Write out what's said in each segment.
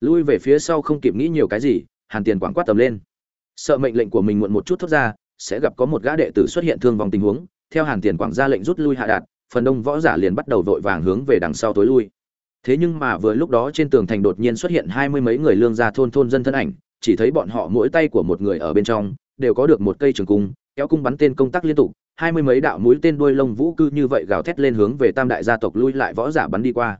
lui về phía sau không kịp nghĩ nhiều cái gì, hàn tiền quảng quát tầm lên. Sợ mệnh lệnh của mình muộn một chút thốt ra, sẽ gặp có một gã đệ tử xuất hiện thương vòng tình huống. Theo hàn tiền quảng ra lệnh rút lui hạ đạt, phần đông võ giả liền bắt đầu vội vàng hướng về đằng sau tối lui. Thế nhưng mà vừa lúc đó trên tường thành đột nhiên xuất hiện hai mươi mấy người lương gia thôn thôn dân thân ảnh, chỉ thấy bọn họ mỗi tay của một người ở bên trong, đều có được một cây trường cung, kéo cung bắn tên công tác liên tục. Hai mươi mấy đạo mũi tên đuôi lông vũ cư như vậy gào thét lên hướng về tam đại gia tộc lui lại võ giả bắn đi qua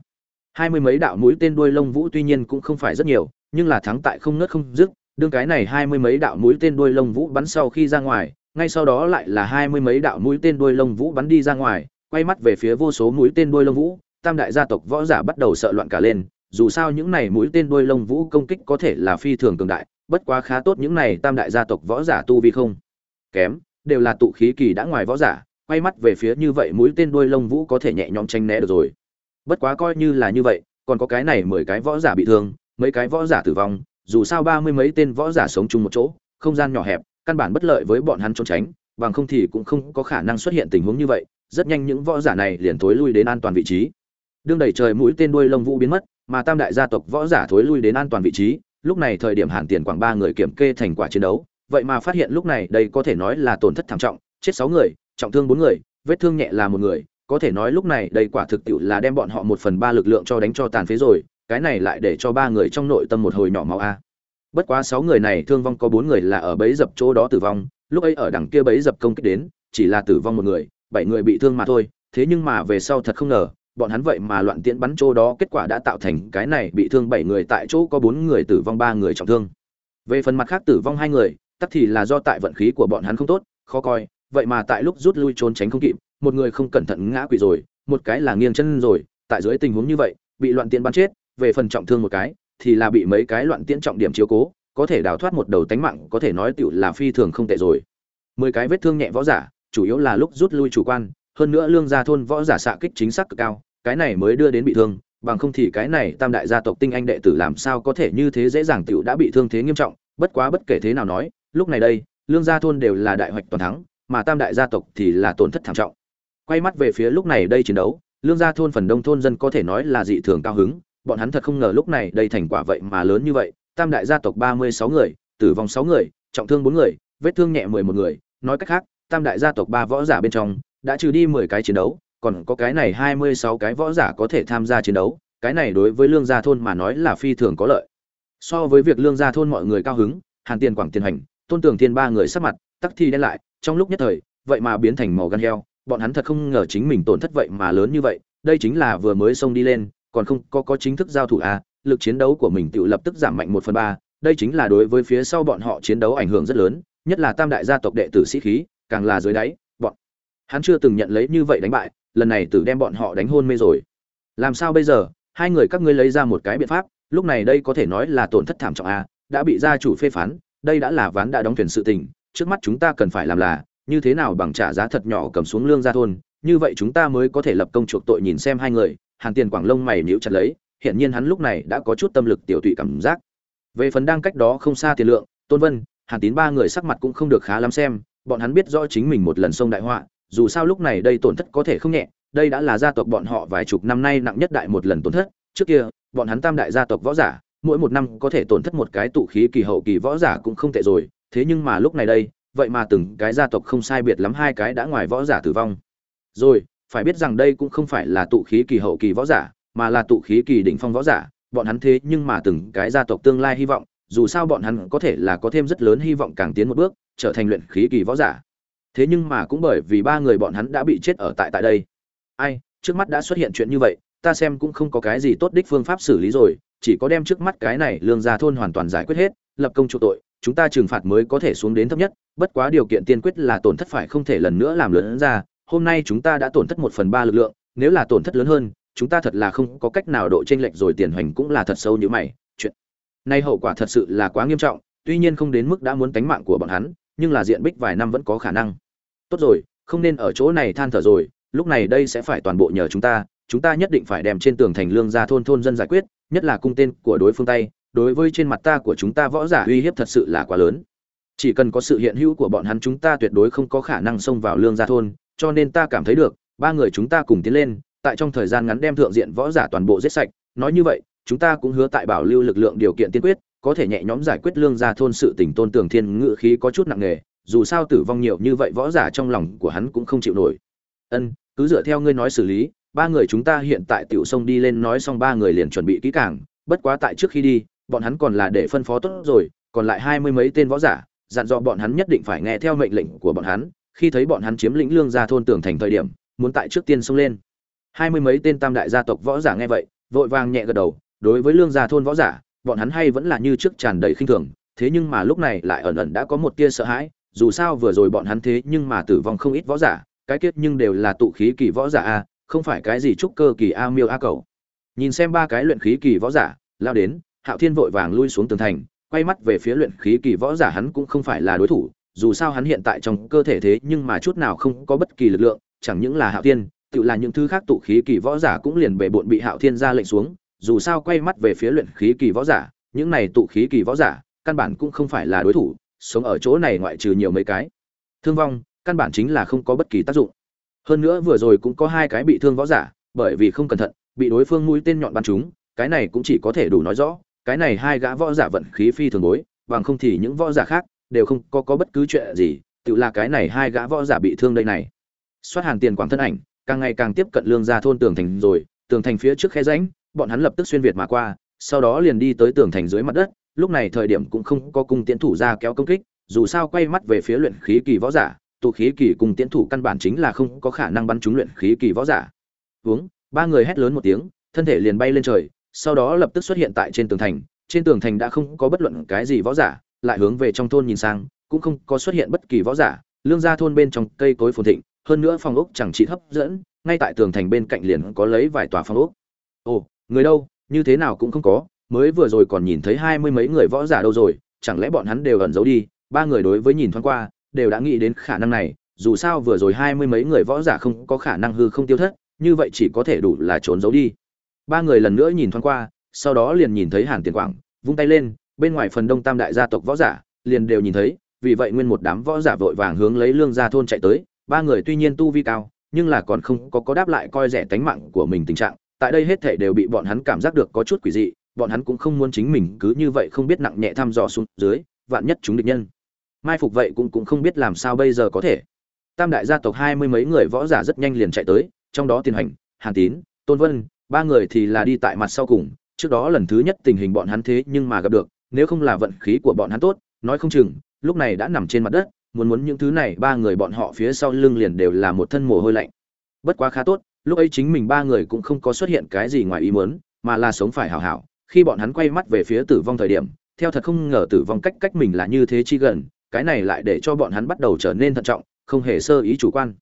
hai mươi mấy đạo mũi tên đuôi lông vũ tuy nhiên cũng không phải rất nhiều, nhưng là thắng tại không nớt không dứt, đương cái này hai mươi mấy đạo mũi tên đuôi lông vũ bắn sau khi ra ngoài, ngay sau đó lại là hai mươi mấy đạo mũi tên đuôi lông vũ bắn đi ra ngoài, quay mắt về phía vô số mũi tên đuôi lông vũ, tam đại gia tộc võ giả bắt đầu sợ loạn cả lên, dù sao những này mũi tên đuôi lông vũ công kích có thể là phi thường cường đại, bất quá khá tốt những này tam đại gia tộc võ giả tu vi không kém, đều là tụ khí kỳ đã ngoài võ giả, quay mắt về phía như vậy mũi tên đuôi lông vũ có thể nhẹ nhõm tranh né được rồi bất quá coi như là như vậy, còn có cái này mười cái võ giả bị thương, mấy cái võ giả tử vong, dù sao ba mươi mấy tên võ giả sống chung một chỗ, không gian nhỏ hẹp, căn bản bất lợi với bọn hắn trốn tránh, bằng không thì cũng không có khả năng xuất hiện tình huống như vậy, rất nhanh những võ giả này liền thối lui đến an toàn vị trí. Đương đẩy trời mũi tên đuôi lông vũ biến mất, mà tam đại gia tộc võ giả thối lui đến an toàn vị trí, lúc này thời điểm hàn tiền quảng ba người kiểm kê thành quả chiến đấu, vậy mà phát hiện lúc này đây có thể nói là tổn thất thảm trọng, chết sáu người, trọng thương bốn người, vết thương nhẹ là một người có thể nói lúc này đây quả thực tiệu là đem bọn họ một phần ba lực lượng cho đánh cho tàn phế rồi, cái này lại để cho ba người trong nội tâm một hồi nhỏ máu a. Bất quá sáu người này thương vong có bốn người là ở bẫy dập chỗ đó tử vong, lúc ấy ở đằng kia bẫy dập công kích đến, chỉ là tử vong một người, bảy người bị thương mà thôi, thế nhưng mà về sau thật không ngờ, bọn hắn vậy mà loạn tiễn bắn chỗ đó, kết quả đã tạo thành cái này bị thương bảy người tại chỗ có bốn người tử vong, ba người trọng thương. Về phần mặt khác tử vong hai người, tắc thì là do tại vận khí của bọn hắn không tốt, khó coi, vậy mà tại lúc rút lui trốn tránh không kịp một người không cẩn thận ngã quỵ rồi, một cái là nghiêng chân rồi, tại dưới tình huống như vậy, bị loạn tiễn bắn chết, về phần trọng thương một cái, thì là bị mấy cái loạn tiễn trọng điểm chiếu cố, có thể đào thoát một đầu tánh mạng, có thể nói tựu là phi thường không tệ rồi. Mười cái vết thương nhẹ võ giả, chủ yếu là lúc rút lui chủ quan, hơn nữa lương gia thôn võ giả xạ kích chính xác cực cao, cái này mới đưa đến bị thương, bằng không thì cái này tam đại gia tộc tinh anh đệ tử làm sao có thể như thế dễ dàng tựu đã bị thương thế nghiêm trọng, bất quá bất kể thế nào nói, lúc này đây, lương gia thôn đều là đại hoạch toàn thắng, mà tam đại gia tộc thì là tổn thất thảm trọng quay mắt về phía lúc này đây chiến đấu, lương gia thôn phần đông thôn dân có thể nói là dị thường cao hứng, bọn hắn thật không ngờ lúc này đây thành quả vậy mà lớn như vậy, tam đại gia tộc ba mươi sáu người, tử vong sáu người, trọng thương bốn người, vết thương nhẹ mười một người, nói cách khác, tam đại gia tộc ba võ giả bên trong, đã trừ đi mười cái chiến đấu, còn có cái này hai mươi sáu cái võ giả có thể tham gia chiến đấu, cái này đối với lương gia thôn mà nói là phi thường có lợi. So với việc lương gia thôn mọi người cao hứng, hàn tiền, quảng tiền hành, tôn tường thiên ba người sắc mặt, tắc thi đen lại, trong lúc nhất thời, vậy mà biến thành màu gan heo bọn hắn thật không ngờ chính mình tổn thất vậy mà lớn như vậy, đây chính là vừa mới xông đi lên, còn không có có chính thức giao thủ à lực chiến đấu của mình tự lập tức giảm mạnh một phần ba, đây chính là đối với phía sau bọn họ chiến đấu ảnh hưởng rất lớn, nhất là tam đại gia tộc đệ tử sĩ khí, càng là dưới đáy, bọn hắn chưa từng nhận lấy như vậy đánh bại, lần này tử đem bọn họ đánh hôn mê rồi. Làm sao bây giờ? Hai người các ngươi lấy ra một cái biện pháp, lúc này đây có thể nói là tổn thất thảm trọng a đã bị gia chủ phê phán, đây đã là ván đã đóng thuyền sự tình, trước mắt chúng ta cần phải làm là như thế nào bằng trả giá thật nhỏ cầm xuống lương gia thôn, như vậy chúng ta mới có thể lập công chuộc tội nhìn xem hai người, hàn tiền quảng lông mày nhíu chặt lấy hiện nhiên hắn lúc này đã có chút tâm lực tiểu tụy cảm giác. Về phần đang cách đó không xa tiền lượng, tôn vân, hàn tín ba người sắc mặt cũng không được khá lắm xem, bọn hắn biết rõ chính mình một lần sông đại họa, dù sao lúc này đây tổn thất có thể không nhẹ, đây đã là gia tộc bọn họ vài chục năm nay nặng nhất đại một lần tổn thất, trước kia, bọn hắn tam đại gia tộc võ giả, mỗi một năm có thể tổn thất một cái tụ khí kỳ hậu kỳ võ giả cũng không tệ rồi, thế nhưng mà lúc này đây vậy mà từng cái gia tộc không sai biệt lắm hai cái đã ngoài võ giả tử vong. Rồi, phải biết rằng đây cũng không phải là tụ khí kỳ hậu kỳ võ giả, mà là tụ khí kỳ đỉnh phong võ giả. Bọn hắn thế nhưng mà từng cái gia tộc tương lai hy vọng, dù sao bọn hắn có thể là có thêm rất lớn hy vọng càng tiến một bước, trở thành luyện khí kỳ võ giả. Thế nhưng mà cũng bởi vì ba người bọn hắn đã bị chết ở tại tại đây. Ai, trước mắt đã xuất hiện chuyện như vậy, ta xem cũng không có cái gì tốt đích phương pháp xử lý rồi, chỉ có đem trước mắt cái này lương gia thôn hoàn toàn giải quyết hết, lập công chu tội chúng ta trừng phạt mới có thể xuống đến thấp nhất, bất quá điều kiện tiên quyết là tổn thất phải không thể lần nữa làm lớn ra, hôm nay chúng ta đã tổn thất một phần ba lực lượng, nếu là tổn thất lớn hơn, chúng ta thật là không có cách nào độ chênh lệch rồi tiền hoành cũng là thật sâu như mày, chuyện này hậu quả thật sự là quá nghiêm trọng, tuy nhiên không đến mức đã muốn tánh mạng của bọn hắn, nhưng là diện bích vài năm vẫn có khả năng. Tốt rồi, không nên ở chỗ này than thở rồi, lúc này đây sẽ phải toàn bộ nhờ chúng ta chúng ta nhất định phải đem trên tường thành lương ra thôn thôn dân giải quyết, nhất là cung tên của đối phương tay đối với trên mặt ta của chúng ta võ giả uy hiếp thật sự là quá lớn. Chỉ cần có sự hiện hữu của bọn hắn chúng ta tuyệt đối không có khả năng xông vào lương gia thôn, cho nên ta cảm thấy được, ba người chúng ta cùng tiến lên, tại trong thời gian ngắn đem thượng diện võ giả toàn bộ giết sạch. Nói như vậy, chúng ta cũng hứa tại bảo lưu lực lượng điều kiện tiên quyết, có thể nhẹ nhõm giải quyết lương gia thôn sự tỉnh tôn tường thiên ngự khí có chút nặng nề, dù sao tử vong nhiều như vậy võ giả trong lòng của hắn cũng không chịu nổi. Ân, cứ dựa theo ngươi nói xử lý, ba người chúng ta hiện tại tiểu sông đi lên nói xong ba người liền chuẩn bị kỹ càng, bất quá tại trước khi đi bọn hắn còn là để phân phó tốt rồi, còn lại hai mươi mấy tên võ giả, dặn dò bọn hắn nhất định phải nghe theo mệnh lệnh của bọn hắn, khi thấy bọn hắn chiếm lĩnh lương gia thôn tưởng thành thời điểm, muốn tại trước tiên xông lên. Hai mươi mấy tên tam đại gia tộc võ giả nghe vậy, vội vàng nhẹ gật đầu, đối với lương gia thôn võ giả, bọn hắn hay vẫn là như trước tràn đầy khinh thường, thế nhưng mà lúc này lại ẩn ẩn đã có một tia sợ hãi, dù sao vừa rồi bọn hắn thế nhưng mà tử vong không ít võ giả, cái kết nhưng đều là tụ khí kỳ võ giả a, không phải cái gì trúc cơ kỳ a miêu a cầu. Nhìn xem ba cái luyện khí kỳ võ giả, lao đến hạo thiên vội vàng lui xuống tường thành, quay mắt về phía luyện khí kỳ võ giả hắn cũng không phải là đối thủ, dù sao hắn hiện tại trong cơ thể thế nhưng mà chút nào không có bất kỳ lực lượng, chẳng những là hạo thiên tự là những thứ khác tụ khí kỳ võ giả cũng liền bề bộn bị hạo thiên ra lệnh xuống, dù sao quay mắt về phía luyện khí kỳ võ giả, những này tụ khí kỳ võ giả, căn bản cũng không phải là đối thủ, sống ở chỗ này ngoại trừ nhiều mấy cái. Thương vong, căn bản chính là không có bất kỳ tác dụng. Hơn nữa vừa rồi cũng có hai cái bị thương võ giả, bởi vì không cẩn thận, bị đối phương mũi tên nhọn bắn chúng cái này cũng chỉ có thể đủ nói rõ cái này hai gã võ giả vận khí phi thường bối, bằng không thì những võ giả khác đều không có có bất cứ chuyện gì, tự là cái này hai gã võ giả bị thương đây này. Xoát hàn tiền quảng thân ảnh, càng ngày càng tiếp cận lương gia thôn tường thành rồi, tường thành phía trước khe rãnh, bọn hắn lập tức xuyên việt mà qua, sau đó liền đi tới tường thành dưới mặt đất, lúc này thời điểm cũng không có cung tiễn thủ ra kéo công kích, dù sao quay mắt về phía luyện khí kỳ võ giả, tụ khí kỳ cùng tiễn thủ căn bản chính là không có khả năng bắn trúng luyện khí kỳ võ giả. Uống, ba người hét lớn một tiếng, thân thể liền bay lên trời sau đó lập tức xuất hiện tại trên tường thành, trên tường thành đã không có bất luận cái gì võ giả, lại hướng về trong thôn nhìn sang, cũng không có xuất hiện bất kỳ võ giả, lương gia thôn bên trong cây cối phồn thịnh, hơn nữa phòng ốc chẳng chỉ hấp dẫn, ngay tại tường thành bên cạnh liền có lấy vài tòa phòng ốc. Ồ, người đâu, như thế nào cũng không có, mới vừa rồi còn nhìn thấy hai mươi mấy người võ giả đâu rồi, chẳng lẽ bọn hắn đều ẩn giấu đi, ba người đối với nhìn thoáng qua, đều đã nghĩ đến khả năng này, dù sao vừa rồi hai mươi mấy người võ giả không có khả năng hư không tiêu thất, như vậy chỉ có thể đủ là trốn giấu đi ba người lần nữa nhìn thoáng qua, sau đó liền nhìn thấy hàn tiền quảng, vung tay lên, bên ngoài phần đông tam đại gia tộc võ giả liền đều nhìn thấy, vì vậy nguyên một đám võ giả vội vàng hướng lấy lương gia thôn chạy tới. Ba người tuy nhiên tu vi cao, nhưng là còn không có có đáp lại coi rẻ tánh mạng của mình tình trạng. Tại đây hết thể đều bị bọn hắn cảm giác được có chút quỷ dị, bọn hắn cũng không muốn chính mình cứ như vậy không biết nặng nhẹ thăm dò xuống dưới, vạn nhất chúng địch nhân. Mai phục vậy cũng cũng không biết làm sao bây giờ có thể. Tam đại gia tộc hai mươi mấy người võ giả rất nhanh liền chạy tới, trong đó tiền hành, hàn tín, tôn vân ba người thì là đi tại mặt sau cùng, trước đó lần thứ nhất tình hình bọn hắn thế nhưng mà gặp được, nếu không là vận khí của bọn hắn tốt, nói không chừng, lúc này đã nằm trên mặt đất, muốn muốn những thứ này, ba người bọn họ phía sau lưng liền đều là một thân mồ hôi lạnh. Bất quá khá tốt, lúc ấy chính mình ba người cũng không có xuất hiện cái gì ngoài ý muốn, mà là sống phải hảo hảo, khi bọn hắn quay mắt về phía tử vong thời điểm, theo thật không ngờ tử vong cách cách mình là như thế chi gần, cái này lại để cho bọn hắn bắt đầu trở nên thận trọng, không hề sơ ý chủ quan.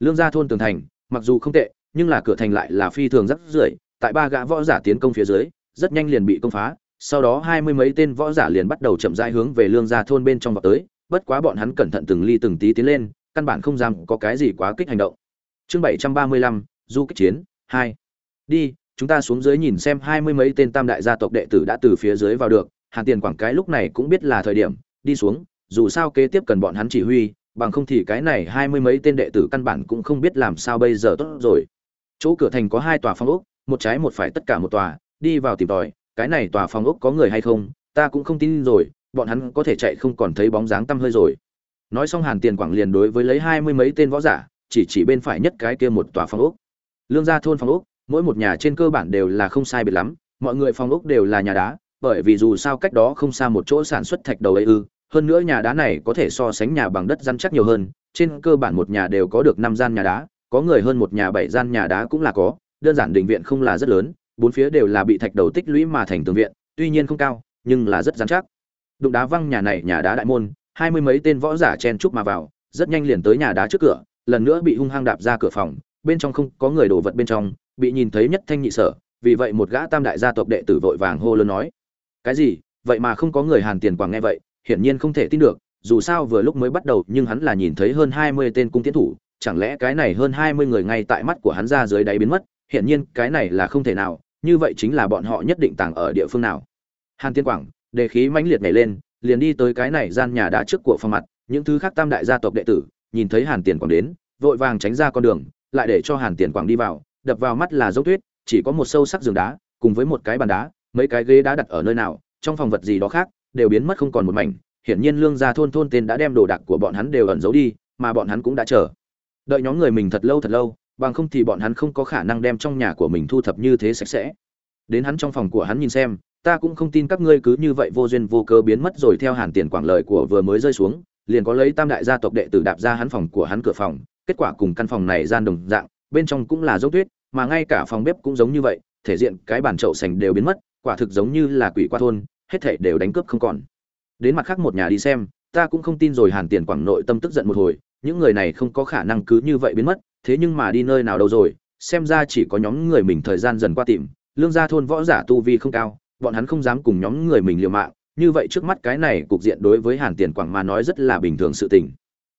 Lương gia thôn tường thành, mặc dù không tệ nhưng là cửa thành lại là phi thường rất rưởi, tại ba gã võ giả tiến công phía dưới, rất nhanh liền bị công phá, sau đó hai mươi mấy tên võ giả liền bắt đầu chậm rãi hướng về lương gia thôn bên trong vào tới, bất quá bọn hắn cẩn thận từng ly từng tí tiến lên, căn bản không dám có cái gì quá kích hành động. Chương bảy trăm ba mươi lăm, du kích chiến, hai. Đi, chúng ta xuống dưới nhìn xem hai mươi mấy tên tam đại gia tộc đệ tử đã từ phía dưới vào được, hàn tiền quảng cái lúc này cũng biết là thời điểm, đi xuống, dù sao kế tiếp cần bọn hắn chỉ huy, bằng không thì cái này hai mươi mấy tên đệ tử căn bản cũng không biết làm sao bây giờ tốt rồi chỗ cửa thành có hai tòa phong ốc, một trái một phải tất cả một tòa, đi vào tìm tòi, cái này tòa phong ốc có người hay không, ta cũng không tin rồi, bọn hắn có thể chạy không còn thấy bóng dáng tăm hơi rồi. Nói xong hàn tiền quảng liền đối với lấy hai mươi mấy tên võ giả, chỉ chỉ bên phải nhất cái kia một tòa phong ốc. Lương gia thôn phong ốc, mỗi một nhà trên cơ bản đều là không sai biệt lắm, mọi người phong ốc đều là nhà đá, bởi vì dù sao cách đó không xa một chỗ sản xuất thạch đầu ấy ư, hơn nữa nhà đá này có thể so sánh nhà bằng đất rắn chắc nhiều hơn, trên cơ bản một nhà đều có được năm gian nhà đá có người hơn một nhà bảy gian nhà đá cũng là có, đơn giản định viện không là rất lớn, bốn phía đều là bị thạch đầu tích lũy mà thành tường viện, tuy nhiên không cao, nhưng là rất rắn chắc. Đụng đá văng nhà này nhà đá đại môn, hai mươi mấy tên võ giả chen chúc mà vào, rất nhanh liền tới nhà đá trước cửa, lần nữa bị hung hăng đạp ra cửa phòng, bên trong không có người đồ vật bên trong, bị nhìn thấy nhất thanh nhị sở, vì vậy một gã tam đại gia tộc đệ tử vội vàng hô lớn nói, cái gì? Vậy mà không có người hàn tiền quảng nghe vậy, hiển nhiên không thể tin được, dù sao vừa lúc mới bắt đầu nhưng hắn là nhìn thấy hơn hai mươi tên cung tiến thủ chẳng lẽ cái này hơn hai mươi người ngay tại mắt của hắn ra dưới đáy biến mất, hiển nhiên cái này là không thể nào, như vậy chính là bọn họ nhất định tàng ở địa phương nào. Hàn tiên quảng, đề khí mãnh liệt nhảy lên, liền đi tới cái này gian nhà đá trước của phòng mặt, những thứ khác tam đại gia tộc đệ tử, nhìn thấy hàn tiền quảng đến, vội vàng tránh ra con đường, lại để cho hàn tiền quảng đi vào, đập vào mắt là dấu tuyết, chỉ có một sâu sắc giường đá, cùng với một cái bàn đá, mấy cái ghế đá đặt ở nơi nào, trong phòng vật gì đó khác, đều biến mất không còn một mảnh, hiển nhiên lương gia thôn thôn tên đã đem đồ đạc của bọn hắn đều ẩn giấu đi, mà bọn hắn cũng đã chờ đợi nhóm người mình thật lâu thật lâu, bằng không thì bọn hắn không có khả năng đem trong nhà của mình thu thập như thế sạch sẽ. Đến hắn trong phòng của hắn nhìn xem, ta cũng không tin các ngươi cứ như vậy vô duyên vô cớ biến mất rồi theo hàn tiền quảng lời của vừa mới rơi xuống, liền có lấy tam đại gia tộc đệ tử đạp ra hắn phòng của hắn cửa phòng, kết quả cùng căn phòng này gian đồng dạng, bên trong cũng là dốc tuyết, mà ngay cả phòng bếp cũng giống như vậy, thể diện cái bàn chậu sành đều biến mất, quả thực giống như là quỷ qua thôn, hết thảy đều đánh cướp không còn. Đến mặt khác một nhà đi xem, ta cũng không tin rồi hàn tiền quảng nội tâm tức giận một hồi những người này không có khả năng cứ như vậy biến mất, thế nhưng mà đi nơi nào đâu rồi, xem ra chỉ có nhóm người mình thời gian dần qua tìm, lương gia thôn võ giả tu vi không cao, bọn hắn không dám cùng nhóm người mình liều mạng, như vậy trước mắt cái này cục diện đối với hàn tiền quảng mà nói rất là bình thường sự tình.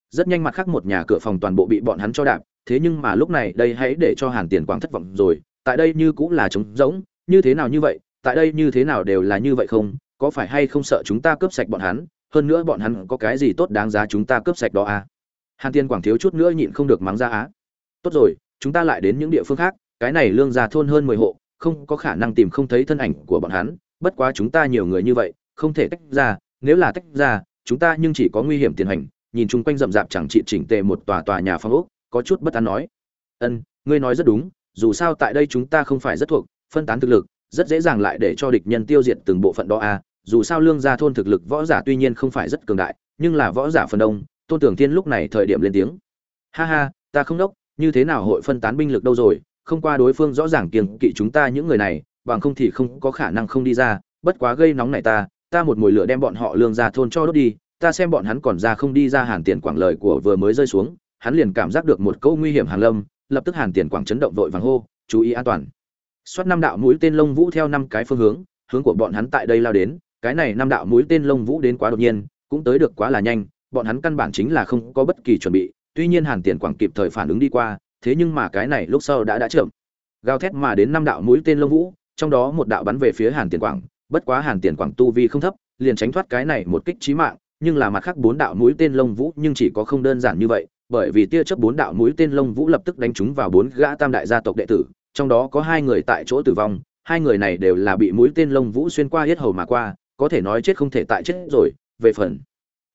Rất nhanh mặt khác một nhà cửa phòng toàn bộ bị bọn hắn cho đạp, thế nhưng mà lúc này đây hãy để cho hàn tiền quảng thất vọng rồi, tại đây như cũng là trống rỗng, như thế nào như vậy, tại đây như thế nào đều là như vậy không, có phải hay không sợ chúng ta cướp sạch bọn hắn, hơn nữa bọn hắn có cái gì tốt đáng giá chúng ta cướp sạch đó à? Hàn tiên quảng thiếu chút nữa nhịn không được mắng ra á tốt rồi, chúng ta lại đến những địa phương khác, cái này lương già thôn hơn mười hộ, không có khả năng tìm không thấy thân ảnh của bọn hắn, bất quá chúng ta nhiều người như vậy, không thể tách ra, nếu là tách ra, chúng ta nhưng chỉ có nguy hiểm tiền hành, nhìn chung quanh rậm rạp chẳng trị chỉnh tề một tòa tòa nhà phong ốc, có chút bất an nói ân, ngươi nói rất đúng, dù sao tại đây chúng ta không phải rất thuộc, phân tán thực lực, rất dễ dàng lại để cho địch nhân tiêu diệt từng bộ phận đó a à. dù sao lương gia thôn thực lực võ giả tuy nhiên không phải rất cường đại, nhưng là võ giả phần đông tôn tưởng thiên lúc này thời điểm lên tiếng. Ha ha, ta không đốc, như thế nào hội phân tán binh lực đâu rồi, không qua đối phương rõ ràng kiềng kỵ chúng ta những người này, bằng không thì không có khả năng không đi ra, bất quá gây nóng này ta ta một mồi lửa đem bọn họ lương ra thôn cho đốt đi, ta xem bọn hắn còn ra không đi ra hàn tiền quảng lời của vừa mới rơi xuống, hắn liền cảm giác được một câu nguy hiểm hàn lâm, lập tức hàn tiền quảng chấn động vội vàng hô, chú ý an toàn. Xoát năm đạo mũi tên lông vũ theo năm cái phương hướng hướng của bọn hắn tại đây lao đến, cái này năm đạo mũi tên lông vũ đến quá đột nhiên, cũng tới được quá là nhanh bọn hắn căn bản chính là không có bất kỳ chuẩn bị, tuy nhiên hàn tiền quảng kịp thời phản ứng đi qua, thế nhưng mà cái này lúc sau đã đã chậm. Gào thét mà đến năm đạo mũi tên lông vũ, trong đó một đạo bắn về phía hàn tiền quảng, bất quá hàn tiền quảng tu vi không thấp, liền tránh thoát cái này một kích chí mạng, nhưng là mặt khác bốn đạo mũi tên lông vũ nhưng chỉ có không đơn giản như vậy, bởi vì tia chớp bốn đạo mũi tên lông vũ lập tức đánh trúng vào bốn gã tam đại gia tộc đệ tử, trong đó có hai người tại chỗ tử vong, hai người này đều là bị mũi tên lông vũ xuyên qua hết hầu mà qua, có thể nói chết không thể tại chết rồi, về phần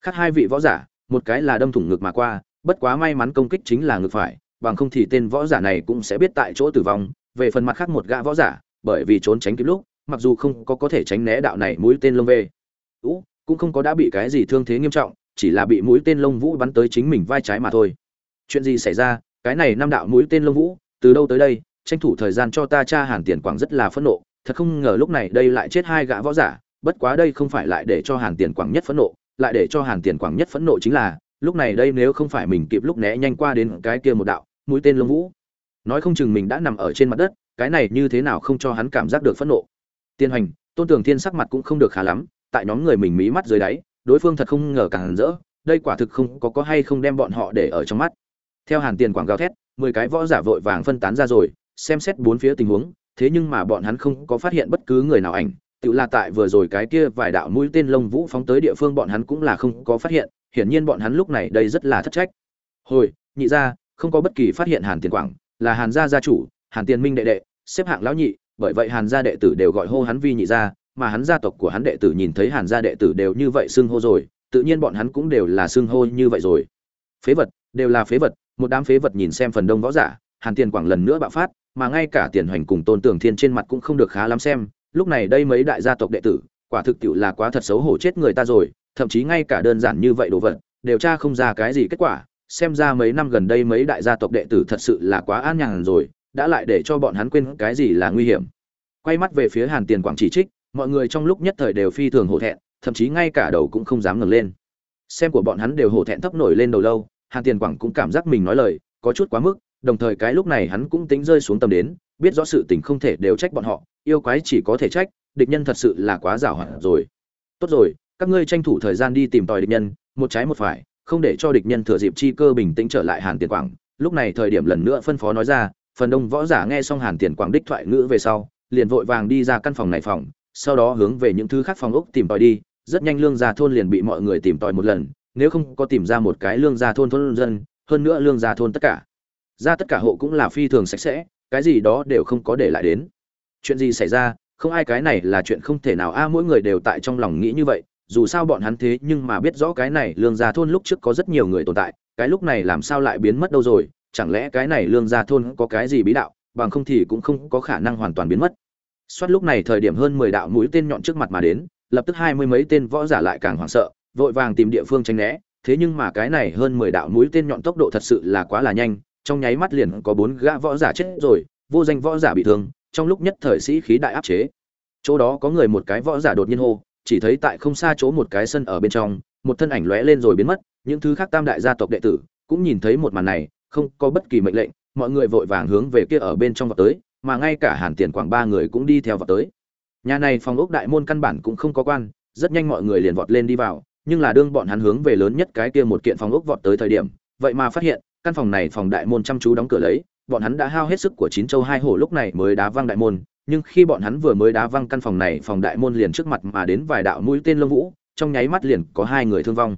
khác hai vị võ giả, một cái là đâm thủng ngực mà qua, bất quá may mắn công kích chính là ngực phải, bằng không thì tên võ giả này cũng sẽ biết tại chỗ tử vong. Về phần mặt khác một gã võ giả, bởi vì trốn tránh kịp lúc, mặc dù không có có thể tránh né đạo này mũi tên lông về. Ú, cũng không có đã bị cái gì thương thế nghiêm trọng, chỉ là bị mũi tên lông vũ bắn tới chính mình vai trái mà thôi. Chuyện gì xảy ra? Cái này năm đạo mũi tên lông vũ, từ đâu tới đây? Tranh thủ thời gian cho ta cha hàn tiền quảng rất là phẫn nộ. Thật không ngờ lúc này đây lại chết hai gã võ giả, bất quá đây không phải lại để cho hàn tiền quảng nhất phẫn nộ lại để cho hàn tiền quảng nhất phẫn nộ chính là, lúc này đây nếu không phải mình kịp lúc né nhanh qua đến cái kia một đạo, mũi tên lông vũ. Nói không chừng mình đã nằm ở trên mặt đất, cái này như thế nào không cho hắn cảm giác được phẫn nộ. Tiên hành tôn tường thiên sắc mặt cũng không được khá lắm, tại nhóm người mình mí mắt dưới đáy, đối phương thật không ngờ càng rỡ, đây quả thực không có có hay không đem bọn họ để ở trong mắt. Theo hàn tiền quảng gào thét, mười cái võ giả vội vàng phân tán ra rồi, xem xét bốn phía tình huống, thế nhưng mà bọn hắn không có phát hiện bất cứ người nào ảnh tự là tại vừa rồi cái kia vài đạo mũi tên lông vũ phóng tới địa phương bọn hắn cũng là không có phát hiện, hiển nhiên bọn hắn lúc này đây rất là thất trách. Hồi, nhị gia, không có bất kỳ phát hiện hàn tiền quảng, là hàn gia gia chủ, hàn tiền minh đệ đệ, xếp hạng lão nhị, bởi vậy hàn gia đệ tử đều gọi hô hắn vi nhị gia, mà hắn gia tộc của hắn đệ tử nhìn thấy hàn gia đệ tử đều như vậy xưng hô rồi, tự nhiên bọn hắn cũng đều là xưng hô như vậy rồi. Phế vật, đều là phế vật, một đám phế vật nhìn xem phần đông võ giả, hàn tiền quảng lần nữa bạo phát, mà ngay cả tiền hoành cùng tôn tưởng thiên trên mặt cũng không được khá lắm xem lúc này đây mấy đại gia tộc đệ tử, quả thực tiệu là quá thật xấu hổ chết người ta rồi, thậm chí ngay cả đơn giản như vậy đồ vật điều tra không ra cái gì kết quả. Xem ra mấy năm gần đây mấy đại gia tộc đệ tử thật sự là quá an nhàn rồi, đã lại để cho bọn hắn quên cái gì là nguy hiểm. Quay mắt về phía hàn tiền quảng chỉ trích, mọi người trong lúc nhất thời đều phi thường hổ thẹn, thậm chí ngay cả đầu cũng không dám ngẩng lên. Xem của bọn hắn đều hổ thẹn thấp nổi lên đầu lâu, hàn tiền quảng cũng cảm giác mình nói lời, có chút quá mức, đồng thời cái lúc này hắn cũng tính rơi xuống tầm đến, biết rõ sự tình không thể đều trách bọn họ yêu quái chỉ có thể trách, địch nhân thật sự là quá giàu hoạt rồi. Tốt rồi, các ngươi tranh thủ thời gian đi tìm tòi địch nhân, một trái một phải, không để cho địch nhân thừa dịp chi cơ bình tĩnh trở lại hàn tiền quảng. Lúc này thời điểm lần nữa phân phó nói ra, phần đông võ giả nghe xong hàn tiền quảng đích thoại ngữ về sau, liền vội vàng đi ra căn phòng này phòng, sau đó hướng về những thứ khác phòng ốc tìm tòi đi. Rất nhanh lương gia thôn liền bị mọi người tìm tòi một lần, nếu không có tìm ra một cái lương gia thôn thôn dân, hơn nữa lương gia thôn tất cả. Ra tất cả hộ cũng là phi thường sạch sẽ, cái gì đó đều không có để lại đến chuyện gì xảy ra không ai cái này là chuyện không thể nào. A mỗi người đều tại trong lòng nghĩ như vậy dù sao bọn hắn thế nhưng mà biết rõ cái này lương gia thôn lúc trước có rất nhiều người tồn tại cái lúc này làm sao lại biến mất đâu rồi? Chẳng lẽ cái này lương gia thôn có cái gì bí đạo bằng không thì cũng không có khả năng hoàn toàn biến mất. Soát lúc này thời điểm hơn mười đạo mũi tên nhọn trước mặt mà đến, lập tức hai mươi mấy tên võ giả lại càng hoảng sợ, vội vàng tìm địa phương tránh né, thế nhưng mà cái này hơn mười đạo mũi tên nhọn tốc độ thật sự là quá là nhanh, trong nháy mắt liền có bốn gã võ giả chết rồi, vô danh võ giả bị thương, trong lúc nhất thời sĩ khí đại áp chế. Chỗ đó có người một cái võ giả đột nhiên hô, chỉ thấy tại không xa chỗ một cái sân ở bên trong, một thân ảnh lóe lên rồi biến mất, những thứ khác tam đại gia tộc đệ tử cũng nhìn thấy một màn này, không có bất kỳ mệnh lệnh, mọi người vội vàng hướng về kia ở bên trong vào tới, mà ngay cả Hàn Tiền Quảng ba người cũng đi theo vào tới. Nhà này phòng ốc đại môn căn bản cũng không có quan, rất nhanh mọi người liền vọt lên đi vào, nhưng là đương bọn hắn hướng về lớn nhất cái kia một kiện phòng ốc vọt tới thời điểm, vậy mà phát hiện, căn phòng này phòng đại môn chăm chú đóng cửa lấy, bọn hắn đã hao hết sức của chín châu hai hổ lúc này mới đá văng đại môn, nhưng khi bọn hắn vừa mới đá văng căn phòng này, phòng đại môn liền trước mặt mà đến vài đạo mũi tên lông vũ, trong nháy mắt liền có hai người thương vong.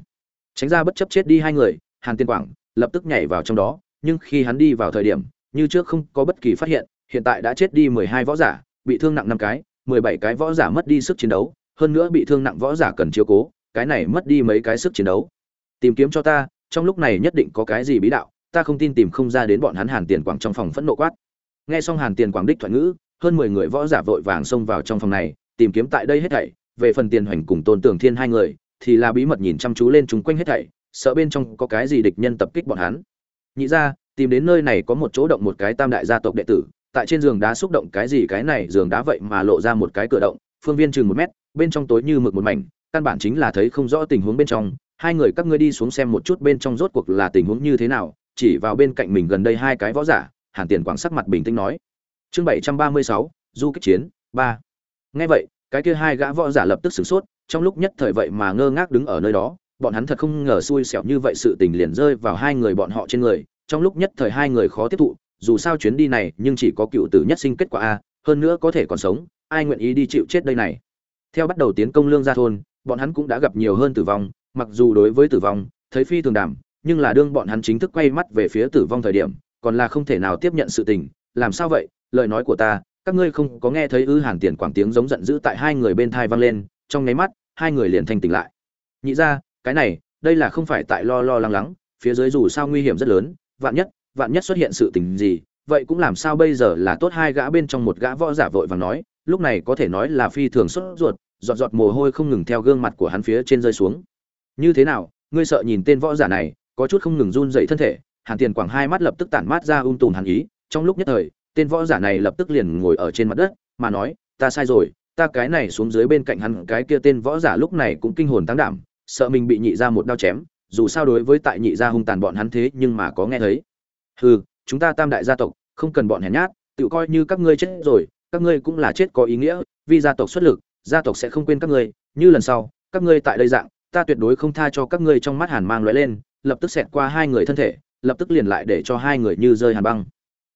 Tránh ra bất chấp chết đi hai người, Hàn Tiên Quảng lập tức nhảy vào trong đó, nhưng khi hắn đi vào thời điểm, như trước không có bất kỳ phát hiện, hiện tại đã chết đi mười hai võ giả, bị thương nặng năm cái, mười bảy cái võ giả mất đi sức chiến đấu, hơn nữa bị thương nặng võ giả cần chiếu cố, cái này mất đi mấy cái sức chiến đấu. Tìm kiếm cho ta, trong lúc này nhất định có cái gì bí đạo, ta không tin tìm không ra đến bọn hắn Hàn Tiền Quảng trong phòng phẫn nộ quát. Nghe xong Hàn Tiền Quảng đích thoại ngữ, hơn mười người võ giả vội vàng xông vào trong phòng này, tìm kiếm tại đây hết thảy, về phần Tiền Hoành cùng Tôn Tưởng Thiên hai người, thì là bí mật nhìn chăm chú lên chúng quanh hết thảy, sợ bên trong có cái gì địch nhân tập kích bọn hắn. Nhị ra, tìm đến nơi này có một chỗ động một cái tam đại gia tộc đệ tử, tại trên giường đá xúc động cái gì cái này giường đá vậy mà lộ ra một cái cửa động phương viên chừng một mét bên trong tối như mực một mảnh căn bản chính là thấy không rõ tình huống bên trong hai người các ngươi đi xuống xem một chút bên trong rốt cuộc là tình huống như thế nào chỉ vào bên cạnh mình gần đây hai cái võ giả, hàn tiền quảng sắc mặt bình tĩnh nói. Chương bảy trăm ba mươi sáu, du kích chiến, ba. Nghe vậy, cái kia hai gã võ giả lập tức sửng sốt, trong lúc nhất thời vậy mà ngơ ngác đứng ở nơi đó, bọn hắn thật không ngờ xui xẻo như vậy sự tình liền rơi vào hai người bọn họ trên người, trong lúc nhất thời hai người khó tiếp thụ, dù sao chuyến đi này nhưng chỉ có cựu tử nhất sinh kết quả a, hơn nữa có thể còn sống, ai nguyện ý đi chịu chết đây này? Theo bắt đầu tiến công lương gia thôn, bọn hắn cũng đã gặp nhiều hơn tử vong, mặc dù đối với tử vong, thấy phi thường đảm nhưng là đương bọn hắn chính thức quay mắt về phía tử vong thời điểm, còn là không thể nào tiếp nhận sự tình. Làm sao vậy? Lời nói của ta, các ngươi không có nghe thấy ư hàn tiền quảng tiếng giống giận dữ tại hai người bên thai vang lên, trong nháy mắt, hai người liền thanh tỉnh lại. Nhị ra, cái này, đây là không phải tại lo lo lắng lắng, phía dưới dù sao nguy hiểm rất lớn, vạn nhất vạn nhất xuất hiện sự tình gì, vậy cũng làm sao bây giờ là tốt hai gã bên trong một gã võ giả vội vàng nói, lúc này có thể nói là phi thường xuất ruột, giọt giọt mồ hôi không ngừng theo gương mặt của hắn phía trên rơi xuống. Như thế nào, ngươi sợ nhìn tên võ giả này có chút không ngừng run dậy thân thể, hàn tiền quảng hai mắt lập tức tản mát ra um tùm hàn ý, trong lúc nhất thời, tên võ giả này lập tức liền ngồi ở trên mặt đất, mà nói, ta sai rồi, ta cái này xuống dưới bên cạnh hắn, cái kia tên võ giả lúc này cũng kinh hồn tăng đảm, sợ mình bị nhị ra một đao chém, dù sao đối với tại nhị gia hung tàn bọn hắn thế nhưng mà có nghe thấy. Hừ, chúng ta tam đại gia tộc, không cần bọn hèn nhát, tự coi như các ngươi chết rồi, các ngươi cũng là chết có ý nghĩa, vì gia tộc xuất lực, gia tộc sẽ không quên các ngươi, như lần sau, các ngươi tại đây dạng, ta tuyệt đối không tha cho các ngươi trong mắt hàn mang lóe lên lập tức xẹt qua hai người thân thể, lập tức liền lại để cho hai người như rơi hàn băng.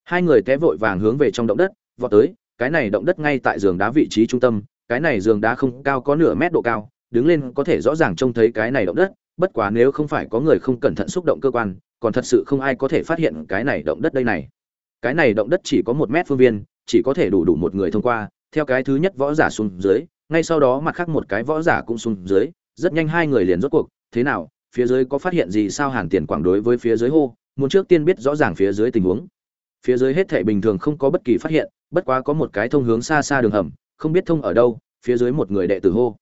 Hai người té vội vàng hướng về trong động đất, vọt tới, cái này động đất ngay tại giường đá vị trí trung tâm, cái này giường đá không cao có nửa mét độ cao, đứng lên có thể rõ ràng trông thấy cái này động đất, bất quá nếu không phải có người không cẩn thận xúc động cơ quan, còn thật sự không ai có thể phát hiện cái này động đất đây này. Cái này động đất chỉ có một mét phương viên, chỉ có thể đủ đủ một người thông qua, theo cái thứ nhất võ giả xuống dưới, ngay sau đó mặt khác một cái võ giả cũng xuống dưới, rất nhanh hai người liền rốt cuộc, thế nào phía dưới có phát hiện gì sao hàn tiền quảng đối với phía dưới hô muốn trước tiên biết rõ ràng phía dưới tình huống. Phía dưới hết thể bình thường không có bất kỳ phát hiện bất quá có một cái thông hướng xa xa đường hầm không biết thông ở đâu phía dưới một người đệ tử hô.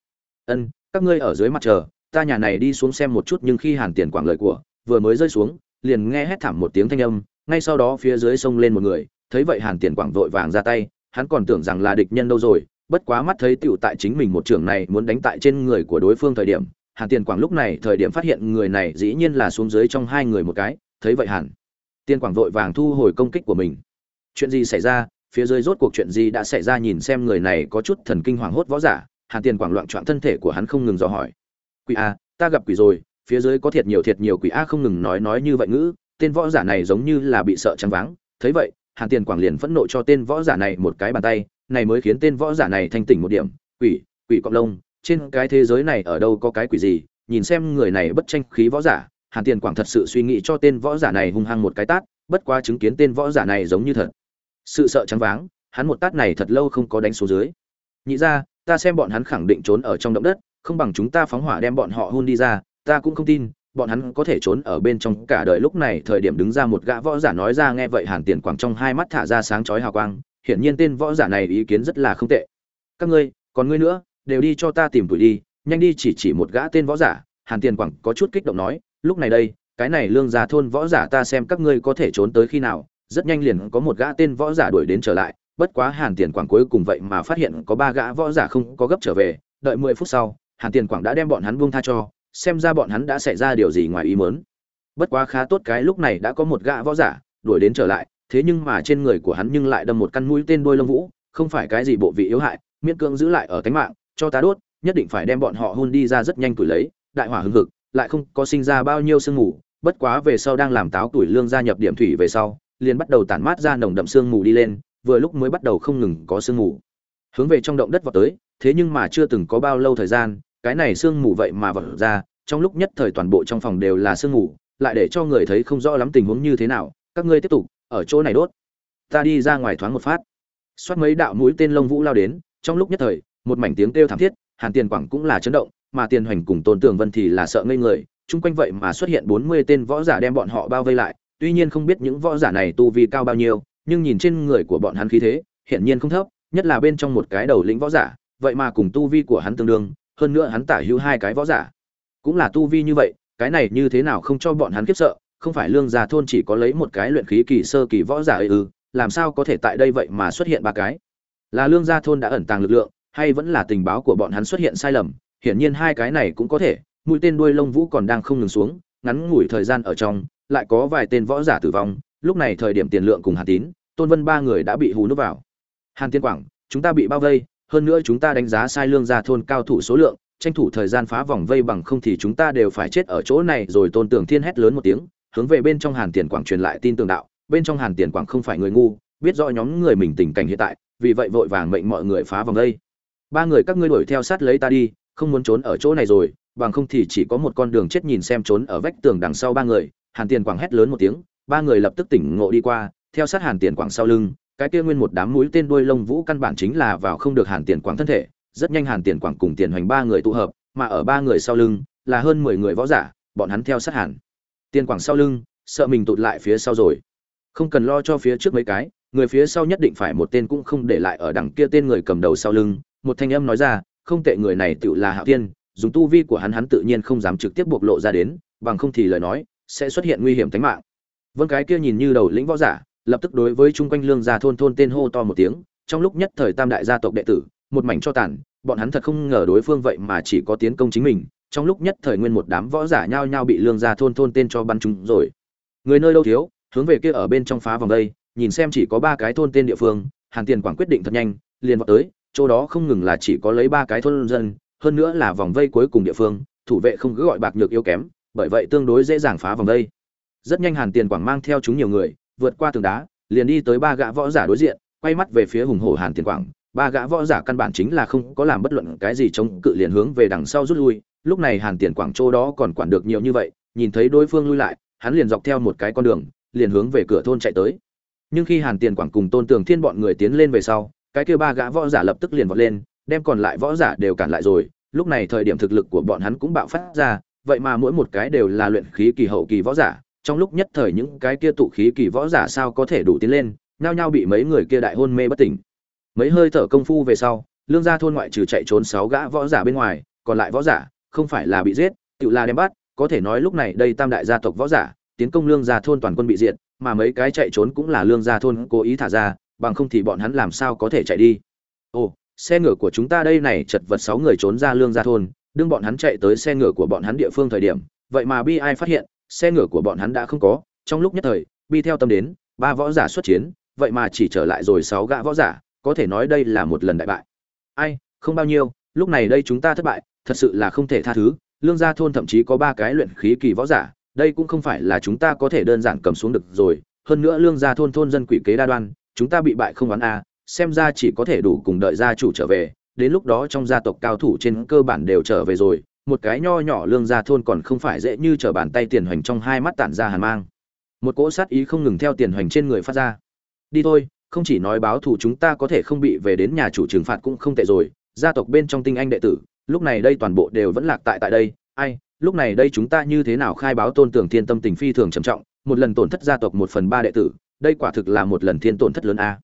Ân các ngươi ở dưới mặt trời, ta nhà này đi xuống xem một chút nhưng khi hàn tiền quảng lời của vừa mới rơi xuống liền nghe hét thảm một tiếng thanh âm ngay sau đó phía dưới sông lên một người thấy vậy hàn tiền quảng vội vàng ra tay hắn còn tưởng rằng là địch nhân đâu rồi bất quá mắt thấy tựu tại chính mình một trưởng này muốn đánh tại trên người của đối phương thời điểm hàn tiền quảng lúc này thời điểm phát hiện người này dĩ nhiên là xuống dưới trong hai người một cái, thấy vậy hẳn Tiên quảng vội vàng thu hồi công kích của mình. Chuyện gì xảy ra? Phía dưới rốt cuộc chuyện gì đã xảy ra nhìn xem người này có chút thần kinh hoàng hốt võ giả. Hàn tiền quảng loạn trọn thân thể của hắn không ngừng dò hỏi. Quỷ a, ta gặp quỷ rồi, phía dưới có thiệt nhiều thiệt nhiều quỷ a không ngừng nói nói như vậy ngữ, tên võ giả này giống như là bị sợ trắng váng. Thấy vậy, hàn tiền quảng liền phẫn nộ cho tên võ giả này một cái bàn tay, này mới khiến tên võ giả này thanh tỉnh một điểm. Quỷ quỷ cọp lông trên cái thế giới này ở đâu có cái quỷ gì, nhìn xem người này bất tranh khí võ giả, hàn tiền quảng thật sự suy nghĩ cho tên võ giả này hung hăng một cái tát, bất quá chứng kiến tên võ giả này giống như thật. Sự sợ trắng váng, hắn một tát này thật lâu không có đánh số dưới. Nhị ra, ta xem bọn hắn khẳng định trốn ở trong động đất, không bằng chúng ta phóng hỏa đem bọn họ hôn đi ra, ta cũng không tin, bọn hắn có thể trốn ở bên trong cả đời. Lúc này thời điểm đứng ra một gã võ giả nói ra nghe vậy hàn tiền quảng trong hai mắt thả ra sáng chói hào quang, hiển nhiên tên võ giả này ý kiến rất là không tệ. Các ngươi, còn ngươi nữa? Đều đi cho ta tìm tuổi đi, nhanh đi chỉ chỉ một gã tên võ giả. Hàn tiền quảng có chút kích động nói, lúc này đây, cái này lương gia thôn võ giả ta xem các ngươi có thể trốn tới khi nào, rất nhanh liền có một gã tên võ giả đuổi đến trở lại. Bất quá hàn tiền quảng cuối cùng vậy mà phát hiện có ba gã võ giả không có gấp trở về, đợi mười phút sau, hàn tiền quảng đã đem bọn hắn buông tha cho, xem ra bọn hắn đã xảy ra điều gì ngoài ý mớn bất quá khá tốt cái lúc này đã có một gã võ giả đuổi đến trở lại, thế nhưng mà trên người của hắn nhưng lại đâm một căn mũi tên đôi lông vũ, không phải cái gì bộ vị yếu hại, miễn cưỡng giữ lại ở tánh mạng cho ta đốt, nhất định phải đem bọn họ hôn đi ra rất nhanh tuổi lấy, đại hỏa hưng hực, lại không có sinh ra bao nhiêu sương mù, bất quá về sau đang làm táo tuổi lương gia nhập điểm thủy về sau, liền bắt đầu tản mát ra nồng đậm sương mù đi lên, vừa lúc mới bắt đầu không ngừng có sương mù. Hướng về trong động đất vào tới, thế nhưng mà chưa từng có bao lâu thời gian, cái này sương mù vậy mà vật ra, trong lúc nhất thời toàn bộ trong phòng đều là sương mù, lại để cho người thấy không rõ lắm tình huống như thế nào, các ngươi tiếp tục, ở chỗ này đốt. Ta đi ra ngoài thoáng một phát. Xoát mấy đạo mũi tên lông vũ lao đến, trong lúc nhất thời một mảnh tiếng kêu thảm thiết, hàn tiền quảng cũng là chấn động, mà tiền hoành cùng tôn tường vân thì là sợ ngây người, chung quanh vậy mà xuất hiện bốn mươi tên võ giả đem bọn họ bao vây lại, tuy nhiên không biết những võ giả này tu vi cao bao nhiêu, nhưng nhìn trên người của bọn hắn khí thế, hiển nhiên không thấp, nhất là bên trong một cái đầu lĩnh võ giả, vậy mà cùng tu vi của hắn tương đương, hơn nữa hắn tả hữu hai cái võ giả. Cũng là tu vi như vậy, cái này như thế nào không cho bọn hắn khiếp sợ, không phải lương gia thôn chỉ có lấy một cái luyện khí kỳ sơ kỳ võ giả ấy ư, làm sao có thể tại đây vậy mà xuất hiện ba cái? Là lương gia thôn đã ẩn tàng lực lượng hay vẫn là tình báo của bọn hắn xuất hiện sai lầm, hiển nhiên hai cái này cũng có thể, mũi tên đuôi lông vũ còn đang không ngừng xuống, ngắn ngủi thời gian ở trong, lại có vài tên võ giả tử vong, lúc này thời điểm tiền lượng cùng hàn tín, tôn vân ba người đã bị hù núp vào. Hàn tiên quảng, chúng ta bị bao vây, hơn nữa chúng ta đánh giá sai lương gia thôn cao thủ số lượng, tranh thủ thời gian phá vòng vây bằng không thì chúng ta đều phải chết ở chỗ này rồi tôn tưởng thiên hét lớn một tiếng, hướng về bên trong hàn tiền quảng truyền lại tin tường đạo, bên trong hàn tiền quảng không phải người ngu, biết rõ nhóm người mình tình cảnh hiện tại, vì vậy vội vàng mệnh mọi người phá vòng vây ba người các ngươi đuổi theo sát lấy ta đi, không muốn trốn ở chỗ này rồi, bằng không thì chỉ có một con đường chết nhìn xem trốn ở vách tường đằng sau ba người. Hàn tiền quảng hét lớn một tiếng, ba người lập tức tỉnh ngộ đi qua, theo sát hàn tiền quảng sau lưng, cái kia nguyên một đám mũi tên đuôi lông vũ căn bản chính là vào không được hàn tiền quảng thân thể, rất nhanh hàn tiền quảng cùng tiền hoành ba người tụ hợp, mà ở ba người sau lưng là hơn mười người võ giả, bọn hắn theo sát hàn tiền quảng sau lưng, sợ mình tụt lại phía sau rồi. Không cần lo cho phía trước mấy cái, người phía sau nhất định phải một tên cũng không để lại ở đằng kia tên người cầm đầu sau lưng một thanh âm nói ra, không tệ người này tự là hạo tiên dùng tu vi của hắn hắn tự nhiên không dám trực tiếp bộc lộ ra đến, bằng không thì lời nói sẽ xuất hiện nguy hiểm tính mạng. Vân cái kia nhìn như đầu lĩnh võ giả, lập tức đối với chung quanh lương gia thôn thôn tên hô to một tiếng, trong lúc nhất thời tam đại gia tộc đệ tử, một mảnh cho tàn, bọn hắn thật không ngờ đối phương vậy mà chỉ có tiến công chính mình, trong lúc nhất thời nguyên một đám võ giả nhao nhao bị lương gia thôn thôn tên cho bắn chúng rồi. Người nơi đâu thiếu, hướng về kia ở bên trong phá vòng đây, nhìn xem chỉ có ba cái thôn tên địa phương, hàn tiền quảng quyết định thật nhanh, liền vọt tới chỗ đó không ngừng là chỉ có lấy ba cái thôn dân, hơn nữa là vòng vây cuối cùng địa phương, thủ vệ không cứ gọi bạc nhược yếu kém, bởi vậy tương đối dễ dàng phá vòng vây. Rất nhanh hàn tiền quảng mang theo chúng nhiều người, vượt qua tường đá, liền đi tới ba gã võ giả đối diện, quay mắt về phía hùng hổ hàn tiền quảng. Ba gã võ giả căn bản chính là không có làm bất luận cái gì chống cự liền hướng về đằng sau rút lui. Lúc này hàn tiền quảng chỗ đó còn quản được nhiều như vậy, nhìn thấy đối phương lui lại, hắn liền dọc theo một cái con đường, liền hướng về cửa thôn chạy tới. Nhưng khi hàn tiền quảng cùng tôn tường thiên bọn người tiến lên về sau cái kia ba gã võ giả lập tức liền vọt lên, đem còn lại võ giả đều cản lại rồi. Lúc này thời điểm thực lực của bọn hắn cũng bạo phát ra, vậy mà mỗi một cái đều là luyện khí kỳ hậu kỳ võ giả, trong lúc nhất thời những cái kia tụ khí kỳ võ giả sao có thể đủ tiến lên, nhao nhao bị mấy người kia đại hôn mê bất tỉnh. Mấy hơi thở công phu về sau, lương gia thôn ngoại trừ chạy trốn sáu gã võ giả bên ngoài, còn lại võ giả không phải là bị giết, tự là đem bắt, có thể nói lúc này đây tam đại gia tộc võ giả, tiến công lương gia thôn toàn quân bị diệt, mà mấy cái chạy trốn cũng là lương gia thôn cố ý thả ra bằng không thì bọn hắn làm sao có thể chạy đi? Ồ, xe ngựa của chúng ta đây này, chật vật sáu người trốn ra lương gia thôn, đương bọn hắn chạy tới xe ngựa của bọn hắn địa phương thời điểm, vậy mà bi ai phát hiện, xe ngựa của bọn hắn đã không có. Trong lúc nhất thời, bi theo tâm đến, ba võ giả xuất chiến, vậy mà chỉ trở lại rồi sáu gã võ giả, có thể nói đây là một lần đại bại. Ai, không bao nhiêu, lúc này đây chúng ta thất bại, thật sự là không thể tha thứ. Lương gia thôn thậm chí có ba cái luyện khí kỳ võ giả, đây cũng không phải là chúng ta có thể đơn giản cầm xuống được rồi. Hơn nữa lương gia thôn thôn dân quỷ kế đa đoan chúng ta bị bại không oán a, xem ra chỉ có thể đủ cùng đợi gia chủ trở về, đến lúc đó trong gia tộc cao thủ trên cơ bản đều trở về rồi, một cái nho nhỏ lương gia thôn còn không phải dễ như trở bàn tay tiền hoành trong hai mắt tản ra hàn mang. Một cỗ sát ý không ngừng theo tiền hoành trên người phát ra. Đi thôi, không chỉ nói báo thù chúng ta có thể không bị về đến nhà chủ trừng phạt cũng không tệ rồi, gia tộc bên trong tinh anh đệ tử, lúc này đây toàn bộ đều vẫn lạc tại tại đây. Ai, lúc này đây chúng ta như thế nào khai báo tôn tưởng thiên tâm tình phi thường trầm trọng, một lần tổn thất gia tộc một phần ba đệ tử đây quả thực là một lần thiên tổn thất lớn a.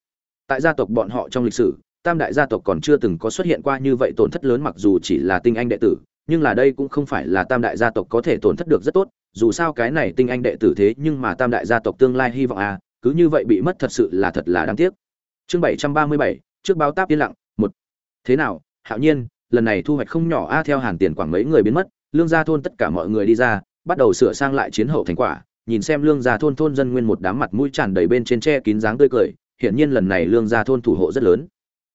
Tại gia tộc bọn họ trong lịch sử, tam đại gia tộc còn chưa từng có xuất hiện qua như vậy tổn thất lớn mặc dù chỉ là tinh anh đệ tử, nhưng là đây cũng không phải là tam đại gia tộc có thể tổn thất được rất tốt, dù sao cái này tinh anh đệ tử thế nhưng mà tam đại gia tộc tương lai hy vọng a, cứ như vậy bị mất thật sự là thật là đáng tiếc. Chương bảy trăm ba mươi bảy, trước báo táp yên lặng, một. Thế nào, hạo nhiên, lần này thu hoạch không nhỏ a, theo hàn tiền quảng mấy người biến mất, lương gia thôn tất cả mọi người đi ra, bắt đầu sửa sang lại chiến hậu thành quả nhìn xem lương gia thôn thôn dân nguyên một đám mặt mũi tràn đầy bên trên tre kín dáng tươi cười, hiển nhiên lần này lương gia thôn thủ hộ rất lớn.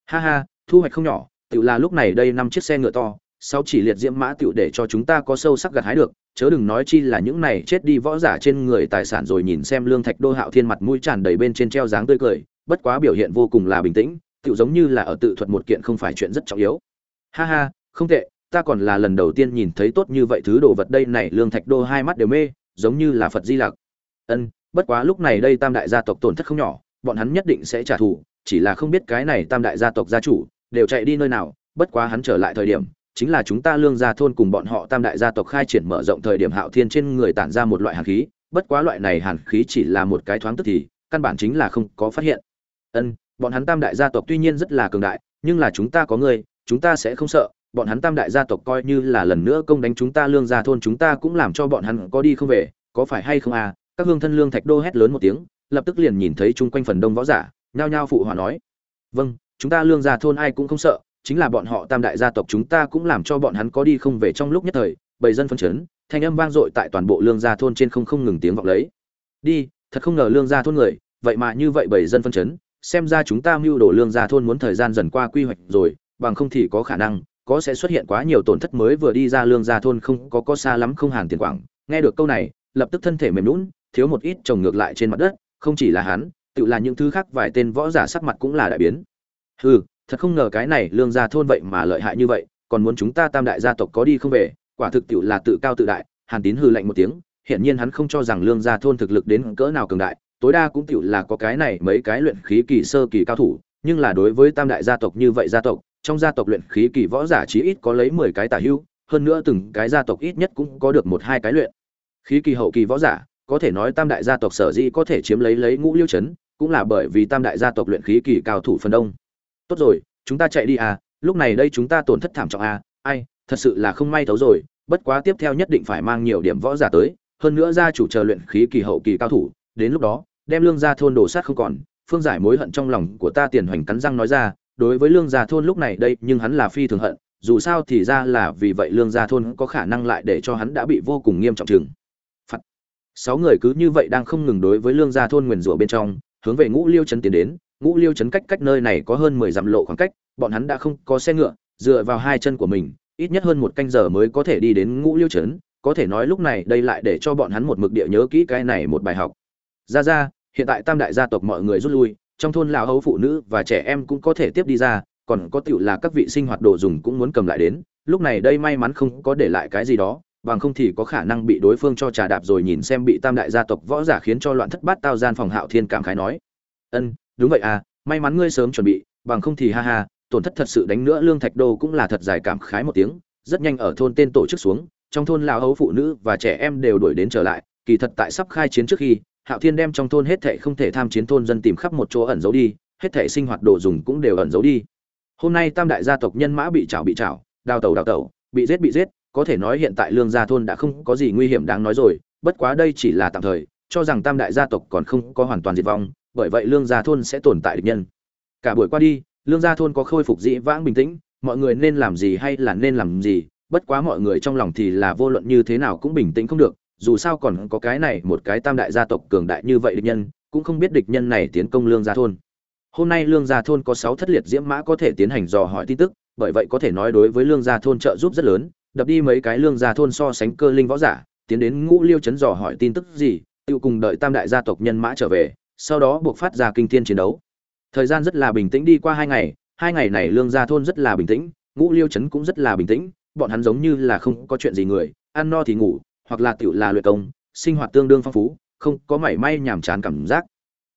Ha ha, thu hoạch không nhỏ tự là lúc này đây năm chiếc xe ngựa to, sau chỉ liệt diễm mã tựu để cho chúng ta có sâu sắc gặt hái được, chớ đừng nói chi là những này chết đi võ giả trên người tài sản rồi nhìn xem lương thạch đô hạo thiên mặt mũi tràn đầy bên trên treo dáng tươi cười, bất quá biểu hiện vô cùng là bình tĩnh tựu giống như là ở tự thuật một kiện không phải chuyện rất trọng yếu. Ha ha, không tệ, ta còn là lần đầu tiên nhìn thấy tốt như vậy thứ đồ vật đây này, lương thạch đô hai mắt đều mê giống như là phật di lặc. Ân, bất quá lúc này đây tam đại gia tộc tổn thất không nhỏ, bọn hắn nhất định sẽ trả thù, chỉ là không biết cái này tam đại gia tộc gia chủ đều chạy đi nơi nào, bất quá hắn trở lại thời điểm, chính là chúng ta lương gia thôn cùng bọn họ tam đại gia tộc khai triển mở rộng thời điểm hạo thiên trên người tản ra một loại hàn khí, bất quá loại này hàn khí chỉ là một cái thoáng tức thì, căn bản chính là không có phát hiện. Ân, bọn hắn tam đại gia tộc tuy nhiên rất là cường đại, nhưng là chúng ta có người, chúng ta sẽ không sợ bọn hắn tam đại gia tộc coi như là lần nữa công đánh chúng ta lương gia thôn chúng ta cũng làm cho bọn hắn có đi không về, có phải hay không à? Các hương thân lương thạch đô hét lớn một tiếng, lập tức liền nhìn thấy chung quanh phần đông võ giả, nhao nhao phụ họa nói. Vâng chúng ta lương gia thôn ai cũng không sợ, chính là bọn họ tam đại gia tộc chúng ta cũng làm cho bọn hắn có đi không về trong lúc nhất thời, bầy dân phân chấn, thanh âm vang dội tại toàn bộ lương gia thôn trên không không ngừng tiếng vọng lấy. Đi, thật không ngờ lương gia thôn người, vậy mà như vậy bầy dân phân chấn, xem ra chúng ta mưu đồ lương gia thôn muốn thời gian dần qua quy hoạch rồi, bằng không thì có khả năng có sẽ xuất hiện quá nhiều tổn thất mới vừa đi ra lương gia thôn không có có xa lắm không hàng tiền quảng. Nghe được câu này, lập tức thân thể mềm lún thiếu một ít trồng ngược lại trên mặt đất, không chỉ là hắn, tự là những thứ khác vài tên võ giả sắc mặt cũng là đại biến. Hừ, thật không ngờ cái này lương gia thôn vậy mà lợi hại như vậy, còn muốn chúng ta tam đại gia tộc có đi không về, quả thực tự là tự cao tự đại, hàn tín hừ lạnh một tiếng, hiển nhiên hắn không cho rằng lương gia thôn thực lực đến cỡ nào cường đại, tối đa cũng tự là có cái này mấy cái luyện khí kỳ sơ kỳ cao thủ, nhưng là đối với tam đại gia tộc như vậy gia tộc trong gia tộc luyện khí kỳ võ giả chí ít có lấy mười cái tả hưu, hơn nữa từng cái gia tộc ít nhất cũng có được một hai cái luyện. Khí kỳ hậu kỳ võ giả, có thể nói tam đại gia tộc sở dĩ có thể chiếm lấy lấy ngũ liêu chấn, cũng là bởi vì tam đại gia tộc luyện khí kỳ cao thủ phần đông. Tốt rồi, chúng ta chạy đi à lúc này đây chúng ta tổn thất thảm trọng à ai, thật sự là không may thấu rồi, bất quá tiếp theo nhất định phải mang nhiều điểm võ giả tới, hơn nữa gia chủ chờ luyện khí kỳ hậu kỳ cao thủ, đến lúc đó, đem lương gia thôn đổ sát không còn, phương giải mối hận trong lòng của ta tiền hoành cắn răng nói ra đối với lương gia thôn lúc này đây, nhưng hắn là phi thường hận, dù sao thì ra là vì vậy lương gia thôn có khả năng lại để cho hắn đã bị vô cùng nghiêm trọng chừng phạt. Sáu người cứ như vậy đang không ngừng đối với lương gia thôn nguyền rủa bên trong, hướng về ngũ liêu trấn tiến đến. Ngũ liêu trấn cách cách nơi này có hơn mười dặm lộ khoảng cách, bọn hắn đã không có xe ngựa, dựa vào hai chân của mình, ít nhất hơn một canh giờ mới có thể đi đến ngũ liêu trấn. Có thể nói lúc này đây lại để cho bọn hắn một mực địa nhớ kỹ cái này một bài học. Ra ra, hiện tại tam đại gia tộc mọi người rút lui trong thôn lão hấu phụ nữ và trẻ em cũng có thể tiếp đi ra, còn có tiểu là các vị sinh hoạt đồ dùng cũng muốn cầm lại đến. Lúc này đây may mắn không có để lại cái gì đó, bằng không thì có khả năng bị đối phương cho trà đạp rồi nhìn xem bị tam đại gia tộc võ giả khiến cho loạn thất bát tao gian phòng hạo thiên cảm khái nói. Ân, đúng vậy à may mắn ngươi sớm chuẩn bị, bằng không thì ha ha, tổn thất thật sự đánh nữa lương thạch đô cũng là thật dài cảm khái một tiếng, rất nhanh ở thôn tên tổ chức xuống, trong thôn lão hấu phụ nữ và trẻ em đều đuổi đến trở lại, kỳ thật tại sắp khai chiến trước khi hạo thiên đem trong thôn hết thệ không thể tham chiến thôn dân tìm khắp một chỗ ẩn giấu đi, hết thệ sinh hoạt đồ dùng cũng đều ẩn giấu đi. Hôm nay tam đại gia tộc nhân mã bị chảo bị chảo, đào tẩu đào tẩu, bị giết bị giết, có thể nói hiện tại lương gia thôn đã không có gì nguy hiểm đáng nói rồi, bất quá đây chỉ là tạm thời, cho rằng tam đại gia tộc còn không có hoàn toàn diệt vong, bởi vậy lương gia thôn sẽ tồn tại địch nhân. Cả buổi qua đi, lương gia thôn có khôi phục dĩ vãng bình tĩnh, mọi người nên làm gì hay là nên làm gì, bất quá mọi người trong lòng thì là vô luận như thế nào cũng bình tĩnh không được dù sao còn có cái này một cái tam đại gia tộc cường đại như vậy địch nhân, cũng không biết địch nhân này tiến công lương gia thôn. Hôm nay lương gia thôn có sáu thất liệt diễm mã có thể tiến hành dò hỏi tin tức, bởi vậy có thể nói đối với lương gia thôn trợ giúp rất lớn, đập đi mấy cái lương gia thôn so sánh cơ linh võ giả, tiến đến ngũ liêu chấn dò hỏi tin tức gì, tự cùng đợi tam đại gia tộc nhân mã trở về, sau đó buộc phát ra kinh thiên chiến đấu. Thời gian rất là bình tĩnh đi qua hai ngày hai ngày này lương gia thôn rất là bình tĩnh, ngũ liêu chấn cũng rất là bình tĩnh, bọn hắn giống như là không có chuyện gì người, ăn no thì ngủ hoặc là tiểu là luyện công, sinh hoạt tương đương phong phú, không có mảy may nhàm chán cảm giác.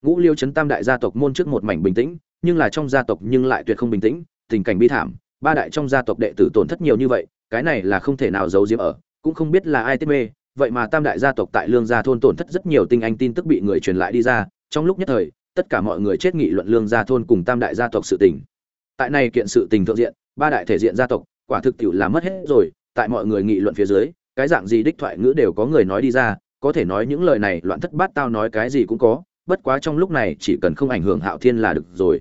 Ngũ liêu chấn tam đại gia tộc môn trước một mảnh bình tĩnh, nhưng là trong gia tộc nhưng lại tuyệt không bình tĩnh, tình cảnh bi thảm, ba đại trong gia tộc đệ tử tổn thất nhiều như vậy, cái này là không thể nào giấu giếm ở, cũng không biết là ai tiết mê, vậy mà tam đại gia tộc tại lương gia thôn tổn thất rất nhiều tinh anh tin tức bị người truyền lại đi ra, trong lúc nhất thời, tất cả mọi người chết nghị luận lương gia thôn cùng tam đại gia tộc sự tình. Tại này kiện sự tình thượng diện, ba đại thể diện gia tộc, quả thực tiểu là mất hết rồi, tại mọi người nghị luận phía dưới cái dạng gì đích thoại ngữ đều có người nói đi ra, có thể nói những lời này loạn thất bát tao nói cái gì cũng có, bất quá trong lúc này chỉ cần không ảnh hưởng hạo thiên là được rồi.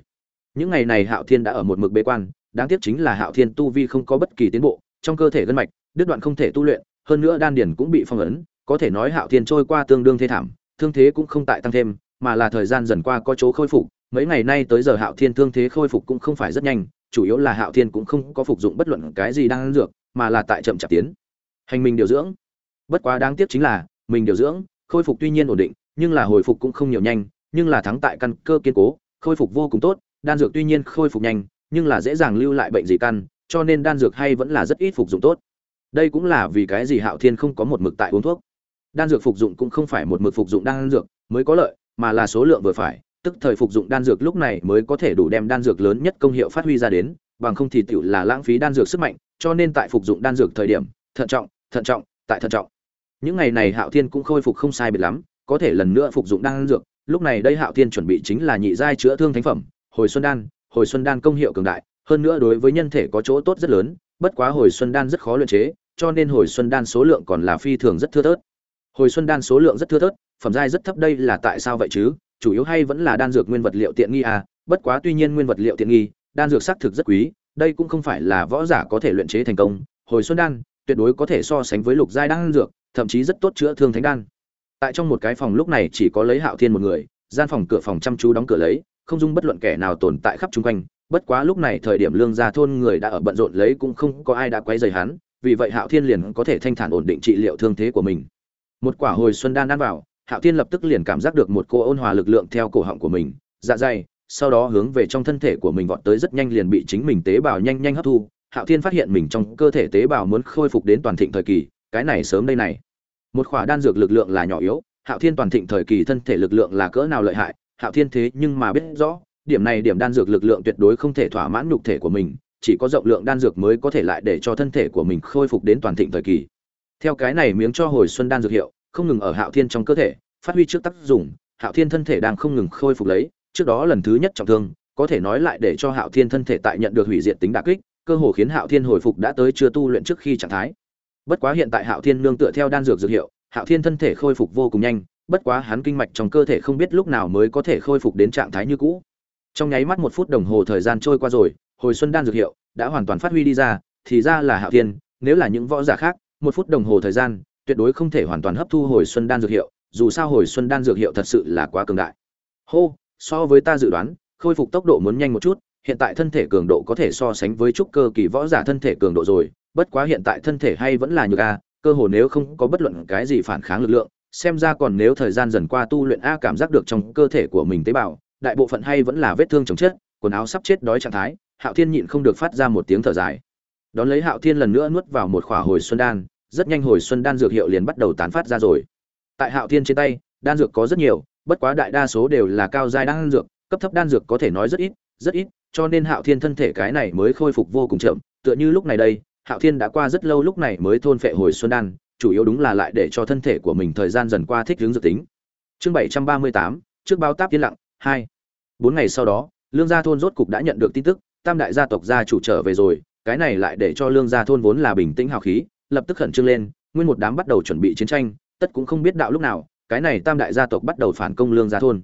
Những ngày này hạo thiên đã ở một mực bế quan, đáng tiếc chính là hạo thiên tu vi không có bất kỳ tiến bộ, trong cơ thể gân mạch, đứt đoạn không thể tu luyện, hơn nữa đan điền cũng bị phong ấn, có thể nói hạo thiên trôi qua tương đương thê thảm, thương thế cũng không tại tăng thêm, mà là thời gian dần qua có chỗ khôi phục, mấy ngày nay tới giờ hạo thiên thương thế khôi phục cũng không phải rất nhanh, chủ yếu là hạo thiên cũng không có phục dụng bất luận cái gì đang dược, mà là tại chậm chạp tiến hành mình điều dưỡng. Bất quá đáng tiếc chính là, mình điều dưỡng, khôi phục tuy nhiên ổn định, nhưng là hồi phục cũng không nhiều nhanh, nhưng là thắng tại căn cơ kiên cố, khôi phục vô cùng tốt, đan dược tuy nhiên khôi phục nhanh, nhưng là dễ dàng lưu lại bệnh gì căn, cho nên đan dược hay vẫn là rất ít phục dụng tốt. Đây cũng là vì cái gì hạo thiên không có một mực tại uống thuốc. Đan dược phục dụng cũng không phải một mực phục dụng đan dược mới có lợi, mà là số lượng vừa phải, tức thời phục dụng đan dược lúc này mới có thể đủ đem đan dược lớn nhất công hiệu phát huy ra đến, bằng không thì tiểu là lãng phí đan dược sức mạnh, cho nên tại phục dụng đan dược thời điểm thận trọng thận trọng, tại thận trọng. Những ngày này hạo thiên cũng khôi phục không sai biệt lắm, có thể lần nữa phục dụng đan dược. Lúc này đây hạo thiên chuẩn bị chính là nhị giai chữa thương thánh phẩm, hồi xuân đan, hồi xuân đan công hiệu cường đại, hơn nữa đối với nhân thể có chỗ tốt rất lớn, bất quá hồi xuân đan rất khó luyện chế, cho nên hồi xuân đan số lượng còn là phi thường rất thưa thớt. Hồi xuân đan số lượng rất thưa thớt, phẩm giai rất thấp đây là tại sao vậy chứ? Chủ yếu hay vẫn là đan dược nguyên vật liệu tiện nghi à? Bất quá tuy nhiên nguyên vật liệu tiện nghi, đan dược xác thực rất quý, đây cũng không phải là võ giả có thể luyện chế thành công. Hồi xuân đan tuyệt đối có thể so sánh với lục giai đan dược, thậm chí rất tốt chữa thương thánh đan. Tại trong một cái phòng lúc này chỉ có lấy hạo thiên một người, gian phòng cửa phòng chăm chú đóng cửa lấy, không dung bất luận kẻ nào tồn tại khắp chung quanh. Bất quá lúc này thời điểm lương gia thôn người đã ở bận rộn lấy cũng không có ai đã quấy rầy hắn, vì vậy hạo thiên liền có thể thanh thản ổn định trị liệu thương thế của mình. Một quả hồi xuân đan ăn vào, hạo thiên lập tức liền cảm giác được một cô ôn hòa lực lượng theo cổ họng của mình dạ dày, sau đó hướng về trong thân thể của mình vọt tới rất nhanh liền bị chính mình tế bào nhanh nhanh hấp thu hạo thiên phát hiện mình trong cơ thể tế bào muốn khôi phục đến toàn thịnh thời kỳ, cái này sớm đây này. Một khỏa đan dược lực lượng là nhỏ yếu, hạo thiên toàn thịnh thời kỳ thân thể lực lượng là cỡ nào lợi hại, hạo thiên thế nhưng mà biết rõ, điểm này điểm đan dược lực lượng tuyệt đối không thể thỏa mãn nhục thể của mình, chỉ có rộng lượng đan dược mới có thể lại để cho thân thể của mình khôi phục đến toàn thịnh thời kỳ. Theo cái này miếng cho hồi xuân đan dược hiệu, không ngừng ở hạo thiên trong cơ thể, phát huy trước tác dụng, hạo thiên thân thể đang không ngừng khôi phục lấy, trước đó lần thứ nhất trọng thương, có thể nói lại để cho hạo thiên thân thể tại nhận được hủy diệt tính đà kích cơ hồ khiến hạo thiên hồi phục đã tới chưa tu luyện trước khi trạng thái. Bất quá hiện tại hạo thiên nương tựa theo đan dược dược hiệu, hạo thiên thân thể khôi phục vô cùng nhanh, bất quá hắn kinh mạch trong cơ thể không biết lúc nào mới có thể khôi phục đến trạng thái như cũ. Trong nháy mắt một phút đồng hồ thời gian trôi qua rồi, hồi xuân đan dược hiệu đã hoàn toàn phát huy đi ra, thì ra là hạo thiên, nếu là những võ giả khác, một phút đồng hồ thời gian, tuyệt đối không thể hoàn toàn hấp thu hồi xuân đan dược hiệu, dù sao hồi xuân đan dược hiệu thật sự là quá cường đại. Hô, so với ta dự đoán, khôi phục tốc độ muốn nhanh một chút hiện tại thân thể cường độ có thể so sánh với trúc cơ kỳ võ giả thân thể cường độ rồi bất quá hiện tại thân thể hay vẫn là nhược a cơ hồ nếu không có bất luận cái gì phản kháng lực lượng xem ra còn nếu thời gian dần qua tu luyện a cảm giác được trong cơ thể của mình tế bào đại bộ phận hay vẫn là vết thương chồng chất, quần áo sắp chết đói trạng thái hạo thiên nhịn không được phát ra một tiếng thở dài. Đón lấy hạo thiên lần nữa nuốt vào một khỏa hồi xuân đan rất nhanh hồi xuân đan dược hiệu liền bắt đầu tán phát ra rồi. Tại hạo thiên trên tay đan dược có rất nhiều bất quá đại đa số đều là cao giai đan dược cấp thấp đan dược có thể nói rất ít rất ít cho nên hạo thiên thân thể cái này mới khôi phục vô cùng chậm, tựa như lúc này đây, hạo thiên đã qua rất lâu lúc này mới thôn phệ hồi xuân đan, chủ yếu đúng là lại để cho thân thể của mình thời gian dần qua thích ứng dự tính. Chương bảy trăm ba mươi tám, trước báo táp yên lặng, hai. Bốn ngày sau đó, lương gia thôn rốt cục đã nhận được tin tức, tam đại gia tộc gia chủ trở về rồi, cái này lại để cho lương gia thôn vốn là bình tĩnh hào khí, lập tức khẩn trương lên, nguyên một đám bắt đầu chuẩn bị chiến tranh, tất cũng không biết đạo lúc nào, cái này tam đại gia tộc bắt đầu phản công lương gia thôn.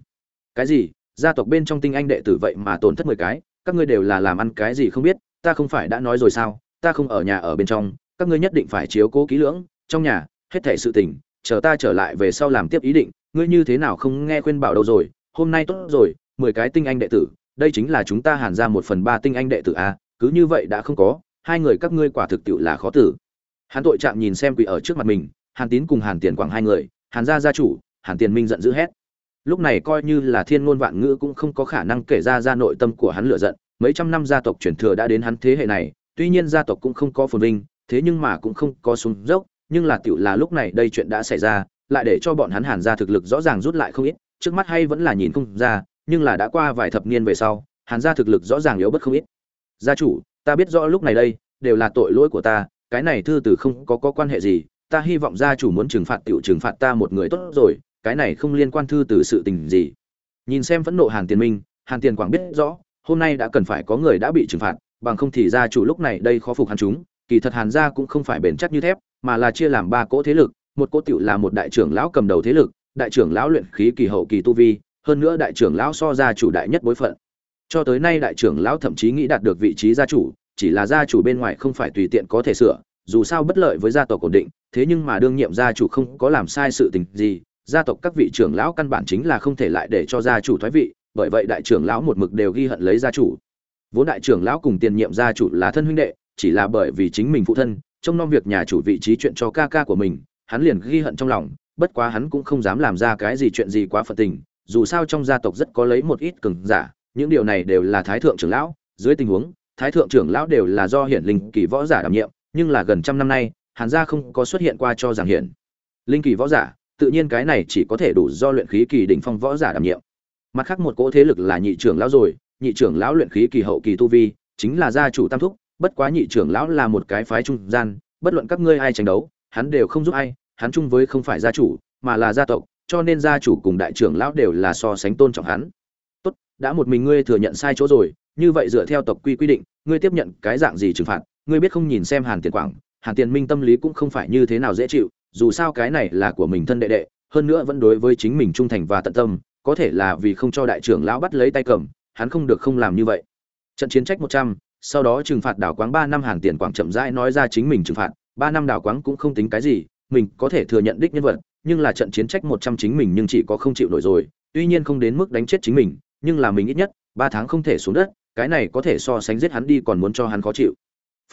Cái gì? Gia tộc bên trong tinh anh đệ tử vậy mà tổn thất mười cái các ngươi đều là làm ăn cái gì không biết, ta không phải đã nói rồi sao, ta không ở nhà ở bên trong, các ngươi nhất định phải chiếu cố kỹ lưỡng, trong nhà, hết thảy sự tình, chờ ta trở lại về sau làm tiếp ý định, ngươi như thế nào không nghe khuyên bảo đâu rồi, hôm nay tốt rồi, mười cái tinh anh đệ tử, đây chính là chúng ta hàn ra một phần ba tinh anh đệ tử a, cứ như vậy đã không có, hai người các ngươi quả thực tiệu là khó tử. Hàn tội trạng nhìn xem quỷ ở trước mặt mình, hàn tín cùng hàn tiền quảng hai người, hàn gia gia chủ, hàn tiền minh giận dữ hét lúc này coi như là thiên ngôn vạn ngữ cũng không có khả năng kể ra ra nội tâm của hắn lựa giận, mấy trăm năm gia tộc truyền thừa đã đến hắn thế hệ này, tuy nhiên gia tộc cũng không có phồn vinh, thế nhưng mà cũng không có súng dốc, nhưng là tiểu là lúc này đây chuyện đã xảy ra, lại để cho bọn hắn hàn gia thực lực rõ ràng rút lại không ít, trước mắt hay vẫn là nhìn không ra, nhưng là đã qua vài thập niên về sau, hàn gia thực lực rõ ràng yếu bất không ít. Gia chủ, ta biết rõ lúc này đây, đều là tội lỗi của ta, cái này thư từ không có có quan hệ gì, ta hy vọng gia chủ muốn trừng phạt tiểu trừng phạt ta một người tốt rồi cái này không liên quan thư từ sự tình gì. Nhìn xem phẫn nộ hàn tiền minh, hàn tiền quảng biết rõ, hôm nay đã cần phải có người đã bị trừng phạt, bằng không thì gia chủ lúc này đây khó phục hắn chúng, kỳ thật hàn gia cũng không phải bền chắc như thép, mà là chia làm ba cỗ thế lực, một cỗ tiểu là một đại trưởng lão cầm đầu thế lực, đại trưởng lão luyện khí kỳ hậu kỳ tu vi, hơn nữa đại trưởng lão so gia chủ đại nhất bối phận. Cho tới nay đại trưởng lão thậm chí nghĩ đạt được vị trí gia chủ, chỉ là gia chủ bên ngoài không phải tùy tiện có thể sửa, dù sao bất lợi với gia tộc ổn định, thế nhưng mà đương nhiệm gia chủ không có làm sai sự tình gì gia tộc các vị trưởng lão căn bản chính là không thể lại để cho gia chủ thoái vị, bởi vậy đại trưởng lão một mực đều ghi hận lấy gia chủ. Vốn đại trưởng lão cùng tiền nhiệm gia chủ là thân huynh đệ, chỉ là bởi vì chính mình phụ thân, trông nom việc nhà chủ vị trí chuyện cho ca ca của mình, hắn liền ghi hận trong lòng, bất quá hắn cũng không dám làm ra cái gì chuyện gì quá phật tình, dù sao trong gia tộc rất có lấy một ít cường giả, những điều này đều là thái thượng trưởng lão, dưới tình huống, thái thượng trưởng lão đều là do hiển linh kỳ võ giả đảm nhiệm, nhưng là gần trăm năm nay, hàn gia không có xuất hiện qua cho giảng hiển linh kỳ võ giả tự nhiên cái này chỉ có thể đủ do luyện khí kỳ đỉnh phong võ giả đảm nhiệm. Mặt khác một cỗ thế lực là nhị trưởng lão rồi, nhị trưởng lão luyện khí kỳ hậu kỳ tu vi, chính là gia chủ tam thúc, bất quá nhị trưởng lão là một cái phái trung gian, bất luận các ngươi ai tranh đấu, hắn đều không giúp ai, hắn chung với không phải gia chủ, mà là gia tộc, cho nên gia chủ cùng đại trưởng lão đều là so sánh tôn trọng hắn. Tốt, đã một mình ngươi thừa nhận sai chỗ rồi, như vậy dựa theo tộc quy quy định, ngươi tiếp nhận cái dạng gì trừng phạt, ngươi biết không nhìn xem hàn tiền quảng, hàn tiền minh tâm lý cũng không phải như thế nào dễ chịu dù sao cái này là của mình thân đệ đệ, hơn nữa vẫn đối với chính mình trung thành và tận tâm, có thể là vì không cho đại trưởng lão bắt lấy tay cầm, hắn không được không làm như vậy. Trận chiến trách một trăm, sau đó trừng phạt đảo quáng ba năm hàng tiền quảng chậm rãi nói ra chính mình trừng phạt, ba năm đảo quáng cũng không tính cái gì, mình có thể thừa nhận đích nhân vật, nhưng là trận chiến trách một trăm chính mình nhưng chỉ có không chịu nổi rồi, tuy nhiên không đến mức đánh chết chính mình, nhưng là mình ít nhất, ba tháng không thể xuống đất, cái này có thể so sánh giết hắn đi còn muốn cho hắn khó chịu.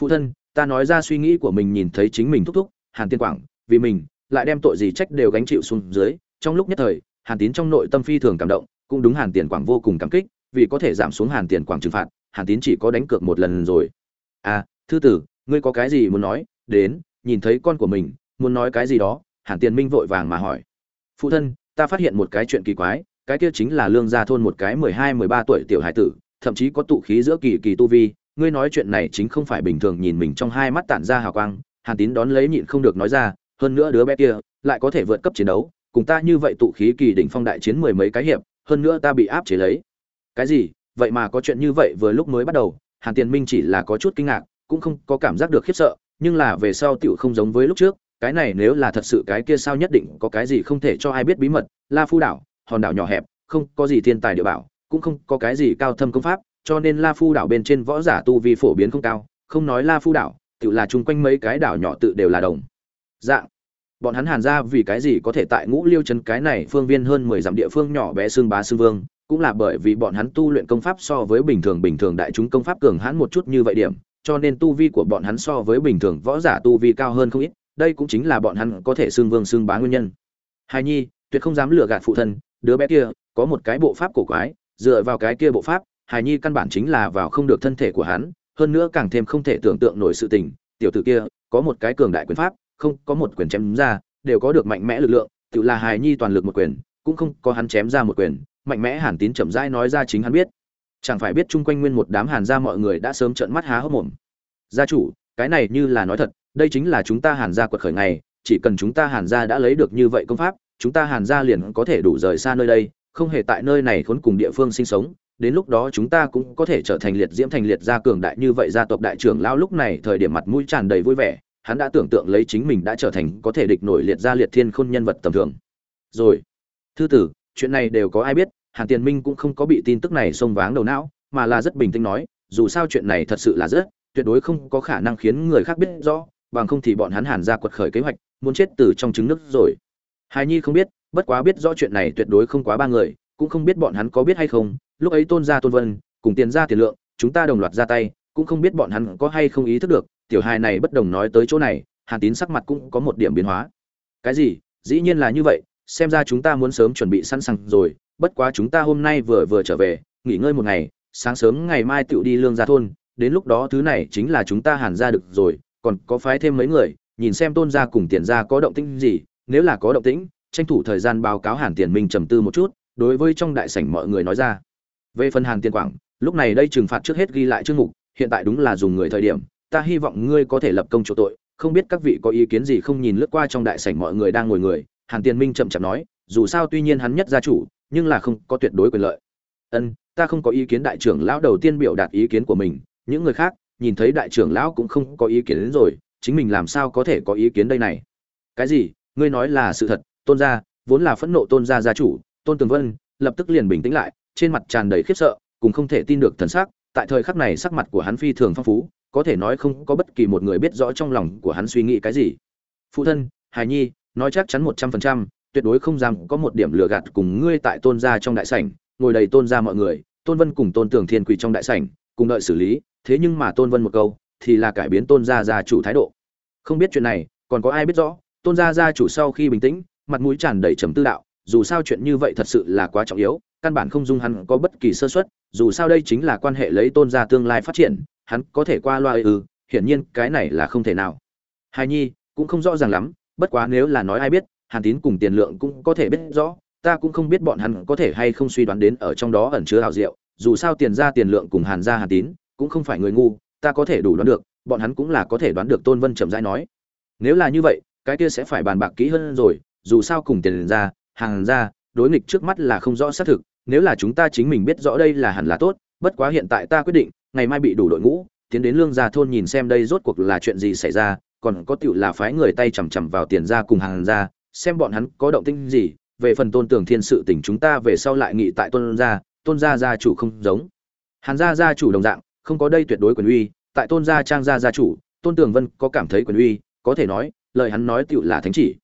Phụ thân, ta nói ra suy nghĩ của mình nhìn thấy chính mình thúc thúc hàn tiên quảng vì mình, lại đem tội gì trách đều gánh chịu xuống dưới, trong lúc nhất thời, hàn tín trong nội tâm phi thường cảm động, cũng đúng hàn tiền quảng vô cùng cảm kích, vì có thể giảm xuống hàn tiền quảng trừng phạt, hàn tín chỉ có đánh cược một lần rồi. À thư tử, ngươi có cái gì muốn nói? Đến, nhìn thấy con của mình, muốn nói cái gì đó, hàn tiền minh vội vàng mà hỏi. Phụ thân, ta phát hiện một cái chuyện kỳ quái, cái kia chính là lương gia thôn một cái mười hai, mười ba tuổi tiểu hải tử, thậm chí có tụ khí giữa kỳ kỳ tu vi, ngươi nói chuyện này chính không phải bình thường nhìn mình trong hai mắt tản ra hào quang, hàn tín đón lấy nhịn không được nói ra hơn nữa đứa bé kia lại có thể vượt cấp chiến đấu, cùng ta như vậy tụ khí kỳ đỉnh phong đại chiến mười mấy cái hiệp, hơn nữa ta bị áp chế lấy. Cái gì? Vậy mà có chuyện như vậy vừa lúc mới bắt đầu, hàn tiền minh chỉ là có chút kinh ngạc, cũng không có cảm giác được khiếp sợ, nhưng là về sau tiểu không giống với lúc trước, cái này nếu là thật sự cái kia sao nhất định có cái gì không thể cho ai biết bí mật, la phu đảo, hòn đảo nhỏ hẹp, không có gì thiên tài địa bảo, cũng không có cái gì cao thâm công pháp, cho nên la phu đảo bên trên võ giả tu vi phổ biến không cao, không nói la phu đảo, tự là chung quanh mấy cái đảo nhỏ tự đều là đồng dạng. Bọn hắn hàn ra vì cái gì có thể tại ngũ liêu chân cái này phương viên hơn mười dặm địa phương nhỏ bé xương bá sư vương, cũng là bởi vì bọn hắn tu luyện công pháp so với bình thường bình thường đại chúng công pháp cường hãn một chút như vậy điểm, cho nên tu vi của bọn hắn so với bình thường võ giả tu vi cao hơn không ít, đây cũng chính là bọn hắn có thể xương vương xương bá nguyên nhân. Hài nhi, tuyệt không dám lừa gạt phụ thân, đứa bé kia, có một cái bộ pháp cổ quái, dựa vào cái kia bộ pháp hài nhi căn bản chính là vào không được thân thể của hắn, hơn nữa càng thêm không thể tưởng tượng nổi sự tình, tiểu tử kia, có một cái cường đại quyền pháp không có một quyền chém ra, đều có được mạnh mẽ lực lượng, tự là hài nhi toàn lực một quyền, cũng không có hắn chém ra một quyền, mạnh mẽ hàn tín chậm rãi nói ra chính hắn biết. Chẳng phải biết chung quanh nguyên một đám hàn gia mọi người đã sớm trợn mắt há hốc mồm. Gia chủ, cái này như là nói thật, đây chính là chúng ta hàn gia quật khởi ngày, chỉ cần chúng ta hàn gia đã lấy được như vậy công pháp, chúng ta hàn gia liền có thể đủ rời xa nơi đây, không hề tại nơi này khốn cùng địa phương sinh sống. Đến lúc đó chúng ta cũng có thể trở thành liệt diễm thành liệt gia cường đại như vậy, gia tộc đại trưởng lao lúc này thời điểm mặt mũi tràn đầy vui vẻ hắn đã tưởng tượng lấy chính mình đã trở thành có thể địch nổi liệt gia liệt thiên khôn nhân vật tầm thường. Rồi, thư tử, chuyện này đều có ai biết, hàn tiền minh cũng không có bị tin tức này xông váng đầu não, mà là rất bình tĩnh nói, dù sao chuyện này thật sự là rất, tuyệt đối không có khả năng khiến người khác biết rõ, bằng không thì bọn hắn hàn ra quật khởi kế hoạch, muốn chết từ trong trứng nước rồi. Hài nhi không biết, bất quá biết rõ chuyện này tuyệt đối không quá ba người, cũng không biết bọn hắn có biết hay không, lúc ấy tôn gia tôn vân, cùng tiền gia tiền lượng, chúng ta đồng loạt ra tay, cũng không biết bọn hắn có hay không ý thức được tiểu hài này bất đồng nói tới chỗ này, hàn tín sắc mặt cũng có một điểm biến hóa. Cái gì? Dĩ nhiên là như vậy, xem ra chúng ta muốn sớm chuẩn bị sẵn sàng rồi, bất quá chúng ta hôm nay vừa vừa trở về, nghỉ ngơi một ngày, sáng sớm ngày mai tựu đi lương ra thôn, đến lúc đó thứ này chính là chúng ta hàn ra được rồi, còn có phái thêm mấy người, nhìn xem tôn gia cùng tiền gia có động tĩnh gì, nếu là có động tĩnh, tranh thủ thời gian báo cáo hàn tiền minh trầm tư một chút, đối với trong đại sảnh mọi người nói ra. Về phần hàn tiền quảng, lúc này đây trừng phạt trước hết ghi lại chương mục, hiện tại đúng là dùng người thời điểm ta hy vọng ngươi có thể lập công chỗ tội, không biết các vị có ý kiến gì không nhìn lướt qua trong đại sảnh mọi người đang ngồi người, hàn tiền minh chậm chậm nói, dù sao tuy nhiên hắn nhất gia chủ, nhưng là không có tuyệt đối quyền lợi. Ân, ta không có ý kiến đại trưởng lão đầu tiên biểu đạt ý kiến của mình, những người khác, nhìn thấy đại trưởng lão cũng không có ý kiến đến rồi, chính mình làm sao có thể có ý kiến đây này? Cái gì? Ngươi nói là sự thật, tôn gia, vốn là phẫn nộ tôn gia gia chủ, tôn tường vân, lập tức liền bình tĩnh lại, trên mặt tràn đầy khiếp sợ, cùng không thể tin được thần sắc, tại thời khắc này sắc mặt của hắn phi thường phong phú có thể nói không có bất kỳ một người biết rõ trong lòng của hắn suy nghĩ cái gì. Phụ thân, hài nhi, nói chắc chắn một trăm phần trăm, tuyệt đối không dám có một điểm lừa gạt cùng ngươi tại tôn gia trong đại sảnh, ngồi đầy tôn gia mọi người, tôn vân cùng tôn tưởng thiên quỳ trong đại sảnh, cùng đợi xử lý, thế nhưng mà tôn vân một câu, thì là cải biến tôn gia gia chủ thái độ. Không biết chuyện này, còn có ai biết rõ, tôn gia gia chủ sau khi bình tĩnh, mặt mũi tràn đầy trầm tư đạo, dù sao chuyện như vậy thật sự là quá trọng yếu, căn bản không dung hắn có bất kỳ sơ suất, dù sao đây chính là quan hệ lấy tôn gia tương lai phát triển hắn có thể qua loa ư, hiển nhiên cái này là không thể nào. Hài nhi, cũng không rõ ràng lắm, bất quá nếu là nói ai biết, hàn tín cùng tiền lượng cũng có thể biết rõ, ta cũng không biết bọn hắn có thể hay không suy đoán đến ở trong đó ẩn chứa hào diệu, dù sao tiền ra tiền lượng cùng hàn ra hàn tín cũng không phải người ngu, ta có thể đủ đoán được, bọn hắn cũng là có thể đoán được tôn vân chậm rãi nói. Nếu là như vậy, cái kia sẽ phải bàn bạc kỹ hơn rồi, dù sao cùng tiền ra hàng ra đối nghịch trước mắt là không rõ xác thực, nếu là chúng ta chính mình biết rõ đây là hẳn là tốt bất quá hiện tại ta quyết định, ngày mai bị đủ đội ngũ, tiến đến lương gia thôn nhìn xem đây rốt cuộc là chuyện gì xảy ra, còn có tựu là phái người tay chằm chằm vào tiền ra cùng hàng ra, xem bọn hắn có động tĩnh gì, về phần tôn tưởng thiên sự tình chúng ta về sau lại nghị tại tôn gia tôn gia gia chủ không giống. Hàn gia gia chủ đồng dạng, không có đây tuyệt đối quyền uy, tại tôn gia trang gia gia chủ, tôn tường vân có cảm thấy quyền uy, có thể nói, lời hắn nói tựu là thánh chỉ.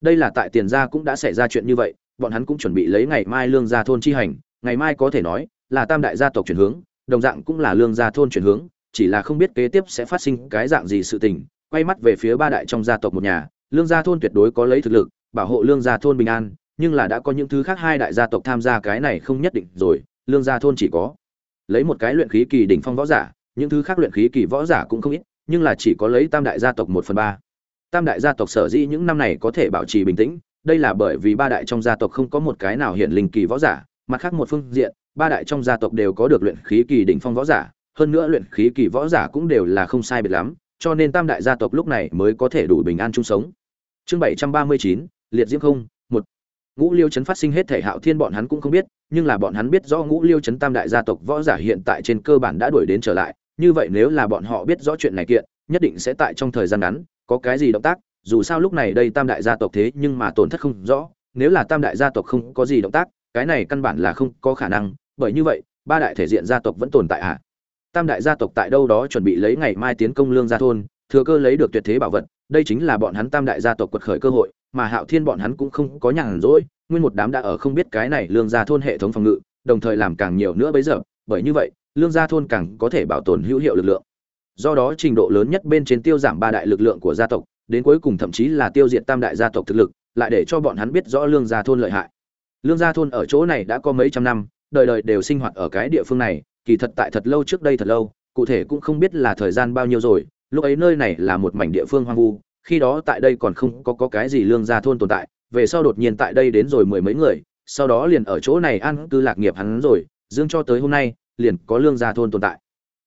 Đây là tại tiền gia cũng đã xảy ra chuyện như vậy, bọn hắn cũng chuẩn bị lấy ngày mai lương gia thôn chi hành, ngày mai có thể nói là tam đại gia tộc chuyển hướng, đồng dạng cũng là lương gia thôn chuyển hướng, chỉ là không biết kế tiếp sẽ phát sinh cái dạng gì sự tình. Quay mắt về phía ba đại trong gia tộc một nhà, lương gia thôn tuyệt đối có lấy thực lực, bảo hộ lương gia thôn bình an, nhưng là đã có những thứ khác hai đại gia tộc tham gia cái này không nhất định rồi, lương gia thôn chỉ có lấy một cái luyện khí kỳ đỉnh phong võ giả, những thứ khác luyện khí kỳ võ giả cũng không ít, nhưng là chỉ có lấy tam đại gia tộc một phần ba. Tam đại gia tộc sở dĩ những năm này có thể bảo trì bình tĩnh, đây là bởi vì ba đại trong gia tộc không có một cái nào hiện linh kỳ võ giả, mặt khác một phương diện ba đại trong gia tộc đều có được luyện khí kỳ đỉnh phong võ giả, hơn nữa luyện khí kỳ võ giả cũng đều là không sai biệt lắm, cho nên tam đại gia tộc lúc này mới có thể đủ bình an chung sống. Chương bảy trăm ba mươi chín, liệt diễm không, một. Ngũ liêu chấn phát sinh hết thể hạo thiên bọn hắn cũng không biết, nhưng là bọn hắn biết rõ ngũ liêu chấn tam đại gia tộc võ giả hiện tại trên cơ bản đã đuổi đến trở lại, như vậy nếu là bọn họ biết rõ chuyện này kiện, nhất định sẽ tại trong thời gian ngắn, có cái gì động tác, dù sao lúc này đây tam đại gia tộc thế nhưng mà tổn thất không rõ, nếu là tam đại gia tộc không có gì động tác, cái này căn bản là không có khả năng bởi như vậy, ba đại thể diện gia tộc vẫn tồn tại ạ à? tam đại gia tộc tại đâu đó chuẩn bị lấy ngày mai tiến công lương gia thôn, thừa cơ lấy được tuyệt thế bảo vật, đây chính là bọn hắn tam đại gia tộc quật khởi cơ hội, mà hạo thiên bọn hắn cũng không có nhàn rỗi, nguyên một đám đã ở không biết cái này lương gia thôn hệ thống phòng ngự, đồng thời làm càng nhiều nữa bấy giờ, bởi như vậy, lương gia thôn càng có thể bảo tồn hữu hiệu lực lượng do đó trình độ lớn nhất bên trên tiêu giảm ba đại lực lượng của gia tộc, đến cuối cùng thậm chí là tiêu diệt tam đại gia tộc thực lực, lại để cho bọn hắn biết rõ lương gia thôn lợi hại lương gia thôn ở chỗ này đã có mấy trăm năm đời đời đều sinh hoạt ở cái địa phương này kỳ thật tại thật lâu trước đây thật lâu cụ thể cũng không biết là thời gian bao nhiêu rồi lúc ấy nơi này là một mảnh địa phương hoang vu khi đó tại đây còn không có, có cái gì lương gia thôn tồn tại về sau đột nhiên tại đây đến rồi mười mấy người sau đó liền ở chỗ này ăn cư lạc nghiệp hắn rồi dương cho tới hôm nay liền có lương gia thôn tồn tại.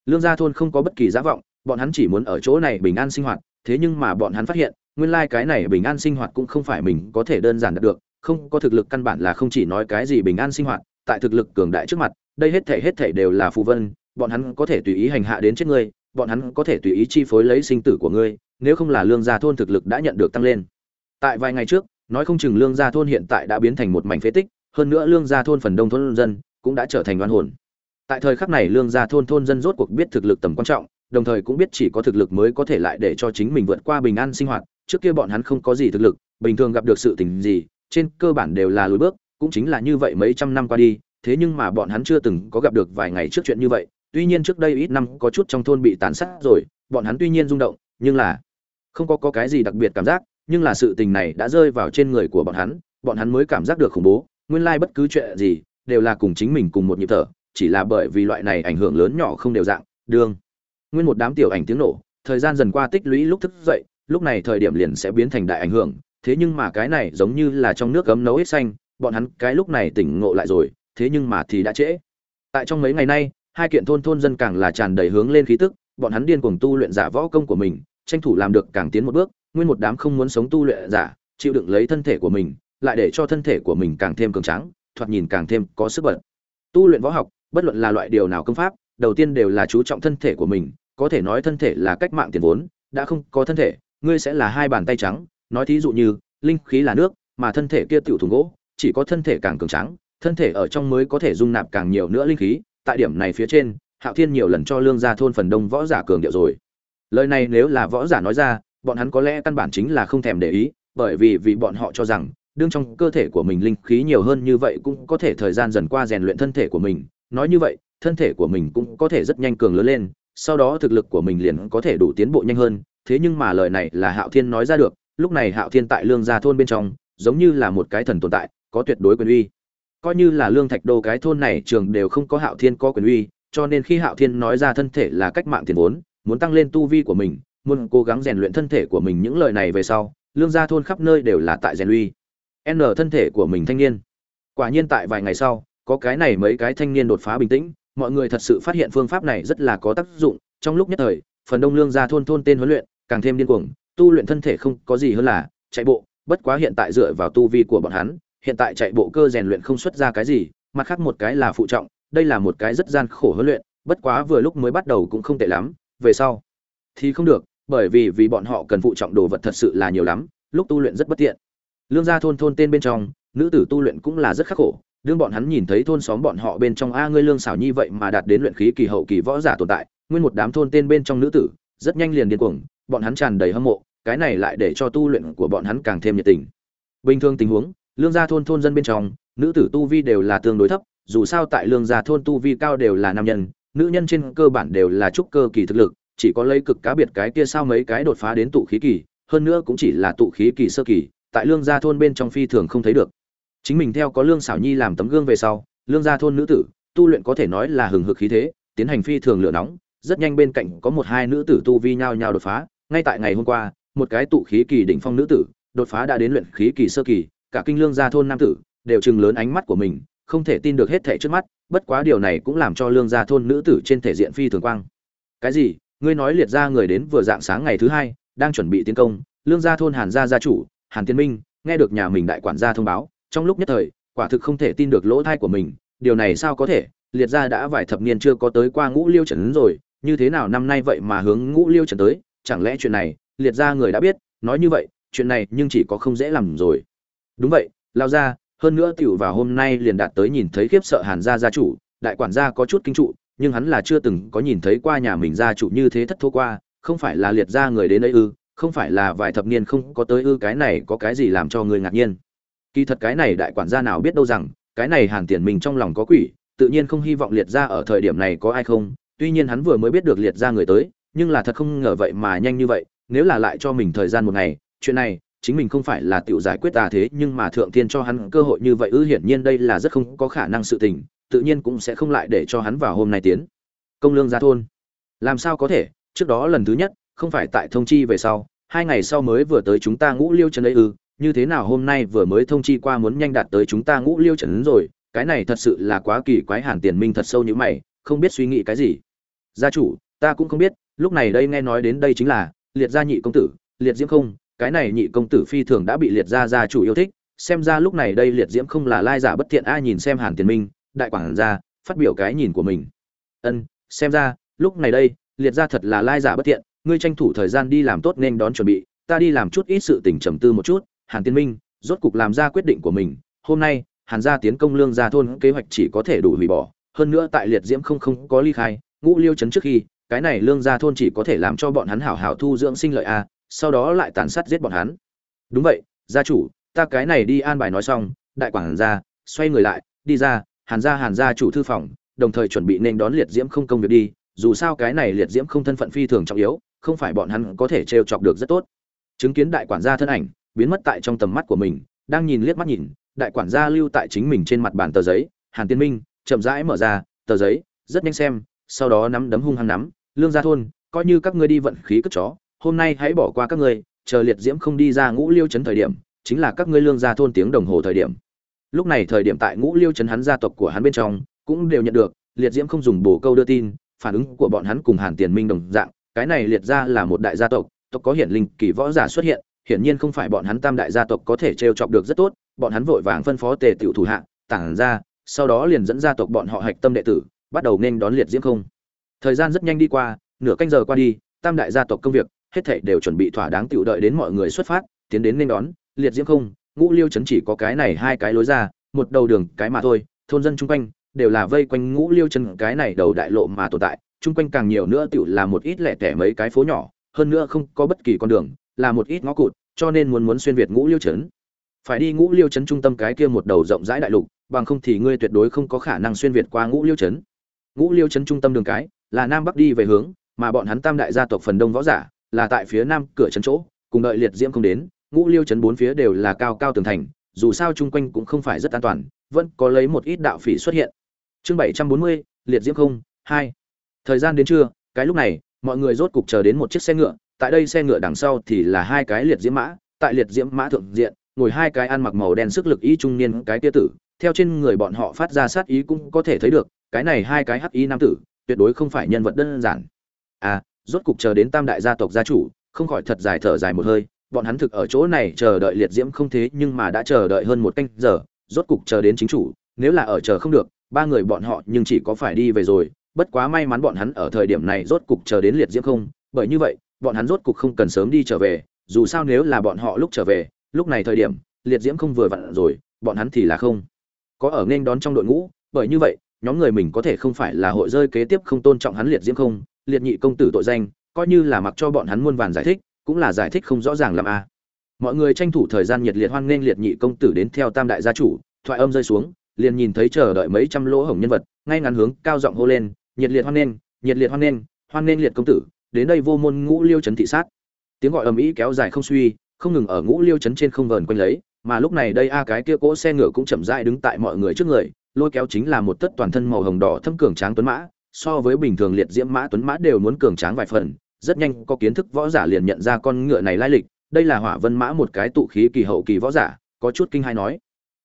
Lương gia thôn không có bất kỳ giá vọng bọn hắn chỉ muốn ở chỗ này bình an sinh hoạt thế nhưng mà bọn hắn phát hiện nguyên lai cái này bình an sinh hoạt cũng không phải mình có thể đơn giản đạt được không có thực lực căn bản là không chỉ nói cái gì bình an sinh hoạt tại thực lực cường đại trước mặt, đây hết thể hết thể đều là phù vân, bọn hắn có thể tùy ý hành hạ đến chết ngươi, bọn hắn có thể tùy ý chi phối lấy sinh tử của ngươi, nếu không là lương gia thôn thực lực đã nhận được tăng lên. Tại vài ngày trước, nói không chừng lương gia thôn hiện tại đã biến thành một mảnh phế tích, hơn nữa lương gia thôn phần đông thôn dân cũng đã trở thành oan hồn. Tại thời khắc này lương gia thôn thôn dân rốt cuộc biết thực lực tầm quan trọng, đồng thời cũng biết chỉ có thực lực mới có thể lại để cho chính mình vượt qua bình an sinh hoạt, trước kia bọn hắn không có gì thực lực, bình thường gặp được sự tình gì, trên cơ bản đều là lùi bước cũng chính là như vậy mấy trăm năm qua đi thế nhưng mà bọn hắn chưa từng có gặp được vài ngày trước chuyện như vậy tuy nhiên trước đây ít năm có chút trong thôn bị tàn sát rồi bọn hắn tuy nhiên rung động nhưng là không có, có cái gì đặc biệt cảm giác nhưng là sự tình này đã rơi vào trên người của bọn hắn bọn hắn mới cảm giác được khủng bố nguyên lai bất cứ chuyện gì đều là cùng chính mình cùng một nhịp thở chỉ là bởi vì loại này ảnh hưởng lớn nhỏ không đều dạng đương nguyên một đám tiểu ảnh tiếng nổ thời gian dần qua tích lũy lúc thức dậy lúc này thời điểm liền sẽ biến thành đại ảnh hưởng thế nhưng mà cái này giống như là trong nước cấm nấu ít xanh bọn hắn cái lúc này tỉnh ngộ lại rồi, thế nhưng mà thì đã trễ. Tại trong mấy ngày nay, hai kiện thôn thôn dân càng là tràn đầy hướng lên khí tức, bọn hắn điên cuồng tu luyện giả võ công của mình, tranh thủ làm được càng tiến một bước, nguyên một đám không muốn sống tu luyện giả, chịu đựng lấy thân thể của mình, lại để cho thân thể của mình càng thêm cường tráng, thoạt nhìn càng thêm có sức bật. Tu luyện võ học, bất luận là loại điều nào công pháp, đầu tiên đều là chú trọng thân thể của mình, có thể nói thân thể là cách mạng tiền vốn, đã không có thân thể, ngươi sẽ là hai bàn tay trắng, nói thí dụ như, linh khí là nước, mà thân thể kia tiểu thùng gỗ chỉ có thân thể càng cường tráng, thân thể ở trong mới có thể dung nạp càng nhiều nữa linh khí, tại điểm này phía trên, hạo thiên nhiều lần cho lương gia thôn phần đông võ giả cường điệu rồi. Lời này nếu là võ giả nói ra, bọn hắn có lẽ căn bản chính là không thèm để ý, bởi vì vì bọn họ cho rằng, đương trong cơ thể của mình linh khí nhiều hơn như vậy cũng có thể thời gian dần qua rèn luyện thân thể của mình. Nói như vậy, thân thể của mình cũng có thể rất nhanh cường lớn lên, sau đó thực lực của mình liền có thể đủ tiến bộ nhanh hơn. Thế nhưng mà lời này là hạo thiên nói ra được, lúc này hạo thiên tại lương gia thôn bên trong, giống như là một cái thần tồn tại có tuyệt đối quyền uy. Coi như là lương thạch đô cái thôn này trường đều không có hạo thiên có quyền uy, cho nên khi hạo thiên nói ra thân thể là cách mạng tiền vốn, muốn tăng lên tu vi của mình, muốn cố gắng rèn luyện thân thể của mình những lời này về sau, lương gia thôn khắp nơi đều là tại rèn uy. N thân thể của mình thanh niên. Quả nhiên tại vài ngày sau, có cái này mấy cái thanh niên đột phá bình tĩnh, mọi người thật sự phát hiện phương pháp này rất là có tác dụng. Trong lúc nhất thời, phần đông lương gia thôn thôn tên huấn luyện, càng thêm điên cuồng, tu luyện thân thể không có gì hơn là chạy bộ, bất quá hiện tại dựa vào tu vi của bọn hắn hiện tại chạy bộ cơ rèn luyện không xuất ra cái gì, mặt khác một cái là phụ trọng, đây là một cái rất gian khổ huấn luyện, bất quá vừa lúc mới bắt đầu cũng không tệ lắm, về sau thì không được, bởi vì vì bọn họ cần phụ trọng đồ vật thật sự là nhiều lắm, lúc tu luyện rất bất tiện. Lương gia thôn thôn tên bên trong, nữ tử tu luyện cũng là rất khắc khổ, đương bọn hắn nhìn thấy thôn xóm bọn họ bên trong a ngươi lương xảo nhi vậy mà đạt đến luyện khí kỳ hậu kỳ võ giả tồn tại, nguyên một đám thôn tên bên trong nữ tử, rất nhanh liền điên cuồng, bọn hắn tràn đầy hâm mộ, cái này lại để cho tu luyện của bọn hắn càng thêm nhiệt tình. Bình thường tình huống lương gia thôn thôn dân bên trong, nữ tử tu vi đều là tương đối thấp, dù sao tại lương gia thôn tu vi cao đều là nam nhân, nữ nhân trên cơ bản đều là trúc cơ kỳ thực lực, chỉ có lấy cực cá biệt cái kia sao mấy cái đột phá đến tụ khí kỳ, hơn nữa cũng chỉ là tụ khí kỳ sơ kỳ, tại lương gia thôn bên trong phi thường không thấy được. Chính mình theo có lương xảo nhi làm tấm gương về sau, lương gia thôn nữ tử, tu luyện có thể nói là hừng hực khí thế, tiến hành phi thường lửa nóng, rất nhanh bên cạnh có một hai nữ tử tu vi nhao nhao đột phá. Ngay tại ngày hôm qua, một cái tụ khí kỳ đỉnh phong nữ tử đột phá đã đến luyện khí kỳ sơ kỳ cả kinh lương gia thôn nam tử đều chừng lớn ánh mắt của mình, không thể tin được hết thảy trước mắt, bất quá điều này cũng làm cho lương gia thôn nữ tử trên thể diện phi thường quang. Cái gì? Ngươi nói liệt ra người đến vừa dạng sáng ngày thứ hai, đang chuẩn bị tiến công, lương gia thôn hàn gia gia chủ, hàn tiên minh, nghe được nhà mình đại quản gia thông báo, trong lúc nhất thời, quả thực không thể tin được lỗ thai của mình, điều này sao có thể? Liệt gia đã vài thập niên chưa có tới qua ngũ liêu trần rồi, như thế nào năm nay vậy mà hướng ngũ liêu trần tới? Chẳng lẽ chuyện này, liệt gia người đã biết, nói như vậy, chuyện này nhưng chỉ có không dễ làm rồi đúng vậy, lao ra, hơn nữa tiểu vào hôm nay liền đạt tới nhìn thấy khiếp sợ hàn gia gia chủ, đại quản gia có chút kinh trụ, nhưng hắn là chưa từng có nhìn thấy qua nhà mình gia chủ như thế thất thố qua, không phải là liệt gia người đến ấy ư, không phải là vài thập niên không có tới ư, cái này có cái gì làm cho người ngạc nhiên? Kỳ thật cái này đại quản gia nào biết đâu rằng, cái này hàn tiền mình trong lòng có quỷ, tự nhiên không hy vọng liệt gia ở thời điểm này có ai không, tuy nhiên hắn vừa mới biết được liệt gia người tới, nhưng là thật không ngờ vậy mà nhanh như vậy, nếu là lại cho mình thời gian một ngày, chuyện này chính mình không phải là tiểu giải quyết tà thế, nhưng mà thượng tiên cho hắn cơ hội như vậy ư, hiển nhiên đây là rất không có khả năng sự tình, tự nhiên cũng sẽ không lại để cho hắn vào hôm nay tiến công lương gia thôn. Làm sao có thể? Trước đó lần thứ nhất, không phải tại thông chi về sau, hai ngày sau mới vừa tới chúng ta ngũ liêu trần ấy ư, như thế nào hôm nay vừa mới thông chi qua muốn nhanh đạt tới chúng ta ngũ liêu trần rồi, cái này thật sự là quá kỳ quái, hàn tiền minh thật sâu như mày, không biết suy nghĩ cái gì. Gia chủ, ta cũng không biết, lúc này đây nghe nói đến đây chính là liệt gia nhị công tử, liệt diễm không cái này nhị công tử phi thường đã bị liệt gia gia chủ yêu thích, xem ra lúc này đây liệt diễm không là lai giả bất thiện, ai nhìn xem hàn tiền minh, đại quản gia, phát biểu cái nhìn của mình. Ân, xem ra, lúc này đây, liệt gia thật là lai giả bất thiện, ngươi tranh thủ thời gian đi làm tốt nên đón chuẩn bị, ta đi làm chút ít sự tình trầm tư một chút, hàn tiên minh, rốt cục làm ra quyết định của mình, hôm nay, hàn gia tiến công lương gia thôn, kế hoạch chỉ có thể đủ hủy bỏ, hơn nữa tại liệt diễm không không có ly khai, ngũ liêu chấn trước khi, cái này lương gia thôn chỉ có thể làm cho bọn hắn hảo hảo thu dưỡng sinh lợi a sau đó lại tàn sát giết bọn hắn. Đúng vậy, gia chủ, ta cái này đi an bài nói xong, đại quản gia, xoay người lại, đi ra, hàn gia hàn gia chủ thư phòng, đồng thời chuẩn bị nên đón liệt diễm không công việc đi, dù sao cái này liệt diễm không thân phận phi thường trọng yếu, không phải bọn hắn có thể trêu chọc được rất tốt. Chứng kiến đại quản gia thân ảnh, biến mất tại trong tầm mắt của mình, đang nhìn liếc mắt nhìn, đại quản gia lưu tại chính mình trên mặt bàn tờ giấy, hàn tiên minh, chậm rãi mở ra, tờ giấy, rất nhanh xem, sau đó nắm đấm hung hăng nắm, lương gia thôn, coi như các ngươi đi vận khí cất chó hôm nay hãy bỏ qua các ngươi, chờ liệt diễm không đi ra ngũ liêu trấn thời điểm, chính là các ngươi lương gia thôn tiếng đồng hồ thời điểm. Lúc này thời điểm tại ngũ liêu trấn hắn gia tộc của hắn bên trong, cũng đều nhận được, liệt diễm không dùng bổ câu đưa tin, phản ứng của bọn hắn cùng hàn tiền minh đồng dạng, cái này liệt ra là một đại gia tộc tộc có hiển linh, kỳ võ giả xuất hiện, hiển nhiên không phải bọn hắn tam đại gia tộc có thể trêu chọc được rất tốt, bọn hắn vội vàng phân phó tề tiểu thủ hạ, tản ra, sau đó liền dẫn gia tộc bọn họ hạch tâm đệ tử, bắt đầu nên đón liệt diễm không. Thời gian rất nhanh đi qua, nửa canh giờ qua đi, tam đại gia tộc công việc hết thảy đều chuẩn bị thỏa đáng tiểu đợi đến mọi người xuất phát, tiến đến nên đón. Liệt diễm không, ngũ liêu trấn chỉ có cái này hai cái lối ra, một đầu đường cái mà thôi, thôn dân chung quanh đều là vây quanh ngũ liêu trấn cái này đầu đại lộ mà tồn tại, chung quanh càng nhiều nữa tiểu là một ít lẻ tẻ mấy cái phố nhỏ, hơn nữa không có bất kỳ con đường, là một ít ngõ cụt, cho nên muốn muốn xuyên việt ngũ liêu trấn. Phải đi ngũ liêu trấn trung tâm cái kia một đầu rộng rãi đại lục, bằng không thì ngươi tuyệt đối không có khả năng xuyên việt qua ngũ liêu trấn. Ngũ liêu trấn trung tâm đường cái, là nam bắc đi về hướng, mà bọn hắn tam đại gia tộc phần đông võ giả là tại phía nam cửa trấn chỗ, cùng đợi liệt diễm không đến, ngũ liêu trấn bốn phía đều là cao cao tường thành, dù sao chung quanh cũng không phải rất an toàn, vẫn có lấy một ít đạo phỉ xuất hiện. Chương bảy trăm bốn mươi, liệt diễm không, hai. Thời gian đến trưa, cái lúc này, mọi người rốt cục chờ đến một chiếc xe ngựa, tại đây xe ngựa đằng sau thì là hai cái liệt diễm mã, tại liệt diễm mã thượng diện, ngồi hai cái ăn mặc màu đen sức lực y trung niên cái tia tử, theo trên người bọn họ phát ra sát ý cũng có thể thấy được, cái này hai cái hắc y nam tử, tuyệt đối không phải nhân vật đơn giản. À rốt cục chờ đến tam đại gia tộc gia chủ, không khỏi thật dài thở dài một hơi, bọn hắn thực ở chỗ này chờ đợi liệt diễm không thế nhưng mà đã chờ đợi hơn một canh giờ, rốt cục chờ đến chính chủ, nếu là ở chờ không được, ba người bọn họ nhưng chỉ có phải đi về rồi, bất quá may mắn bọn hắn ở thời điểm này rốt cục chờ đến liệt diễm không, bởi như vậy, bọn hắn rốt cục không cần sớm đi trở về, dù sao nếu là bọn họ lúc trở về, lúc này thời điểm, liệt diễm không vừa vặn rồi, bọn hắn thì là không có ở nên đón trong đội ngũ, bởi như vậy, nhóm người mình có thể không phải là hội rơi kế tiếp không tôn trọng hắn liệt diễm không liệt nhị công tử tội danh, coi như là mặc cho bọn hắn muôn vàn giải thích, cũng là giải thích không rõ ràng làm a à. mọi người tranh thủ thời gian nhiệt liệt hoan nghênh liệt nhị công tử đến theo tam đại gia chủ, thoại âm rơi xuống, liền nhìn thấy chờ đợi mấy trăm lỗ hổng nhân vật, ngay ngắn hướng cao giọng hô lên, nhiệt liệt hoan nghênh, nhiệt liệt hoan nghênh hoan nghênh liệt công tử, đến đây vô môn ngũ liêu trấn thị sát. Tiếng gọi ầm ĩ kéo dài không suy, không ngừng ở ngũ liêu trấn trên không vờn quanh lấy, mà lúc này đây a à, cái kia cỗ xe ngựa cũng chậm rãi đứng tại mọi người trước người, lôi kéo chính là một tất toàn thân màu hồng đỏ thâm cường tráng tuấn mã so với bình thường liệt diễm mã tuấn mã đều muốn cường tráng vài phần, rất nhanh có kiến thức võ giả liền nhận ra con ngựa này lai lịch, đây là hỏa vân mã một cái tụ khí kỳ hậu kỳ võ giả, có chút kinh hai nói.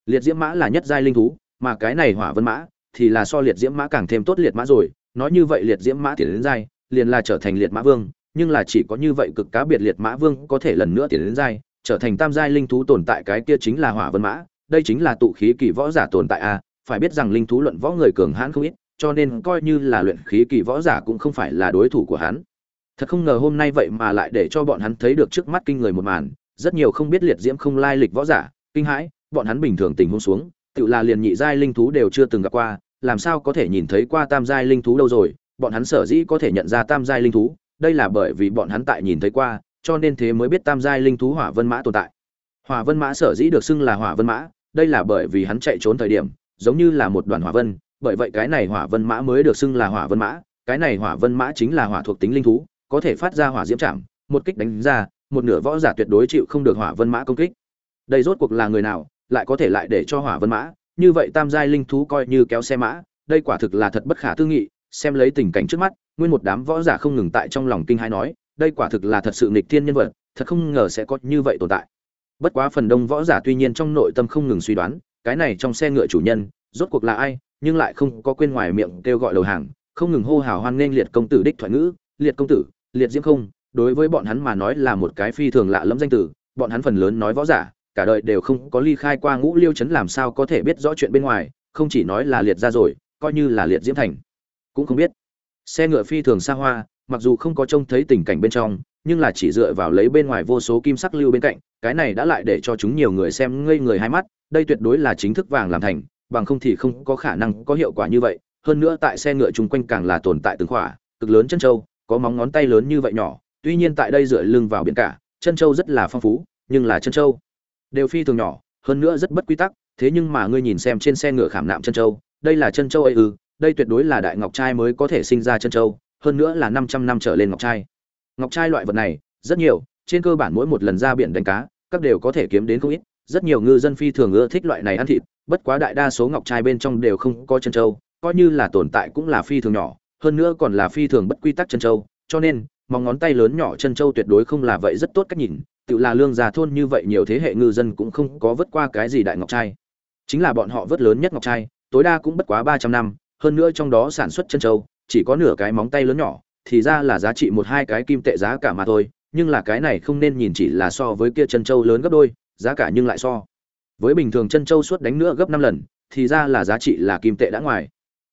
Liệt diễm mã là nhất giai linh thú, mà cái này hỏa vân mã thì là so liệt diễm mã càng thêm tốt liệt mã rồi, nói như vậy liệt diễm mã tiến đến giai, liền là trở thành liệt mã vương, nhưng là chỉ có như vậy cực cá biệt liệt mã vương có thể lần nữa tiến đến giai, trở thành tam giai linh thú tồn tại cái kia chính là hỏa vân mã, đây chính là tụ khí kỳ võ giả tồn tại a, phải biết rằng linh thú luận võ người cường hãn không ít cho nên coi như là luyện khí kỳ võ giả cũng không phải là đối thủ của hắn. Thật không ngờ hôm nay vậy mà lại để cho bọn hắn thấy được trước mắt kinh người một màn, rất nhiều không biết liệt diễm không lai lịch võ giả, kinh hãi, bọn hắn bình thường tình huống xuống, tự là liền nhị giai linh thú đều chưa từng gặp qua, làm sao có thể nhìn thấy qua tam giai linh thú đâu rồi, bọn hắn sở dĩ có thể nhận ra tam giai linh thú, đây là bởi vì bọn hắn tại nhìn thấy qua, cho nên thế mới biết tam giai linh thú hỏa vân mã tồn tại. Hỏa vân mã sở dĩ được xưng là hỏa vân mã, đây là bởi vì hắn chạy trốn thời điểm, giống như là một đoàn hỏa vân bởi vậy cái này hỏa vân mã mới được xưng là hỏa vân mã, cái này hỏa vân mã chính là hỏa thuộc tính linh thú, có thể phát ra hỏa diễm chạm, một kích đánh ra, một nửa võ giả tuyệt đối chịu không được hỏa vân mã công kích. Đây rốt cuộc là người nào, lại có thể lại để cho hỏa vân mã? Như vậy tam giai linh thú coi như kéo xe mã, đây quả thực là thật bất khả tư nghị, xem lấy tình cảnh trước mắt, nguyên một đám võ giả không ngừng tại trong lòng kinh hãi nói, đây quả thực là thật sự nghịch thiên nhân vật, thật không ngờ sẽ có như vậy tồn tại. Bất quá phần đông võ giả tuy nhiên trong nội tâm không ngừng suy đoán, cái này trong xe ngựa chủ nhân, rốt cuộc là ai? Nhưng lại không có quên ngoài miệng kêu gọi đầu hàng, không ngừng hô hào hoan nghênh liệt công tử đích thoại ngữ, liệt công tử, liệt diễm không, đối với bọn hắn mà nói là một cái phi thường lạ lẫm danh tử bọn hắn phần lớn nói võ giả, cả đời đều không có ly khai qua ngũ liêu chấn làm sao có thể biết rõ chuyện bên ngoài, không chỉ nói là liệt ra rồi, coi như là liệt diễm thành. Cũng không biết. Xe ngựa phi thường xa hoa, mặc dù không có trông thấy tình cảnh bên trong, nhưng là chỉ dựa vào lấy bên ngoài vô số kim sắc lưu bên cạnh, cái này đã lại để cho chúng nhiều người xem ngây người hai mắt, đây tuyệt đối là chính thức vàng làm thành bằng không thì không có khả năng có hiệu quả như vậy. Hơn nữa tại xe ngựa chung quanh càng là tồn tại từng khỏa, cực lớn chân trâu, có móng ngón tay lớn như vậy nhỏ, tuy nhiên tại đây dựa lưng vào biển cả, chân trâu rất là phong phú, nhưng là chân trâu đều phi thường nhỏ, hơn nữa rất bất quy tắc. Thế nhưng mà ngươi nhìn xem trên xe ngựa khảm nạm chân trâu, đây là chân trâu ấy ư, đây tuyệt đối là đại ngọc trai mới có thể sinh ra chân trâu, hơn nữa là 500 năm trở lên ngọc trai. Ngọc trai loại vật này, rất nhiều, trên cơ bản mỗi một lần ra biển đánh cá, các đều có thể kiếm đến không ít rất nhiều ngư dân phi thường ưa thích loại này ăn thịt bất quá đại đa số ngọc trai bên trong đều không có chân châu, coi như là tồn tại cũng là phi thường nhỏ hơn nữa còn là phi thường bất quy tắc chân châu, cho nên mong ngón tay lớn nhỏ chân châu tuyệt đối không là vậy rất tốt cách nhìn tự là lương già thôn như vậy nhiều thế hệ ngư dân cũng không có vớt qua cái gì đại ngọc trai. Chính là bọn họ vớt lớn nhất ngọc trai tối đa cũng bất quá ba trăm năm hơn nữa trong đó sản xuất chân châu chỉ có nửa cái móng tay lớn nhỏ thì ra là giá trị một hai cái kim tệ giá cả mà thôi nhưng là cái này không nên nhìn chỉ là so với kia chân châu lớn gấp đôi giá cả nhưng lại so. Với bình thường chân châu suốt đánh nữa gấp năm lần, thì ra là giá trị là kim tệ đã ngoài.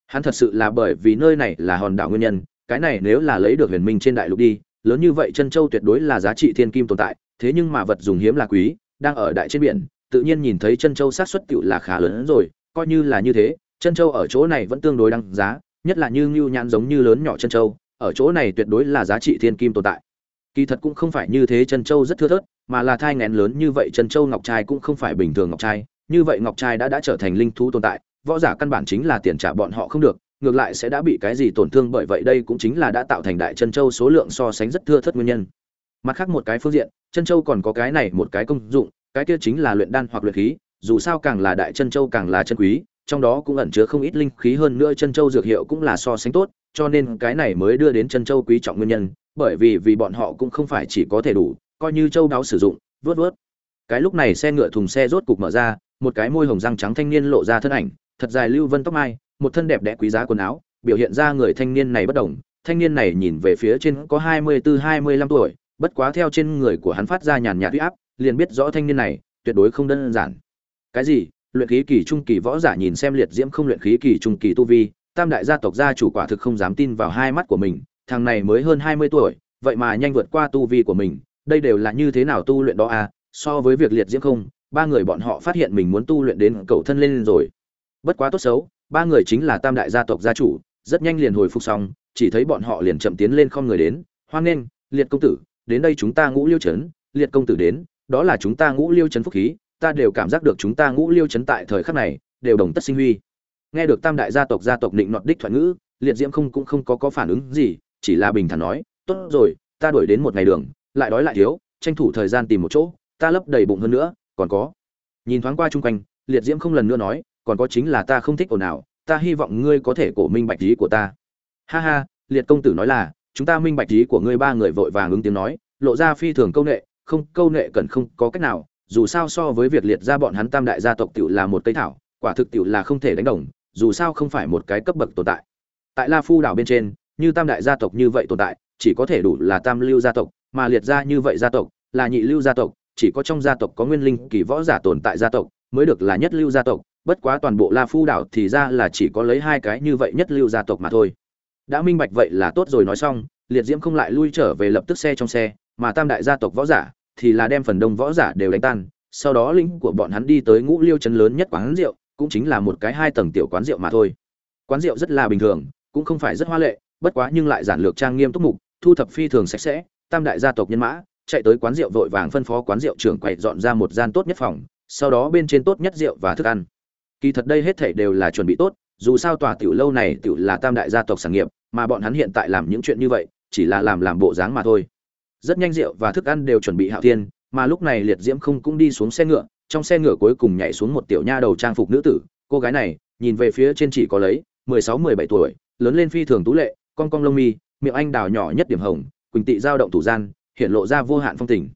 Hắn thật sự là bởi vì nơi này là hòn đảo nguyên nhân, cái này nếu là lấy được huyền minh trên đại lục đi, lớn như vậy chân châu tuyệt đối là giá trị thiên kim tồn tại, thế nhưng mà vật dùng hiếm là quý, đang ở đại trên biển, tự nhiên nhìn thấy chân châu sát xuất tựu là khá lớn hơn rồi, coi như là như thế, chân châu ở chỗ này vẫn tương đối đăng giá, nhất là như ngưu nhãn giống như lớn nhỏ chân châu ở chỗ này tuyệt đối là giá trị thiên kim tồn tại. Kỳ thật cũng không phải như thế, chân châu rất thưa thớt mà là thai nghén lớn như vậy chân châu ngọc trai cũng không phải bình thường ngọc trai. Như vậy ngọc trai đã đã trở thành linh thú tồn tại, võ giả căn bản chính là tiền trả bọn họ không được, ngược lại sẽ đã bị cái gì tổn thương bởi vậy đây cũng chính là đã tạo thành đại chân châu số lượng so sánh rất thưa thất nguyên nhân. Mặt khác một cái phương diện chân châu còn có cái này một cái công dụng, cái kia chính là luyện đan hoặc luyện khí, dù sao càng là đại chân châu càng là chân quý, trong đó cũng ẩn chứa không ít linh khí hơn nữa chân châu dược hiệu cũng là so sánh tốt, cho nên cái này mới đưa đến chân châu quý trọng nguyên nhân, bởi vì vì bọn họ cũng không phải chỉ có thể đủ coi như châu đáo sử dụng, vớt vớt. Cái lúc này xe ngựa thùng xe rốt cục mở ra, một cái môi hồng răng trắng thanh niên lộ ra thân ảnh, thật dài lưu vân tóc mai, một thân đẹp đẽ quý giá quần áo, biểu hiện ra người thanh niên này bất đồng. Thanh niên này nhìn về phía trên có hai mươi bốn hai mươi lăm tuổi, bất quá theo trên người của hắn phát ra nhàn nhạt uy áp, liền biết rõ thanh niên này tuyệt đối không đơn giản. Cái gì? Luyện khí kỳ trung kỳ võ giả nhìn xem liệt diễm không luyện khí kỳ trung kỳ tu vi, tam đại gia tộc gia chủ quả thực không dám tin vào hai mắt của mình, thằng này mới hơn hai mươi tuổi, vậy mà nhanh vượt qua tu vi của mình đây đều là như thế nào tu luyện đó à so với việc liệt diễm không, ba người bọn họ phát hiện mình muốn tu luyện đến cầu thân lên rồi. Bất quá tốt xấu, ba người chính là tam đại gia tộc gia chủ, rất nhanh liền hồi phục xong, chỉ thấy bọn họ liền chậm tiến lên không người đến, hoan nghênh, liệt công tử, đến đây chúng ta ngũ liêu chấn liệt công tử đến, đó là chúng ta ngũ liêu chấn phúc khí, ta đều cảm giác được chúng ta ngũ liêu chấn tại thời khắc này, đều đồng tất sinh huy. Nghe được tam đại gia tộc gia tộc định nọt đích thoại ngữ, liệt diễm không cũng không có có phản ứng gì, chỉ là bình thản nói, tốt rồi, ta đuổi đến một ngày đường lại đói lại thiếu, tranh thủ thời gian tìm một chỗ, ta lấp đầy bụng hơn nữa, còn có. Nhìn thoáng qua chung quanh, liệt diễm không lần nữa nói, còn có chính là ta không thích ồn ào, ta hy vọng ngươi có thể cổ minh bạch ý của ta. Ha ha, liệt công tử nói là, chúng ta minh bạch ý của ngươi ba người vội vàng ứng tiếng nói, lộ ra phi thường câu nệ, không, câu nệ cần không có cách nào, dù sao so với việc liệt ra bọn hắn tam đại gia tộc tiểu là một cây thảo, quả thực tiểu là không thể đánh đồng, dù sao không phải một cái cấp bậc tồn tại. Tại la phu đảo bên trên, như tam đại gia tộc như vậy tồn tại, chỉ có thể đủ là tam lưu gia tộc mà liệt ra như vậy gia tộc, là nhị lưu gia tộc, chỉ có trong gia tộc có nguyên linh kỳ võ giả tồn tại gia tộc mới được là nhất lưu gia tộc, bất quá toàn bộ la phu đảo thì ra là chỉ có lấy hai cái như vậy nhất lưu gia tộc mà thôi. Đã minh bạch vậy là tốt rồi nói xong, liệt diễm không lại lui trở về lập tức xe trong xe, mà tam đại gia tộc võ giả thì là đem phần đông võ giả đều đánh tan, sau đó lĩnh của bọn hắn đi tới ngũ liêu chấn lớn nhất quán rượu, cũng chính là một cái hai tầng tiểu quán rượu mà thôi. Quán rượu rất là bình thường, cũng không phải rất hoa lệ, bất quá nhưng lại giản lược trang nghiêm túc mục, thu thập phi thường sạch sẽ tam đại gia tộc nhân mã, chạy tới quán rượu vội vàng phân phó quán rượu trưởng quậy dọn ra một gian tốt nhất phòng, sau đó bên trên tốt nhất rượu và thức ăn. Kỳ thật đây hết thảy đều là chuẩn bị tốt, dù sao tòa tiểu lâu này tiểu là tam đại gia tộc sản nghiệp, mà bọn hắn hiện tại làm những chuyện như vậy, chỉ là làm làm bộ dáng mà thôi. Rất nhanh rượu và thức ăn đều chuẩn bị hạo thiên, mà lúc này liệt diễm không cũng đi xuống xe ngựa, trong xe ngựa cuối cùng nhảy xuống một tiểu nha đầu trang phục nữ tử, cô gái này, nhìn về phía trên chỉ có lấy, mười sáu, mười bảy tuổi, lớn lên phi thường tú lệ, con cong lông mi, miệng anh đào nhỏ nhất điểm hồng quỳnh tị giao động thủ gian, hiện lộ ra vô hạn phong tình.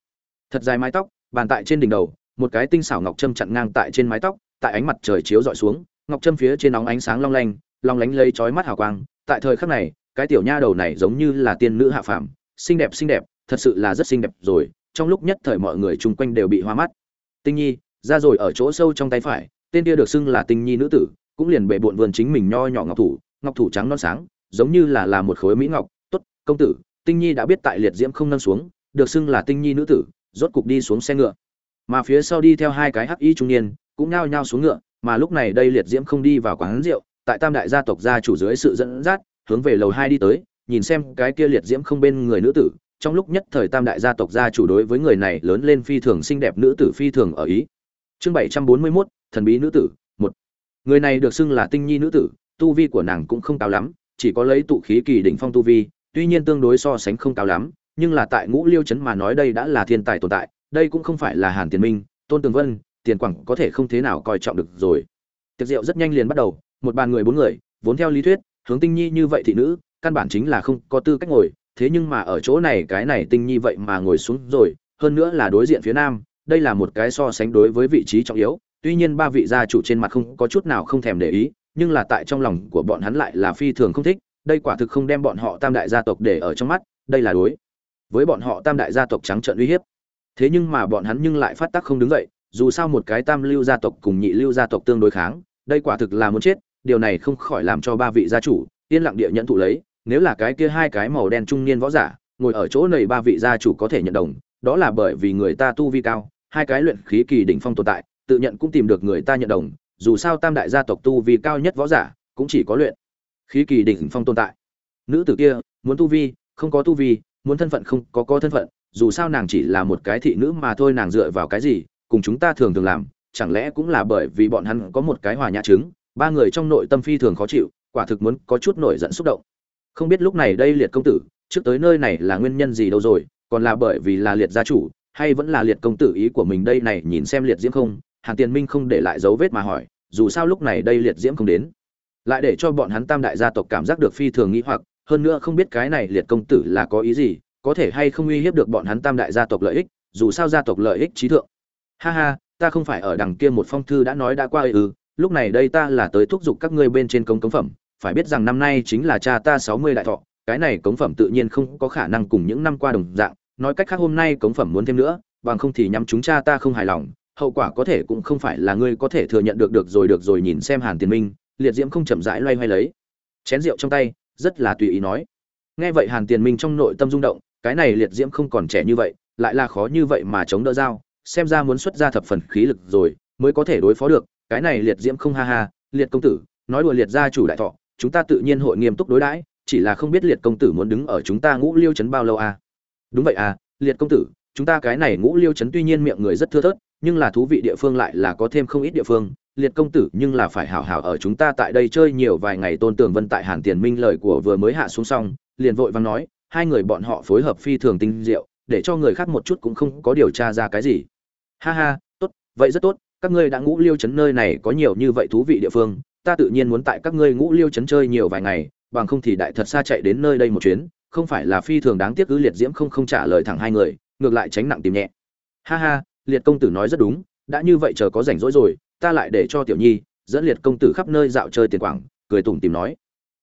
Thật dài mái tóc, bàn tại trên đỉnh đầu, một cái tinh xảo ngọc trâm chặn ngang tại trên mái tóc, tại ánh mặt trời chiếu dọi xuống, ngọc trâm phía trên nóng ánh sáng long lanh, long lánh lấy chói mắt hào quang. Tại thời khắc này, cái tiểu nha đầu này giống như là tiên nữ hạ phàm, xinh đẹp xinh đẹp, thật sự là rất xinh đẹp rồi, trong lúc nhất thời mọi người chung quanh đều bị hoa mắt. Tinh nhi, ra rồi ở chỗ sâu trong tay phải, tên kia được xưng là tinh nhi nữ tử, cũng liền bệ bộn vườn chính mình nho nhỏ ngọc thủ ngọc thủ trắng non sáng, giống như là là một khối mỹ ngọc. Tốt, công tử tinh nhi đã biết tại liệt diễm không nâng xuống được xưng là tinh nhi nữ tử rốt cục đi xuống xe ngựa. Mà phía sau đi theo hai cái hắc y trung niên cũng nhao nhao xuống ngựa mà lúc này đây liệt diễm không đi vào quán rượu tại tam đại gia tộc gia chủ dưới sự dẫn dắt hướng về lầu hai đi tới nhìn xem cái kia liệt diễm không bên người nữ tử. Trong lúc nhất thời tam đại gia tộc gia chủ đối với người này lớn lên phi thường xinh đẹp nữ tử phi thường ở ý. Chương bảy trăm bốn mươi 741, thần bí nữ tử một. Người này được xưng là tinh nhi nữ tử tu vi của nàng cũng không cao lắm chỉ có lấy tụ khí kỳ đỉnh phong tu vi tuy nhiên tương đối so sánh không cao lắm, nhưng là tại ngũ liêu chấn mà nói đây đã là thiên tài tồn tại, đây cũng không phải là hàn tiền minh, tôn tường vân, tiền quảng có thể không thế nào coi trọng được rồi. Tiệc rượu rất nhanh liền bắt đầu, một bàn người bốn người, vốn theo lý thuyết, hướng tinh nhi như vậy thị nữ, căn bản chính là không có tư cách ngồi, thế nhưng mà ở chỗ này cái này tinh nhi vậy mà ngồi xuống rồi, hơn nữa là đối diện phía nam, đây là một cái so sánh đối với vị trí trọng yếu, tuy nhiên ba vị gia chủ trên mặt không có chút nào không thèm để ý, nhưng là tại trong lòng của bọn hắn lại là phi thường không thích đây quả thực không đem bọn họ tam đại gia tộc để ở trong mắt, đây là đối. Với bọn họ tam đại gia tộc trắng trợn uy hiếp. Thế nhưng mà bọn hắn nhưng lại phát tác không đứng dậy, dù sao một cái tam lưu gia tộc cùng nhị lưu gia tộc tương đối kháng, đây quả thực là muốn chết, điều này không khỏi làm cho ba vị gia chủ yên lặng địa nhận thụ lấy, nếu là cái kia hai cái màu đen trung niên võ giả, ngồi ở chỗ này ba vị gia chủ có thể nhận đồng, đó là bởi vì người ta tu vi cao, hai cái luyện khí kỳ đỉnh phong tồn tại, tự nhận cũng tìm được người ta nhận đồng, dù sao tam đại gia tộc tu vi cao nhất võ giả cũng chỉ có luyện khí kỳ đỉnh phong tồn tại. Nữ tử kia, muốn tu vi, không có tu vi, muốn thân phận không có có thân phận, dù sao nàng chỉ là một cái thị nữ mà thôi, nàng dựa vào cái gì, cùng chúng ta thường thường làm, chẳng lẽ cũng là bởi vì bọn hắn có một cái hòa nhã chứng, ba người trong nội tâm phi thường khó chịu, quả thực muốn có chút nổi giận xúc động. Không biết lúc này đây liệt công tử, trước tới nơi này là nguyên nhân gì đâu rồi, còn là bởi vì là liệt gia chủ, hay vẫn là liệt công tử ý của mình đây này, nhìn xem liệt diễm không, hàn tiền minh không để lại dấu vết mà hỏi, dù sao lúc này đây liệt diễm không đến lại để cho bọn hắn tam đại gia tộc cảm giác được phi thường nghĩ hoặc, hơn nữa không biết cái này liệt công tử là có ý gì, có thể hay không uy hiếp được bọn hắn tam đại gia tộc lợi ích, dù sao gia tộc lợi ích trí thượng. Ha ha, ta không phải ở đằng kia một phong thư đã nói đã qua ư, lúc này đây ta là tới thúc giục các ngươi bên trên công cống phẩm, phải biết rằng năm nay chính là cha ta sáu mươi đại thọ, cái này cống phẩm tự nhiên không có khả năng cùng những năm qua đồng dạng, nói cách khác hôm nay cống phẩm muốn thêm nữa, bằng không thì nhắm chúng cha ta không hài lòng, hậu quả có thể cũng không phải là ngươi có thể thừa nhận được được rồi được rồi, nhìn xem hàn tiền minh liệt diễm không chậm rãi loay hoay lấy. Chén rượu trong tay, rất là tùy ý nói. Nghe vậy hàn tiền minh trong nội tâm rung động, cái này liệt diễm không còn trẻ như vậy, lại là khó như vậy mà chống đỡ dao, xem ra muốn xuất ra thập phần khí lực rồi, mới có thể đối phó được. Cái này liệt diễm không ha ha, liệt công tử, nói đùa liệt gia chủ đại thọ, chúng ta tự nhiên hội nghiêm túc đối đãi, chỉ là không biết liệt công tử muốn đứng ở chúng ta ngũ liêu chấn bao lâu à? Đúng vậy à liệt công tử, chúng ta cái này ngũ liêu chấn tuy nhiên miệng người rất thưa thớt, nhưng là thú vị địa phương lại là có thêm không ít địa phương liệt công tử, nhưng là phải hảo hảo ở chúng ta tại đây chơi nhiều vài ngày tôn tường vân tại hàn tiền minh lời của vừa mới hạ xuống xong, liền vội vàng nói, hai người bọn họ phối hợp phi thường tinh diệu, để cho người khác một chút cũng không có điều tra ra cái gì. Ha ha, tốt, vậy rất tốt, các ngươi đã ngũ liêu chấn nơi này có nhiều như vậy thú vị địa phương, ta tự nhiên muốn tại các ngươi ngũ liêu chấn chơi nhiều vài ngày, bằng không thì đại thật xa chạy đến nơi đây một chuyến, không phải là phi thường đáng tiếc cứ liệt diễm không không trả lời thẳng hai người, ngược lại tránh nặng tìm nhẹ. Ha ha, liệt công tử nói rất đúng, đã như vậy chờ có rảnh rỗi rồi ta lại để cho tiểu nhi dẫn liệt công tử khắp nơi dạo chơi tiền quảng, cười tủm tìm nói.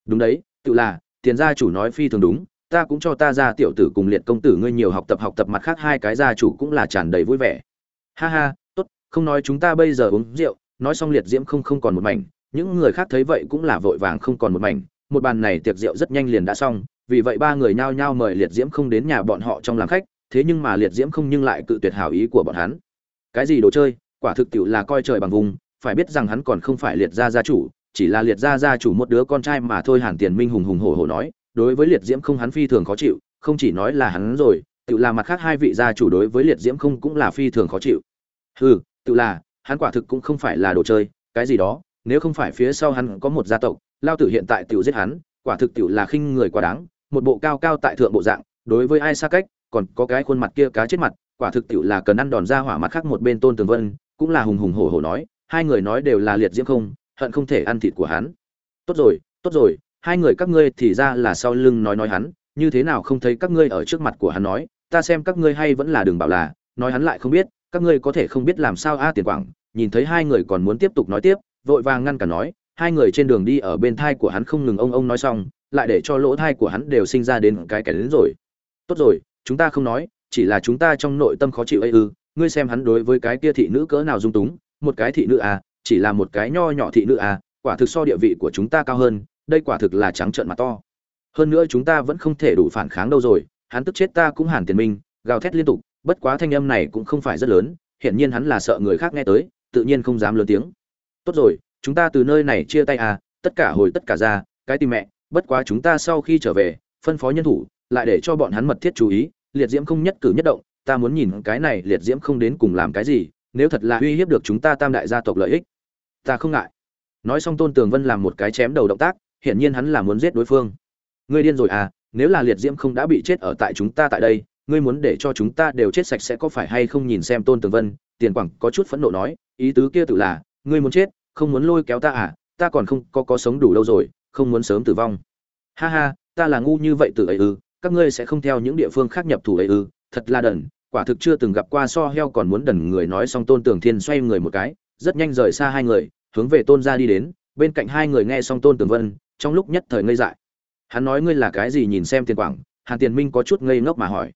Đúng đấy, tự là, tiền gia chủ nói phi thường đúng, ta cũng cho ta ra tiểu tử cùng liệt công tử ngươi nhiều học tập học tập mặt khác hai cái gia chủ cũng là tràn đầy vui vẻ. Ha ha, tốt, không nói chúng ta bây giờ uống rượu, nói xong liệt diễm không không còn một mảnh, những người khác thấy vậy cũng là vội vàng không còn một mảnh, một bàn này tiệc rượu rất nhanh liền đã xong, vì vậy ba người nhao nhao mời liệt diễm không đến nhà bọn họ trong làm khách, thế nhưng mà liệt diễm không nhưng lại cự tuyệt hảo ý của bọn hắn. Cái gì đồ chơi? Quả thực tiệu là coi trời bằng vùng, phải biết rằng hắn còn không phải liệt gia gia chủ, chỉ là liệt gia gia chủ một đứa con trai mà thôi, hàn tiền minh hùng hùng hổ hổ nói, đối với liệt diễm không hắn phi thường khó chịu, không chỉ nói là hắn rồi tiệu là mặt khác hai vị gia chủ đối với liệt diễm không cũng là phi thường khó chịu. Hừ tiệu là, hắn quả thực cũng không phải là đồ chơi, cái gì đó, nếu không phải phía sau hắn có một gia tộc, lao tử hiện tại tiệu giết hắn, quả thực tiệu là khinh người quá đáng, một bộ cao cao tại thượng bộ dạng, đối với ai xa cách, còn có cái khuôn mặt kia cá chết mặt, quả thực tiểu là cần ăn đòn ra hỏa mặt khác một bên tôn tường vân cũng là hùng hùng hổ hổ nói, hai người nói đều là liệt diễm không, hận không thể ăn thịt của hắn. Tốt rồi tốt rồi, hai người các ngươi thì ra là sau lưng nói nói hắn, như thế nào không thấy các ngươi ở trước mặt của hắn nói, ta xem các ngươi hay vẫn là đường bảo là, nói hắn lại không biết, các ngươi có thể không biết làm sao a tiền quảng, nhìn thấy hai người còn muốn tiếp tục nói tiếp, vội vàng ngăn cả nói, hai người trên đường đi ở bên thai của hắn không ngừng ông ông nói xong, lại để cho lỗ thai của hắn đều sinh ra đến cái kẻ đến rồi. Tốt rồi, chúng ta không nói, chỉ là chúng ta trong nội tâm khó chịu ấy ư ngươi xem hắn đối với cái kia thị nữ cỡ nào dung túng, một cái thị nữ à chỉ là một cái nho nhỏ thị nữ à quả thực so địa vị của chúng ta cao hơn, đây quả thực là trắng trợn mặt to. Hơn nữa chúng ta vẫn không thể đủ phản kháng đâu rồi, hắn tức chết ta cũng hàn tiền minh, gào thét liên tục, bất quá thanh âm này cũng không phải rất lớn, hiển nhiên hắn là sợ người khác nghe tới, tự nhiên không dám lớn tiếng. Tốt rồi, chúng ta từ nơi này chia tay à tất cả hồi tất cả ra, cái tìm mẹ, bất quá chúng ta sau khi trở về, phân phó nhân thủ, lại để cho bọn hắn mật thiết chú ý, liệt diễm không nhất cử nhất động ta muốn nhìn cái này liệt diễm không đến cùng làm cái gì, nếu thật là uy hiếp được chúng ta tam đại gia tộc lợi ích. Ta không ngại. Nói xong tôn tường vân làm một cái chém đầu động tác, hiển nhiên hắn là muốn giết đối phương. Ngươi điên rồi à nếu là liệt diễm không đã bị chết ở tại chúng ta tại đây, ngươi muốn để cho chúng ta đều chết sạch sẽ có phải hay không nhìn xem tôn tường vân, tiền quảng có chút phẫn nộ nói, ý tứ kia tự là, ngươi muốn chết, không muốn lôi kéo ta à ta còn không có có sống đủ lâu rồi, không muốn sớm tử vong. Ha ha, ta là ngu như vậy từ ấy ư, các ngươi sẽ không theo những địa phương khác nhập thủ ấy ư, thật là đần quả thực chưa từng gặp qua so heo còn muốn đần người nói xong tôn tường thiên xoay người một cái, rất nhanh rời xa hai người, hướng về tôn gia đi đến, bên cạnh hai người nghe xong tôn tường vân, trong lúc nhất thời ngây dại. Hắn nói ngươi là cái gì nhìn xem tiền quảng, hàn tiền minh có chút ngây ngốc mà hỏi.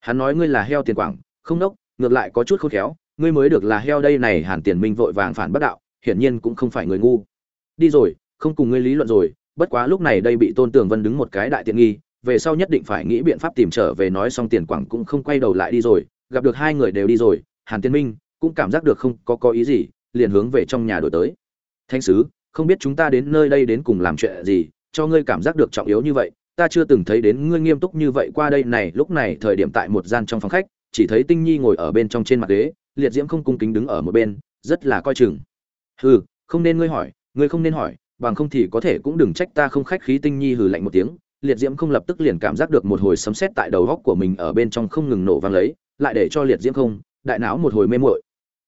Hắn nói ngươi là heo tiền quảng, không ngốc ngược lại có chút khôn khéo, ngươi mới được là heo đây này hàn tiền minh vội vàng phản bất đạo, hiển nhiên cũng không phải người ngu. Đi rồi, không cùng ngươi lý luận rồi, bất quá lúc này đây bị tôn tường vân đứng một cái đại tiện nghi về sau nhất định phải nghĩ biện pháp tìm trở về nói xong tiền quảng cũng không quay đầu lại đi rồi, gặp được hai người đều đi rồi, hàn tiên minh cũng cảm giác được không có có ý gì, liền hướng về trong nhà đổi tới. Thanh sứ, không biết chúng ta đến nơi đây đến cùng làm chuyện gì, cho ngươi cảm giác được trọng yếu như vậy, ta chưa từng thấy đến ngươi nghiêm túc như vậy qua đây này, lúc này thời điểm tại một gian trong phòng khách, chỉ thấy tinh nhi ngồi ở bên trong trên mặt ghế, liệt diễm không cung kính đứng ở một bên, rất là coi chừng. Hừ, không nên ngươi hỏi, ngươi không nên hỏi, bằng không thì có thể cũng đừng trách ta không khách khí. Tinh nhi hừ lạnh một tiếng liệt diễm không lập tức liền cảm giác được một hồi sấm sét tại đầu góc của mình ở bên trong không ngừng nổ vang lấy, lại để cho liệt diễm không, đại não một hồi mê muội.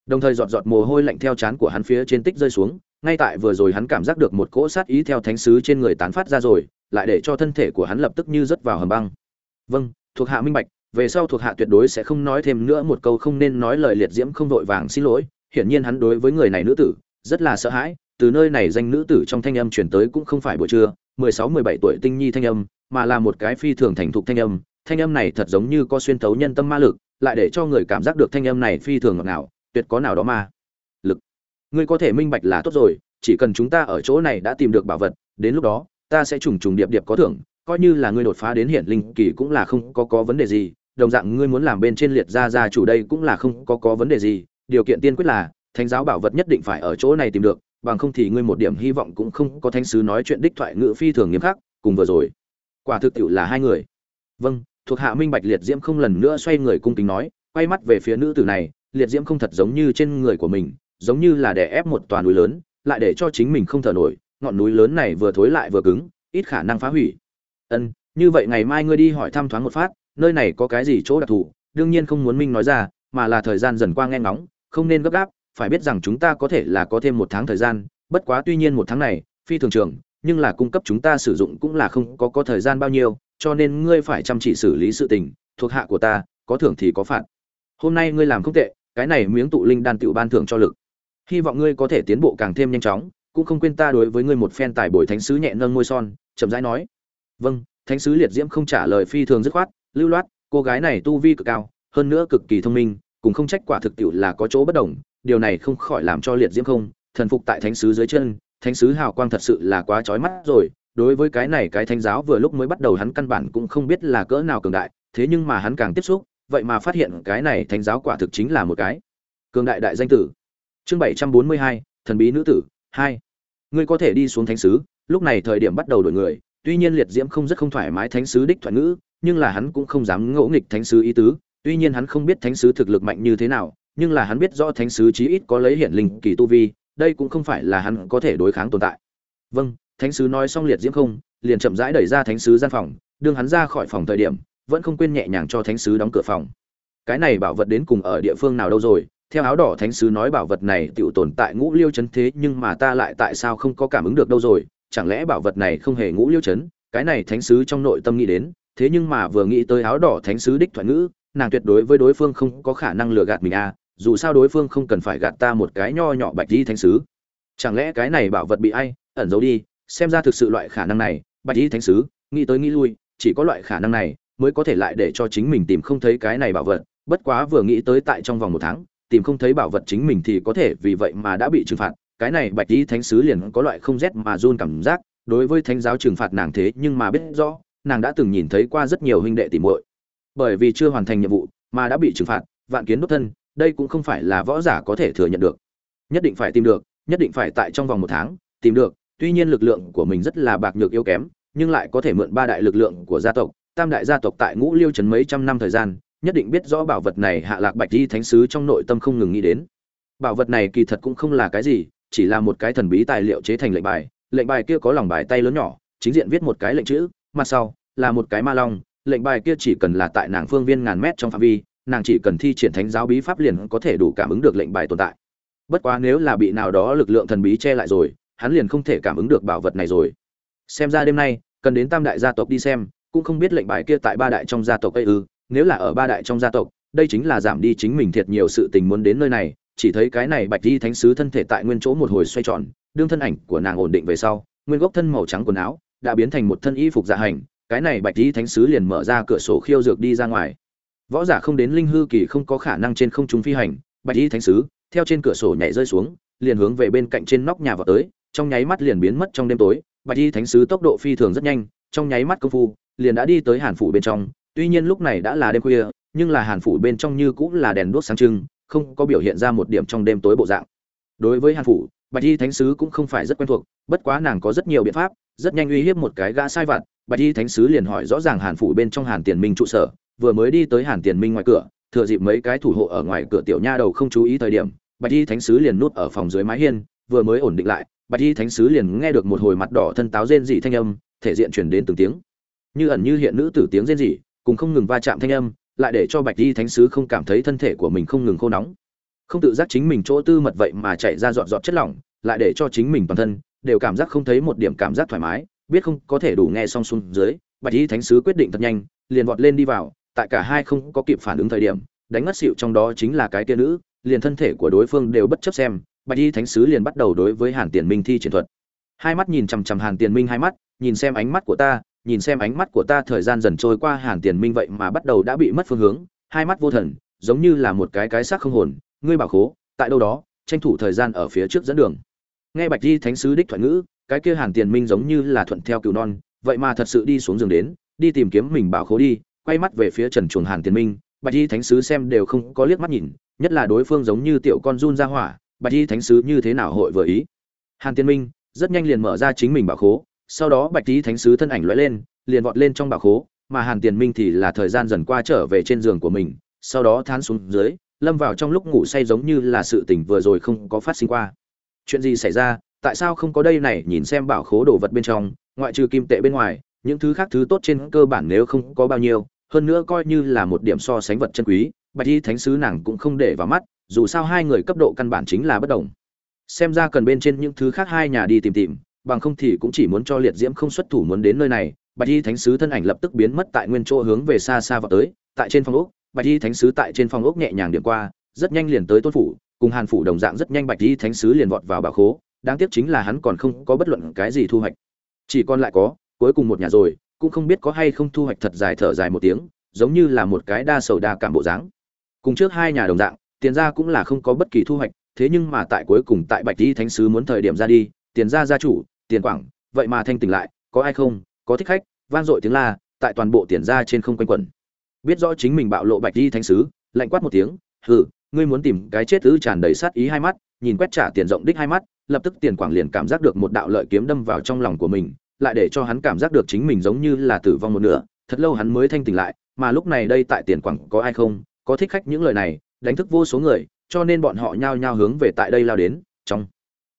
Đồng thời giọt giọt mồ hôi lạnh theo chán của hắn phía trên tích rơi xuống, ngay tại vừa rồi hắn cảm giác được một cỗ sát ý theo thánh sứ trên người tán phát ra rồi, lại để cho thân thể của hắn lập tức như rớt vào hầm băng. Vâng thuộc hạ minh bạch, về sau thuộc hạ tuyệt đối sẽ không nói thêm nữa một câu không nên nói lời liệt diễm không vội vàng xin lỗi, hiển nhiên hắn đối với người này nữ tử, rất là sợ hãi, từ nơi này danh nữ tử trong thanh âm chuyển tới cũng không phải buổi trưa mười sáu mười bảy tuổi tinh nhi thanh âm, mà là một cái phi thường thành thục thanh âm. Thanh âm này thật giống như có xuyên thấu nhân tâm ma lực, lại để cho người cảm giác được thanh âm này phi thường ngọt ngào, tuyệt có nào đó ma lực. Ngươi có thể minh bạch là tốt rồi, chỉ cần chúng ta ở chỗ này đã tìm được bảo vật, đến lúc đó, ta sẽ trùng trùng điệp điệp có thưởng, coi như là ngươi đột phá đến hiển linh kỳ cũng là không có có vấn đề gì. Đồng dạng ngươi muốn làm bên trên liệt gia gia chủ đây cũng là không có có vấn đề gì. Điều kiện tiên quyết là, thánh giáo bảo vật nhất định phải ở chỗ này tìm được bằng không thì ngươi một điểm hy vọng cũng không có thánh sứ nói chuyện đích thoại ngữ phi thường nghiêm khắc, cùng vừa rồi. Quả thực tiệu là hai người. Vâng thuộc hạ minh bạch liệt diễm không lần nữa xoay người cung kính nói, quay mắt về phía nữ tử này, liệt diễm không thật giống như trên người của mình, giống như là đè ép một tòa núi lớn, lại để cho chính mình không thở nổi, ngọn núi lớn này vừa thối lại vừa cứng, ít khả năng phá hủy. Ân, như vậy ngày mai ngươi đi hỏi thăm thoáng một phát, nơi này có cái gì chỗ đặc thù? Đương nhiên không muốn minh nói ra, mà là thời gian dần qua nghe ngóng, không nên gấp gáp phải biết rằng chúng ta có thể là có thêm một tháng thời gian, bất quá tuy nhiên một tháng này, phi thường trường, nhưng là cung cấp chúng ta sử dụng cũng là không có có thời gian bao nhiêu, cho nên ngươi phải chăm chỉ xử lý sự tình, thuộc hạ của ta, có thưởng thì có phạt. Hôm nay ngươi làm không tệ, cái này miếng tụ linh đan tựu ban thưởng cho lực. Hy vọng ngươi có thể tiến bộ càng thêm nhanh chóng, cũng không quên ta đối với ngươi một phen tài bồi thánh sứ nhẹ nâng môi son, chậm rãi nói. Vâng thánh sứ liệt diễm không trả lời phi thường dứt khoát, lưu loát, cô gái này tu vi cực cao, hơn nữa cực kỳ thông minh, cũng không trách quả thực tiệu là có chỗ bất đồng điều này không khỏi làm cho liệt diễm không, thần phục tại thánh sứ dưới chân, thánh sứ hào quang thật sự là quá chói mắt rồi, đối với cái này cái thánh giáo vừa lúc mới bắt đầu hắn căn bản cũng không biết là cỡ nào cường đại, thế nhưng mà hắn càng tiếp xúc, vậy mà phát hiện cái này thánh giáo quả thực chính là một cái cường đại đại danh tử. Chương bảy trăm bốn mươi hai, thần bí nữ tử, hai. Ngươi có thể đi xuống thánh sứ, lúc này thời điểm bắt đầu đổi người, tuy nhiên liệt diễm không rất không thoải mái thánh sứ đích thoại ngữ, nhưng là hắn cũng không dám ngỗ nghịch thánh sứ ý tứ, tuy nhiên hắn không biết thánh sứ thực lực mạnh như thế nào nhưng là hắn biết rõ thánh sứ chí ít có lấy hiển linh kỳ tu vi, đây cũng không phải là hắn có thể đối kháng tồn tại. Vâng thánh sứ nói xong liệt diễm không, liền chậm rãi đẩy ra thánh sứ gian phòng đương hắn ra khỏi phòng thời điểm, vẫn không quên nhẹ nhàng cho thánh sứ đóng cửa phòng. Cái này bảo vật đến cùng ở địa phương nào đâu rồi? Theo áo đỏ thánh sứ nói bảo vật này tự tồn tại ngũ liêu chấn thế, nhưng mà ta lại tại sao không có cảm ứng được đâu rồi? Chẳng lẽ bảo vật này không hề ngũ liêu chấn? Cái này thánh sứ trong nội tâm nghĩ đến, thế nhưng mà vừa nghĩ tới áo đỏ thánh sứ đích thoại ngữ, nàng tuyệt đối với đối phương không có khả năng lừa gạt mình à dù sao đối phương không cần phải gạt ta một cái nho nhỏ bạch di thánh sứ. Chẳng lẽ cái này bảo vật bị ai ẩn giấu đi? Xem ra thực sự loại khả năng này, bạch di thánh sứ, nghĩ tới nghĩ lui, chỉ có loại khả năng này mới có thể lại để cho chính mình tìm không thấy cái này bảo vật. Bất quá vừa nghĩ tới tại trong vòng một tháng, tìm không thấy bảo vật chính mình thì có thể vì vậy mà đã bị trừng phạt. Cái này bạch di thánh sứ liền có loại không rét mà run cảm giác, đối với thánh giáo trừng phạt nàng thế nhưng mà biết rõ, nàng đã từng nhìn thấy qua rất nhiều huynh đệ tìm muội. Bởi vì chưa hoàn thành nhiệm vụ mà đã bị trừng phạt, vạn kiến đốt thân đây cũng không phải là võ giả có thể thừa nhận được. Nhất định phải tìm được, nhất định phải tại trong vòng một tháng, tìm được. Tuy nhiên lực lượng của mình rất là bạc nhược yếu kém, nhưng lại có thể mượn ba đại lực lượng của gia tộc, tam đại gia tộc tại ngũ liêu trấn mấy trăm năm thời gian, nhất định biết rõ bảo vật này hạ lạc bạch di thánh sứ trong nội tâm không ngừng nghĩ đến. Bảo vật này kỳ thật cũng không là cái gì, chỉ là một cái thần bí tài liệu chế thành lệnh bài. Lệnh bài kia có lòng bài tay lớn nhỏ, chính diện viết một cái lệnh chữ, mặt sau là một cái ma long. Lệnh bài kia chỉ cần là tại nàng phương viên ngàn mét trong phạm vi nàng chỉ cần thi triển thánh giáo bí pháp liền có thể đủ cảm ứng được lệnh bài tồn tại. Bất quá nếu là bị nào đó lực lượng thần bí che lại rồi, hắn liền không thể cảm ứng được bảo vật này rồi. Xem ra đêm nay, cần đến tam đại gia tộc đi xem, cũng không biết lệnh bài kia tại ba đại trong gia tộc ấy ư, nếu là ở ba đại trong gia tộc, đây chính là giảm đi chính mình thiệt nhiều sự tình muốn đến nơi này, chỉ thấy cái này bạch y thánh sứ thân thể tại nguyên chỗ một hồi xoay tròn, đương thân ảnh của nàng ổn định về sau, nguyên gốc thân màu trắng quần áo, đã biến thành một thân y phục dạ hành, cái này bạch y thánh sứ liền mở ra cửa sổ khiêu dược đi ra ngoài võ giả không đến linh hư kỳ không có khả năng trên không trung phi hành, bạch y thánh sứ, theo trên cửa sổ nhảy rơi xuống, liền hướng về bên cạnh trên nóc nhà vào tới, trong nháy mắt liền biến mất trong đêm tối, bạch y thánh sứ tốc độ phi thường rất nhanh, trong nháy mắt công phu, liền đã đi tới hàn phủ bên trong, tuy nhiên lúc này đã là đêm khuya, nhưng là hàn phủ bên trong như cũng là đèn đuốc sáng trưng, không có biểu hiện ra một điểm trong đêm tối bộ dạng. Đối với hàn phủ, bạch y thánh sứ cũng không phải rất quen thuộc, bất quá nàng có rất nhiều biện pháp, rất nhanh uy hiếp một cái gã sai vặt, bạch y thánh sứ liền hỏi rõ ràng hàn phủ bên trong hàn tiền minh trụ sở vừa mới đi tới hàn tiền minh ngoài cửa, thừa dịp mấy cái thủ hộ ở ngoài cửa tiểu nha đầu không chú ý thời điểm, bạch y thánh sứ liền nút ở phòng dưới mái hiên, vừa mới ổn định lại, bạch y thánh sứ liền nghe được một hồi mặt đỏ thân táo rên dị thanh âm, thể diện truyền đến từng tiếng. Như ẩn như hiện nữ tử tiếng rên dị cùng không ngừng va chạm thanh âm, lại để cho bạch y thánh sứ không cảm thấy thân thể của mình không ngừng khô nóng. Không tự giác chính mình chỗ tư mật vậy mà chạy ra dọn dọn chất lỏng, lại để cho chính mình toàn thân đều cảm giác không thấy một điểm cảm giác thoải mái, biết không có thể đủ nghe xong xuống dưới, bạch y thánh sứ quyết định thật nhanh, liền vọt lên đi vào tại cả hai không có kịp phản ứng thời điểm, đánh ngất xịu trong đó chính là cái kia nữ, liền thân thể của đối phương đều bất chấp xem, bạch y thánh sứ liền bắt đầu đối với hàn tiền minh thi triển thuật. Hai mắt nhìn chằm chằm hàn tiền minh hai mắt, nhìn xem ánh mắt của ta, nhìn xem ánh mắt của ta thời gian dần trôi qua hàn tiền minh vậy mà bắt đầu đã bị mất phương hướng, hai mắt vô thần, giống như là một cái cái xác không hồn, ngươi bảo khố, tại đâu đó, tranh thủ thời gian ở phía trước dẫn đường. Nghe bạch di thánh sứ đích thuận ngữ, cái kia hàn tiền minh giống như là thuận theo cừu non, vậy mà thật sự đi xuống giường đến, đi tìm kiếm mình bảo khố đi quay mắt về phía trần chuồng hàn tiền minh, bạch di thánh sứ xem đều không có liếc mắt nhìn, nhất là đối phương giống như tiểu con run ra hỏa, bạch di thánh sứ như thế nào hội vừa ý. Hàn tiên minh rất nhanh liền mở ra chính mình bảo khố, sau đó bạch di thánh sứ thân ảnh lóe lên, liền vọt lên trong bảo khố, mà hàn tiền minh thì là thời gian dần qua trở về trên giường của mình, sau đó thán xuống dưới, lâm vào trong lúc ngủ say giống như là sự tỉnh vừa rồi không có phát sinh qua. Chuyện gì xảy ra? Tại sao không có đây này? Nhìn xem bảo khố đồ vật bên trong, ngoại trừ kim tệ bên ngoài, những thứ khác thứ tốt trên cơ bản nếu không có bao nhiêu hơn nữa coi như là một điểm so sánh vật chân quý, bạch y thánh sứ nàng cũng không để vào mắt, dù sao hai người cấp độ căn bản chính là bất đồng. Xem ra cần bên trên những thứ khác hai nhà đi tìm tìm, bằng không thì cũng chỉ muốn cho liệt diễm không xuất thủ muốn đến nơi này. Bạch y thánh sứ thân ảnh lập tức biến mất tại nguyên chỗ hướng về xa xa vào tới, tại trên phòng ốc, bạch y thánh sứ tại trên phòng ốc nhẹ nhàng điểm qua, rất nhanh liền tới tôn phủ, cùng hàn phủ đồng dạng rất nhanh bạch y thánh sứ liền vọt vào bảo khố, đáng tiếc chính là hắn còn không có bất luận cái gì thu hoạch. Chỉ còn lại có, cuối cùng một nhà rồi cũng không biết có hay không thu hoạch thật dài thở dài một tiếng, giống như là một cái đa sầu đa cảm bộ dáng. Cùng trước hai nhà đồng dạng, tiền ra cũng là không có bất kỳ thu hoạch, thế nhưng mà tại cuối cùng tại bạch y thánh sứ muốn thời điểm ra đi, tiền ra gia chủ, tiền quảng, vậy mà thanh tỉnh lại, có ai không, có thích khách, vang dội tiếng la, tại toàn bộ tiền ra trên không quanh quẩn. Biết rõ chính mình bạo lộ bạch y thánh sứ, lạnh quát một tiếng, hừ, ngươi muốn tìm cái chết ư? tràn đầy sát ý hai mắt, nhìn quét trả tiền rộng đích hai mắt, lập tức tiền quảng liền cảm giác được một đạo lợi kiếm đâm vào trong lòng của mình lại để cho hắn cảm giác được chính mình giống như là tử vong một nửa, thật lâu hắn mới thanh tỉnh lại, mà lúc này đây tại tiền quảng có ai không, có thích khách những lời này, đánh thức vô số người, cho nên bọn họ nhao nhao hướng về tại đây lao đến, trong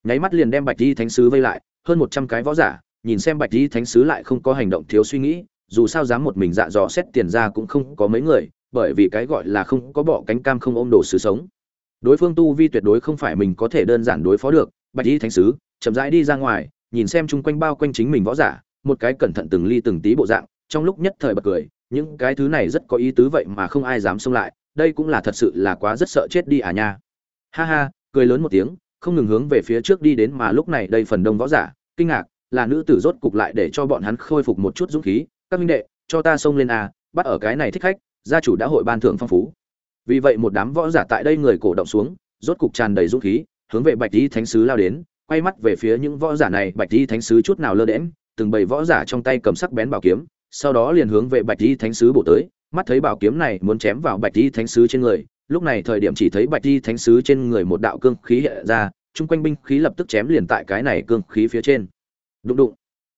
nháy mắt liền đem bạch di thánh sứ vây lại, hơn một trăm cái võ giả, nhìn xem bạch di thánh sứ lại không có hành động thiếu suy nghĩ, dù sao dám một mình dạ dò xét tiền ra cũng không có mấy người, bởi vì cái gọi là không có bỏ cánh cam không ôm đồ sứ sống. Đối phương tu vi tuyệt đối không phải mình có thể đơn giản đối phó được, bạch di thánh sứ chậm rãi đi ra ngoài nhìn xem chung quanh bao quanh chính mình võ giả, một cái cẩn thận từng ly từng tí bộ dạng, trong lúc nhất thời bật cười, những cái thứ này rất có ý tứ vậy mà không ai dám xông lại, đây cũng là thật sự là quá rất sợ chết đi à nha. Ha ha, cười lớn một tiếng, không ngừng hướng về phía trước đi đến mà lúc này đây phần đông võ giả, kinh ngạc, là nữ tử rốt cục lại để cho bọn hắn khôi phục một chút dũng khí, các minh đệ, cho ta xông lên à bắt ở cái này thích khách, gia chủ đã hội ban thưởng phong phú. Vì vậy một đám võ giả tại đây người cổ động xuống, rốt cục tràn đầy dũng khí, hướng về bạch lý thánh sứ lao đến quay mắt về phía những võ giả này, bạch di thánh sứ chút nào lơ đễm từng bầy võ giả trong tay cầm sắc bén bảo kiếm, sau đó liền hướng về bạch di thánh sứ bổ tới. Mắt thấy bảo kiếm này muốn chém vào bạch di thánh sứ trên người, lúc này thời điểm chỉ thấy bạch di thánh sứ trên người một đạo cương khí hiện ra, chung quanh binh khí lập tức chém liền tại cái này cương khí phía trên. Đụng đụng.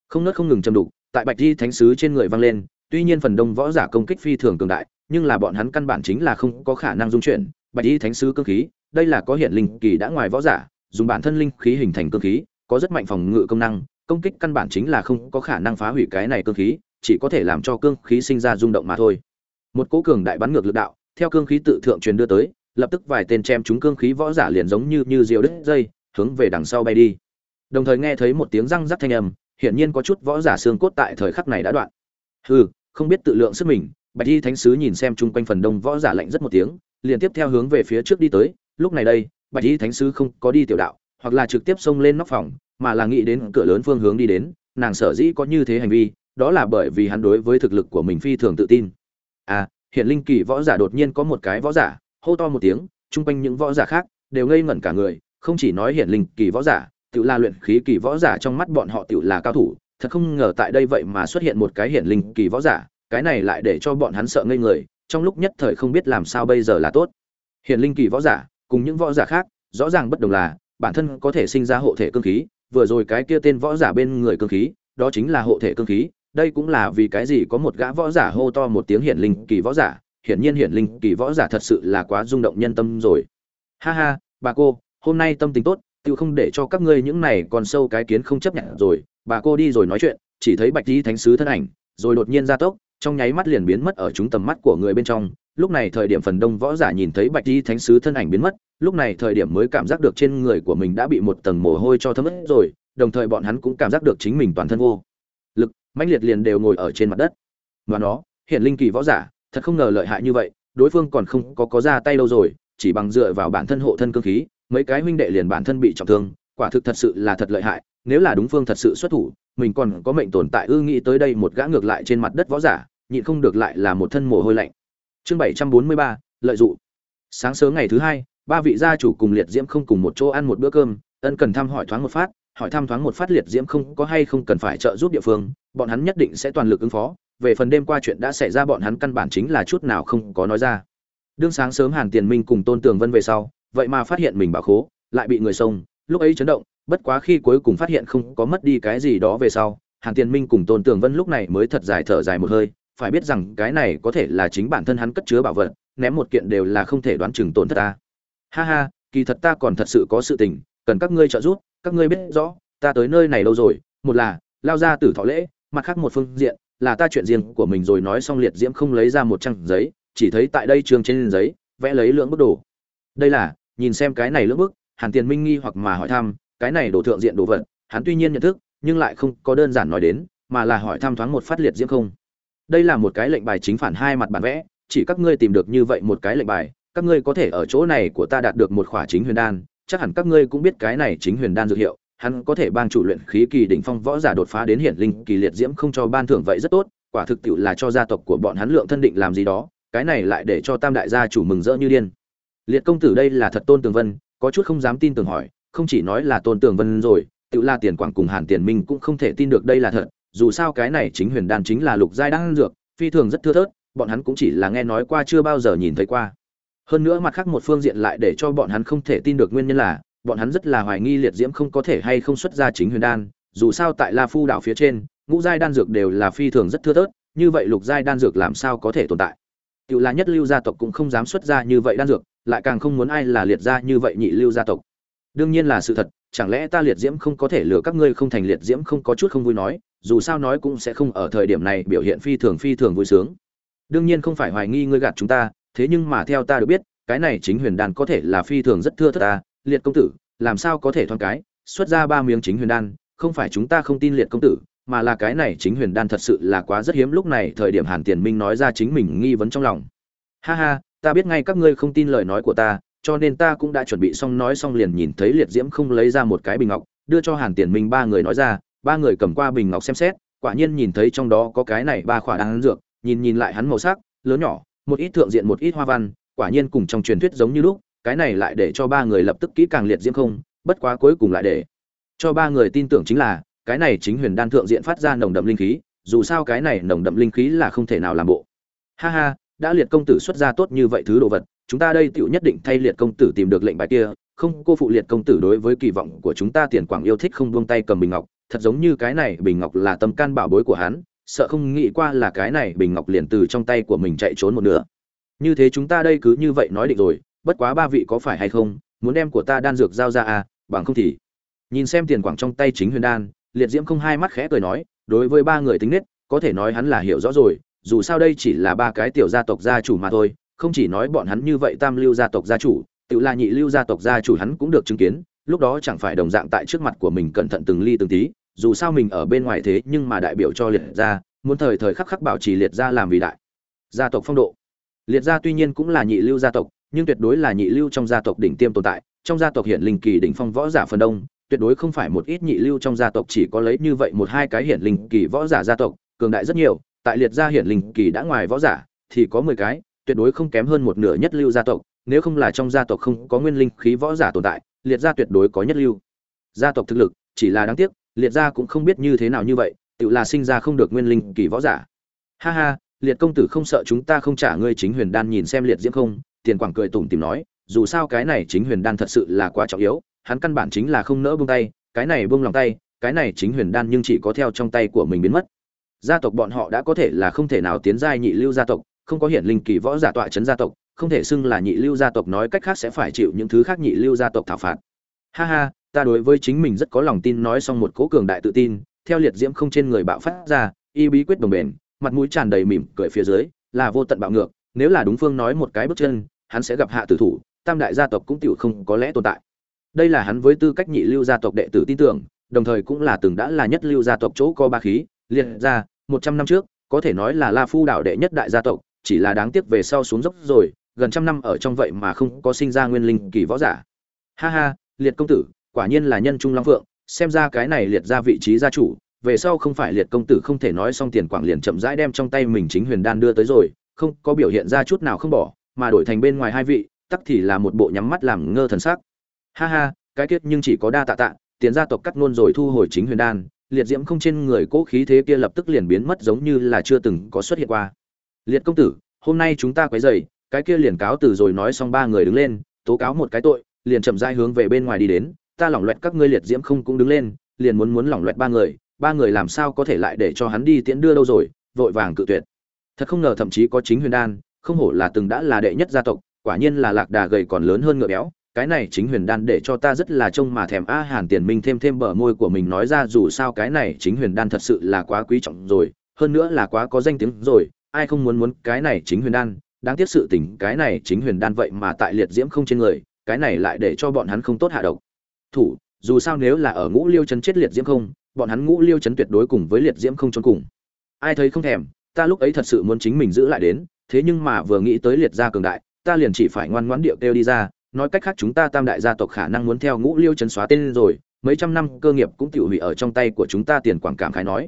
Không nớt không ngừng châm đụng tại bạch di thánh sứ trên người vang lên, tuy nhiên phần đông võ giả công kích phi thường cường đại, nhưng là bọn hắn căn bản chính là không có khả năng dung chuyển. Bạch di thánh sứ cương khí, đây là có hiện linh kỳ đã ngoài võ giả dùng bản thân linh khí hình thành cương khí, có rất mạnh phòng ngự công năng, công kích căn bản chính là không có khả năng phá hủy cái này cương khí, chỉ có thể làm cho cương khí sinh ra rung động mà thôi. Một cỗ cường đại bắn ngược lực đạo, theo cương khí tự thượng truyền đưa tới, lập tức vài tên chém chúng cương khí võ giả liền giống như như diều đứt dây, hướng về đằng sau bay đi. Đồng thời nghe thấy một tiếng răng rắc thanh âm, hiển nhiên có chút võ giả xương cốt tại thời khắc này đã đoạn. Hừ, không biết tự lượng sức mình, bạch y thánh sứ nhìn xem chung quanh phần đông võ giả lạnh rất một tiếng, liền tiếp theo hướng về phía trước đi tới, lúc này đây bạch y thánh sứ không có đi tiểu đạo, hoặc là trực tiếp xông lên nóc phòng, mà là nghĩ đến cửa lớn phương hướng đi đến, nàng sở dĩ có như thế hành vi, đó là bởi vì hắn đối với thực lực của mình phi thường tự tin. À hiện linh kỳ võ giả đột nhiên có một cái võ giả, hô to một tiếng, chung quanh những võ giả khác đều ngây ngẩn cả người, không chỉ nói hiện linh kỳ võ giả, tự là luyện khí kỳ võ giả trong mắt bọn họ tự là cao thủ, thật không ngờ tại đây vậy mà xuất hiện một cái hiện linh kỳ võ giả, cái này lại để cho bọn hắn sợ ngây người, trong lúc nhất thời không biết làm sao bây giờ là tốt. Hiện linh kỳ võ giả cùng những võ giả khác, rõ ràng bất đồng là, bản thân có thể sinh ra hộ thể cương khí, vừa rồi cái kia tên võ giả bên người cương khí, đó chính là hộ thể cương khí, đây cũng là vì cái gì có một gã võ giả hô to một tiếng hiển linh kỳ võ giả, hiển nhiên hiển linh kỳ võ giả thật sự là quá rung động nhân tâm rồi. Ha ha, bà cô, hôm nay tâm tình tốt tự không để cho các ngươi những này còn sâu cái kiến không chấp nhận rồi, bà cô đi rồi nói chuyện, chỉ thấy bạch di thánh sứ thân ảnh, rồi đột nhiên ra tốc trong nháy mắt liền biến mất ở chúng tầm mắt của người bên trong. Lúc này thời điểm phần đông võ giả nhìn thấy bạch di thánh sứ thân ảnh biến mất, lúc này thời điểm mới cảm giác được trên người của mình đã bị một tầng mồ hôi cho thấm ướt rồi, đồng thời bọn hắn cũng cảm giác được chính mình toàn thân vô lực, mãnh liệt liền đều ngồi ở trên mặt đất. Và nó, hiện linh kỳ võ giả, thật không ngờ lợi hại như vậy, đối phương còn không có có ra tay đâu rồi, chỉ bằng dựa vào bản thân hộ thân cương khí, mấy cái huynh đệ liền bản thân bị trọng thương, quả thực thật sự là thật lợi hại, nếu là đúng phương thật sự xuất thủ, mình còn có mệnh tồn tại, ư nghĩ tới đây một gã ngược lại trên mặt đất võ giả nhịn không được lại là một thân mồ hôi lạnh. Chương bảy trăm bốn mươi ba, lợi dụng. Sáng sớm ngày thứ hai, ba vị gia chủ cùng liệt diễm không cùng một chỗ ăn một bữa cơm, ân cần thăm hỏi thoáng một phát, hỏi thăm thoáng một phát liệt diễm không có hay không cần phải trợ giúp địa phương, bọn hắn nhất định sẽ toàn lực ứng phó, về phần đêm qua chuyện đã xảy ra bọn hắn căn bản chính là chút nào không có nói ra. Đương sáng sớm hàn tiền minh cùng tôn tường vân về sau, vậy mà phát hiện mình bảo khố, lại bị người xông, lúc ấy chấn động, bất quá khi cuối cùng phát hiện không có mất đi cái gì đó về sau, hàn tiền minh cùng tôn tường vân lúc này mới thật dài thở dài một hơi phải biết rằng cái này có thể là chính bản thân hắn cất chứa bảo vật, ném một kiện đều là không thể đoán chừng tổn thất ta. Ha ha, kỳ thật ta còn thật sự có sự tình, cần các ngươi trợ giúp, các ngươi biết rõ, ta tới nơi này lâu rồi, một là, lao ra tử thọ lễ, mặt khác một phương diện, là ta chuyện riêng của mình rồi nói xong liệt diễm không lấy ra một trang giấy, chỉ thấy tại đây trường trên giấy, vẽ lấy lượng bức đồ. Đây là, nhìn xem cái này lượng bức, hàn tiền minh nghi hoặc mà hỏi thăm, cái này đồ thượng diện đồ vật, hắn tuy nhiên nhận thức, nhưng lại không có đơn giản nói đến, mà là hỏi thăm thoáng một phát liệt diễm không đây là một cái lệnh bài chính phản hai mặt bản vẽ, chỉ các ngươi tìm được như vậy một cái lệnh bài, các ngươi có thể ở chỗ này của ta đạt được một khỏa chính huyền đan, chắc hẳn các ngươi cũng biết cái này chính huyền đan dược hiệu, hắn có thể ban chủ luyện khí kỳ đỉnh phong võ giả đột phá đến hiển linh kỳ liệt diễm không cho ban thưởng vậy rất tốt, quả thực tiệu là cho gia tộc của bọn hắn lượng thân định làm gì đó, cái này lại để cho tam đại gia chủ mừng rỡ như điên. Liệt công tử đây là thật tôn tường vân, có chút không dám tin tưởng hỏi, không chỉ nói là tôn tường vân rồi tự la tiền quảng cùng hàn tiền minh cũng không thể tin được đây là thật dù sao cái này chính huyền đan chính là lục giai đan dược, phi thường rất thưa thớt, bọn hắn cũng chỉ là nghe nói qua chưa bao giờ nhìn thấy qua. Hơn nữa mặt khác một phương diện lại để cho bọn hắn không thể tin được nguyên nhân là, bọn hắn rất là hoài nghi liệt diễm không có thể hay không xuất ra chính huyền đan, dù sao tại la phu đảo phía trên, ngũ giai đan dược đều là phi thường rất thưa thớt, như vậy lục giai đan dược làm sao có thể tồn tại? Tự là nhất lưu gia tộc cũng không dám xuất ra như vậy đan dược, lại càng không muốn ai là liệt gia như vậy nhị lưu gia tộc. Đương nhiên là sự thật, chẳng lẽ ta liệt diễm không có thể lừa các ngươi không thành liệt diễm không có chút không vui nói dù sao nói cũng sẽ không ở thời điểm này biểu hiện phi thường phi thường vui sướng. Đương nhiên không phải hoài nghi ngươi gạt chúng ta, thế nhưng mà theo ta được biết, cái này chính huyền đan có thể là phi thường rất thưa thớt ta, liệt công tử, làm sao có thể thoáng cái, xuất ra ba miếng chính huyền đan, không phải chúng ta không tin liệt công tử, mà là cái này chính huyền đan thật sự là quá rất hiếm lúc này thời điểm hàn tiền minh nói ra chính mình nghi vấn trong lòng. Ha ha, ta biết ngay các ngươi không tin lời nói của ta, cho nên ta cũng đã chuẩn bị xong nói xong liền nhìn thấy liệt diễm không lấy ra một cái bình ngọc, đưa cho hàn tiền minh ba người nói ra ba người cầm qua bình ngọc xem xét, quả nhiên nhìn thấy trong đó có cái này ba khỏa đan dược, nhìn nhìn lại hắn màu sắc, lớn nhỏ, một ít thượng diện một ít hoa văn, quả nhiên cùng trong truyền thuyết giống như lúc, cái này lại để cho ba người lập tức kỹ càng liệt diễm không, bất quá cuối cùng lại để cho ba người tin tưởng chính là, cái này chính huyền đan thượng diện phát ra nồng đậm linh khí, dù sao cái này nồng đậm linh khí là không thể nào làm bộ. Ha ha, đã liệt công tử xuất ra tốt như vậy thứ đồ vật, chúng ta đây tựu nhất định thay liệt công tử tìm được lệnh bài kia, không, cô phụ liệt công tử đối với kỳ vọng của chúng ta tiền quảng yêu thích không buông tay cầm bình ngọc thật giống như cái này bình ngọc là tâm can bảo bối của hắn, sợ không nghĩ qua là cái này bình ngọc liền từ trong tay của mình chạy trốn một nửa. Như thế chúng ta đây cứ như vậy nói định rồi, bất quá ba vị có phải hay không, muốn đem của ta đan dược giao ra à bằng không thì. Nhìn xem tiền quảng trong tay chính huyền đan, liệt diễm không hai mắt khẽ cười nói, đối với ba người tính nết, có thể nói hắn là hiểu rõ rồi, dù sao đây chỉ là ba cái tiểu gia tộc gia chủ mà thôi, không chỉ nói bọn hắn như vậy tam lưu gia tộc gia chủ, tự là nhị lưu gia tộc gia chủ hắn cũng được chứng kiến lúc đó chẳng phải đồng dạng tại trước mặt của mình cẩn thận từng ly từng tí, dù sao mình ở bên ngoài thế nhưng mà đại biểu cho liệt gia, muốn thời thời khắc khắc bảo trì liệt gia làm vì đại gia tộc phong độ. Liệt gia tuy nhiên cũng là nhị lưu gia tộc, nhưng tuyệt đối là nhị lưu trong gia tộc đỉnh tiêm tồn tại, trong gia tộc hiển linh kỳ đỉnh phong võ giả phần đông, tuyệt đối không phải một ít nhị lưu trong gia tộc chỉ có lấy như vậy một hai cái hiển linh kỳ võ giả gia tộc, cường đại rất nhiều, tại liệt gia hiển linh kỳ đã ngoài võ giả, thì có mười cái, tuyệt đối không kém hơn một nửa nhất lưu gia tộc, nếu không là trong gia tộc không có nguyên linh khí võ giả tồn tại liệt gia tuyệt đối có nhất lưu. Gia tộc thực lực, chỉ là đáng tiếc, liệt gia cũng không biết như thế nào như vậy, tự là sinh ra không được nguyên linh kỳ võ giả. Ha ha, liệt công tử không sợ chúng ta không trả ngươi chính huyền đan nhìn xem liệt diễm không? Tiền quảng cười tủm tìm nói, dù sao cái này chính huyền đan thật sự là quá trọng yếu, hắn căn bản chính là không nỡ buông tay, cái này buông lòng tay, cái này chính huyền đan nhưng chỉ có theo trong tay của mình biến mất. Gia tộc bọn họ đã có thể là không thể nào tiến giai nhị lưu gia tộc, không có hiển linh kỳ võ giả tọa chấn gia tộc không thể xưng là nhị lưu gia tộc nói cách khác sẽ phải chịu những thứ khác nhị lưu gia tộc thảo phạt. Ha ha, ta đối với chính mình rất có lòng tin nói xong một cố cường đại tự tin, theo liệt diễm không trên người bạo phát ra, y bí quyết đồng bền, mặt mũi tràn đầy mỉm cười phía dưới, là vô tận bạo ngược, nếu là đúng phương nói một cái bước chân, hắn sẽ gặp hạ tử thủ, tam đại gia tộc cũng tiểu không có lẽ tồn tại. Đây là hắn với tư cách nhị lưu gia tộc đệ tử tin tưởng, đồng thời cũng là từng đã là nhất lưu gia tộc chỗ có ba khí, liệt ra, một trăm năm trước, có thể nói là la phu đảo đệ nhất đại gia tộc, chỉ là đáng tiếc về sau xuống dốc rồi gần trăm năm ở trong vậy mà không có sinh ra nguyên linh kỳ võ giả. Ha ha, liệt công tử, quả nhiên là nhân trung long phượng, xem ra cái này liệt ra vị trí gia chủ, về sau không phải liệt công tử không thể nói xong tiền quảng liền chậm rãi đem trong tay mình chính huyền đan đưa tới rồi, không có biểu hiện ra chút nào không bỏ, mà đổi thành bên ngoài hai vị, tắc thì là một bộ nhắm mắt làm ngơ thần sắc. Ha ha, cái kết nhưng chỉ có đa tạ tạ, tiền gia tộc cắt luôn rồi thu hồi chính huyền đan, liệt diễm không trên người cố khí thế kia lập tức liền biến mất giống như là chưa từng có xuất hiện qua. Liệt công tử, hôm nay chúng ta quấy rầy cái kia liền cáo từ rồi nói xong ba người đứng lên, tố cáo một cái tội, liền chậm rãi hướng về bên ngoài đi đến, ta lỏng loẹt các ngươi liệt diễm không cũng đứng lên, liền muốn muốn lỏng loẹt ba người ba người làm sao có thể lại để cho hắn đi tiễn đưa đâu rồi, vội vàng cự tuyệt. Thật không ngờ thậm chí có chính huyền đan, không hổ là từng đã là đệ nhất gia tộc, quả nhiên là lạc đà gầy còn lớn hơn ngựa béo, cái này chính huyền đan để cho ta rất là trông mà thèm a, hàn tiền minh thêm thêm bờ môi của mình nói ra dù sao cái này chính huyền đan thật sự là quá quý trọng rồi, hơn nữa là quá có danh tiếng rồi, ai không muốn muốn cái này chính huyền đan đáng tiếc sự tình, cái này chính huyền đan vậy mà tại liệt diễm không trên người, cái này lại để cho bọn hắn không tốt hạ độc. Thủ, dù sao nếu là ở ngũ liêu chấn chết liệt diễm không, bọn hắn ngũ liêu chấn tuyệt đối cùng với liệt diễm không trốn cùng. Ai thấy không thèm, ta lúc ấy thật sự muốn chính mình giữ lại đến, thế nhưng mà vừa nghĩ tới liệt gia cường đại, ta liền chỉ phải ngoan ngoãn điệu kêu đi ra, nói cách khác chúng ta tam đại gia tộc khả năng muốn theo ngũ liêu chấn xóa tên rồi, mấy trăm năm cơ nghiệp cũng tiểu hủy ở trong tay của chúng ta tiền quảng cảm khái nói.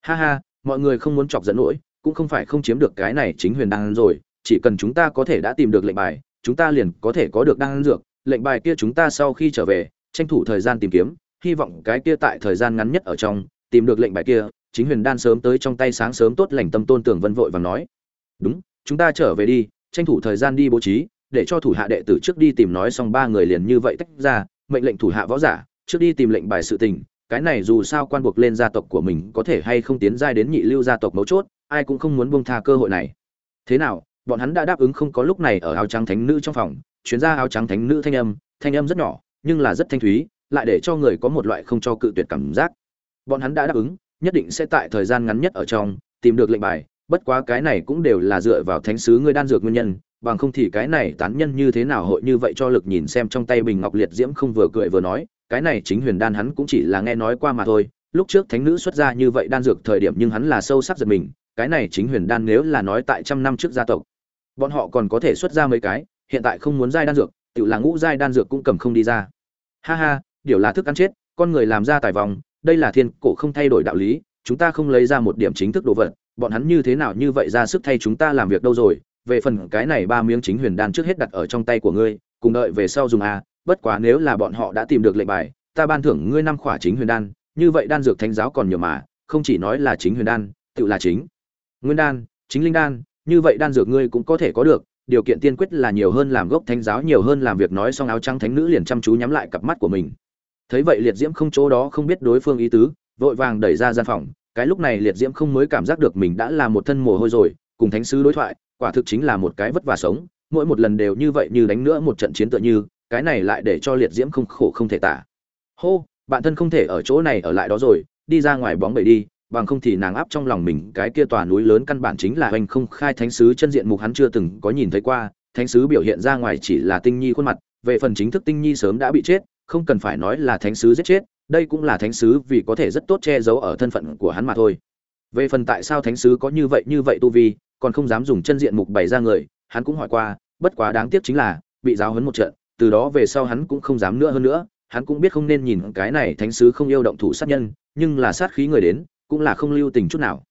Ha ha, mọi người không muốn chọc dẫn nỗi, cũng không phải không chiếm được cái này chính huyền đan rồi chỉ cần chúng ta có thể đã tìm được lệnh bài, chúng ta liền có thể có được đan dược. Lệnh bài kia chúng ta sau khi trở về, tranh thủ thời gian tìm kiếm, hy vọng cái kia tại thời gian ngắn nhất ở trong, tìm được lệnh bài kia, chính huyền đan sớm tới trong tay sáng sớm tốt lành tâm tôn tưởng vân vội và nói. Đúng, chúng ta trở về đi, tranh thủ thời gian đi bố trí, để cho thủ hạ đệ tử trước đi tìm nói xong ba người liền như vậy tách ra, mệnh lệnh thủ hạ võ giả, trước đi tìm lệnh bài sự tình. Cái này dù sao quan buộc lên gia tộc của mình có thể hay không tiến giai đến nhị lưu gia tộc mấu chốt, ai cũng không muốn buông tha cơ hội này. Thế nào bọn hắn đã đáp ứng không có lúc này ở áo trắng thánh nữ trong phòng chuyến ra áo trắng thánh nữ thanh âm thanh âm rất nhỏ, nhưng là rất thanh thúy, lại để cho người có một loại không cho cự tuyệt cảm giác. Bọn hắn đã đáp ứng, nhất định sẽ tại thời gian ngắn nhất ở trong, tìm được lệnh bài, bất quá cái này cũng đều là dựa vào thánh sứ ngươi đan dược nguyên nhân, bằng không thì cái này tán nhân như thế nào hội như vậy cho lực nhìn xem trong tay bình ngọc liệt diễm không vừa cười vừa nói, cái này chính huyền đan hắn cũng chỉ là nghe nói qua mà thôi, lúc trước thánh nữ xuất ra như vậy đan dược thời điểm nhưng hắn là sâu sắc giật mình, cái này chính huyền đan nếu là nói tại trăm năm trước gia tộc bọn họ còn có thể xuất ra mấy cái, hiện tại không muốn giai đan dược tự là ngũ giai đan dược cũng cầm không đi ra. Ha ha, điều là thức ăn chết, con người làm ra tài vòng, đây là thiên cổ không thay đổi đạo lý, chúng ta không lấy ra một điểm chính thức đồ vật, bọn hắn như thế nào như vậy ra sức thay chúng ta làm việc đâu rồi, về phần cái này ba miếng chính huyền đan trước hết đặt ở trong tay của ngươi, cùng đợi về sau dùng a bất quá nếu là bọn họ đã tìm được lệnh bài, ta ban thưởng ngươi năm khỏa chính huyền đan, như vậy đan dược thánh giáo còn nhiều mà, không chỉ nói là chính huyền đan, tự là chính nguyên đan, chính linh đan như vậy đan dược ngươi cũng có thể có được, điều kiện tiên quyết là nhiều hơn làm gốc thánh giáo, nhiều hơn làm việc nói xong áo trắng thánh nữ liền chăm chú nhắm lại cặp mắt của mình. Thấy vậy liệt diễm không chỗ đó không biết đối phương ý tứ, vội vàng đẩy ra gian phòng. Cái lúc này liệt diễm không mới cảm giác được mình đã là một thân mồ hôi rồi, cùng thánh sứ đối thoại, quả thực chính là một cái vất vả sống. Mỗi một lần đều như vậy như đánh nữa một trận chiến tựa như, cái này lại để cho liệt diễm không khổ không thể tả. Hô, bạn thân không thể ở chỗ này ở lại đó rồi, đi ra ngoài bóng bẩy đi bằng không thì nàng áp trong lòng mình cái kia tòa núi lớn căn bản chính là hoành không khai thánh sứ chân diện mục hắn chưa từng có nhìn thấy qua. Thánh sứ biểu hiện ra ngoài chỉ là tinh nhi khuôn mặt, về phần chính thức tinh nhi sớm đã bị chết, không cần phải nói là thánh sứ giết chết, đây cũng là thánh sứ vì có thể rất tốt che giấu ở thân phận của hắn mà thôi. Về phần tại sao thánh sứ có như vậy như vậy tu vi, còn không dám dùng chân diện mục bày ra người, hắn cũng hỏi qua, bất quá đáng tiếc chính là, bị giáo huấn một trận, từ đó về sau hắn cũng không dám nữa hơn nữa, hắn cũng biết không nên nhìn cái này thánh sứ không yêu động thủ sát nhân, nhưng là sát khí người đến cũng là không lưu tình chút nào.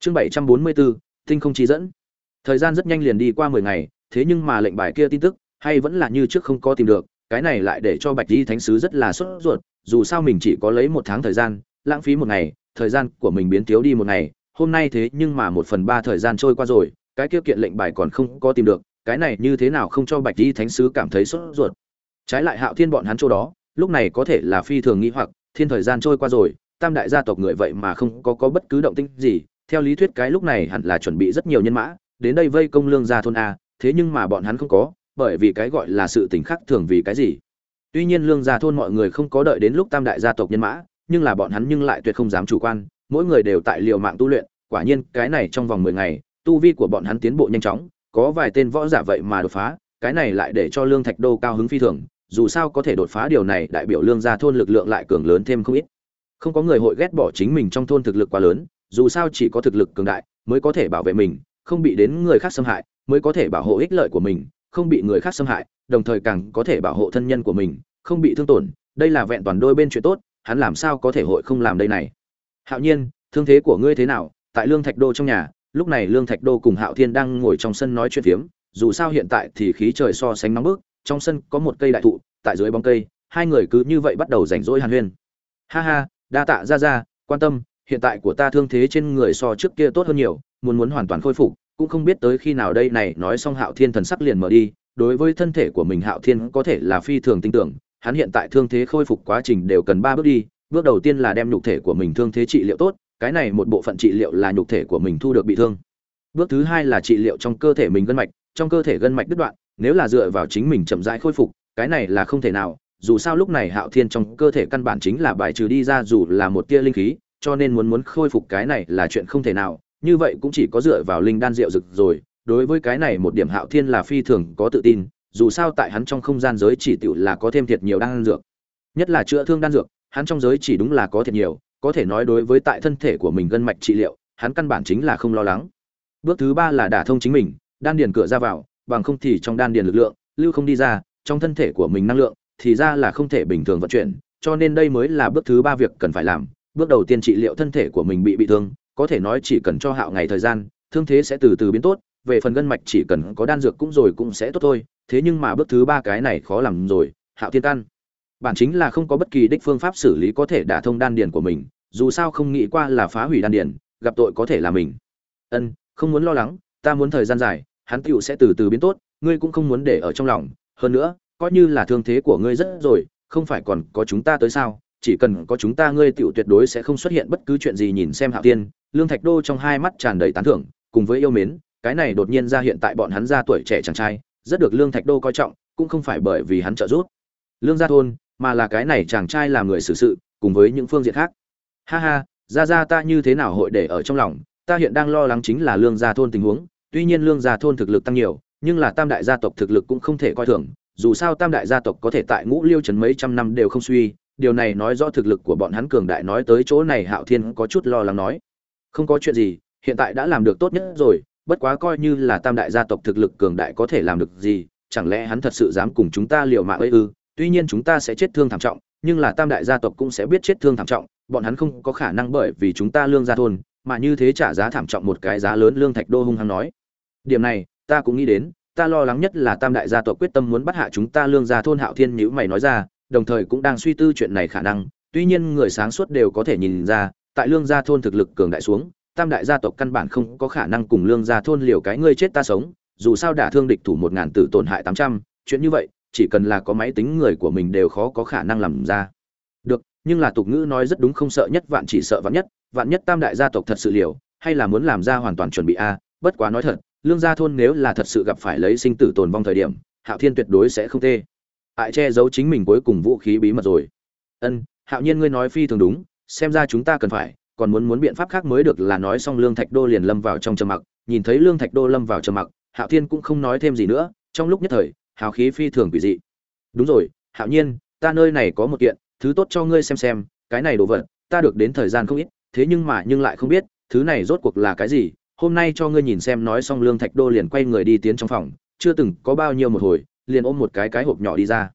Chương bảy trăm bốn mươi bốn, tinh không chỉ dẫn. Thời gian rất nhanh liền đi qua mười ngày, thế nhưng mà lệnh bài kia tin tức, hay vẫn là như trước không có tìm được, cái này lại để cho bạch di thánh sứ rất là sốt ruột, dù sao mình chỉ có lấy một tháng thời gian, lãng phí một ngày, thời gian của mình biến thiếu đi một ngày, hôm nay thế nhưng mà một phần ba thời gian trôi qua rồi, cái kia kiện lệnh bài còn không có tìm được, cái này như thế nào không cho bạch di thánh sứ cảm thấy sốt ruột. Trái lại hạo thiên bọn hắn chỗ đó, lúc này có thể là phi thường nghĩ hoặc, thiên thời gian trôi qua rồi tam đại gia tộc người vậy mà không có có bất cứ động tĩnh gì. Theo lý thuyết cái lúc này hẳn là chuẩn bị rất nhiều nhân mã, đến đây vây công lương gia thôn a, thế nhưng mà bọn hắn không có, bởi vì cái gọi là sự tình khác thường vì cái gì? Tuy nhiên lương gia thôn mọi người không có đợi đến lúc tam đại gia tộc nhân mã, nhưng là bọn hắn nhưng lại tuyệt không dám chủ quan, mỗi người đều tại liều mạng tu luyện, quả nhiên cái này trong vòng mười ngày, tu vi của bọn hắn tiến bộ nhanh chóng, có vài tên võ giả vậy mà đột phá, cái này lại để cho lương thạch đô cao hứng phi thường, dù sao có thể đột phá điều này đại biểu lương gia thôn lực lượng lại cường lớn thêm không ít không có người hội ghét bỏ chính mình trong thôn thực lực quá lớn, dù sao chỉ có thực lực cường đại mới có thể bảo vệ mình, không bị đến người khác xâm hại mới có thể bảo hộ ích lợi của mình, không bị người khác xâm hại, đồng thời càng có thể bảo hộ thân nhân của mình, không bị thương tổn, đây là vẹn toàn đôi bên chuyện tốt, hắn làm sao có thể hội không làm đây này? Hạo nhiên, thương thế của ngươi thế nào? Tại lương thạch đô trong nhà, lúc này lương thạch đô cùng hạo thiên đang ngồi trong sân nói chuyện phiếm, dù sao hiện tại thì khí trời so sánh nóng bức, trong sân có một cây đại thụ, tại dưới bóng cây, hai người cứ như vậy bắt đầu rảnh rỗi hàn huyên. Ha ha đa tạ ra ra quan tâm, hiện tại của ta thương thế trên người so trước kia tốt hơn nhiều, muốn muốn hoàn toàn khôi phục, cũng không biết tới khi nào đây này, nói xong hạo thiên thần sắc liền mở đi, đối với thân thể của mình hạo thiên có thể là phi thường tin tưởng, hắn hiện tại thương thế khôi phục quá trình đều cần ba bước đi, bước đầu tiên là đem nhục thể của mình thương thế trị liệu tốt, cái này một bộ phận trị liệu là nhục thể của mình thu được bị thương. Bước thứ hai là trị liệu trong cơ thể mình gân mạch, trong cơ thể gân mạch đứt đoạn, nếu là dựa vào chính mình chậm rãi khôi phục, cái này là không thể nào dù sao lúc này hạo thiên trong cơ thể căn bản chính là bài trừ đi ra dù là một tia linh khí, cho nên muốn muốn khôi phục cái này là chuyện không thể nào. Như vậy cũng chỉ có dựa vào linh đan rượu rực rồi. Đối với cái này một điểm hạo thiên là phi thường có tự tin, dù sao tại hắn trong không gian giới chỉ tiểu là có thêm thiệt nhiều đan dược. Nhất là chữa thương đan dược, hắn trong giới chỉ đúng là có thiệt nhiều, có thể nói đối với tại thân thể của mình gân mạch trị liệu, hắn căn bản chính là không lo lắng. Bước thứ ba là đả thông chính mình, đan điền cửa ra vào, bằng không thì trong đan điền lực lượng, lưu không đi ra, trong thân thể của mình năng lượng thì ra là không thể bình thường vận chuyển, cho nên đây mới là bước thứ ba việc cần phải làm. Bước đầu tiên trị liệu thân thể của mình bị bị thương, có thể nói chỉ cần cho hạo ngày thời gian, thương thế sẽ từ từ biến tốt, về phần gân mạch chỉ cần có đan dược cũng rồi cũng sẽ tốt thôi. Thế nhưng mà bước thứ ba cái này khó làm rồi, hạo thiên căn. Bản chính là không có bất kỳ đích phương pháp xử lý có thể đả thông đan điền của mình, dù sao không nghĩ qua là phá hủy đan điền, gặp tội có thể là mình. Ân, không muốn lo lắng, ta muốn thời gian dài, hắn tiểu sẽ từ từ biến tốt, ngươi cũng không muốn để ở trong lòng. Hơn nữa coi như là thương thế của ngươi rất rồi, không phải còn có chúng ta tới sao? Chỉ cần có chúng ta ngươi tiểu tuyệt đối sẽ không xuất hiện bất cứ chuyện gì nhìn xem hạo tiên lương thạch đô trong hai mắt tràn đầy tán thưởng, cùng với yêu mến, cái này đột nhiên ra hiện tại bọn hắn ra tuổi trẻ chàng trai, rất được lương thạch đô coi trọng, cũng không phải bởi vì hắn trợ giúp. Lương gia thôn, mà là cái này chàng trai làm người xử sự, cùng với những phương diện khác. Ha ha, gia gia ta như thế nào hội để ở trong lòng? Ta hiện đang lo lắng chính là lương gia thôn tình huống, tuy nhiên lương gia thôn thực lực tăng nhiều, nhưng là tam đại gia tộc thực lực cũng không thể coi thường dù sao tam đại gia tộc có thể tại ngũ liêu trấn mấy trăm năm đều không suy, điều này nói rõ thực lực của bọn hắn cường đại nói tới chỗ này hạo thiên có chút lo lắng nói. Không có chuyện gì, hiện tại đã làm được tốt nhất rồi, bất quá coi như là tam đại gia tộc thực lực cường đại có thể làm được gì, chẳng lẽ hắn thật sự dám cùng chúng ta liều mạng ấy ư? Tuy nhiên chúng ta sẽ chết thương thảm trọng, nhưng là tam đại gia tộc cũng sẽ biết chết thương thảm trọng, bọn hắn không có khả năng bởi vì chúng ta lương gia thôn, mà như thế trả giá thảm trọng một cái giá lớn lương thạch đô hung hăng nói. Điểm này, ta cũng nghĩ đến ta lo lắng nhất là tam đại gia tộc quyết tâm muốn bắt hạ chúng ta lương gia thôn hạo thiên nhữ mày nói ra, đồng thời cũng đang suy tư chuyện này khả năng, tuy nhiên người sáng suốt đều có thể nhìn ra, tại lương gia thôn thực lực cường đại xuống, tam đại gia tộc căn bản không có khả năng cùng lương gia thôn liều cái ngươi chết ta sống, dù sao đả thương địch thủ một ngàn tử tổn hại tám trăm, chuyện như vậy, chỉ cần là có máy tính người của mình đều khó có khả năng làm ra. Được, nhưng là tục ngữ nói rất đúng không sợ nhất vạn chỉ sợ vạn nhất vạn nhất tam đại gia tộc thật sự liều, hay là muốn làm ra hoàn toàn chuẩn bị a, bất quá nói thật lương gia thôn nếu là thật sự gặp phải lấy sinh tử tồn vong thời điểm, hạo thiên tuyệt đối sẽ không tê hại che giấu chính mình cuối cùng vũ khí bí mật rồi. Ân, hạo nhiên ngươi nói phi thường đúng, xem ra chúng ta cần phải, còn muốn muốn biện pháp khác mới được là nói xong lương thạch đô liền lâm vào trong trầm mặc. Nhìn thấy lương thạch đô lâm vào trầm mặc, hạo thiên cũng không nói thêm gì nữa, trong lúc nhất thời, hào khí phi thường quỷ dị. Đúng rồi, hạo nhiên, ta nơi này có một kiện, thứ tốt cho ngươi xem xem, cái này đồ vật, ta được đến thời gian không ít, thế nhưng mà nhưng lại không biết, thứ này rốt cuộc là cái gì hôm nay cho ngươi nhìn xem nói xong lương thạch đô liền quay người đi tiến trong phòng, chưa từng có bao nhiêu một hồi, liền ôm một cái cái hộp nhỏ đi ra.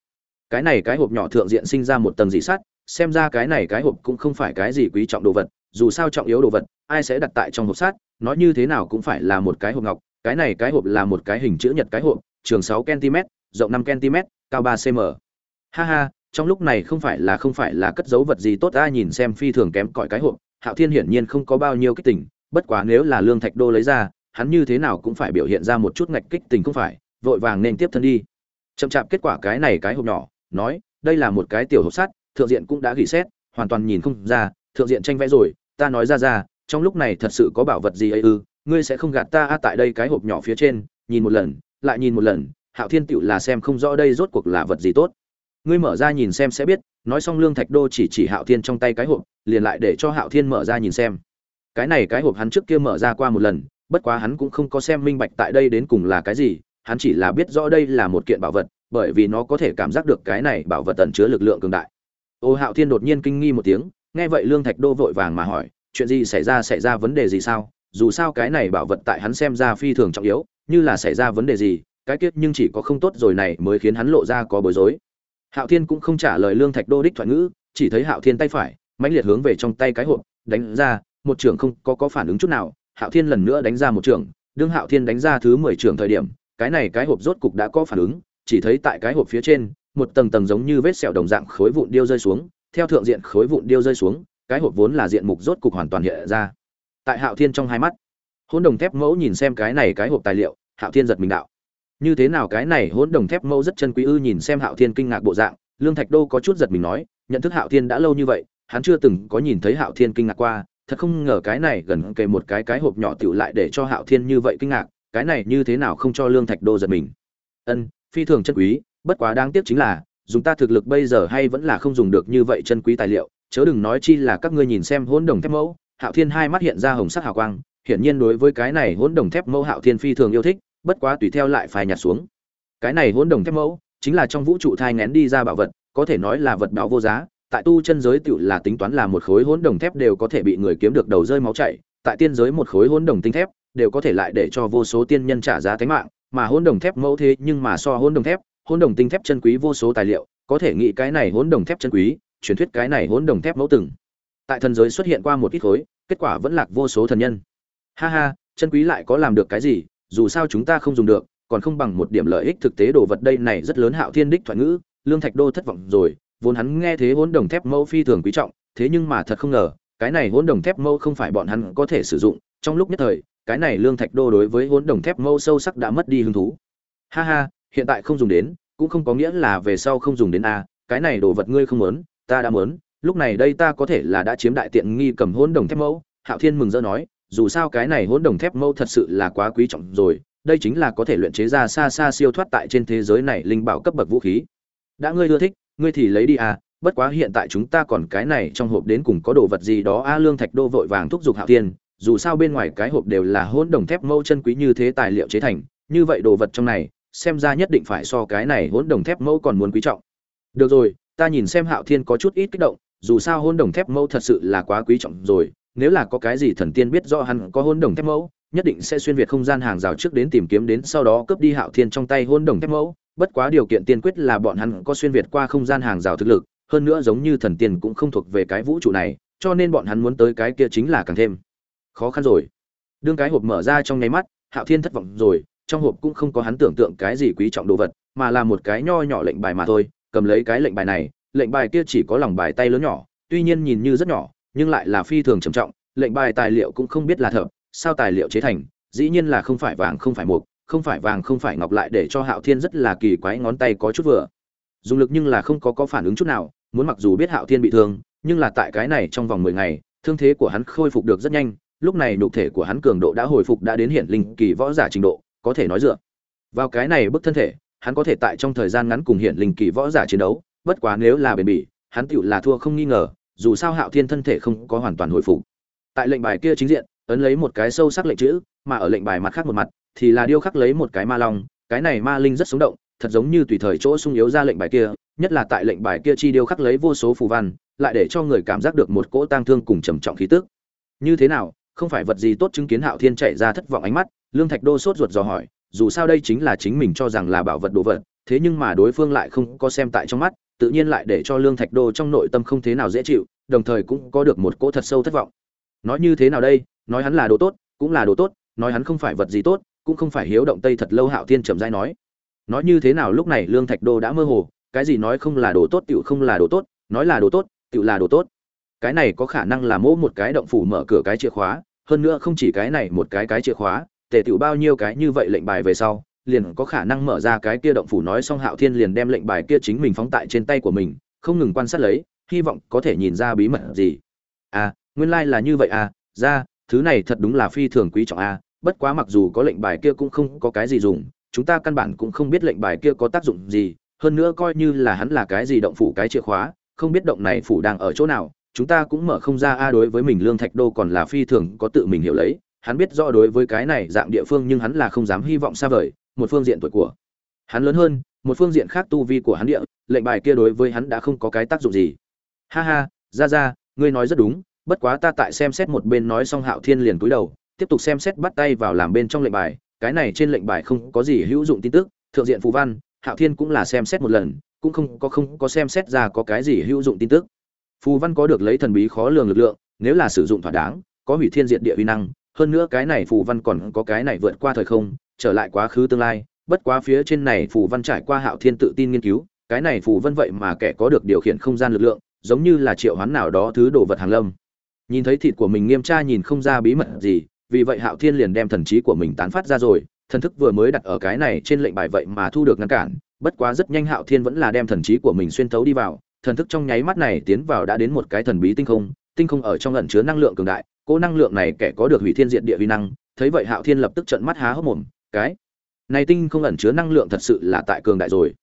Cái này cái hộp nhỏ thượng diện sinh ra một tầng dị sắt, xem ra cái này cái hộp cũng không phải cái gì quý trọng đồ vật, dù sao trọng yếu đồ vật, ai sẽ đặt tại trong hộp sắt, nói như thế nào cũng phải là một cái hộp ngọc, cái này cái hộp là một cái hình chữ nhật cái hộp, trường 6 cm rộng 5 cm cao 3 cm. Ha ha, trong lúc này không phải là không phải là cất giấu vật gì tốt, ta nhìn xem phi thường kém cỏi cái hộp, hạo thiên hiển nhiên không có bao nhiêu kích tình bất quá nếu là lương thạch đô lấy ra, hắn như thế nào cũng phải biểu hiện ra một chút ngạch kích tình không phải, vội vàng nên tiếp thân đi. Chậm chạp kết quả cái này cái hộp nhỏ, nói, đây là một cái tiểu hộp sắt, thượng diện cũng đã gỉ xét, hoàn toàn nhìn không ra, thượng diện tranh vẽ rồi, ta nói ra ra, trong lúc này thật sự có bảo vật gì ấy ư, ngươi sẽ không gạt ta a, tại đây cái hộp nhỏ phía trên, nhìn một lần, lại nhìn một lần, hạo thiên tựu là xem không rõ đây rốt cuộc là vật gì tốt. Ngươi mở ra nhìn xem sẽ biết, nói xong lương thạch đô chỉ chỉ hạo thiên trong tay cái hộp, liền lại để cho hạo thiên mở ra nhìn xem cái này cái hộp hắn trước kia mở ra qua một lần, bất quá hắn cũng không có xem minh bạch tại đây đến cùng là cái gì, hắn chỉ là biết rõ đây là một kiện bảo vật, bởi vì nó có thể cảm giác được cái này bảo vật tẩn chứa lực lượng cường đại. Ô hạo thiên đột nhiên kinh nghi một tiếng, nghe vậy lương thạch đô vội vàng mà hỏi, chuyện gì xảy ra xảy ra vấn đề gì sao? Dù sao cái này bảo vật tại hắn xem ra phi thường trọng yếu, như là xảy ra vấn đề gì, cái kiết nhưng chỉ có không tốt rồi này mới khiến hắn lộ ra có bối rối. Hạo thiên cũng không trả lời lương thạch đô đích thoại ngữ, chỉ thấy hạo thiên tay phải, mãnh liệt hướng về trong tay cái hộp, đánh ra một trưởng không có có phản ứng chút nào, hạo thiên lần nữa đánh ra một trưởng, đương hạo thiên đánh ra thứ mười trưởng thời điểm, cái này cái hộp rốt cục đã có phản ứng, chỉ thấy tại cái hộp phía trên, một tầng tầng giống như vết sẹo đồng dạng khối vụn điêu rơi xuống, theo thượng diện khối vụn điêu rơi xuống, cái hộp vốn là diện mục rốt cục hoàn toàn hiện ra. Tại hạo thiên trong hai mắt, hỗn đồng thép mẫu nhìn xem cái này cái hộp tài liệu, hạo thiên giật mình đạo. Như thế nào cái này hỗn đồng thép mẫu rất chân quý ư, nhìn xem hạo thiên kinh ngạc bộ dạng, lương thạch đô có chút giật mình nói, nhận thức hạo thiên đã lâu như vậy, hắn chưa từng có nhìn thấy hạo thiên kinh ngạc qua thật không ngờ cái này gần kề một cái cái hộp nhỏ tiểu lại để cho hạo thiên như vậy kinh ngạc, cái này như thế nào không cho lương thạch đô giật mình. Ân, phi thường chân quý, bất quá đáng tiếc chính là, dùng ta thực lực bây giờ hay vẫn là không dùng được như vậy chân quý tài liệu, chớ đừng nói chi là các ngươi nhìn xem hỗn đồng thép mẫu, hạo thiên hai mắt hiện ra hồng sắc hào quang, hiển nhiên đối với cái này hỗn đồng thép mẫu hạo thiên phi thường yêu thích, bất quá tùy theo lại phải nhặt xuống. Cái này hỗn đồng thép mẫu, chính là trong vũ trụ thai nghén đi ra bảo vật, có thể nói là vật báo vô giá tại tu chân giới tựu là tính toán là một khối hỗn đồng thép đều có thể bị người kiếm được đầu rơi máu chảy, tại tiên giới một khối hỗn đồng tinh thép đều có thể lại để cho vô số tiên nhân trả giá tính mạng, mà hỗn đồng thép mẫu thế nhưng mà so hỗn đồng thép, hỗn đồng tinh thép chân quý vô số tài liệu, có thể nghĩ cái này hỗn đồng thép chân quý, truyền thuyết cái này hỗn đồng thép mẫu từng. Tại thần giới xuất hiện qua một ít khối, kết quả vẫn lạc vô số thần nhân. Ha ha, chân quý lại có làm được cái gì, dù sao chúng ta không dùng được, còn không bằng một điểm lợi ích thực tế đồ vật đây này rất lớn hạo thiên đích thoại ngữ, lương thạch đô thất vọng rồi vốn hắn nghe thế hỗn đồng thép mẫu phi thường quý trọng, thế nhưng mà thật không ngờ, cái này hỗn đồng thép mẫu không phải bọn hắn có thể sử dụng, trong lúc nhất thời, cái này lương thạch đô đối với hỗn đồng thép mẫu sâu sắc đã mất đi hứng thú. Ha ha, hiện tại không dùng đến, cũng không có nghĩa là về sau không dùng đến a, cái này đồ vật ngươi không muốn, ta đã muốn, lúc này đây ta có thể là đã chiếm đại tiện nghi cầm hỗn đồng thép mẫu, hạo thiên mừng rỡ nói, dù sao cái này hỗn đồng thép mẫu thật sự là quá quý trọng rồi, đây chính là có thể luyện chế ra xa xa siêu thoát tại trên thế giới này linh bảo cấp bậc vũ khí đã ngươi ưa thích, ngươi thì lấy đi à bất quá hiện tại chúng ta còn cái này trong hộp đến cùng có đồ vật gì đó a lương thạch đô vội vàng thúc giục hạo thiên, dù sao bên ngoài cái hộp đều là hỗn đồng thép mẫu chân quý như thế tài liệu chế thành, như vậy đồ vật trong này, xem ra nhất định phải so cái này hỗn đồng thép mẫu còn muốn quý trọng. Được rồi, ta nhìn xem hạo thiên có chút ít kích động, dù sao hỗn đồng thép mẫu thật sự là quá quý trọng rồi, nếu là có cái gì thần tiên biết rõ hắn có hỗn đồng thép mẫu, nhất định sẽ xuyên việt không gian hàng rào trước đến tìm kiếm đến sau đó cướp đi hạo thiên trong tay hỗn đồng thép mẫu bất quá điều kiện tiên quyết là bọn hắn có xuyên việt qua không gian hàng rào thực lực, hơn nữa giống như thần tiên cũng không thuộc về cái vũ trụ này, cho nên bọn hắn muốn tới cái kia chính là càng thêm khó khăn rồi đương cái hộp mở ra trong nháy mắt, hạo thiên thất vọng rồi, trong hộp cũng không có hắn tưởng tượng cái gì quý trọng đồ vật, mà là một cái nho nhỏ lệnh bài mà thôi, cầm lấy cái lệnh bài này, lệnh bài kia chỉ có lòng bài tay lớn nhỏ, tuy nhiên nhìn như rất nhỏ, nhưng lại là phi thường trầm trọng, lệnh bài tài liệu cũng không biết là thợ, sao tài liệu chế thành, dĩ nhiên là không phải vàng không phải mộc không phải vàng không phải ngọc lại để cho hạo thiên rất là kỳ quái, ngón tay có chút vừa. Dùng lực nhưng là không có có phản ứng chút nào, muốn mặc dù biết hạo thiên bị thương, nhưng là tại cái này trong vòng mười ngày, thương thế của hắn khôi phục được rất nhanh, lúc này nhục thể của hắn cường độ đã hồi phục, đã đến hiện linh kỳ võ giả trình độ, có thể nói dựa vào cái này bức thân thể, hắn có thể tại trong thời gian ngắn cùng hiện linh kỳ võ giả chiến đấu, bất quá nếu là bền bỉ, hắn tựu là thua không nghi ngờ, dù sao hạo thiên thân thể không có hoàn toàn hồi phục. Tại lệnh bài kia chính diện, ấn lấy một cái sâu sắc lệnh chữ, mà ở lệnh bài mặt khác một mặt thì là điêu khắc lấy một cái ma long, cái này ma linh rất sống động, thật giống như tùy thời chỗ sung yếu ra lệnh bài kia, nhất là tại lệnh bài kia chi điêu khắc lấy vô số phù văn, lại để cho người cảm giác được một cỗ tang thương cùng trầm trọng khí tức. Như thế nào, không phải vật gì tốt chứng kiến hạo thiên chạy ra thất vọng ánh mắt, lương thạch đô sốt ruột dò hỏi, dù sao đây chính là chính mình cho rằng là bảo vật đồ vật, thế nhưng mà đối phương lại không có xem tại trong mắt, tự nhiên lại để cho lương thạch đô trong nội tâm không thế nào dễ chịu, đồng thời cũng có được một cỗ thật sâu thất vọng. Nói như thế nào đây, nói hắn là đồ tốt, cũng là đồ tốt, nói hắn không phải vật gì tốt cũng không phải hiếu động tây thật lâu hạo thiên trầm dai nói. Nói như thế nào lúc này lương thạch đô đã mơ hồ, cái gì nói không là đồ tốt tựu không là đồ tốt, nói là đồ tốt tựu là đồ tốt. Cái này có khả năng là mỗ một cái động phủ mở cửa cái chìa khóa, hơn nữa không chỉ cái này một cái cái chìa khóa, tề tựu bao nhiêu cái như vậy lệnh bài về sau, liền có khả năng mở ra cái kia động phủ nói xong hạo thiên liền đem lệnh bài kia chính mình phóng tại trên tay của mình, không ngừng quan sát lấy, hy vọng có thể nhìn ra bí mật gì. À nguyên lai là như vậy à ra, thứ này thật đúng là phi thường quý trọng à bất quá mặc dù có lệnh bài kia cũng không có cái gì dùng, chúng ta căn bản cũng không biết lệnh bài kia có tác dụng gì, hơn nữa coi như là hắn là cái gì động phủ cái chìa khóa, không biết động này phủ đang ở chỗ nào, chúng ta cũng mở không ra a đối với mình lương thạch đô còn là phi thường có tự mình hiểu lấy, hắn biết rõ đối với cái này dạng địa phương nhưng hắn là không dám hy vọng xa vời, một phương diện tuổi của hắn lớn hơn, một phương diện khác tu vi của hắn địa, lệnh bài kia đối với hắn đã không có cái tác dụng gì. Ha ha ra ra ngươi nói rất đúng, bất quá ta tại xem xét một bên nói xong hạo thiên liền cúi đầu tiếp tục xem xét bắt tay vào làm bên trong lệnh bài, cái này trên lệnh bài không có gì hữu dụng tin tức, thượng diện phù văn, hạo thiên cũng là xem xét một lần, cũng không có không có xem xét ra có cái gì hữu dụng tin tức. Phù văn có được lấy thần bí khó lường lực lượng, nếu là sử dụng thỏa đáng, có hủy thiên diện địa uy năng, hơn nữa cái này phù văn còn có cái này vượt qua thời không, trở lại quá khứ tương lai, bất quá phía trên này phù văn trải qua hạo thiên tự tin nghiên cứu, cái này phù văn vậy mà kẻ có được điều khiển không gian lực lượng, giống như là triệu hoán nào đó thứ đồ vật hàng lâm. Nhìn thấy thịt của mình, nghiêm tra nhìn không ra bí mật gì vì vậy hạo thiên liền đem thần trí của mình tán phát ra rồi, thần thức vừa mới đặt ở cái này trên lệnh bài vậy mà thu được ngăn cản, bất quá rất nhanh hạo thiên vẫn là đem thần trí của mình xuyên thấu đi vào, thần thức trong nháy mắt này tiến vào đã đến một cái thần bí tinh không tinh không ở trong ẩn chứa năng lượng cường đại, cỗ năng lượng này kẻ có được hủy thiên diện địa vi năng, thấy vậy hạo thiên lập tức trợn mắt há hốc mồm, cái này tinh không ẩn chứa năng lượng thật sự là tại cường đại rồi.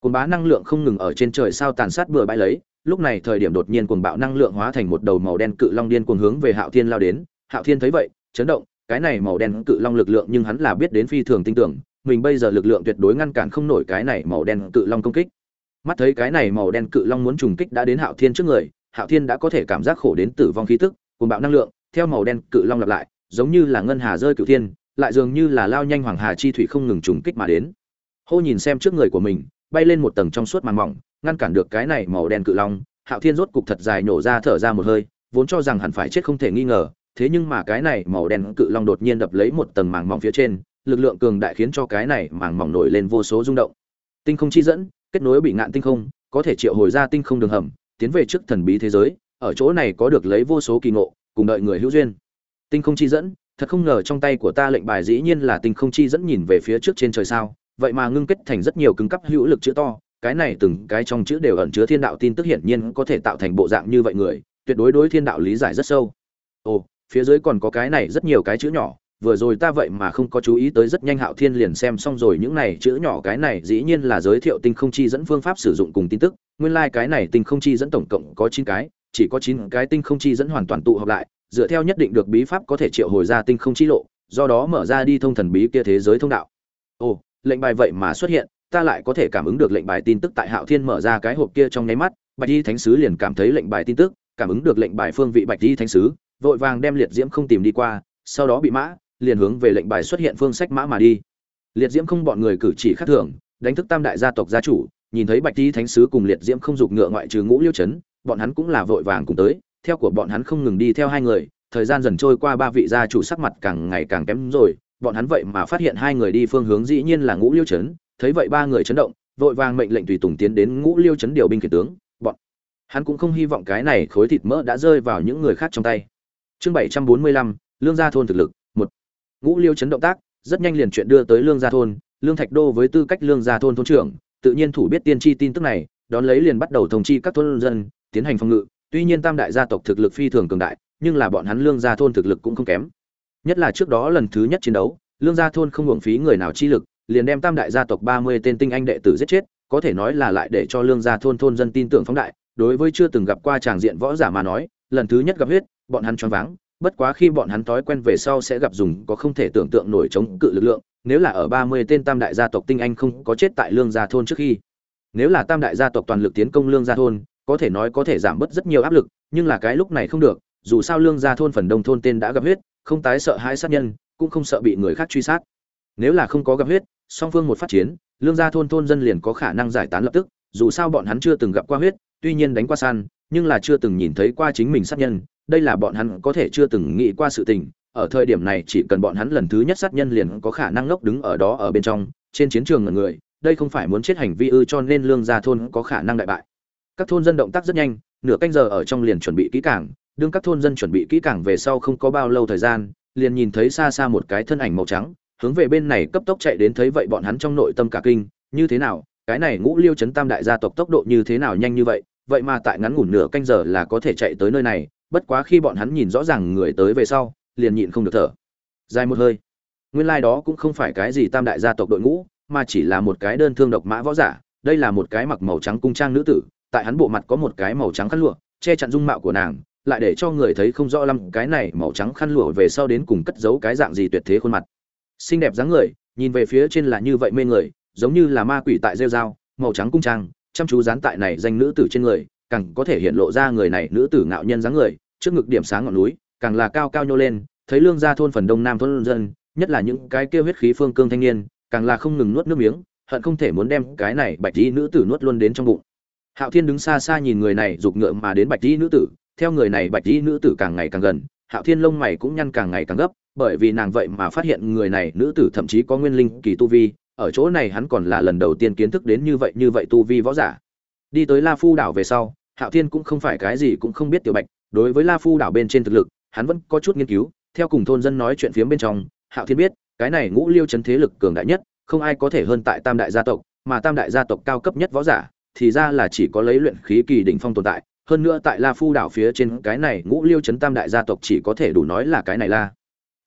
Cuồng bá năng lượng không ngừng ở trên trời sao tàn sát bừa bãi lấy, lúc này thời điểm đột nhiên cuồng bạo năng lượng hóa thành một đầu màu đen cự long điên cuồng hướng về hạo thiên lao đến, hạo thiên thấy vậy chấn động, cái này màu đen cự long lực lượng nhưng hắn là biết đến phi thường tinh tưởng, mình bây giờ lực lượng tuyệt đối ngăn cản không nổi cái này màu đen cự long công kích. Mắt thấy cái này màu đen cự long muốn trùng kích đã đến hạo thiên trước người, hạo thiên đã có thể cảm giác khổ đến tử vong khí tức cùng bạo năng lượng, theo màu đen cự long lặp lại, giống như là ngân hà rơi cửu thiên, lại dường như là lao nhanh hoàng hà chi thủy không ngừng trùng kích mà đến. Hô nhìn xem trước người của mình, bay lên một tầng trong suốt màn mỏng, ngăn cản được cái này màu đen cự long, hạo thiên rốt cục thật dài nổ ra thở ra một hơi, vốn cho rằng hẳn phải chết không thể nghi ngờ thế nhưng mà cái này màu đen cự long đột nhiên đập lấy một tầng màng mỏng phía trên, lực lượng cường đại khiến cho cái này màng mỏng nổi lên vô số rung động. Tinh không chi dẫn, kết nối bị ngạn tinh không, có thể triệu hồi ra tinh không đường hầm, tiến về trước thần bí thế giới, ở chỗ này có được lấy vô số kỳ ngộ, cùng đợi người hữu duyên. Tinh không chi dẫn, thật không ngờ trong tay của ta lệnh bài dĩ nhiên là tinh không chi dẫn nhìn về phía trước trên trời sao, vậy mà ngưng kết thành rất nhiều cứng cấp hữu lực chữ to, cái này từng cái trong chữ đều ẩn chứa thiên đạo tin tức hiển nhiên có thể tạo thành bộ dạng như vậy người, tuyệt đối đối thiên đạo lý giải rất sâu. Ồ phía dưới còn có cái này rất nhiều cái chữ nhỏ, vừa rồi ta vậy mà không có chú ý tới rất nhanh hạo thiên liền xem xong rồi những này chữ nhỏ, cái này dĩ nhiên là giới thiệu tinh không chi dẫn phương pháp sử dụng cùng tin tức, nguyên lai、like、cái này tinh không chi dẫn tổng cộng có chín cái, chỉ có chín cái tinh không chi dẫn hoàn toàn tụ hợp lại, dựa theo nhất định được bí pháp có thể triệu hồi ra tinh không chi lộ, do đó mở ra đi thông thần bí kia thế giới thông đạo. Ồ, lệnh bài vậy mà xuất hiện, ta lại có thể cảm ứng được lệnh bài tin tức tại hạo thiên mở ra cái hộp kia trong nháy mắt, bạch di thánh sứ liền cảm thấy lệnh bài tin tức, cảm ứng được lệnh bài phương vị bạch di thánh sứ vội vàng đem liệt diễm không tìm đi qua, sau đó bị mã, liền hướng về lệnh bài xuất hiện phương sách mã mà đi. Liệt diễm không bọn người cử chỉ khác thường, đánh thức tam đại gia tộc gia chủ, nhìn thấy bạch Tý thánh sứ cùng liệt diễm không dục ngựa ngoại trừ ngũ liêu chấn bọn hắn cũng là vội vàng cùng tới, theo của bọn hắn không ngừng đi theo hai người, thời gian dần trôi qua ba vị gia chủ sắc mặt càng ngày càng kém rồi, bọn hắn vậy mà phát hiện hai người đi phương hướng dĩ nhiên là ngũ liêu chấn thấy vậy ba người chấn động, vội vàng mệnh lệnh tùy tùng tiến đến ngũ liêu chấn điều binh khiển tướng, bọn hắn cũng không hy vọng cái này khối thịt mỡ đã rơi vào những người khác trong tay chương bảy trăm bốn mươi lăm, lương gia thôn thực lực, một. Ngũ liêu chấn động tác, rất nhanh liền chuyện đưa tới lương gia thôn, lương thạch đô với tư cách lương gia thôn thôn trưởng, tự nhiên thủ biết tiên tri tin tức này, đón lấy liền bắt đầu thông chi các thôn dân, tiến hành phòng ngự. Tuy nhiên tam đại gia tộc thực lực phi thường cường đại, nhưng là bọn hắn lương gia thôn thực lực cũng không kém. Nhất là trước đó lần thứ nhất chiến đấu, lương gia thôn không hưởng phí người nào chi lực, liền đem tam đại gia tộc ba mươi tên tinh anh đệ tử giết chết, có thể nói là lại để cho lương gia thôn thôn dân tin tưởng phóng đại. Đối với chưa từng gặp qua tràng diện võ giả mà nói, lần thứ nhất gặp huyết bọn hắn choáng váng, bất quá khi bọn hắn thói quen về sau sẽ gặp dùng có không thể tưởng tượng nổi chống cự lực lượng, nếu là ở ba mươi tên tam đại gia tộc tinh anh không có chết tại lương gia thôn trước khi. Nếu là tam đại gia tộc toàn lực tiến công lương gia thôn, có thể nói có thể giảm bớt rất nhiều áp lực, nhưng là cái lúc này không được, dù sao lương gia thôn phần đông thôn tên đã gặp huyết, không tái sợ hai sát nhân, cũng không sợ bị người khác truy sát. Nếu là không có gặp huyết, song phương một phát chiến, lương gia thôn thôn dân liền có khả năng giải tán lập tức, dù sao bọn hắn chưa từng gặp qua huyết, tuy nhiên đánh qua săn, nhưng là chưa từng nhìn thấy qua chính mình sát nhân đây là bọn hắn có thể chưa từng nghĩ qua sự tình, ở thời điểm này chỉ cần bọn hắn lần thứ nhất sát nhân liền có khả năng ngốc đứng ở đó ở bên trong, trên chiến trường ngần người, đây không phải muốn chết hành vi ư cho nên lương gia thôn có khả năng đại bại. Các thôn dân động tác rất nhanh, nửa canh giờ ở trong liền chuẩn bị kỹ càng, đương các thôn dân chuẩn bị kỹ càng về sau không có bao lâu thời gian, liền nhìn thấy xa xa một cái thân ảnh màu trắng, hướng về bên này cấp tốc chạy đến thấy vậy bọn hắn trong nội tâm cả kinh, như thế nào, cái này ngũ liêu chấn tam đại gia tộc tốc độ như thế nào nhanh như vậy vậy mà tại ngắn ngủn nửa canh giờ là có thể chạy tới nơi này bất quá khi bọn hắn nhìn rõ ràng người tới về sau, liền nhịn không được thở. Dài một hơi, nguyên lai đó cũng không phải cái gì tam đại gia tộc đội ngũ, mà chỉ là một cái đơn thương độc mã võ giả, đây là một cái mặc màu trắng cung trang nữ tử, tại hắn bộ mặt có một cái màu trắng khăn lụa, che chắn dung mạo của nàng, lại để cho người thấy không rõ lắm cái này màu trắng khăn lụa về sau đến cùng cất giấu cái dạng gì tuyệt thế khuôn mặt. Xinh đẹp dáng người, nhìn về phía trên là như vậy mê người, giống như là ma quỷ tại rêu dao màu trắng cung trang, chăm chú dán tại này danh nữ tử trên người càng có thể hiện lộ ra người này nữ tử ngạo nhân dáng người, trước ngực điểm sáng ngọn núi, càng là cao cao nhô lên, thấy lương gia thôn phần đông nam thôn dân, nhất là những cái kia huyết khí phương cương thanh niên, càng là không ngừng nuốt nước miếng, hận không thể muốn đem cái này bạch y nữ tử nuốt luôn đến trong bụng. Hạo thiên đứng xa xa nhìn người này giục ngựa mà đến bạch y nữ tử, theo người này bạch y nữ tử càng ngày càng gần, hạo thiên lông mày cũng nhăn càng ngày càng gấp, bởi vì nàng vậy mà phát hiện người này nữ tử thậm chí có nguyên linh kỳ tu vi, ở chỗ này hắn còn là lần đầu tiên kiến thức đến như vậy như vậy tu vi võ giả. Đi tới la phu đảo về sau hạo thiên cũng không phải cái gì cũng không biết tiểu bạch, đối với la phu đảo bên trên thực lực, hắn vẫn có chút nghiên cứu, theo cùng thôn dân nói chuyện phía bên trong, hạo thiên biết, cái này ngũ liêu chấn thế lực cường đại nhất, không ai có thể hơn tại tam đại gia tộc, mà tam đại gia tộc cao cấp nhất võ giả, thì ra là chỉ có lấy luyện khí kỳ đỉnh phong tồn tại, hơn nữa tại la phu đảo phía trên cái này ngũ liêu chấn tam đại gia tộc chỉ có thể đủ nói là cái này la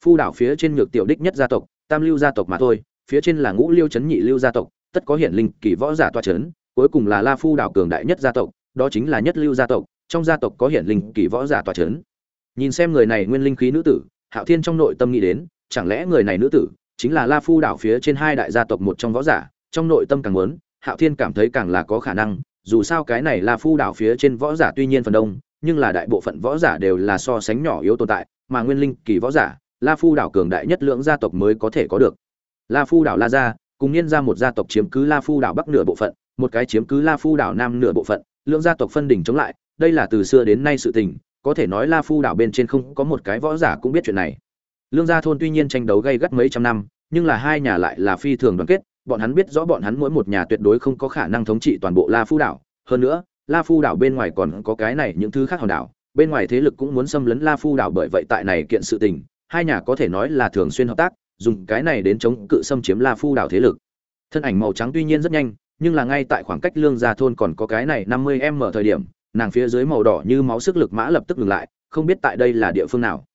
phu đảo phía trên nhược tiểu đích nhất gia tộc, tam lưu gia tộc mà thôi, phía trên là ngũ liêu chấn nhị lưu gia tộc, tất có hiển linh kỳ võ giả toa chấn, cuối cùng là la phu đảo cường đại nhất gia tộc đó chính là nhất lưu gia tộc, trong gia tộc có hiển linh kỳ võ giả toa chấn. Nhìn xem người này nguyên linh khí nữ tử, hạo thiên trong nội tâm nghĩ đến, chẳng lẽ người này nữ tử chính là la phu đảo phía trên hai đại gia tộc một trong võ giả? Trong nội tâm càng muốn, hạo thiên cảm thấy càng là có khả năng, dù sao cái này la phu đảo phía trên võ giả tuy nhiên phần đông, nhưng là đại bộ phận võ giả đều là so sánh nhỏ yếu tồn tại, mà nguyên linh kỳ võ giả, la phu đảo cường đại nhất lượng gia tộc mới có thể có được. La phu đảo la gia, cùng niên ra một gia tộc chiếm cứ la phu đảo bắc nửa bộ phận, một cái chiếm cứ la phu đảo nam nửa bộ phận lượng gia tộc phân đỉnh chống lại, đây là từ xưa đến nay sự tình, có thể nói la phu đảo bên trên không có một cái võ giả cũng biết chuyện này. Lương gia thôn tuy nhiên tranh đấu gay gắt mấy trăm năm, nhưng là hai nhà lại là phi thường đoàn kết, bọn hắn biết rõ bọn hắn mỗi một nhà tuyệt đối không có khả năng thống trị toàn bộ la phu đảo. Hơn nữa, la phu đảo bên ngoài còn có cái này những thứ khác hòn đảo, bên ngoài thế lực cũng muốn xâm lấn la phu đảo bởi vậy tại này kiện sự tình, hai nhà có thể nói là thường xuyên hợp tác, dùng cái này đến chống cự xâm chiếm la phu đảo thế lực. Thân ảnh màu trắng tuy nhiên rất nhanh nhưng là ngay tại khoảng cách lương gia thôn còn có cái này năm mươi em mở thời điểm, nàng phía dưới màu đỏ như máu sức lực mã lập tức ngừng lại, không biết tại đây là địa phương nào.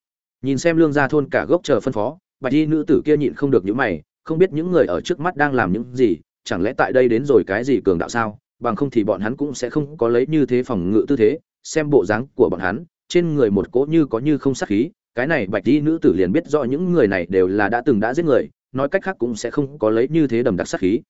Nhìn xem lương gia thôn cả gốc chờ phân phó, bạch y nữ tử kia nhịn không được những mày, không biết những người ở trước mắt đang làm những gì, chẳng lẽ tại đây đến rồi cái gì cường đạo sao? Bằng không thì bọn hắn cũng sẽ không có lấy như thế phòng ngự tư thế, xem bộ dáng của bọn hắn, trên người một cỗ như có như không sát khí, cái này bạch y nữ tử liền biết rõ những người này đều là đã từng đã giết người, nói cách khác cũng sẽ không có lấy như thế đầm đặc sát khí.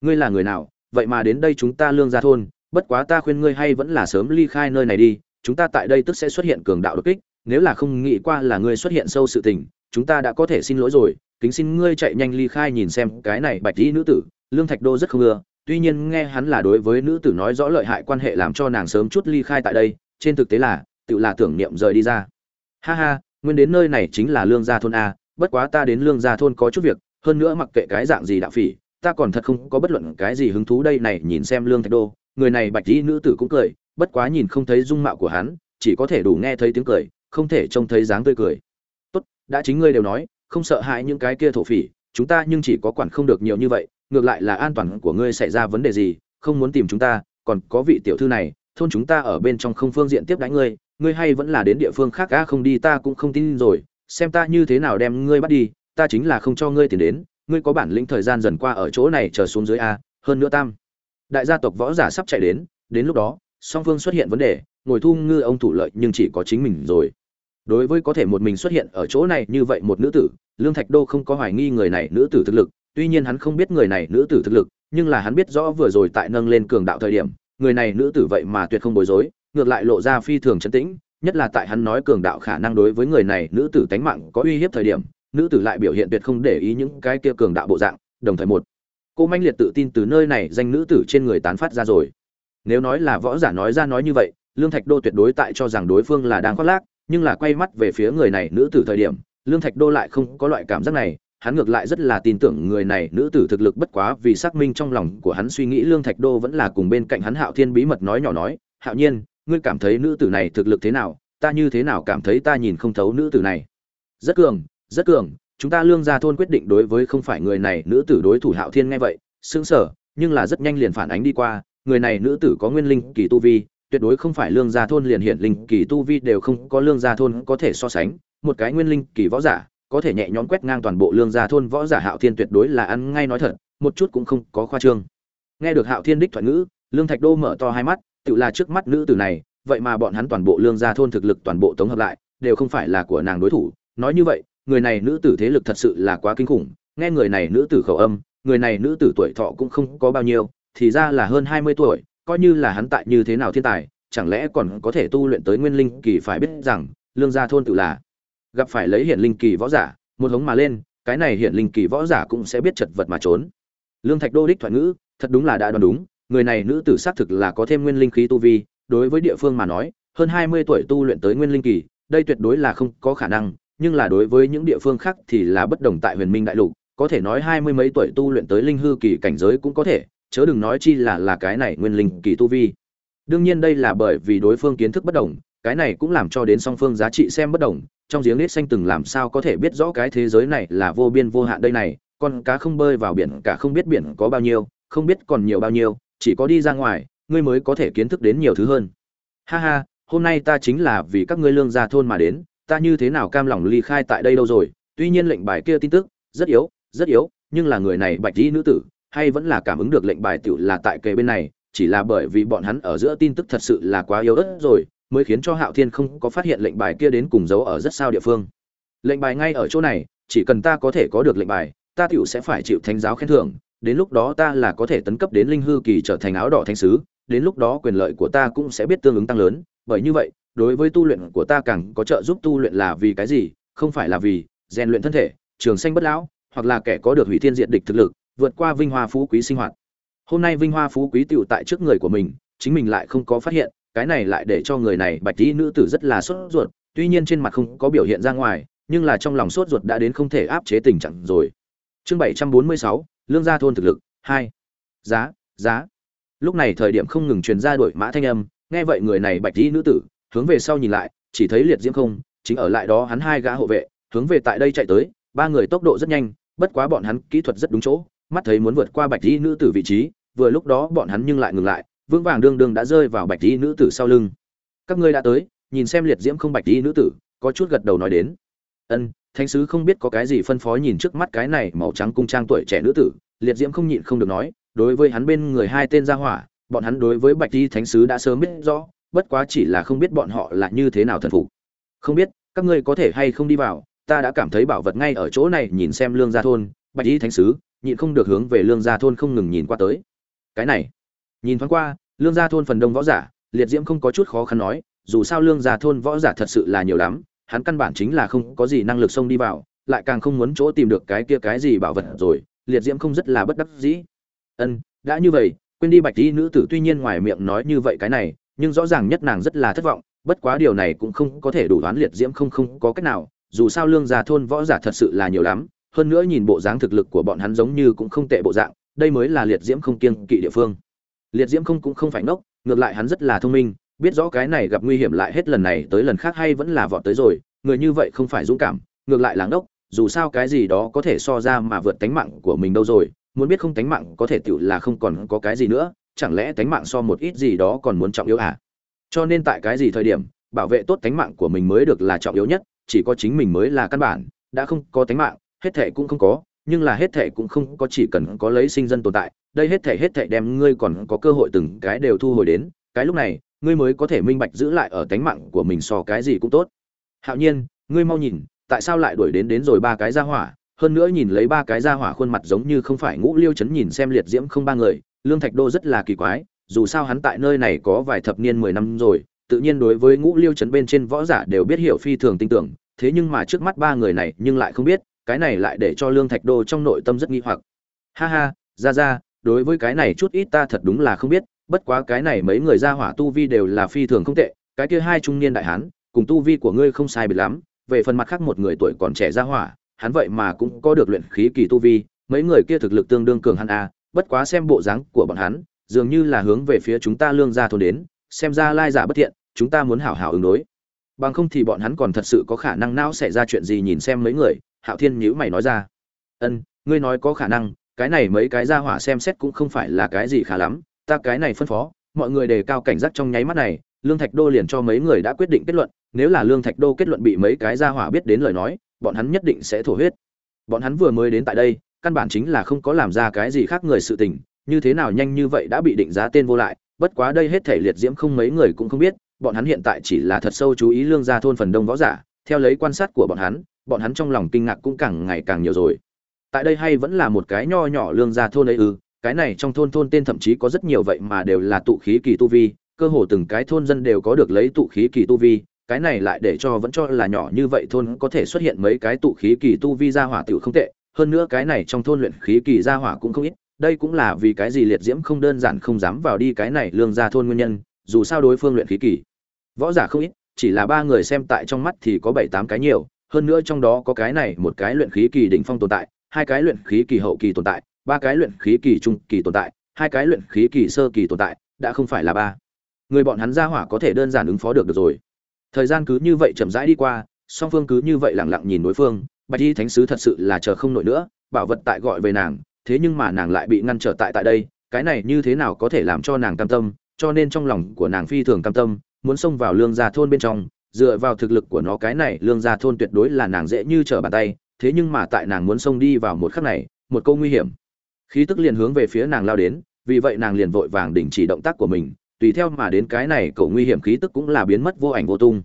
Ngươi là người nào? Vậy mà đến đây chúng ta lương gia thôn, bất quá ta khuyên ngươi hay vẫn là sớm ly khai nơi này đi, chúng ta tại đây tức sẽ xuất hiện cường đạo đột kích, nếu là không nghĩ qua là ngươi xuất hiện sâu sự tình, chúng ta đã có thể xin lỗi rồi, kính xin ngươi chạy nhanh ly khai nhìn xem cái này bạch y nữ tử, lương thạch đô rất không ưa, tuy nhiên nghe hắn là đối với nữ tử nói rõ lợi hại quan hệ làm cho nàng sớm chút ly khai tại đây, trên thực tế là, tự là tưởng niệm rời đi ra. Ha ha, nguyên đến nơi này chính là lương gia thôn a, bất quá ta đến lương gia thôn có chút việc, hơn nữa mặc kệ cái dạng gì đạo phỉ ta còn thật không có bất luận cái gì hứng thú đây này nhìn xem lương thạch đô. Người này bạch y nữ tử cũng cười, bất quá nhìn không thấy dung mạo của hắn, chỉ có thể đủ nghe thấy tiếng cười, không thể trông thấy dáng tươi cười. Tốt, đã chính ngươi đều nói, không sợ hãi những cái kia thổ phỉ, chúng ta nhưng chỉ có quản không được nhiều như vậy, ngược lại là an toàn của ngươi xảy ra vấn đề gì, không muốn tìm chúng ta, còn có vị tiểu thư này, thôn chúng ta ở bên trong không phương diện tiếp đánh ngươi ngươi hay vẫn là đến địa phương khác ga không đi ta cũng không tin rồi, xem ta như thế nào đem ngươi bắt đi, ta chính là không cho ngươi tiền đến ngươi có bản lĩnh thời gian dần qua ở chỗ này chờ xuống dưới a, hơn nữa tam. Đại gia tộc võ giả sắp chạy đến đến lúc đó, song phương xuất hiện vấn đề, ngồi thu ngư ông thủ lợi nhưng chỉ có chính mình rồi. Đối với có thể một mình xuất hiện ở chỗ này như vậy một nữ tử, lương thạch đô không có hoài nghi người này nữ tử thực lực, tuy nhiên hắn không biết người này nữ tử thực lực, nhưng là hắn biết rõ vừa rồi tại nâng lên cường đạo thời điểm, người này nữ tử vậy mà tuyệt không bối rối, ngược lại lộ ra phi thường chấn tĩnh, nhất là tại hắn nói cường đạo khả năng đối với người này nữ tử tánh mạng có uy hiếp thời điểm nữ tử lại biểu hiện tuyệt không để ý những cái kia cường đạo bộ dạng, đồng thời một, cô manh liệt tự tin từ nơi này danh nữ tử trên người tán phát ra rồi. Nếu nói là võ giả nói ra nói như vậy, lương thạch đô tuyệt đối tại cho rằng đối phương là đang khoác lác, nhưng là quay mắt về phía người này nữ tử thời điểm, lương thạch đô lại không có loại cảm giác này, hắn ngược lại rất là tin tưởng người này nữ tử thực lực bất quá vì xác minh trong lòng của hắn suy nghĩ lương thạch đô vẫn là cùng bên cạnh hắn hạo thiên bí mật nói nhỏ nói, hạo nhiên, ngươi cảm thấy nữ tử này thực lực thế nào? Ta như thế nào cảm thấy ta nhìn không thấu nữ tử này? Rất cường rất cường, chúng ta lương gia thôn quyết định đối với không phải người này nữ tử đối thủ hạo thiên nghe vậy, sững sờ, nhưng là rất nhanh liền phản ánh đi qua, người này nữ tử có nguyên linh kỳ tu vi, tuyệt đối không phải lương gia thôn liền hiện linh kỳ tu vi đều không có lương gia thôn có thể so sánh, một cái nguyên linh kỳ võ giả, có thể nhẹ nhõm quét ngang toàn bộ lương gia thôn võ giả hạo thiên tuyệt đối là ăn ngay nói thật, một chút cũng không có khoa trương. Nghe được hạo thiên đích thoại ngữ, lương thạch đô mở to hai mắt, tự là trước mắt nữ tử này, vậy mà bọn hắn toàn bộ lương gia thôn thực lực toàn bộ tổng hợp lại, đều không phải là của nàng đối thủ, nói như vậy người này nữ tử thế lực thật sự là quá kinh khủng, nghe người này nữ tử khẩu âm, người này nữ tử tuổi thọ cũng không có bao nhiêu, thì ra là hơn hai mươi tuổi, coi như là hắn tại như thế nào thiên tài, chẳng lẽ còn có thể tu luyện tới nguyên linh kỳ phải biết rằng, lương gia thôn tự là. Gặp phải lấy hiển linh kỳ võ giả, một hống mà lên, cái này hiển linh kỳ võ giả cũng sẽ biết chật vật mà trốn. Lương thạch đô đích thoại ngữ, thật đúng là đã đoán đúng, người này nữ tử xác thực là có thêm nguyên linh khí tu vi, đối với địa phương mà nói, hơn hai mươi tuổi tu luyện tới nguyên linh kỳ, đây tuyệt đối là không có khả năng nhưng là đối với những địa phương khác thì là bất đồng tại huyền minh đại lục, có thể nói hai mươi mấy tuổi tu luyện tới linh hư kỳ cảnh giới cũng có thể, chớ đừng nói chi là là cái này nguyên linh kỳ tu vi. Đương nhiên đây là bởi vì đối phương kiến thức bất đồng, cái này cũng làm cho đến song phương giá trị xem bất đồng, trong giếng nết xanh từng làm sao có thể biết rõ cái thế giới này là vô biên vô hạn đây này, con cá không bơi vào biển, cả không biết biển có bao nhiêu, không biết còn nhiều bao nhiêu, chỉ có đi ra ngoài, ngươi mới có thể kiến thức đến nhiều thứ hơn. Ha ha, hôm nay ta chính là vì các ngươi lương gia thôn mà đến ta như thế nào cam lòng ly khai tại đây đâu rồi, tuy nhiên lệnh bài kia tin tức, rất yếu rất yếu, nhưng là người này bạch dĩ nữ tử, hay vẫn là cảm ứng được lệnh bài tiểu là tại kề bên này, chỉ là bởi vì bọn hắn ở giữa tin tức thật sự là quá yếu ớt rồi, mới khiến cho hạo thiên không có phát hiện lệnh bài kia đến cùng giấu ở rất sao địa phương. Lệnh bài ngay ở chỗ này, chỉ cần ta có thể có được lệnh bài, ta tiểu sẽ phải chịu thánh giáo khen thưởng, đến lúc đó ta là có thể tấn cấp đến linh hư kỳ trở thành áo đỏ thánh sứ, đến lúc đó quyền lợi của ta cũng sẽ biết tương ứng tăng lớn, bởi như vậy đối với tu luyện của ta càng có trợ giúp tu luyện là vì cái gì? Không phải là vì rèn luyện thân thể, trường sanh bất lão, hoặc là kẻ có được hủy thiên diện địch thực lực, vượt qua vinh hoa phú quý sinh hoạt. Hôm nay vinh hoa phú quý tựu tại trước người của mình, chính mình lại không có phát hiện, cái này lại để cho người này bạch tí nữ tử rất là sốt ruột, tuy nhiên trên mặt không có biểu hiện ra ngoài, nhưng là trong lòng sốt ruột đã đến không thể áp chế tình trạng rồi. Chương bảy trăm bốn mươi sáu, lương gia thôn thực lực, hai. Giá giá. Lúc này thời điểm không ngừng truyền ra đổi mã thanh âm, nghe vậy người này bạch tí nữ tử hướng về sau nhìn lại, chỉ thấy liệt diễm không, chính ở lại đó hắn hai gã hộ vệ, hướng về tại đây chạy tới, ba người tốc độ rất nhanh, bất quá bọn hắn kỹ thuật rất đúng chỗ, mắt thấy muốn vượt qua bạch y nữ tử vị trí, vừa lúc đó bọn hắn nhưng lại ngừng lại, vững vàng đương đương đã rơi vào bạch y nữ tử sau lưng. Các ngươi đã tới, nhìn xem liệt diễm không bạch y nữ tử, có chút gật đầu nói đến. Ân, thánh sứ không biết có cái gì phân phó nhìn trước mắt cái này màu trắng cung trang tuổi trẻ nữ tử, liệt diễm không nhịn không được nói, đối với hắn bên người hai tên gia hỏa, bọn hắn đối với bạch y thánh sứ đã sớm biết rõ bất quá chỉ là không biết bọn họ là như thế nào thần phục. Không biết, các ngươi có thể hay không đi vào, ta đã cảm thấy bảo vật ngay ở chỗ này, nhìn xem lương gia thôn, bạch y thánh sứ, nhịn không được hướng về lương gia thôn không ngừng nhìn qua tới. Cái này, nhìn thoáng qua, lương gia thôn phần đông võ giả, liệt diễm không có chút khó khăn nói, dù sao lương gia thôn võ giả thật sự là nhiều lắm, hắn căn bản chính là không có gì năng lực xông đi vào, lại càng không muốn chỗ tìm được cái kia cái gì bảo vật rồi, liệt diễm không rất là bất đắc dĩ. Ân, đã như vậy, quên đi bạch y nữ tử tuy nhiên ngoài miệng nói như vậy cái này nhưng rõ ràng nhất nàng rất là thất vọng, bất quá điều này cũng không có thể đủ đoán liệt diễm không không có cách nào, dù sao lương gia thôn võ giả thật sự là nhiều lắm, hơn nữa nhìn bộ dáng thực lực của bọn hắn giống như cũng không tệ bộ dạng, đây mới là liệt diễm không kiêng kỵ địa phương. Liệt diễm không cũng không phải ngốc, ngược lại hắn rất là thông minh, biết rõ cái này gặp nguy hiểm lại hết lần này tới lần khác hay vẫn là vọt tới rồi, người như vậy không phải dũng cảm, ngược lại là ngốc, dù sao cái gì đó có thể so ra mà vượt tánh mạng của mình đâu rồi, muốn biết không tánh mạng có thể tựu là không còn có cái gì nữa chẳng lẽ tánh mạng so một ít gì đó còn muốn trọng yếu à? Cho nên tại cái gì thời điểm, bảo vệ tốt tánh mạng của mình mới được là trọng yếu nhất, chỉ có chính mình mới là căn bản, đã không có tánh mạng, hết thệ cũng không có, nhưng là hết thệ cũng không có chỉ cần có lấy sinh dân tồn tại, đây hết thệ hết thệ đem ngươi còn có cơ hội từng cái đều thu hồi đến, cái lúc này, ngươi mới có thể minh bạch giữ lại ở tánh mạng của mình so cái gì cũng tốt. Hạo nhiên, ngươi mau nhìn, tại sao lại đuổi đến đến rồi ba cái ra hỏa? Hơn nữa nhìn lấy ba cái ra hỏa khuôn mặt giống như không phải ngũ liêu chấn nhìn xem liệt diễm không ba người lương thạch đô rất là kỳ quái, dù sao hắn tại nơi này có vài thập niên mười năm rồi, tự nhiên đối với ngũ liêu trấn bên trên võ giả đều biết hiểu phi thường tin tưởng, thế nhưng mà trước mắt ba người này nhưng lại không biết, cái này lại để cho lương thạch đô trong nội tâm rất nghi hoặc. Ha ha, ra ra, đối với cái này chút ít ta thật đúng là không biết, bất quá cái này mấy người ra hỏa tu vi đều là phi thường không tệ, cái kia hai trung niên đại hán, cùng tu vi của ngươi không sai biệt lắm, về phần mặt khác một người tuổi còn trẻ ra hỏa, hắn vậy mà cũng có được luyện khí kỳ tu vi, mấy người kia thực lực tương đương cường hắn a à, bất quá xem bộ dáng của bọn hắn, dường như là hướng về phía chúng ta lương gia thôn đến, xem ra lai giả bất thiện, chúng ta muốn hảo hảo ứng đối. Bằng không thì bọn hắn còn thật sự có khả năng não xảy ra chuyện gì nhìn xem mấy người, hạo thiên nhíu mày nói ra. Ân, ngươi nói có khả năng, cái này mấy cái gia hỏa xem xét cũng không phải là cái gì khá lắm, ta cái này phân phó, mọi người đề cao cảnh giác trong nháy mắt này, lương thạch đô liền cho mấy người đã quyết định kết luận, nếu là lương thạch đô kết luận bị mấy cái gia hỏa biết đến lời nói, bọn hắn nhất định sẽ thổ huyết. Bọn hắn vừa mới đến tại đây căn bản chính là không có làm ra cái gì khác người sự tình, như thế nào nhanh như vậy đã bị định giá tên vô lại, bất quá đây hết thể liệt diễm không mấy người cũng không biết, bọn hắn hiện tại chỉ là thật sâu chú ý lương gia thôn phần đông võ giả, theo lấy quan sát của bọn hắn bọn hắn trong lòng kinh ngạc cũng càng ngày càng nhiều rồi. Tại đây hay vẫn là một cái nho nhỏ lương gia thôn ấy ư, cái này trong thôn thôn tên thậm chí có rất nhiều vậy mà đều là tụ khí kỳ tu vi, cơ hồ từng cái thôn dân đều có được lấy tụ khí kỳ tu vi, cái này lại để cho vẫn cho là nhỏ như vậy thôn có thể xuất hiện mấy cái tụ khí kỳ tu vi ra hỏa tiểu không tệ hơn nữa cái này trong thôn luyện khí kỳ gia hỏa cũng không ít đây cũng là vì cái gì liệt diễm không đơn giản không dám vào đi cái này lương gia thôn nguyên nhân dù sao đối phương luyện khí kỳ. Võ giả không ít chỉ là ba người xem tại trong mắt thì có bảy tám cái nhiều hơn nữa trong đó có cái này một cái luyện khí kỳ đỉnh phong tồn tại hai cái luyện khí kỳ hậu kỳ tồn tại ba cái luyện khí kỳ trung kỳ tồn tại hai cái luyện khí kỳ sơ kỳ tồn tại đã không phải là ba. Người bọn hắn gia hỏa có thể đơn giản ứng phó được, được rồi. Thời gian cứ như vậy chậm rãi đi qua song phương cứ như vậy lặng lặng nhìn đối phương bạch y thánh sứ thật sự là chờ không nổi nữa, bảo vật tại gọi về nàng, thế nhưng mà nàng lại bị ngăn trở tại tại đây, cái này như thế nào có thể làm cho nàng cam tâm, cho nên trong lòng của nàng phi thường cam tâm, muốn xông vào lương gia thôn bên trong, dựa vào thực lực của nó cái này, lương gia thôn tuyệt đối là nàng dễ như trở bàn tay, thế nhưng mà tại nàng muốn xông đi vào một khắc này, một câu nguy hiểm. Khí tức liền hướng về phía nàng lao đến, vì vậy nàng liền vội vàng đình chỉ động tác của mình, tùy theo mà đến cái này, cậu nguy hiểm khí tức cũng là biến mất vô ảnh vô tung.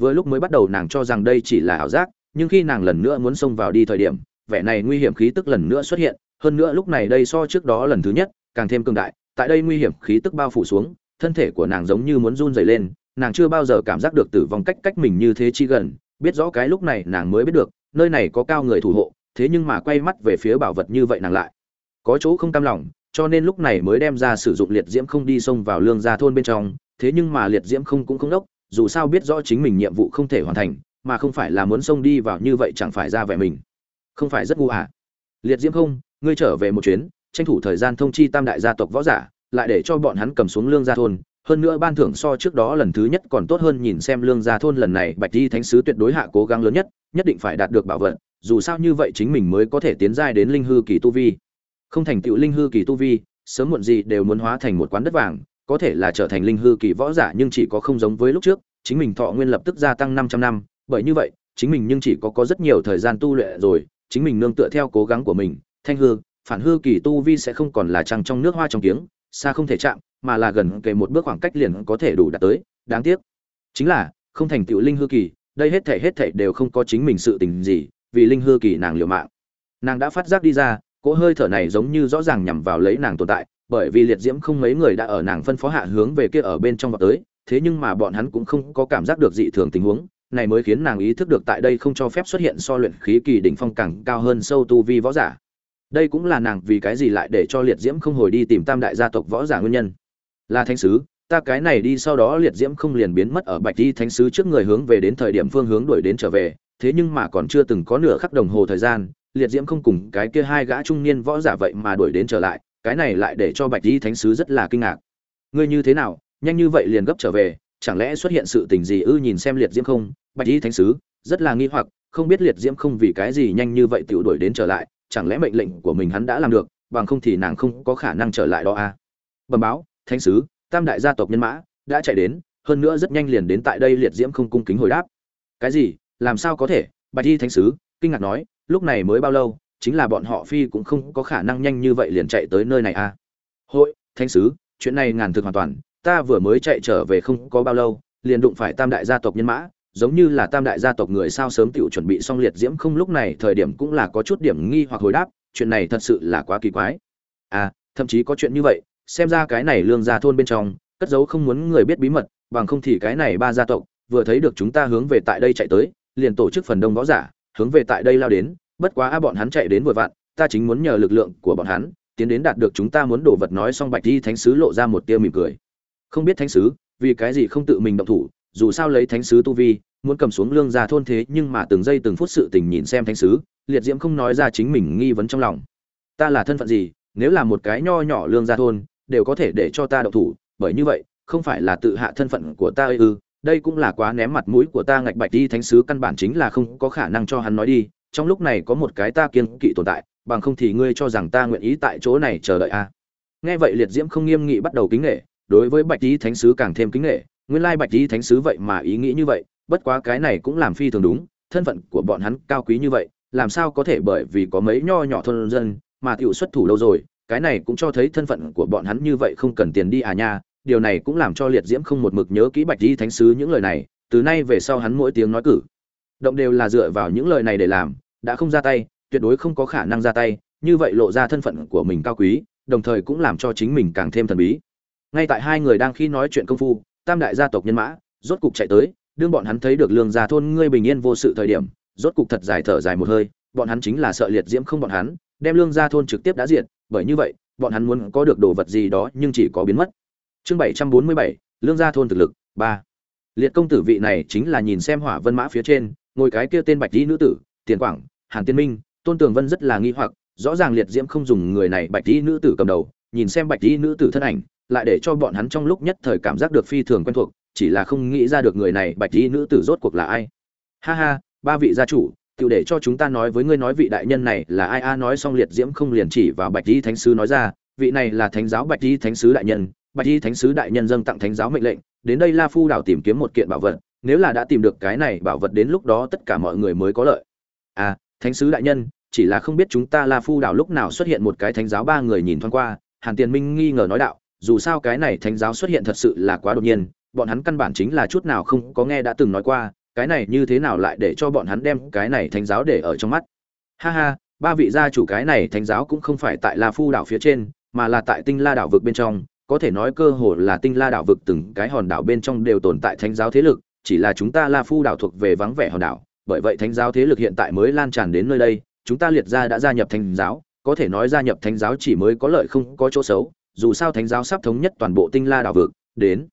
Vừa lúc mới bắt đầu nàng cho rằng đây chỉ là ảo giác nhưng khi nàng lần nữa muốn xông vào đi thời điểm, vẻ này nguy hiểm khí tức lần nữa xuất hiện, hơn nữa lúc này đây so trước đó lần thứ nhất, càng thêm cường đại, tại đây nguy hiểm khí tức bao phủ xuống, thân thể của nàng giống như muốn run rẩy lên, nàng chưa bao giờ cảm giác được tử vong cách cách mình như thế chi gần, biết rõ cái lúc này nàng mới biết được, nơi này có cao người thủ hộ, thế nhưng mà quay mắt về phía bảo vật như vậy nàng lại có chỗ không cam lòng, cho nên lúc này mới đem ra sử dụng liệt diễm không đi xông vào lương gia thôn bên trong, thế nhưng mà liệt diễm không cũng không đốc, dù sao biết rõ chính mình nhiệm vụ không thể hoàn thành mà không phải là muốn xông đi vào như vậy chẳng phải ra vẻ mình. Không phải rất ngu à. Liệt diễm không, ngươi trở về một chuyến, tranh thủ thời gian thông chi tam đại gia tộc võ giả, lại để cho bọn hắn cầm xuống lương gia thôn. Hơn nữa ban thưởng so trước đó lần thứ nhất còn tốt hơn nhìn xem lương gia thôn lần này bạch di thánh sứ tuyệt đối hạ cố gắng lớn nhất nhất định phải đạt được bảo vật, dù sao như vậy chính mình mới có thể tiến giai đến linh hư kỳ tu vi. Không thành tựu linh hư kỳ tu vi, sớm muộn gì đều muốn hóa thành một quán đất vàng, có thể là trở thành linh hư kỳ võ giả nhưng chỉ có không giống với lúc trước, chính mình thọ nguyên lập tức gia tăng 500 năm bởi như vậy, chính mình nhưng chỉ có có rất nhiều thời gian tu luyện rồi, chính mình nương tựa theo cố gắng của mình. Thanh hư, phản hư kỳ tu vi sẽ không còn là trăng trong nước hoa trong tiếng xa không thể chạm, mà là gần kề một bước khoảng cách liền có thể đủ đạt tới. Đáng tiếc. Chính là, không thành tựu linh hư kỳ, đây hết thể hết thể đều không có chính mình sự tình gì, vì linh hư kỳ nàng liều mạng. Nàng đã phát giác đi ra, cỗ hơi thở này giống như rõ ràng nhằm vào lấy nàng tồn tại, bởi vì liệt diễm không mấy người đã ở nàng phân phó hạ hướng về kia ở bên trong vào tới, thế nhưng mà bọn hắn cũng không có cảm giác được dị thường tình huống này mới khiến nàng ý thức được tại đây không cho phép xuất hiện so luyện khí kỳ đỉnh phong càng cao hơn sâu tu vi võ giả. Đây cũng là nàng vì cái gì lại để cho liệt diễm không hồi đi tìm tam đại gia tộc võ giả nguyên nhân. Là thánh sứ, ta cái này đi sau đó liệt diễm không liền biến mất ở bạch đi thánh sứ trước người hướng về đến thời điểm phương hướng đuổi đến trở về, thế nhưng mà còn chưa từng có nửa khắc đồng hồ thời gian, liệt diễm không cùng cái kia hai gã trung niên võ giả vậy mà đuổi đến trở lại, cái này lại để cho bạch di thánh sứ rất là kinh ngạc. Ngươi như thế nào, nhanh như vậy liền gấp trở về, chẳng lẽ xuất hiện sự tình gì ư nhìn xem liệt diễm không bạch Y thánh sứ, rất là nghi hoặc, không biết liệt diễm không vì cái gì nhanh như vậy tiểu đuổi đến trở lại, chẳng lẽ mệnh lệnh của mình hắn đã làm được, bằng không thì nàng không có khả năng trở lại đó à? Bẩm báo, thánh sứ, tam đại gia tộc nhân mã, đã chạy đến, hơn nữa rất nhanh liền đến tại đây liệt diễm không cung kính hồi đáp. Cái gì? Làm sao có thể? Bạch Y thánh sứ, kinh ngạc nói, lúc này mới bao lâu, chính là bọn họ phi cũng không có khả năng nhanh như vậy liền chạy tới nơi này à? Hội, thánh sứ, chuyện này ngàn thực hoàn toàn, ta vừa mới chạy trở về không có bao lâu, liền đụng phải tam đại gia tộc nhân mã giống như là tam đại gia tộc người sao sớm tựu chuẩn bị xong liệt diễm không lúc này thời điểm cũng là có chút điểm nghi hoặc hồi đáp, chuyện này thật sự là quá kỳ quái. À thậm chí có chuyện như vậy, xem ra cái này lương gia thôn bên trong, cất giấu không muốn người biết bí mật, bằng không thì cái này ba gia tộc, vừa thấy được chúng ta hướng về tại đây chạy tới, liền tổ chức phần đông võ giả, hướng về tại đây lao đến, bất quá a bọn hắn chạy đến vội vặn, ta chính muốn nhờ lực lượng của bọn hắn, tiến đến đạt được chúng ta muốn đổ vật nói xong bạch di thánh sứ lộ ra một tia mỉm cười. Không biết thánh sứ, vì cái gì không tự mình động thủ dù sao lấy thánh sứ tu vi, muốn cầm xuống lương gia thôn thế nhưng mà từng giây từng phút sự tình nhìn xem thánh sứ, liệt diễm không nói ra chính mình nghi vấn trong lòng ta là thân phận gì, nếu là một cái nho nhỏ lương gia thôn, đều có thể để cho ta đậu thủ, bởi như vậy, không phải là tự hạ thân phận của ta ư ừ, đây cũng là quá ném mặt mũi của ta ngạch bạch đi, thánh sứ căn bản chính là không có khả năng cho hắn nói đi, trong lúc này có một cái ta kiên kỵ tồn tại, bằng không thì ngươi cho rằng ta nguyện ý tại chỗ này chờ đợi a à. nghe vậy liệt diễm không nghiêm nghị bắt đầu kính nghệ đối với bạch đi, thánh sứ càng thêm kính nghệ nguyên lai bạch đi thánh sứ vậy mà ý nghĩ như vậy, bất quá cái này cũng làm phi thường đúng, thân phận của bọn hắn cao quý như vậy, làm sao có thể bởi vì có mấy nho nhỏ thôn dân mà tiểu xuất thủ lâu rồi, cái này cũng cho thấy thân phận của bọn hắn như vậy không cần tiền đi à nha, điều này cũng làm cho liệt diễm không một mực nhớ kỹ bạch di thánh sứ những lời này, từ nay về sau hắn mỗi tiếng nói cử, động đều là dựa vào những lời này để làm, đã không ra tay, tuyệt đối không có khả năng ra tay, như vậy lộ ra thân phận của mình cao quý, đồng thời cũng làm cho chính mình càng thêm thần bí. Ngay tại hai người đang khi nói chuyện công phu tam đại gia tộc nhân mã, rốt cục chạy tới, đương bọn hắn thấy được lương gia thôn ngươi bình yên vô sự thời điểm, rốt cục thật dài thở dài một hơi, bọn hắn chính là sợ liệt diễm không bọn hắn, đem lương gia thôn trực tiếp đã diệt, bởi như vậy, bọn hắn muốn có được đồ vật gì đó nhưng chỉ có biến mất. Chương bảy trăm bốn mươi bảy, lương gia thôn thực lực, ba. Liệt công tử vị này chính là nhìn xem hỏa vân mã phía trên, ngồi cái kia tên bạch dĩ nữ tử, tiền quảng, hàn tiên minh, tôn tường vân rất là nghi hoặc, rõ ràng liệt diễm không dùng người này bạch dĩ nữ tử cầm đầu nhìn xem bạch y nữ tử thân ảnh, lại để cho bọn hắn trong lúc nhất thời cảm giác được phi thường quen thuộc, chỉ là không nghĩ ra được người này bạch y nữ tử rốt cuộc là ai. Ha ha, ba vị gia chủ tự để cho chúng ta nói với ngươi nói vị đại nhân này là ai? A, nói xong liệt diễm không liền chỉ vào bạch y thánh sứ nói ra, vị này là thánh giáo bạch y thánh sứ đại nhân, bạch y thánh sứ đại nhân dâng tặng thánh giáo mệnh lệnh, đến đây la phu đảo tìm kiếm một kiện bảo vật, nếu là đã tìm được cái này bảo vật đến lúc đó tất cả mọi người mới có lợi. À thánh sứ đại nhân, chỉ là không biết chúng ta la phu đảo lúc nào xuất hiện một cái thánh giáo ba người nhìn thoáng qua hàn tiền minh nghi ngờ nói đạo, dù sao cái này thánh giáo xuất hiện thật sự là quá đột nhiên, bọn hắn căn bản chính là chút nào không có nghe đã từng nói qua, cái này như thế nào lại để cho bọn hắn đem cái này thánh giáo để ở trong mắt? Ha ha, ba vị gia chủ cái này thánh giáo cũng không phải tại la phu đảo phía trên, mà là tại tinh la đảo vực bên trong, có thể nói cơ hồ là tinh la đảo vực từng cái hòn đảo bên trong đều tồn tại thánh giáo thế lực, chỉ là chúng ta la phu đảo thuộc về vắng vẻ hòn đảo, bởi vậy thánh giáo thế lực hiện tại mới lan tràn đến nơi đây, chúng ta liệt ra đã gia nhập thánh giáo có thể nói gia nhập thánh giáo chỉ mới có lợi không có chỗ xấu, dù sao thánh giáo sắp thống nhất toàn bộ tinh la đảo vực, đến.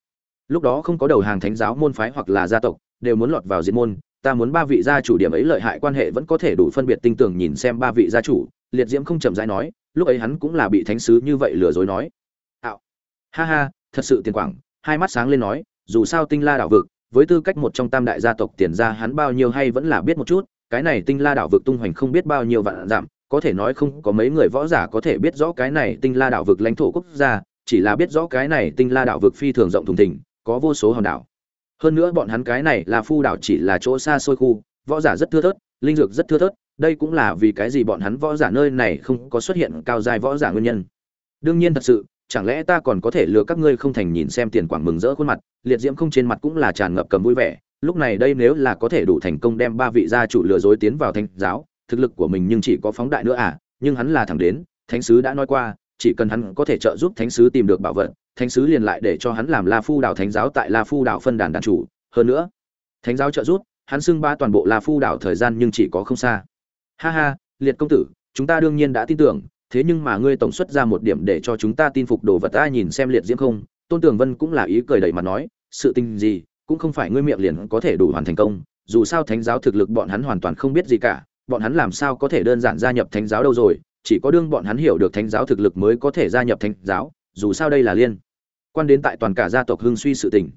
Lúc đó không có đầu hàng thánh giáo môn phái hoặc là gia tộc, đều muốn lọt vào diệt môn, ta muốn ba vị gia chủ điểm ấy lợi hại quan hệ vẫn có thể đủ phân biệt tinh tường nhìn xem ba vị gia chủ, liệt diễm không chậm rãi nói, lúc ấy hắn cũng là bị thánh sứ như vậy lừa dối nói. Ha ha, thật sự tiền quảng, hai mắt sáng lên nói, dù sao tinh la đảo vực, với tư cách một trong tam đại gia tộc tiền ra hắn bao nhiêu hay vẫn là biết một chút, cái này tinh la đảo vực tung hoành không biết bao nhiêu vạn giảm có thể nói không có mấy người võ giả có thể biết rõ cái này tinh la đảo vực lãnh thổ quốc gia, chỉ là biết rõ cái này tinh la đảo vực phi thường rộng thùng thình, có vô số hòn đảo. Hơn nữa bọn hắn cái này là phu đảo chỉ là chỗ xa xôi khu, võ giả rất thưa thớt, linh dược rất thưa thớt, đây cũng là vì cái gì bọn hắn võ giả nơi này không có xuất hiện cao dài võ giả nguyên nhân. Đương nhiên thật sự, chẳng lẽ ta còn có thể lừa các ngươi không thành nhìn xem tiền quảng mừng rỡ khuôn mặt, liệt diễm không trên mặt cũng là tràn ngập cầm vui vẻ, lúc này đây nếu là có thể đủ thành công đem ba vị gia chủ lừa dối tiến vào thánh giáo thực lực của mình nhưng chỉ có phóng đại nữa à nhưng hắn là thẳng đến, thánh sứ đã nói qua, chỉ cần hắn có thể trợ giúp thánh sứ tìm được bảo vật, thánh sứ liền lại để cho hắn làm la phu đảo thánh giáo tại la phu đảo phân đàn đàn chủ. Hơn nữa, thánh giáo trợ giúp, hắn xưng ba toàn bộ la phu đảo thời gian nhưng chỉ có không xa. Ha ha, liệt công tử, chúng ta đương nhiên đã tin tưởng, thế nhưng mà ngươi tổng xuất ra một điểm để cho chúng ta tin phục đồ vật ta nhìn xem liệt diễm không, tôn tường vân cũng là ý cười đầy mặt nói, sự tình gì, cũng không phải ngươi miệng liền có thể đủ hoàn thành công, dù sao thánh giáo thực lực bọn hắn hoàn toàn không biết gì cả bọn hắn làm sao có thể đơn giản gia nhập thánh giáo đâu rồi, chỉ có đương bọn hắn hiểu được thánh giáo thực lực mới có thể gia nhập thánh giáo, dù sao đây là liên quan đến tại toàn cả gia tộc hưng suy sự tình.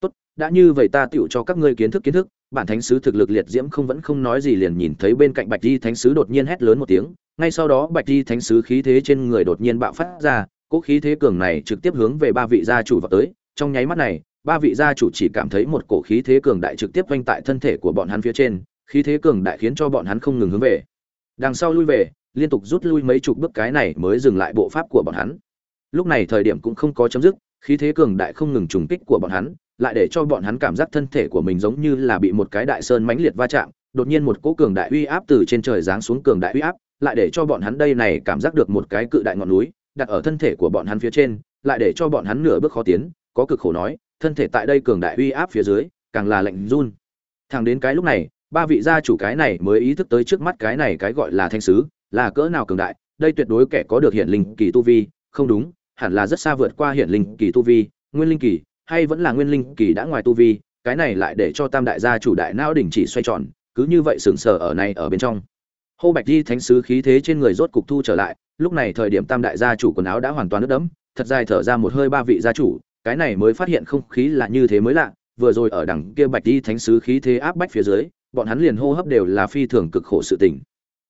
Tốt, đã như vậy ta tựu cho các ngươi kiến thức kiến thức, bản thánh sứ thực lực liệt diễm không vẫn không nói gì liền nhìn thấy bên cạnh bạch di thánh sứ đột nhiên hét lớn một tiếng, ngay sau đó bạch di thánh sứ khí thế trên người đột nhiên bạo phát ra, cỗ khí thế cường này trực tiếp hướng về ba vị gia chủ vào tới, trong nháy mắt này, ba vị gia chủ chỉ cảm thấy một cổ khí thế cường đại trực tiếp vanh tại thân thể của bọn hắn phía trên khí thế cường đại khiến cho bọn hắn không ngừng hướng về. Đằng sau lui về, liên tục rút lui mấy chục bước cái này mới dừng lại bộ pháp của bọn hắn. Lúc này thời điểm cũng không có chấm dứt, khí thế cường đại không ngừng trùng kích của bọn hắn, lại để cho bọn hắn cảm giác thân thể của mình giống như là bị một cái đại sơn mãnh liệt va chạm, đột nhiên một cỗ cường đại uy áp từ trên trời giáng xuống cường đại uy áp, lại để cho bọn hắn đây này cảm giác được một cái cự đại ngọn núi, đặt ở thân thể của bọn hắn phía trên, lại để cho bọn hắn nửa bước khó tiến, có cực khổ nói, thân thể tại đây cường đại uy áp phía dưới, càng là lạnh run. Thẳng đến cái lúc này ba vị gia chủ cái này mới ý thức tới trước mắt cái này cái gọi là thanh sứ, là cỡ nào cường đại, đây tuyệt đối kẻ có được hiển linh kỳ tu vi, không đúng, hẳn là rất xa vượt qua hiển linh kỳ tu vi, nguyên linh kỳ, hay vẫn là nguyên linh kỳ đã ngoài tu vi, cái này lại để cho tam đại gia chủ đại não đình chỉ xoay tròn, cứ như vậy sừng sờ ở này ở bên trong. Hô bạch di thánh sứ khí thế trên người rốt cục thu trở lại, lúc này thời điểm tam đại gia chủ quần áo đã hoàn toàn ướt đẫm, thật dài thở ra một hơi ba vị gia chủ, cái này mới phát hiện không khí là như thế mới lạ, vừa rồi ở đằng kia bạch di thánh sứ khí thế áp bách phía dưới bọn hắn liền hô hấp đều là phi thường cực khổ sự tình.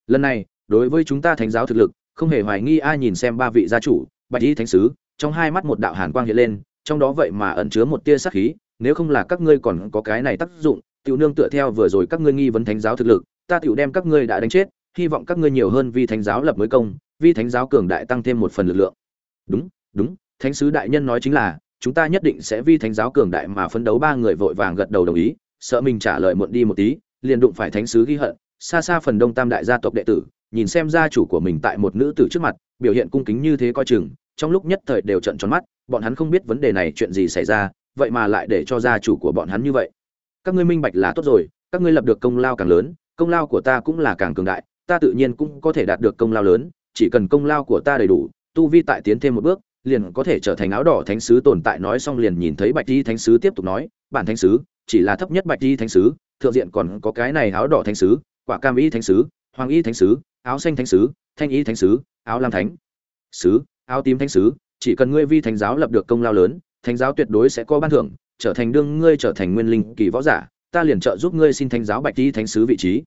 Lần này, đối với chúng ta thánh giáo thực lực, không hề hoài nghi ai nhìn xem ba vị gia chủ, bạch Y thánh sứ, trong hai mắt một đạo hàn quang hiện lên, trong đó vậy mà ẩn chứa một tia sát khí, nếu không là các ngươi còn có cái này tác dụng, tiểu nương tựa theo vừa rồi các ngươi nghi vấn thánh giáo thực lực, ta tiểu đem các ngươi đã đánh chết, hy vọng các ngươi nhiều hơn vì thánh giáo lập mới công, vì thánh giáo cường đại tăng thêm một phần lực lượng. Đúng đúng, thánh sứ đại nhân nói chính là, chúng ta nhất định sẽ vì thánh giáo cường đại mà phấn đấu, ba người vội vàng gật đầu đồng ý, sợ mình trả lời muộn đi một tí liền đụng phải thánh sứ ghi hận, xa xa phần đông tam đại gia tộc đệ tử, nhìn xem gia chủ của mình tại một nữ tử trước mặt, biểu hiện cung kính như thế coi chừng, trong lúc nhất thời đều trận tròn mắt, bọn hắn không biết vấn đề này chuyện gì xảy ra, vậy mà lại để cho gia chủ của bọn hắn như vậy. Các ngươi minh bạch là tốt rồi, các ngươi lập được công lao càng lớn, công lao của ta cũng là càng cường đại, ta tự nhiên cũng có thể đạt được công lao lớn, chỉ cần công lao của ta đầy đủ, tu vi tại tiến thêm một bước, liền có thể trở thành áo đỏ thánh sứ tồn tại. Nói xong liền nhìn thấy bạch di thánh sứ tiếp tục nói, bản thánh sứ, chỉ là thấp nhất bạch di thánh sứ thượng diện còn có cái này áo đỏ thánh sứ, quả cam y thánh sứ, hoàng y thánh sứ, áo xanh thánh sứ, thanh y thánh sứ, áo lam thánh sứ, áo tím thánh sứ. Chỉ cần ngươi vi thánh giáo lập được công lao lớn, thánh giáo tuyệt đối sẽ có ban thưởng, trở thành đương ngươi trở thành nguyên linh kỳ võ giả, ta liền trợ giúp ngươi xin thánh giáo bạch y thánh sứ vị trí.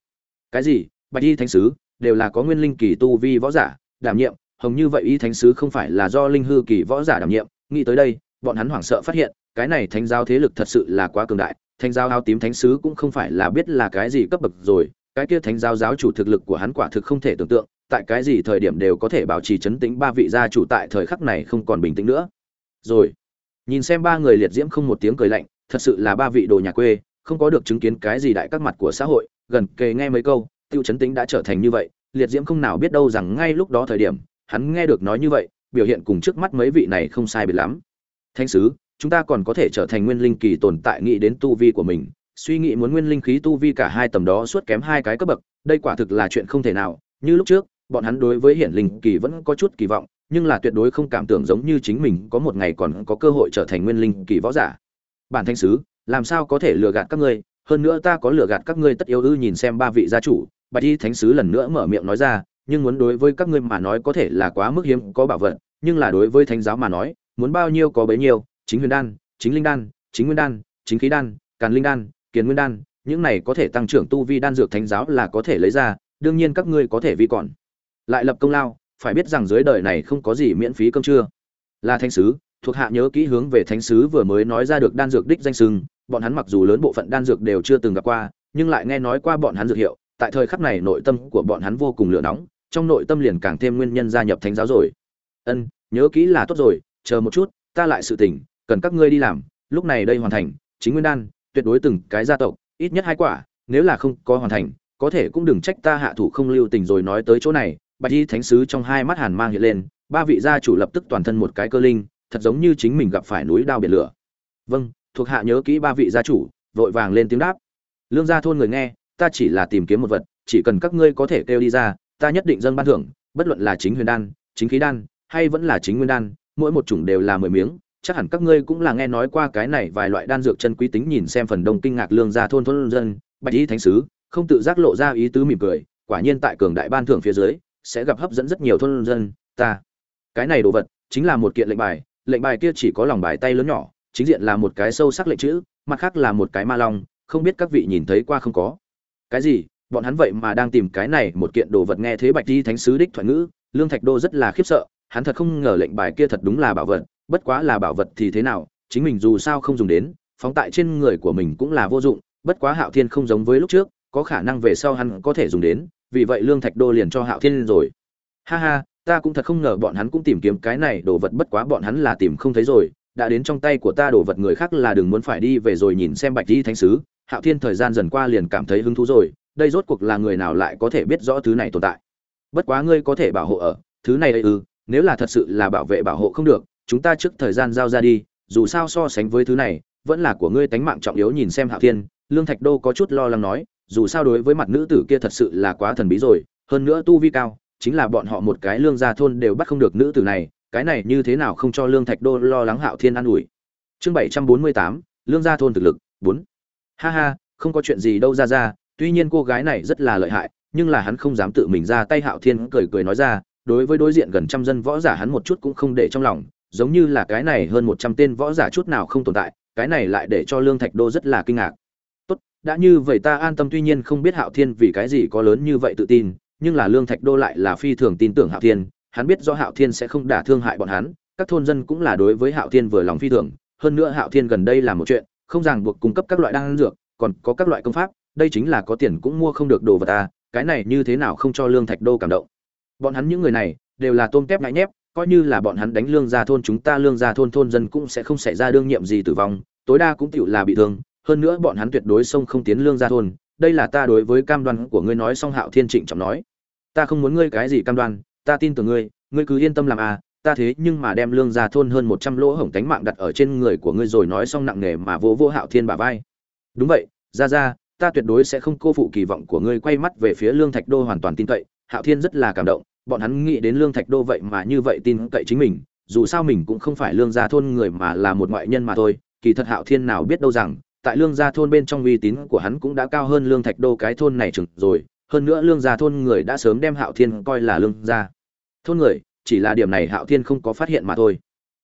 Cái gì? Bạch y thánh sứ đều là có nguyên linh kỳ tu vi võ giả, đảm nhiệm, hồng như vậy y thánh sứ không phải là do linh hư kỳ võ giả đảm nhiệm. Nghĩ tới đây, bọn hắn hoảng sợ phát hiện, cái này thánh giáo thế lực thật sự là quá cường đại thánh giáo áo tím thánh sứ cũng không phải là biết là cái gì cấp bậc rồi, cái kia thánh giáo giáo chủ thực lực của hắn quả thực không thể tưởng tượng, tại cái gì thời điểm đều có thể bảo trì chấn tĩnh ba vị gia chủ tại thời khắc này không còn bình tĩnh nữa. Rồi, nhìn xem ba người liệt diễm không một tiếng cười lạnh, thật sự là ba vị đồ nhà quê, không có được chứng kiến cái gì đại các mặt của xã hội, gần kề nghe mấy câu, tiêu chấn tĩnh đã trở thành như vậy, liệt diễm không nào biết đâu rằng ngay lúc đó thời điểm, hắn nghe được nói như vậy, biểu hiện cùng trước mắt mấy vị này không sai biệt lắm. Thánh sứ chúng ta còn có thể trở thành nguyên linh kỳ tồn tại nghĩ đến tu vi của mình, suy nghĩ muốn nguyên linh khí tu vi cả hai tầm đó suốt kém hai cái cấp bậc, đây quả thực là chuyện không thể nào, như lúc trước, bọn hắn đối với hiển linh kỳ vẫn có chút kỳ vọng, nhưng là tuyệt đối không cảm tưởng giống như chính mình có một ngày còn có cơ hội trở thành nguyên linh kỳ võ giả. Bản thanh sứ, làm sao có thể lừa gạt các ngươi? Hơn nữa ta có lừa gạt các ngươi tất yếu ư nhìn xem ba vị gia chủ, bạch y thánh sứ lần nữa mở miệng nói ra, nhưng muốn đối với các ngươi mà nói có thể là quá mức hiếm, có bảo vật, nhưng là đối với thánh giáo mà nói, muốn bao nhiêu có bấy nhiêu chính huyền đan, chính linh đan, chính nguyên đan, chính khí đan, càn linh đan, kiền nguyên đan, những này có thể tăng trưởng tu vi đan dược thánh giáo là có thể lấy ra, đương nhiên các ngươi có thể vi còn lại lập công lao, phải biết rằng dưới đời này không có gì miễn phí cơm trưa là thánh sứ, thuộc hạ nhớ kỹ hướng về thánh sứ vừa mới nói ra được đan dược đích danh sừng bọn hắn mặc dù lớn bộ phận đan dược đều chưa từng gặp qua, nhưng lại nghe nói qua bọn hắn dược hiệu, tại thời khắc này nội tâm của bọn hắn vô cùng lửa nóng, trong nội tâm liền càng thêm nguyên nhân gia nhập thánh giáo rồi ân, nhớ kỹ là tốt rồi, chờ một chút, ta lại sự tỉnh cần các ngươi đi làm, lúc này đây hoàn thành, chính nguyên đan, tuyệt đối từng cái gia tộc, ít nhất hai quả, nếu là không có hoàn thành, có thể cũng đừng trách ta hạ thủ không lưu tình rồi nói tới chỗ này. Bạch y thánh sứ trong hai mắt hàn mang hiện lên, ba vị gia chủ lập tức toàn thân một cái cơ linh, thật giống như chính mình gặp phải núi đao biển lửa. Vâng thuộc hạ nhớ kỹ ba vị gia chủ, vội vàng lên tiếng đáp. Lương gia thôn người nghe, ta chỉ là tìm kiếm một vật, chỉ cần các ngươi có thể kêu đi ra, ta nhất định dâng ban thưởng, bất luận là chính huyền đan, chính khí đan, hay vẫn là chính nguyên đan, mỗi một chủng đều là mười miếng chắc hẳn các ngươi cũng là nghe nói qua cái này vài loại đan dược chân quý tính nhìn xem phần đông kinh ngạc lương gia thôn thôn dân. Bạch y thánh sứ, không tự giác lộ ra ý tứ mỉm cười, quả nhiên tại cường đại ban thưởng phía dưới, sẽ gặp hấp dẫn rất nhiều thôn dân. Ta, cái này đồ vật, chính là một kiện lệnh bài lệnh bài kia chỉ có lòng bài tay lớn nhỏ, chính diện là một cái sâu sắc lệnh chữ, mặt khác là một cái ma long, không biết các vị nhìn thấy qua không có. Cái gì? Bọn hắn vậy mà đang tìm cái này một kiện đồ vật nghe thế bạch y thánh sứ đích thoại ngữ, lương thạch đô rất là khiếp sợ, hắn thật không ngờ lệnh bài kia thật đúng là bảo vật bất quá là bảo vật thì thế nào, chính mình dù sao không dùng đến, phóng tại trên người của mình cũng là vô dụng, bất quá hạo thiên không giống với lúc trước, có khả năng về sau hắn có thể dùng đến, vì vậy lương thạch đô liền cho hạo thiên rồi. Ha ha, ta cũng thật không ngờ bọn hắn cũng tìm kiếm cái này đồ vật, bất quá bọn hắn là tìm không thấy rồi, đã đến trong tay của ta đồ vật người khác là đừng muốn phải đi về rồi nhìn xem bạch di thánh sứ. Hạo thiên thời gian dần qua liền cảm thấy hứng thú rồi, đây rốt cuộc là người nào lại có thể biết rõ thứ này tồn tại. Bất quá ngươi có thể bảo hộ ở, thứ này ư, nếu là thật sự là bảo vệ bảo hộ không được chúng ta trước thời gian giao ra đi, dù sao so sánh với thứ này, vẫn là của ngươi tánh mạng trọng yếu nhìn xem hạo thiên. Lương thạch đô có chút lo lắng nói, dù sao đối với mặt nữ tử kia thật sự là quá thần bí rồi, hơn nữa tu vi cao, chính là bọn họ một cái lương gia thôn đều bắt không được nữ tử này, cái này như thế nào không cho lương thạch đô lo lắng hạo thiên an ủi. Chương bảy trăm bốn mươi tám, lương gia thôn thực lực, bốn. Ha ha, không có chuyện gì đâu ra ra, tuy nhiên cô gái này rất là lợi hại, nhưng là hắn không dám tự mình ra tay. Hạo thiên cười cười nói ra, đối với đối diện gần trăm dân võ giả hắn một chút cũng không để trong lòng giống như là cái này hơn một trăm tên võ giả chút nào không tồn tại, cái này lại để cho lương thạch đô rất là kinh ngạc. Tốt, đã như vậy ta an tâm tuy nhiên không biết hạo thiên vì cái gì có lớn như vậy tự tin, nhưng là lương thạch đô lại là phi thường tin tưởng hạo thiên, hắn biết do hạo thiên sẽ không đả thương hại bọn hắn, các thôn dân cũng là đối với hạo thiên vừa lòng phi thường, hơn nữa hạo thiên gần đây là một chuyện, không ràng buộc cung cấp các loại đan dược, còn có các loại công pháp, đây chính là có tiền cũng mua không được đồ vật ta cái này như thế nào không cho lương thạch đô cảm động. Bọn hắn những người này đều là tôm tép nhãi nhép coi như là bọn hắn đánh lương gia thôn, chúng ta lương gia thôn thôn dân cũng sẽ không xảy ra đương nhiệm gì tử vong, tối đa cũng tựu là bị thương. Hơn nữa bọn hắn tuyệt đối sông không tiến lương gia thôn. Đây là ta đối với cam đoan của ngươi nói xong hạo thiên trịnh trọng nói. Ta không muốn ngươi cái gì cam đoan, ta tin tưởng ngươi ngươi cứ yên tâm làm à ta thế nhưng mà đem lương gia thôn hơn một trăm lỗ hổng tánh mạng đặt ở trên người của ngươi rồi nói xong nặng nề mà vô vô hạo thiên bả vai. Đúng vậy, ra ra, ta tuyệt đối sẽ không cô phụ kỳ vọng của ngươi quay mắt về phía lương thạch đô hoàn toàn tin cậy. Hạo thiên rất là cảm động bọn hắn nghĩ đến lương thạch đô vậy mà như vậy tin cậy chính mình, dù sao mình cũng không phải lương gia thôn người mà là một ngoại nhân mà thôi, kỳ thật hạo thiên nào biết đâu rằng, tại lương gia thôn bên trong uy tín của hắn cũng đã cao hơn lương thạch đô cái thôn này chừng rồi, hơn nữa lương gia thôn người đã sớm đem hạo thiên coi là lương gia thôn người, chỉ là điểm này hạo thiên không có phát hiện mà thôi.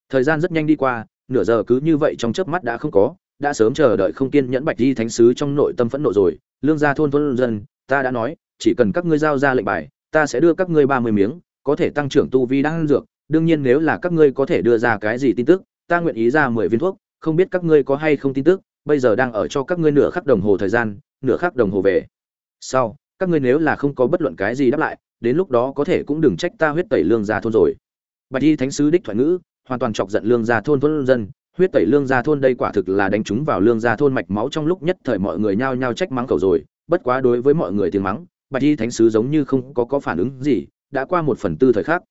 Thời gian rất nhanh đi qua, nửa giờ cứ như vậy trong chớp mắt đã không có, đã sớm chờ đợi không kiên nhẫn bạch di thánh sứ trong nội tâm phẫn nộ rồi. Lương gia thôn thôn dân, ta đã nói, chỉ cần các ngươi giao ra lệnh bài ta sẽ đưa các ngươi ba mươi miếng, có thể tăng trưởng tu vi đang dược, đương nhiên nếu là các ngươi có thể đưa ra cái gì tin tức, ta nguyện ý ra mười viên thuốc, không biết các ngươi có hay không tin tức, bây giờ đang ở cho các ngươi nửa khắc đồng hồ thời gian, nửa khắc đồng hồ về. Sau, các ngươi nếu là không có bất luận cái gì đáp lại, đến lúc đó có thể cũng đừng trách ta huyết tẩy lương gia thôn rồi. Bạch y thánh sứ đích thoại ngữ, hoàn toàn chọc giận lương gia thôn thôn dân, huyết tẩy lương gia thôn đây quả thực là đánh trúng vào lương gia thôn mạch máu trong lúc nhất thời mọi người nhao nhao trách mắng cầu rồi, bất quá đối với mọi người tiếng mắng bạch y thánh sứ giống như không có có phản ứng gì, đã qua một phần tư thời khắc.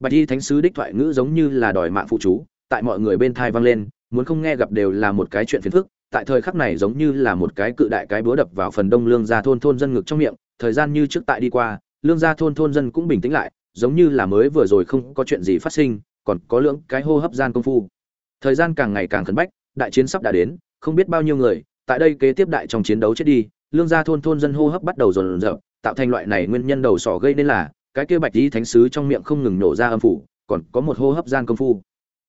Bạch y thánh sứ đích thoại ngữ giống như là đòi mạng phụ chú, tại mọi người bên thai vang lên, muốn không nghe gặp đều là một cái chuyện phiền phức, tại thời khắc này giống như là một cái cự đại cái búa đập vào phần đông lương gia thôn thôn dân ngực trong miệng, thời gian như trước tại đi qua, lương gia thôn thôn dân cũng bình tĩnh lại, giống như là mới vừa rồi không có chuyện gì phát sinh, còn có lưỡng cái hô hấp gian công phu. Thời gian càng ngày càng khẩn bách, đại chiến sắp đã đến, không biết bao nhiêu người, tại đây kế tiếp đại trong chiến đấu chết đi, lương gia thôn thôn dân hô hấp bắt đầu rồn rợp tạo thành loại này nguyên nhân đầu sỏ gây nên là, cái kia bạch y thánh sứ trong miệng không ngừng nổ ra âm phủ, còn có một hô hấp gian công phu.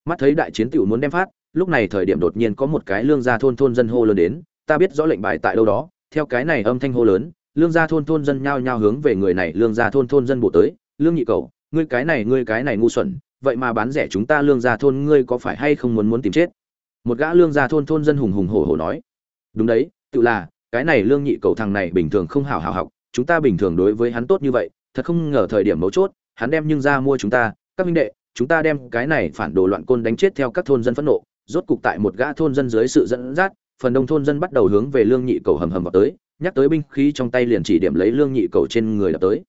Mắt thấy đại chiến tiểu muốn đem phát, lúc này thời điểm đột nhiên có một cái lương gia thôn thôn dân hô lớn đến, ta biết rõ lệnh bài tại đâu đó, theo cái này âm thanh hô lớn, lương gia thôn thôn dân nhao nhao hướng về người này lương gia thôn thôn dân bổ tới, lương nhị cầu ngươi cái này, ngươi cái này ngu xuẩn, vậy mà bán rẻ chúng ta lương gia thôn, ngươi có phải hay không muốn muốn tìm chết? Một gã lương gia thôn thôn dân hùng hùng hổ hổ nói. Đúng đấy, tự là, cái này lương nhị cầu thằng này bình thường không hảo hảo học chúng ta bình thường đối với hắn tốt như vậy, thật không ngờ thời điểm mấu chốt, hắn đem nhưng ra mua chúng ta, các minh đệ, chúng ta đem cái này phản đồ loạn côn đánh chết theo các thôn dân phẫn nộ, rốt cục tại một gã thôn dân dưới sự dẫn dắt, phần đông thôn dân bắt đầu hướng về lương nhị cầu hầm hầm vào tới, nhắc tới binh khí trong tay liền chỉ điểm lấy lương nhị cầu trên người đập tới.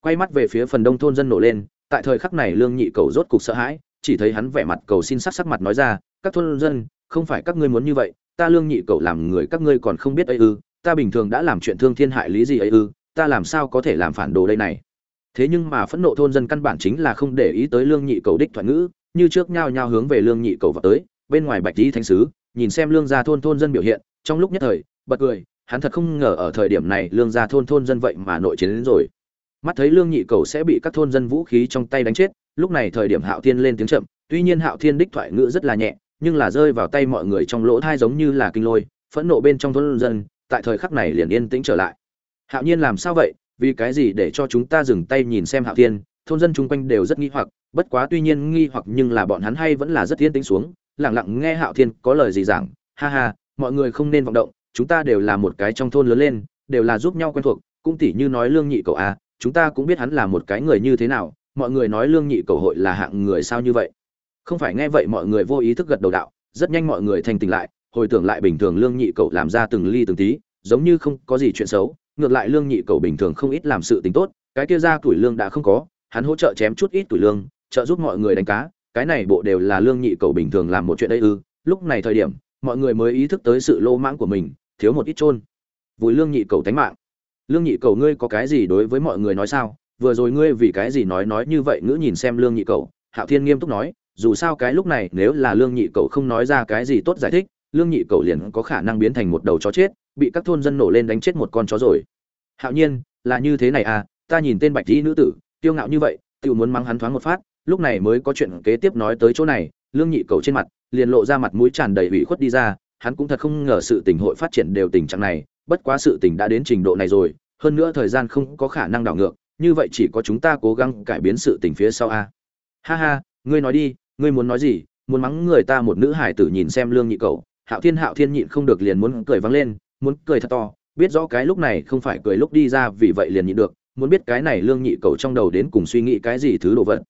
Quay mắt về phía phần đông thôn dân nổ lên, tại thời khắc này lương nhị cầu rốt cục sợ hãi, chỉ thấy hắn vẻ mặt cầu xin sắc sắc mặt nói ra, các thôn dân, không phải các ngươi muốn như vậy, ta lương nhị cầu làm người các ngươi còn không biết ấy ư, ta bình thường đã làm chuyện thương thiên hại lý gì ấy ư ta làm sao có thể làm phản đồ đây này? Thế nhưng mà phẫn nộ thôn dân căn bản chính là không để ý tới lương nhị cầu đích thoại ngữ, như trước nhao nhao hướng về lương nhị cầu vào tới, bên ngoài bạch lý thánh sứ, nhìn xem lương gia thôn thôn dân biểu hiện, trong lúc nhất thời, bật cười, hắn thật không ngờ ở thời điểm này lương gia thôn thôn dân vậy mà nội chiến đến rồi. Mắt thấy lương nhị cầu sẽ bị các thôn dân vũ khí trong tay đánh chết, lúc này thời điểm hạo thiên lên tiếng chậm, tuy nhiên hạo thiên đích thoại ngữ rất là nhẹ, nhưng là rơi vào tay mọi người trong lỗ thai giống như là kinh lôi, phẫn nộ bên trong thôn dân, tại thời khắc này liền yên tĩnh trở lại hạo nhiên làm sao vậy? Vì cái gì để cho chúng ta dừng tay nhìn xem hạo thiên? Thôn dân chung quanh đều rất nghi hoặc, bất quá tuy nhiên nghi hoặc nhưng là bọn hắn hay vẫn là rất yên tĩnh xuống lẳng lặng nghe hạo thiên có lời gì giảng. Ha ha, mọi người không nên vọng động, chúng ta đều là một cái trong thôn lớn lên, đều là giúp nhau quen thuộc, cũng tỉ như nói lương nhị cậu a, chúng ta cũng biết hắn là một cái người như thế nào, mọi người nói lương nhị cầu hội là hạng người sao như vậy? Không phải nghe vậy mọi người vô ý thức gật đầu đạo, rất nhanh mọi người thành tỉnh lại, hồi tưởng lại bình thường lương nhị cầu làm ra từng ly từng tí, giống như không có gì chuyện xấu ngược lại lương nhị cầu bình thường không ít làm sự tính tốt, cái kia ra tuổi lương đã không có, hắn hỗ trợ chém chút ít tuổi lương, trợ giúp mọi người đánh cá, cái này bộ đều là lương nhị cầu bình thường làm một chuyện đây ư, lúc này thời điểm, mọi người mới ý thức tới sự lô mãng của mình, thiếu một ít trôn vùi lương nhị cầu tánh mạng. Lương nhị cầu ngươi có cái gì đối với mọi người nói sao? Vừa rồi ngươi vì cái gì nói nói như vậy ngữ nhìn xem lương nhị cầu, hạo thiên nghiêm túc nói, dù sao cái lúc này nếu là lương nhị cầu không nói ra cái gì tốt giải thích, lương nhị cầu liền có khả năng biến thành một đầu chó chết bị các thôn dân nổ lên đánh chết một con chó rồi. Hạo nhiên, là như thế này à ta nhìn tên bạch dĩ nữ tử tiêu ngạo như vậy tự muốn mắng hắn thoáng một phát, lúc này mới có chuyện kế tiếp nói tới chỗ này, lương nhị cầu trên mặt, liền lộ ra mặt mũi tràn đầy ủy khuất đi ra, hắn cũng thật không ngờ sự tình hội phát triển đều tình trạng này, bất quá sự tình đã đến trình độ này rồi, hơn nữa thời gian không có khả năng đảo ngược, như vậy chỉ có chúng ta cố gắng cải biến sự tình phía sau a. Ha ha, ngươi nói đi, ngươi muốn nói gì, muốn mắng người ta một nữ hải tử nhìn xem lương nhị cầu, hạo thiên hạo thiên nhịn không được liền muốn cười vắng lên muốn cười thật to, biết rõ cái lúc này không phải cười lúc đi ra vì vậy liền nhịn được, muốn biết cái này lương nhị cầu trong đầu đến cùng suy nghĩ cái gì thứ đồ vật.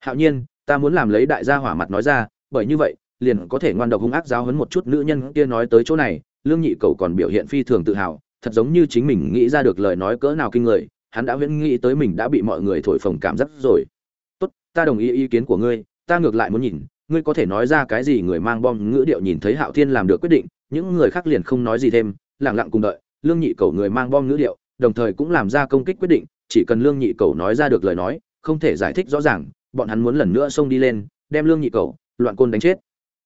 Hạo nhiên, ta muốn làm lấy đại gia hỏa mặt nói ra, bởi như vậy, liền có thể ngoan độc hung ác giáo hấn một chút nữ nhân kia nói tới chỗ này, lương nhị cầu còn biểu hiện phi thường tự hào, thật giống như chính mình nghĩ ra được lời nói cỡ nào kinh người, hắn đã viễn nghĩ tới mình đã bị mọi người thổi phồng cảm giác rồi. Tốt, ta đồng ý ý kiến của ngươi, ta ngược lại muốn nhìn, ngươi có thể nói ra cái gì người mang bom ngữ điệu nhìn thấy hạo thiên làm được quyết định, những người khác liền không nói gì thêm lẳng lặng cùng đợi, lương nhị cầu người mang bom ngữ điệu đồng thời cũng làm ra công kích quyết định, chỉ cần lương nhị cầu nói ra được lời nói, không thể giải thích rõ ràng, bọn hắn muốn lần nữa xông đi lên, đem lương nhị cầu, loạn côn đánh chết.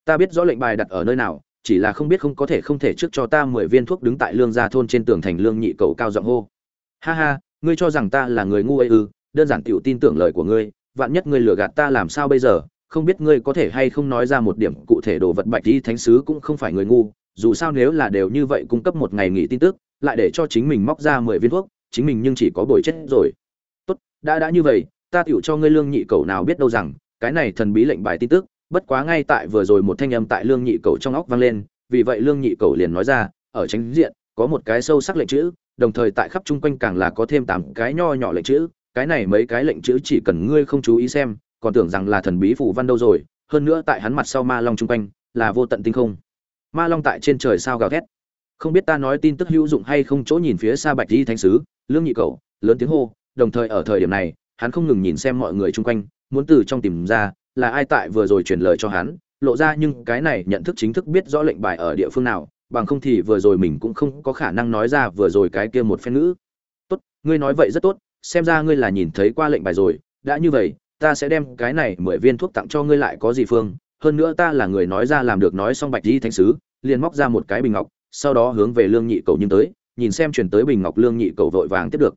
Ta biết rõ lệnh bài đặt ở nơi nào, chỉ là không biết không có thể không thể trước cho ta mười viên thuốc đứng tại lương gia thôn trên tường thành lương nhị cầu cao giọng hô. Ha ha, ngươi cho rằng ta là người ngu ấy ư, đơn giản tiểu tin tưởng lời của ngươi, vạn nhất ngươi lừa gạt ta làm sao bây giờ, không biết ngươi có thể hay không nói ra một điểm cụ thể đồ vật bạch đi thánh sứ cũng không phải người ngu dù sao nếu là đều như vậy cung cấp một ngày nghỉ tin tức, lại để cho chính mình móc ra mười viên thuốc, chính mình nhưng chỉ có bồi chết rồi. Tốt, đã đã như vậy, ta tiểu cho ngươi lương nhị cầu nào biết đâu rằng, cái này thần bí lệnh bài tin tức, bất quá ngay tại vừa rồi một thanh âm tại lương nhị cầu trong óc vang lên, vì vậy lương nhị cầu liền nói ra, ở tránh diện, có một cái sâu sắc lệnh chữ, đồng thời tại khắp chung quanh càng là có thêm tám cái nho nhỏ lệnh chữ, cái này mấy cái lệnh chữ chỉ cần ngươi không chú ý xem, còn tưởng rằng là thần bí phủ văn đâu rồi, hơn nữa tại hắn mặt sau ma long chung quanh, là vô tận tinh không ma long tại trên trời sao gào thét. Không biết ta nói tin tức hữu dụng hay không, chỗ nhìn phía xa bạch di thánh sứ, lương nhị cầu lớn tiếng hô, đồng thời ở thời điểm này, hắn không ngừng nhìn xem mọi người chung quanh, muốn từ trong tìm ra là ai tại vừa rồi truyền lời cho hắn, lộ ra nhưng cái này nhận thức chính thức biết rõ lệnh bài ở địa phương nào, bằng không thì vừa rồi mình cũng không có khả năng nói ra vừa rồi cái kia một phen ngữ. Tốt, ngươi nói vậy rất tốt, xem ra ngươi là nhìn thấy qua lệnh bài rồi, đã như vậy, ta sẽ đem cái này mười viên thuốc tặng cho ngươi lại có gì phương hơn nữa ta là người nói ra làm được nói xong bạch di thánh sứ, liền móc ra một cái bình ngọc, sau đó hướng về lương nhị cầu nhưng tới, nhìn xem chuyển tới bình ngọc lương nhị cầu vội vàng tiếp được.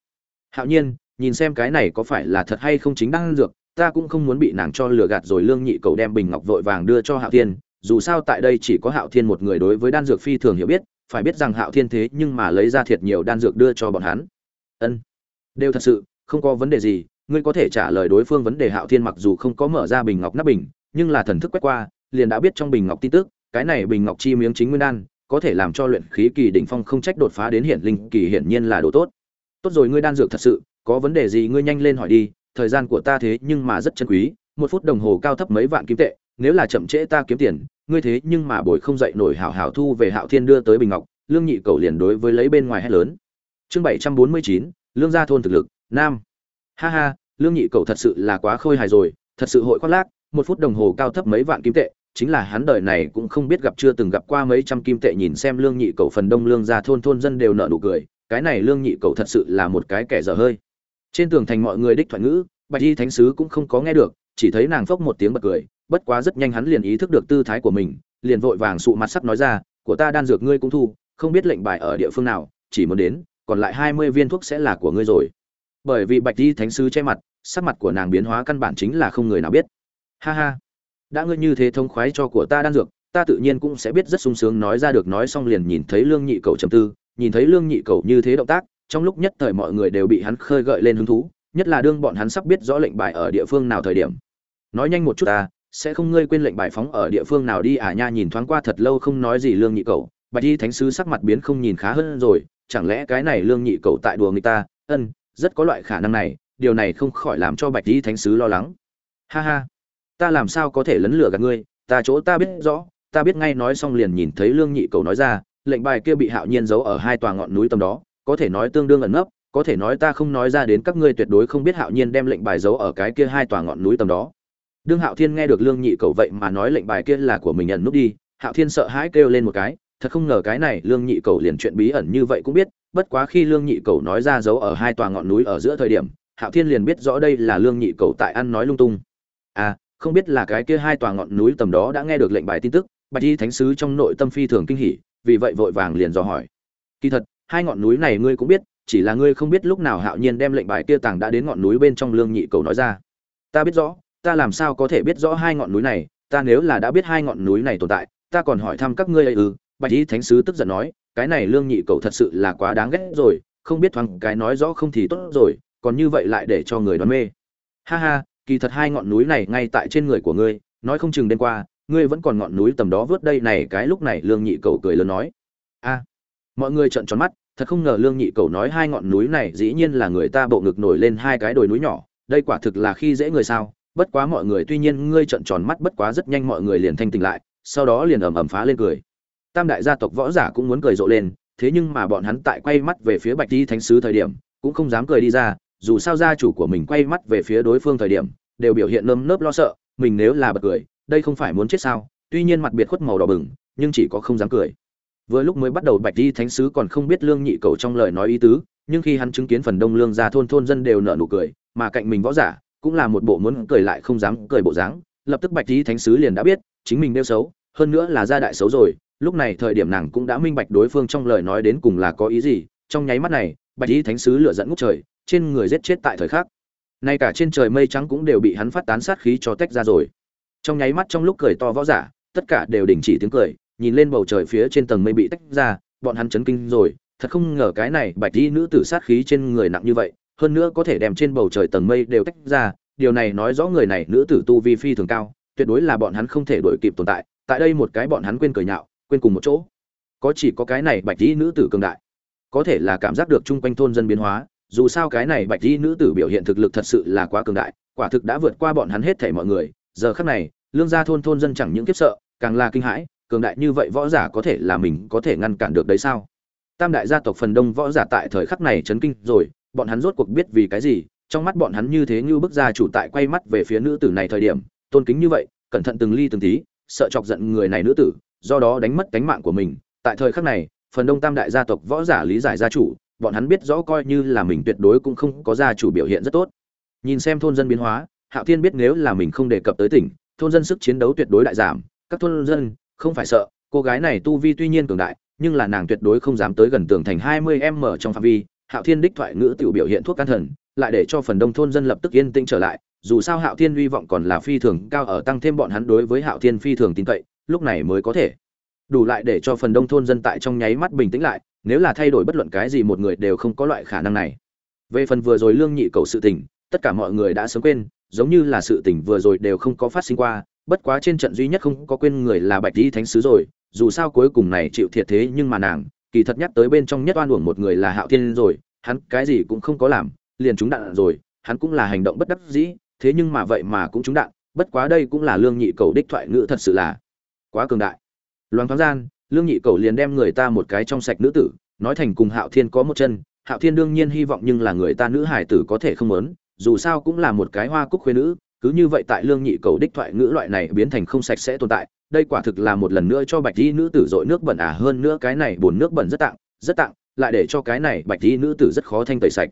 Hạo nhiên, nhìn xem cái này có phải là thật hay không chính đang dược, ta cũng không muốn bị nàng cho lừa gạt rồi lương nhị cầu đem bình ngọc vội vàng đưa cho hạo thiên, dù sao tại đây chỉ có hạo thiên một người đối với đan dược phi thường hiểu biết, phải biết rằng hạo thiên thế nhưng mà lấy ra thiệt nhiều đan dược đưa cho bọn hắn. Ân, đều thật sự, không có vấn đề gì, ngươi có thể trả lời đối phương vấn đề hạo thiên mặc dù không có mở ra bình ngọc nắp bình nhưng là thần thức quét qua, liền đã biết trong bình ngọc tin tức, cái này bình ngọc chi miếng chính nguyên đan, có thể làm cho luyện khí kỳ đỉnh phong không trách đột phá đến hiển linh kỳ hiển nhiên là đồ tốt. Tốt rồi ngươi đan dược thật sự, có vấn đề gì ngươi nhanh lên hỏi đi, thời gian của ta thế nhưng mà rất chân quý, một phút đồng hồ cao thấp mấy vạn kim tệ, nếu là chậm trễ ta kiếm tiền, ngươi thế nhưng mà bồi không dậy nổi hảo hảo thu về hạo thiên đưa tới bình ngọc, lương nhị cầu liền đối với lấy bên ngoài hét lớn. Chương bảy trăm bốn mươi chín, lương gia thôn thực lực, nam. Ha ha, lương nhị cầu thật sự là quá khôi hài rồi, thật sự hội khoác lác một phút đồng hồ cao thấp mấy vạn kim tệ, chính là hắn đời này cũng không biết gặp chưa từng gặp qua mấy trăm kim tệ nhìn xem lương nhị cầu phần đông lương ra thôn thôn dân đều nợ nụ cười, cái này lương nhị cầu thật sự là một cái kẻ dở hơi. Trên tường thành mọi người đích thoại ngữ, bạch y thánh sứ cũng không có nghe được, chỉ thấy nàng phốc một tiếng bật cười, bất quá rất nhanh hắn liền ý thức được tư thái của mình, liền vội vàng sụ mặt sắp nói ra, của ta đan dược ngươi cũng thu, không biết lệnh bài ở địa phương nào, chỉ muốn đến, còn lại hai mươi viên thuốc sẽ là của ngươi rồi. Bởi vì bạch y thánh sứ che mặt, sắc mặt của nàng biến hóa căn bản chính là không người nào biết ha ha. Đã ngươi như thế thông khoái cho của ta đan dược, ta tự nhiên cũng sẽ biết rất sung sướng nói ra được nói xong liền nhìn thấy lương nhị cầu trầm tư, nhìn thấy lương nhị cầu như thế động tác, trong lúc nhất thời mọi người đều bị hắn khơi gợi lên hứng thú, nhất là đương bọn hắn sắp biết rõ lệnh bài ở địa phương nào thời điểm. Nói nhanh một chút ta, sẽ không ngươi quên lệnh bài phóng ở địa phương nào đi à nha, nhìn thoáng qua thật lâu không nói gì lương nhị cầu bạch y thánh sứ sắc mặt biến không nhìn khá hơn rồi, chẳng lẽ cái này lương nhị cầu tại đùa người ta? Ân, rất có loại khả năng này, điều này không khỏi làm cho bạch y thánh sứ lo lắng. Ha ha ta làm sao có thể lấn lửa gạt ngươi? Ta chỗ ta biết rõ, ta biết ngay nói xong liền nhìn thấy lương nhị cầu nói ra, lệnh bài kia bị hạo nhiên giấu ở hai tòa ngọn núi tầm đó, có thể nói tương đương ẩn nấp, có thể nói ta không nói ra đến các ngươi tuyệt đối không biết hạo nhiên đem lệnh bài giấu ở cái kia hai tòa ngọn núi tầm đó. Đương hạo thiên nghe được lương nhị cầu vậy mà nói lệnh bài kia là của mình nhận núp đi, hạo thiên sợ hãi kêu lên một cái, thật không ngờ cái này lương nhị cầu liền chuyện bí ẩn như vậy cũng biết, bất quá khi lương nhị cầu nói ra giấu ở hai tòa ngọn núi ở giữa thời điểm, hạo thiên liền biết rõ đây là lương nhị cầu tại ăn nói lung tung. À không biết là cái kia hai tòa ngọn núi tầm đó đã nghe được lệnh bài tin tức, bạch y thánh sứ trong nội tâm phi thường kinh hỉ, vì vậy vội vàng liền dò hỏi. Kỳ thật, hai ngọn núi này ngươi cũng biết, chỉ là ngươi không biết lúc nào hạo nhiên đem lệnh bài kia tàng đã đến ngọn núi bên trong lương nhị cầu nói ra. Ta biết rõ, ta làm sao có thể biết rõ hai ngọn núi này, ta nếu là đã biết hai ngọn núi này tồn tại, ta còn hỏi thăm các ngươi ấy ư? Bạch y thánh sứ tức giận nói, cái này lương nhị cầu thật sự là quá đáng ghét rồi, không biết thoáng cái nói rõ không thì tốt rồi, còn như vậy lại để cho người đoán mê. Ha ha kỳ thật hai ngọn núi này ngay tại trên người của ngươi, nói không chừng đêm qua, ngươi vẫn còn ngọn núi tầm đó vớt đây này, cái lúc này lương nhị cầu cười lớn nói. A, mọi người trợn tròn mắt, thật không ngờ lương nhị cầu nói hai ngọn núi này dĩ nhiên là người ta bộ ngực nổi lên hai cái đồi núi nhỏ, đây quả thực là khi dễ người sao. Bất quá mọi người, tuy nhiên ngươi trợn tròn mắt bất quá rất nhanh mọi người liền thanh tỉnh lại, sau đó liền ầm ầm phá lên cười. Tam đại gia tộc võ giả cũng muốn cười rộ lên, thế nhưng mà bọn hắn tại quay mắt về phía bạch di thánh sứ thời điểm, cũng không dám cười đi ra dù sao gia chủ của mình quay mắt về phía đối phương thời điểm, đều biểu hiện nơm nớp lo sợ, mình nếu là bật cười, đây không phải muốn chết sao? Tuy nhiên mặt biệt khuất màu đỏ bừng, nhưng chỉ có không dám cười. Vừa lúc mới bắt đầu bạch di thánh sứ còn không biết lương nhị cầu trong lời nói ý tứ, nhưng khi hắn chứng kiến phần đông lương gia thôn thôn dân đều nở nụ cười, mà cạnh mình võ giả cũng là một bộ muốn cười lại không dám cười bộ dáng, lập tức bạch di thánh sứ liền đã biết, chính mình nêu xấu, hơn nữa là gia đại xấu rồi, lúc này thời điểm nàng cũng đã minh bạch đối phương trong lời nói đến cùng là có ý gì, trong nháy mắt này, bạch di thánh sứ lựa dẫn ngút trời trên người giết chết tại thời khắc. Nay cả trên trời mây trắng cũng đều bị hắn phát tán sát khí cho tách ra rồi. Trong nháy mắt trong lúc cười to võ giả, tất cả đều đình chỉ tiếng cười, nhìn lên bầu trời phía trên tầng mây bị tách ra, bọn hắn chấn kinh rồi. Thật không ngờ cái này bạch y nữ tử sát khí trên người nặng như vậy, hơn nữa có thể đem trên bầu trời tầng mây đều tách ra. Điều này nói rõ người này nữ tử tu vi phi thường cao, tuyệt đối là bọn hắn không thể đuổi kịp tồn tại. Tại đây một cái bọn hắn quên cười nhạo, quên cùng một chỗ. Có chỉ có cái này bạch y nữ tử cường đại, có thể là cảm giác được chung quanh thôn dân biến hóa dù sao cái này bạch y nữ tử biểu hiện thực lực thật sự là quá cường đại, quả thực đã vượt qua bọn hắn hết thảy mọi người. Giờ khắc này, lương gia thôn thôn dân chẳng những kiếp sợ, càng là kinh hãi, cường đại như vậy võ giả có thể là mình có thể ngăn cản được đấy sao? Tam đại gia tộc phần đông võ giả tại thời khắc này chấn kinh rồi, bọn hắn rốt cuộc biết vì cái gì, trong mắt bọn hắn như thế như bức gia chủ tại quay mắt về phía nữ tử này thời điểm, tôn kính như vậy, cẩn thận từng ly từng tí, sợ chọc giận người này nữ tử, do đó đánh mất cánh mạng của mình. Tại thời khắc này, phần đông tam đại gia tộc võ giả lý giải gia chủ bọn hắn biết rõ coi như là mình tuyệt đối cũng không có gia chủ biểu hiện rất tốt. Nhìn xem thôn dân biến hóa, hạo thiên biết nếu là mình không đề cập tới tỉnh, thôn dân sức chiến đấu tuyệt đối đại giảm, các thôn dân không phải sợ, cô gái này tu vi tuy nhiên cường đại, nhưng là nàng tuyệt đối không dám tới gần tường thành hai mươi m trong phạm vi. Hạo thiên đích thoại ngữ tự biểu hiện thuốc can thần, lại để cho phần đông thôn dân lập tức yên tĩnh trở lại, dù sao hạo thiên hy vọng còn là phi thường cao ở tăng thêm bọn hắn đối với hạo thiên phi thường tin cậy, lúc này mới có thể. Đủ lại để cho phần đông thôn dân tại trong nháy mắt bình tĩnh lại nếu là thay đổi bất luận cái gì một người đều không có loại khả năng này. Về phần vừa rồi lương nhị cầu sự tình, tất cả mọi người đã sớm quên, giống như là sự tình vừa rồi đều không có phát sinh qua, bất quá trên trận duy nhất không có quên người là bạch di thánh sứ rồi, dù sao cuối cùng này chịu thiệt thế nhưng mà nàng, kỳ thật nhắc tới bên trong nhất oan uổng một người là hạo thiên rồi, hắn cái gì cũng không có làm, liền trúng đạn rồi, hắn cũng là hành động bất đắc dĩ, thế nhưng mà vậy mà cũng trúng đạn, bất quá đây cũng là lương nhị cầu đích thoại ngữ thật sự là quá cường đại. Loáng thoáng gian lương nhị cầu liền đem người ta một cái trong sạch nữ tử, nói thành cùng hạo thiên có một chân, hạo thiên đương nhiên hy vọng nhưng là người ta nữ hải tử có thể không lớn dù sao cũng là một cái hoa cúc khuê nữ, cứ như vậy tại lương nhị cầu đích thoại ngữ loại này biến thành không sạch sẽ tồn tại, đây quả thực là một lần nữa cho bạch y nữ tử dội nước bẩn à hơn nữa cái này bồn nước bẩn rất tặng rất tặng, lại để cho cái này bạch y nữ tử rất khó thanh tẩy sạch.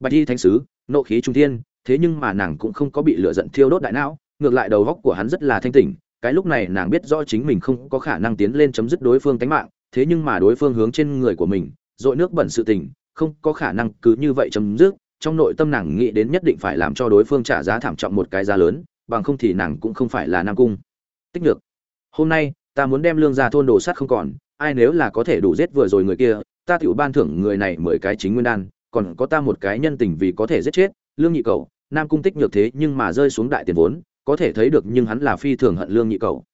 Bạch y thánh sứ, nộ khí trung thiên, thế nhưng mà nàng cũng không có bị lửa giận thiêu đốt đại não, ngược lại đầu góc của hắn rất là thanh tỉnh cái lúc này nàng biết rõ chính mình không có khả năng tiến lên chấm dứt đối phương tánh mạng, thế nhưng mà đối phương hướng trên người của mình, dội nước bẩn sự tình, không có khả năng cứ như vậy chấm dứt. Trong nội tâm nàng nghĩ đến nhất định phải làm cho đối phương trả giá thảm trọng một cái giá lớn, bằng không thì nàng cũng không phải là nam cung. Tích được hôm nay, ta muốn đem lương ra thôn đồ sắt không còn, ai nếu là có thể đủ giết vừa rồi người kia, ta tiểu ban thưởng người này mười cái chính nguyên đan, còn có ta một cái nhân tình vì có thể giết chết, lương nhị cầu nam cung tích nhược thế nhưng mà rơi xuống đại tiền vốn có thể thấy được nhưng hắn là phi thường hận lương nhị cầu.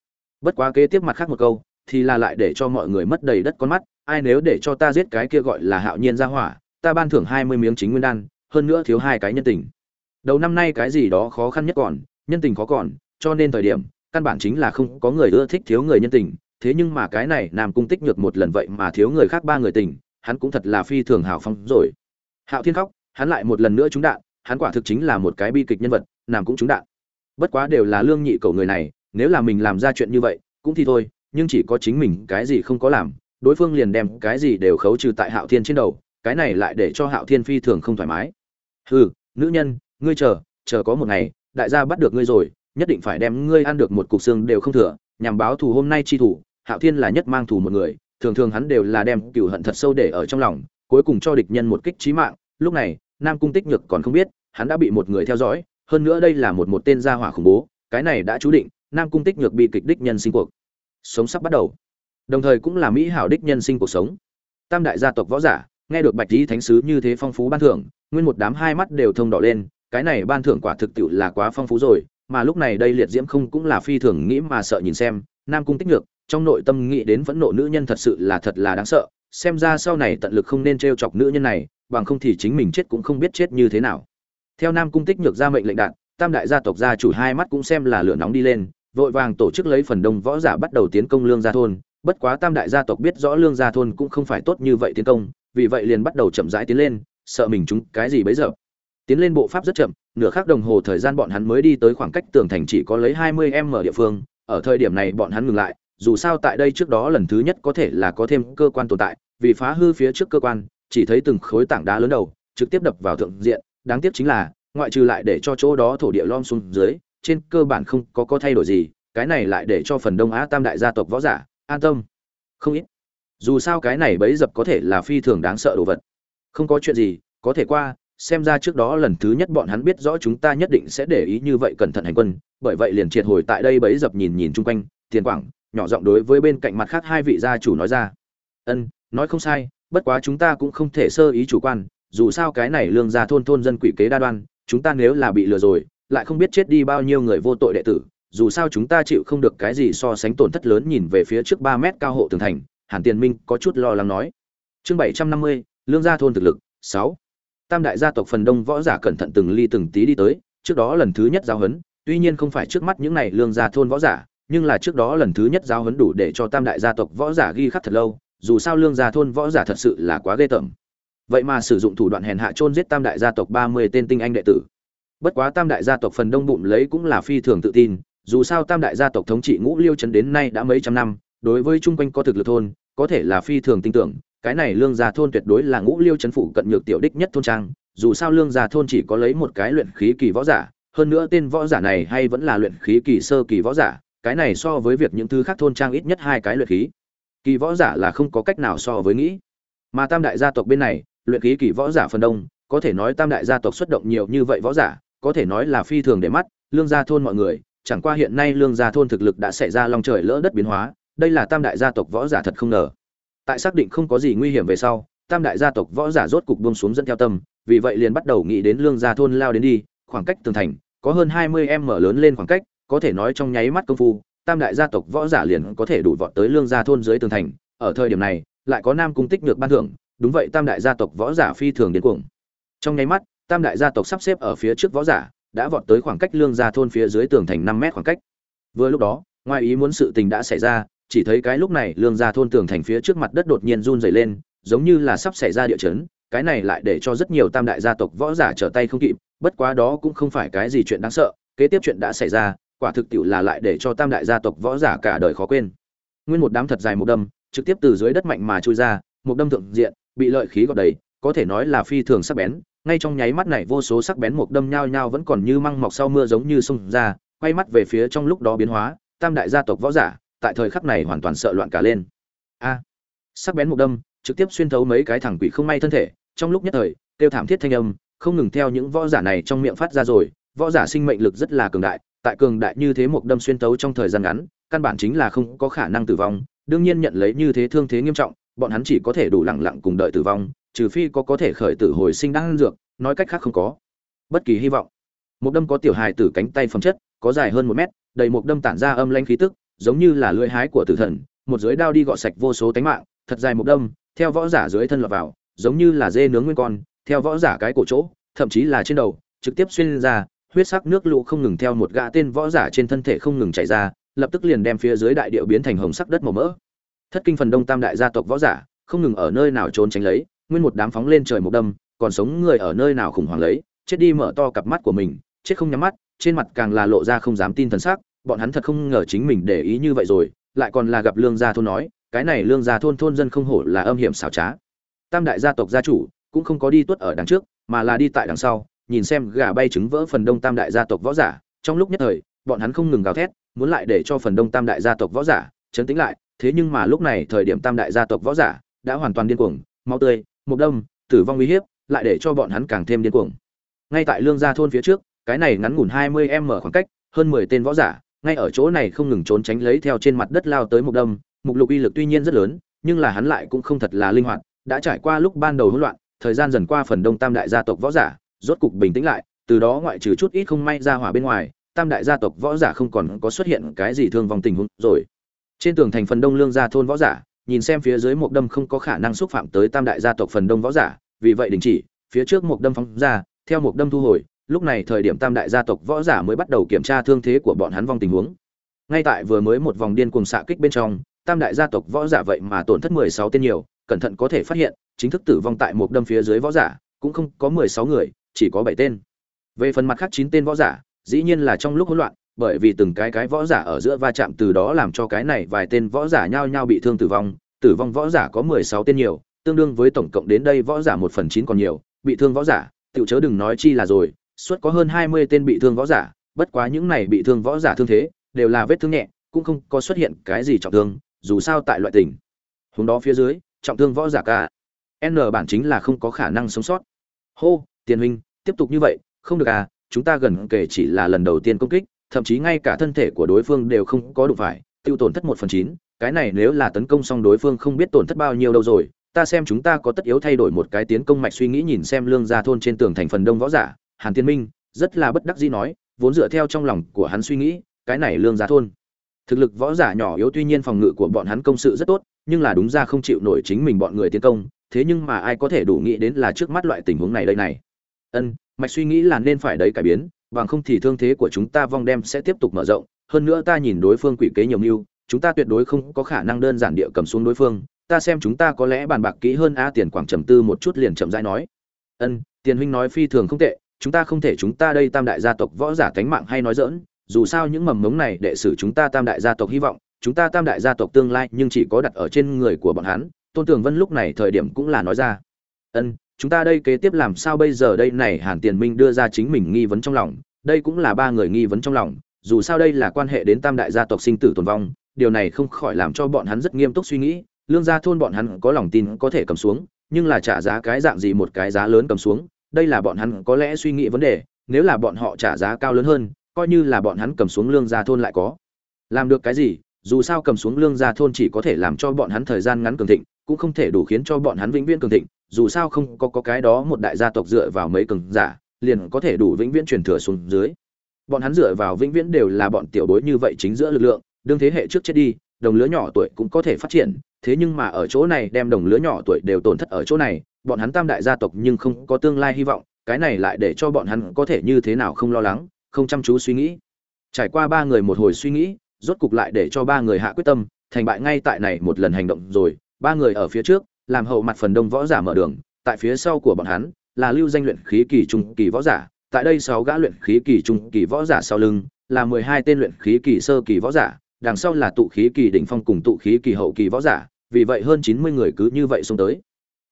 Bất quá kế tiếp mặt khác một câu, thì là lại để cho mọi người mất đầy đất con mắt, ai nếu để cho ta giết cái kia gọi là hạo nhiên ra hỏa, ta ban thưởng hai mươi miếng chính nguyên đan, hơn nữa thiếu hai cái nhân tình. Đầu năm nay cái gì đó khó khăn nhất còn, nhân tình khó còn, cho nên thời điểm, căn bản chính là không có người ưa thích thiếu người nhân tình, thế nhưng mà cái này nam cung tích nhược một lần vậy mà thiếu người khác ba người tình, hắn cũng thật là phi thường hào phong rồi. Hạo thiên khóc, hắn lại một lần nữa trúng đạn, hắn quả thực chính là một cái bi kịch nhân vật, nam cũng trúng đạn bất quá đều là lương nhị cầu người này, nếu là mình làm ra chuyện như vậy, cũng thì thôi, nhưng chỉ có chính mình cái gì không có làm, đối phương liền đem cái gì đều khấu trừ tại hạo thiên trên đầu, cái này lại để cho hạo thiên phi thường không thoải mái. Hừ, nữ nhân, ngươi chờ chờ có một ngày, đại gia bắt được ngươi rồi, nhất định phải đem ngươi ăn được một cục xương đều không thừa, nhằm báo thù hôm nay chi thủ, hạo thiên là nhất mang thù một người, thường thường hắn đều là đem cựu hận thật sâu để ở trong lòng, cuối cùng cho địch nhân một kích chí mạng, lúc này, nam cung tích nhược còn không biết, hắn đã bị một người theo dõi hơn nữa đây là một một tên gia hỏa khủng bố, cái này đã chú định, nam cung tích nhược bị kịch đích nhân sinh cuộc. Sống sắp bắt đầu. Đồng thời cũng là mỹ hảo đích nhân sinh cuộc sống. Tam đại gia tộc võ giả, nghe được bạch lý thánh sứ như thế phong phú ban thưởng, nguyên một đám hai mắt đều thông đỏ lên, cái này ban thưởng quả thực tiệu là quá phong phú rồi, mà lúc này đây liệt diễm không cũng là phi thường nghĩ mà sợ nhìn xem, nam cung tích nhược, trong nội tâm nghĩ đến phẫn nộ nữ nhân thật sự là thật là đáng sợ, xem ra sau này tận lực không nên t chọc nữ nhân này, bằng không thì chính mình chết cũng không biết chết như thế nào theo nam cung tích nhược ra mệnh lệnh đạn, tam đại gia tộc gia chủ hai mắt cũng xem là lửa nóng đi lên, vội vàng tổ chức lấy phần đông võ giả bắt đầu tiến công lương gia thôn. Bất quá tam đại gia tộc biết rõ lương gia thôn cũng không phải tốt như vậy tiến công, vì vậy liền bắt đầu chậm rãi tiến lên, sợ mình chúng cái gì bấy giờ. Tiến lên bộ pháp rất chậm, nửa khắc đồng hồ thời gian bọn hắn mới đi tới khoảng cách tường thành chỉ có lấy hai mươi m địa phương, ở thời điểm này bọn hắn ngừng lại, dù sao tại đây trước đó lần thứ nhất có thể là có thêm cơ quan tồn tại, vì phá hư phía trước cơ quan, chỉ thấy từng khối tảng đá lớn đầu, trực tiếp đập vào thượng diện đáng tiếc chính là, ngoại trừ lại để cho chỗ đó thổ địa lom xuống dưới, trên cơ bản không có có thay đổi gì, cái này lại để cho phần đông á tam đại gia tộc võ giả an tâm. Không ít. Dù sao cái này bấy dập có thể là phi thường đáng sợ đồ vật. Không có chuyện gì, có thể qua, xem ra trước đó lần thứ nhất bọn hắn biết rõ chúng ta nhất định sẽ để ý như vậy cẩn thận hành quân, bởi vậy liền triệt hồi tại đây bấy dập nhìn nhìn chung quanh, tiền quảng, nhỏ giọng đối với bên cạnh mặt khác hai vị gia chủ nói ra. Ân, nói không sai, bất quá chúng ta cũng không thể sơ ý chủ quan dù sao cái này lương gia thôn thôn dân quỷ kế đa đoan, chúng ta nếu là bị lừa rồi, lại không biết chết đi bao nhiêu người vô tội đệ tử, dù sao chúng ta chịu không được cái gì so sánh tổn thất lớn nhìn về phía trước ba mét cao hộ tường thành, hàn tiền minh có chút lo lắng nói. Chương bảy trăm năm mươi, lương gia thôn thực lực, sáu. Tam đại gia tộc phần đông võ giả cẩn thận từng ly từng tí đi tới, trước đó lần thứ nhất giao hấn tuy nhiên không phải trước mắt những này lương gia thôn võ giả, nhưng là trước đó lần thứ nhất giao hấn đủ để cho tam đại gia tộc võ giả ghi khắc thật lâu, dù sao lương gia thôn võ giả thật sự là quá ghê tởm vậy mà sử dụng thủ đoạn hèn hạ chôn giết tam đại gia tộc ba mươi tên tinh anh đệ tử. Bất quá tam đại gia tộc phần đông bụng lấy cũng là phi thường tự tin, dù sao tam đại gia tộc thống trị ngũ liêu trấn đến nay đã mấy trăm năm, đối với chung quanh có thực lực thôn, có thể là phi thường tin tưởng, cái này lương gia thôn tuyệt đối là ngũ liêu trấn phủ cận nhược tiểu đích nhất thôn trang, dù sao lương gia thôn chỉ có lấy một cái luyện khí kỳ võ giả, hơn nữa tên võ giả này hay vẫn là luyện khí kỳ sơ kỳ võ giả, cái này so với việc những thứ khác thôn trang ít nhất hai cái luyện khí. Kỳ võ giả là không có cách nào so với nghĩ. Mà tam đại gia tộc bên này luyện khí kỳ võ giả phần đông, có thể nói tam đại gia tộc xuất động nhiều như vậy võ giả, có thể nói là phi thường để mắt, lương gia thôn mọi người, chẳng qua hiện nay lương gia thôn thực lực đã xảy ra long trời lỡ đất biến hóa, đây là tam đại gia tộc võ giả thật không ngờ. Tại xác định không có gì nguy hiểm về sau, tam đại gia tộc võ giả rốt cục buông xuống dẫn theo tâm, vì vậy liền bắt đầu nghĩ đến lương gia thôn lao đến đi, khoảng cách tường thành, có hơn hai mươi em mở lớn lên khoảng cách, có thể nói trong nháy mắt công phu, tam đại gia tộc võ giả liền có thể đủ vọt tới lương gia thôn dưới tường thành, ở thời điểm này, lại có nam cung tích được ban thưởng đúng vậy, tam đại gia tộc võ giả phi thường điên cuồng. Trong nháy mắt, tam đại gia tộc sắp xếp ở phía trước võ giả, đã vọt tới khoảng cách lương gia thôn phía dưới tường thành năm mét khoảng cách. Vừa lúc đó, ngoài ý muốn sự tình đã xảy ra, chỉ thấy cái lúc này lương gia thôn tường thành phía trước mặt đất đột nhiên run rẩy lên, giống như là sắp xảy ra địa chấn, cái này lại để cho rất nhiều tam đại gia tộc võ giả trở tay không kịp, bất quá đó cũng không phải cái gì chuyện đáng sợ, kế tiếp chuyện đã xảy ra, quả thực tiệu là lại để cho tam đại gia tộc võ giả cả đời khó quên. Nguyên một đám thật dài một đâm, trực tiếp từ dưới đất mạnh mà chui ra, một đâm thượng diện bị lợi khí gọt đầy, có thể nói là phi thường sắc bén. Ngay trong nháy mắt này, vô số sắc bén một đâm nhao nhao vẫn còn như măng mọc sau mưa giống như sông ra, quay mắt về phía trong lúc đó biến hóa, tam đại gia tộc võ giả, tại thời khắc này hoàn toàn sợ loạn cả lên. A! Sắc bén một đâm, trực tiếp xuyên thấu mấy cái thẳng quỷ không may thân thể. Trong lúc nhất thời tiêu thảm thiết thanh âm, không ngừng theo những võ giả này trong miệng phát ra rồi. Võ giả sinh mệnh lực rất là cường đại, tại cường đại như thế một đâm xuyên thấu trong thời gian ngắn, căn bản chính là không có khả năng tử vong. Đương nhiên nhận lấy như thế thương thế nghiêm trọng bọn hắn chỉ có thể đủ lặng lặng cùng đợi tử vong, trừ phi có có thể khởi tử hồi sinh đang dược, nói cách khác không có. Bất kỳ hy vọng. Một đâm có tiểu hài tử cánh tay phẩm chất, có dài hơn một mét, đầy một đâm tản ra âm lãnh khí tức, giống như là lưỡi hái của tử thần, một dưới đao đi gọt sạch vô số tánh mạng, thật dài một đâm, theo võ giả dưới thân lọt vào, giống như là dê nướng nguyên con, theo võ giả cái cổ chỗ, thậm chí là trên đầu, trực tiếp xuyên ra, huyết sắc nước lũ không ngừng theo một gã tên võ giả trên thân thể không ngừng chảy ra, lập tức liền đem phía dưới đại địa biến thành hồng sắc đất màu mỡ thất kinh phần đông tam đại gia tộc võ giả, không ngừng ở nơi nào trốn tránh lấy, nguyên một đám phóng lên trời một đâm, còn sống người ở nơi nào khủng hoảng lấy, chết đi mở to cặp mắt của mình, chết không nhắm mắt, trên mặt càng là lộ ra không dám tin thần sắc, bọn hắn thật không ngờ chính mình để ý như vậy rồi, lại còn là gặp lương gia thôn nói, cái này lương gia thôn thôn dân không hổ là âm hiểm xảo trá. Tam đại gia tộc gia chủ cũng không có đi tuất ở đằng trước, mà là đi tại đằng sau, nhìn xem gà bay trứng vỡ phần đông tam đại gia tộc võ giả, trong lúc nhất thời, bọn hắn không ngừng gào thét, muốn lại để cho phần đông tam đại gia tộc võ giả chấn tĩnh lại thế nhưng mà lúc này thời điểm tam đại gia tộc võ giả đã hoàn toàn điên cuồng, máu tươi mục đông tử vong uy hiếp, lại để cho bọn hắn càng thêm điên cuồng. Ngay tại lương gia thôn phía trước, cái này ngắn ngủn 20 m khoảng cách, hơn 10 tên võ giả, ngay ở chỗ này không ngừng trốn tránh lấy theo trên mặt đất lao tới mục đông mục lục uy lực tuy nhiên rất lớn, nhưng là hắn lại cũng không thật là linh hoạt, đã trải qua lúc ban đầu hỗn loạn, thời gian dần qua phần đông tam đại gia tộc võ giả rốt cục bình tĩnh lại, từ đó ngoại trừ chút ít không may ra hỏa bên ngoài, tam đại gia tộc võ giả không còn có xuất hiện cái gì thương vong tình huống rồi trên tường thành phần đông lương gia thôn võ giả, nhìn xem phía dưới một đâm không có khả năng xúc phạm tới tam đại gia tộc phần đông võ giả, vì vậy đình chỉ, phía trước một đâm phóng ra, theo một đâm thu hồi, lúc này thời điểm tam đại gia tộc võ giả mới bắt đầu kiểm tra thương thế của bọn hắn vong tình huống. Ngay tại vừa mới một vòng điên cuồng xạ kích bên trong, tam đại gia tộc võ giả vậy mà tổn thất mười sáu tên nhiều, cẩn thận có thể phát hiện, chính thức tử vong tại một đâm phía dưới võ giả, cũng không có mười sáu người, chỉ có bảy tên. Về phần mặt khác chín tên võ giả, dĩ nhiên là trong lúc hỗn loạn bởi vì từng cái cái võ giả ở giữa va chạm từ đó làm cho cái này vài tên võ giả nhao nhao bị thương tử vong. Tử vong võ giả có mười sáu tên nhiều, tương đương với tổng cộng đến đây võ giả một phần chín còn nhiều, bị thương võ giả, tiểu chớ đừng nói chi là rồi, suốt có hơn hai mươi tên bị thương võ giả, bất quá những này bị thương võ giả thương thế, đều là vết thương nhẹ, cũng không có xuất hiện cái gì trọng thương, dù sao tại loại tình. Huống đó phía dưới, trọng thương võ giả cả. N bản chính là không có khả năng sống sót. Hô, tiền huynh, tiếp tục như vậy, không được à chúng ta gần kể chỉ là lần đầu tiên công kích thậm chí ngay cả thân thể của đối phương đều không có đủ phải, tiêu tổn thất một phần chín, cái này nếu là tấn công xong đối phương không biết tổn thất bao nhiêu đâu rồi, ta xem chúng ta có tất yếu thay đổi một cái tiến công mạch suy nghĩ nhìn xem lương gia thôn trên tường thành phần đông võ giả, hàn tiên minh, rất là bất đắc dĩ nói, vốn dựa theo trong lòng của hắn suy nghĩ, cái này lương gia thôn. Thực lực võ giả nhỏ yếu tuy nhiên phòng ngự của bọn hắn công sự rất tốt, nhưng là đúng ra không chịu nổi chính mình bọn người tiến công, thế nhưng mà ai có thể đủ nghĩ đến là trước mắt loại tình huống này đây này. Ân, mạch suy nghĩ là nên phải đấy cải biến bằng không thì thương thế của chúng ta vong đem sẽ tiếp tục mở rộng. Hơn nữa ta nhìn đối phương quỷ kế nhiều mưu, chúng ta tuyệt đối không có khả năng đơn giản địa cầm xuống đối phương. Ta xem chúng ta có lẽ bàn bạc kỹ hơn a tiền quảng trầm tư một chút liền chậm rãi nói. Ân, tiền huynh nói phi thường không tệ, chúng ta không thể chúng ta đây tam đại gia tộc võ giả cánh mạng hay nói dỡn dù sao những mầm mống này đệ sử chúng ta tam đại gia tộc hy vọng, chúng ta tam đại gia tộc tương lai nhưng chỉ có đặt ở trên người của bọn hắn. Tôn tường vân lúc này thời điểm cũng là nói ra. Ân chúng ta đây kế tiếp làm sao bây giờ? Đây này hàn tiền minh đưa ra chính mình nghi vấn trong lòng, đây cũng là ba người nghi vấn trong lòng, dù sao đây là quan hệ đến tam đại gia tộc sinh tử tồn vong, điều này không khỏi làm cho bọn hắn rất nghiêm túc suy nghĩ, lương gia thôn bọn hắn có lòng tin có thể cầm xuống, nhưng là trả giá cái dạng gì một cái giá lớn cầm xuống, đây là bọn hắn có lẽ suy nghĩ vấn đề, nếu là bọn họ trả giá cao lớn hơn, coi như là bọn hắn cầm xuống lương gia thôn lại có. Làm được cái gì? Dù sao cầm xuống lương gia thôn chỉ có thể làm cho bọn hắn thời gian ngắn cường thịnh cũng không thể đủ khiến cho bọn hắn vĩnh viễn cường thịnh dù sao không có, có cái đó một đại gia tộc dựa vào mấy cường giả liền có thể đủ vĩnh viễn truyền thừa xuống dưới. Bọn hắn dựa vào vĩnh viễn đều là bọn tiểu bối như vậy chính giữa lực lượng đương thế hệ trước chết đi đồng lứa nhỏ tuổi cũng có thể phát triển thế nhưng mà ở chỗ này đem đồng lứa nhỏ tuổi đều tổn thất ở chỗ này bọn hắn tam đại gia tộc nhưng không có tương lai hy vọng cái này lại để cho bọn hắn có thể như thế nào không lo lắng không chăm chú suy nghĩ. Trải qua ba người một hồi suy nghĩ rốt cục lại để cho ba người hạ quyết tâm thành bại ngay tại này một lần hành động rồi ba người ở phía trước, làm hậu mặt phần đông võ giả mở đường, tại phía sau của bọn hắn, là lưu danh luyện khí kỳ trung kỳ võ giả, tại đây sáu gã luyện khí kỳ trung kỳ võ giả sau lưng, là mười hai tên luyện khí kỳ sơ kỳ võ giả, đằng sau là tụ khí kỳ đỉnh phong cùng tụ khí kỳ hậu kỳ võ giả, vì vậy hơn chín mươi người cứ như vậy xông tới.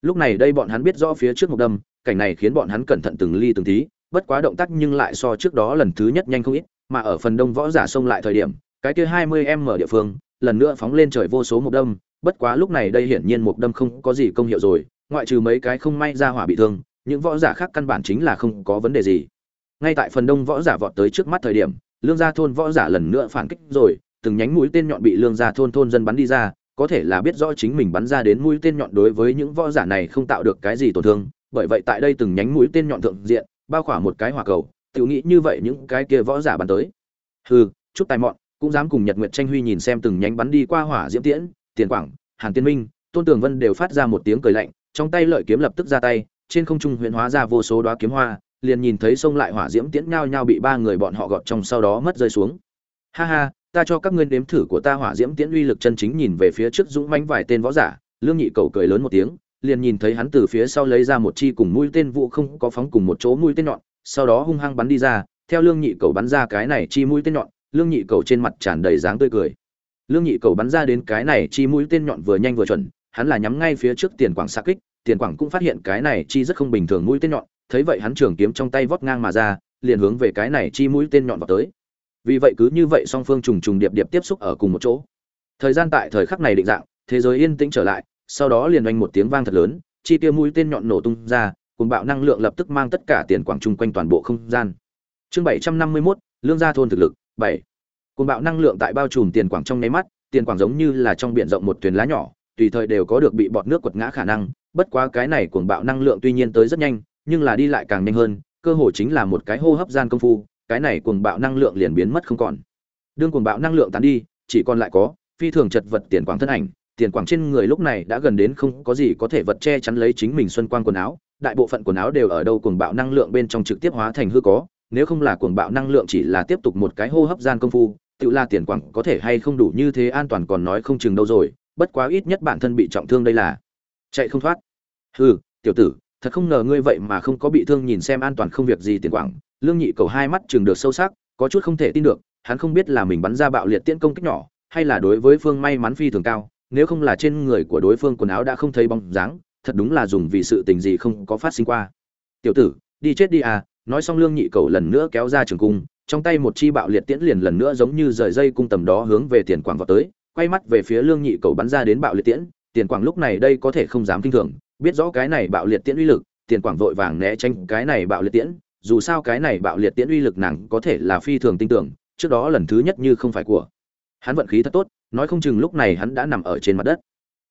Lúc này đây bọn hắn biết rõ phía trước một đâm, cảnh này khiến bọn hắn cẩn thận từng ly từng tí, bất quá động tác nhưng lại so trước đó lần thứ nhất nhanh không ít, mà ở phần đông võ giả xông lại thời điểm, cái kia hai mươi em ở địa phương, lần nữa phóng lên trời vô số một đâm bất quá lúc này đây hiển nhiên một đâm không có gì công hiệu rồi, ngoại trừ mấy cái không may ra hỏa bị thương, những võ giả khác căn bản chính là không có vấn đề gì. Ngay tại phần đông võ giả vọt tới trước mắt thời điểm, lương gia thôn võ giả lần nữa phản kích rồi, từng nhánh mũi tên nhọn bị lương gia thôn thôn dân bắn đi ra, có thể là biết rõ chính mình bắn ra đến mũi tên nhọn đối với những võ giả này không tạo được cái gì tổn thương, bởi vậy tại đây từng nhánh mũi tên nhọn thượng diện, bao khỏa một cái hỏa cầu, tự nghĩ như vậy những cái kia võ giả bắn tới. Hừ, chút tài mọn, cũng dám cùng nhật nguyệt tranh huy nhìn xem từng nhánh bắn đi qua hỏa diễm tiễn tiền quảng, hàn tiên minh, tôn tường vân đều phát ra một tiếng cười lạnh, trong tay lợi kiếm lập tức ra tay, trên không trung huyễn hóa ra vô số đóa kiếm hoa, liền nhìn thấy sông lại hỏa diễm tiễn nhau nhau bị ba người bọn họ gọt trong sau đó mất rơi xuống. Ha ha, ta cho các ngươi nếm thử của ta hỏa diễm tiễn uy lực chân chính nhìn về phía trước dũng mãnh vài tên võ giả, lương nhị cầu cười lớn một tiếng, liền nhìn thấy hắn từ phía sau lấy ra một chi cùng mũi tên vụ không có phóng cùng một chỗ mũi tên nhọn, sau đó hung hăng bắn đi ra, theo lương nhị cầu bắn ra cái này chi mũi tên nhọn, lương nhị cầu trên mặt tràn đầy dáng tươi cười lương nhị cầu bắn ra đến cái này chi mũi tên nhọn vừa nhanh vừa chuẩn hắn là nhắm ngay phía trước tiền quảng xa kích tiền quảng cũng phát hiện cái này chi rất không bình thường mũi tên nhọn thấy vậy hắn trường kiếm trong tay vót ngang mà ra liền hướng về cái này chi mũi tên nhọn vào tới. Vì vậy cứ như vậy song phương trùng trùng điệp điệp tiếp xúc ở cùng một chỗ. Thời gian tại thời khắc này định dạng thế giới yên tĩnh trở lại sau đó liền oanh một tiếng vang thật lớn chi tiêu mũi tên nhọn nổ tung ra cùng bạo năng lượng lập tức mang tất cả tiền quảng chung quanh toàn bộ không gian. Chương bảy trăm năm mươi 751, lương gia thôn thực lực bảy cùng bạo năng lượng tại bao trùm tiền quảng trong nháy mắt, tiền quảng giống như là trong biển rộng một thuyền lá nhỏ, tùy thời đều có được bị bọt nước quật ngã khả năng. Bất quá cái này cuồng bạo năng lượng tuy nhiên tới rất nhanh, nhưng là đi lại càng nhanh hơn, cơ hội chính là một cái hô hấp gian công phu, cái này cuồng bạo năng lượng liền biến mất không còn. Đương cuồng bạo năng lượng tán đi, chỉ còn lại có phi thường chật vật tiền quảng thân ảnh. Tiền quảng trên người lúc này đã gần đến không có gì có thể vật che chắn lấy chính mình xuân quang quần áo, đại bộ phận quần áo đều ở đâu cuồng bạo năng lượng bên trong trực tiếp hóa thành hư có nếu không là cuồng bạo năng lượng chỉ là tiếp tục một cái hô hấp gian công phu, tự la tiền quảng có thể hay không đủ như thế an toàn còn nói không chừng đâu rồi, bất quá ít nhất bản thân bị trọng thương đây là. Chạy không thoát. Hừ, tiểu tử, thật không ngờ ngươi vậy mà không có bị thương nhìn xem an toàn không việc gì tiền quảng. Lương nhị cầu hai mắt chừng được sâu sắc, có chút không thể tin được, hắn không biết là mình bắn ra bạo liệt tiễn công kích nhỏ, hay là đối với phương may mắn phi thường cao, nếu không là trên người của đối phương quần áo đã không thấy bóng dáng, thật đúng là dùng vì sự tình gì không có phát sinh qua. Tiểu tử, đi chết đi à nói xong lương nhị cầu lần nữa kéo ra trường cung, trong tay một chi bạo liệt tiễn liền lần nữa giống như rời dây cung tầm đó hướng về tiền quảng vào tới, quay mắt về phía lương nhị cầu bắn ra đến bạo liệt tiễn, tiền quảng lúc này đây có thể không dám kinh thường, biết rõ cái này bạo liệt tiễn uy lực, tiền quảng vội vàng né tránh cái này bạo liệt tiễn, dù sao cái này bạo liệt tiễn uy lực nàng có thể là phi thường tin tưởng, trước đó lần thứ nhất như không phải của hắn vận khí thật tốt, nói không chừng lúc này hắn đã nằm ở trên mặt đất.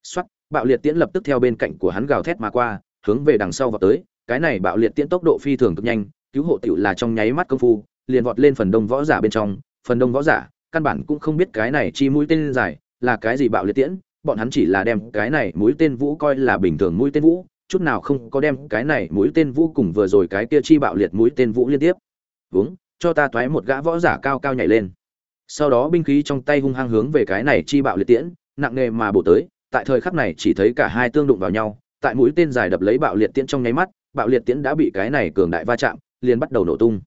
Xoắt bạo liệt tiễn lập tức theo bên cạnh của hắn gào thét mà qua, hướng về đằng sau vào tới, cái này bạo liệt tiễn tốc độ phi thường cực nhanh cứu hộ tiểu là trong nháy mắt công phu liền vọt lên phần đông võ giả bên trong. Phần đông võ giả căn bản cũng không biết cái này chi mũi tên dài là cái gì bạo liệt tiễn bọn hắn chỉ là đem cái này mũi tên vũ coi là bình thường mũi tên vũ chút nào không có đem cái này mũi tên vũ cùng vừa rồi cái kia chi bạo liệt mũi tên vũ liên tiếp. Vúng, cho ta toé một gã võ giả cao cao nhảy lên. Sau đó binh khí trong tay hung hăng hướng về cái này chi bạo liệt tiễn nặng nề mà bổ tới tại thời khắc này chỉ thấy cả hai tương đụng vào nhau tại mũi tên dài đập lấy bạo liệt tiễn trong nháy mắt bạo liệt tiễn đã bị cái này cường đại va chạm liền bắt đầu nổ tung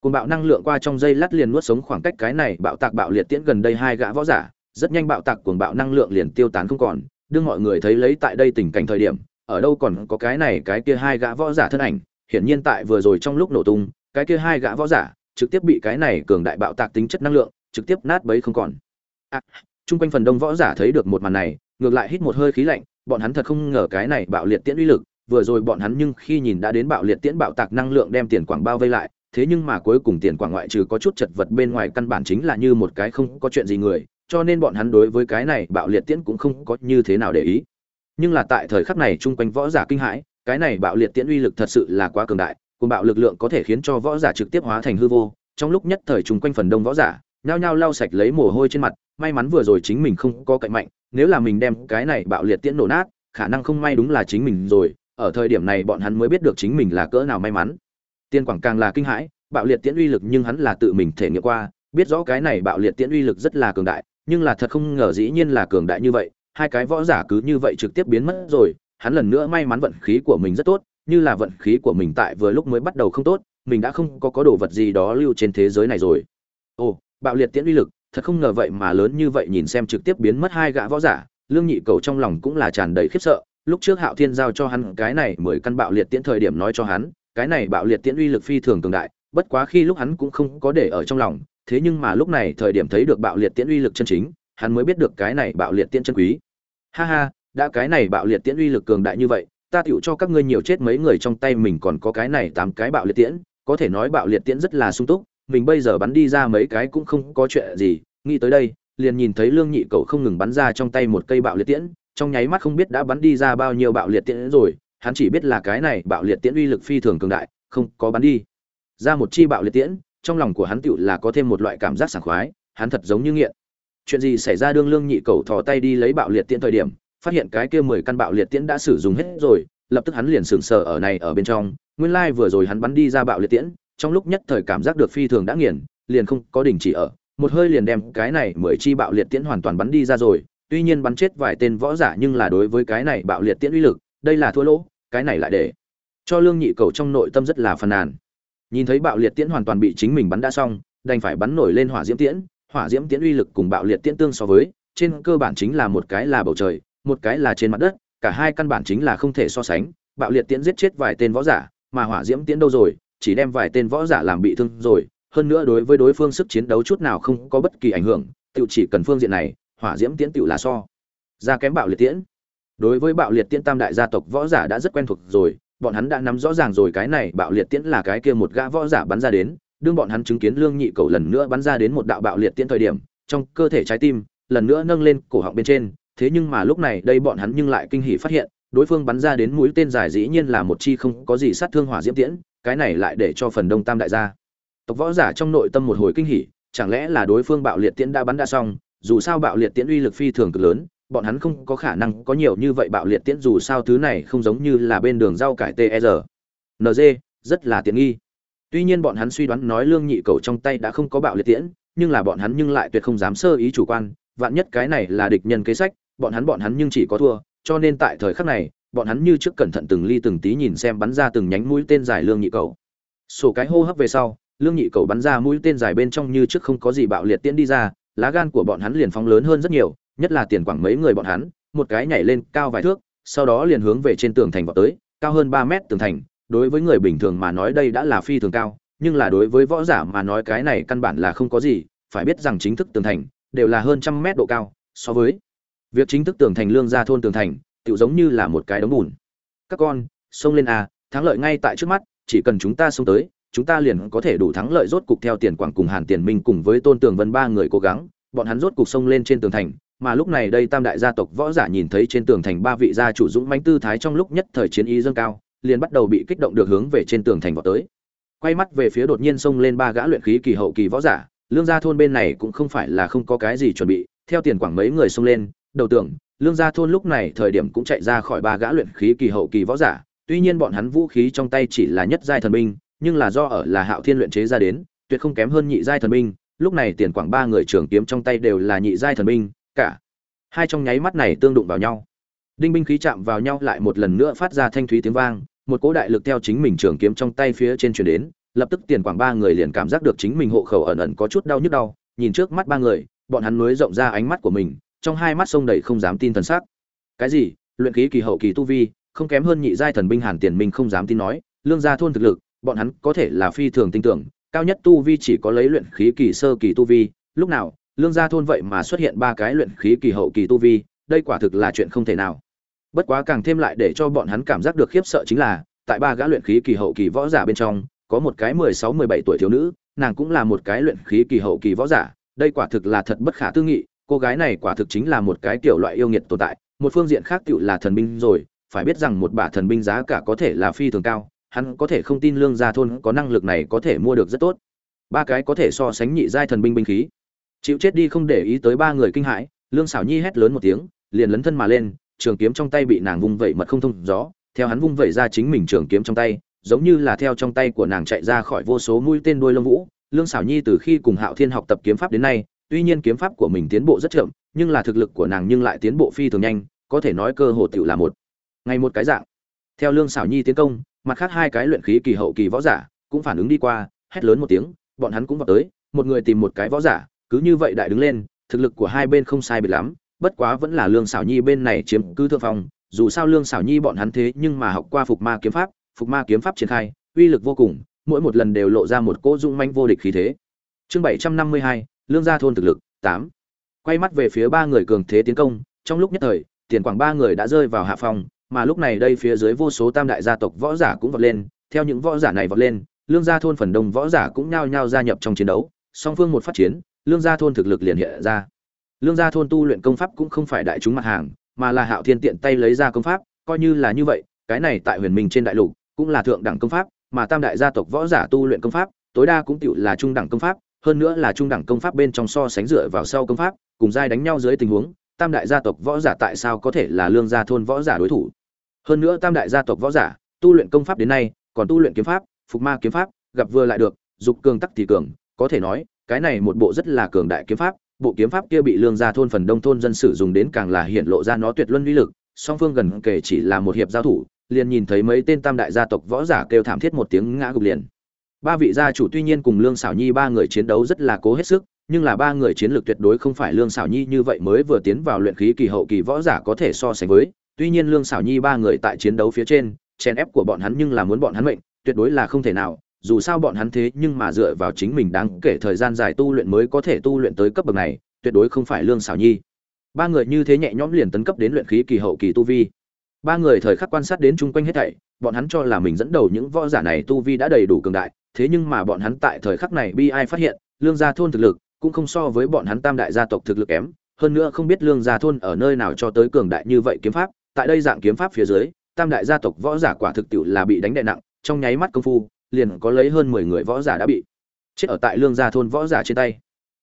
Cuồng bạo năng lượng qua trong dây lát liền nuốt sống khoảng cách cái này bạo tạc bạo liệt tiễn gần đây hai gã võ giả, rất nhanh bạo tạc cuồng bạo năng lượng liền tiêu tán không còn, đương mọi người thấy lấy tại đây tình cảnh thời điểm, ở đâu còn có cái này cái kia hai gã võ giả thân ảnh, hiển nhiên tại vừa rồi trong lúc nổ tung, cái kia hai gã võ giả trực tiếp bị cái này cường đại bạo tạc tính chất năng lượng, trực tiếp nát bấy không còn. À, trung quanh phần đông võ giả thấy được một màn này, ngược lại hít một hơi khí lạnh, bọn hắn thật không ngờ cái này bạo liệt tiễn uy lực, vừa rồi bọn hắn nhưng khi nhìn đã đến bạo liệt tiễn bạo tạc năng lượng đem tiền quảng bao vây lại, thế nhưng mà cuối cùng tiền quảng ngoại trừ có chút chật vật bên ngoài căn bản chính là như một cái không có chuyện gì người, cho nên bọn hắn đối với cái này bạo liệt tiễn cũng không có như thế nào để ý. Nhưng là tại thời khắc này chung quanh võ giả kinh hãi, cái này bạo liệt tiễn uy lực thật sự là quá cường đại, cùng bạo lực lượng có thể khiến cho võ giả trực tiếp hóa thành hư vô. Trong lúc nhất thời chung quanh phần đông võ giả, nhao nhao lau sạch lấy mồ hôi trên mặt, may mắn vừa rồi chính mình không có cạnh mạnh, nếu là mình đem cái này bạo liệt tiễn nổ nát, khả năng không may đúng là chính mình rồi, ở thời điểm này bọn hắn mới biết được chính mình là cỡ nào may mắn. Tiên quảng càng là kinh hãi, bạo liệt tiễn uy lực nhưng hắn là tự mình thể nghiệm qua, biết rõ cái này bạo liệt tiễn uy lực rất là cường đại, nhưng là thật không ngờ dĩ nhiên là cường đại như vậy, hai cái võ giả cứ như vậy trực tiếp biến mất rồi, hắn lần nữa may mắn vận khí của mình rất tốt, như là vận khí của mình tại vừa lúc mới bắt đầu không tốt, mình đã không có có đồ vật gì đó lưu trên thế giới này rồi. Ồ, bạo liệt tiễn uy lực, thật không ngờ vậy mà lớn như vậy nhìn xem trực tiếp biến mất hai gã võ giả, Lương Nhị Cầu trong lòng cũng là tràn đầy khiếp sợ, lúc trước Hạo Thiên giao cho hắn cái này mười căn bạo liệt tiễn thời điểm nói cho hắn, cái này bạo liệt tiễn uy lực phi thường cường đại, bất quá khi lúc hắn cũng không có để ở trong lòng thế nhưng mà lúc này thời điểm thấy được bạo liệt tiễn uy lực chân chính hắn mới biết được cái này bạo liệt tiễn chân quý. Ha ha đã cái này bạo liệt tiễn uy lực cường đại như vậy ta tiểu cho các ngươi nhiều chết mấy người trong tay mình còn có cái này tám cái bạo liệt tiễn có thể nói bạo liệt tiễn rất là sung túc mình bây giờ bắn đi ra mấy cái cũng không có chuyện gì nghĩ tới đây liền nhìn thấy lương nhị cậu không ngừng bắn ra trong tay một cây bạo liệt tiễn trong nháy mắt không biết đã bắn đi ra bao nhiêu bạo liệt tiễn rồi, hắn chỉ biết là cái này bạo liệt tiễn uy lực phi thường cường đại, không có bắn đi. Ra một chi bạo liệt tiễn, trong lòng của hắn tựu là có thêm một loại cảm giác sảng khoái, hắn thật giống như nghiện. Chuyện gì xảy ra đương lương nhị cầu thò tay đi lấy bạo liệt tiễn thời điểm, phát hiện cái kia mười căn bạo liệt tiễn đã sử dụng hết rồi, lập tức hắn liền sững sờ ở này ở bên trong. Nguyên lai vừa rồi hắn bắn đi ra bạo liệt tiễn, trong lúc nhất thời cảm giác được phi thường đã nghiền liền không có đình chỉ ở. Một hơi liền đem cái này mười chi bạo liệt tiễn hoàn toàn bắn đi ra rồi tuy nhiên bắn chết vài tên võ giả nhưng là đối với cái này bạo liệt tiễn uy lực, đây là thua lỗ, cái này lại để cho lương nhị cầu trong nội tâm rất là phàn nàn. Nhìn thấy bạo liệt tiễn hoàn toàn bị chính mình bắn đã xong, đành phải bắn nổi lên hỏa diễm tiễn, hỏa diễm tiễn uy lực cùng bạo liệt tiễn tương so với, trên cơ bản chính là một cái là bầu trời, một cái là trên mặt đất, cả hai căn bản chính là không thể so sánh, bạo liệt tiễn giết chết vài tên võ giả, mà hỏa diễm tiễn đâu rồi, chỉ đem vài tên võ giả làm bị thương rồi, hơn nữa đối với đối phương sức chiến đấu chút nào không có bất kỳ ảnh hưởng tự chỉ cần phương diện này hỏa diễm tiễn tựu là so. Ra kém bạo liệt tiễn. Đối với bạo liệt tiễn tam đại gia tộc võ giả đã rất quen thuộc rồi, bọn hắn đã nắm rõ ràng rồi cái này bạo liệt tiễn là cái kia một gã võ giả bắn ra đến, đương bọn hắn chứng kiến lương nhị cầu lần nữa bắn ra đến một đạo bạo liệt tiễn thời điểm, trong cơ thể trái tim, lần nữa nâng lên cổ họng bên trên, thế nhưng mà lúc này đây bọn hắn nhưng lại kinh hỉ phát hiện, đối phương bắn ra đến mũi tên dài dĩ nhiên là một chi không có gì sát thương hỏa diễm tiễn, cái này lại để cho phần đông tam đại gia. Tộc võ giả trong nội tâm một hồi kinh hỉ, chẳng lẽ là đối phương bạo liệt tiễn đã bắn đã xong dù sao bạo liệt tiễn uy lực phi thường cực lớn bọn hắn không có khả năng có nhiều như vậy bạo liệt tiễn dù sao thứ này không giống như là bên đường rau cải TR. E rất là tiện nghi. Tuy nhiên bọn hắn suy đoán nói lương nhị cầu trong tay đã không có bạo liệt tiễn, nhưng là bọn hắn nhưng lại tuyệt không dám sơ ý chủ quan, vạn nhất cái này là địch nhân kế sách, bọn hắn bọn hắn nhưng chỉ có thua, cho nên tại thời khắc này, bọn hắn như trước cẩn thận từng ly từng tí nhìn xem bắn ra từng nhánh mũi tên dài lương nhị cầu. Sổ cái hô hấp về sau, lương nhị cầu bắn ra mũi tên dài bên trong như trước không có gì bạo liệt tiễn đi ra, lá gan của bọn hắn liền phóng lớn hơn rất nhiều, nhất là tiền quảng mấy người bọn hắn, một cái nhảy lên cao vài thước, sau đó liền hướng về trên tường thành vọt tới, cao hơn 3 mét tường thành, đối với người bình thường mà nói đây đã là phi thường cao, nhưng là đối với võ giả mà nói cái này căn bản là không có gì, phải biết rằng chính thức tường thành đều là hơn trăm mét độ cao, so với việc chính thức tường thành lương gia thôn tường thành, tựu giống như là một cái đống bùn. Các con, xông lên à, thắng lợi ngay tại trước mắt, chỉ cần chúng ta xông tới, chúng ta liền có thể đủ thắng lợi rốt cục theo tiền quảng cùng Hàn Tiền Minh cùng với Tôn Tường Vân ba người cố gắng, bọn hắn rốt cục xông lên trên tường thành, mà lúc này đây tam đại gia tộc võ giả nhìn thấy trên tường thành ba vị gia chủ dũng mãnh tư thái trong lúc nhất thời chiến ý dâng cao, liền bắt đầu bị kích động được hướng về trên tường thành vọt tới. Quay mắt về phía đột nhiên xông lên ba gã luyện khí kỳ hậu kỳ võ giả, lương gia thôn bên này cũng không phải là không có cái gì chuẩn bị, theo tiền quảng mấy người xông lên, đầu tưởng, lương gia thôn lúc này thời điểm cũng chạy ra khỏi ba gã luyện khí kỳ hậu kỳ võ giả, tuy nhiên bọn hắn vũ khí trong tay chỉ là nhất giai thần binh, nhưng là do ở là Hạo Thiên luyện chế ra đến, tuyệt không kém hơn nhị giai thần binh, lúc này tiền quảng ba người trường kiếm trong tay đều là nhị giai thần binh, cả hai trong nháy mắt này tương đụng vào nhau. Đinh binh khí chạm vào nhau lại một lần nữa phát ra thanh thúy tiếng vang một cỗ đại lực theo chính mình trường kiếm trong tay phía trên truyền đến lập tức tiền quảng ba người liền cảm giác được chính mình hộ khẩu ẩn ẩn có chút đau nhức đau nhìn trước mắt ba người bọn hắn nối rộng ra ánh mắt của mình trong hai mắt sông đầy không dám tin thần sắc. Cái gì? Luyện khí kỳ hậu kỳ tu vi không kém hơn nhị giai thần binh hàn tiền minh không dám tin nói lương gia thôn thực lực bọn hắn có thể là phi thường tin tưởng cao nhất tu vi chỉ có lấy luyện khí kỳ sơ kỳ tu vi lúc nào lương gia thôn vậy mà xuất hiện ba cái luyện khí kỳ hậu kỳ tu vi, đây quả thực là chuyện không thể nào. Bất quá càng thêm lại để cho bọn hắn cảm giác được khiếp sợ chính là, tại ba gã luyện khí kỳ hậu kỳ võ giả bên trong, có một cái mười sáu mười bảy tuổi thiếu nữ, nàng cũng là một cái luyện khí kỳ hậu kỳ võ giả, đây quả thực là thật bất khả tư nghị, cô gái này quả thực chính là một cái tiểu loại yêu nghiệt tồn tại, một phương diện khác tiểu là thần binh rồi, phải biết rằng một bả thần binh giá cả có thể là phi thường cao, hắn có thể không tin lương gia thôn có năng lực này có thể mua được rất tốt. Ba cái có thể so sánh nhị giai thần binh binh khí. Chịu chết đi không để ý tới ba người kinh hãi, lương xảo nhi hét lớn một tiếng, liền lấn thân mà lên, trường kiếm trong tay bị nàng vung vẩy mật không thông gió, theo hắn vung vẩy ra chính mình trường kiếm trong tay, giống như là theo trong tay của nàng chạy ra khỏi vô số mũi tên đuôi lông vũ. Lương xảo nhi từ khi cùng hạo thiên học tập kiếm pháp đến nay, tuy nhiên kiếm pháp của mình tiến bộ rất chậm, nhưng là thực lực của nàng nhưng lại tiến bộ phi thường nhanh, có thể nói cơ hồ tựu là một, ngày một cái dạng. Theo lương xảo nhi tiến công mặt khác hai cái luyện khí kỳ hậu kỳ võ giả cũng phản ứng đi qua, hét lớn một tiếng, bọn hắn cũng vào tới, một người tìm một cái võ giả, cứ như vậy đại đứng lên, thực lực của hai bên không sai biệt lắm, bất quá vẫn là lương xảo nhi bên này chiếm cứ thượng phong, dù sao lương xảo nhi bọn hắn thế nhưng mà học qua phục ma kiếm pháp, phục ma kiếm pháp triển khai, uy lực vô cùng, mỗi một lần đều lộ ra một cỗ dung manh vô địch khí thế chương bảy trăm năm mươi hai, lương gia thôn thực lực, tám quay mắt về phía ba người cường thế tiến công, trong lúc nhất thời, tiền quảng ba người đã rơi vào hạ phòng mà lúc này đây phía dưới vô số tam đại gia tộc võ giả cũng vọt lên, theo những võ giả này vọt lên, lương gia thôn phần đông võ giả cũng nhao nhao gia nhập trong chiến đấu, song phương một phát chiến, lương gia thôn thực lực liền hiện ra. Lương gia thôn tu luyện công pháp cũng không phải đại chúng mặt hàng, mà là hạo thiên tiện tay lấy ra công pháp, coi như là như vậy, cái này tại huyền minh trên đại lục cũng là thượng đẳng công pháp, mà tam đại gia tộc võ giả tu luyện công pháp, tối đa cũng tiểu là trung đẳng công pháp, hơn nữa là trung đẳng công pháp bên trong so sánh dựa vào sau công pháp, cùng giai đánh nhau dưới tình huống tam đại gia tộc võ giả tại sao có thể là lương gia thôn võ giả đối thủ? Hơn nữa tam đại gia tộc võ giả, tu luyện công pháp đến nay, còn tu luyện kiếm pháp, phục ma kiếm pháp, gặp vừa lại được, dục cường tắc thì cường, có thể nói, cái này một bộ rất là cường đại kiếm pháp, bộ kiếm pháp kia bị lương gia thôn phần đông thôn dân sử dùng đến càng là hiện lộ ra nó tuyệt luân uy lực, song phương gần kể chỉ là một hiệp giao thủ, liền nhìn thấy mấy tên tam đại gia tộc võ giả kêu thảm thiết một tiếng ngã gục liền. Ba vị gia chủ tuy nhiên cùng lương xảo nhi ba người chiến đấu rất là cố hết sức nhưng là ba người chiến lược tuyệt đối không phải lương xảo nhi như vậy mới vừa tiến vào luyện khí kỳ hậu kỳ võ giả có thể so sánh với. Tuy nhiên lương xảo nhi ba người tại chiến đấu phía trên, chèn ép của bọn hắn nhưng là muốn bọn hắn mệnh, tuyệt đối là không thể nào. Dù sao bọn hắn thế nhưng mà dựa vào chính mình đáng kể thời gian dài tu luyện mới có thể tu luyện tới cấp bậc này, tuyệt đối không phải lương xảo nhi. Ba người như thế nhẹ nhõm liền tấn cấp đến luyện khí kỳ hậu kỳ tu vi. Ba người thời khắc quan sát đến chung quanh hết thảy, bọn hắn cho là mình dẫn đầu những võ giả này tu vi đã đầy đủ cường đại, thế nhưng mà bọn hắn tại thời khắc này bi ai phát hiện, lương gia thôn thực lực cũng không so với bọn hắn tam đại gia tộc thực lực kém, hơn nữa không biết lương gia thôn ở nơi nào cho tới cường đại như vậy kiếm pháp, tại đây dạng kiếm pháp phía dưới, tam đại gia tộc võ giả quả thực tiệu là bị đánh đại nặng, trong nháy mắt công phu, liền có lấy hơn mười người võ giả đã bị chết ở tại lương gia thôn võ giả trên tay.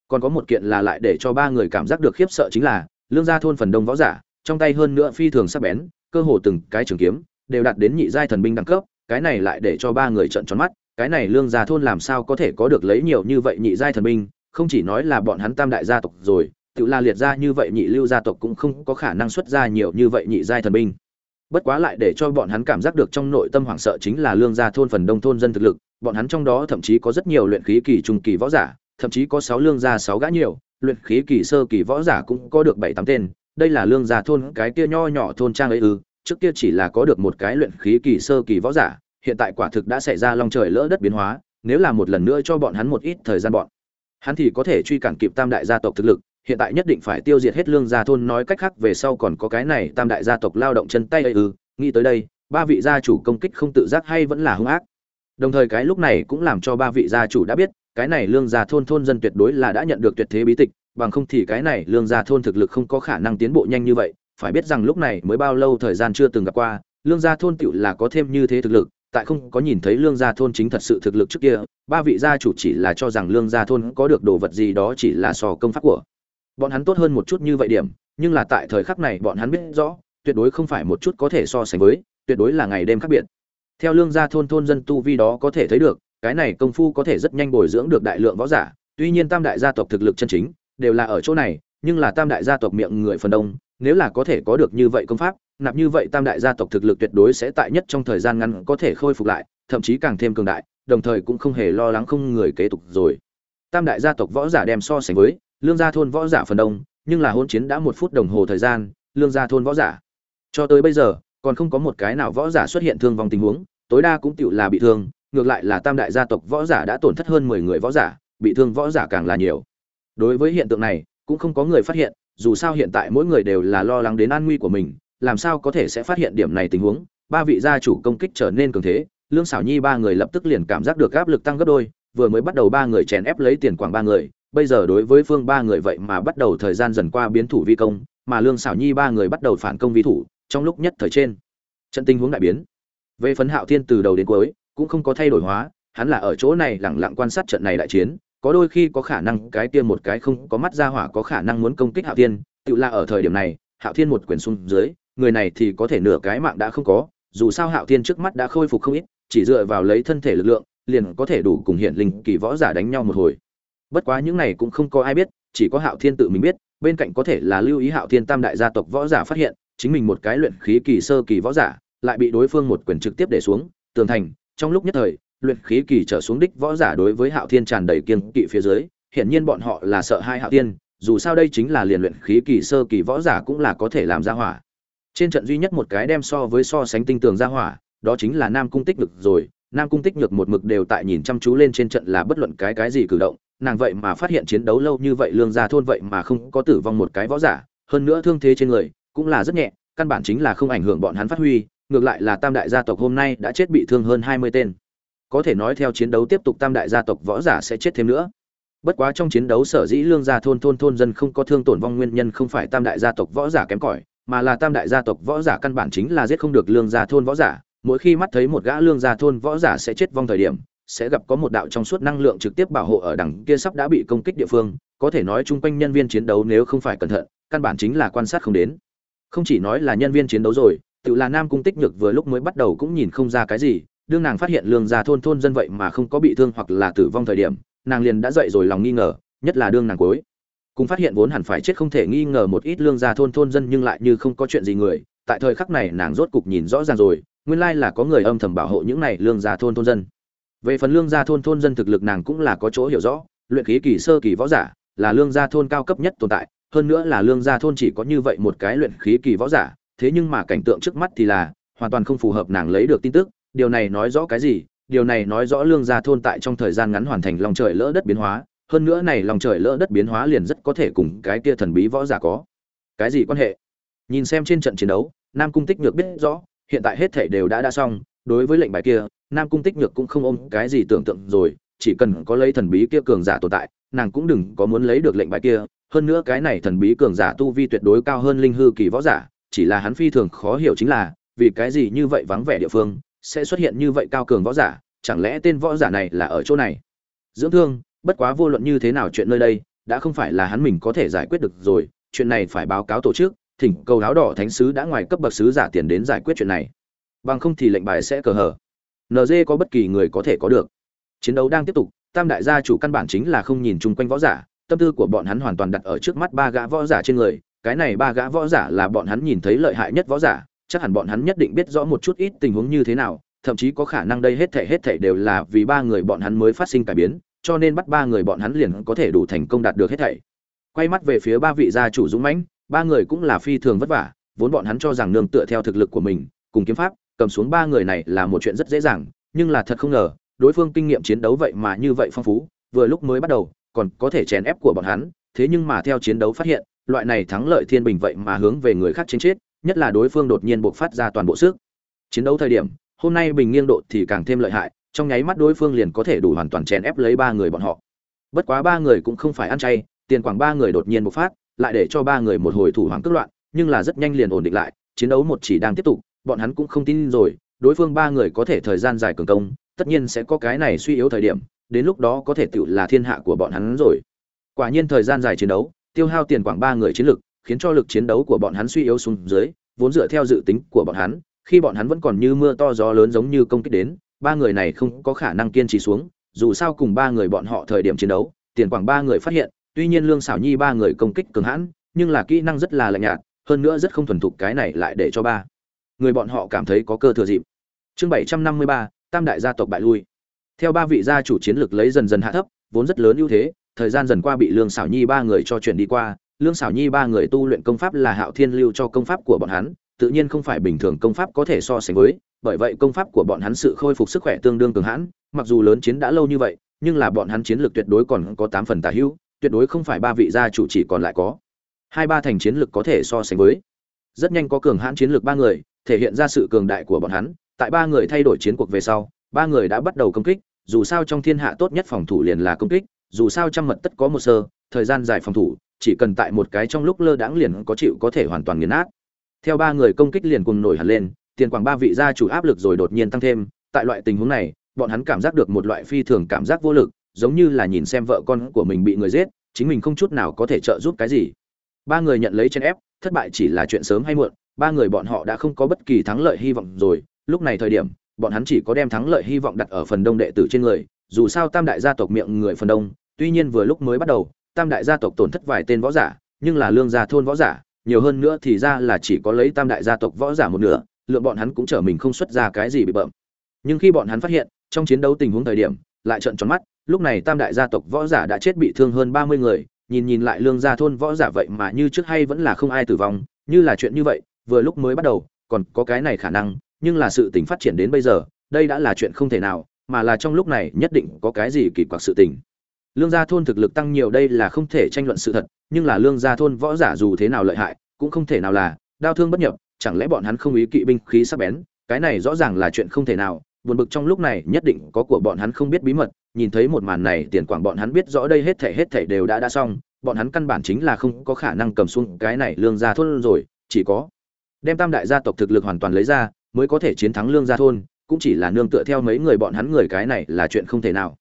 Còn có một kiện là lại để cho ba người cảm giác được khiếp sợ chính là, lương gia thôn phần đông võ giả, trong tay hơn nữa phi thường sắc bén, cơ hồ từng cái trường kiếm, đều đạt đến nhị giai thần binh đẳng cấp, cái này lại để cho ba người trợn tròn mắt, cái này lương gia thôn làm sao có thể có được lấy nhiều như vậy nhị giai thần binh không chỉ nói là bọn hắn tam đại gia tộc rồi, tự la liệt ra như vậy nhị lưu gia tộc cũng không có khả năng xuất ra nhiều như vậy nhị giai thần binh. Bất quá lại để cho bọn hắn cảm giác được trong nội tâm hoảng sợ chính là lương gia thôn phần đông thôn dân thực lực, bọn hắn trong đó thậm chí có rất nhiều luyện khí kỳ trung kỳ võ giả, thậm chí có sáu lương gia sáu gã nhiều, luyện khí kỳ sơ kỳ võ giả cũng có được bảy tám tên, đây là lương gia thôn cái kia nho nhỏ thôn trang ấy ư, trước kia chỉ là có được một cái luyện khí kỳ sơ kỳ võ giả, hiện tại quả thực đã xảy ra long trời lỡ đất biến hóa, nếu là một lần nữa cho bọn hắn một ít thời gian bọn hắn thì có thể truy cản kịp tam đại gia tộc thực lực, hiện tại nhất định phải tiêu diệt hết lương gia thôn, nói cách khác, về sau còn có cái này tam đại gia tộc lao động chân tay ây ư, nghĩ tới đây, ba vị gia chủ công kích không tự giác hay vẫn là hung ác. Đồng thời cái lúc này cũng làm cho ba vị gia chủ đã biết, cái này lương gia thôn thôn dân tuyệt đối là đã nhận được tuyệt thế bí tịch, bằng không thì cái này lương gia thôn thực lực không có khả năng tiến bộ nhanh như vậy. Phải biết rằng lúc này mới bao lâu thời gian chưa từng gặp qua, lương gia thôn tựu là có thêm như thế thực lực tại không có nhìn thấy lương gia thôn chính thật sự thực lực trước kia, ba vị gia chủ chỉ là cho rằng lương gia thôn có được đồ vật gì đó chỉ là sò công pháp của bọn hắn tốt hơn một chút như vậy điểm, nhưng là tại thời khắc này bọn hắn biết rõ, tuyệt đối không phải một chút có thể so sánh với, tuyệt đối là ngày đêm khác biệt. Theo lương gia thôn thôn dân tu vi đó có thể thấy được, cái này công phu có thể rất nhanh bồi dưỡng được đại lượng võ giả, tuy nhiên tam đại gia tộc thực lực chân chính đều là ở chỗ này, nhưng là tam đại gia tộc miệng người phần đông nếu là có thể có được như vậy công pháp, nạp như vậy tam đại gia tộc thực lực tuyệt đối sẽ tại nhất trong thời gian ngắn có thể khôi phục lại, thậm chí càng thêm cường đại, đồng thời cũng không hề lo lắng không người kế tục rồi. Tam đại gia tộc võ giả đem so sánh với lương gia thôn võ giả phần đông, nhưng là hôn chiến đã một phút đồng hồ thời gian, lương gia thôn võ giả. Cho tới bây giờ, còn không có một cái nào võ giả xuất hiện thương vong tình huống, tối đa cũng tựu là bị thương, ngược lại là tam đại gia tộc võ giả đã tổn thất hơn mười người võ giả, bị thương võ giả càng là nhiều. Đối với hiện tượng này, cũng không có người phát hiện dù sao hiện tại mỗi người đều là lo lắng đến an nguy của mình, làm sao có thể sẽ phát hiện điểm này tình huống? Ba vị gia chủ công kích trở nên cường thế, lương xảo nhi ba người lập tức liền cảm giác được áp lực tăng gấp đôi, vừa mới bắt đầu ba người chèn ép lấy tiền quảng ba người, bây giờ đối với phương ba người vậy mà bắt đầu thời gian dần qua biến thủ vi công, mà lương xảo nhi ba người bắt đầu phản công vi thủ, trong lúc nhất thời trên, trận tình huống đại biến. Về phấn hạo thiên từ đầu đến cuối, cũng không có thay đổi hóa, hắn là ở chỗ này lẳng lặng quan sát trận này đại chiến có đôi khi có khả năng cái kia một cái không có mắt ra hỏa có khả năng muốn công kích hạo thiên, tự là ở thời điểm này, hạo thiên một quyền xuống dưới, người này thì có thể nửa cái mạng đã không có, dù sao hạo thiên trước mắt đã khôi phục không ít, chỉ dựa vào lấy thân thể lực lượng, liền có thể đủ cùng hiện linh kỳ võ giả đánh nhau một hồi. Bất quá những này cũng không có ai biết, chỉ có hạo thiên tự mình biết, bên cạnh có thể là lưu ý hạo thiên tam đại gia tộc võ giả phát hiện, chính mình một cái luyện khí kỳ sơ kỳ võ giả, lại bị đối phương một quyền trực tiếp để xuống, tường thành, trong lúc nhất thời luyện khí kỳ trở xuống đích võ giả đối với hạo thiên tràn đầy kiên kỵ phía dưới, hiển nhiên bọn họ là sợ hai hạo thiên, dù sao đây chính là liền luyện khí kỳ sơ kỳ võ giả cũng là có thể làm ra hỏa. Trên trận duy nhất một cái đem so với so sánh tinh tường ra hỏa, đó chính là nam cung tích lực rồi. Nam cung tích nhược một mực đều tại nhìn chăm chú lên trên trận là bất luận cái cái gì cử động, nàng vậy mà phát hiện chiến đấu lâu như vậy, lương gia thôn vậy mà không có tử vong một cái võ giả, hơn nữa thương thế trên người cũng là rất nhẹ, căn bản chính là không ảnh hưởng bọn hắn phát huy, ngược lại là tam đại gia tộc hôm nay đã chết bị thương hơn hai mươi tên có thể nói theo chiến đấu tiếp tục tam đại gia tộc võ giả sẽ chết thêm nữa. Bất quá trong chiến đấu sở dĩ lương gia thôn thôn thôn dân không có thương tổn vong nguyên nhân không phải tam đại gia tộc võ giả kém cỏi, mà là tam đại gia tộc võ giả căn bản chính là giết không được lương gia thôn võ giả. Mỗi khi mắt thấy một gã lương gia thôn võ giả sẽ chết vong thời điểm, sẽ gặp có một đạo trong suốt năng lượng trực tiếp bảo hộ ở đằng kia sắp đã bị công kích địa phương. Có thể nói chung quanh nhân viên chiến đấu nếu không phải cẩn thận, căn bản chính là quan sát không đến. Không chỉ nói là nhân viên chiến đấu rồi, tự là nam cung tích nhược vừa lúc mới bắt đầu cũng nhìn không ra cái gì đương nàng phát hiện lương gia thôn thôn dân vậy mà không có bị thương hoặc là tử vong thời điểm, nàng liền đã dậy rồi lòng nghi ngờ, nhất là đương nàng cối cùng phát hiện vốn hẳn phải chết không thể nghi ngờ một ít lương gia thôn thôn dân nhưng lại như không có chuyện gì người, tại thời khắc này nàng rốt cục nhìn rõ ràng rồi, nguyên lai là có người âm thầm bảo hộ những này lương gia thôn thôn dân. Về phần lương gia thôn thôn dân thực lực nàng cũng là có chỗ hiểu rõ, luyện khí kỳ sơ kỳ võ giả, là lương gia thôn cao cấp nhất tồn tại, hơn nữa là lương gia thôn chỉ có như vậy một cái luyện khí kỳ võ giả, thế nhưng mà cảnh tượng trước mắt thì là, hoàn toàn không phù hợp nàng lấy được tin tức điều này nói rõ cái gì? Điều này nói rõ lương gia thôn tại trong thời gian ngắn hoàn thành lòng trời lỡ đất biến hóa. Hơn nữa này lòng trời lỡ đất biến hóa liền rất có thể cùng cái kia thần bí võ giả có. Cái gì quan hệ? Nhìn xem trên trận chiến đấu, nam cung tích nhược biết rõ, hiện tại hết thể đều đã đã xong. Đối với lệnh bài kia, nam cung tích nhược cũng không ôm cái gì tưởng tượng rồi. Chỉ cần có lấy thần bí kia cường giả tồn tại, nàng cũng đừng có muốn lấy được lệnh bài kia. Hơn nữa cái này thần bí cường giả tu vi tuyệt đối cao hơn linh hư kỳ võ giả, chỉ là hắn phi thường khó hiểu chính là, vì cái gì như vậy vắng vẻ địa phương sẽ xuất hiện như vậy cao cường võ giả, chẳng lẽ tên võ giả này là ở chỗ này? Dưỡng thương, bất quá vô luận như thế nào chuyện nơi đây, đã không phải là hắn mình có thể giải quyết được rồi, chuyện này phải báo cáo tổ chức, thỉnh cầu áo đỏ thánh sứ đã ngoài cấp bậc sứ giả tiền đến giải quyết chuyện này. Bằng không thì lệnh bài sẽ cờ hở nd có bất kỳ người có thể có được. Chiến đấu đang tiếp tục, tam đại gia chủ căn bản chính là không nhìn chung quanh võ giả, tâm tư của bọn hắn hoàn toàn đặt ở trước mắt ba gã võ giả trên người, cái này ba gã võ giả là bọn hắn nhìn thấy lợi hại nhất võ giả chắc hẳn bọn hắn nhất định biết rõ một chút ít tình huống như thế nào, thậm chí có khả năng đây hết thảy hết thảy đều là vì ba người bọn hắn mới phát sinh cải biến, cho nên bắt ba người bọn hắn liền có thể đủ thành công đạt được hết thảy. Quay mắt về phía ba vị gia chủ dũng mãnh, ba người cũng là phi thường vất vả, vốn bọn hắn cho rằng nương tựa theo thực lực của mình, cùng kiếm pháp, cầm xuống ba người này là một chuyện rất dễ dàng, nhưng là thật không ngờ, đối phương kinh nghiệm chiến đấu vậy mà như vậy phong phú, vừa lúc mới bắt đầu, còn có thể chèn ép của bọn hắn, thế nhưng mà theo chiến đấu phát hiện, loại này thắng lợi thiên bình vậy mà hướng về người khác chiến chết nhất là đối phương đột nhiên buộc phát ra toàn bộ sức. Chiến đấu thời điểm, hôm nay bình nghiêng độ thì càng thêm lợi hại, trong nháy mắt đối phương liền có thể đủ hoàn toàn chèn ép lấy ba người bọn họ. Bất quá ba người cũng không phải ăn chay, tiền quảng ba người đột nhiên bộc phát, lại để cho ba người một hồi thủ hoàng cước loạn, nhưng là rất nhanh liền ổn định lại, chiến đấu một chỉ đang tiếp tục, bọn hắn cũng không tin rồi, đối phương ba người có thể thời gian dài cường công, tất nhiên sẽ có cái này suy yếu thời điểm, đến lúc đó có thể tự là thiên hạ của bọn hắn rồi. Quả nhiên thời gian dài chiến đấu, tiêu hao tiền quảng ba người chiến lực khiến cho lực chiến đấu của bọn hắn suy yếu xuống dưới, vốn dựa theo dự tính của bọn hắn, khi bọn hắn vẫn còn như mưa to gió lớn giống như công kích đến, ba người này không có khả năng kiên trì xuống, dù sao cùng ba người bọn họ thời điểm chiến đấu, tiền quảng ba người phát hiện, tuy nhiên lương xảo nhi ba người công kích cường hãn, nhưng là kỹ năng rất là lạnh nhạt, hơn nữa rất không thuần thục cái này lại để cho ba người bọn họ cảm thấy có cơ thừa dịp. Chương bảy trăm năm mươi ba, tam đại gia tộc bại lui. Theo ba vị gia chủ chiến lực lấy dần dần hạ thấp, vốn rất lớn ưu thế, thời gian dần qua bị lương xảo nhi ba người cho chuyển đi qua lương xảo nhi ba người tu luyện công pháp là hạo thiên lưu cho công pháp của bọn hắn, tự nhiên không phải bình thường công pháp có thể so sánh với, bởi vậy công pháp của bọn hắn sự khôi phục sức khỏe tương đương cường hãn, mặc dù lớn chiến đã lâu như vậy, nhưng là bọn hắn chiến lược tuyệt đối còn có tám phần tà hữu, tuyệt đối không phải ba vị gia chủ chỉ còn lại có. Hai ba thành chiến lược có thể so sánh với. Rất nhanh có cường hãn chiến lược ba người, thể hiện ra sự cường đại của bọn hắn, tại ba người thay đổi chiến cuộc về sau, ba người đã bắt đầu công kích, dù sao trong thiên hạ tốt nhất phòng thủ liền là công kích, dù sao trăm mật tất có một sơ, thời gian dài phòng thủ chỉ cần tại một cái trong lúc lơ đãng liền có chịu có thể hoàn toàn nghiền nát. Theo ba người công kích liền cùng nổi hẳn lên, tiền quảng ba vị gia chủ áp lực rồi đột nhiên tăng thêm, tại loại tình huống này, bọn hắn cảm giác được một loại phi thường cảm giác vô lực, giống như là nhìn xem vợ con của mình bị người giết, chính mình không chút nào có thể trợ giúp cái gì. Ba người nhận lấy chen ép, thất bại chỉ là chuyện sớm hay muộn, ba người bọn họ đã không có bất kỳ thắng lợi hy vọng rồi, lúc này thời điểm, bọn hắn chỉ có đem thắng lợi hy vọng đặt ở phần đông đệ tử trên người, dù sao tam đại gia tộc miệng người phần đông, tuy nhiên vừa lúc mới bắt đầu tam đại gia tộc tổn thất vài tên võ giả, nhưng là lương gia thôn võ giả, nhiều hơn nữa thì ra là chỉ có lấy tam đại gia tộc võ giả một nửa, lượng bọn hắn cũng trở mình không xuất ra cái gì bị bợm. Nhưng khi bọn hắn phát hiện, trong chiến đấu tình huống thời điểm, lại trận tròn mắt, lúc này tam đại gia tộc võ giả đã chết bị thương hơn ba mươi người, nhìn nhìn lại lương gia thôn võ giả vậy mà như trước hay vẫn là không ai tử vong, như là chuyện như vậy, vừa lúc mới bắt đầu, còn có cái này khả năng, nhưng là sự tình phát triển đến bây giờ, đây đã là chuyện không thể nào, mà là trong lúc này nhất định có cái gì kỳ quặc sự tình lương gia thôn thực lực tăng nhiều đây là không thể tranh luận sự thật, nhưng là lương gia thôn võ giả dù thế nào lợi hại, cũng không thể nào là đau thương bất nhập, chẳng lẽ bọn hắn không ý kỵ binh khí sắc bén? Cái này rõ ràng là chuyện không thể nào, buồn bực trong lúc này nhất định có của bọn hắn không biết bí mật, nhìn thấy một màn này tiền quảng bọn hắn biết rõ đây hết thể hết thể đều đã đã xong, bọn hắn căn bản chính là không có khả năng cầm xuống cái này lương gia thôn rồi, chỉ có đem tam đại gia tộc thực lực hoàn toàn lấy ra, mới có thể chiến thắng lương gia thôn, cũng chỉ là nương tựa theo mấy người bọn hắn người cái này là chuyện không thể nào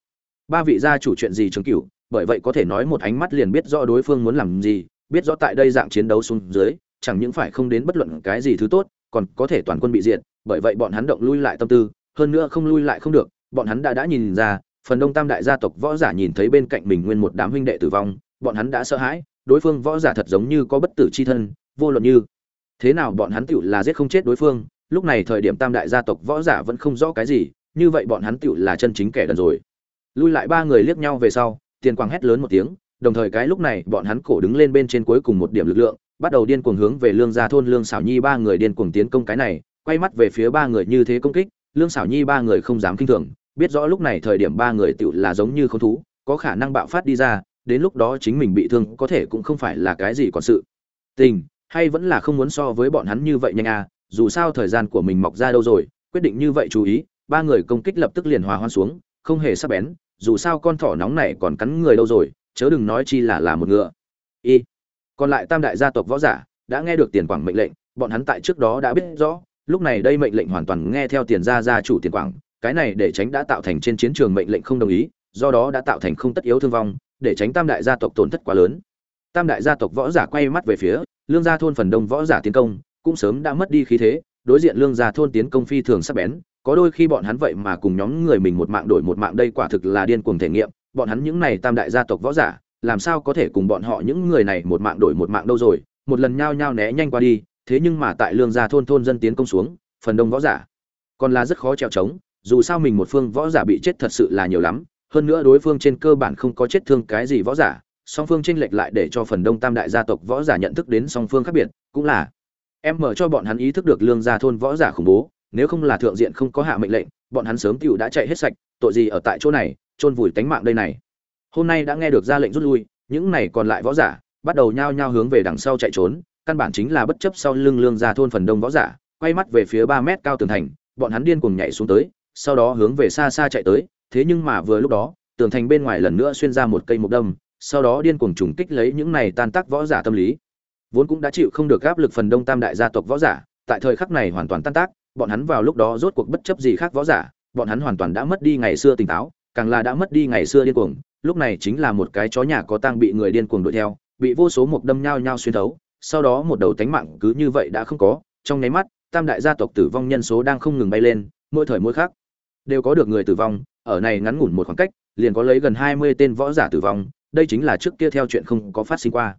ba vị gia chủ chuyện gì trường cửu, bởi vậy có thể nói một ánh mắt liền biết rõ đối phương muốn làm gì, biết rõ tại đây dạng chiến đấu xuống dưới, chẳng những phải không đến bất luận cái gì thứ tốt, còn có thể toàn quân bị diệt, bởi vậy bọn hắn động lui lại tâm tư, hơn nữa không lui lại không được, bọn hắn đã đã nhìn ra, phần đông tam đại gia tộc võ giả nhìn thấy bên cạnh mình nguyên một đám huynh đệ tử vong, bọn hắn đã sợ hãi, đối phương võ giả thật giống như có bất tử c h i thân, vô luận như thế nào bọn hắn tựu là giết không chết đối phương, lúc này thời điểm tam đại gia tộc võ giả vẫn không rõ cái gì, như vậy bọn hắn tựu là chân chính kẻ đần rồi lui lại ba người liếc nhau về sau, tiền quang hét lớn một tiếng, đồng thời cái lúc này bọn hắn cổ đứng lên bên trên cuối cùng một điểm lực lượng, bắt đầu điên cuồng hướng về lương gia thôn, lương xảo nhi ba người điên cuồng tiến công cái này, quay mắt về phía ba người như thế công kích, lương xảo nhi ba người không dám kinh thường, biết rõ lúc này thời điểm ba người tựu là giống như không thú, có khả năng bạo phát đi ra, đến lúc đó chính mình bị thương có thể cũng không phải là cái gì còn sự. Tình, hay vẫn là không muốn so với bọn hắn như vậy nhanh à dù sao thời gian của mình mọc ra đâu rồi, quyết định như vậy chú ý, ba người công kích lập tức liền hòa hoan xuống không hề sắc bén, dù sao con thỏ nóng này còn cắn người đâu rồi, chớ đừng nói chi là là một ngựa. Y. Còn lại tam đại gia tộc võ giả đã nghe được tiền quảng mệnh lệnh, bọn hắn tại trước đó đã biết rõ, lúc này đây mệnh lệnh hoàn toàn nghe theo tiền gia gia chủ tiền quảng, cái này để tránh đã tạo thành trên chiến trường mệnh lệnh không đồng ý, do đó đã tạo thành không tất yếu thương vong, để tránh tam đại gia tộc tổn thất quá lớn. Tam đại gia tộc võ giả quay mắt về phía, lương gia thôn phần đông võ giả tiến công, cũng sớm đã mất đi khí thế, đối diện lương gia thôn tiến công phi thường sắp bén có đôi khi bọn hắn vậy mà cùng nhóm người mình một mạng đổi một mạng đây quả thực là điên cuồng thể nghiệm, bọn hắn những này tam đại gia tộc võ giả, làm sao có thể cùng bọn họ những người này một mạng đổi một mạng đâu rồi, một lần nhao nhao né nhanh qua đi, thế nhưng mà tại lương gia thôn thôn dân tiến công xuống, phần đông võ giả còn là rất khó trèo trống, dù sao mình một phương võ giả bị chết thật sự là nhiều lắm, hơn nữa đối phương trên cơ bản không có chết thương cái gì võ giả, song phương tranh lệch lại để cho phần đông tam đại gia tộc võ giả nhận thức đến song phương khác biệt, cũng là em mở cho bọn hắn ý thức được lương gia thôn võ giả khủng bố nếu không là thượng diện không có hạ mệnh lệnh, bọn hắn sớm tựu đã chạy hết sạch, tội gì ở tại chỗ này, chôn vùi tánh mạng đây này. Hôm nay đã nghe được ra lệnh rút lui, những này còn lại võ giả bắt đầu nhao nhao hướng về đằng sau chạy trốn, căn bản chính là bất chấp sau lưng lương ra thôn phần đông võ giả, quay mắt về phía ba mét cao tường thành, bọn hắn điên cuồng nhảy xuống tới, sau đó hướng về xa xa chạy tới, thế nhưng mà vừa lúc đó, tường thành bên ngoài lần nữa xuyên ra một cây mục đâm, sau đó điên cuồng trùng kích lấy những này tan tác võ giả tâm lý. Vốn cũng đã chịu không được áp lực phần đông tam đại gia tộc võ giả, tại thời khắc này hoàn toàn tan tác bọn hắn vào lúc đó rốt cuộc bất chấp gì khác võ giả, bọn hắn hoàn toàn đã mất đi ngày xưa tỉnh táo, càng là đã mất đi ngày xưa điên cuồng. Lúc này chính là một cái chó nhà có tang bị người điên cuồng đuổi theo, bị vô số mục đâm nhau nhau xuyên thấu, sau đó một đầu tánh mạng cứ như vậy đã không có. Trong nháy mắt, tam đại gia tộc tử vong nhân số đang không ngừng bay lên, mỗi thời mỗi khác đều có được người tử vong, ở này ngắn ngủn một khoảng cách, liền có lấy gần hai mươi tên võ giả tử vong, đây chính là trước kia theo chuyện không có phát sinh qua.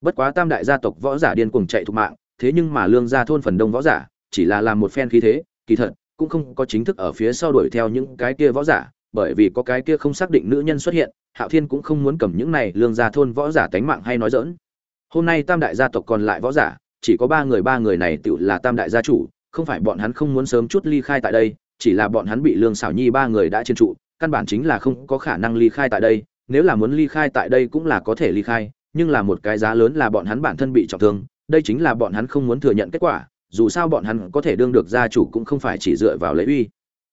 Bất quá tam đại gia tộc võ giả điên cuồng chạy thục mạng, thế nhưng mà lương gia thôn phần đông võ giả chỉ là làm một phen khí thế, kỳ thật, cũng không có chính thức ở phía sau đuổi theo những cái kia võ giả, bởi vì có cái kia không xác định nữ nhân xuất hiện, hạo thiên cũng không muốn cầm những này lương gia thôn võ giả tánh mạng hay nói dỡn hôm nay tam đại gia tộc còn lại võ giả, chỉ có ba người ba người này tự là tam đại gia chủ, không phải bọn hắn không muốn sớm chút ly khai tại đây, chỉ là bọn hắn bị lương xảo nhi ba người đã trên trụ, căn bản chính là không có khả năng ly khai tại đây, nếu là muốn ly khai tại đây cũng là có thể ly khai, nhưng là một cái giá lớn là bọn hắn bản thân bị trọng thương, đây chính là bọn hắn không muốn thừa nhận kết quả dù sao bọn hắn có thể đương được gia chủ cũng không phải chỉ dựa vào lấy uy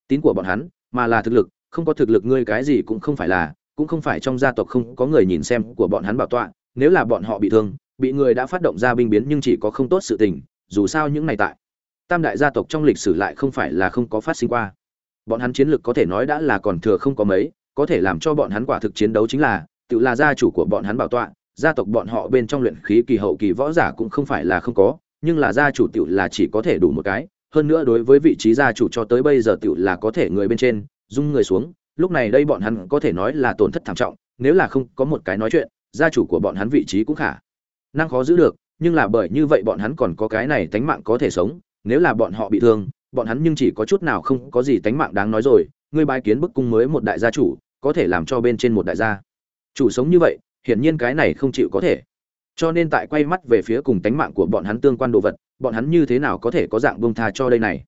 tín của bọn hắn, mà là thực lực, không có thực lực ngươi cái gì cũng không phải là, cũng không phải trong gia tộc không có người nhìn xem của bọn hắn bảo tọa, nếu là bọn họ bị thương, bị người đã phát động ra binh biến nhưng chỉ có không tốt sự tình, dù sao những này tại tam đại gia tộc trong lịch sử lại không phải là không có phát sinh qua. Bọn hắn chiến lược có thể nói đã là còn thừa không có mấy, có thể làm cho bọn hắn quả thực chiến đấu chính là, tự là gia chủ của bọn hắn bảo tọa, gia tộc bọn họ bên trong luyện khí kỳ hậu kỳ võ giả cũng không phải là không có nhưng là gia chủ tiểu là chỉ có thể đủ một cái, hơn nữa đối với vị trí gia chủ cho tới bây giờ tiểu là có thể người bên trên, dung người xuống, lúc này đây bọn hắn có thể nói là tổn thất thảm trọng, nếu là không có một cái nói chuyện, gia chủ của bọn hắn vị trí cũng khả năng khó giữ được, nhưng là bởi như vậy bọn hắn còn có cái này tánh mạng có thể sống, nếu là bọn họ bị thương, bọn hắn nhưng chỉ có chút nào không có gì tánh mạng đáng nói rồi, ngươi bái kiến bức cung mới một đại gia chủ, có thể làm cho bên trên một đại gia chủ sống như vậy, hiển nhiên cái này không chịu có thể cho nên tại quay mắt về phía cùng tánh mạng của bọn hắn tương quan đồ vật, bọn hắn như thế nào có thể có dạng bông tha cho đây này?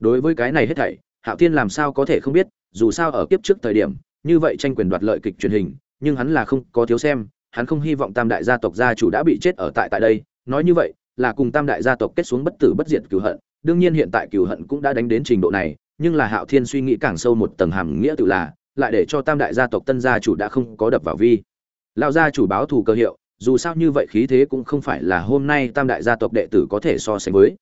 Đối với cái này hết thảy, hạo thiên làm sao có thể không biết, dù sao ở kiếp trước thời điểm, như vậy tranh quyền đoạt lợi kịch truyền hình, nhưng hắn là không có thiếu xem, hắn không hy vọng tam đại gia tộc gia chủ đã bị chết ở tại tại đây. Nói như vậy, là cùng tam đại gia tộc kết xuống bất tử bất diệt cửu hận, đương nhiên hiện tại cửu hận cũng đã đánh đến trình độ này, nhưng là hạo thiên suy nghĩ càng sâu một tầng hàm nghĩa tự là, lại để cho tam đại gia tộc tân gia chủ đã không có đập vào vi. Lão gia chủ báo thù cơ hiệu dù sao như vậy khí thế cũng không phải là hôm nay tam đại gia tộc đệ tử có thể so sánh với.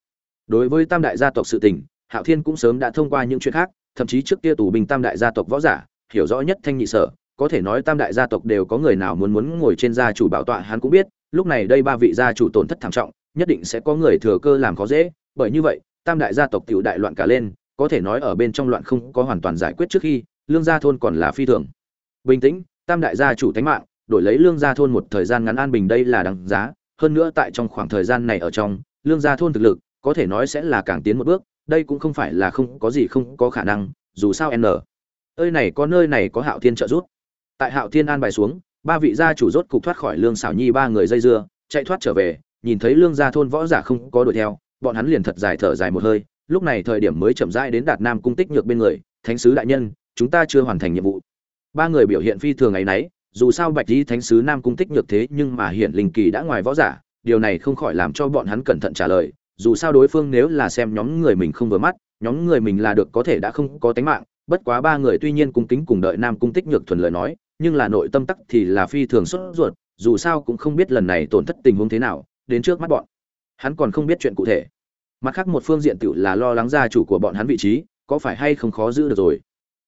Đối với tam đại gia tộc sự tình, hạo thiên cũng sớm đã thông qua những chuyện khác, thậm chí trước kia tù binh tam đại gia tộc võ giả, hiểu rõ nhất thanh nhị sở, có thể nói tam đại gia tộc đều có người nào muốn muốn ngồi trên gia chủ bảo tọa hắn cũng biết, lúc này đây ba vị gia chủ tổn thất thảm trọng, nhất định sẽ có người thừa cơ làm khó dễ, bởi như vậy, tam đại gia tộc tiểu đại loạn cả lên, có thể nói ở bên trong loạn không có hoàn toàn giải quyết trước khi, lương gia thôn còn là phi thường. Bình tĩnh, tam đại gia chủ thánh mạng đổi lấy lương gia thôn một thời gian ngắn an bình đây là đáng giá, hơn nữa tại trong khoảng thời gian này ở trong, lương gia thôn thực lực, có thể nói sẽ là càng tiến một bước, đây cũng không phải là không có gì không có khả năng, dù sao n. Ơi này có nơi này có hạo thiên trợ giúp. Tại hạo thiên an bài xuống, ba vị gia chủ rốt cục thoát khỏi lương xảo nhi ba người dây dưa, chạy thoát trở về, nhìn thấy lương gia thôn võ giả không có đuổi theo, bọn hắn liền thật dài thở dài một hơi, lúc này thời điểm mới chậm rãi đến đạt nam cung tích nhược bên người, thánh sứ đại nhân, chúng ta chưa hoàn thành nhiệm vụ. Ba người biểu hiện phi thường ấy nấy dù sao bạch lý thánh sứ nam cung tích nhược thế nhưng mà hiện linh kỳ đã ngoài võ giả, điều này không khỏi làm cho bọn hắn cẩn thận trả lời, dù sao đối phương nếu là xem nhóm người mình không vừa mắt, nhóm người mình là được có thể đã không có tánh mạng, bất quá ba người tuy nhiên cung kính cùng đợi nam cung tích nhược thuần lời nói, nhưng là nội tâm tắc thì là phi thường sốt ruột, dù sao cũng không biết lần này tổn thất tình huống thế nào, đến trước mắt bọn hắn còn không biết chuyện cụ thể. Mặt khác một phương diện tự là lo lắng gia chủ của bọn hắn vị trí, có phải hay không khó giữ được rồi?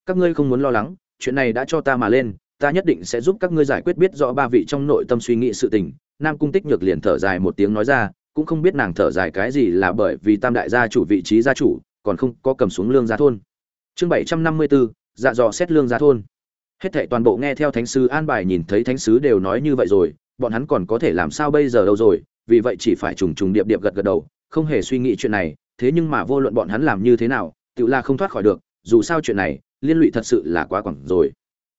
Các ngươi không muốn lo lắng, chuyện này đã cho ta mà lên ta nhất định sẽ giúp các ngươi giải quyết biết rõ ba vị trong nội tâm suy nghĩ sự tình. Nam cung tích nhược liền thở dài một tiếng nói ra, cũng không biết nàng thở dài cái gì là bởi vì tam đại gia chủ vị trí gia chủ, còn không có cầm xuống lương gia thôn. Chương bảy trăm năm mươi bốn dạ dò xét lương gia thôn. Hết thệ toàn bộ nghe theo thánh sứ an bài nhìn thấy thánh sứ đều nói như vậy rồi, bọn hắn còn có thể làm sao bây giờ đâu rồi, vì vậy chỉ phải trùng trùng điệp điệp gật gật đầu, không hề suy nghĩ chuyện này, thế nhưng mà vô luận bọn hắn làm như thế nào, tự là không thoát khỏi được, dù sao chuyện này, liên lụy thật sự là quá quẳng rồi.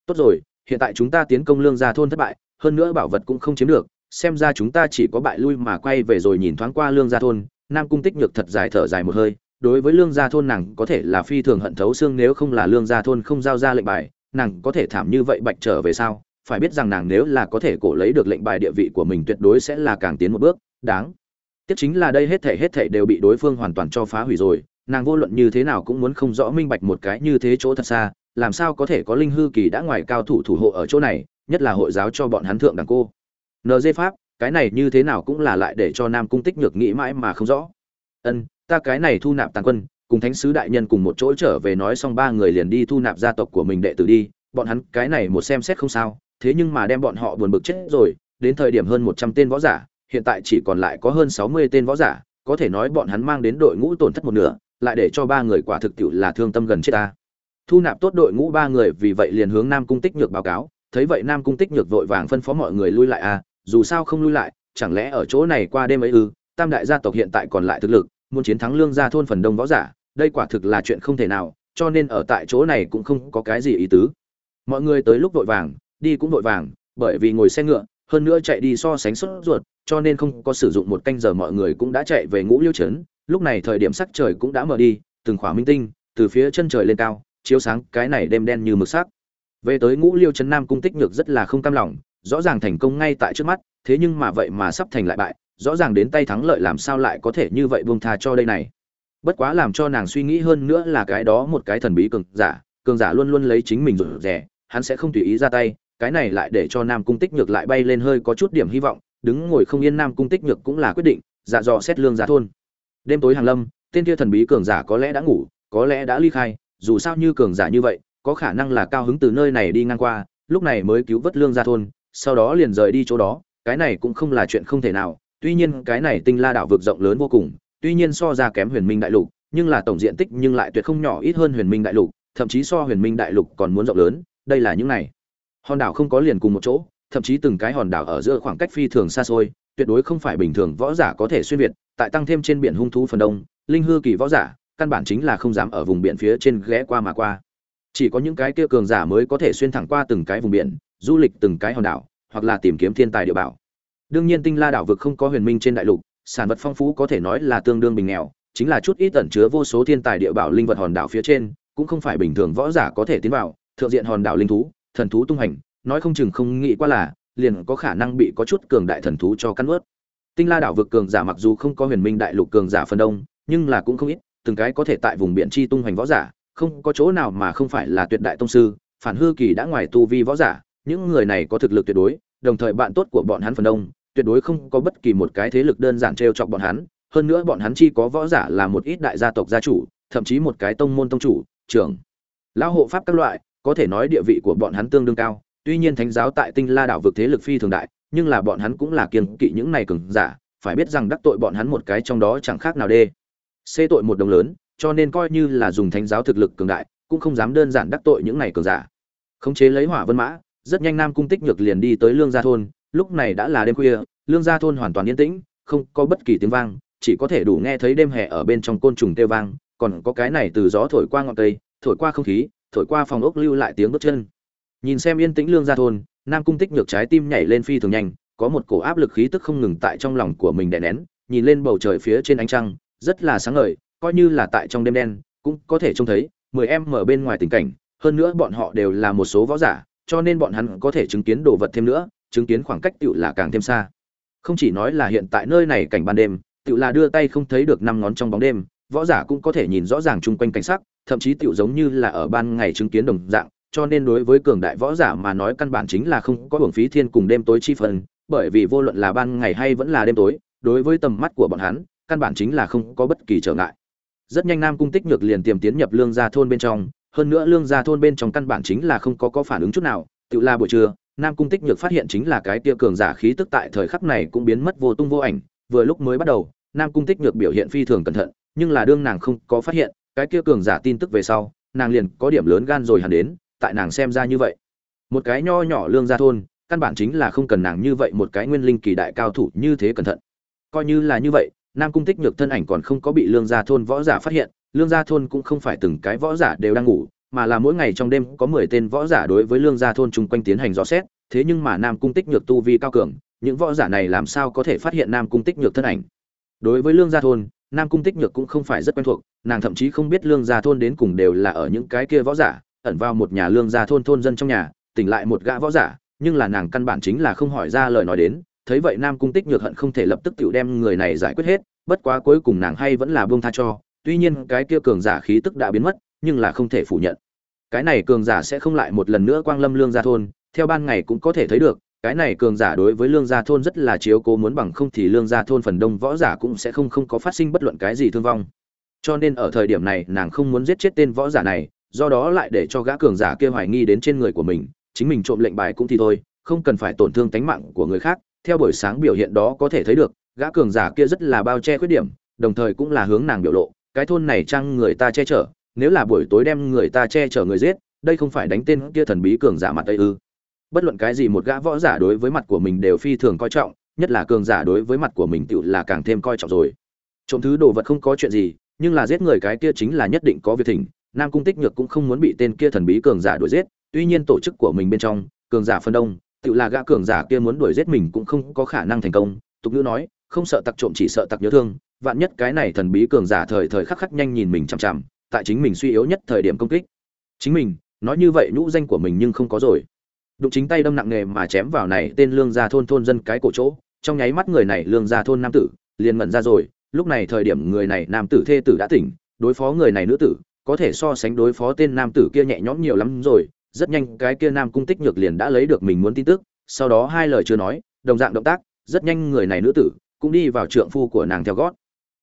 Tốt rồi hiện tại chúng ta tiến công lương gia thôn thất bại, hơn nữa bảo vật cũng không chiếm được, xem ra chúng ta chỉ có bại lui mà quay về rồi nhìn thoáng qua lương gia thôn, nam cung tích nhược thật dài thở dài một hơi, đối với lương gia thôn nàng có thể là phi thường hận thấu xương nếu không là lương gia thôn không giao ra lệnh bài, nàng có thể thảm như vậy bạch trở về sao? Phải biết rằng nàng nếu là có thể cổ lấy được lệnh bài địa vị của mình tuyệt đối sẽ là càng tiến một bước, đáng. Tiếc chính là đây hết thể hết thể đều bị đối phương hoàn toàn cho phá hủy rồi, nàng vô luận như thế nào cũng muốn không rõ minh bạch một cái như thế chỗ thật xa làm sao có thể có linh hư kỳ đã ngoài cao thủ thủ hộ ở chỗ này, nhất là hội giáo cho bọn hắn thượng đẳng cô. Nd pháp, cái này như thế nào cũng là lại để cho nam cung tích nhược nghĩ mãi mà không rõ. Ân, ta cái này thu nạp tàn quân, cùng thánh sứ đại nhân cùng một chỗ trở về nói xong ba người liền đi thu nạp gia tộc của mình đệ tử đi, bọn hắn cái này một xem xét không sao, thế nhưng mà đem bọn họ buồn bực chết rồi, đến thời điểm hơn một trăm tên võ giả, hiện tại chỉ còn lại có hơn sáu mươi tên võ giả, có thể nói bọn hắn mang đến đội ngũ tổn thất một nửa, lại để cho ba người quả thực tiệu là thương tâm gần chết ta thu nạp tốt đội ngũ ba người, vì vậy liền hướng nam cung tích nhược báo cáo. Thấy vậy nam cung tích nhược vội vàng phân phó mọi người lui lại à dù sao không lui lại, chẳng lẽ ở chỗ này qua đêm ấy ư? Tam đại gia tộc hiện tại còn lại thực lực, muốn chiến thắng lương gia thôn phần đông võ giả, đây quả thực là chuyện không thể nào, cho nên ở tại chỗ này cũng không có cái gì ý tứ. Mọi người tới lúc vội vàng, đi cũng vội vàng, bởi vì ngồi xe ngựa, hơn nữa chạy đi so sánh sốt ruột, cho nên không có sử dụng một canh giờ mọi người cũng đã chạy về ngũ liêu trấn. Lúc này thời điểm sắc trời cũng đã mở đi, từng khỏa minh tinh từ phía chân trời lên cao chiếu sáng cái này đêm đen như mực sắc. Về tới ngũ liêu trấn nam cung tích nhược rất là không cam lòng, rõ ràng thành công ngay tại trước mắt, thế nhưng mà vậy mà sắp thành lại bại, rõ ràng đến tay thắng lợi làm sao lại có thể như vậy buông tha cho đây này. Bất quá làm cho nàng suy nghĩ hơn nữa là cái đó một cái thần bí cường giả cường giả luôn luôn lấy chính mình rủi rẻ hắn sẽ không tùy ý ra tay, cái này lại để cho nam cung tích nhược lại bay lên hơi có chút điểm hy vọng, đứng ngồi không yên nam cung tích nhược cũng là quyết định dạ dò xét lương giá thôn. Đêm tối hàng lâm, tên kia thần bí cường giả có lẽ đã ngủ, có lẽ đã ly khai dù sao như cường giả như vậy, có khả năng là cao hứng từ nơi này đi ngang qua, lúc này mới cứu vớt lương gia thôn, sau đó liền rời đi chỗ đó, cái này cũng không là chuyện không thể nào, tuy nhiên cái này tinh la đảo vực rộng lớn vô cùng, tuy nhiên so ra kém huyền minh đại lục, nhưng là tổng diện tích nhưng lại tuyệt không nhỏ, ít hơn huyền minh đại lục, thậm chí so huyền minh đại lục còn muốn rộng lớn, đây là những này. Hòn đảo không có liền cùng một chỗ, thậm chí từng cái hòn đảo ở giữa khoảng cách phi thường xa xôi, tuyệt đối không phải bình thường võ giả có thể xuyên việt, tại tăng thêm trên biển hung thú phần đông, linh hư kỳ võ giả căn bản chính là không dám ở vùng biển phía trên ghé qua mà qua. Chỉ có những cái kia cường giả mới có thể xuyên thẳng qua từng cái vùng biển, du lịch từng cái hòn đảo, hoặc là tìm kiếm thiên tài địa bảo. Đương nhiên tinh la đảo vực không có huyền minh trên đại lục, sản vật phong phú có thể nói là tương đương bình nghèo, chính là chút ít ẩn chứa vô số thiên tài địa bảo linh vật hòn đảo phía trên, cũng không phải bình thường võ giả có thể tiến vào, thượng diện hòn đảo linh thú, thần thú tung hành, nói không chừng không nghĩ qua là, liền có khả năng bị có chút cường đại thần thú cho cắn ướt tinh la đảo vực cường giả mặc dù không có huyền minh đại lục cường giả phần đông, nhưng là cũng không ít từng cái có thể tại vùng biển chi tung hoành võ giả, không có chỗ nào mà không phải là tuyệt đại tông sư, phản hư kỳ đã ngoài tu vi võ giả, những người này có thực lực tuyệt đối, đồng thời bạn tốt của bọn hắn phần đông, tuyệt đối không có bất kỳ một cái thế lực đơn giản trêu chọc bọn hắn, hơn nữa bọn hắn chi có võ giả là một ít đại gia tộc gia chủ, thậm chí một cái tông môn tông chủ, trưởng, lão hộ pháp các loại, có thể nói địa vị của bọn hắn tương đương cao, tuy nhiên thánh giáo tại tinh la đảo vực thế lực phi thường đại, nhưng là bọn hắn cũng là kiêng kỵ những này cường giả, phải biết rằng đắc tội bọn hắn một cái trong đó chẳng khác nào đê xê tội một đồng lớn, cho nên coi như là dùng thánh giáo thực lực cường đại, cũng không dám đơn giản đắc tội những này cường giả. Khống chế lấy hỏa vân mã, rất nhanh nam cung tích nhược liền đi tới lương gia thôn, lúc này đã là đêm khuya, lương gia thôn hoàn toàn yên tĩnh, không có bất kỳ tiếng vang, chỉ có thể đủ nghe thấy đêm hè ở bên trong côn trùng kêu vang, còn có cái này từ gió thổi qua ngọn cây, thổi qua không khí, thổi qua phòng ốc lưu lại tiếng bước chân. Nhìn xem yên tĩnh lương gia thôn, nam cung tích nhược trái tim nhảy lên phi thường nhanh, có một cổ áp lực khí tức không ngừng tại trong lòng của mình đè nén, nhìn lên bầu trời phía trên ánh trăng rất là sáng ngời, coi như là tại trong đêm đen, cũng có thể trông thấy mười em mở bên ngoài tình cảnh, hơn nữa bọn họ đều là một số võ giả, cho nên bọn hắn có thể chứng kiến đồ vật thêm nữa, chứng kiến khoảng cách tựu là càng thêm xa. Không chỉ nói là hiện tại nơi này cảnh ban đêm, tựu là đưa tay không thấy được năm ngón trong bóng đêm, võ giả cũng có thể nhìn rõ ràng chung quanh cảnh sắc, thậm chí tựu giống như là ở ban ngày chứng kiến đồng dạng, cho nên đối với cường đại võ giả mà nói căn bản chính là không có hưởng phí thiên cùng đêm tối chi phần, bởi vì vô luận là ban ngày hay vẫn là đêm tối, đối với tầm mắt của bọn hắn căn bản chính là không có bất kỳ trở ngại. Rất nhanh nam cung tích nhược liền tiềm tiến nhập lương gia thôn bên trong, hơn nữa lương gia thôn bên trong căn bản chính là không có có phản ứng chút nào, tự la buổi trưa, nam cung tích nhược phát hiện chính là cái tia cường giả khí tức tại thời khắc này cũng biến mất vô tung vô ảnh, vừa lúc mới bắt đầu, nam cung tích nhược biểu hiện phi thường cẩn thận, nhưng là đương nàng không có phát hiện, cái kia cường giả tin tức về sau, nàng liền có điểm lớn gan rồi hẳn đến, tại nàng xem ra như vậy. Một cái nho nhỏ lương gia thôn, căn bản chính là không cần nàng như vậy một cái nguyên linh kỳ đại cao thủ như thế cẩn thận. Coi như là như vậy nam cung tích nhược thân ảnh còn không có bị lương gia thôn võ giả phát hiện, lương gia thôn cũng không phải từng cái võ giả đều đang ngủ, mà là mỗi ngày trong đêm có mười tên võ giả đối với lương gia thôn chung quanh tiến hành dò xét, thế nhưng mà nam cung tích nhược tu vi cao cường, những võ giả này làm sao có thể phát hiện nam cung tích nhược thân ảnh? Đối với lương gia thôn, nam cung tích nhược cũng không phải rất quen thuộc, nàng thậm chí không biết lương gia thôn đến cùng đều là ở những cái kia võ giả, ẩn vào một nhà lương gia thôn thôn dân trong nhà, tỉnh lại một gã võ giả, nhưng là nàng căn bản chính là không hỏi ra lời nói đến thấy vậy nam cung tích nhược hận không thể lập tức tự đem người này giải quyết hết, bất quá cuối cùng nàng hay vẫn là buông tha cho, tuy nhiên cái kia cường giả khí tức đã biến mất, nhưng là không thể phủ nhận. Cái này cường giả sẽ không lại một lần nữa quang lâm lương gia thôn, theo ban ngày cũng có thể thấy được, cái này cường giả đối với lương gia thôn rất là chiếu cố, muốn bằng không thì lương gia thôn phần đông võ giả cũng sẽ không không có phát sinh bất luận cái gì thương vong. Cho nên ở thời điểm này, nàng không muốn giết chết tên võ giả này, do đó lại để cho gã cường giả kia hoài nghi đến trên người của mình, chính mình trộm lệnh bài cũng thì thôi, không cần phải tổn thương tánh mạng của người khác theo buổi sáng biểu hiện đó có thể thấy được, gã cường giả kia rất là bao che khuyết điểm, đồng thời cũng là hướng nàng biểu lộ, cái thôn này chăng người ta che chở? Nếu là buổi tối đem người ta che chở người giết, đây không phải đánh tên kia thần bí cường giả mặt tây ư? Bất luận cái gì một gã võ giả đối với mặt của mình đều phi thường coi trọng, nhất là cường giả đối với mặt của mình tựu là càng thêm coi trọng rồi. Trộm thứ đồ vật không có chuyện gì, nhưng là giết người cái kia chính là nhất định có việc thỉnh, nam cung tích nhược cũng không muốn bị tên kia thần bí cường giả đuổi giết, tuy nhiên tổ chức của mình bên trong, cường giả phân đông tự là gã cường giả kia muốn đuổi giết mình cũng không có khả năng thành công. Tục ngữ nói, không sợ tặc trộm chỉ sợ tặc nhớ thương. Vạn nhất cái này thần bí cường giả thời thời khắc khắc nhanh nhìn mình chằm chằm, tại chính mình suy yếu nhất thời điểm công kích. Chính mình, nói như vậy nhũ danh của mình nhưng không có rồi. Đụng chính tay đâm nặng nghề mà chém vào này tên lương gia thôn thôn dân cái cổ chỗ. Trong nháy mắt người này lương gia thôn nam tử, liền ngẩn ra rồi. Lúc này thời điểm người này nam tử thê tử đã tỉnh, đối phó người này nữ tử, có thể so sánh đối phó tên nam tử kia nhẹ nhõm nhiều lắm rồi rất nhanh cái kia nam cung tích nhược liền đã lấy được mình muốn tin tức, sau đó hai lời chưa nói, đồng dạng động tác, rất nhanh người này nữ tử cũng đi vào trượng phu của nàng theo gót.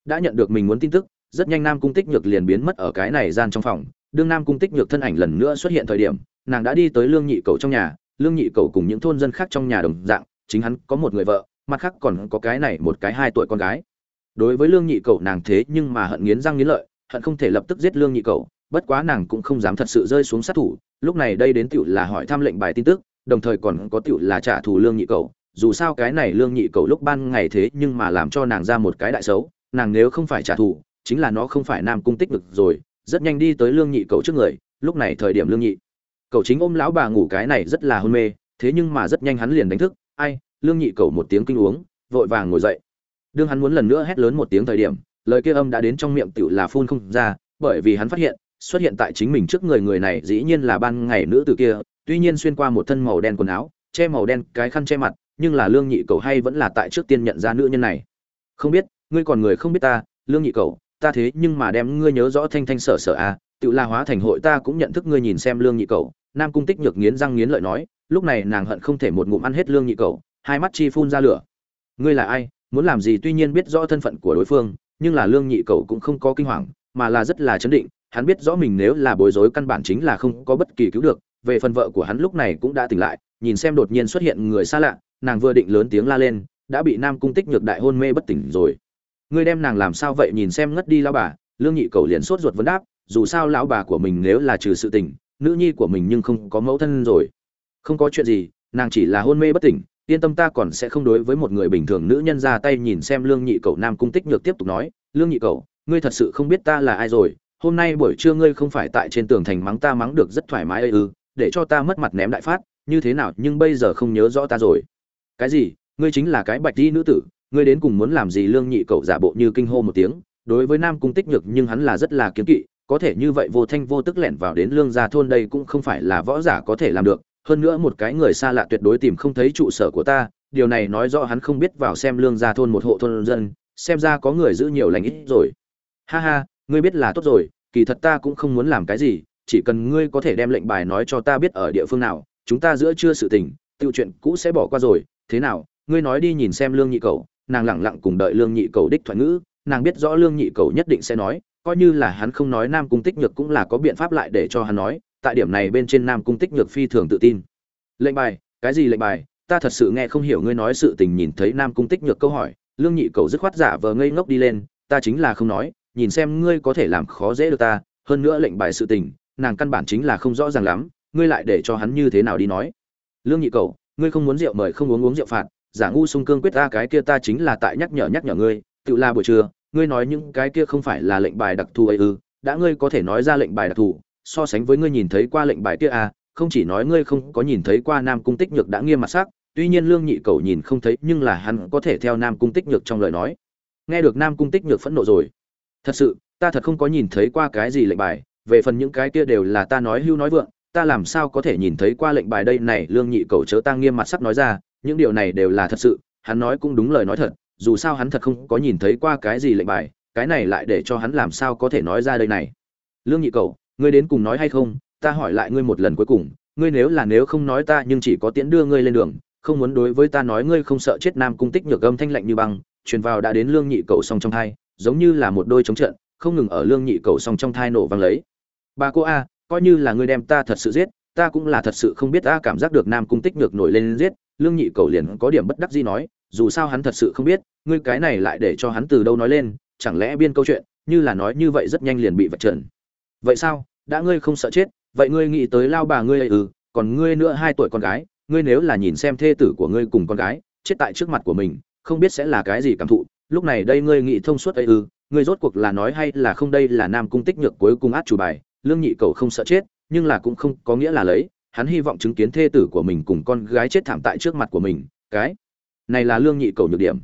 Đã nhận được mình muốn tin tức, rất nhanh nam cung tích nhược liền biến mất ở cái này gian trong phòng. Đương nam cung tích nhược thân ảnh lần nữa xuất hiện thời điểm, nàng đã đi tới lương nhị cầu trong nhà. Lương nhị cầu cùng những thôn dân khác trong nhà đồng dạng, chính hắn có một người vợ, mặt khác còn có cái này một cái hai tuổi con gái. Đối với lương nhị cầu nàng thế nhưng mà hận nghiến răng nghiến lợi, hận không thể lập tức giết lương nhị cầu bất quá nàng cũng không dám thật sự rơi xuống sát thủ, lúc này đây đến tựu là hỏi thăm lệnh bài tin tức, đồng thời còn có tựu là trả thù lương nhị cầu. Dù sao cái này lương nhị cầu lúc ban ngày thế nhưng mà làm cho nàng ra một cái đại xấu, nàng nếu không phải trả thù, chính là nó không phải nam cung tích được rồi, rất nhanh đi tới lương nhị cầu trước người, lúc này thời điểm lương nhị cậu chính ôm lão bà ngủ cái này rất là hôn mê, thế nhưng mà rất nhanh hắn liền đánh thức, ai, lương nhị cầu một tiếng kinh uống, vội vàng ngồi dậy. Đương hắn muốn lần nữa hét lớn một tiếng thời điểm, lời kia âm đã đến trong miệng tựu là phun không ra, bởi vì hắn phát hiện xuất hiện tại chính mình trước người người này dĩ nhiên là ban ngày nữ tử kia tuy nhiên xuyên qua một thân màu đen quần áo che màu đen cái khăn che mặt nhưng là lương nhị cầu hay vẫn là tại trước tiên nhận ra nữ nhân này. Không biết ngươi còn người không biết ta lương nhị cầu ta thế nhưng mà đem ngươi nhớ rõ thanh thanh sở sở a à, tự la hóa thành hội ta cũng nhận thức ngươi nhìn xem lương nhị cầu nam cung tích nhược nghiến răng nghiến lợi nói lúc này nàng hận không thể một ngụm ăn hết lương nhị cầu hai mắt chi phun ra lửa. Ngươi là ai muốn làm gì tuy nhiên biết rõ thân phận của đối phương nhưng là lương nhị cầu cũng không có kinh hoàng mà là rất là chấn định hắn biết rõ mình nếu là bối rối căn bản chính là không có bất kỳ cứu được, về phần vợ của hắn lúc này cũng đã tỉnh lại, nhìn xem đột nhiên xuất hiện người xa lạ, nàng vừa định lớn tiếng la lên, đã bị nam cung tích nhược đại hôn mê bất tỉnh rồi. Ngươi đem nàng làm sao vậy nhìn xem ngất đi lao bà, lương nhị cầu liền sốt ruột vấn đáp, dù sao lão bà của mình nếu là trừ sự tình, nữ nhi của mình nhưng không có mẫu thân rồi. Không có chuyện gì, nàng chỉ là hôn mê bất tỉnh, yên tâm ta còn sẽ không đối với một người bình thường nữ nhân ra tay nhìn xem lương nhị cầu nam cung tích nhược tiếp tục nói, lương nhị cầu, ngươi thật sự không biết ta là ai rồi hôm nay buổi trưa ngươi không phải tại trên tường thành mắng ta mắng được rất thoải mái ư, để cho ta mất mặt ném đại phát, như thế nào nhưng bây giờ không nhớ rõ ta rồi. Cái gì? Ngươi chính là cái bạch di nữ tử, ngươi đến cùng muốn làm gì lương nhị cậu giả bộ như kinh hô một tiếng, đối với nam cung tích nhược nhưng hắn là rất là kiếm kỵ, có thể như vậy vô thanh vô tức lẻn vào đến lương gia thôn đây cũng không phải là võ giả có thể làm được, hơn nữa một cái người xa lạ tuyệt đối tìm không thấy trụ sở của ta, điều này nói rõ hắn không biết vào xem lương gia thôn một hộ thôn dân, xem ra có người giữ nhiều lành ít rồi. Ha ha ngươi biết là tốt rồi, kỳ thật ta cũng không muốn làm cái gì, chỉ cần ngươi có thể đem lệnh bài nói cho ta biết ở địa phương nào, chúng ta giữa chưa sự tình tự chuyện cũ sẽ bỏ qua rồi. Thế nào, ngươi nói đi nhìn xem lương nhị cầu, nàng lẳng lặng cùng đợi lương nhị cầu đích thoại ngữ, nàng biết rõ lương nhị cầu nhất định sẽ nói, coi như là hắn không nói nam cung tích nhược cũng là có biện pháp lại để cho hắn nói, tại điểm này bên trên nam cung tích nhược phi thường tự tin. Lệnh bài, cái gì lệnh bài, ta thật sự nghe không hiểu ngươi nói sự tình nhìn thấy nam cung tích nhược câu hỏi, lương nhị cầu dứt khoát giả vờ ngây ngốc đi lên, ta chính là không nói nhìn xem ngươi có thể làm khó dễ được ta, hơn nữa lệnh bài sự tình, nàng căn bản chính là không rõ ràng lắm, ngươi lại để cho hắn như thế nào đi nói. Lương nhị cầu ngươi không muốn rượu mời không uống uống rượu phạt, giả ngu sung cương quyết ta, cái kia ta chính là tại nhắc nhở nhắc nhở ngươi, tự la buổi trưa, ngươi nói những cái kia không phải là lệnh bài đặc thù ấy ư, đã ngươi có thể nói ra lệnh bài đặc thù, so sánh với ngươi nhìn thấy qua lệnh bài kia à không chỉ nói ngươi không có nhìn thấy qua nam cung tích nhược đã nghiêm mặt sắc, tuy nhiên lương nhị cầu nhìn không thấy, nhưng là hắn có thể theo nam cung tích nhược trong lời nói. Nghe được nam cung tích nhược phẫn nộ rồi thật sự, ta thật không có nhìn thấy qua cái gì lệnh bài, về phần những cái kia đều là ta nói hưu nói vượng, ta làm sao có thể nhìn thấy qua lệnh bài đây này, lương nhị cầu chớ ta nghiêm mặt sắc nói ra, những điều này đều là thật sự, hắn nói cũng đúng lời nói thật, dù sao hắn thật không có nhìn thấy qua cái gì lệnh bài, cái này lại để cho hắn làm sao có thể nói ra đây này. Lương nhị cầu, ngươi đến cùng nói hay không, ta hỏi lại ngươi một lần cuối cùng, ngươi nếu là nếu không nói ta, nhưng chỉ có tiễn đưa ngươi lên đường, không muốn đối với ta nói ngươi không sợ chết nam cung tích nhược âm thanh lạnh như băng, truyền vào đã đến lương nhị cầu song trong hai giống như là một đôi chống trận, không ngừng ở lương nhị cầu song trong thai nổ vang lấy. Bà cô a, coi như là ngươi đem ta thật sự giết, ta cũng là thật sự không biết ta cảm giác được nam cung tích ngược nổi lên giết, lương nhị cầu liền có điểm bất đắc gì nói, dù sao hắn thật sự không biết, ngươi cái này lại để cho hắn từ đâu nói lên, chẳng lẽ biên câu chuyện, như là nói như vậy rất nhanh liền bị vạch trần. Vậy sao, đã ngươi không sợ chết, vậy ngươi nghĩ tới lao bà ngươi ấy ừ còn ngươi nữa hai tuổi con gái, ngươi nếu là nhìn xem thê tử của ngươi cùng con gái, chết tại trước mặt của mình, không biết sẽ là cái gì cảm thụ lúc này đây ngươi nghĩ thông suốt ấy ư, ngươi rốt cuộc là nói hay là không đây là nam cung tích nhược cuối cùng át chủ bài, lương nhị cầu không sợ chết, nhưng là cũng không có nghĩa là lấy, hắn hy vọng chứng kiến thê tử của mình cùng con gái chết thảm tại trước mặt của mình, cái này là lương nhị cầu nhược điểm.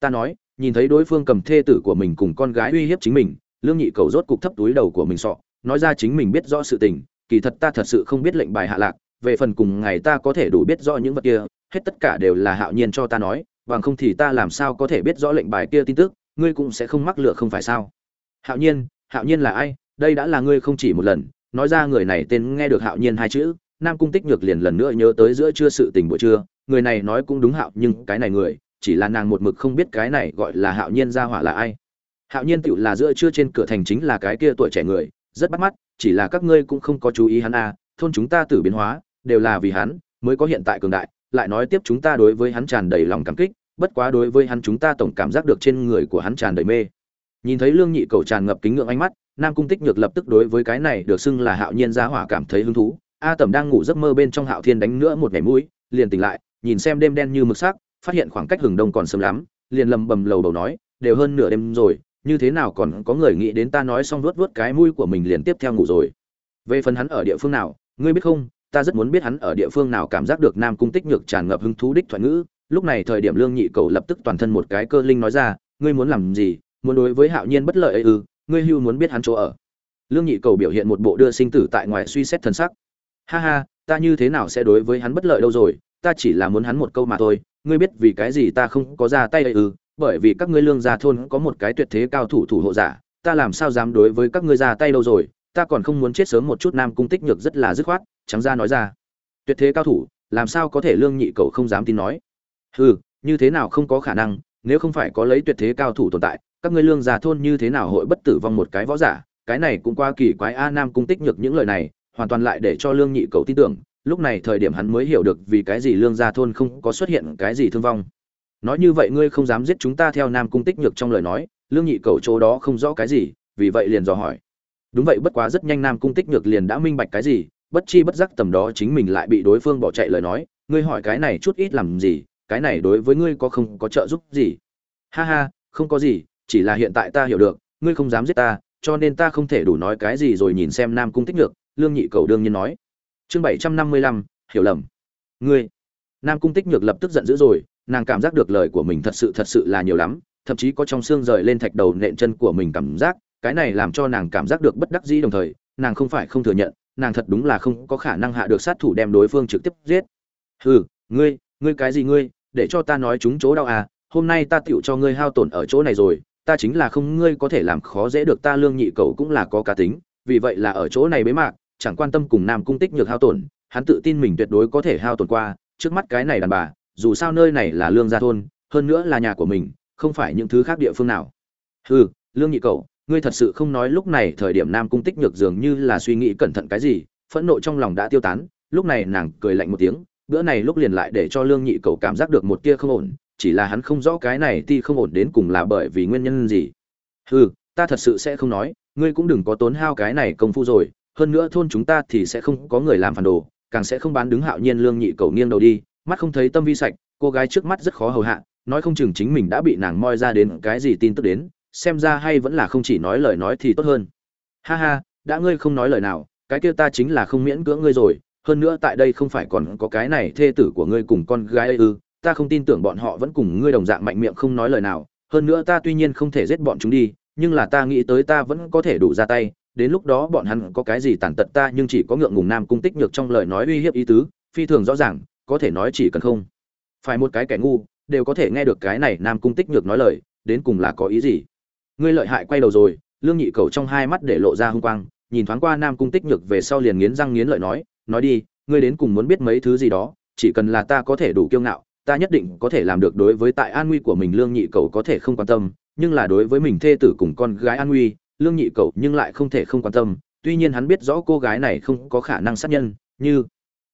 Ta nói, nhìn thấy đối phương cầm thê tử của mình cùng con gái uy hiếp chính mình, lương nhị cầu rốt cục thấp túi đầu của mình sọ, nói ra chính mình biết rõ sự tình, kỳ thật ta thật sự không biết lệnh bài hạ lạc, về phần cùng ngày ta có thể đủ biết rõ những vật kia, hết tất cả đều là hạo nhiên cho ta nói bằng không thì ta làm sao có thể biết rõ lệnh bài kia tin tức, ngươi cũng sẽ không mắc lựa không phải sao? Hạo nhiên hạo nhiên là ai? Đây đã là ngươi không chỉ một lần. Nói ra người này tên nghe được hạo nhiên hai chữ, nam cung tích nhược liền lần nữa nhớ tới giữa trưa sự tình buổi trưa. Người này nói cũng đúng hạo, nhưng cái này người, chỉ là nàng một mực không biết cái này gọi là hạo nhiên gia hỏa là ai. Hạo nhiên tựu là giữa trưa trên cửa thành chính là cái kia tuổi trẻ người, rất bắt mắt, chỉ là các ngươi cũng không có chú ý hắn à thôn chúng ta tử biến hóa, đều là vì hắn, mới có hiện tại cường đại lại nói tiếp chúng ta đối với hắn tràn đầy lòng cảm kích, bất quá đối với hắn chúng ta tổng cảm giác được trên người của hắn tràn đầy mê. Nhìn thấy lương nhị cầu tràn ngập kính ngưỡng ánh mắt, nam cung tích nhược lập tức đối với cái này được xưng là hạo nhiên giá hỏa cảm thấy hứng thú. A tẩm đang ngủ giấc mơ bên trong hạo thiên đánh nữa một ngày mũi, liền tỉnh lại, nhìn xem đêm đen như mực sắc, phát hiện khoảng cách hừng đông còn sớm lắm, liền lầm bầm lầu đầu nói, đều hơn nửa đêm rồi, như thế nào còn có người nghĩ đến ta nói xong vuốt vuốt cái mũi của mình liền tiếp theo ngủ rồi. Về phần hắn ở địa phương nào, ngươi biết không ta rất muốn biết hắn ở địa phương nào cảm giác được nam cung tích nhược tràn ngập hứng thú đích thoại ngữ. Lúc này thời điểm lương nhị cầu lập tức toàn thân một cái cơ linh nói ra, ngươi muốn làm gì? Muốn đối với hạo nhiên bất lợi ấy ư? Ngươi hưu muốn biết hắn chỗ ở. Lương nhị cầu biểu hiện một bộ đưa sinh tử tại ngoài suy xét thân sắc. Ha ha, ta như thế nào sẽ đối với hắn bất lợi đâu rồi? Ta chỉ là muốn hắn một câu mà thôi. Ngươi biết vì cái gì ta không có ra tay ấy ư? Bởi vì các ngươi lương gia thôn có một cái tuyệt thế cao thủ thủ hộ giả, ta làm sao dám đối với các ngươi ra tay đâu rồi? Ta còn không muốn chết sớm một chút, nam cung tích nhược rất là dứt khoát trắng ra nói ra. Tuyệt thế cao thủ, làm sao có thể lương nhị cầu không dám tin nói? Hừ, như thế nào không có khả năng, nếu không phải có lấy tuyệt thế cao thủ tồn tại, các ngươi lương già thôn như thế nào hội bất tử vong một cái võ giả? Cái này cũng qua kỳ quái, a nam cung tích nhược những lời này, hoàn toàn lại để cho lương nhị cầu tin tưởng, lúc này thời điểm hắn mới hiểu được vì cái gì lương gia thôn không có xuất hiện cái gì thương vong. Nói như vậy ngươi không dám giết chúng ta theo nam cung tích nhược trong lời nói, lương nhị cầu chỗ đó không rõ cái gì, vì vậy liền dò hỏi. Đúng vậy, bất quá rất nhanh nam cung tích nhược liền đã minh bạch cái gì bất chi bất giác tầm đó chính mình lại bị đối phương bỏ chạy lời nói, ngươi hỏi cái này chút ít làm gì, cái này đối với ngươi có không có trợ giúp gì? Ha ha, không có gì, chỉ là hiện tại ta hiểu được, ngươi không dám giết ta, cho nên ta không thể đủ nói cái gì rồi nhìn xem nam cung tích nhược, lương nhị cầu đương nhiên nói. Chương bảy trăm năm mươi lăm, hiểu lầm. Ngươi. Nam cung tích nhược lập tức giận dữ rồi, nàng cảm giác được lời của mình thật sự thật sự là nhiều lắm, thậm chí có trong xương rời lên thạch đầu nện chân của mình cảm giác, cái này làm cho nàng cảm giác được bất đắc dĩ đồng thời, nàng không phải không thừa nhận nàng thật đúng là không có khả năng hạ được sát thủ đem đối phương trực tiếp giết. Hừ, ngươi ngươi cái gì ngươi, để cho ta nói chúng chỗ đau à hôm nay ta tựu cho ngươi hao tổn ở chỗ này rồi, ta chính là không ngươi có thể làm khó dễ được ta lương nhị cầu cũng là có cá tính, vì vậy là ở chỗ này bế mạc, chẳng quan tâm cùng nam cung tích nhược hao tổn, hắn tự tin mình tuyệt đối có thể hao tổn qua, trước mắt cái này đàn bà, dù sao nơi này là lương gia thôn, hơn nữa là nhà của mình, không phải những thứ khác địa phương nào. Hừ, lương nhị cầu ngươi thật sự không nói lúc này thời điểm nam cung tích nhược dường như là suy nghĩ cẩn thận cái gì, phẫn nộ trong lòng đã tiêu tán, lúc này nàng cười lạnh một tiếng, bữa này lúc liền lại để cho lương nhị cầu cảm giác được một tia không ổn, chỉ là hắn không rõ cái này ti không ổn đến cùng là bởi vì nguyên nhân gì. Hừ, ta thật sự sẽ không nói, ngươi cũng đừng có tốn hao cái này công phu rồi, hơn nữa thôn chúng ta thì sẽ không có người làm phản đồ, càng sẽ không bán đứng hạo nhiên lương nhị cầu nghiêng đầu đi, mắt không thấy tâm vi sạch, cô gái trước mắt rất khó hầu hạ, nói không chừng chính mình đã bị nàng moi ra đến cái gì tin tức đến xem ra hay vẫn là không chỉ nói lời nói thì tốt hơn. Ha ha, đã ngươi không nói lời nào, cái kia ta chính là không miễn cưỡng ngươi rồi, hơn nữa tại đây không phải còn có cái này thê tử của ngươi cùng con gái ấy ư, ta không tin tưởng bọn họ vẫn cùng ngươi đồng dạng mạnh miệng không nói lời nào, hơn nữa ta tuy nhiên không thể giết bọn chúng đi, nhưng là ta nghĩ tới ta vẫn có thể đủ ra tay, đến lúc đó bọn hắn có cái gì tàn tật ta nhưng chỉ có ngượng ngùng nam cung tích nhược trong lời nói uy hiếp ý tứ, phi thường rõ ràng, có thể nói chỉ cần không phải một cái kẻ ngu, đều có thể nghe được cái này nam cung tích nhược nói lời, đến cùng là có ý gì ngươi lợi hại quay đầu rồi, lương nhị cầu trong hai mắt để lộ ra hung quang, nhìn thoáng qua nam cung tích nhược về sau liền nghiến răng nghiến lợi nói nói đi, ngươi đến cùng muốn biết mấy thứ gì đó, chỉ cần là ta có thể đủ kiêu ngạo, ta nhất định có thể làm được đối với tại an nguy của mình lương nhị cầu có thể không quan tâm, nhưng là đối với mình thê tử cùng con gái an nguy, lương nhị cầu nhưng lại không thể không quan tâm, tuy nhiên hắn biết rõ cô gái này không có khả năng sát nhân, như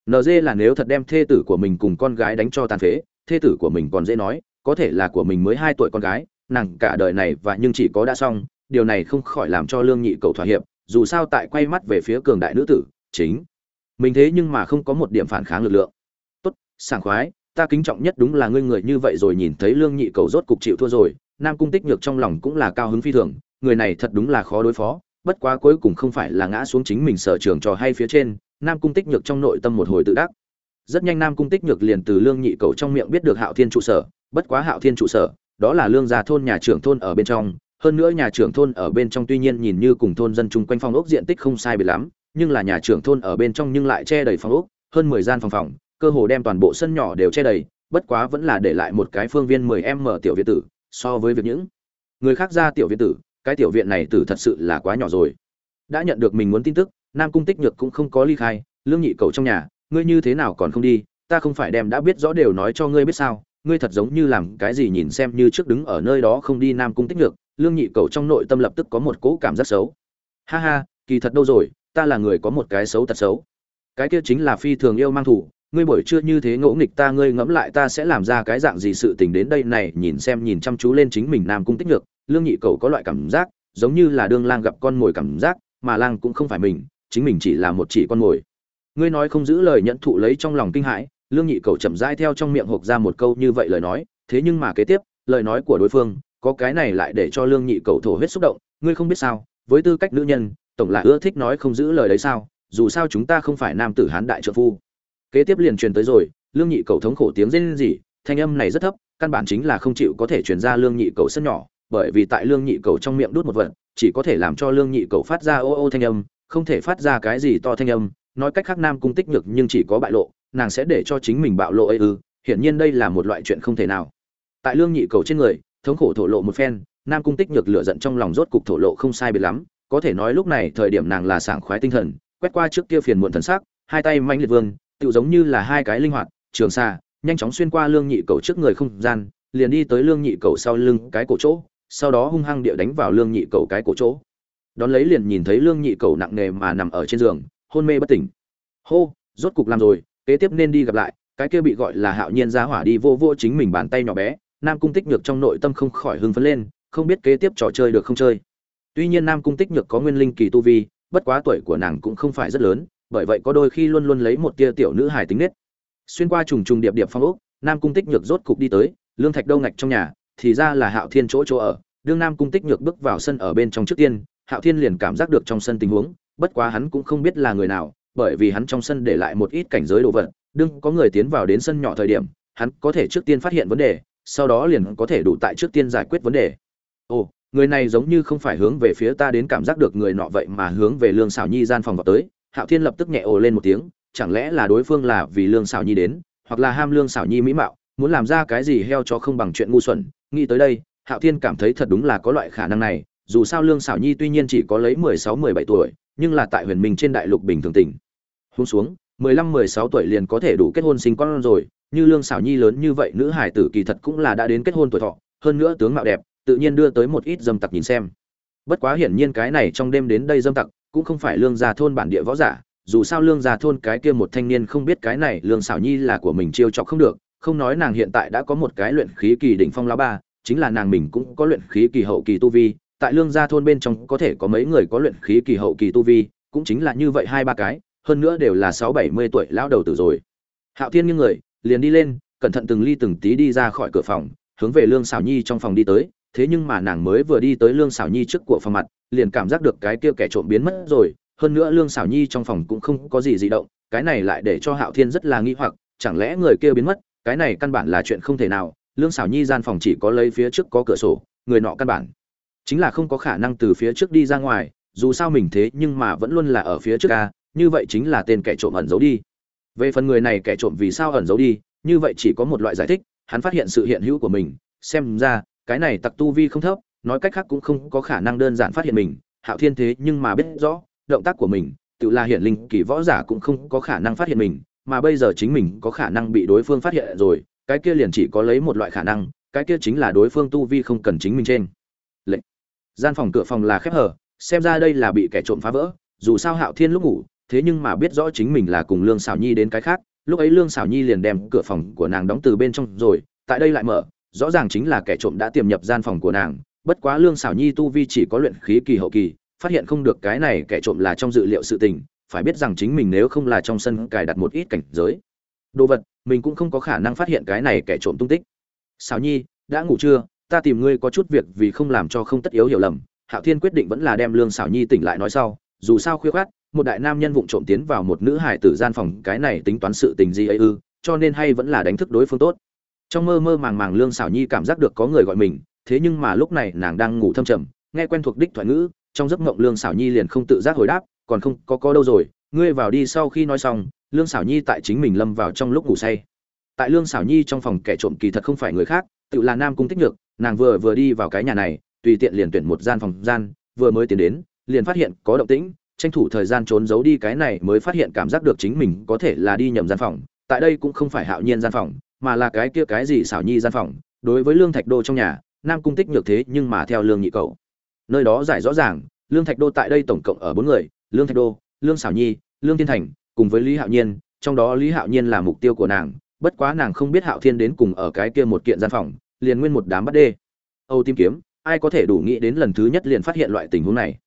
nd là nếu thật đem thê tử của mình cùng con gái đánh cho tàn phế, thê tử của mình còn dễ nói, có thể là của mình mới hai tuổi con gái nàng cả đời này và nhưng chỉ có đã xong, điều này không khỏi làm cho lương nhị cầu thỏa hiệp, dù sao tại quay mắt về phía cường đại nữ tử, chính mình thế nhưng mà không có một điểm phản kháng lực lượng. Tốt, sảng khoái, ta kính trọng nhất đúng là ngươi người như vậy rồi nhìn thấy lương nhị cầu rốt cục chịu thua rồi, nam cung tích nhược trong lòng cũng là cao hứng phi thường, người này thật đúng là khó đối phó, bất quá cuối cùng không phải là ngã xuống chính mình sở trường trò hay phía trên, nam cung tích nhược trong nội tâm một hồi tự đắc. Rất nhanh nam cung tích nhược liền từ lương nhị cầu trong miệng biết được hạo thiên trụ sở, bất quá hạo thiên trụ sở đó là lương gia thôn nhà trưởng thôn ở bên trong. Hơn nữa nhà trưởng thôn ở bên trong tuy nhiên nhìn như cùng thôn dân chung quanh phong ốc diện tích không sai biệt lắm, nhưng là nhà trưởng thôn ở bên trong nhưng lại che đầy phòng ốc, hơn mười gian phòng phòng, cơ hồ đem toàn bộ sân nhỏ đều che đầy, bất quá vẫn là để lại một cái phương viên mười em mở tiểu viện tử, so với việc những người khác ra tiểu viện tử, cái tiểu viện này tử thật sự là quá nhỏ rồi. Đã nhận được mình muốn tin tức, nam cung tích nhược cũng không có ly khai, lương nhị cầu trong nhà, ngươi như thế nào còn không đi? Ta không phải đem đã biết rõ đều nói cho ngươi biết sao ngươi thật giống như làm cái gì nhìn xem như trước đứng ở nơi đó không đi nam cung tích được. lương nhị cầu trong nội tâm lập tức có một cỗ cảm giác xấu ha ha, kỳ thật đâu rồi, ta là người có một cái xấu thật xấu cái kia chính là phi thường yêu mang thủ, ngươi buổi trưa như thế ngỗ nghịch ta, ngươi ngẫm lại ta sẽ làm ra cái dạng gì sự tình đến đây này, nhìn xem nhìn chăm chú lên chính mình nam cung tích được. lương nhị cầu có loại cảm giác, giống như là đương lang gặp con mồi cảm giác, mà lang cũng không phải mình, chính mình chỉ là một chỉ con mồi ngươi nói không giữ lời nhận thụ lấy trong lòng kinh hãi lương nhị cầu chậm rãi theo trong miệng hộp ra một câu như vậy lời nói, thế nhưng mà kế tiếp, lời nói của đối phương, có cái này lại để cho lương nhị cầu thổ huyết xúc động, ngươi không biết sao, với tư cách nữ nhân, tổng là ưa thích nói không giữ lời đấy sao, dù sao chúng ta không phải nam tử hán đại trợ phu. Kế tiếp liền truyền tới rồi, lương nhị cầu thống khổ tiếng rên rỉ, thanh âm này rất thấp, căn bản chính là không chịu có thể truyền ra lương nhị cầu sân nhỏ, bởi vì tại lương nhị cầu trong miệng đút một vật, chỉ có thể làm cho lương nhị cầu phát ra ô ô thanh âm, không thể phát ra cái gì to thanh âm, nói cách khác nam cung tích nhược nhưng chỉ có bại lộ nàng sẽ để cho chính mình bạo lộ ấy ư, hiển nhiên đây là một loại chuyện không thể nào. Tại lương nhị cầu trên người, thống khổ thổ lộ một phen, nam cung tích nhược lửa giận trong lòng rốt cục thổ lộ không sai biệt lắm, có thể nói lúc này thời điểm nàng là sảng khoái tinh thần, quét qua trước kia phiền muộn thần sắc, hai tay manh liệt vương tự giống như là hai cái linh hoạt, trường xa nhanh chóng xuyên qua lương nhị cầu trước người không gian, liền đi tới lương nhị cầu sau lưng cái cổ chỗ, sau đó hung hăng địa đánh vào lương nhị cầu cái cổ chỗ. Đón lấy liền nhìn thấy lương nhị cầu nặng nề mà nằm ở trên giường, hôn mê bất tỉnh. Hô, rốt cục làm rồi kế tiếp nên đi gặp lại, cái kia bị gọi là hạo nhiên ra hỏa đi vô vô chính mình bàn tay nhỏ bé, nam cung tích nhược trong nội tâm không khỏi hưng phấn lên, không biết kế tiếp trò chơi được không chơi. Tuy nhiên nam cung tích nhược có nguyên linh kỳ tu vi, bất quá tuổi của nàng cũng không phải rất lớn, bởi vậy có đôi khi luôn luôn lấy một tia tiểu nữ hài tính nết. Xuyên qua trùng trùng điệp điệp phong ốc, nam cung tích nhược rốt cục đi tới, lương thạch đâu ngạch trong nhà, thì ra là hạo thiên chỗ chỗ ở, đương nam cung tích nhược bước vào sân ở bên trong trước tiên, hạo thiên liền cảm giác được trong sân tình huống, bất quá hắn cũng không biết là người nào bởi vì hắn trong sân để lại một ít cảnh giới đồ vật, đương có người tiến vào đến sân nhỏ thời điểm, hắn có thể trước tiên phát hiện vấn đề, sau đó liền có thể đủ tại trước tiên giải quyết vấn đề. Ồ, người này giống như không phải hướng về phía ta đến cảm giác được người nọ vậy mà hướng về lương xảo nhi gian phòng vào tới, hạo thiên lập tức nhẹ ồ lên một tiếng, chẳng lẽ là đối phương là vì lương xảo nhi đến, hoặc là ham lương xảo nhi mỹ mạo, muốn làm ra cái gì heo cho không bằng chuyện ngu xuẩn, nghĩ tới đây, hạo thiên cảm thấy thật đúng là có loại khả năng này, dù sao lương xảo nhi tuy nhiên chỉ có lấy mười sáu, mười bảy tuổi, nhưng là tại huyền minh trên đại lục bình thường tỉnh hôn xuống, mười lăm, mười sáu tuổi liền có thể đủ kết hôn sinh con rồi, như lương xảo nhi lớn như vậy nữ hải tử kỳ thật cũng là đã đến kết hôn tuổi thọ, hơn nữa tướng mạo đẹp, tự nhiên đưa tới một ít dâm tặc nhìn xem. Bất quá hiển nhiên cái này trong đêm đến đây dâm tặc, cũng không phải lương gia thôn bản địa võ giả, dù sao lương gia thôn cái kia một thanh niên không biết cái này lương xảo nhi là của mình chiêu chọc không được, không nói nàng hiện tại đã có một cái luyện khí kỳ đỉnh phong lão ba, chính là nàng mình cũng có luyện khí kỳ hậu kỳ tu vi, tại lương gia thôn bên trong có thể có mấy người có luyện khí kỳ hậu kỳ tu vi, cũng chính là như vậy hai ba cái hơn nữa đều là sáu bảy mươi tuổi lão đầu tử rồi. Hạo thiên như người, liền đi lên, cẩn thận từng ly từng tí đi ra khỏi cửa phòng, hướng về lương xảo nhi trong phòng đi tới. Thế nhưng mà nàng mới vừa đi tới lương xảo nhi trước của phòng mặt, liền cảm giác được cái kia kẻ trộm biến mất rồi. Hơn nữa lương xảo nhi trong phòng cũng không có gì dị động, cái này lại để cho hạo thiên rất là nghi hoặc, chẳng lẽ người kia biến mất? Cái này căn bản là chuyện không thể nào. Lương xảo nhi gian phòng chỉ có lấy phía trước có cửa sổ, người nọ căn bản chính là không có khả năng từ phía trước đi ra ngoài, dù sao mình thế nhưng mà vẫn luôn là ở phía trước ca như vậy chính là tên kẻ trộm ẩn giấu đi. Về phần người này kẻ trộm vì sao ẩn giấu đi, như vậy chỉ có một loại giải thích, hắn phát hiện sự hiện hữu của mình. Xem ra, cái này tặc tu vi không thấp, nói cách khác cũng không có khả năng đơn giản phát hiện mình. Hạo thiên thế nhưng mà biết rõ, động tác của mình, tự là hiện linh kỳ võ giả cũng không có khả năng phát hiện mình, mà bây giờ chính mình có khả năng bị đối phương phát hiện rồi, cái kia liền chỉ có lấy một loại khả năng, cái kia chính là đối phương tu vi không cần chính mình trên. Lệnh. Gian phòng cửa phòng là khép hở xem ra đây là bị kẻ trộm phá vỡ, dù sao hạo thiên lúc ngủ thế nhưng mà biết rõ chính mình là cùng lương xảo nhi đến cái khác, lúc ấy lương xảo nhi liền đem cửa phòng của nàng đóng từ bên trong rồi, tại đây lại mở, rõ ràng chính là kẻ trộm đã tiềm nhập gian phòng của nàng, bất quá lương xảo nhi tu vi chỉ có luyện khí kỳ hậu kỳ, phát hiện không được cái này kẻ trộm là trong dự liệu sự tình, phải biết rằng chính mình nếu không là trong sân cài đặt một ít cảnh giới. Đồ vật, mình cũng không có khả năng phát hiện cái này kẻ trộm tung tích. Xảo nhi, đã ngủ chưa? Ta tìm ngươi có chút việc vì không làm cho không tất yếu hiểu lầm. Hạo thiên quyết định vẫn là đem lương xảo nhi tỉnh lại nói sau, dù sao khuya khoát một đại nam nhân vụng trộm tiến vào một nữ hải tử gian phòng, cái này tính toán sự tình gì ấy ư, cho nên hay vẫn là đánh thức đối phương tốt. Trong mơ mơ màng màng lương xảo nhi cảm giác được có người gọi mình, thế nhưng mà lúc này nàng đang ngủ thâm trầm, nghe quen thuộc đích thoại ngữ, trong giấc mộng lương xảo nhi liền không tự giác hồi đáp, còn không, có có đâu rồi, ngươi vào đi sau khi nói xong, lương xảo nhi tại chính mình lâm vào trong lúc ngủ say. Tại lương xảo nhi trong phòng kẻ trộm kỳ thật không phải người khác, tự là nam cung tích nhược, nàng vừa vừa đi vào cái nhà này, tùy tiện liền tuyển một gian phòng gian, vừa mới tiến đến, liền phát hiện có động tĩnh tranh thủ thời gian trốn giấu đi cái này mới phát hiện cảm giác được chính mình có thể là đi nhầm gian phòng. Tại đây cũng không phải hạo nhiên gian phòng, mà là cái kia cái gì xảo nhi gian phòng. Đối với lương thạch đô trong nhà, nam cung tích nhược thế nhưng mà theo lương nhị cầu nơi đó giải rõ ràng, lương thạch đô tại đây tổng cộng ở bốn người, lương thạch đô, lương xảo nhi, lương thiên thành, cùng với lý hạo nhiên, trong đó lý hạo nhiên là mục tiêu của nàng, bất quá nàng không biết hạo thiên đến cùng ở cái kia một kiện gian phòng, liền nguyên một đám bắt đê. Âu tìm kiếm, ai có thể đủ nghĩ đến lần thứ nhất liền phát hiện loại tình huống này?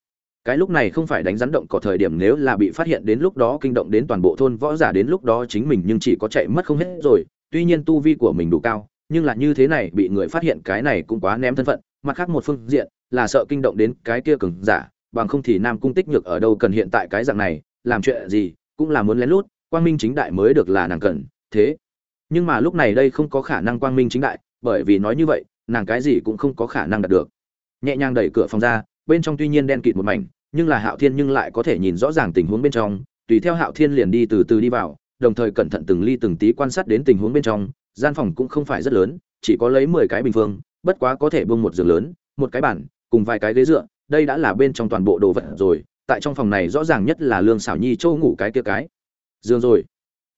Cái lúc này không phải đánh rắn động có thời điểm nếu là bị phát hiện đến lúc đó kinh động đến toàn bộ thôn võ giả đến lúc đó chính mình nhưng chỉ có chạy mất không hết rồi. Tuy nhiên tu vi của mình đủ cao, nhưng là như thế này bị người phát hiện cái này cũng quá ném thân phận. Mặt khác một phương diện là sợ kinh động đến cái kia cường giả, bằng không thì nam cung tích nhược ở đâu cần hiện tại cái dạng này, làm chuyện gì cũng là muốn lén lút. Quang minh chính đại mới được là nàng cần, thế. Nhưng mà lúc này đây không có khả năng quang minh chính đại, bởi vì nói như vậy, nàng cái gì cũng không có khả năng đạt được. Nhẹ nhàng đẩy cửa phòng ra bên trong tuy nhiên đen kịt một mảnh, nhưng là hạo thiên nhưng lại có thể nhìn rõ ràng tình huống bên trong, tùy theo hạo thiên liền đi từ từ đi vào, đồng thời cẩn thận từng ly từng tí quan sát đến tình huống bên trong, gian phòng cũng không phải rất lớn, chỉ có lấy mười cái bình phương, bất quá có thể bưng một giường lớn, một cái bàn, cùng vài cái ghế dựa, đây đã là bên trong toàn bộ đồ vật rồi, tại trong phòng này rõ ràng nhất là lương xảo nhi châu ngủ cái kia cái. Giường rồi.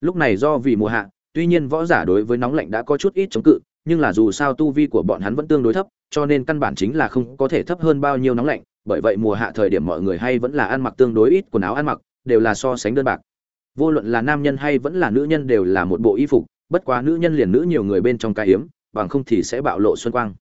Lúc này do vì mùa hạ, tuy nhiên võ giả đối với nóng lạnh đã có chút ít chống cự, nhưng là dù sao tu vi của bọn hắn vẫn tương đối thấp cho nên căn bản chính là không có thể thấp hơn bao nhiêu nóng lạnh, bởi vậy mùa hạ thời điểm mọi người hay vẫn là ăn mặc tương đối ít quần áo ăn mặc, đều là so sánh đơn bạc. Vô luận là nam nhân hay vẫn là nữ nhân đều là một bộ y phục, bất quá nữ nhân liền nữ nhiều người bên trong cái hiếm bằng không thì sẽ bạo lộ xuân quang.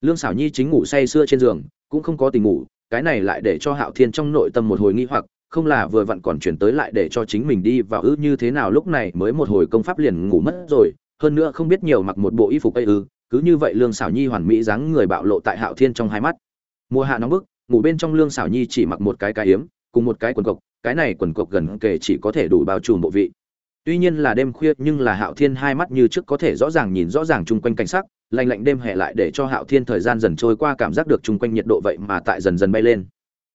Lương xảo nhi chính ngủ say sưa trên giường, cũng không có tình ngủ, cái này lại để cho hạo thiên trong nội tâm một hồi nghi hoặc, không là vừa vặn còn chuyển tới lại để cho chính mình đi vào ư, như thế nào lúc này mới một hồi công pháp liền ngủ mất rồi, hơn nữa không biết nhiều mặc một bộ y phục ấy ư cứ như vậy lương xảo nhi hoàn mỹ dáng người bạo lộ tại hạo thiên trong hai mắt. Mùa hạ nóng bức, ngủ bên trong lương xảo nhi chỉ mặc một cái cái hiếm cùng một cái quần cộc, cái này quần cộc gần kề chỉ có thể đủ bao trùm bộ vị. Tuy nhiên là đêm khuya, nhưng là hạo thiên hai mắt như trước có thể rõ ràng nhìn rõ ràng chung quanh cảnh sắc, lạnh lạnh đêm hè lại để cho hạo thiên thời gian dần trôi qua cảm giác được chung quanh nhiệt độ vậy mà tại dần dần bay lên.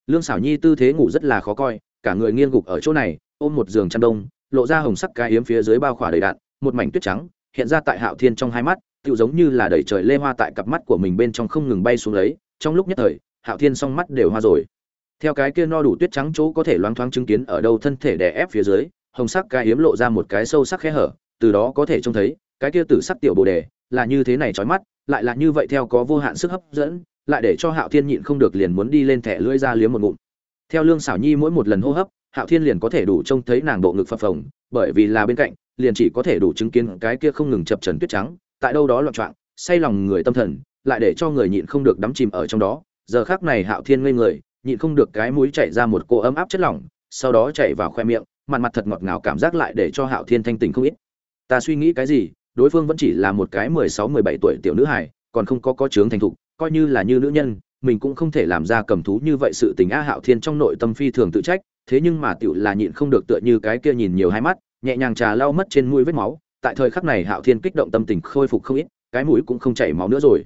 Lương xảo nhi tư thế ngủ rất là khó coi, cả người nghiêng gục ở chỗ này, ôm một giường chăn đông, lộ ra hồng sắc cái yếm phía dưới bao khỏa đầy đạn, một mảnh tuyết trắng, hiện ra tại hạo thiên trong hai mắt tự giống như là đẩy trời lê hoa tại cặp mắt của mình bên trong không ngừng bay xuống lấy, trong lúc nhất thời, hạo thiên song mắt đều hoa rồi. Theo cái kia no đủ tuyết trắng chỗ có thể loáng thoáng chứng kiến ở đâu thân thể đè ép phía dưới, hồng sắc cái hiếm lộ ra một cái sâu sắc khe hở, từ đó có thể trông thấy, cái kia tử sắc tiểu bồ đề là như thế này trói mắt, lại là như vậy theo có vô hạn sức hấp dẫn, lại để cho hạo thiên nhịn không được liền muốn đi lên thẻ lưỡi ra liếm một ngụm. Theo lương xảo nhi mỗi một lần hô hấp, hạo thiên liền có thể đủ trông thấy nàng bộ ngực phập phồng, bởi vì là bên cạnh, liền chỉ có thể đủ chứng kiến cái kia không ngừng chập trần tuyết trắng tại đâu đó loạn trọng say lòng người tâm thần, lại để cho người nhịn không được đắm chìm ở trong đó. Giờ khác này hạo thiên ngây người, nhịn không được cái mũi chảy ra một cô ấm áp chất lỏng, sau đó chảy vào khoe miệng, mặt mặt thật ngọt ngào cảm giác lại để cho hạo thiên thanh tỉnh không ít. Ta suy nghĩ cái gì, đối phương vẫn chỉ là một cái mười sáu, mười bảy tuổi tiểu nữ hài, còn không có có chướng thành thục, coi như là như nữ nhân, mình cũng không thể làm ra cầm thú như vậy sự tình a, hạo thiên trong nội tâm phi thường tự trách, thế nhưng mà tiểu là nhịn không được tựa như cái kia nhìn nhiều hai mắt, nhẹ nhàng trà lau mất trên mũi vết máu tại thời khắc này hạo thiên kích động tâm tình khôi phục không ít, cái mũi cũng không chảy máu nữa rồi.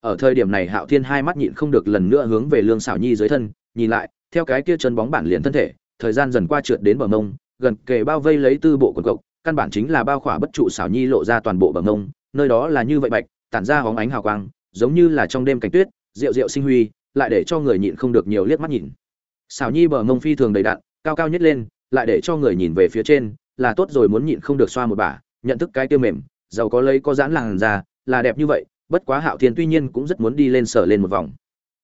Ở thời điểm này hạo thiên hai mắt nhịn không được lần nữa hướng về lương xảo nhi dưới thân, nhìn lại, theo cái kia chân bóng bản liền thân thể, thời gian dần qua trượt đến bờ mông, gần kề bao vây lấy tư bộ quần cộc, căn bản chính là bao khỏa bất trụ xảo nhi lộ ra toàn bộ bờ mông, nơi đó là như vậy bạch, tản ra hóng ánh hào quang, giống như là trong đêm cảnh tuyết, rượu rượu sinh huy, lại để cho người nhịn không được nhiều liếc mắt nhìn. Xảo nhi bờ mông phi thường đầy đặn, cao cao nhất lên, lại để cho người nhìn về phía trên, là tốt rồi muốn nhịn không được xoa một bả nhận thức cái tiêu mềm, giàu có lấy có giãn làn ra, là đẹp như vậy, bất quá hạo thiên tuy nhiên cũng rất muốn đi lên sở lên một vòng.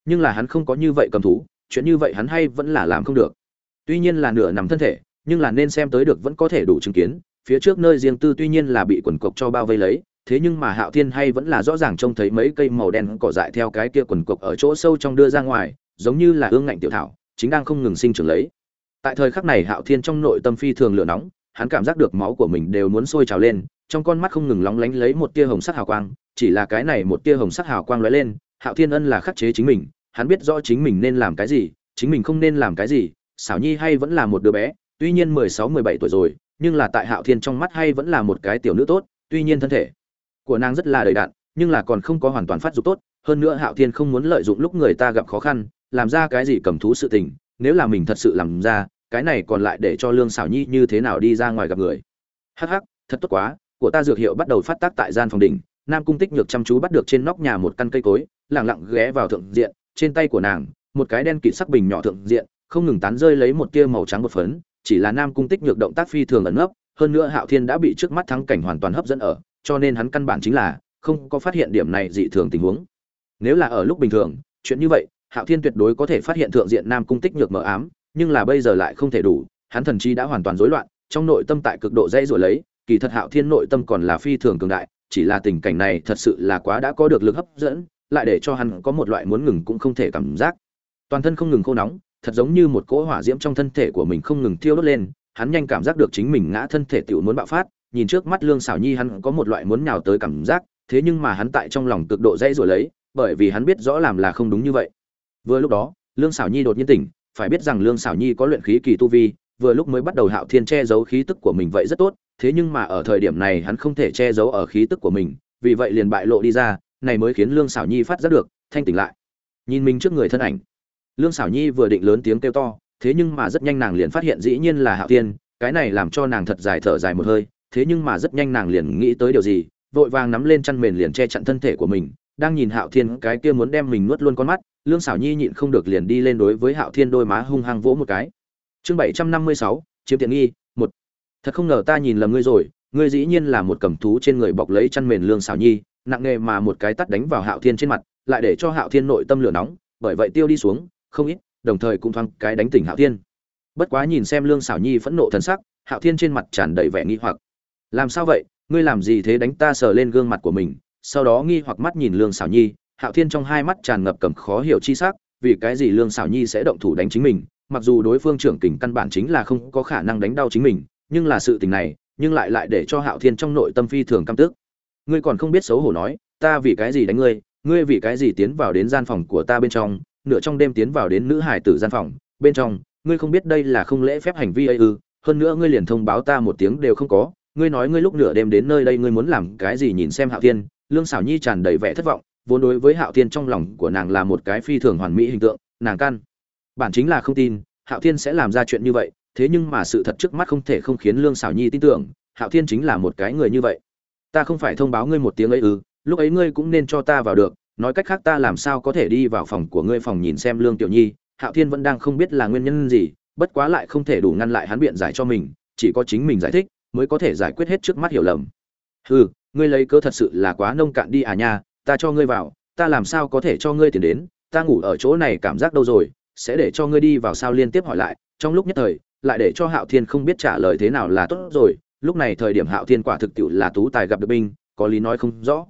Nhưng là hắn không có như vậy cầm thú, chuyện như vậy hắn hay vẫn là làm không được. Tuy nhiên là nửa nằm thân thể, nhưng là nên xem tới được vẫn có thể đủ chứng kiến, phía trước nơi riêng tư tuy nhiên là bị quần cộc cho bao vây lấy, thế nhưng mà hạo thiên hay vẫn là rõ ràng trông thấy mấy cây màu đen cỏ dại theo cái kia quần cộc ở chỗ sâu trong đưa ra ngoài, giống như là ương ngạnh tiểu thảo, chính đang không ngừng sinh trưởng lấy. Tại thời khắc này hạo thiên trong nội tâm phi thường lửa nóng hắn cảm giác được máu của mình đều muốn sôi trào lên trong con mắt không ngừng lóng lánh lấy một tia hồng sắc hào quang chỉ là cái này một tia hồng sắc hào quang lóe lên hạo thiên ân là khắc chế chính mình hắn biết rõ chính mình nên làm cái gì chính mình không nên làm cái gì xảo nhi hay vẫn là một đứa bé tuy nhiên mười sáu mười bảy tuổi rồi nhưng là tại hạo thiên trong mắt hay vẫn là một cái tiểu nữ tốt tuy nhiên thân thể của nàng rất là đầy đặn, nhưng là còn không có hoàn toàn phát dục tốt hơn nữa hạo thiên không muốn lợi dụng lúc người ta gặp khó khăn làm ra cái gì cầm thú sự tình nếu là mình thật sự làm ra cái này còn lại để cho lương xảo nhi như thế nào đi ra ngoài gặp người. Hắc hắc, thật tốt quá, của ta dược hiệu bắt đầu phát tác tại gian phòng đỉnh, nam cung tích nhược chăm chú bắt được trên nóc nhà một căn cây cối lẳng lặng ghé vào thượng diện, trên tay của nàng, một cái đen kịt sắc bình nhỏ thượng diện, không ngừng tán rơi lấy một tia màu trắng một phấn, chỉ là nam cung tích nhược động tác phi thường ẩn nấp, hơn nữa hạo thiên đã bị trước mắt thắng cảnh hoàn toàn hấp dẫn ở, cho nên hắn căn bản chính là không có phát hiện điểm này dị thường tình huống. Nếu là ở lúc bình thường, chuyện như vậy, hạo thiên tuyệt đối có thể phát hiện thượng diện nam cung tích nhược mờ ám nhưng là bây giờ lại không thể đủ, hắn thần chi đã hoàn toàn rối loạn, trong nội tâm tại cực độ dây rồi lấy, kỳ thật hạo thiên nội tâm còn là phi thường cường đại, chỉ là tình cảnh này thật sự là quá đã có được lực hấp dẫn, lại để cho hắn có một loại muốn ngừng cũng không thể cảm giác. Toàn thân không ngừng khô nóng, thật giống như một cỗ hỏa diễm trong thân thể của mình không ngừng thiêu đốt lên, hắn nhanh cảm giác được chính mình ngã thân thể tiểu muốn bạo phát, nhìn trước mắt lương xảo nhi hắn có một loại muốn nhào tới cảm giác, thế nhưng mà hắn tại trong lòng cực độ dây rồi lấy, bởi vì hắn biết rõ làm là không đúng như vậy. Vừa lúc đó, lương xảo nhi đột nhiên tỉnh phải biết rằng lương xảo nhi có luyện khí kỳ tu vi, vừa lúc mới bắt đầu hạo thiên che giấu khí tức của mình vậy rất tốt, thế nhưng mà ở thời điểm này hắn không thể che giấu ở khí tức của mình, vì vậy liền bại lộ đi ra, này mới khiến lương xảo nhi phát giác được, thanh tỉnh lại. Nhìn mình trước người thân ảnh, lương xảo nhi vừa định lớn tiếng kêu to, thế nhưng mà rất nhanh nàng liền phát hiện dĩ nhiên là hạo thiên, cái này làm cho nàng thật dài thở dài một hơi, thế nhưng mà rất nhanh nàng liền nghĩ tới điều gì, vội vàng nắm lên chăn mền liền che chặn thân thể của mình, đang nhìn hạo thiên cái kia muốn đem mình nuốt luôn con mắt lương xảo nhi nhịn không được liền đi lên đối với hạo thiên đôi má hung hăng vỗ một cái. Chương bảy trăm năm mươi sáu, chiếm tiện nghi, một. Thật không ngờ ta nhìn lầm ngươi rồi, ngươi dĩ nhiên là một cầm thú trên người bọc lấy chăn mền lương xảo nhi, nặng nề mà một cái tắt đánh vào hạo thiên trên mặt, lại để cho hạo thiên nội tâm lửa nóng, bởi vậy tiêu đi xuống, không ít, đồng thời cũng thoáng cái đánh tỉnh hạo thiên. Bất quá nhìn xem lương xảo nhi phẫn nộ thần sắc, hạo thiên trên mặt tràn đầy vẻ nghi hoặc. Làm sao vậy? Ngươi làm gì thế đánh ta sờ lên gương mặt của mình, sau đó nghi hoặc mắt nhìn lương xảo nhi hạo thiên trong hai mắt tràn ngập cầm khó hiểu chi sắc, vì cái gì lương xảo nhi sẽ động thủ đánh chính mình, mặc dù đối phương trưởng kình căn bản chính là không có khả năng đánh đau chính mình, nhưng là sự tình này, nhưng lại lại để cho hạo thiên trong nội tâm phi thường căm tức. Ngươi còn không biết xấu hổ nói, ta vì cái gì đánh ngươi ngươi vì cái gì tiến vào đến gian phòng của ta bên trong, nửa trong đêm tiến vào đến nữ hải tử gian phòng, bên trong, ngươi không biết đây là không lễ phép hành vi ấy ư, hơn nữa ngươi liền thông báo ta một tiếng đều không có, ngươi nói ngươi lúc nửa đêm đến nơi đây ngươi muốn làm cái gì nhìn xem hạo thiên, lương xảo nhi tràn đầy vẻ thất vọng vốn đối với hạo thiên trong lòng của nàng là một cái phi thường hoàn mỹ hình tượng, nàng căn bản chính là không tin, hạo thiên sẽ làm ra chuyện như vậy, thế nhưng mà sự thật trước mắt không thể không khiến lương Sảo nhi tin tưởng, hạo thiên chính là một cái người như vậy. Ta không phải thông báo ngươi một tiếng ấy ư, lúc ấy ngươi cũng nên cho ta vào được, nói cách khác ta làm sao có thể đi vào phòng của ngươi phòng nhìn xem lương tiểu nhi, hạo thiên vẫn đang không biết là nguyên nhân gì, bất quá lại không thể đủ ngăn lại hắn biện giải cho mình, chỉ có chính mình giải thích, mới có thể giải quyết hết trước mắt hiểu lầm. Hừ, ngươi lấy cớ thật sự là quá nông cạn đi à nha ta cho ngươi vào, ta làm sao có thể cho ngươi tiền đến, ta ngủ ở chỗ này cảm giác đâu rồi, sẽ để cho ngươi đi vào sao liên tiếp hỏi lại, trong lúc nhất thời, lại để cho hạo thiên không biết trả lời thế nào là tốt rồi, lúc này thời điểm hạo thiên quả thực tiệu là tú tài gặp được binh, có lý nói không rõ.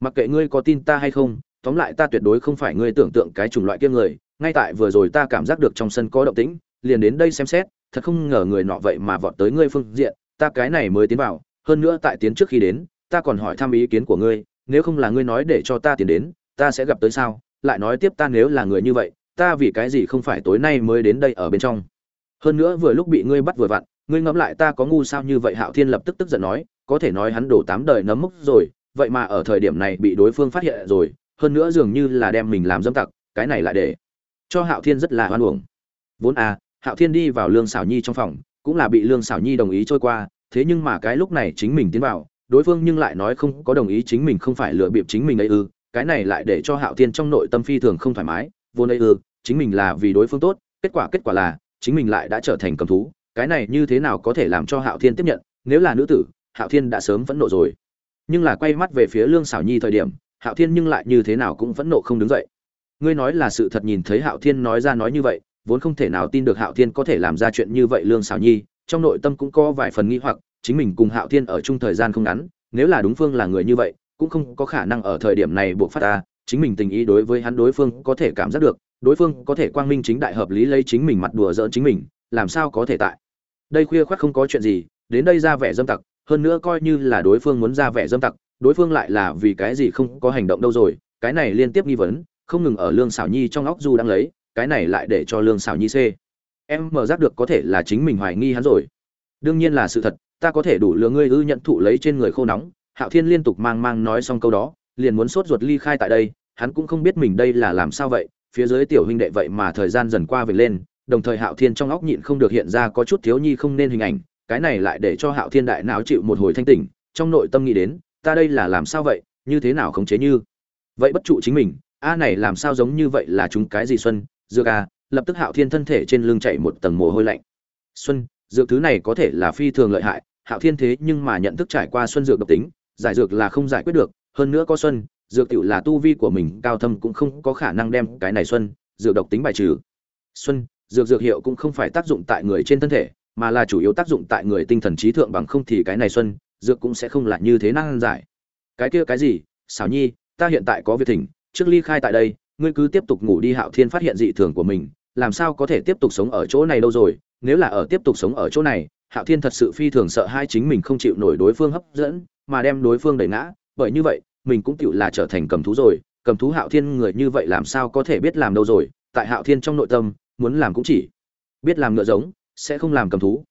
Mặc kệ ngươi có tin ta hay không, tóm lại ta tuyệt đối không phải ngươi tưởng tượng cái chủng loại kia người, ngay tại vừa rồi ta cảm giác được trong sân có động tĩnh, liền đến đây xem xét, thật không ngờ người nọ vậy mà vọt tới ngươi phương diện, ta cái này mới tiến vào, hơn nữa tại tiến trước khi đến, ta còn hỏi thăm ý kiến của ngươi nếu không là ngươi nói để cho ta tiền đến, ta sẽ gặp tới sao? Lại nói tiếp ta nếu là người như vậy, ta vì cái gì không phải tối nay mới đến đây ở bên trong? Hơn nữa vừa lúc bị ngươi bắt vừa vặn, ngươi ngẫm lại ta có ngu sao như vậy? Hạo thiên lập tức tức giận nói, có thể nói hắn đổ tám đời nấm mốc rồi, vậy mà ở thời điểm này bị đối phương phát hiện rồi, hơn nữa dường như là đem mình làm dâm tặc, cái này lại để cho hạo thiên rất là hoan uổng. Vốn à hạo thiên đi vào lương xảo nhi trong phòng, cũng là bị lương xảo nhi đồng ý trôi qua, thế nhưng mà cái lúc này chính mình tiến vào đối phương nhưng lại nói không có đồng ý chính mình không phải lựa bịp chính mình ấy ư, cái này lại để cho hạo thiên trong nội tâm phi thường không thoải mái vốn ấy ư, chính mình là vì đối phương tốt, kết quả kết quả là, chính mình lại đã trở thành cầm thú, cái này như thế nào có thể làm cho hạo thiên tiếp nhận, nếu là nữ tử, hạo thiên đã sớm phẫn nộ rồi. Nhưng là quay mắt về phía lương xảo nhi thời điểm, hạo thiên nhưng lại như thế nào cũng phẫn nộ không đứng dậy. Ngươi nói là sự thật nhìn thấy hạo thiên nói ra nói như vậy, vốn không thể nào tin được hạo thiên có thể làm ra chuyện như vậy lương xảo nhi, trong nội tâm cũng có vài phần nghi hoặc chính mình cùng hạo thiên ở chung thời gian không ngắn, nếu là đúng phương là người như vậy, cũng không có khả năng ở thời điểm này buộc phát ta chính mình tình ý đối với hắn đối phương có thể cảm giác được, đối phương có thể quang minh chính đại hợp lý lấy chính mình mặt đùa giỡn chính mình, làm sao có thể tại. Đây khuya khoắt không có chuyện gì, đến đây ra vẻ dâm tặc, hơn nữa coi như là đối phương muốn ra vẻ dâm tặc, đối phương lại là vì cái gì không có hành động đâu rồi, cái này liên tiếp nghi vấn, không ngừng ở lương xảo nhi trong óc du đang lấy, cái này lại để cho lương xảo nhi c em mở giác được có thể là chính mình hoài nghi hắn rồi. Đương nhiên là sự thật ta có thể đủ lừa ngươi ư nhận thụ lấy trên người khô nóng. Hạo thiên liên tục mang mang nói xong câu đó, liền muốn sốt ruột ly khai tại đây. Hắn cũng không biết mình đây là làm sao vậy. Phía dưới tiểu huynh đệ vậy mà thời gian dần qua về lên. Đồng thời hạo thiên trong óc nhịn không được hiện ra có chút thiếu nhi không nên hình ảnh. Cái này lại để cho hạo thiên đại não chịu một hồi thanh tỉnh. Trong nội tâm nghĩ đến, ta đây là làm sao vậy? Như thế nào khống chế như? Vậy bất trụ chính mình, a này làm sao giống như vậy là chúng cái gì xuân? Dược a lập tức hạo thiên thân thể trên lưng chạy một tầng mồ hôi lạnh. Xuân, dược thứ này có thể là phi thường lợi hại hạo thiên thế nhưng mà nhận thức trải qua xuân dược độc tính, giải dược là không giải quyết được, hơn nữa có xuân, dược tiểu là tu vi của mình, cao thâm cũng không có khả năng đem cái này xuân, dược độc tính bài trừ. Xuân, dược dược hiệu cũng không phải tác dụng tại người trên thân thể, mà là chủ yếu tác dụng tại người tinh thần trí thượng bằng không thì cái này xuân, dược cũng sẽ không là như thế năng giải. Cái kia cái gì? Xảo nhi, ta hiện tại có việc thỉnh, trước ly khai tại đây, ngươi cứ tiếp tục ngủ đi, hạo thiên phát hiện dị thường của mình, làm sao có thể tiếp tục sống ở chỗ này đâu rồi, nếu là ở tiếp tục sống ở chỗ này hạo thiên thật sự phi thường sợ hai chính mình không chịu nổi đối phương hấp dẫn, mà đem đối phương đẩy ngã. Bởi như vậy, mình cũng tựu là trở thành cầm thú rồi. Cầm thú hạo thiên người như vậy làm sao có thể biết làm đâu rồi? Tại hạo thiên trong nội tâm, muốn làm cũng chỉ biết làm ngựa giống, sẽ không làm cầm thú.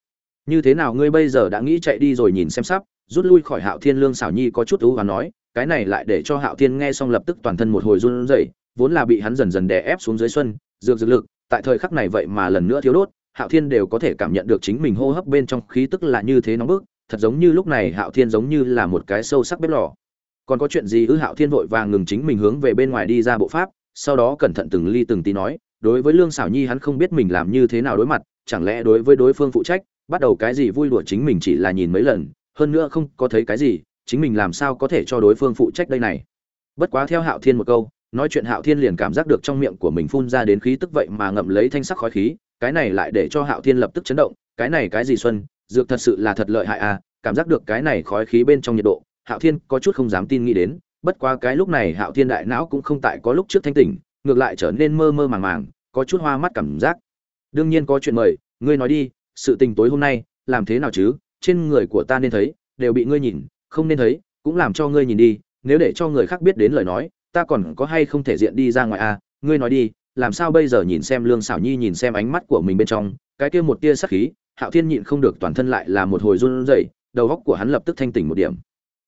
Như thế nào ngươi bây giờ đã nghĩ chạy đi rồi nhìn xem sắp, rút lui khỏi hạo thiên lương xảo nhi có chút ưu và nói, cái này lại để cho hạo thiên nghe xong lập tức toàn thân một hồi run rẩy, vốn là bị hắn dần dần đè ép xuống dưới xuân, dược dược lực, tại thời khắc này vậy mà lần nữa thiếu đốt hạo thiên đều có thể cảm nhận được chính mình hô hấp bên trong khí tức là như thế nóng bức, thật giống như lúc này hạo thiên giống như là một cái sâu sắc bếp lò. Còn có chuyện gì ư? Hạo thiên vội vàng ngừng chính mình hướng về bên ngoài đi ra bộ pháp, sau đó cẩn thận từng ly từng tí nói, đối với lương xảo nhi hắn không biết mình làm như thế nào đối mặt, chẳng lẽ đối với đối phương phụ trách, bắt đầu cái gì vui đùa chính mình chỉ là nhìn mấy lần, hơn nữa không có thấy cái gì, chính mình làm sao có thể cho đối phương phụ trách đây này? Bất quá theo hạo thiên một câu, nói chuyện hạo thiên liền cảm giác được trong miệng của mình phun ra đến khí tức vậy mà ngậm lấy thanh sắc khói khí cái này lại để cho hạo thiên lập tức chấn động, cái này cái gì xuân, dược thật sự là thật lợi hại à cảm giác được cái này khói khí bên trong nhiệt độ, hạo thiên có chút không dám tin nghĩ đến, bất quá cái lúc này hạo thiên đại não cũng không tại có lúc trước thanh tỉnh, ngược lại trở nên mơ mơ màng màng, có chút hoa mắt cảm giác. Đương nhiên có chuyện mời, ngươi nói đi, sự tình tối hôm nay, làm thế nào chứ, trên người của ta nên thấy, đều bị ngươi nhìn, không nên thấy, cũng làm cho ngươi nhìn đi, nếu để cho người khác biết đến lời nói, ta còn có hay không thể diện đi ra ngoài à ngươi nói đi làm sao bây giờ nhìn xem lương xảo nhi nhìn xem ánh mắt của mình bên trong, cái kia một tia sắc khí, hạo thiên nhịn không được toàn thân lại là một hồi run rẩy, đầu góc của hắn lập tức thanh tỉnh một điểm.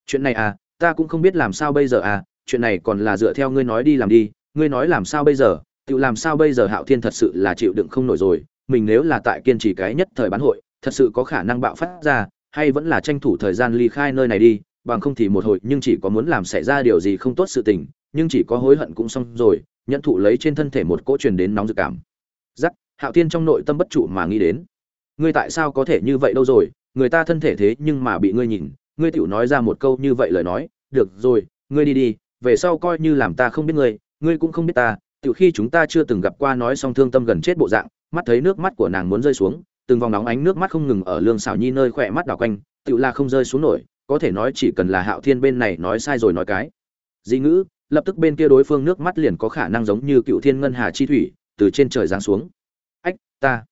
Chuyện này à ta cũng không biết làm sao bây giờ à chuyện này còn là dựa theo ngươi nói đi làm đi, ngươi nói làm sao bây giờ, tự làm sao bây giờ hạo thiên thật sự là chịu đựng không nổi rồi, mình nếu là tại kiên trì cái nhất thời bán hội, thật sự có khả năng bạo phát ra, hay vẫn là tranh thủ thời gian ly khai nơi này đi, bằng không thì một hồi, nhưng chỉ có muốn làm xảy ra điều gì không tốt sự tình, nhưng chỉ có hối hận cũng xong rồi nhận thụ lấy trên thân thể một cỗ truyền đến nóng dự cảm. Giắc hạo thiên trong nội tâm bất trụ mà nghĩ đến. Ngươi tại sao có thể như vậy đâu rồi? Người ta thân thể thế nhưng mà bị ngươi nhìn. Ngươi tựu nói ra một câu như vậy lời nói. Được rồi, ngươi đi đi. Về sau coi như làm ta không biết ngươi ngươi cũng không biết ta. Tựu khi chúng ta chưa từng gặp qua nói xong thương tâm gần chết bộ dạng, mắt thấy nước mắt của nàng muốn rơi xuống, từng vòng nóng ánh nước mắt không ngừng ở lương xảo nhi nơi khỏe mắt đảo quanh tựu là không rơi xuống nổi, có thể nói chỉ cần là hạo thiên bên này nói sai rồi nói cái. Dị ngữ lập tức bên kia đối phương nước mắt liền có khả năng giống như cựu thiên ngân hà chi thủy, từ trên trời giáng xuống. Ách, ta.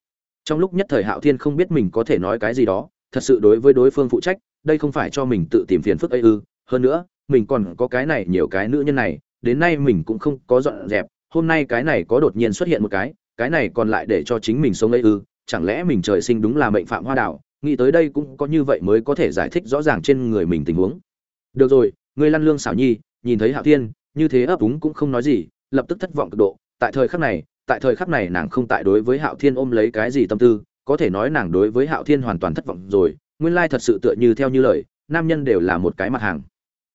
Trong lúc nhất thời hạo thiên không biết mình có thể nói cái gì đó, thật sự đối với đối phương phụ trách, đây không phải cho mình tự tìm phiền phức ấy ư. Hơn nữa, mình còn có cái này nhiều cái nữ nhân này, đến nay mình cũng không có dọn dẹp, hôm nay cái này có đột nhiên xuất hiện một cái cái này còn lại để cho chính mình sống ấy ư. Chẳng lẽ mình trời sinh đúng là mệnh phạm hoa đảo, nghĩ tới đây cũng có như vậy mới có thể giải thích rõ ràng trên người mình tình huống. Được rồi, ngươi lăn lương xảo nhi, nhìn thấy hạo thiên như thế ấp úng cũng không nói gì, lập tức thất vọng cực độ. Tại thời khắc này, tại thời khắc này nàng không tại đối với hạo thiên ôm lấy cái gì tâm tư, có thể nói nàng đối với hạo thiên hoàn toàn thất vọng rồi. Nguyên lai thật sự tựa như theo như lời, nam nhân đều là một cái mặt hàng.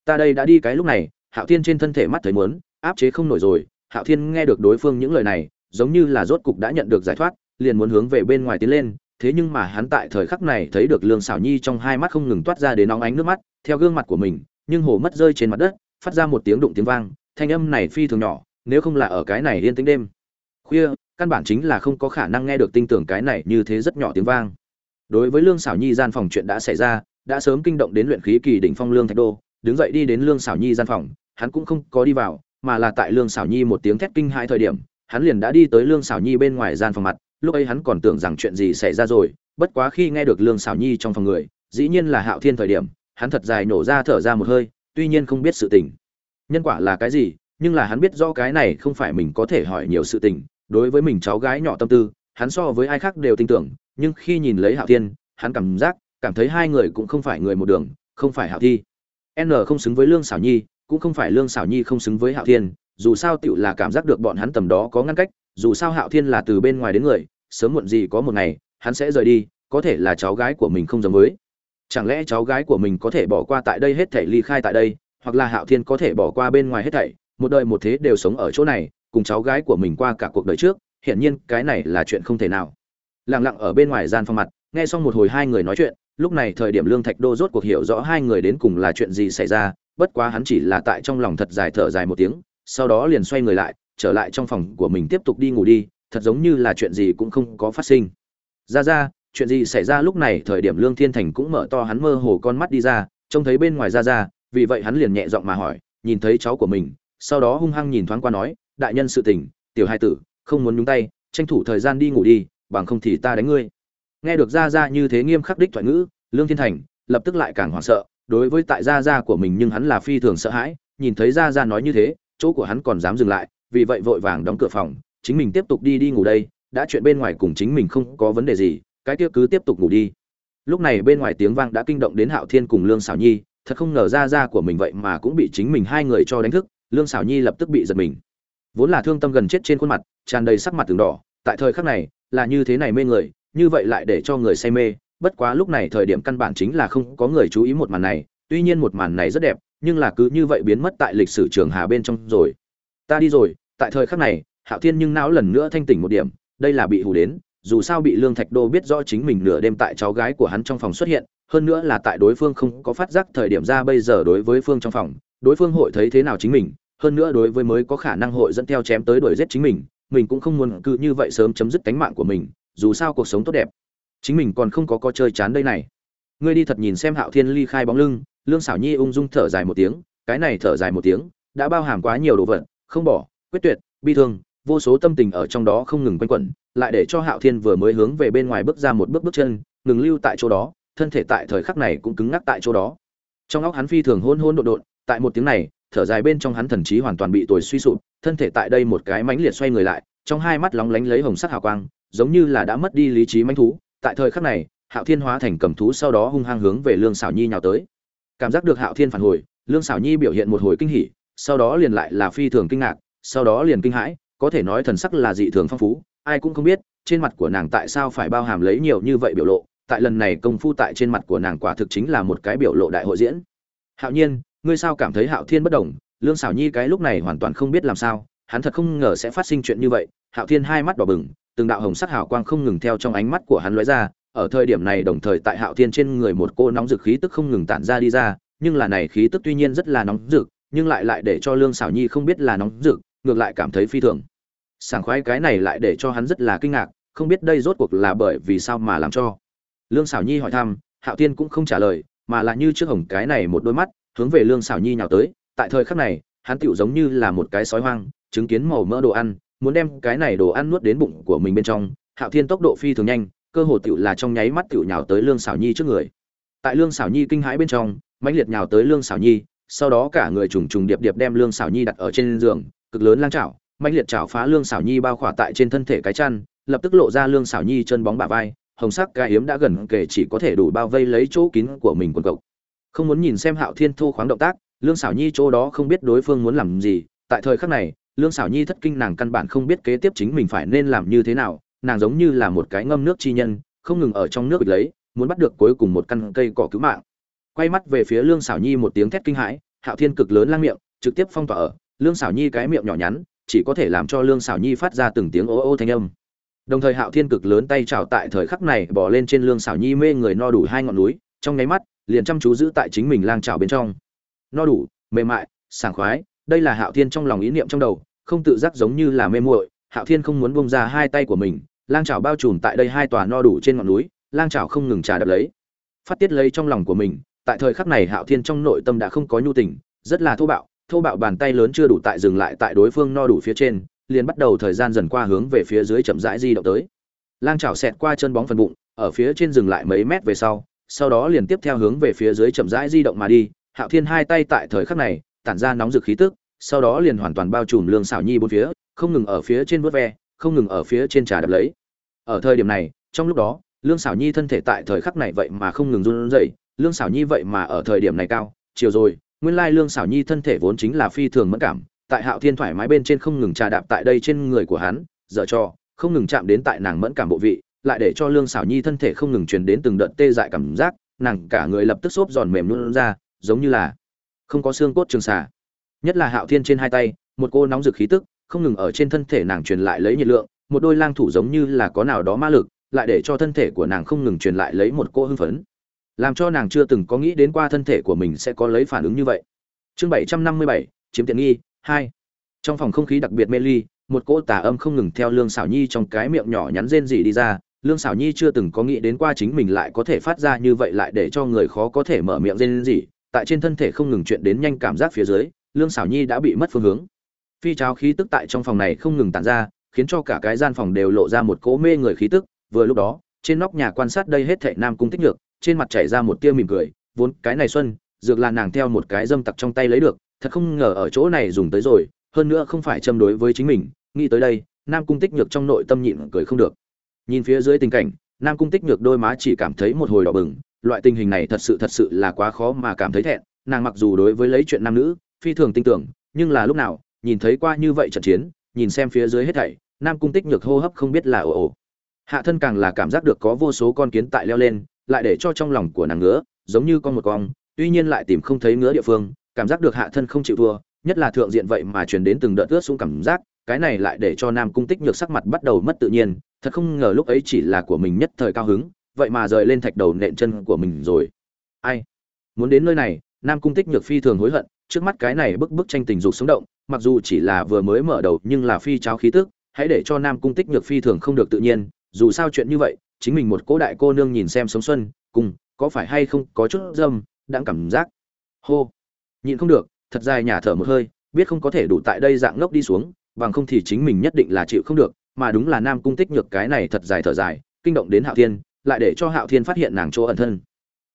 Ta đây đã đi cái lúc này, hạo thiên trên thân thể mắt thấy muốn, áp chế không nổi rồi. Hạo thiên nghe được đối phương những lời này, giống như là rốt cục đã nhận được giải thoát, liền muốn hướng về bên ngoài tiến lên. Thế nhưng mà hắn tại thời khắc này thấy được lương xảo nhi trong hai mắt không ngừng toát ra đến nóng ánh nước mắt, theo gương mặt của mình, nhưng hồ mất rơi trên mặt đất phát ra một tiếng đụng tiếng vang, thanh âm này phi thường nhỏ, nếu không là ở cái này yên tĩnh đêm. Khuya, căn bản chính là không có khả năng nghe được tinh tưởng cái này như thế rất nhỏ tiếng vang. Đối với lương xảo nhi gian phòng chuyện đã xảy ra, đã sớm kinh động đến luyện khí kỳ đỉnh phong lương thạch đô, đứng dậy đi đến lương xảo nhi gian phòng, hắn cũng không có đi vào, mà là tại lương xảo nhi một tiếng thét kinh hai thời điểm, hắn liền đã đi tới lương xảo nhi bên ngoài gian phòng mặt, lúc ấy hắn còn tưởng rằng chuyện gì xảy ra rồi, bất quá khi nghe được lương xảo nhi trong phòng người, dĩ nhiên là hạo thiên thời điểm, hắn thật dài nổ ra thở ra một hơi tuy nhiên không biết sự tình. Nhân quả là cái gì, nhưng là hắn biết rõ cái này không phải mình có thể hỏi nhiều sự tình. Đối với mình cháu gái nhỏ tâm tư, hắn so với ai khác đều tin tưởng, nhưng khi nhìn lấy hạo thiên, hắn cảm giác, cảm thấy hai người cũng không phải người một đường, không phải hạo thi. N không xứng với lương Sảo nhi, cũng không phải lương Sảo nhi không xứng với hạo thiên, dù sao tiểu là cảm giác được bọn hắn tầm đó có ngăn cách, dù sao hạo thiên là từ bên ngoài đến người, sớm muộn gì có một ngày, hắn sẽ rời đi, có thể là cháu gái của mình không giống với chẳng lẽ cháu gái của mình có thể bỏ qua tại đây hết thảy ly khai tại đây, hoặc là hạo thiên có thể bỏ qua bên ngoài hết thảy? Một đời một thế đều sống ở chỗ này, cùng cháu gái của mình qua cả cuộc đời trước, hiển nhiên cái này là chuyện không thể nào. Lặng lặng ở bên ngoài gian phòng mặt, nghe xong một hồi hai người nói chuyện, lúc này thời điểm lương thạch đô rốt cuộc hiểu rõ hai người đến cùng là chuyện gì xảy ra, bất quá hắn chỉ là tại trong lòng thật dài thở dài một tiếng, sau đó liền xoay người lại, trở lại trong phòng của mình tiếp tục đi ngủ đi, thật giống như là chuyện gì cũng không có phát sinh. Ra ra chuyện gì xảy ra lúc này, thời điểm lương thiên thành cũng mở to hắn mơ hồ con mắt đi ra, trông thấy bên ngoài ra ra, vì vậy hắn liền nhẹ giọng mà hỏi, nhìn thấy cháu của mình, sau đó hung hăng nhìn thoáng qua nói, đại nhân sự tình, tiểu hai tử, không muốn nhúng tay, tranh thủ thời gian đi ngủ đi, bằng không thì ta đánh ngươi. Nghe được ra ra như thế nghiêm khắc đích thoại ngữ, lương thiên thành lập tức lại càng hoảng sợ, đối với tại gia gia của mình nhưng hắn là phi thường sợ hãi, nhìn thấy gia gia nói như thế, chỗ của hắn còn dám dừng lại, vì vậy vội vàng đóng cửa phòng, chính mình tiếp tục đi đi ngủ đây, đã chuyện bên ngoài cùng chính mình không có vấn đề gì cái kia cứ tiếp tục ngủ đi. Lúc này bên ngoài tiếng vang đã kinh động đến hạo thiên cùng lương xảo nhi, thật không ngờ ra ra của mình vậy mà cũng bị chính mình hai người cho đánh thức, lương xảo nhi lập tức bị giật mình. Vốn là thương tâm gần chết trên khuôn mặt, tràn đầy sắc mặt từng đỏ, tại thời khắc này là như thế này mê người, như vậy lại để cho người say mê, bất quá lúc này thời điểm căn bản chính là không có người chú ý một màn này, tuy nhiên một màn này rất đẹp, nhưng là cứ như vậy biến mất tại lịch sử trường hà bên trong rồi. Ta đi rồi, tại thời khắc này, hạo thiên nhưng não lần nữa thanh tỉnh một điểm, đây là bị hù đến dù sao bị lương thạch đô biết rõ chính mình nửa đêm tại cháu gái của hắn trong phòng xuất hiện, hơn nữa là tại đối phương không có phát giác thời điểm ra bây giờ đối với phương trong phòng, đối phương hội thấy thế nào chính mình, hơn nữa đối với mới có khả năng hội dẫn theo chém tới đuổi giết chính mình mình cũng không muốn cứ như vậy sớm chấm dứt cánh mạng của mình, dù sao cuộc sống tốt đẹp. Chính mình còn không có có chơi chán đây này. Ngươi đi thật nhìn xem hạo thiên ly khai bóng lưng, lương xảo nhi ung dung thở dài một tiếng, cái này thở dài một tiếng, đã bao hàm quá nhiều đồ vật, không bỏ, quyết tuyệt, bi thương vô số tâm tình ở trong đó không ngừng quanh quẩn, lại để cho hạo thiên vừa mới hướng về bên ngoài bước ra một bước bước chân, ngừng lưu tại chỗ đó, thân thể tại thời khắc này cũng cứng ngắc tại chỗ đó. Trong óc hắn phi thường hôn hôn độn đột tại một tiếng này, thở dài bên trong hắn thần trí hoàn toàn bị tuổi suy sụp, thân thể tại đây một cái mãnh liệt xoay người lại, trong hai mắt lóng lánh lấy hồng sắc hào quang, giống như là đã mất đi lý trí mãnh thú. Tại thời khắc này, hạo thiên hóa thành cầm thú sau đó hung hăng hướng về lương Sảo nhi nhào tới. Cảm giác được hạo thiên phản hồi, lương Sảo nhi biểu hiện một hồi kinh hỉ, sau đó liền lại là phi thường kinh ngạc, sau đó liền kinh hãi có thể nói thần sắc là dị thường phong phú, ai cũng không biết, trên mặt của nàng tại sao phải bao hàm lấy nhiều như vậy biểu lộ, tại lần này công phu tại trên mặt của nàng quả thực chính là một cái biểu lộ đại hội diễn. Hạo nhiên, ngươi sao cảm thấy hạo thiên bất đồng? Lương xảo nhi cái lúc này hoàn toàn không biết làm sao, hắn thật không ngờ sẽ phát sinh chuyện như vậy. Hạo thiên hai mắt đỏ bừng, từng đạo hồng sắc hào quang không ngừng theo trong ánh mắt của hắn lóe ra, ở thời điểm này đồng thời tại hạo thiên trên người một cô nóng dực khí tức không ngừng tản ra đi ra, nhưng là này khí tức tuy nhiên rất là nóng rực, nhưng lại lại để cho lương xảo nhi không biết là nóng rực, ngược lại cảm thấy phi thường sảng khoái cái này lại để cho hắn rất là kinh ngạc, không biết đây rốt cuộc là bởi vì sao mà làm cho. Lương xảo nhi hỏi thăm, hạo thiên cũng không trả lời, mà là như trước hồng cái này một đôi mắt, hướng về lương xảo nhi nhào tới, tại thời khắc này, hắn tựu giống như là một cái sói hoang, chứng kiến màu mỡ đồ ăn, muốn đem cái này đồ ăn nuốt đến bụng của mình bên trong. Hạo thiên tốc độ phi thường nhanh, cơ hồ tựu là trong nháy mắt tựu nhào tới lương xảo nhi trước người. Tại lương xảo nhi kinh hãi bên trong, mãnh liệt nhào tới lương xảo nhi, sau đó cả người trùng trùng điệp điệp đem lương xảo nhi đặt ở trên giường, cực lớn lang chảo mạnh liệt chảo phá lương xảo nhi bao khỏa tại trên thân thể cái chăn, lập tức lộ ra lương xảo nhi chân bóng bả vai, hồng sắc ca hiếm đã gần kể chỉ có thể đủ bao vây lấy chỗ kín của mình quần cộc. Không muốn nhìn xem hạo thiên thu khoáng động tác, lương xảo nhi chỗ đó không biết đối phương muốn làm gì, tại thời khắc này, lương xảo nhi thất kinh nàng căn bản không biết kế tiếp chính mình phải nên làm như thế nào, nàng giống như là một cái ngâm nước chi nhân, không ngừng ở trong nước bịch lấy, muốn bắt được cuối cùng một căn cây cỏ cứu mạng. Quay mắt về phía lương xảo nhi một tiếng thét kinh hãi, hạo thiên cực lớn lang miệng, trực tiếp phong tỏa ở, lương xảo nhi cái miệng nhỏ nhắn chỉ có thể làm cho lương xảo nhi phát ra từng tiếng ô ô thanh âm. Đồng thời hạo thiên cực lớn tay trào tại thời khắc này bỏ lên trên lương xảo nhi mê người no đủ hai ngọn núi, trong nháy mắt, liền chăm chú giữ tại chính mình lang trào bên trong. No đủ, mềm mại, sảng khoái, đây là hạo thiên trong lòng ý niệm trong đầu, không tự giác giống như là mê muội, hạo thiên không muốn bông ra hai tay của mình, lang trào bao trùm tại đây hai tòa no đủ trên ngọn núi, lang trào không ngừng trà đập lấy. Phát tiết lấy trong lòng của mình, tại thời khắc này hạo thiên trong nội tâm đã không có nhu tình, rất là thô bạo thô bạo bàn tay lớn chưa đủ tại dừng lại tại đối phương no đủ phía trên, liền bắt đầu thời gian dần qua hướng về phía dưới chậm rãi di động tới. Lang chảo xẹt qua chân bóng phần bụng, ở phía trên dừng lại mấy mét về sau sau đó liền tiếp theo hướng về phía dưới chậm rãi di động mà đi, hạo thiên hai tay tại thời khắc này, tản ra nóng rực khí tức, sau đó liền hoàn toàn bao trùm lương xảo nhi bốn phía, không ngừng ở phía trên vớt ve, không ngừng ở phía trên trà đập lấy. Ở thời điểm này, trong lúc đó, lương xảo nhi thân thể tại thời khắc này vậy mà không ngừng run rẩy, lương xảo nhi vậy mà ở thời điểm này cao, chiều rồi nguyên lai lương xảo nhi thân thể vốn chính là phi thường mẫn cảm, tại hạo thiên thoải mái bên trên không ngừng trà đạp tại đây trên người của hắn, dở cho không ngừng chạm đến tại nàng mẫn cảm bộ vị, lại để cho lương xảo nhi thân thể không ngừng truyền đến từng đợt tê dại cảm giác, nàng cả người lập tức xốp giòn mềm luôn ra, giống như là không có xương cốt trường xà. Nhất là hạo thiên trên hai tay, một cô nóng rực khí tức, không ngừng ở trên thân thể nàng truyền lại lấy nhiệt lượng, một đôi lang thủ giống như là có nào đó ma lực, lại để cho thân thể của nàng không ngừng truyền lại lấy một cô hưng phấn làm cho nàng chưa từng có nghĩ đến qua thân thể của mình sẽ có lấy phản ứng như vậy. Chương bảy trăm năm mươi bảy, chiếm tiện nghi, hai. Trong phòng không khí đặc biệt mê ly, một cỗ tà âm không ngừng theo lương xảo nhi trong cái miệng nhỏ nhắn rên rỉ đi ra. Lương xảo nhi chưa từng có nghĩ đến qua chính mình lại có thể phát ra như vậy lại để cho người khó có thể mở miệng rên rỉ. Tại trên thân thể không ngừng chuyện đến nhanh cảm giác phía dưới, lương xảo nhi đã bị mất phương hướng. Phi cháo khí tức tại trong phòng này không ngừng tản ra, khiến cho cả cái gian phòng đều lộ ra một cỗ mê người khí tức. Vừa lúc đó, trên nóc nhà quan sát đây hết thệ nam cung tích nhược trên mặt chảy ra một tia mỉm cười, vốn, cái này xuân, dược là nàng theo một cái dâm tặc trong tay lấy được, thật không ngờ ở chỗ này dùng tới rồi, hơn nữa không phải châm đối với chính mình, nghĩ tới đây, nam cung tích nhược trong nội tâm nhịn cười không được. Nhìn phía dưới tình cảnh, nam cung tích nhược đôi má chỉ cảm thấy một hồi đỏ bừng, loại tình hình này thật sự thật sự là quá khó mà cảm thấy thẹn, nàng mặc dù đối với lấy chuyện nam nữ, phi thường tin tưởng, nhưng là lúc nào, nhìn thấy qua như vậy trận chiến, nhìn xem phía dưới hết thảy, nam cung tích nhược hô hấp không biết là ồ ồ. Hạ thân càng là cảm giác được có vô số con kiến tại leo lên lại để cho trong lòng của nàng ngứa, giống như con một con tuy nhiên lại tìm không thấy ngứa địa phương, cảm giác được hạ thân không chịu thua, nhất là thượng diện vậy mà truyền đến từng đợt ướt xuống cảm giác, cái này lại để cho nam cung tích nhược sắc mặt bắt đầu mất tự nhiên, thật không ngờ lúc ấy chỉ là của mình nhất thời cao hứng, vậy mà rời lên thạch đầu nện chân của mình rồi. Ai? Muốn đến nơi này, nam cung tích nhược phi thường hối hận, trước mắt cái này bức bức tranh tình dục sống động, mặc dù chỉ là vừa mới mở đầu nhưng là phi cháo khí tức, hãy để cho nam cung tích nhược phi thường không được tự nhiên, dù sao chuyện như vậy chính mình một cỗ đại cô nương nhìn xem sống xuân, cùng, có phải hay không có chút dâm đang cảm giác. Hô. Nhịn không được, thật dài nhả thở một hơi, biết không có thể đủ tại đây dạng ngốc đi xuống, bằng không thì chính mình nhất định là chịu không được, mà đúng là nam cung tích nhược cái này thật dài thở dài, kinh động đến hạo thiên, lại để cho hạo thiên phát hiện nàng chỗ ẩn thân.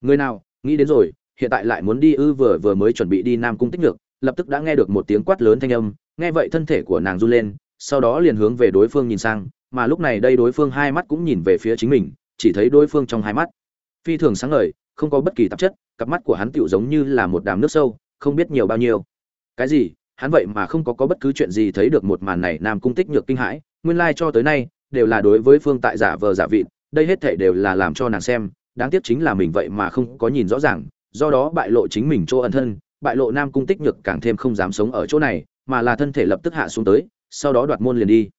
Người nào, nghĩ đến rồi, hiện tại lại muốn đi ư vừa vừa mới chuẩn bị đi nam cung tích nhược, lập tức đã nghe được một tiếng quát lớn thanh âm, nghe vậy thân thể của nàng run lên, sau đó liền hướng về đối phương nhìn sang mà lúc này đây đối phương hai mắt cũng nhìn về phía chính mình, chỉ thấy đối phương trong hai mắt. Phi thường sáng ngời, không có bất kỳ tạp chất, cặp mắt của hắn tựu giống như là một đám nước sâu, không biết nhiều bao nhiêu. Cái gì? Hắn vậy mà không có có bất cứ chuyện gì thấy được một màn này nam cung tích nhược kinh hãi, nguyên lai cho tới nay, đều là đối với phương tại giả vờ giả vịt, đây hết thảy đều là làm cho nàng xem, đáng tiếc chính là mình vậy mà không có nhìn rõ ràng, do đó bại lộ chính mình chỗ ẩn thân, bại lộ nam cung tích nhược càng thêm không dám sống ở chỗ này, mà là thân thể lập tức hạ xuống tới, sau đó đoạt môn liền đi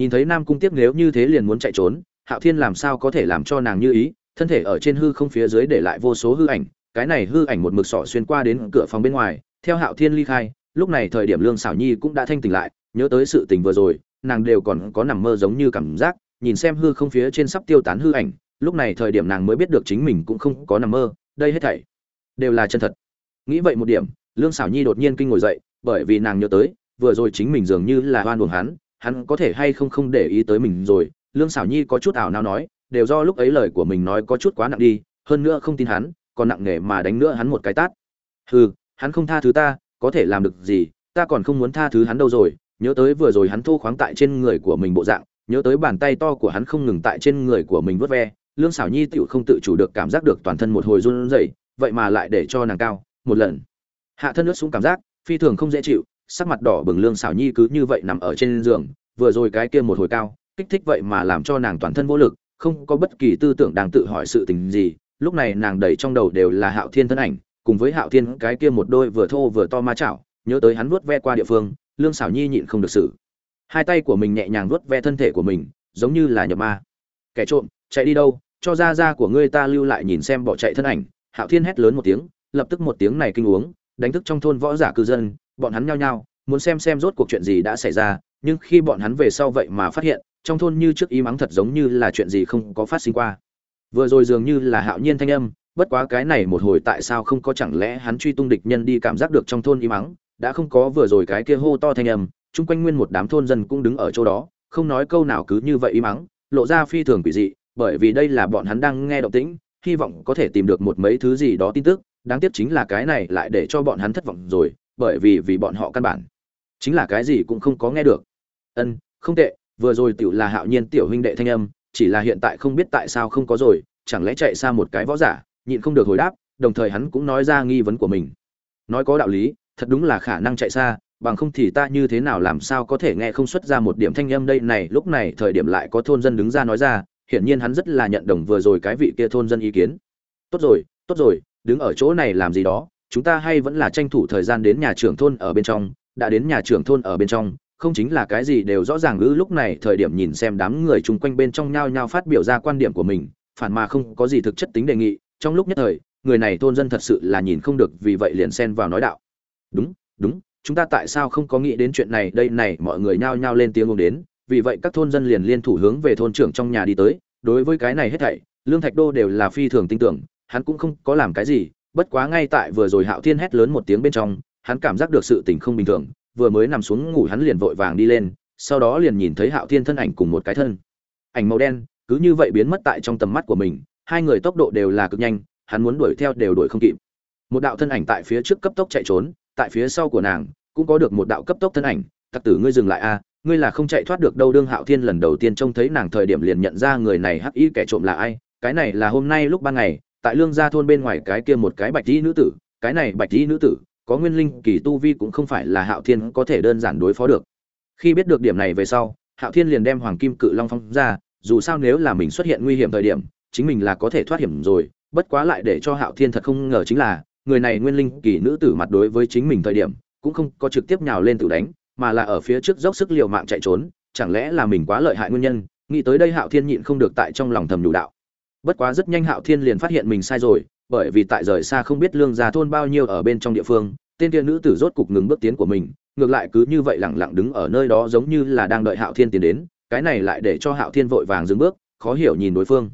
nhìn thấy nam cung tiếp nếu như thế liền muốn chạy trốn, hạo thiên làm sao có thể làm cho nàng như ý, thân thể ở trên hư không phía dưới để lại vô số hư ảnh, cái này hư ảnh một mực sỏ xuyên qua đến cửa phòng bên ngoài, theo hạo thiên ly khai, lúc này thời điểm lương xảo nhi cũng đã thanh tỉnh lại, nhớ tới sự tình vừa rồi, nàng đều còn có nằm mơ giống như cảm giác, nhìn xem hư không phía trên sắp tiêu tán hư ảnh, lúc này thời điểm nàng mới biết được chính mình cũng không có nằm mơ, đây hết thảy đều là chân thật. Nghĩ vậy một điểm, lương xảo nhi đột nhiên kinh ngồi dậy, bởi vì nàng nhớ tới, vừa rồi chính mình dường như là hoan uổng hắn hắn có thể hay không không để ý tới mình rồi. Lương xảo nhi có chút ảo nào nói, đều do lúc ấy lời của mình nói có chút quá nặng đi, hơn nữa không tin hắn, còn nặng nề mà đánh nữa hắn một cái tát. Hừ, hắn không tha thứ ta, có thể làm được gì, ta còn không muốn tha thứ hắn đâu rồi. Nhớ tới vừa rồi hắn thô khoáng tại trên người của mình bộ dạng, nhớ tới bàn tay to của hắn không ngừng tại trên người của mình vớt ve, lương xảo nhi tựu không tự chủ được cảm giác được toàn thân một hồi run rẩy, vậy mà lại để cho nàng cao, một lần. Hạ thân ướt xuống cảm giác, phi thường không dễ chịu sắc mặt đỏ bừng lương xảo nhi cứ như vậy nằm ở trên giường, vừa rồi cái kia một hồi cao, kích thích vậy mà làm cho nàng toàn thân vô lực, không có bất kỳ tư tưởng đang tự hỏi sự tình gì, lúc này nàng đầy trong đầu đều là hạo thiên thân ảnh, cùng với hạo thiên cái kia một đôi vừa thô vừa to ma chảo, nhớ tới hắn vuốt ve qua địa phương, lương xảo nhi nhịn không được xử hai tay của mình nhẹ nhàng vuốt ve thân thể của mình, giống như là nhập ma. Kẻ trộm, chạy đi đâu? Cho ra ra của ngươi ta lưu lại nhìn xem bỏ chạy thân ảnh. Hạo thiên hét lớn một tiếng, lập tức một tiếng này kinh uống, đánh thức trong thôn võ giả cư dân bọn hắn nhao nhao, muốn xem xem rốt cuộc chuyện gì đã xảy ra, nhưng khi bọn hắn về sau vậy mà phát hiện, trong thôn như trước y mắng thật giống như là chuyện gì không có phát sinh qua. Vừa rồi dường như là hạo nhiên thanh âm, bất quá cái này một hồi tại sao không có chẳng lẽ hắn truy tung địch nhân đi cảm giác được trong thôn y mắng, đã không có vừa rồi cái kia hô to thanh âm, chung quanh nguyên một đám thôn dân cũng đứng ở chỗ đó, không nói câu nào cứ như vậy y mắng, lộ ra phi thường quỷ dị, bởi vì đây là bọn hắn đang nghe động tĩnh, hy vọng có thể tìm được một mấy thứ gì đó tin tức, đáng tiếc chính là cái này lại để cho bọn hắn thất vọng rồi bởi vì vì bọn họ căn bản. Chính là cái gì cũng không có nghe được. Ân, không tệ, vừa rồi tiểu là hạo nhiên tiểu huynh đệ thanh âm, chỉ là hiện tại không biết tại sao không có rồi, chẳng lẽ chạy xa một cái võ giả, nhịn không được hồi đáp, đồng thời hắn cũng nói ra nghi vấn của mình. Nói có đạo lý, thật đúng là khả năng chạy xa, bằng không thì ta như thế nào làm sao có thể nghe không xuất ra một điểm thanh âm đây này, lúc này thời điểm lại có thôn dân đứng ra nói ra, hiển nhiên hắn rất là nhận đồng vừa rồi cái vị kia thôn dân ý kiến. Tốt rồi tốt rồi, đứng ở chỗ này làm gì đó chúng ta hay vẫn là tranh thủ thời gian đến nhà trưởng thôn ở bên trong, đã đến nhà trưởng thôn ở bên trong, không chính là cái gì đều rõ ràng ư, lúc này thời điểm nhìn xem đám người chung quanh bên trong nhao nhao phát biểu ra quan điểm của mình, phản mà không có gì thực chất tính đề nghị, trong lúc nhất thời, người này thôn dân thật sự là nhìn không được, vì vậy liền xen vào nói đạo. Đúng đúng, chúng ta tại sao không có nghĩ đến chuyện này, đây này, mọi người nhao nhao lên tiếng ngôn đến, vì vậy các thôn dân liền liên thủ hướng về thôn trưởng trong nhà đi tới, đối với cái này hết thảy, lương thạch đô đều là phi thường tin tưởng, hắn cũng không có làm cái gì bất quá ngay tại vừa rồi hạo thiên hét lớn một tiếng bên trong, hắn cảm giác được sự tình không bình thường, vừa mới nằm xuống ngủ hắn liền vội vàng đi lên, sau đó liền nhìn thấy hạo thiên thân ảnh cùng một cái thân. Ảnh màu đen, cứ như vậy biến mất tại trong tầm mắt của mình, hai người tốc độ đều là cực nhanh, hắn muốn đuổi theo đều đuổi không kịp. Một đạo thân ảnh tại phía trước cấp tốc chạy trốn, tại phía sau của nàng, cũng có được một đạo cấp tốc thân ảnh. Tặc tử ngươi dừng lại a à, ngươi là không chạy thoát được đâu đương hạo thiên lần đầu tiên trông thấy nàng thời điểm liền nhận ra người này hắc y kẻ trộm là ai, cái này là hôm nay lúc ban ngày tại lương gia thôn bên ngoài cái kia một cái bạch y nữ tử, cái này bạch y nữ tử, có nguyên linh kỳ tu vi cũng không phải là hạo thiên có thể đơn giản đối phó được. Khi biết được điểm này về sau, hạo thiên liền đem hoàng kim cự long phong ra, dù sao nếu là mình xuất hiện nguy hiểm thời điểm, chính mình là có thể thoát hiểm rồi, bất quá lại để cho hạo thiên thật không ngờ chính là, người này nguyên linh kỳ nữ tử mặt đối với chính mình thời điểm, cũng không có trực tiếp nhào lên tự đánh, mà là ở phía trước dốc sức liều mạng chạy trốn, chẳng lẽ là mình quá lợi hại nguyên nhân, nghĩ tới đây hạo thiên nhịn không được tại trong lòng thầm đủ đạo bất quá rất nhanh hạo thiên liền phát hiện mình sai rồi, bởi vì tại rời xa không biết lương già thôn bao nhiêu ở bên trong địa phương, tên tiên nữ tử rốt cục ngừng bước tiến của mình, ngược lại cứ như vậy lẳng lặng đứng ở nơi đó giống như là đang đợi hạo thiên tiến đến, cái này lại để cho hạo thiên vội vàng dừng bước, khó hiểu nhìn đối phương.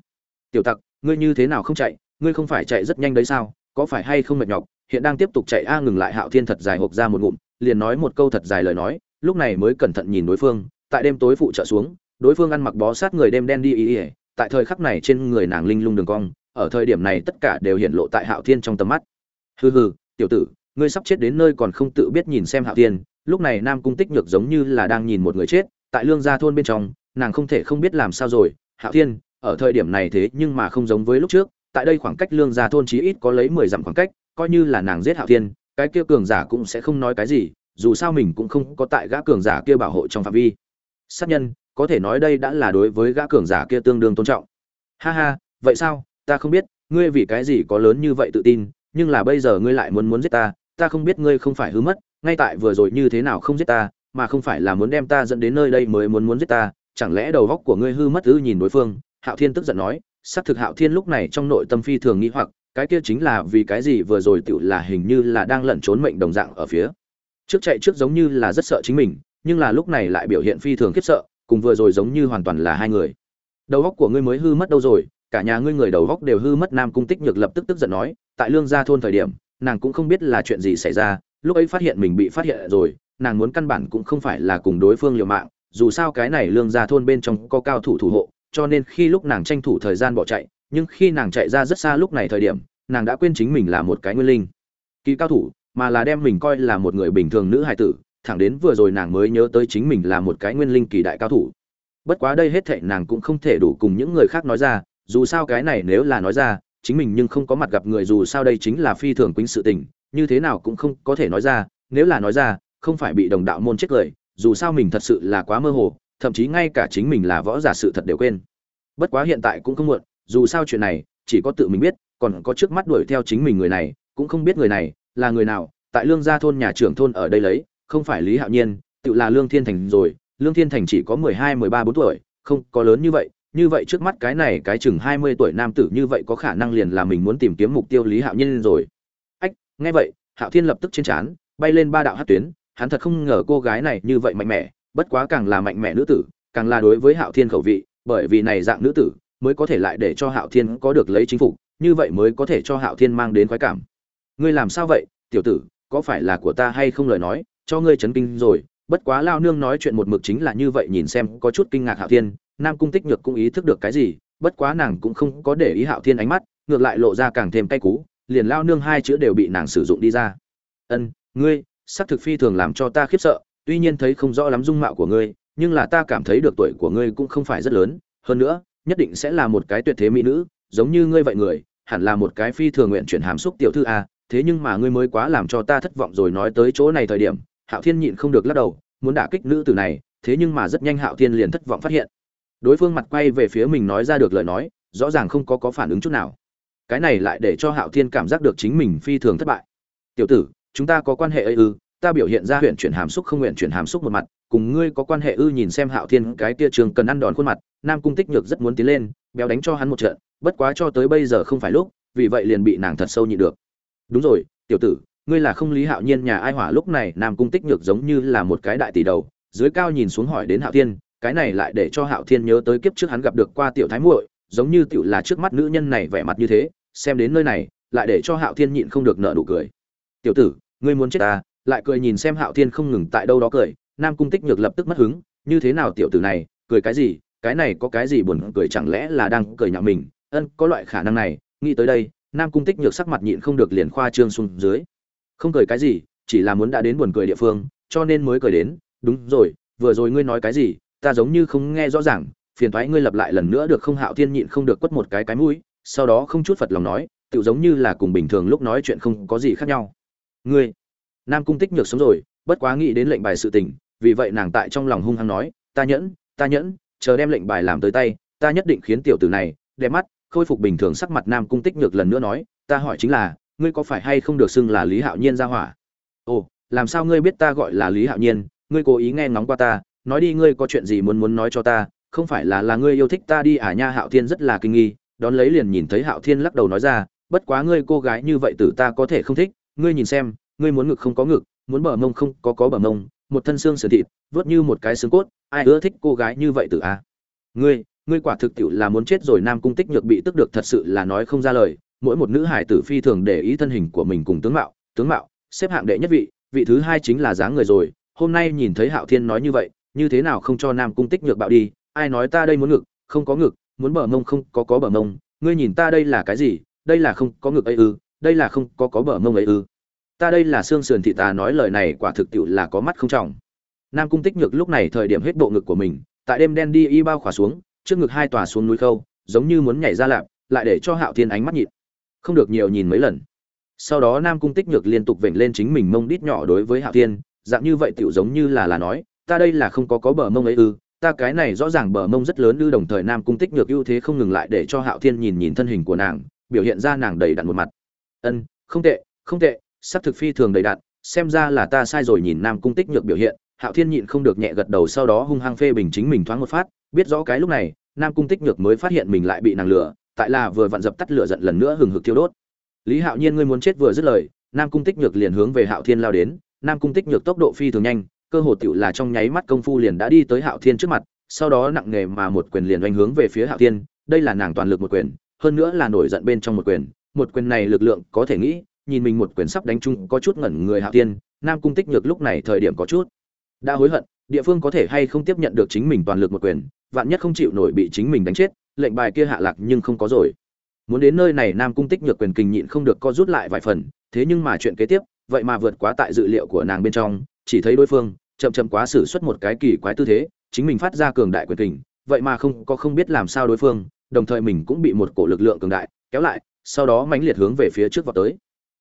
Tiểu tặc, ngươi như thế nào không chạy? Ngươi không phải chạy rất nhanh đấy sao? Có phải hay không mệt nhọc? Hiện đang tiếp tục chạy a ngừng lại. Hạo thiên thật dài hộp ra một ngụm, liền nói một câu thật dài lời nói, lúc này mới cẩn thận nhìn đối phương, tại đêm tối phụ trợ xuống, đối phương ăn mặc bó sát người đêm đen đi ý ỉa tại thời khắc này trên người nàng linh lung đường cong, ở thời điểm này tất cả đều hiện lộ tại hạo thiên trong tầm mắt. Hừ hừ, tiểu tử, ngươi sắp chết đến nơi còn không tự biết nhìn xem hạo thiên, lúc này nam cung tích nhược giống như là đang nhìn một người chết, tại lương gia thôn bên trong, nàng không thể không biết làm sao rồi. Hạo thiên, ở thời điểm này thế nhưng mà không giống với lúc trước, tại đây khoảng cách lương gia thôn chí ít có lấy mười dặm khoảng cách, coi như là nàng giết hạo thiên, cái kia cường giả cũng sẽ không nói cái gì, dù sao mình cũng không có tại gã cường giả kia bảo hộ trong phạm vi. Sát nhân có thể nói đây đã là đối với gã cường giả kia tương đương tôn trọng. Ha ha, vậy sao? Ta không biết, ngươi vì cái gì có lớn như vậy tự tin, nhưng là bây giờ ngươi lại muốn muốn giết ta ta không biết ngươi không phải hư mất, ngay tại vừa rồi như thế nào không giết ta, mà không phải là muốn đem ta dẫn đến nơi đây mới muốn muốn giết ta, chẳng lẽ đầu góc của ngươi hư mất ư nhìn đối phương? Hạo thiên tức giận nói, xác thực hạo thiên lúc này trong nội tâm phi thường nghĩ hoặc, cái kia chính là vì cái gì vừa rồi tựu là hình như là đang lẩn trốn mệnh đồng dạng ở phía trước chạy trước giống như là rất sợ chính mình, nhưng là lúc này lại biểu hiện phi thường khiếp sợ cùng vừa rồi giống như hoàn toàn là hai người. Đầu góc của ngươi mới hư mất đâu rồi, cả nhà ngươi người đầu góc đều hư mất, nam cung tích nhược lập tức tức giận nói, tại lương gia thôn thời điểm, nàng cũng không biết là chuyện gì xảy ra, lúc ấy phát hiện mình bị phát hiện rồi, nàng muốn căn bản cũng không phải là cùng đối phương liều mạng, dù sao cái này lương gia thôn bên trong có cao thủ thủ hộ, cho nên khi lúc nàng tranh thủ thời gian bỏ chạy, nhưng khi nàng chạy ra rất xa lúc này thời điểm, nàng đã quên chính mình là một cái nguyên linh. Kỳ cao thủ, mà là đem mình coi là một người bình thường nữ hài tử thẳng đến vừa rồi nàng mới nhớ tới chính mình là một cái nguyên linh kỳ đại cao thủ. Bất quá đây hết thệ nàng cũng không thể đủ cùng những người khác nói ra, dù sao cái này nếu là nói ra, chính mình nhưng không có mặt gặp người dù sao đây chính là phi thường quýnh sự tình, như thế nào cũng không có thể nói ra, nếu là nói ra, không phải bị đồng đạo môn chết cười, dù sao mình thật sự là quá mơ hồ, thậm chí ngay cả chính mình là võ giả sự thật đều quên. Bất quá hiện tại cũng không muộn, dù sao chuyện này, chỉ có tự mình biết, còn có trước mắt đuổi theo chính mình người này, cũng không biết người này là người nào, tại lương gia thôn nhà trưởng thôn ở đây lấy không phải lý hạo nhiên tự là lương thiên thành rồi lương thiên thành chỉ có mười hai mười ba bốn tuổi không có lớn như vậy như vậy trước mắt cái này cái chừng hai mươi tuổi nam tử như vậy có khả năng liền là mình muốn tìm kiếm mục tiêu lý hạo nhiên rồi. Ách nghe vậy hạo thiên lập tức trên chán, bay lên ba đạo hát tuyến hắn thật không ngờ cô gái này như vậy mạnh mẽ bất quá càng là mạnh mẽ nữ tử càng là đối với hạo thiên khẩu vị bởi vì này dạng nữ tử mới có thể lại để cho hạo thiên có được lấy chính phục như vậy mới có thể cho hạo thiên mang đến khoái cảm. Ngươi làm sao vậy tiểu tử có phải là của ta hay không lời nói? Cho ngươi chấn kinh rồi, bất quá lao nương nói chuyện một mực chính là như vậy nhìn xem có chút kinh ngạc hạo thiên, nam cung tích nhược cũng ý thức được cái gì, bất quá nàng cũng không có để ý hạo thiên ánh mắt, ngược lại lộ ra càng thêm cay cú, liền lao nương hai chữ đều bị nàng sử dụng đi ra. Ân, ngươi sắc thực phi thường làm cho ta khiếp sợ, tuy nhiên thấy không rõ lắm dung mạo của ngươi, nhưng là ta cảm thấy được tuổi của ngươi cũng không phải rất lớn, hơn nữa, nhất định sẽ là một cái tuyệt thế mỹ nữ, giống như ngươi vậy người, hẳn là một cái phi thường nguyện chuyển hàm xúc tiểu thư a thế nhưng mà ngươi mới quá làm cho ta thất vọng rồi nói tới chỗ này thời điểm hạo thiên nhịn không được lắc đầu, muốn đả kích nữ tử này, thế nhưng mà rất nhanh hạo thiên liền thất vọng phát hiện. Đối phương mặt quay về phía mình nói ra được lời nói, rõ ràng không có có phản ứng chút nào. Cái này lại để cho hạo thiên cảm giác được chính mình phi thường thất bại. Tiểu tử, chúng ta có quan hệ ấy ư? Ta biểu hiện ra huyện chuyển hàm xúc không nguyện chuyển hàm xúc một mặt, cùng ngươi có quan hệ ư? Nhìn xem hạo thiên cái tia trường cần ăn đòn khuôn mặt, nam cung tích nhược rất muốn tiến lên, béo đánh cho hắn một trận, bất quá cho tới bây giờ không phải lúc, vì vậy liền bị nàng thật sâu nhịn được. Đúng rồi, tiểu tử ngươi là không lý hạo nhiên nhà ai hỏa lúc này nam cung tích nhược giống như là một cái đại tỷ đầu, dưới cao nhìn xuống hỏi đến hạo thiên, cái này lại để cho hạo thiên nhớ tới kiếp trước hắn gặp được qua tiểu thái muội, giống như tiểu là trước mắt nữ nhân này vẻ mặt như thế, xem đến nơi này, lại để cho hạo thiên nhịn không được nợ nụ cười. Tiểu tử, ngươi muốn chết ta lại cười nhìn xem hạo thiên không ngừng tại đâu đó cười, nam cung tích nhược lập tức mất hứng, như thế nào tiểu tử này, cười cái gì, cái này có cái gì buồn cười chẳng lẽ là đang cười nhạo mình, ân, có loại khả năng này, nghĩ tới đây, nam cung tích nhược sắc mặt nhịn không được liền khoa trương xuống dưới không cười cái gì, chỉ là muốn đã đến buồn cười địa phương, cho nên mới cười đến. Đúng rồi, vừa rồi ngươi nói cái gì, ta giống như không nghe rõ ràng. Phiền thoái ngươi lập lại lần nữa được không hạo thiên nhịn không được quất một cái cái mũi, sau đó không chút phật lòng nói tự giống như là cùng bình thường lúc nói chuyện không có gì khác nhau. Ngươi, nam cung tích nhược sống rồi, bất quá nghĩ đến lệnh bài sự tình, vì vậy nàng tại trong lòng hung hăng nói, ta nhẫn ta nhẫn, chờ đem lệnh bài làm tới tay, ta nhất định khiến tiểu tử này đẹp mắt, khôi phục bình thường sắc mặt nam cung tích nhược lần nữa nói, ta hỏi chính là ngươi có phải hay không được xưng là lý hạo nhiên ra hỏa ồ, làm sao ngươi biết ta gọi là lý hạo nhiên ngươi cố ý nghe ngóng qua ta, nói đi ngươi có chuyện gì muốn muốn nói cho ta, không phải là là ngươi yêu thích ta đi à nha, hạo thiên rất là kinh nghi, đón lấy liền nhìn thấy hạo thiên lắc đầu nói ra, bất quá ngươi cô gái như vậy tử ta có thể không thích, ngươi nhìn xem, ngươi muốn ngực không có ngực, muốn bờ mông không có có bờ mông, một thân xương sườn thịt, vớt như một cái xương cốt, ai ưa thích cô gái như vậy tử à? ngươi ngươi quả thực tiệu là muốn chết rồi, nam cung tích nhược bị tức được thật sự là nói không ra lời mỗi một nữ hải tử phi thường để ý thân hình của mình cùng tướng mạo tướng mạo, xếp hạng đệ nhất vị vị thứ hai chính là dáng người rồi. Hôm nay nhìn thấy hạo thiên nói như vậy, như thế nào không cho nam cung tích nhược bạo đi? Ai nói ta đây muốn ngực, không có ngực, muốn bờ mông không có có bờ mông. Ngươi nhìn ta đây là cái gì? Đây là không có ngực ấy ư? Đây là không có có bờ mông ấy ư? Ta đây là xương sườn thị ta nói lời này quả thực tiệu là có mắt không trọng. Nam cung tích nhược lúc này thời điểm hết bộ ngực của mình, tại đêm đen đi y bao khỏa xuống, trước ngực hai tòa xuống núi khâu, giống như muốn nhảy ra lạp, lại để cho hạo thiên ánh mắt nhịn không được nhiều nhìn mấy lần. Sau đó nam cung tích nhược liên tục vểnh lên chính mình mông đít nhỏ đối với hạo thiên, dạng như vậy tựu giống như là là nói, ta đây là không có có bờ mông ấy ư, ta cái này rõ ràng bờ mông rất lớn ư. Đồng thời nam cung tích nhược ưu thế không ngừng lại để cho hạo thiên nhìn nhìn thân hình của nàng, biểu hiện ra nàng đầy đặn một mặt. Ân, không tệ không tệ, sắp thực phi thường đầy đặn, xem ra là ta sai rồi. Nhìn nam cung tích nhược biểu hiện hạo thiên nhịn không được nhẹ gật đầu, sau đó hung hăng phê bình chính mình thoáng một phát. Biết rõ cái lúc này, nam cung tích nhược mới phát hiện mình lại bị nàng lừa tại là vừa vặn dập tắt lửa giận lần nữa hừng hực thiêu đốt. Lý hạo nhiên, ngươi muốn chết vừa dứt lời, nam cung tích nhược liền hướng về hạo thiên lao đến. Nam cung tích nhược tốc độ phi thường nhanh, cơ hồ tựu là trong nháy mắt công phu liền đã đi tới hạo thiên trước mặt, sau đó nặng nề mà một quyền liền oanh hướng về phía hạo thiên. Đây là nàng toàn lực một quyền, hơn nữa là nổi giận bên trong một quyền. Một quyền này lực lượng có thể nghĩ, nhìn mình một quyền sắp đánh chung có chút ngẩn người hạo thiên, nam cung tích nhược lúc này thời điểm có chút đã hối hận, địa phương có thể hay không tiếp nhận được chính mình toàn lực một quyền, vạn nhất không chịu nổi bị chính mình đánh chết lệnh bài kia hạ lạc nhưng không có rồi. Muốn đến nơi này nam cung tích nhược quyền kinh nhịn không được co rút lại vài phần, thế nhưng mà chuyện kế tiếp, vậy mà vượt quá tại dự liệu của nàng bên trong, chỉ thấy đối phương, chậm chậm quá xử suất một cái kỳ quái tư thế, chính mình phát ra cường đại quyền kình, vậy mà không có không biết làm sao đối phương, đồng thời mình cũng bị một cổ lực lượng cường đại kéo lại, sau đó mãnh liệt hướng về phía trước vào tới.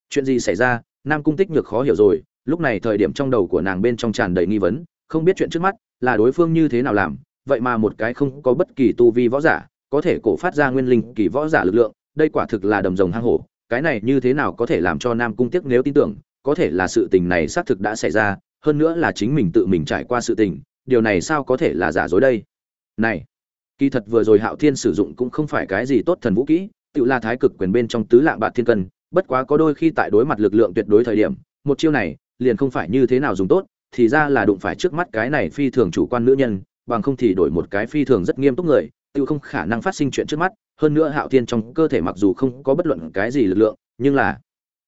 Chuyện gì xảy ra? Nam cung tích nhược khó hiểu rồi, lúc này thời điểm trong đầu của nàng bên trong tràn đầy nghi vấn, không biết chuyện trước mắt là đối phương như thế nào làm, vậy mà một cái không có bất kỳ tu vi võ giả có thể cổ phát ra nguyên linh kỳ võ giả lực lượng, đây quả thực là đầm rồng hang hổ, cái này như thế nào có thể làm cho nam cung tiếc nếu tin tưởng, có thể là sự tình này xác thực đã xảy ra, hơn nữa là chính mình tự mình trải qua sự tình, điều này sao có thể là giả dối đây? Này, kỳ thật vừa rồi hạo thiên sử dụng cũng không phải cái gì tốt thần vũ kỹ tự là thái cực quyền bên trong tứ lạng bạc thiên cân, bất quá có đôi khi tại đối mặt lực lượng tuyệt đối thời điểm, một chiêu này, liền không phải như thế nào dùng tốt, thì ra là đụng phải trước mắt cái này phi thường chủ quan nữ nhân, bằng không thì đổi một cái phi thường rất nghiêm túc người tự không khả năng phát sinh chuyện trước mắt, hơn nữa hạo thiên trong cơ thể mặc dù không có bất luận cái gì lực lượng, nhưng là,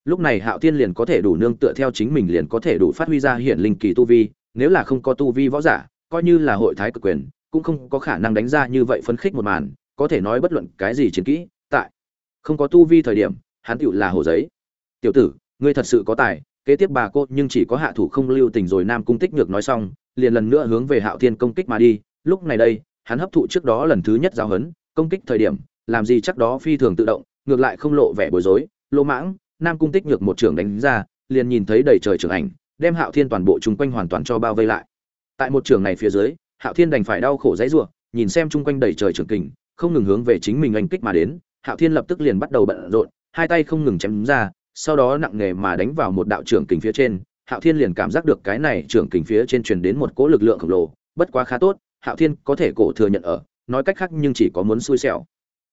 lúc này hạo thiên liền có thể đủ nương tựa theo chính mình liền có thể đủ phát huy ra hiện linh kỳ tu vi, nếu là không có tu vi võ giả, coi như là hội thái cực quyền, cũng không có khả năng đánh ra như vậy phấn khích một màn, có thể nói bất luận cái gì chiến kỹ, tại không có tu vi thời điểm, hắn tựu là hồ giấy. Tiểu tử, ngươi thật sự có tài, kế tiếp bà cô nhưng chỉ có hạ thủ không lưu tình rồi nam cung tích ngược nói xong, liền lần nữa hướng về hạo thiên công kích mà đi, lúc này đây hắn hấp thụ trước đó lần thứ nhất giao hấn công kích thời điểm, làm gì chắc đó phi thường tự động, ngược lại không lộ vẻ bối rối. Lỗ mãng, nam cung tích nhược một trường đánh ra, liền nhìn thấy đầy trời trường ảnh, đem hạo thiên toàn bộ chung quanh hoàn toàn cho bao vây lại. Tại một trường này phía dưới, hạo thiên đành phải đau khổ dãy ruộng nhìn xem chung quanh đầy trời trường kình, không ngừng hướng về chính mình oanh kích mà đến. Hạo thiên lập tức liền bắt đầu bận rộn, hai tay không ngừng chém ra, sau đó nặng nề mà đánh vào một đạo trưởng kình phía trên. Hạo thiên liền cảm giác được cái này trưởng kình phía trên truyền đến một cỗ lực lượng khổng lồ, bất quá khá tốt hạo thiên có thể cổ thừa nhận ở, nói cách khác nhưng chỉ có muốn xui xẻo.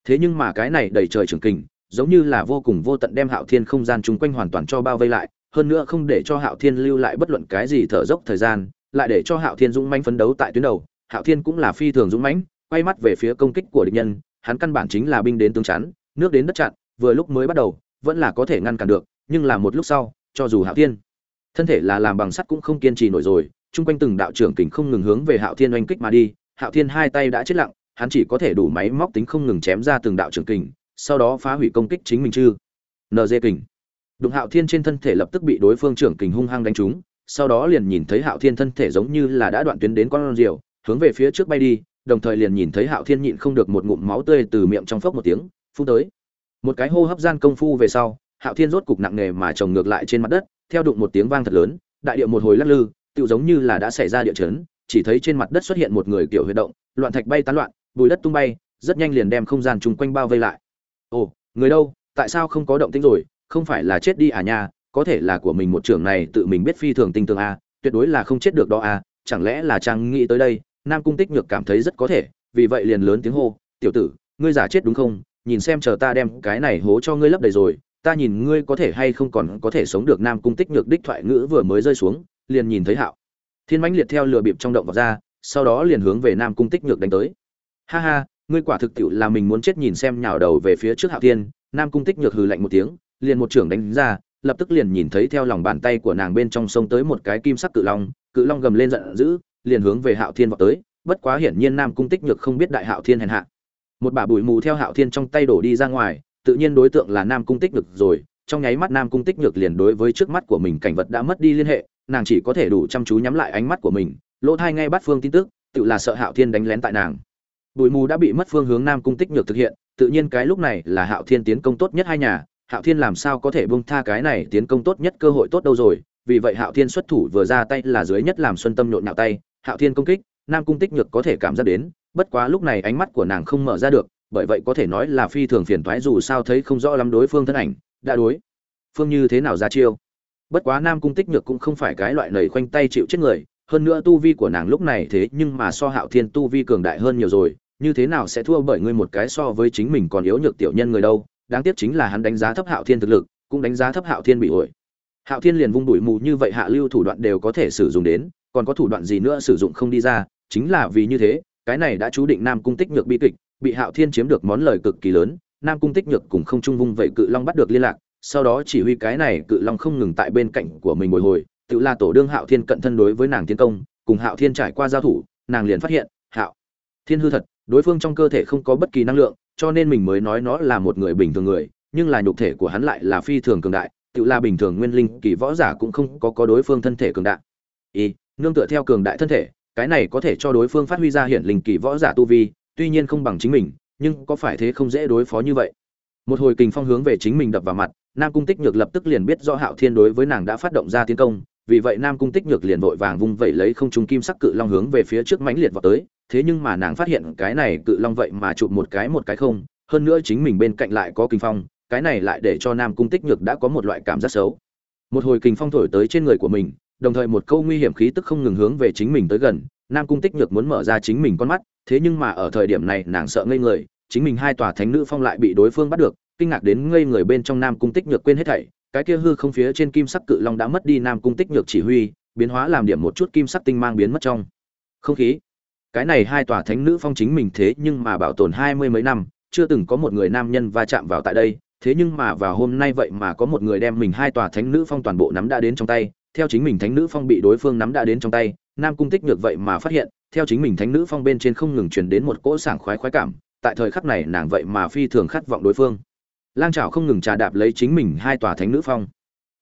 Thế nhưng mà cái này đầy trời trường kình, giống như là vô cùng vô tận đem hạo thiên không gian chung quanh hoàn toàn cho bao vây lại, hơn nữa không để cho hạo thiên lưu lại bất luận cái gì thở dốc thời gian, lại để cho hạo thiên dũng mãnh phấn đấu tại tuyến đầu. Hạo thiên cũng là phi thường dũng mãnh, quay mắt về phía công kích của địch nhân, hắn căn bản chính là binh đến tướng chắn, nước đến đất chặn, vừa lúc mới bắt đầu, vẫn là có thể ngăn cản được, nhưng là một lúc sau, cho dù hạo thiên, thân thể là làm bằng sắt cũng không kiên trì nổi rồi chung quanh từng đạo trưởng kình không ngừng hướng về hạo thiên oanh kích mà đi hạo thiên hai tay đã chết lặng hắn chỉ có thể đủ máy móc tính không ngừng chém ra từng đạo trưởng kình sau đó phá hủy công kích chính mình chư nd kình. Đụng hạo thiên trên thân thể lập tức bị đối phương trưởng kình hung hăng đánh trúng sau đó liền nhìn thấy hạo thiên thân thể giống như là đã đoạn tuyến đến con rượu, hướng về phía trước bay đi đồng thời liền nhìn thấy hạo thiên nhịn không được một ngụm máu tươi từ miệng trong phốc một tiếng phun tới. Một cái hô hấp gian công phu về sau hạo thiên rốt cục nặng nề mà trồng ngược lại trên mặt đất theo đụng một tiếng vang thật lớn đại địa một hồi lắc lư tựu giống như là đã xảy ra địa chấn, chỉ thấy trên mặt đất xuất hiện một người kiểu huy động, loạn thạch bay tán loạn, bùi đất tung bay, rất nhanh liền đem không gian chung quanh bao vây lại. Ồ, người đâu? Tại sao không có động tĩnh rồi? Không phải là chết đi à nha? Có thể là của mình một trưởng này tự mình biết phi thường tinh tường à tuyệt đối là không chết được đó à chẳng lẽ là trang nghĩ tới đây, nam cung tích nhược cảm thấy rất có thể, vì vậy liền lớn tiếng hô, tiểu tử, ngươi giả chết đúng không? Nhìn xem chờ ta đem cái này hố cho ngươi lấp đầy rồi, ta nhìn ngươi có thể hay không còn có thể sống được. Nam cung tích nhược đích thoại ngữ vừa mới rơi xuống liền nhìn thấy hạo. Thiên mãnh liệt theo lừa bịp trong động vào ra, sau đó liền hướng về nam cung tích nhược đánh tới. Ha ha, ngươi quả thực tiệu là mình muốn chết nhìn xem nhào đầu về phía trước hạo thiên. Nam cung tích nhược hừ lạnh một tiếng, liền một trưởng đánh ra, lập tức liền nhìn thấy theo lòng bàn tay của nàng bên trong sông tới một cái kim sắc cự long cự long gầm lên giận dữ, liền hướng về hạo thiên vào tới. Bất quá hiển nhiên nam cung tích nhược không biết đại hạo thiên hèn hạ. Một bà bụi mù theo hạo thiên trong tay đổ đi ra ngoài, tự nhiên đối tượng là nam cung tích nhược rồi. Trong nháy mắt nam cung tích nhược liền đối với trước mắt của mình cảnh vật đã mất đi liên hệ nàng chỉ có thể đủ chăm chú nhắm lại ánh mắt của mình, lỗ thai ngay bắt phương tin tức, tự là sợ hạo thiên đánh lén tại nàng. Bụi mù đã bị mất phương hướng nam cung tích nhược thực hiện, tự nhiên cái lúc này là hạo thiên tiến công tốt nhất hai nhà, hạo thiên làm sao có thể bông tha cái này tiến công tốt nhất cơ hội tốt đâu rồi, vì vậy hạo thiên xuất thủ vừa ra tay là dưới nhất làm xuân tâm nhộn nhạo tay, hạo thiên công kích, nam cung tích nhược có thể cảm giác đến, bất quá lúc này ánh mắt của nàng không mở ra được, bởi vậy có thể nói là phi thường phiền thoái dù sao thấy không rõ lắm đối phương thân ảnh, đã đối. Phương như thế nào ra chiêu? Bất quá nam cung tích nhược cũng không phải cái loại lầy khoanh tay chịu chết người, hơn nữa tu vi của nàng lúc này thế nhưng mà so hạo thiên tu vi cường đại hơn nhiều rồi, như thế nào sẽ thua bởi ngươi một cái so với chính mình còn yếu nhược tiểu nhân người đâu? Đáng tiếc chính là hắn đánh giá thấp hạo thiên thực lực, cũng đánh giá thấp hạo thiên bị ổi hạo thiên liền vung đuổi mù như vậy hạ lưu thủ đoạn đều có thể sử dụng đến, còn có thủ đoạn gì nữa sử dụng không đi ra, chính là vì như thế, cái này đã chú định nam cung tích nhược bi kịch, bị hạo thiên chiếm được món lời cực kỳ lớn, nam cung tích nhược cùng không trung vung vậy cự long bắt được liên lạc sau đó chỉ huy cái này cự long không ngừng tại bên cạnh của mình bồi hồi, tự là tổ đương hạo thiên cận thân đối với nàng tiến công, cùng hạo thiên trải qua giao thủ, nàng liền phát hiện, hạo thiên hư thật, đối phương trong cơ thể không có bất kỳ năng lượng, cho nên mình mới nói nó là một người bình thường người, nhưng là nhục thể của hắn lại là phi thường cường đại, tự là bình thường nguyên linh, kỳ võ giả cũng không có có đối phương thân thể cường đại. Y nương tựa theo cường đại thân thể, cái này có thể cho đối phương phát huy ra hiện linh kỳ võ giả tu vi, tuy nhiên không bằng chính mình, nhưng có phải thế không dễ đối phó như vậy? Một hồi kình phong hướng về chính mình đập vào mặt, nam cung tích nhược lập tức liền biết rõ hạo thiên đối với nàng đã phát động ra tiến công, vì vậy nam cung tích nhược liền vội vàng vung vẩy lấy không trung kim sắc cự long hướng về phía trước mãnh liệt vào tới, thế nhưng mà nàng phát hiện cái này cự long vậy mà chụp một cái một cái không, hơn nữa chính mình bên cạnh lại có kinh phong, cái này lại để cho nam cung tích nhược đã có một loại cảm giác xấu. Một hồi kinh phong thổi tới trên người của mình, đồng thời một câu nguy hiểm khí tức không ngừng hướng về chính mình tới gần, nam cung tích nhược muốn mở ra chính mình con mắt, thế nhưng mà ở thời điểm này nàng sợ ngây người chính mình hai tòa thánh nữ phong lại bị đối phương bắt được, kinh ngạc đến ngây người bên trong nam cung tích nhược quên hết thảy, cái kia hư không phía trên kim sắc cự long đã mất đi nam cung tích nhược chỉ huy, biến hóa làm điểm một chút kim sắc tinh mang biến mất trong không khí. Cái này hai tòa thánh nữ phong chính mình thế nhưng mà bảo tồn hai mươi mấy năm, chưa từng có một người nam nhân va chạm vào tại đây, thế nhưng mà vào hôm nay vậy mà có một người đem mình hai tòa thánh nữ phong toàn bộ nắm đã đến trong tay, theo chính mình thánh nữ phong bị đối phương nắm đã đến trong tay, nam cung tích nhược vậy mà phát hiện, theo chính mình thánh nữ phong bên trên không ngừng truyền đến một cỗ sảng khoái khoái cảm tại thời khắc này nàng vậy mà phi thường khát vọng đối phương. Lang trào không ngừng trà đạp lấy chính mình hai tòa thánh nữ phong.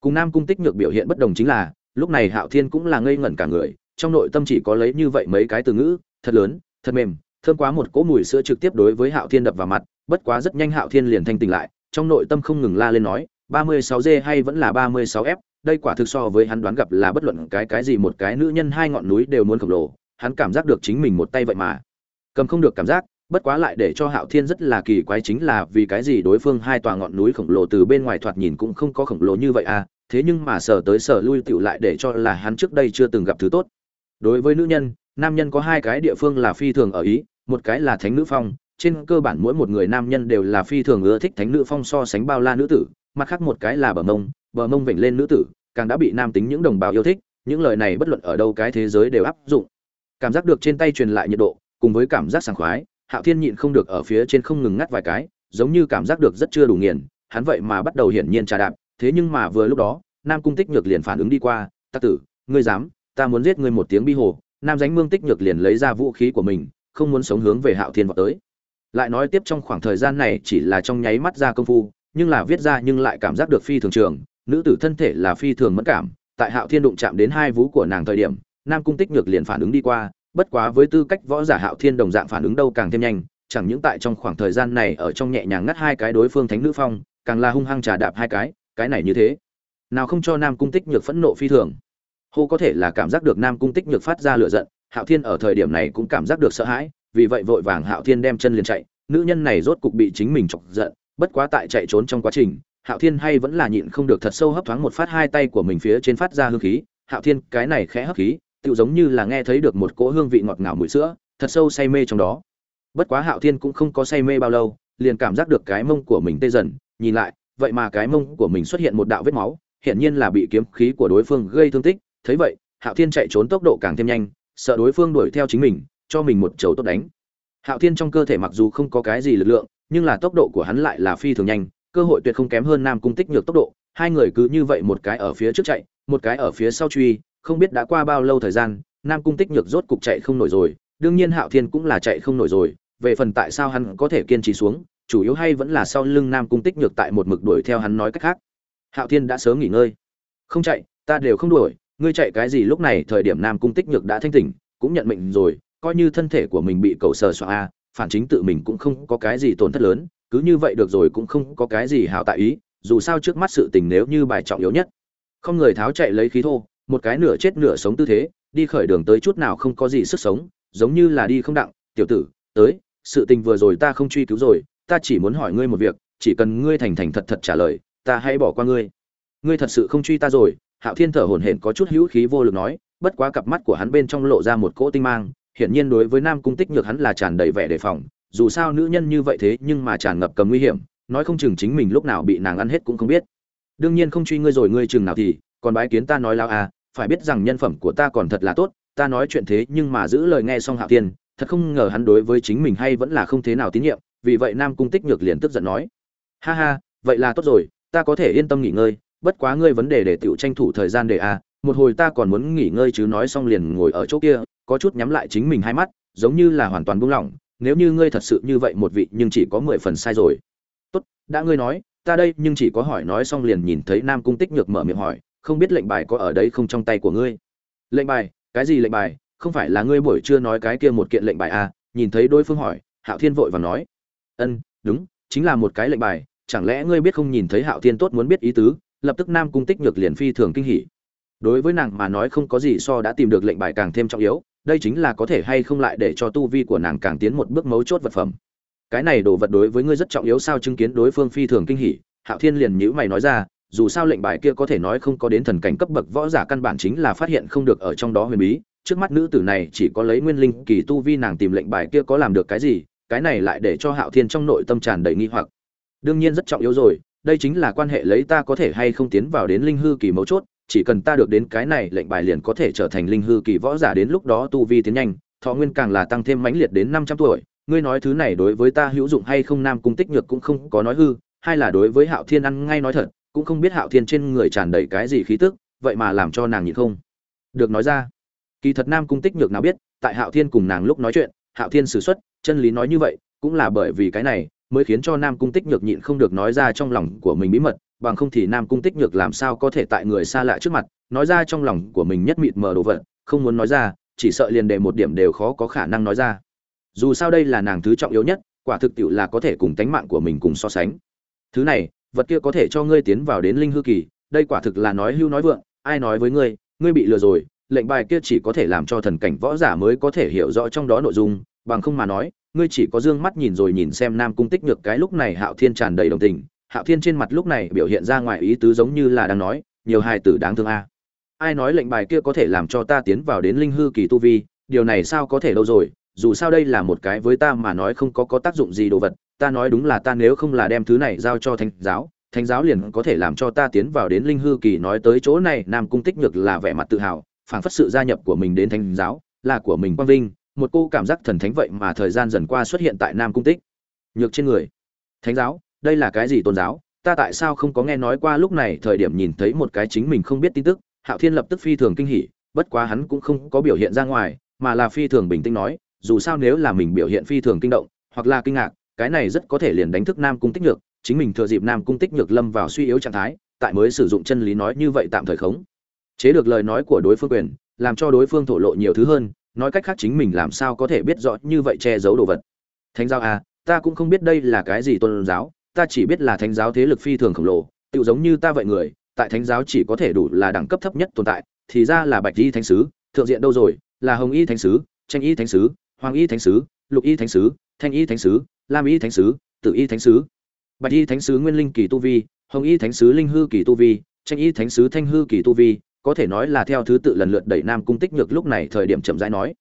Cùng nam cung tích nhược biểu hiện bất đồng chính là, lúc này hạo thiên cũng là ngây ngẩn cả người, trong nội tâm chỉ có lấy như vậy mấy cái từ ngữ, thật lớn, thật mềm, thơm quá một cỗ mùi sữa trực tiếp đối với hạo thiên đập vào mặt, bất quá rất nhanh hạo thiên liền thanh tỉnh lại, trong nội tâm không ngừng la lên nói, ba mươi sáu g hay vẫn là ba mươi sáu f, đây quả thực so với hắn đoán gặp là bất luận cái cái gì một cái nữ nhân hai ngọn núi đều muốn khổng lồ, hắn cảm giác được chính mình một tay vậy mà. Cầm không được cảm giác bất quá lại để cho hạo thiên rất là kỳ quái chính là vì cái gì đối phương hai tòa ngọn núi khổng lồ từ bên ngoài thoạt nhìn cũng không có khổng lồ như vậy à thế nhưng mà sở tới sở lui tựu lại để cho là hắn trước đây chưa từng gặp thứ tốt. Đối với nữ nhân, nam nhân có hai cái địa phương là phi thường ở ý, một cái là thánh nữ phong, trên cơ bản mỗi một người nam nhân đều là phi thường ưa thích thánh nữ phong so sánh bao la nữ tử, mặt khác một cái là bờ mông bờ mông vểnh lên nữ tử, càng đã bị nam tính những đồng bào yêu thích, những lời này bất luận ở đâu cái thế giới đều áp dụng. Cảm giác được trên tay truyền lại nhiệt độ, cùng với cảm giác sảng khoái hạo thiên nhịn không được ở phía trên không ngừng ngắt vài cái, giống như cảm giác được rất chưa đủ nghiền, hắn vậy mà bắt đầu hiển nhiên trà đạp, thế nhưng mà vừa lúc đó, nam cung tích nhược liền phản ứng đi qua, tắc tử, ngươi dám, ta muốn giết ngươi một tiếng bi hồ. Nam dánh mương tích nhược liền lấy ra vũ khí của mình, không muốn sống hướng về hạo thiên vào tới. Lại nói tiếp trong khoảng thời gian này chỉ là trong nháy mắt ra công phu, nhưng là viết ra nhưng lại cảm giác được phi thường trường, nữ tử thân thể là phi thường mẫn cảm, tại hạo thiên đụng chạm đến hai vú của nàng thời điểm, nam cung tích nhược liền phản ứng đi qua bất quá với tư cách võ giả hạo thiên đồng dạng phản ứng đâu càng thêm nhanh, chẳng những tại trong khoảng thời gian này ở trong nhẹ nhàng ngắt hai cái đối phương thánh nữ phong, càng là hung hăng trà đạp hai cái cái này như thế. Nào không cho nam cung tích nhược phẫn nộ phi thường. Hô có thể là cảm giác được nam cung tích nhược phát ra lửa giận, hạo thiên ở thời điểm này cũng cảm giác được sợ hãi, vì vậy vội vàng hạo thiên đem chân liền chạy, nữ nhân này rốt cục bị chính mình chọc giận, bất quá tại chạy trốn trong quá trình, hạo thiên hay vẫn là nhịn không được thật sâu hấp thoáng một phát hai tay của mình phía trên phát ra hương khí, hạo thiên, cái này khẽ hấp khí tự giống như là nghe thấy được một cỗ hương vị ngọt ngào mùi sữa, thật sâu say mê trong đó. Bất quá hạo thiên cũng không có say mê bao lâu, liền cảm giác được cái mông của mình tê dần, nhìn lại, vậy mà cái mông của mình xuất hiện một đạo vết máu, hiển nhiên là bị kiếm khí của đối phương gây thương tích. Thấy vậy, hạo thiên chạy trốn tốc độ càng thêm nhanh, sợ đối phương đuổi theo chính mình, cho mình một chầu tốt đánh. Hạo thiên trong cơ thể mặc dù không có cái gì lực lượng, nhưng là tốc độ của hắn lại là phi thường nhanh, cơ hội tuyệt không kém hơn nam cung tích nhược tốc độ. Hai người cứ như vậy một cái ở phía trước chạy, một cái ở phía sau truy không biết đã qua bao lâu thời gian, nam cung tích nhược rốt cục chạy không nổi rồi, đương nhiên hạo thiên cũng là chạy không nổi rồi, về phần tại sao hắn có thể kiên trì xuống, chủ yếu hay vẫn là sau lưng nam cung tích nhược tại một mực đuổi theo hắn nói cách khác. Hạo thiên đã sớm nghỉ ngơi. Không chạy, ta đều không đuổi, ngươi chạy cái gì lúc này, thời điểm nam cung tích nhược đã thanh tỉnh, cũng nhận mệnh rồi, coi như thân thể của mình bị cầu sờ xoa a, phản chính tự mình cũng không có cái gì tổn thất lớn, cứ như vậy được rồi cũng không có cái gì hảo tại ý, dù sao trước mắt sự tình nếu như bài trọng yếu nhất. Không người tháo chạy lấy khí thô một cái nửa chết nửa sống tư thế, đi khởi đường tới chút nào không có gì sức sống, giống như là đi không đặng. Tiểu tử, tới, sự tình vừa rồi ta không truy cứu rồi, ta chỉ muốn hỏi ngươi một việc, chỉ cần ngươi thành thành thật thật trả lời, ta hãy bỏ qua ngươi. Ngươi thật sự không truy ta rồi, hạo thiên thở hổn hển có chút hữu khí vô lực nói, bất quá cặp mắt của hắn bên trong lộ ra một cỗ tinh mang, hiển nhiên đối với nam cung tích nhược hắn là tràn đầy vẻ đề phòng, dù sao nữ nhân như vậy thế nhưng mà tràn ngập cầm nguy hiểm, nói không chừng chính mình lúc nào bị nàng ăn hết cũng không biết. Đương nhiên không truy ngươi rồi, ngươi chừng nào thì còn bái kiến ta nói lao à phải biết rằng nhân phẩm của ta còn thật là tốt, ta nói chuyện thế nhưng mà giữ lời nghe xong hạo thiên, thật không ngờ hắn đối với chính mình hay vẫn là không thế nào tín nhiệm, vì vậy nam cung tích nhược liền tức giận nói, ha ha, vậy là tốt rồi, ta có thể yên tâm nghỉ ngơi, bất quá ngươi vấn đề để tiểu tranh thủ thời gian để à một hồi ta còn muốn nghỉ ngơi chứ nói xong liền ngồi ở chỗ kia, có chút nhắm lại chính mình hai mắt, giống như là hoàn toàn buông lỏng, nếu như ngươi thật sự như vậy một vị nhưng chỉ có mười phần sai rồi. Tốt, đã ngươi nói, ta đây nhưng chỉ có hỏi nói xong liền nhìn thấy nam cung tích nhược mở miệng hỏi không biết lệnh bài có ở đấy không trong tay của ngươi. Lệnh bài? Cái gì lệnh bài? Không phải là ngươi buổi trưa nói cái kia một kiện lệnh bài à? Nhìn thấy đối phương hỏi, hạo thiên vội và nói. Ân, đúng, chính là một cái lệnh bài. Chẳng lẽ ngươi biết không nhìn thấy hạo thiên tốt muốn biết ý tứ? Lập tức nam cung tích nhược liền phi thường kinh hỉ. Đối với nàng mà nói không có gì so đã tìm được lệnh bài càng thêm trọng yếu, đây chính là có thể hay không lại để cho tu vi của nàng càng tiến một bước mấu chốt vật phẩm. Cái này đồ vật đối với ngươi rất trọng yếu sao chứng kiến đối phương phi thường kinh hỉ. Hạo thiên liền nhữ mày nói ra dù sao lệnh bài kia có thể nói không có đến thần cảnh cấp bậc võ giả căn bản chính là phát hiện không được ở trong đó huyền bí. Trước mắt nữ tử này chỉ có lấy nguyên linh kỳ tu vi nàng tìm lệnh bài kia có làm được cái gì, cái này lại để cho hạo thiên trong nội tâm tràn đầy nghi hoặc. Đương nhiên rất trọng yếu rồi, đây chính là quan hệ lấy ta có thể hay không tiến vào đến linh hư kỳ mấu chốt, chỉ cần ta được đến cái này, lệnh bài liền có thể trở thành linh hư kỳ võ giả đến lúc đó tu vi tiến nhanh, thọ nguyên càng là tăng thêm mãnh liệt đến năm trăm tuổi. Ngươi nói thứ này đối với ta hữu dụng hay không, nam cung tích nhược cũng không có nói hư, hay là đối với hạo thiên ăn ngay nói thật cũng không biết hạo thiên trên người tràn đầy cái gì khí tức, vậy mà làm cho nàng nhịn không. Được nói ra. Kỳ thật nam cung tích nhược nào biết, tại hạo thiên cùng nàng lúc nói chuyện, hạo thiên xử xuất, chân lý nói như vậy, cũng là bởi vì cái này, mới khiến cho nam cung tích nhược nhịn không được nói ra trong lòng của mình bí mật, bằng không thì nam cung tích nhược làm sao có thể tại người xa lạ trước mặt, nói ra trong lòng của mình nhất mịt mờ đồ vật, không muốn nói ra, chỉ sợ liền đề một điểm đều khó có khả năng nói ra. Dù sao đây là nàng thứ trọng yếu nhất, quả thực tiệu là có thể cùng tánh mạng của mình cùng so sánh. Thứ này vật kia có thể cho ngươi tiến vào đến linh hư kỳ, đây quả thực là nói hưu nói vượng, ai nói với ngươi ngươi bị lừa rồi, lệnh bài kia chỉ có thể làm cho thần cảnh võ giả mới có thể hiểu rõ trong đó nội dung, bằng không mà nói, ngươi chỉ có dương mắt nhìn rồi nhìn xem nam cung tích nhược cái lúc này hạo thiên tràn đầy đồng tình, hạo thiên trên mặt lúc này biểu hiện ra ngoài ý tứ giống như là đang nói, nhiều hài tử đáng thương a. Ai nói lệnh bài kia có thể làm cho ta tiến vào đến linh hư kỳ tu vi, điều này sao có thể đâu rồi, dù sao đây là một cái với ta mà nói không có có tác dụng gì đồ vật ta nói đúng là ta nếu không là đem thứ này giao cho thánh giáo thánh giáo liền có thể làm cho ta tiến vào đến linh hư kỳ nói tới chỗ này, nam cung tích nhược là vẻ mặt tự hào, phảng phất sự gia nhập của mình đến thánh giáo, là của mình quang vinh, một cô cảm giác thần thánh vậy mà thời gian dần qua xuất hiện tại nam cung tích. Nhược trên người, thánh giáo, đây là cái gì tôn giáo? Ta tại sao không có nghe nói qua lúc này? Thời điểm nhìn thấy một cái chính mình không biết tin tức, hạo thiên lập tức phi thường kinh hỉ, bất quá hắn cũng không có biểu hiện ra ngoài, mà là phi thường bình tĩnh nói, dù sao nếu là mình biểu hiện phi thường kinh động, hoặc là kinh ngạc cái này rất có thể liền đánh thức nam cung tích nhược, chính mình thừa dịp nam cung tích nhược lâm vào suy yếu trạng thái, tại mới sử dụng chân lý nói như vậy tạm thời khống. Chế được lời nói của đối phương quyền, làm cho đối phương thổ lộ nhiều thứ hơn, nói cách khác chính mình làm sao có thể biết rõ như vậy che giấu đồ vật. Thánh giáo à ta cũng không biết đây là cái gì tôn giáo, ta chỉ biết là thánh giáo thế lực phi thường khổng lồ tự giống như ta vậy người, tại thánh giáo chỉ có thể đủ là đẳng cấp thấp nhất tồn tại, thì ra là bạch y thánh sứ, thượng diện đâu rồi, là hồng y thánh sứ, tranh y thánh sứ, hoàng y thánh sứ, lục y thánh sứ, thanh y thánh sứ lam y thánh sứ tự y thánh sứ, bạch y thánh sứ nguyên linh kỳ tu vi, hồng y thánh sứ linh hư kỳ tu vi, tranh y thánh sứ thanh hư kỳ tu vi, có thể nói là theo thứ tự lần lượt đẩy nam cung tích nhược lúc này thời điểm chậm rãi nói.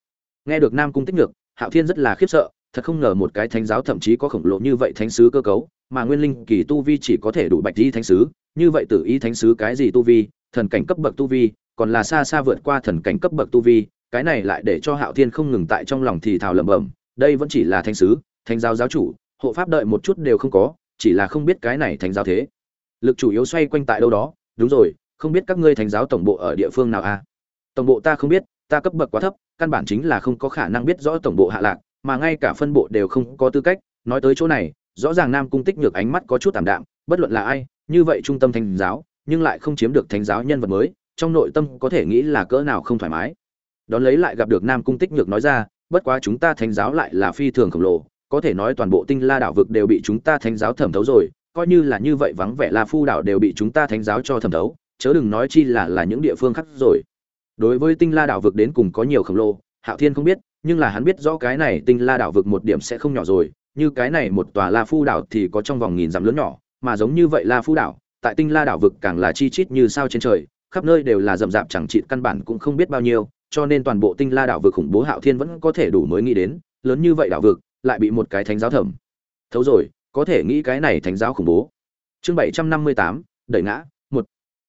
Nghe được nam cung tích nhược, hạo thiên rất là khiếp sợ, thật không ngờ một cái thánh giáo thậm chí có khổng lồ như vậy thánh sứ cơ cấu, mà nguyên linh kỳ tu vi chỉ có thể đủ bạch y thánh sứ, như vậy tử y thánh sứ cái gì tu vi, thần cảnh cấp bậc tu vi, còn là xa xa vượt qua thần cảnh cấp bậc tu vi, cái này lại để cho hạo thiên không ngừng tại trong lòng thì thào lẩm bẩm, đây vẫn chỉ là thánh sứ thánh giáo giáo chủ, hộ pháp đợi một chút đều không có, chỉ là không biết cái này thánh giáo thế. Lực chủ yếu xoay quanh tại đâu đó, đúng rồi, không biết các ngươi thánh giáo tổng bộ ở địa phương nào a à? tổng bộ ta không biết, ta cấp bậc quá thấp, căn bản chính là không có khả năng biết rõ tổng bộ hạ lạc, mà ngay cả phân bộ đều không có tư cách. Nói tới chỗ này, rõ ràng nam cung tích nhược ánh mắt có chút tảm đạm, bất luận là ai, như vậy trung tâm thánh giáo, nhưng lại không chiếm được thánh giáo nhân vật mới, trong nội tâm có thể nghĩ là cỡ nào không thoải mái. Đón lấy lại gặp được nam cung tích nhược nói ra, bất quá chúng ta thánh giáo lại là phi thường khổng lồ có thể nói toàn bộ tinh la đảo vực đều bị chúng ta thánh giáo thẩm thấu rồi, coi như là như vậy vắng vẻ la phu đảo đều bị chúng ta thánh giáo cho thẩm thấu, chớ đừng nói chi là là những địa phương khác rồi. Đối với tinh la đảo vực đến cùng có nhiều khổng lồ, hạo thiên không biết, nhưng là hắn biết rõ cái này tinh la đảo vực một điểm sẽ không nhỏ rồi, như cái này một tòa la phu đảo thì có trong vòng nghìn dặm lớn nhỏ, mà giống như vậy la phu đảo, tại tinh la đảo vực càng là chi chít như sao trên trời, khắp nơi đều là rậm rạp chẳng trị căn bản cũng không biết bao nhiêu, cho nên toàn bộ tinh la đảo vực khủng bố hạo thiên vẫn có thể đủ mới nghĩ đến, lớn như vậy đảo vực lại bị một cái thánh giáo thẩm. Thấu rồi, có thể nghĩ cái này thánh giáo khủng bố. Chương bảy trăm năm mươi tám, đẩy ngã, một.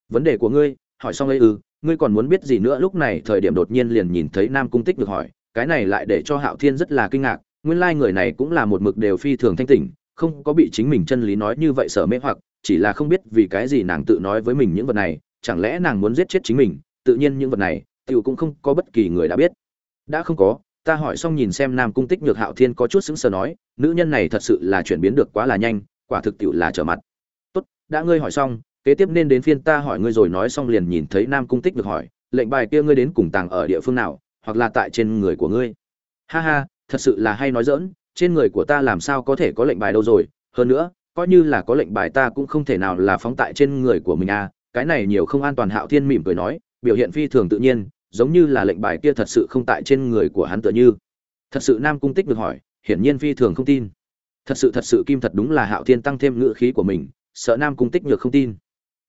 Vấn đề của ngươi, hỏi xong ấy ư, ngươi còn muốn biết gì nữa? Lúc này thời điểm đột nhiên liền nhìn thấy nam cung tích được hỏi, cái này lại để cho hạo thiên rất là kinh ngạc, nguyên lai người này cũng là một mực đều phi thường thanh tỉnh, không có bị chính mình chân lý nói như vậy sợ mê hoặc, chỉ là không biết vì cái gì nàng tự nói với mình những vật này, chẳng lẽ nàng muốn giết chết chính mình, tự nhiên những vật này, tiểu cũng không có bất kỳ người đã biết. Đã không có ta hỏi xong nhìn xem nam cung tích nhược hạo thiên có chút sững sờ nói, nữ nhân này thật sự là chuyển biến được quá là nhanh, quả thực tiệu là trở mặt. Tốt, đã ngươi hỏi xong, kế tiếp nên đến phiên ta hỏi ngươi rồi nói xong liền nhìn thấy nam cung tích được hỏi, lệnh bài kia ngươi đến cùng tàng ở địa phương nào, hoặc là tại trên người của ngươi? Ha ha, thật sự là hay nói dỡn trên người của ta làm sao có thể có lệnh bài đâu rồi, hơn nữa, coi như là có lệnh bài ta cũng không thể nào là phóng tại trên người của mình à cái này nhiều không an toàn hạo thiên mỉm cười nói, biểu hiện phi thường tự nhiên giống như là lệnh bài kia thật sự không tại trên người của hắn tựa như. Thật sự nam cung tích được hỏi, hiển nhiên phi thường không tin. Thật sự thật sự kim thật đúng là hạo thiên tăng thêm ngữ khí của mình, sợ nam cung tích nhược không tin.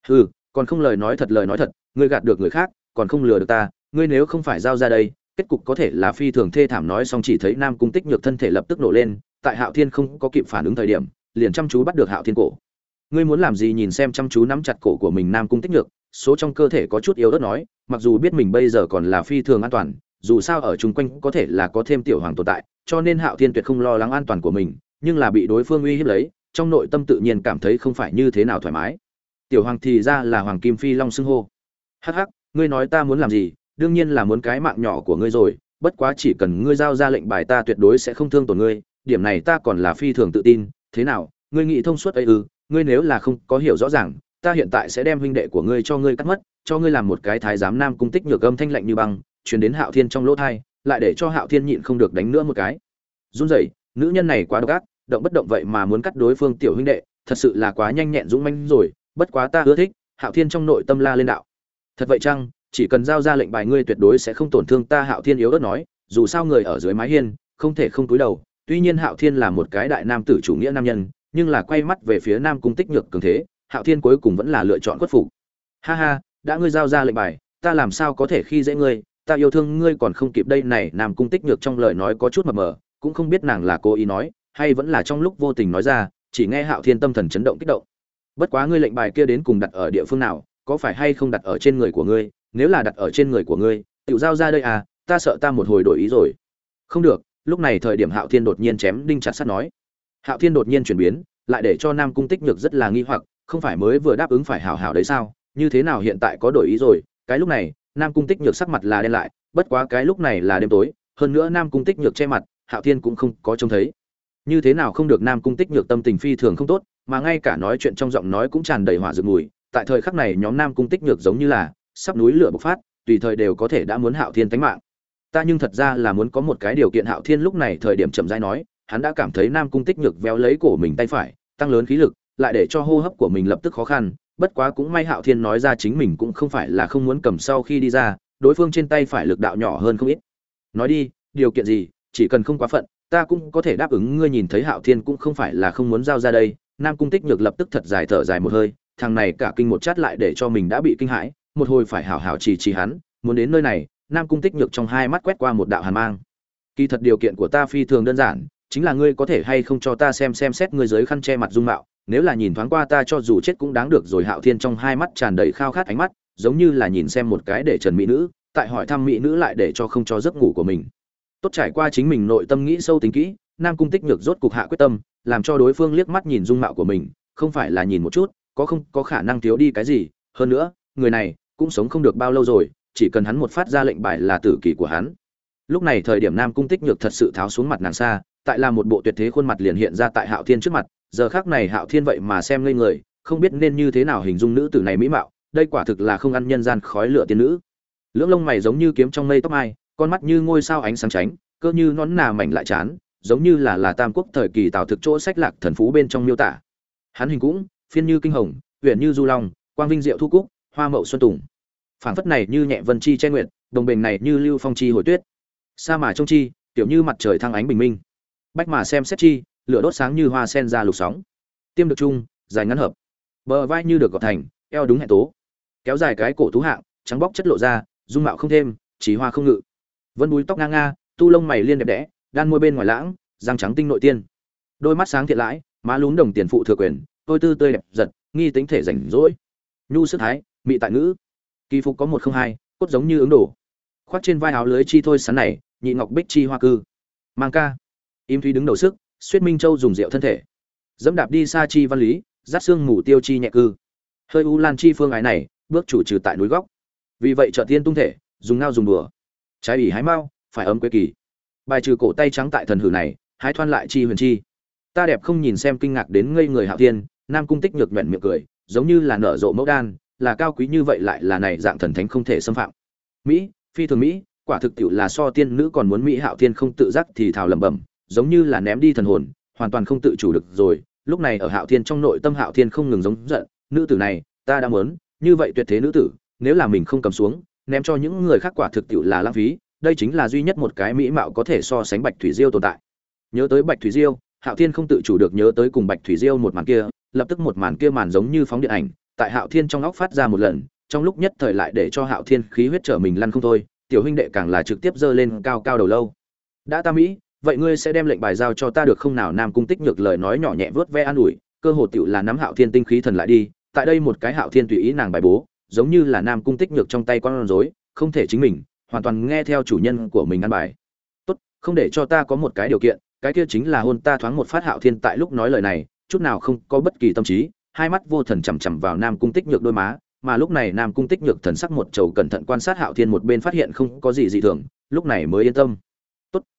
Hừ, còn không lời nói thật, lời nói thật, ngươi gạt được người khác, còn không lừa được ta, ngươi nếu không phải giao ra đây, kết cục có thể là phi thường thê thảm nói xong chỉ thấy nam cung tích nhược thân thể lập tức nổ lên, tại hạo thiên không có kịp phản ứng thời điểm, liền chăm chú bắt được hạo thiên cổ. Ngươi muốn làm gì nhìn xem chăm chú nắm chặt cổ của mình nam cung tích nhược số trong cơ thể có chút yếu ớt nói, mặc dù biết mình bây giờ còn là phi thường an toàn, dù sao ở chung quanh có thể là có thêm tiểu hoàng tồn tại, cho nên hạo thiên tuyệt không lo lắng an toàn của mình, nhưng là bị đối phương uy hiếp lấy, trong nội tâm tự nhiên cảm thấy không phải như thế nào thoải mái. Tiểu hoàng thì ra là hoàng kim phi long xưng hô. Hắc hắc, ngươi nói ta muốn làm gì, đương nhiên là muốn cái mạng nhỏ của ngươi rồi, bất quá chỉ cần ngươi giao ra lệnh bài ta tuyệt đối sẽ không thương tổn ngươi, điểm này ta còn là phi thường tự tin, thế nào, ngươi nghĩ thông suốt ấy ư, ngươi nếu là không có hiểu rõ ràng ta hiện tại sẽ đem huynh đệ của ngươi cho ngươi cắt mất cho ngươi làm một cái thái giám nam cung tích nhược âm thanh lạnh như băng truyền đến hạo thiên trong lỗ tai, lại để cho hạo thiên nhịn không được đánh nữa một cái. Run rẩy nữ nhân này quá độc ác động bất động vậy mà muốn cắt đối phương tiểu huynh đệ thật sự là quá nhanh nhẹn dũng mãnh rồi bất quá ta ưa thích hạo thiên trong nội tâm la lên đạo. Thật vậy chăng chỉ cần giao ra lệnh bài ngươi tuyệt đối sẽ không tổn thương ta hạo thiên yếu ớt nói dù sao người ở dưới mái hiên không thể không cúi đầu tuy nhiên hạo thiên là một cái đại nam tử chủ nghĩa nam nhân nhưng là quay mắt về phía nam cung tích nhược cường thế hạo thiên cuối cùng vẫn là lựa chọn khuất phục. Ha ha, đã ngươi giao ra lệnh bài, ta làm sao có thể khi dễ ngươi? Ta yêu thương ngươi còn không kịp đây này, nam cung tích nhược trong lời nói có chút mập mờ, cũng không biết nàng là cố ý nói, hay vẫn là trong lúc vô tình nói ra, chỉ nghe hạo thiên tâm thần chấn động kích động. Bất quá ngươi lệnh bài kia đến cùng đặt ở địa phương nào, có phải hay không đặt ở trên người của ngươi? Nếu là đặt ở trên người của ngươi tự giao ra đây à ta sợ ta một hồi đổi ý rồi. Không được, lúc này thời điểm hạo thiên đột nhiên chém đinh chặt sắt nói. Hạo thiên đột nhiên chuyển biến, lại để cho nam cung tích nhược rất là nghi hoặc không phải mới vừa đáp ứng phải hảo hảo đấy sao? Như thế nào hiện tại có đổi ý rồi? Cái lúc này, nam cung tích nhược sắc mặt là đen lại, bất quá cái lúc này là đêm tối, hơn nữa nam cung tích nhược che mặt, hạo thiên cũng không có trông thấy. Như thế nào không được nam cung tích nhược tâm tình phi thường không tốt, mà ngay cả nói chuyện trong giọng nói cũng tràn đầy hỏa rực mùi, tại thời khắc này nhóm nam cung tích nhược giống như là sắp núi lửa bộc phát, tùy thời đều có thể đã muốn hạo thiên tánh mạng. Ta nhưng thật ra là muốn có một cái điều kiện hạo thiên lúc này thời điểm chậm rãi nói, hắn đã cảm thấy nam cung tích nhược véo lấy cổ mình tay phải, tăng lớn khí lực lại để cho hô hấp của mình lập tức khó khăn, bất quá cũng may hạo thiên nói ra chính mình cũng không phải là không muốn cầm sau khi đi ra, đối phương trên tay phải lực đạo nhỏ hơn không ít. Nói đi, điều kiện gì, chỉ cần không quá phận, ta cũng có thể đáp ứng ngươi nhìn thấy hạo thiên cũng không phải là không muốn giao ra đây. Nam cung tích nhược lập tức thật dài thở dài một hơi, thằng này cả kinh một chát lại để cho mình đã bị kinh hãi, một hồi phải hảo hảo trì trì hắn, muốn đến nơi này, nam cung tích nhược trong hai mắt quét qua một đạo hàn mang. Kỳ thật điều kiện của ta phi thường đơn giản, chính là ngươi có thể hay không cho ta xem xem xét ngươi dưới khăn che mặt dung mạo nếu là nhìn thoáng qua ta cho dù chết cũng đáng được rồi hạo thiên trong hai mắt tràn đầy khao khát ánh mắt, giống như là nhìn xem một cái để trần mỹ nữ, tại hỏi thăm mỹ nữ lại để cho không cho giấc ngủ của mình. Tốt trải qua chính mình nội tâm nghĩ sâu tính kỹ, nam cung tích nhược rốt cục hạ quyết tâm, làm cho đối phương liếc mắt nhìn dung mạo của mình, không phải là nhìn một chút, có không, có khả năng thiếu đi cái gì, hơn nữa, người này cũng sống không được bao lâu rồi, chỉ cần hắn một phát ra lệnh bài là tử kỳ của hắn. Lúc này thời điểm nam cung tích nhược thật sự tháo xuống mặt nàng xa, tại là một bộ tuyệt thế khuôn mặt liền hiện ra tại hạo thiên trước mặt giờ khác này hạo thiên vậy mà xem ngây người, không biết nên như thế nào hình dung nữ tử này mỹ mạo, đây quả thực là không ăn nhân gian khói lửa tiên nữ. Lưỡng lông mày giống như kiếm trong mây tóc mai, con mắt như ngôi sao ánh sáng tránh, cơ như nón nà mảnh lại chán, giống như là là tam quốc thời kỳ tào thực chỗ sách lạc thần phú bên trong miêu tả. Hắn hình cũng, phiên như kinh hồng huyện như du long, quang vinh diệu thu cúc, hoa mậu xuân tùng. Phảng phất này như nhẹ vân chi che nguyện đồng bình này như lưu phong chi hồi tuyết. Sa mà trông chi, tiểu như mặt trời thăng ánh bình minh. Bách mà xem xét chi lửa đốt sáng như hoa sen ra lục sóng. Tiêm được chung, dài ngắn hợp. Bờ vai như được gọt thành, eo đúng hẹn tố. Kéo dài cái cổ tú hạng, trắng bóc chất lộ ra, dung mạo không thêm, chỉ hoa không ngự. Vân búi tóc ngang nga, tu lông mày liên đẹp đẽ, đan môi bên ngoài lãng, răng trắng tinh nội tiên. Đôi mắt sáng thiện lãi, má lún đồng tiền phụ thừa quyền, tôi tư tươi đẹp giật, nghi tính thể rảnh rỗi. Nhu sức thái, mị tại ngữ. Kỳ phục có một không hai, cốt giống như ứng đổ. Khoác trên vai áo lưới chi thôi sắn này, nhị ngọc bích chi hoa cư. Mang ca. Im thúy đứng đầu sức suyết minh châu dùng rượu thân thể. Dẫm đạp đi xa chi văn lý, rát xương mù tiêu chi nhẹ cư. Hơi u lan chi phương ái này, bước chủ trừ tại núi góc. Vì vậy trợ tiên tung thể, dùng ngao dùng đùa. Trái ủy hái mau, phải ấm quê kỳ. Bài trừ cổ tay trắng tại thần hử này, hái thoan lại chi huyền chi. Ta đẹp không nhìn xem kinh ngạc đến ngây người hạo thiên, nam cung tích nhược nhuận miệng cười, giống như là nở rộ mẫu đan, là cao quý như vậy lại là này dạng thần thánh không thể xâm phạm. Mỹ, phi thường mỹ, quả thực tiệu là so tiên nữ còn muốn mỹ hạo thiên không tự giác thì thào lẩm bẩm giống như là ném đi thần hồn, hoàn toàn không tự chủ được rồi. Lúc này ở hạo thiên trong nội tâm hạo thiên không ngừng giống giận, nữ tử này, ta đã muốn, như vậy tuyệt thế nữ tử, nếu là mình không cầm xuống, ném cho những người khác quả thực tiệu là lãng phí, đây chính là duy nhất một cái mỹ mạo có thể so sánh bạch thủy diêu tồn tại. Nhớ tới bạch thủy diêu, hạo thiên không tự chủ được nhớ tới cùng bạch thủy diêu một màn kia, lập tức một màn kia màn giống như phóng điện ảnh, tại hạo thiên trong óc phát ra một lần, trong lúc nhất thời lại để cho hạo thiên khí huyết trở mình lăn không thôi, tiểu huynh đệ càng là trực tiếp giơ lên cao cao đầu lâu. Đã ta mỹ vậy ngươi sẽ đem lệnh bài giao cho ta được không nào? Nam cung tích nhược lời nói nhỏ nhẹ vớt ve an ủi, cơ hồ tựu là nắm hạo thiên tinh khí thần lại đi, tại đây một cái hạo thiên tùy ý nàng bài bố, giống như là nam cung tích nhược trong tay con rối, không thể chính mình, hoàn toàn nghe theo chủ nhân của mình ăn bài. Tốt, không để cho ta có một cái điều kiện, cái kia chính là hôn ta thoáng một phát hạo thiên tại lúc nói lời này, chút nào không có bất kỳ tâm trí, hai mắt vô thần chằm chằm vào nam cung tích nhược đôi má, mà lúc này nam cung tích nhược thần sắc một trầu cẩn thận quan sát hạo thiên một bên phát hiện không có gì dị thường, lúc này mới yên tâm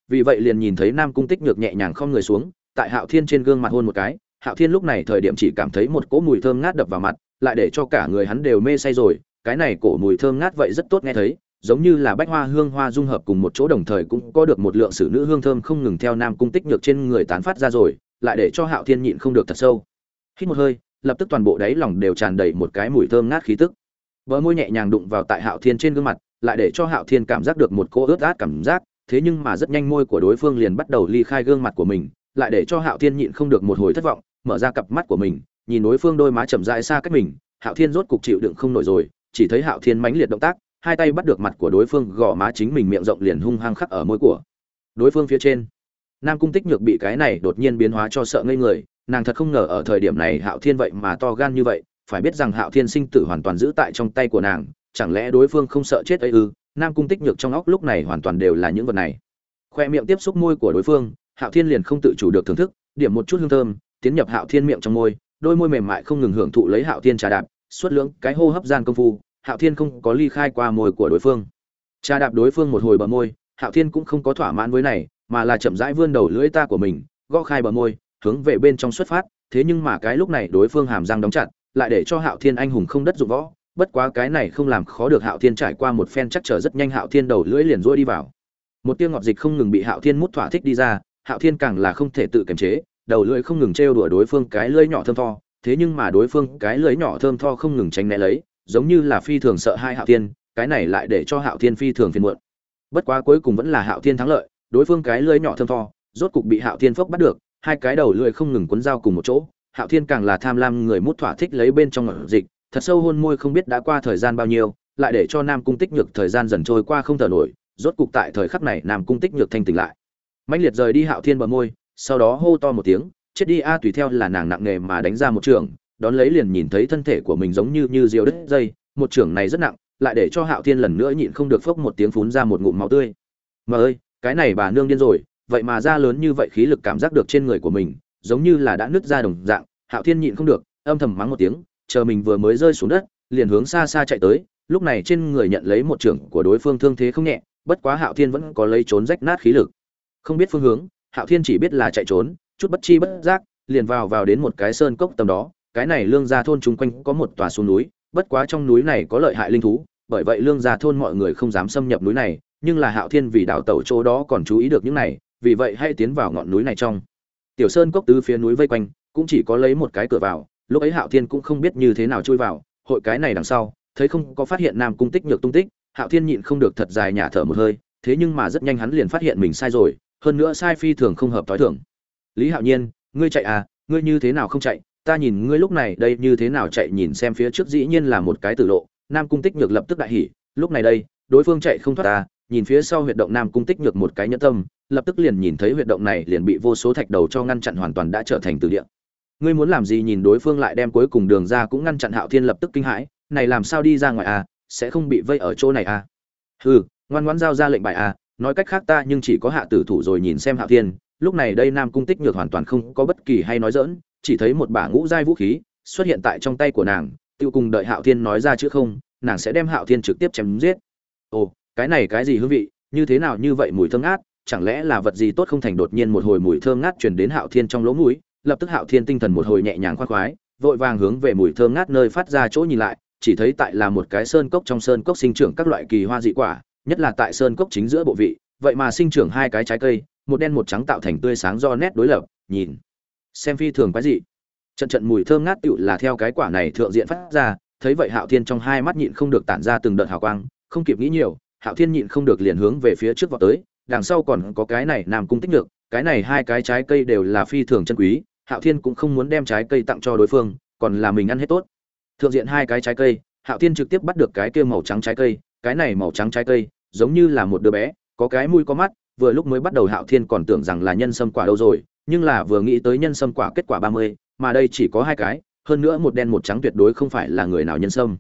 vì vậy liền nhìn thấy nam cung tích nhược nhẹ nhàng không người xuống, tại hạo thiên trên gương mặt hôn một cái, hạo thiên lúc này thời điểm chỉ cảm thấy một cỗ mùi thơm ngát đập vào mặt, lại để cho cả người hắn đều mê say rồi, cái này cổ mùi thơm ngát vậy rất tốt nghe thấy, giống như là bách hoa hương hoa dung hợp cùng một chỗ đồng thời cũng có được một lượng sử nữ hương thơm không ngừng theo nam cung tích nhược trên người tán phát ra rồi, lại để cho hạo thiên nhịn không được thật sâu. Hít một hơi, lập tức toàn bộ đáy lòng đều tràn đầy một cái mùi thơm ngát khí tức. Vỡ môi nhẹ nhàng đụng vào tại hạo thiên trên gương mặt, lại để cho hạo thiên cảm giác được một cô ướt át cảm giác thế nhưng mà rất nhanh môi của đối phương liền bắt đầu ly khai gương mặt của mình, lại để cho hạo thiên nhịn không được một hồi thất vọng, mở ra cặp mắt của mình, nhìn đối phương đôi má chậm rãi xa cách mình, hạo thiên rốt cục chịu đựng không nổi rồi, chỉ thấy hạo thiên mãnh liệt động tác, hai tay bắt được mặt của đối phương gò má chính mình miệng rộng liền hung hăng khắc ở môi của đối phương phía trên. Nam cung tích nhược bị cái này đột nhiên biến hóa cho sợ ngây người, nàng thật không ngờ ở thời điểm này hạo thiên vậy mà to gan như vậy, phải biết rằng hạo thiên sinh tử hoàn toàn giữ tại trong tay của nàng, chẳng lẽ đối phương không sợ chết ấy ư? Nam cung tích nhược trong óc lúc này hoàn toàn đều là những vật này. Khoe miệng tiếp xúc môi của đối phương, hạo thiên liền không tự chủ được thưởng thức, điểm một chút hương thơm, tiến nhập hạo thiên miệng trong môi, đôi môi mềm mại không ngừng hưởng thụ lấy hạo thiên trà đạp suốt lưỡng cái hô hấp gian công phu, hạo thiên không có ly khai qua môi của đối phương. Trà đạp đối phương một hồi bờ môi, hạo thiên cũng không có thỏa mãn với này, mà là chậm rãi vươn đầu lưỡi ta của mình, gõ khai bờ môi, hướng về bên trong xuất phát, thế nhưng mà cái lúc này đối phương hàm răng đóng chặt, lại để cho hạo thiên anh hùng không đất dụng võ bất quá cái này không làm khó được hạo thiên trải qua một phen chắc trở rất nhanh hạo thiên đầu lưỡi liền rỗi đi vào. Một tia ngọt dịch không ngừng bị hạo thiên mút thỏa thích đi ra, hạo thiên càng là không thể tự kiềm chế, đầu lưỡi không ngừng trêu đùa đối phương cái lưỡi nhỏ thơm tho, thế nhưng mà đối phương cái lưỡi nhỏ thơm tho không ngừng tránh né lấy, giống như là phi thường sợ hai hạo thiên, cái này lại để cho hạo thiên phi thường phiền muộn. Bất quá cuối cùng vẫn là hạo thiên thắng lợi, đối phương cái lưỡi nhỏ thơm tho, rốt cục bị hạo thiên phốc bắt được, hai cái đầu lưỡi không ngừng cuốn dao cùng một chỗ, hạo thiên càng là tham lam người mút thỏa thích lấy bên trong ngọn dịch thật sâu hôn môi không biết đã qua thời gian bao nhiêu, lại để cho nam cung tích nhược thời gian dần trôi qua không thở nổi, rốt cục tại thời khắc này nam cung tích nhược thanh tỉnh lại. Mạnh liệt rời đi hạo thiên bờ môi, sau đó hô to một tiếng, chết đi a, tùy theo là nàng nặng nghề mà đánh ra một trường, đón lấy liền nhìn thấy thân thể của mình giống như như diều đứt dây, một trường này rất nặng, lại để cho hạo thiên lần nữa nhịn không được phốc một tiếng phún ra một ngụm máu tươi. Mà ơi, cái này bà nương điên rồi, vậy mà ra lớn như vậy khí lực cảm giác được trên người của mình, giống như là đã nứt ra đồng dạng, hạo thiên nhịn không được, âm thầm mắng một tiếng chờ mình vừa mới rơi xuống đất, liền hướng xa xa chạy tới, lúc này trên người nhận lấy một trưởng của đối phương thương thế không nhẹ, bất quá hạo thiên vẫn có lấy trốn rách nát khí lực. Không biết phương hướng, hạo thiên chỉ biết là chạy trốn, chút bất chi bất giác, liền vào vào đến một cái sơn cốc tầm đó, cái này lương gia thôn chung quanh có một tòa xuống núi, bất quá trong núi này có lợi hại linh thú, bởi vậy lương gia thôn mọi người không dám xâm nhập núi này, nhưng là hạo thiên vì đào tẩu chỗ đó còn chú ý được những này, vì vậy hãy tiến vào ngọn núi này trong. Tiểu sơn cốc tứ phía núi vây quanh, cũng chỉ có lấy một cái cửa vào lúc ấy hạo thiên cũng không biết như thế nào chui vào, hội cái này đằng sau, thấy không có phát hiện nam cung tích nhược tung tích, hạo thiên nhịn không được thật dài nhả thở một hơi, thế nhưng mà rất nhanh hắn liền phát hiện mình sai rồi, hơn nữa sai phi thường không hợp t h o i thường. Lý hạo nhiên, ngươi chạy à? Ngươi như thế nào không chạy? Ta nhìn ngươi lúc này đây như thế nào chạy nhìn xem phía trước dĩ nhiên là một cái tử lộ. Nam cung tích nhược lập tức đại hỉ, lúc này đây, đối phương chạy không thoát ta. Nhìn phía sau huyệt động nam cung tích nhược một cái nhẫn tâm, lập tức liền nhìn thấy huyệt động này liền bị vô số thạch đầu cho ngăn chặn hoàn toàn đã trở thành từ địa ngươi muốn làm gì nhìn đối phương lại đem cuối cùng đường ra cũng ngăn chặn hạo thiên lập tức kinh hãi, này làm sao đi ra ngoài à sẽ không bị vây ở chỗ này à? Hừ, ngoan ngoãn giao ra lệnh bài à nói cách khác ta nhưng chỉ có hạ tử thủ rồi nhìn xem hạo thiên, lúc này đây nam cung tích nhược hoàn toàn không có bất kỳ hay nói dỡn chỉ thấy một bả ngũ giai vũ khí xuất hiện tại trong tay của nàng tiêu cùng đợi hạo thiên nói ra chứ không, nàng sẽ đem hạo thiên trực tiếp chém giết. Ồ, cái này cái gì hương vị, như thế nào như vậy mùi thơm ngát, chẳng lẽ là vật gì tốt không thành đột nhiên một hồi mùi thơm ngát truyền đến hạo thiên trong lỗ mũi? Lập tức hạo thiên tinh thần một hồi nhẹ nhàng khoan khoái vội vàng hướng về mùi thơm ngát nơi phát ra chỗ nhìn lại chỉ thấy tại là một cái sơn cốc trong sơn cốc sinh trưởng các loại kỳ hoa dị quả, nhất là tại sơn cốc chính giữa bộ vị, vậy mà sinh trưởng hai cái trái cây, một đen một trắng tạo thành tươi sáng do nét đối lập, nhìn xem phi thường quái dị. Trận trận mùi thơm ngát tựu là theo cái quả này thượng diện phát ra, thấy vậy Hạo Thiên trong hai mắt nhịn không được tản ra từng đợt hào quang, không kịp nghĩ nhiều, Hạo Thiên nhịn không được liền hướng về phía trước vọt tới, đằng sau còn có cái này Nam cung tích được, cái này hai cái trái cây đều là phi thường chân quý, Hạo Thiên cũng không muốn đem trái cây tặng cho đối phương, còn là mình ăn hết tốt. Thượng diện hai cái trái cây hạo thiên trực tiếp bắt được cái kia màu trắng trái cây cái này màu trắng trái cây giống như là một đứa bé có cái mũi có mắt vừa lúc mới bắt đầu hạo thiên còn tưởng rằng là nhân sâm quả đâu rồi nhưng là vừa nghĩ tới nhân sâm quả kết quả ba mươi mà đây chỉ có hai cái hơn nữa một đen một trắng tuyệt đối không phải là người nào nhân sâm.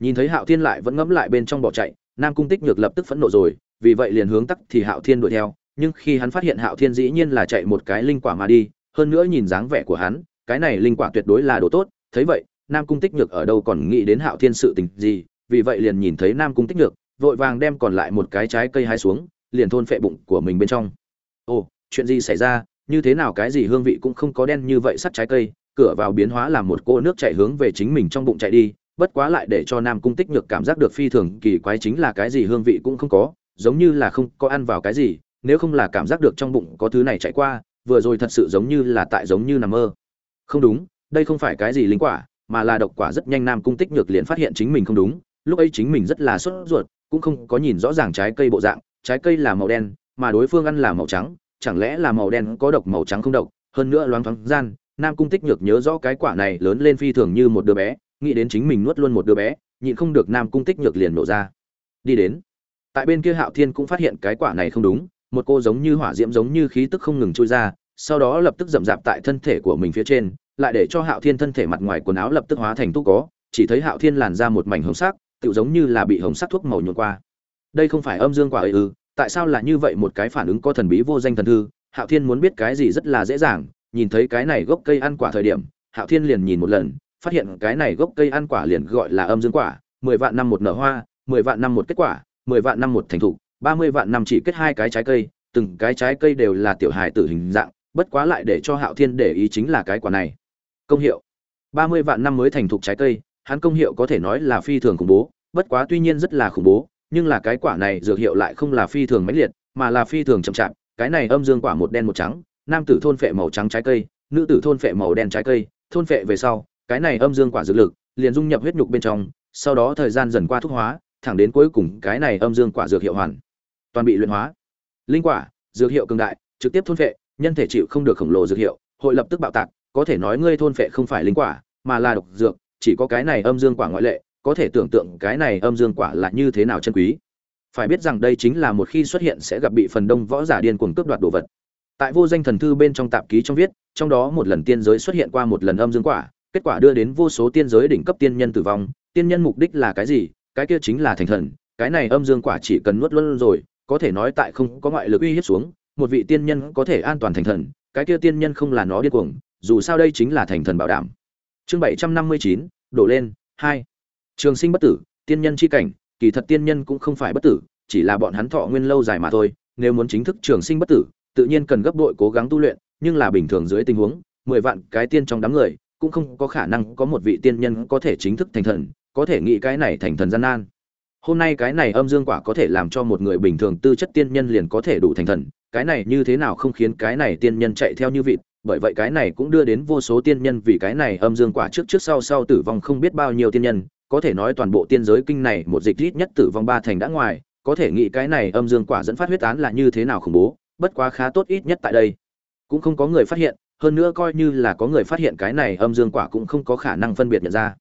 Nhìn thấy hạo thiên lại vẫn ngẫm lại bên trong bỏ chạy nam cung tích nhược lập tức phẫn nộ rồi vì vậy liền hướng tắc thì hạo thiên đuổi theo nhưng khi hắn phát hiện hạo thiên dĩ nhiên là chạy một cái linh quả mà đi hơn nữa nhìn dáng vẻ của hắn, cái này linh quả tuyệt đối là đồ tốt, thấy vậy, nam cung tích nhược ở đâu còn nghĩ đến hạo thiên sự tình gì, vì vậy liền nhìn thấy nam cung tích nhược, vội vàng đem còn lại một cái trái cây hái xuống, liền thôn phệ bụng của mình bên trong. Ồ, chuyện gì xảy ra, như thế nào cái gì hương vị cũng không có đen như vậy sắt trái cây, cửa vào biến hóa làm một cô nước chảy hướng về chính mình trong bụng chạy đi, bất quá lại để cho nam cung tích nhược cảm giác được phi thường kỳ quái chính là cái gì hương vị cũng không có, giống như là không có ăn vào cái gì, nếu không là cảm giác được trong bụng có thứ này chạy qua vừa rồi thật sự giống như là tại giống như nằm mơ. Không đúng, đây không phải cái gì linh quả, mà là độc quả rất nhanh nam cung tích nhược liền phát hiện chính mình không đúng, lúc ấy chính mình rất là sốt ruột, cũng không có nhìn rõ ràng trái cây bộ dạng, trái cây là màu đen, mà đối phương ăn là màu trắng, chẳng lẽ là màu đen có độc màu trắng không độc? Hơn nữa loáng thoáng gian, nam cung tích nhược nhớ rõ cái quả này lớn lên phi thường như một đứa bé, nghĩ đến chính mình nuốt luôn một đứa bé, nhịn không được nam cung tích nhược liền nổ ra. Đi đến. Tại bên kia hạo thiên cũng phát hiện cái quả này không đúng một cô giống như hỏa diễm giống như khí tức không ngừng trôi ra sau đó lập tức rậm rạp tại thân thể của mình phía trên lại để cho Hạo Thiên thân thể mặt ngoài quần áo lập tức hóa thành tu có, chỉ thấy Hạo Thiên làn ra một mảnh hồng sắc, tựu giống như là bị hồng sắc thuốc màu nhuộm qua. Đây không phải âm dương quả ư? Tại sao là như vậy một cái phản ứng có thần bí vô danh thần thư? Hạo Thiên muốn biết cái gì rất là dễ dàng, nhìn thấy cái này gốc cây ăn quả thời điểm, Hạo Thiên liền nhìn một lần, phát hiện cái này gốc cây ăn quả liền gọi là âm dương quả, mười vạn năm một nở hoa, mười vạn năm một kết quả, mười vạn năm một thành thụ, ba mươi vạn năm chỉ kết hai cái trái cây, từng cái trái cây đều là tiểu hài tử hình dạng, bất quá lại để cho Hạo Thiên để ý chính là cái quả này. Công hiệu. Ba mươi vạn năm mới thành thục trái cây hắn công hiệu có thể nói là phi thường khủng bố bất quá tuy nhiên rất là khủng bố nhưng là cái quả này dược hiệu lại không là phi thường mãnh liệt mà là phi thường chậm chạp cái này âm dương quả một đen một trắng nam tử thôn phệ màu trắng trái cây nữ tử thôn phệ màu đen trái cây thôn phệ về sau cái này âm dương quả dược lực liền dung nhập huyết nhục bên trong sau đó thời gian dần qua thuốc hóa thẳng đến cuối cùng cái này âm dương quả dược hiệu hoàn toàn bị luyện hóa linh quả dược hiệu cường đại trực tiếp thôn phệ nhân thể chịu không được khổng lồ dược hiệu hội lập tức bạo tạc có thể nói ngươi thôn phệ không phải linh quả, mà là độc dược, chỉ có cái này âm dương quả ngoại lệ, có thể tưởng tượng cái này âm dương quả là như thế nào chân quý. Phải biết rằng đây chính là một khi xuất hiện sẽ gặp bị phần đông võ giả điên cuồng cướp đoạt đồ vật. Tại vô danh thần thư bên trong tạp ký trong viết, trong đó một lần tiên giới xuất hiện qua một lần âm dương quả, kết quả đưa đến vô số tiên giới đỉnh cấp tiên nhân tử vong, tiên nhân mục đích là cái gì? Cái kia chính là thành thần, cái này âm dương quả chỉ cần nuốt luôn rồi, có thể nói tại không có ngoại lực uy hiếp xuống, một vị tiên nhân có thể an toàn thành thần, cái kia tiên nhân không là nó điên cuồng, dù sao đây chính là thành thần bảo đảm. Chương 759, đổ lên, 2. Trường sinh bất tử, tiên nhân chi cảnh, kỳ thật tiên nhân cũng không phải bất tử, chỉ là bọn hắn thọ nguyên lâu dài mà thôi, nếu muốn chính thức trường sinh bất tử, tự nhiên cần gấp bội cố gắng tu luyện, nhưng là bình thường dưới tình huống, 10 vạn cái tiên trong đám người, cũng không có khả năng có một vị tiên nhân có thể chính thức thành thần, có thể nghĩ cái này thành thần gian nan. Hôm nay cái này âm dương quả có thể làm cho một người bình thường tư chất tiên nhân liền có thể đủ thành thần, cái này như thế nào không khiến cái này tiên nhân chạy theo như vịt bởi vậy cái này cũng đưa đến vô số tiên nhân vì cái này âm dương quả trước trước sau sau tử vong không biết bao nhiêu tiên nhân có thể nói toàn bộ tiên giới kinh này một dịch ít nhất tử vong ba thành đã ngoài có thể nghĩ cái này âm dương quả dẫn phát huyết án là như thế nào khủng bố bất quá khá tốt ít nhất tại đây. Cũng không có người phát hiện hơn nữa coi như là có người phát hiện cái này âm dương quả cũng không có khả năng phân biệt nhận ra.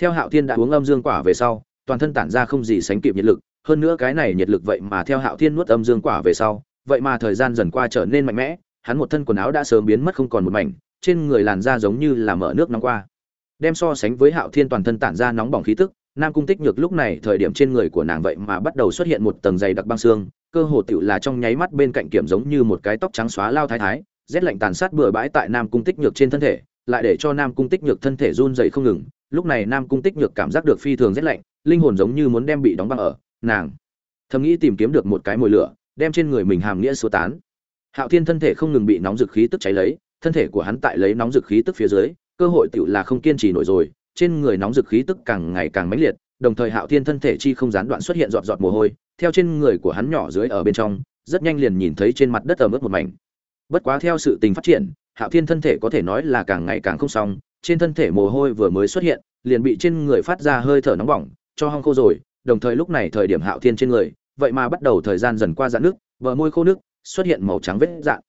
Theo hạo thiên đã uống âm dương quả về sau toàn thân tản ra không gì sánh kịp nhiệt lực, hơn nữa cái này nhiệt lực vậy mà theo hạo thiên nuốt âm dương quả về sau, vậy mà thời gian dần qua trở nên mạnh mẽ, hắn một thân quần áo đã sớm biến mất không còn một mảnh, trên người làn da giống như là mở nước nóng qua. Đem so sánh với hạo thiên toàn thân tản ra nóng bỏng khí tức, nam cung tích nhược lúc này thời điểm trên người của nàng vậy mà bắt đầu xuất hiện một tầng dày đặc băng xương, cơ hồ tựu là trong nháy mắt bên cạnh kiểm giống như một cái tóc trắng xóa lao thái thái, rét lạnh tàn sát bừa bãi tại nam cung tích nhược trên thân thể, lại để cho nam cung tích nhược thân thể run dậy không ngừng. Lúc này nam cung tích nhược cảm giác được phi thường rét lạnh linh hồn giống như muốn đem bị đóng băng ở, nàng thầm nghĩ tìm kiếm được một cái mồi lửa, đem trên người mình hàm nghĩa số tán. Hạo thiên thân thể không ngừng bị nóng dực khí tức cháy lấy, thân thể của hắn tại lấy nóng dực khí tức phía dưới, cơ hội tựu là không kiên trì nổi rồi, trên người nóng dực khí tức càng ngày càng mãnh liệt, đồng thời hạo thiên thân thể chi không gián đoạn xuất hiện giọt giọt mồ hôi, theo trên người của hắn nhỏ dưới ở bên trong, rất nhanh liền nhìn thấy trên mặt đất ẩm ướt một mảnh. Bất quá theo sự tình phát triển, hạo thiên thân thể có thể nói là càng ngày càng không xong, trên thân thể mồ hôi vừa mới xuất hiện, liền bị trên người phát ra hơi thở nóng bỏng cho hong khô rồi, đồng thời lúc này thời điểm hạo thiên trên người, vậy mà bắt đầu thời gian dần qua dạn nước vợ môi khô nước, xuất hiện màu trắng vết dạn.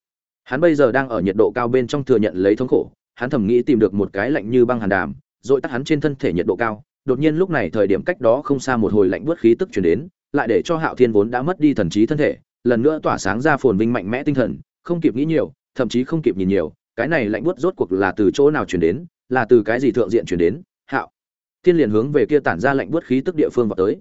Hắn bây giờ đang ở nhiệt độ cao bên trong thừa nhận lấy thống khổ, hắn thầm nghĩ tìm được một cái lạnh như băng hàn đàm, rồi tắt hắn trên thân thể nhiệt độ cao. Đột nhiên lúc này thời điểm cách đó không xa một hồi lạnh bớt khí tức chuyển đến, lại để cho hạo thiên vốn đã mất đi thần trí thân thể, lần nữa tỏa sáng ra phồn vinh mạnh mẽ tinh thần, không kịp nghĩ nhiều, thậm chí không kịp nhìn nhiều, cái này lạnh bớt rốt cuộc là từ chỗ nào chuyển đến, là từ cái gì thượng diện chuyển đến? Thiên liền hướng về kia tản ra lạnh buốt khí tức địa phương vào tới.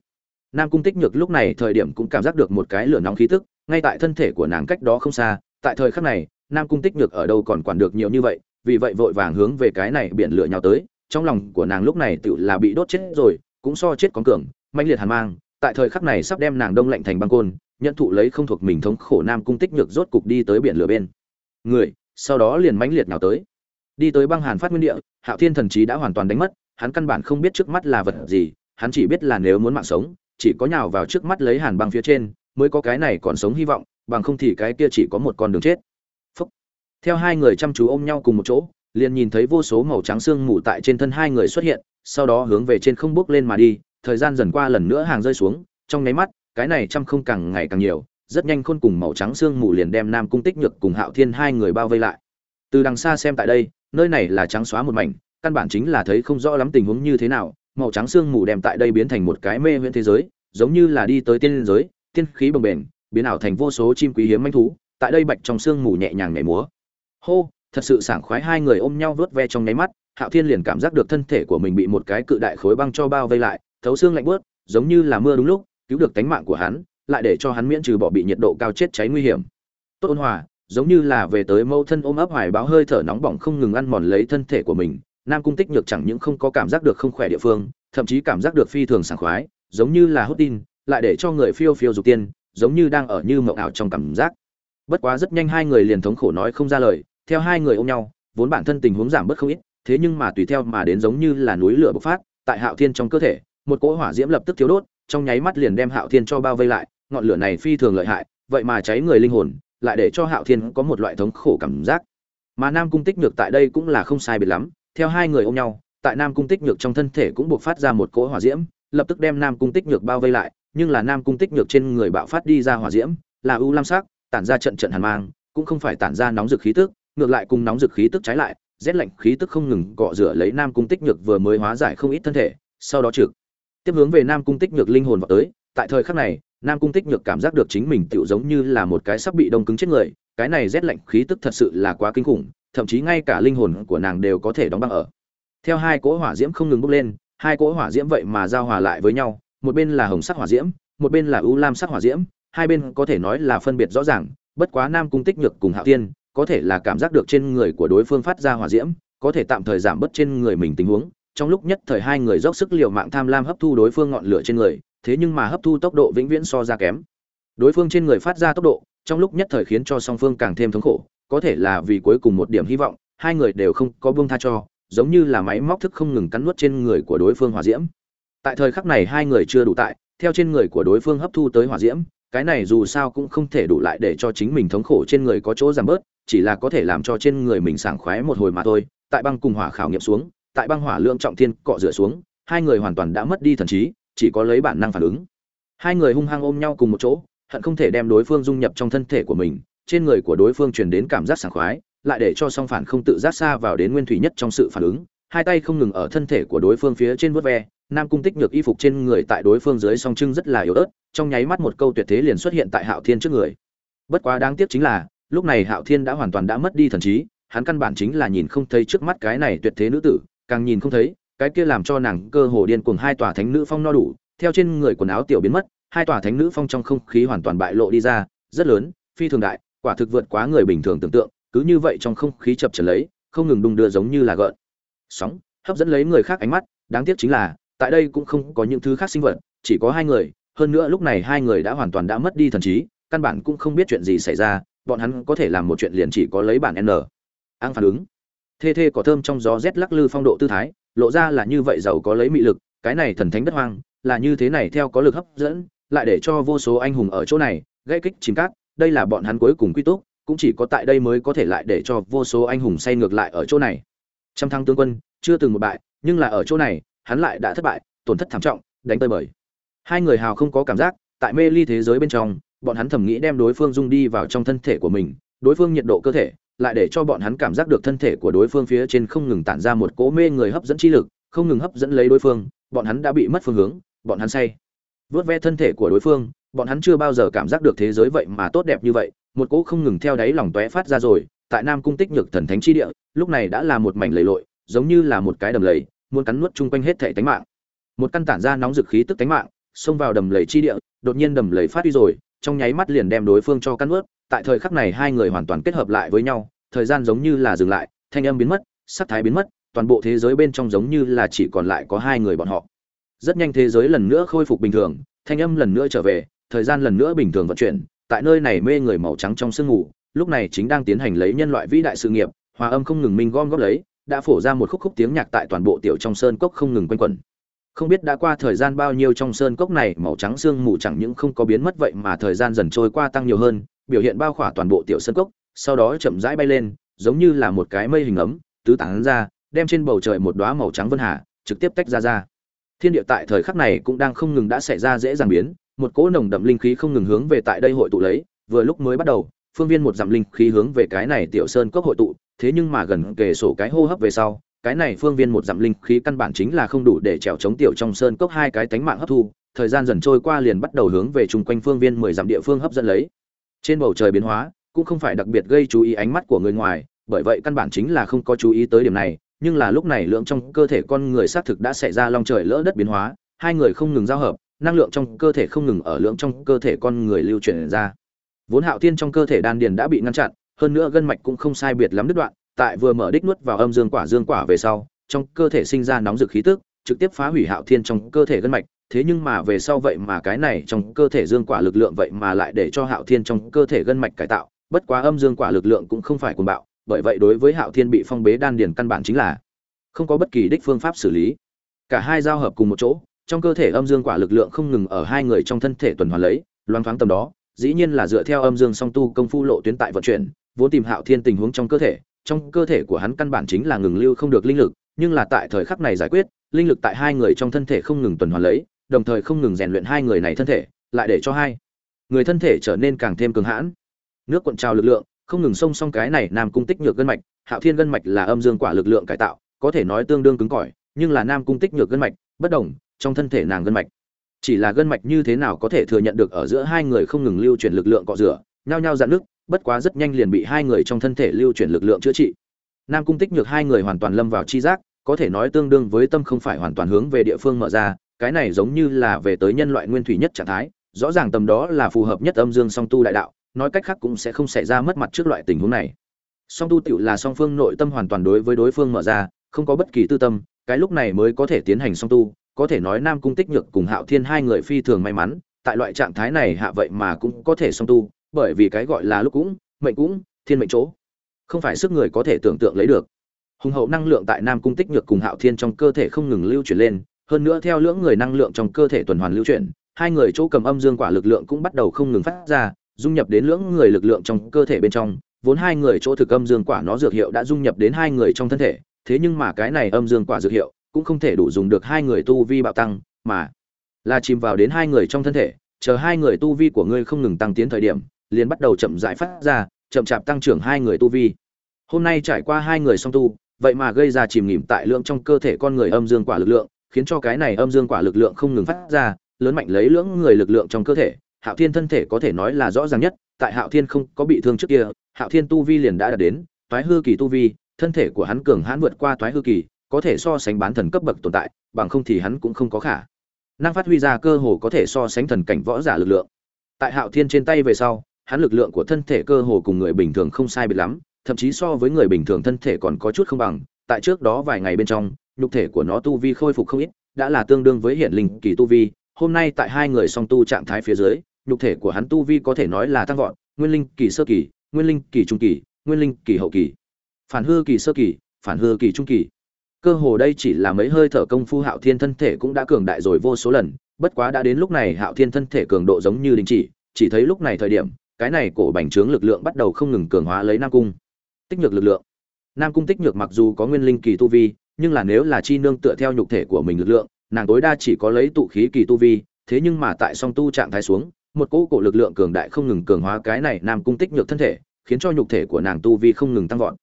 Nam cung tích nhược lúc này thời điểm cũng cảm giác được một cái lửa nóng khí tức, ngay tại thân thể của nàng cách đó không xa, tại thời khắc này, nam cung tích nhược ở đâu còn quản được nhiều như vậy, vì vậy vội vàng hướng về cái này biển lửa nhào tới, trong lòng của nàng lúc này tự là bị đốt chết rồi, cũng so chết con cường, mãnh liệt hàn mang, tại thời khắc này sắp đem nàng đông lạnh thành băng côn, nhận thụ lấy không thuộc mình thống khổ nam cung tích nhược rốt cục đi tới biển lửa bên. Người, sau đó liền mãnh liệt nhào tới. Đi tới băng hàn phát nguyên địa, hạo thiên thần trí đã hoàn toàn đánh mất hắn căn bản không biết trước mắt là vật gì, hắn chỉ biết là nếu muốn mạng sống, chỉ có nhào vào trước mắt lấy hàn băng phía trên, mới có cái này còn sống hy vọng, bằng không thì cái kia chỉ có một con đường chết Phúc. theo hai người chăm chú ôm nhau cùng một chỗ, liền nhìn thấy vô số màu trắng xương mù tại trên thân hai người xuất hiện, sau đó hướng về trên không bước lên mà đi, thời gian dần qua lần nữa hàng rơi xuống, trong nháy mắt, cái này trăm không càng ngày càng nhiều, rất nhanh khôn cùng màu trắng xương mù liền đem nam cung tích nhược cùng hạo thiên hai người bao vây lại từ đằng xa xem tại đây, nơi này là trắng xóa một mảnh căn bản chính là thấy không rõ lắm tình huống như thế nào, màu trắng xương mù đem tại đây biến thành một cái mê huyễn thế giới, giống như là đi tới tiên giới, tiên khí bồng bềnh, biến ảo thành vô số chim quý hiếm manh thú, tại đây bạch trong xương mù nhẹ nhàng nhảy múa. Hô, thật sự sảng khoái, hai người ôm nhau vớt ve trong nháy mắt, hạo thiên liền cảm giác được thân thể của mình bị một cái cự đại khối băng cho bao vây lại, thấu xương lạnh bớt giống như là mưa đúng lúc, cứu được tánh mạng của hắn, lại để cho hắn miễn trừ bỏ bị nhiệt độ cao chết cháy nguy hiểm. Tốt ôn hòa, giống như là về tới mâu thân ôm ấp hoài báo hơi thở nóng bỏng không ngừng ăn mòn lấy thân thể của mình nam cung tích nhược chẳng những không có cảm giác được không khỏe địa phương, thậm chí cảm giác được phi thường sảng khoái, giống như là hốt tin, lại để cho người phiêu phiêu dục tiên, giống như đang ở như mộng ảo trong cảm giác. Bất quá rất nhanh hai người liền thống khổ nói không ra lời, theo hai người ôm nhau, vốn bản thân tình huống giảm bớt không ít, thế nhưng mà tùy theo mà đến giống như là núi lửa bộc phát, tại hạo thiên trong cơ thể, một cỗ hỏa diễm lập tức thiếu đốt, trong nháy mắt liền đem hạo thiên cho bao vây lại, ngọn lửa này phi thường lợi hại, vậy mà cháy người linh hồn, lại để cho hạo thiên có một loại thống khổ cảm giác. Mà nam cung tích nhược tại đây cũng là không sai biệt lắm theo hai người ôm nhau, tại nam cung tích nhược trong thân thể cũng buộc phát ra một cỗ hỏa diễm, lập tức đem nam cung tích nhược bao vây lại, nhưng là nam cung tích nhược trên người bạo phát đi ra hỏa diễm, là ưu lam sắc, tản ra trận trận hàn mang, cũng không phải tản ra nóng dực khí tức, ngược lại cùng nóng dực khí tức trái lại, rét lạnh khí tức không ngừng cọ rửa lấy nam cung tích nhược vừa mới hóa giải không ít thân thể, sau đó trực tiếp hướng về nam cung tích nhược linh hồn vào tới. Tại thời khắc này, nam cung tích nhược cảm giác được chính mình tựu giống như là một cái sắp bị đông cứng chết người, cái này rét lạnh khí tức thật sự là quá kinh khủng thậm chí ngay cả linh hồn của nàng đều có thể đóng băng ở. Theo hai cỗ hỏa diễm không ngừng bốc lên, hai cỗ hỏa diễm vậy mà giao hòa lại với nhau, một bên là hồng sắc hỏa diễm, một bên là ưu lam sắc hỏa diễm, hai bên có thể nói là phân biệt rõ ràng, bất quá nam cung tích nhược cùng hạo tiên có thể là cảm giác được trên người của đối phương phát ra hỏa diễm, có thể tạm thời giảm bớt trên người mình tình huống, trong lúc nhất thời hai người dốc sức liều mạng tham lam hấp thu đối phương ngọn lửa trên người, thế nhưng mà hấp thu tốc độ vĩnh viễn so ra kém. Đối phương trên người phát ra tốc độ, trong lúc nhất thời khiến cho song phương càng thêm thống khổ có thể là vì cuối cùng một điểm hy vọng, hai người đều không có buông tha cho, giống như là máy móc thức không ngừng cắn nuốt trên người của đối phương hỏa diễm. Tại thời khắc này hai người chưa đủ tại, theo trên người của đối phương hấp thu tới hỏa diễm, cái này dù sao cũng không thể đủ lại để cho chính mình thống khổ trên người có chỗ giảm bớt, chỉ là có thể làm cho trên người mình sảng khoái một hồi mà thôi. Tại băng cùng hỏa khảo nghiệm xuống, tại băng hỏa lượng trọng thiên cọ rửa xuống, hai người hoàn toàn đã mất đi thần trí, chỉ có lấy bản năng phản ứng. Hai người hung hăng ôm nhau cùng một chỗ, hận không thể đem đối phương dung nhập trong thân thể của mình trên người của đối phương truyền đến cảm giác sảng khoái, lại để cho song phản không tự giác xa vào đến nguyên thủy nhất trong sự phản ứng. Hai tay không ngừng ở thân thể của đối phương phía trên vuốt ve, nam cung tích nhược y phục trên người tại đối phương dưới song trưng rất là yếu ớt, trong nháy mắt một câu tuyệt thế liền xuất hiện tại hạo thiên trước người. Bất quá đáng tiếc chính là, lúc này hạo thiên đã hoàn toàn đã mất đi thần trí, hắn căn bản chính là nhìn không thấy trước mắt cái này tuyệt thế nữ tử, càng nhìn không thấy, cái kia làm cho nàng cơ hồ điên cuồng hai tòa thánh nữ phong no đủ, theo trên người quần áo tiểu biến mất, hai tòa thánh nữ phong trong không khí hoàn toàn bại lộ đi ra, rất lớn, phi thường đại quả thực vượt quá người bình thường tưởng tượng, cứ như vậy trong không khí chập trở lấy, không ngừng đung đưa giống như là gợn. Sóng, hấp dẫn lấy người khác ánh mắt, đáng tiếc chính là, tại đây cũng không có những thứ khác sinh vật, chỉ có hai người, hơn nữa lúc này hai người đã hoàn toàn đã mất đi thần trí, căn bản cũng không biết chuyện gì xảy ra, bọn hắn có thể làm một chuyện liền chỉ có lấy bản n. Ăn phản ứng. Thê thê cỏ thơm trong gió rét lắc lư phong độ tư thái, lộ ra là như vậy giàu có lấy mị lực, cái này thần thánh đất hoang, là như thế này theo có lực hấp dẫn, lại để cho vô số anh hùng ở chỗ này gây kích chìm cát đây là bọn hắn cuối cùng quy túc, cũng chỉ có tại đây mới có thể lại để cho vô số anh hùng say ngược lại ở chỗ này. Trăm thăng tướng quân, chưa từng một bại, nhưng là ở chỗ này, hắn lại đã thất bại, tổn thất thảm trọng, đánh tơi bời. Hai người hào không có cảm giác, tại mê ly thế giới bên trong, bọn hắn thầm nghĩ đem đối phương dung đi vào trong thân thể của mình, đối phương nhiệt độ cơ thể, lại để cho bọn hắn cảm giác được thân thể của đối phương phía trên không ngừng tản ra một cỗ mê người hấp dẫn chi lực, không ngừng hấp dẫn lấy đối phương, bọn hắn đã bị mất phương hướng, bọn hắn say. Vớt ve thân thể của đối phương bọn hắn chưa bao giờ cảm giác được thế giới vậy mà tốt đẹp như vậy, một cỗ không ngừng theo đáy lòng tóe phát ra rồi, tại nam cung tích nhược thần thánh chi địa, lúc này đã là một mảnh lầy lội, giống như là một cái đầm lầy, muốn cắn nuốt chung quanh hết thể tánh mạng. Một căn tản ra nóng dực khí tức tánh mạng, xông vào đầm lầy chi địa, đột nhiên đầm lầy phát đi rồi, trong nháy mắt liền đem đối phương cho cắn nuốt, tại thời khắc này hai người hoàn toàn kết hợp lại với nhau, thời gian giống như là dừng lại, thanh âm biến mất, sắc thái biến mất, toàn bộ thế giới bên trong giống như là chỉ còn lại có hai người bọn họ. Rất nhanh thế giới lần nữa khôi phục bình thường, thanh âm lần nữa trở về thời gian lần nữa bình thường vận chuyển, tại nơi này mê người màu trắng trong sương ngủ, lúc này chính đang tiến hành lấy nhân loại vĩ đại sự nghiệp, hòa âm không ngừng minh gom góp lấy, đã phổ ra một khúc khúc tiếng nhạc tại toàn bộ tiểu trong sơn cốc không ngừng quanh quẩn. Không biết đã qua thời gian bao nhiêu trong sơn cốc này màu trắng sương mù chẳng những không có biến mất vậy mà thời gian dần trôi qua tăng nhiều hơn, biểu hiện bao khỏa toàn bộ tiểu sơn cốc, sau đó chậm rãi bay lên, giống như là một cái mây hình ấm, tứ tán ra, đem trên bầu trời một đóa màu trắng vân hà, trực tiếp tách ra ra. Thiên địa tại thời khắc này cũng đang không ngừng đã xảy ra dễ dàng biến một cỗ nồng đậm linh khí không ngừng hướng về tại đây hội tụ lấy, vừa lúc mới bắt đầu, phương viên một dặm linh khí hướng về cái này tiểu sơn cốc hội tụ, thế nhưng mà gần kề sổ cái hô hấp về sau, cái này phương viên một dặm linh khí căn bản chính là không đủ để trèo chống tiểu trong sơn cốc hai cái tánh mạng hấp thu, thời gian dần trôi qua liền bắt đầu hướng về chung quanh phương viên mười dặm địa phương hấp dẫn lấy. Trên bầu trời biến hóa, cũng không phải đặc biệt gây chú ý ánh mắt của người ngoài, bởi vậy căn bản chính là không có chú ý tới điểm này, nhưng là lúc này lượng trong cơ thể con người xác thực đã xảy ra long trời lỡ đất biến hóa, hai người không ngừng giao hợp năng lượng trong cơ thể không ngừng ở lượng trong cơ thể con người lưu chuyển ra. Vốn hạo thiên trong cơ thể đan điền đã bị ngăn chặn, hơn nữa gân mạch cũng không sai biệt lắm đứt đoạn, tại vừa mở đích nuốt vào âm dương quả dương quả về sau, trong cơ thể sinh ra nóng dực khí tức, trực tiếp phá hủy hạo thiên trong cơ thể gân mạch. Thế nhưng mà về sau vậy mà cái này trong cơ thể dương quả lực lượng vậy mà lại để cho hạo thiên trong cơ thể gân mạch cải tạo, bất quá âm dương quả lực lượng cũng không phải cuồng bạo, bởi vậy đối với hạo thiên bị phong bế đan điền căn bản chính là không có bất kỳ đích phương pháp xử lý. Cả hai giao hợp cùng một chỗ trong cơ thể âm dương quả lực lượng không ngừng ở hai người trong thân thể tuần hoàn lấy, loang thoáng tầm đó, dĩ nhiên là dựa theo âm dương song tu công phu lộ tuyến tại vận chuyển, vốn tìm hạo thiên tình huống trong cơ thể, trong cơ thể của hắn căn bản chính là ngừng lưu không được linh lực, nhưng là tại thời khắc này giải quyết, linh lực tại hai người trong thân thể không ngừng tuần hoàn lấy, đồng thời không ngừng rèn luyện hai người này thân thể, lại để cho hai người thân thể trở nên càng thêm cường hãn. Nước cuộn trào lực lượng, không ngừng xông song cái này nam cung tích nhược gân mạch, hạo thiên gân mạch là âm dương quả lực lượng cải tạo, có thể nói tương đương cứng cỏi, nhưng là nam cung tích nhược gân mạch, bất đồng trong thân thể nàng gân mạch. Chỉ là gân mạch như thế nào có thể thừa nhận được ở giữa hai người không ngừng lưu chuyển lực lượng cọ rửa, nhao nhao dạn nước bất quá rất nhanh liền bị hai người trong thân thể lưu chuyển lực lượng chữa trị. Nam cung tích nhược hai người hoàn toàn lâm vào chi giác, có thể nói tương đương với tâm không phải hoàn toàn hướng về địa phương mở ra, cái này giống như là về tới nhân loại nguyên thủy nhất trạng thái, rõ ràng tầm đó là phù hợp nhất âm dương song tu đại đạo, nói cách khác cũng sẽ không xảy ra mất mặt trước loại tình huống này. Song tu tựu là song phương nội tâm hoàn toàn đối với đối phương mở ra, không có bất kỳ tư tâm, cái lúc này mới có thể tiến hành song tu có thể nói nam cung tích nhược cùng hạo thiên hai người phi thường may mắn, tại loại trạng thái này hạ vậy mà cũng có thể song tu, bởi vì cái gọi là lúc cũng, mệnh cũng, thiên mệnh chỗ. Không phải sức người có thể tưởng tượng lấy được. Hùng hậu năng lượng tại nam cung tích nhược cùng hạo thiên trong cơ thể không ngừng lưu chuyển lên, hơn nữa theo lưỡng người năng lượng trong cơ thể tuần hoàn lưu chuyển, hai người chỗ cầm âm dương quả lực lượng cũng bắt đầu không ngừng phát ra, dung nhập đến lưỡng người lực lượng trong cơ thể bên trong. Vốn hai người chỗ thực âm dương quả nó dược hiệu đã dung nhập đến hai người trong thân thể, thế nhưng mà cái này âm dương quả dược hiệu cũng không thể đủ dùng được hai người tu vi bạo tăng, mà là chìm vào đến hai người trong thân thể, chờ hai người tu vi của ngươi không ngừng tăng tiến thời điểm, liền bắt đầu chậm rãi phát ra, chậm chạp tăng trưởng hai người tu vi. Hôm nay trải qua hai người song tu, vậy mà gây ra chìm nghỉm tại lượng trong cơ thể con người âm dương quả lực lượng, khiến cho cái này âm dương quả lực lượng không ngừng phát ra, lớn mạnh lấy lưỡng người lực lượng trong cơ thể, hạo thiên thân thể có thể nói là rõ ràng nhất, tại hạo thiên không có bị thương trước kia, hạo thiên tu vi liền đã đạt đến toái hư kỳ tu vi, thân thể của hắn cường hãn vượt qua toái hư kỳ có thể so sánh bán thần cấp bậc tồn tại, bằng không thì hắn cũng không có khả năng phát huy ra cơ hồ có thể so sánh thần cảnh võ giả lực lượng. Tại hạo thiên trên tay về sau, hắn lực lượng của thân thể cơ hồ cùng người bình thường không sai biệt lắm, thậm chí so với người bình thường thân thể còn có chút không bằng, tại trước đó vài ngày bên trong, nhục thể của nó tu vi khôi phục không ít, đã là tương đương với hiện linh kỳ tu vi, hôm nay tại hai người song tu trạng thái phía dưới, nhục thể của hắn tu vi có thể nói là tăng vọt, nguyên linh kỳ sơ kỳ, nguyên linh kỳ trung kỳ, nguyên linh kỳ hậu kỳ. Phản hư kỳ sơ kỳ, phản hư kỳ trung kỳ cơ hồ đây chỉ là mấy hơi thở công phu hạo thiên thân thể cũng đã cường đại rồi vô số lần, bất quá đã đến lúc này hạo thiên thân thể cường độ giống như đình chỉ chỉ thấy lúc này thời điểm, cái này cổ bành trướng lực lượng bắt đầu không ngừng cường hóa lấy nam cung. Tích nhược lực lượng. Nam cung tích nhược mặc dù có nguyên linh kỳ tu vi, nhưng là nếu là chi nương tựa theo nhục thể của mình lực lượng, nàng tối đa chỉ có lấy tụ khí kỳ tu vi, thế nhưng mà tại song tu trạng thái xuống, một cỗ cổ lực lượng cường đại không ngừng cường hóa cái này nam cung tích nhược thân thể, khiến cho nhục thể của nàng tu vi không ngừng tăng vọt.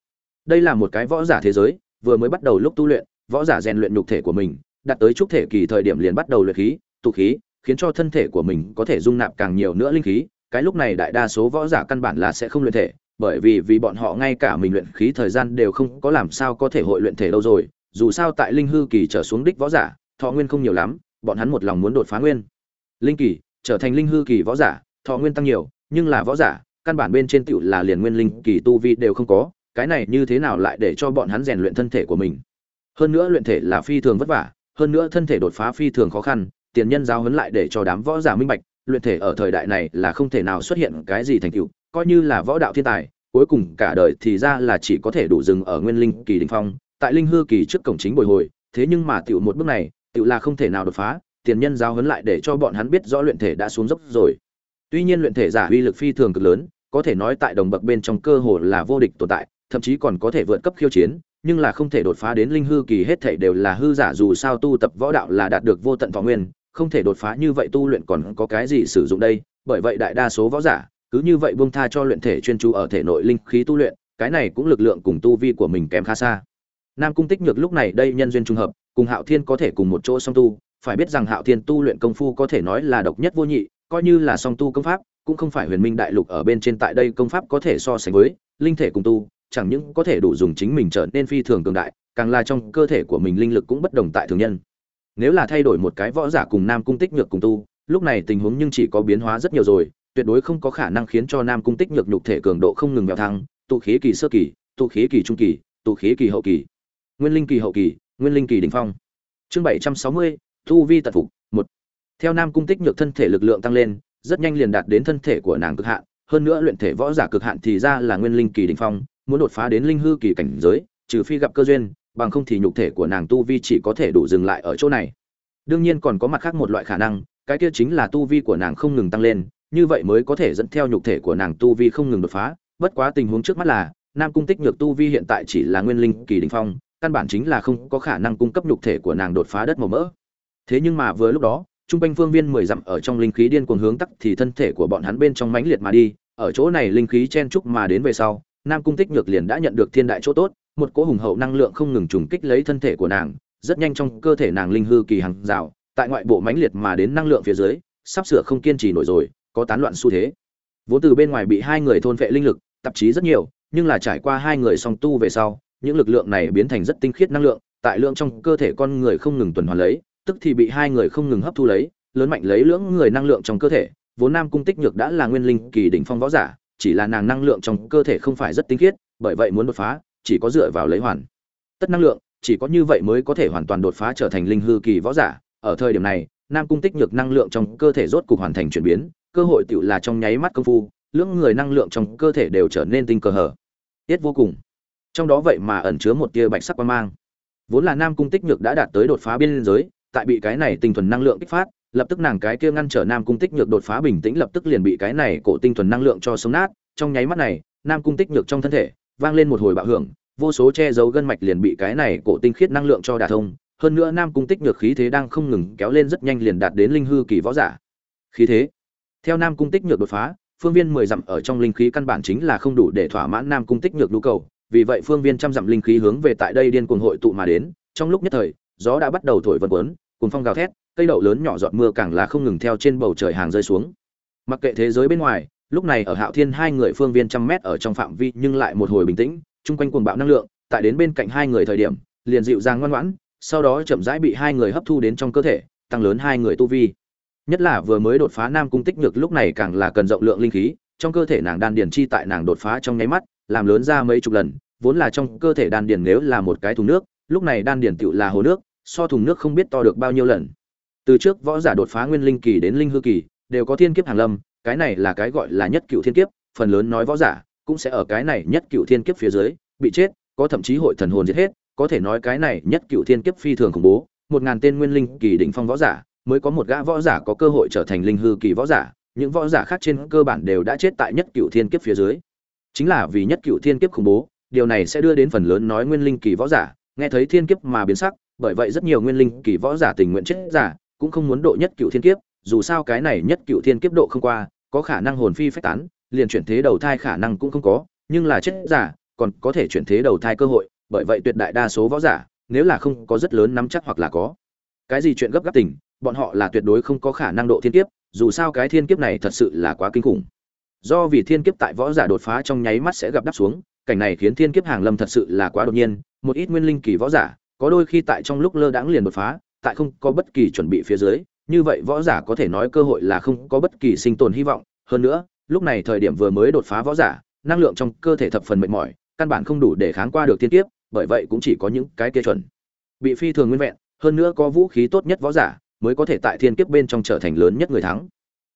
Đây là một cái võ giả thế giới vừa mới bắt đầu lúc tu luyện, võ giả rèn luyện nhục thể của mình, đạt tới trúc thể kỳ thời điểm liền bắt đầu luyện khí, tụ khí, khiến cho thân thể của mình có thể dung nạp càng nhiều nữa linh khí. Cái lúc này đại đa số võ giả căn bản là sẽ không luyện thể, bởi vì vì bọn họ ngay cả mình luyện khí thời gian đều không có làm sao có thể hội luyện thể đâu rồi. Dù sao tại linh hư kỳ trở xuống đích võ giả, thọ nguyên không nhiều lắm, bọn hắn một lòng muốn đột phá nguyên. Linh kỳ, trở thành linh hư kỳ võ giả, thọ nguyên tăng nhiều, nhưng là võ giả, căn bản bên trên tiểu là liền nguyên linh kỳ tu vi đều không có cái này như thế nào lại để cho bọn hắn rèn luyện thân thể của mình? Hơn nữa luyện thể là phi thường vất vả, hơn nữa thân thể đột phá phi thường khó khăn, tiền nhân giáo huấn lại để cho đám võ giả minh bạch, luyện thể ở thời đại này là không thể nào xuất hiện cái gì thành tựu, coi như là võ đạo thiên tài, cuối cùng cả đời thì ra là chỉ có thể đủ dừng ở nguyên linh kỳ đỉnh phong, tại linh hư kỳ trước cổng chính bồi hồi, thế nhưng mà tiểu một bước này tiểu là không thể nào đột phá, tiền nhân giáo huấn lại để cho bọn hắn biết rõ luyện thể đã xuống dốc rồi. Tuy nhiên luyện thể giả uy lực phi thường cực lớn, có thể nói tại đồng bậc bên trong cơ hồ là vô địch tồn tại thậm chí còn có thể vượt cấp khiêu chiến, nhưng là không thể đột phá đến linh hư kỳ hết thảy đều là hư giả dù sao tu tập võ đạo là đạt được vô tận thọ nguyên, không thể đột phá như vậy tu luyện còn có cái gì sử dụng đây? Bởi vậy đại đa số võ giả cứ như vậy buông tha cho luyện thể chuyên chú ở thể nội linh khí tu luyện, cái này cũng lực lượng cùng tu vi của mình kém khá xa. Nam cung tích nhược lúc này đây nhân duyên trùng hợp, cùng hạo thiên có thể cùng một chỗ song tu, phải biết rằng hạo thiên tu luyện công phu có thể nói là độc nhất vô nhị, coi như là song tu công pháp, cũng không phải huyền minh đại lục ở bên trên tại đây công pháp có thể so sánh với linh thể cùng tu chẳng những có thể đủ dùng chính mình trở nên phi thường cường đại, càng là trong cơ thể của mình linh lực cũng bất đồng tại thường nhân. Nếu là thay đổi một cái võ giả cùng nam cung tích nhược cùng tu, lúc này tình huống nhưng chỉ có biến hóa rất nhiều rồi, tuyệt đối không có khả năng khiến cho nam cung tích nhược nhục thể cường độ không ngừng mèo thăng, tụ khí kỳ sơ kỳ, tụ khí kỳ trung kỳ, tụ khí kỳ hậu kỳ. Nguyên linh kỳ hậu kỳ, nguyên linh kỳ đỉnh phong. Chương bảy trăm sáu mươi, tu vi tật phục, một. Theo nam cung tích nhược thân thể lực lượng tăng lên, rất nhanh liền đạt đến thân thể của nàng cực hạn, hơn nữa luyện thể võ giả cực hạn thì ra là nguyên linh kỳ đỉnh phong muốn đột phá đến linh hư kỳ cảnh giới, trừ phi gặp cơ duyên, bằng không thì nhục thể của nàng tu vi chỉ có thể đủ dừng lại ở chỗ này. Đương nhiên còn có mặt khác một loại khả năng, cái kia chính là tu vi của nàng không ngừng tăng lên, như vậy mới có thể dẫn theo nhục thể của nàng tu vi không ngừng đột phá. Bất quá tình huống trước mắt là, nam cung tích nhược tu vi hiện tại chỉ là nguyên linh kỳ đỉnh phong, căn bản chính là không có khả năng cung cấp nhục thể của nàng đột phá đất màu mỡ. Thế nhưng mà vừa lúc đó, trung quanh phương viên mười dặm ở trong linh khí điên cuồng hướng tắc thì thân thể của bọn hắn bên trong mãnh liệt mà đi, ở chỗ này linh khí chen chúc mà đến về sau nam cung tích nhược liền đã nhận được thiên đại chỗ tốt, một cỗ hùng hậu năng lượng không ngừng trùng kích lấy thân thể của nàng, rất nhanh trong cơ thể nàng linh hư kỳ hàng rào, tại ngoại bộ mãnh liệt mà đến năng lượng phía dưới, sắp sửa không kiên trì nổi rồi, có tán loạn xu thế. Vốn từ bên ngoài bị hai người thôn vệ linh lực, tạp chí rất nhiều, nhưng là trải qua hai người song tu về sau, những lực lượng này biến thành rất tinh khiết năng lượng, tại lượng trong cơ thể con người không ngừng tuần hoàn lấy, tức thì bị hai người không ngừng hấp thu lấy, lớn mạnh lấy lưỡng người năng lượng trong cơ thể, vốn nam cung tích nhược đã là nguyên linh kỳ đỉnh phong võ giả chỉ là nàng năng lượng trong cơ thể không phải rất tinh khiết, bởi vậy muốn đột phá, chỉ có dựa vào lấy hoàn. Tất năng lượng, chỉ có như vậy mới có thể hoàn toàn đột phá trở thành linh hư kỳ võ giả. Ở thời điểm này, nam cung tích nhược năng lượng trong cơ thể rốt cục hoàn thành chuyển biến, cơ hội tiểu là trong nháy mắt công phu, lưỡng người năng lượng trong cơ thể đều trở nên tinh cơ hở. Tiết vô cùng. Trong đó vậy mà ẩn chứa một tia bạch sắc quang mang. Vốn là nam cung tích nhược đã đạt tới đột phá biên giới, tại bị cái này tinh thuần năng lượng kích phát lập tức nàng cái kia ngăn trở nam cung tích nhược đột phá bình tĩnh lập tức liền bị cái này cổ tinh thuần năng lượng cho sống nát. Trong nháy mắt này, nam cung tích nhược trong thân thể vang lên một hồi bạo hưởng, vô số che giấu gân mạch liền bị cái này cổ tinh khiết năng lượng cho đả thông. Hơn nữa nam cung tích nhược khí thế đang không ngừng kéo lên rất nhanh liền đạt đến linh hư kỳ võ giả. Khí thế. Theo nam cung tích nhược đột phá, phương viên mười dặm ở trong linh khí căn bản chính là không đủ để thỏa mãn nam cung tích nhược nhu cầu. Vì vậy phương viên trăm dặm linh khí hướng về tại đây điên cuồng hội tụ mà đến. Trong lúc nhất thời, gió đã bắt đầu thổi vần quấn cùng phong gào thét cây đậu lớn nhỏ giọt mưa càng là không ngừng theo trên bầu trời hàng rơi xuống. Mặc kệ thế giới bên ngoài, lúc này ở hạo thiên hai người phương viên trăm mét ở trong phạm vi nhưng lại một hồi bình tĩnh, chung quanh cuồng bạo năng lượng, tại đến bên cạnh hai người thời điểm, liền dịu dàng ngoan ngoãn, sau đó chậm rãi bị hai người hấp thu đến trong cơ thể, tăng lớn hai người tu vi. Nhất là vừa mới đột phá nam cung tích nhược lúc này càng là cần rộng lượng linh khí, trong cơ thể nàng đan điền chi tại nàng đột phá trong nháy mắt, làm lớn ra mấy chục lần, vốn là trong cơ thể đan điền nếu là một cái thùng nước, lúc này đan điền tựu là hồ nước, so thùng nước không biết to được bao nhiêu lần từ trước võ giả đột phá nguyên linh kỳ đến linh hư kỳ, đều có thiên kiếp hàng lâm, cái này là cái gọi là nhất cựu thiên kiếp, phần lớn nói võ giả cũng sẽ ở cái này nhất cựu thiên kiếp phía dưới bị chết, có thậm chí hội thần hồn giết hết, có thể nói cái này nhất cựu thiên kiếp phi thường khủng bố, một ngàn tên nguyên linh kỳ đỉnh phong võ giả, mới có một gã võ giả có cơ hội trở thành linh hư kỳ võ giả, những võ giả khác trên cơ bản đều đã chết tại nhất cựu thiên kiếp phía dưới. Chính là vì nhất cựu thiên kiếp khủng bố, điều này sẽ đưa đến phần lớn nói nguyên linh kỳ võ giả, nghe thấy thiên kiếp mà biến sắc, bởi vậy rất nhiều nguyên linh kỳ võ giả tình nguyện chết giả cũng không muốn độ nhất cựu thiên kiếp, dù sao cái này nhất cựu thiên kiếp độ không qua, có khả năng hồn phi phách tán, liền chuyển thế đầu thai khả năng cũng không có, nhưng là chết giả, còn có thể chuyển thế đầu thai cơ hội, bởi vậy tuyệt đại đa số võ giả, nếu là không có rất lớn nắm chắc hoặc là có. Cái gì chuyện gấp gáp tình, bọn họ là tuyệt đối không có khả năng độ thiên kiếp, dù sao cái thiên kiếp này thật sự là quá kinh khủng. Do vì thiên kiếp tại võ giả đột phá trong nháy mắt sẽ gặp đắp xuống, cảnh này khiến thiên kiếp hàng lâm thật sự là quá đột nhiên, một ít nguyên linh kỳ võ giả, có đôi khi tại trong lúc lơ đãng liền đột phá tại không có bất kỳ chuẩn bị phía dưới, như vậy võ giả có thể nói cơ hội là không có bất kỳ sinh tồn hy vọng. Hơn nữa, lúc này thời điểm vừa mới đột phá võ giả, năng lượng trong cơ thể thập phần mệt mỏi, căn bản không đủ để kháng qua được thiên kiếp, bởi vậy cũng chỉ có những cái kia chuẩn bị phi thường nguyên vẹn. Hơn nữa có vũ khí tốt nhất võ giả mới có thể tại thiên kiếp bên trong trở thành lớn nhất người thắng.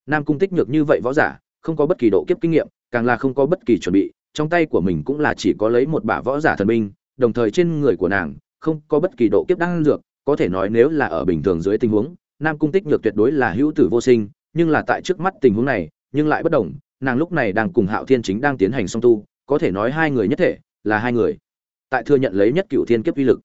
Nam cung tích nhược như vậy võ giả, không có bất kỳ độ kiếp kinh nghiệm, càng là không có bất kỳ chuẩn bị, trong tay của mình cũng là chỉ có lấy một bả võ giả thần binh, đồng thời trên người của nàng không có bất kỳ độ kiếp đang dược có thể nói nếu là ở bình thường dưới tình huống, nam cung tích nhược tuyệt đối là hữu tử vô sinh, nhưng là tại trước mắt tình huống này, nhưng lại bất đồng, nàng lúc này đang cùng hạo thiên chính đang tiến hành song tu, có thể nói hai người nhất thể, là hai người. Tại thừa nhận lấy nhất cựu thiên kiếp uy lực,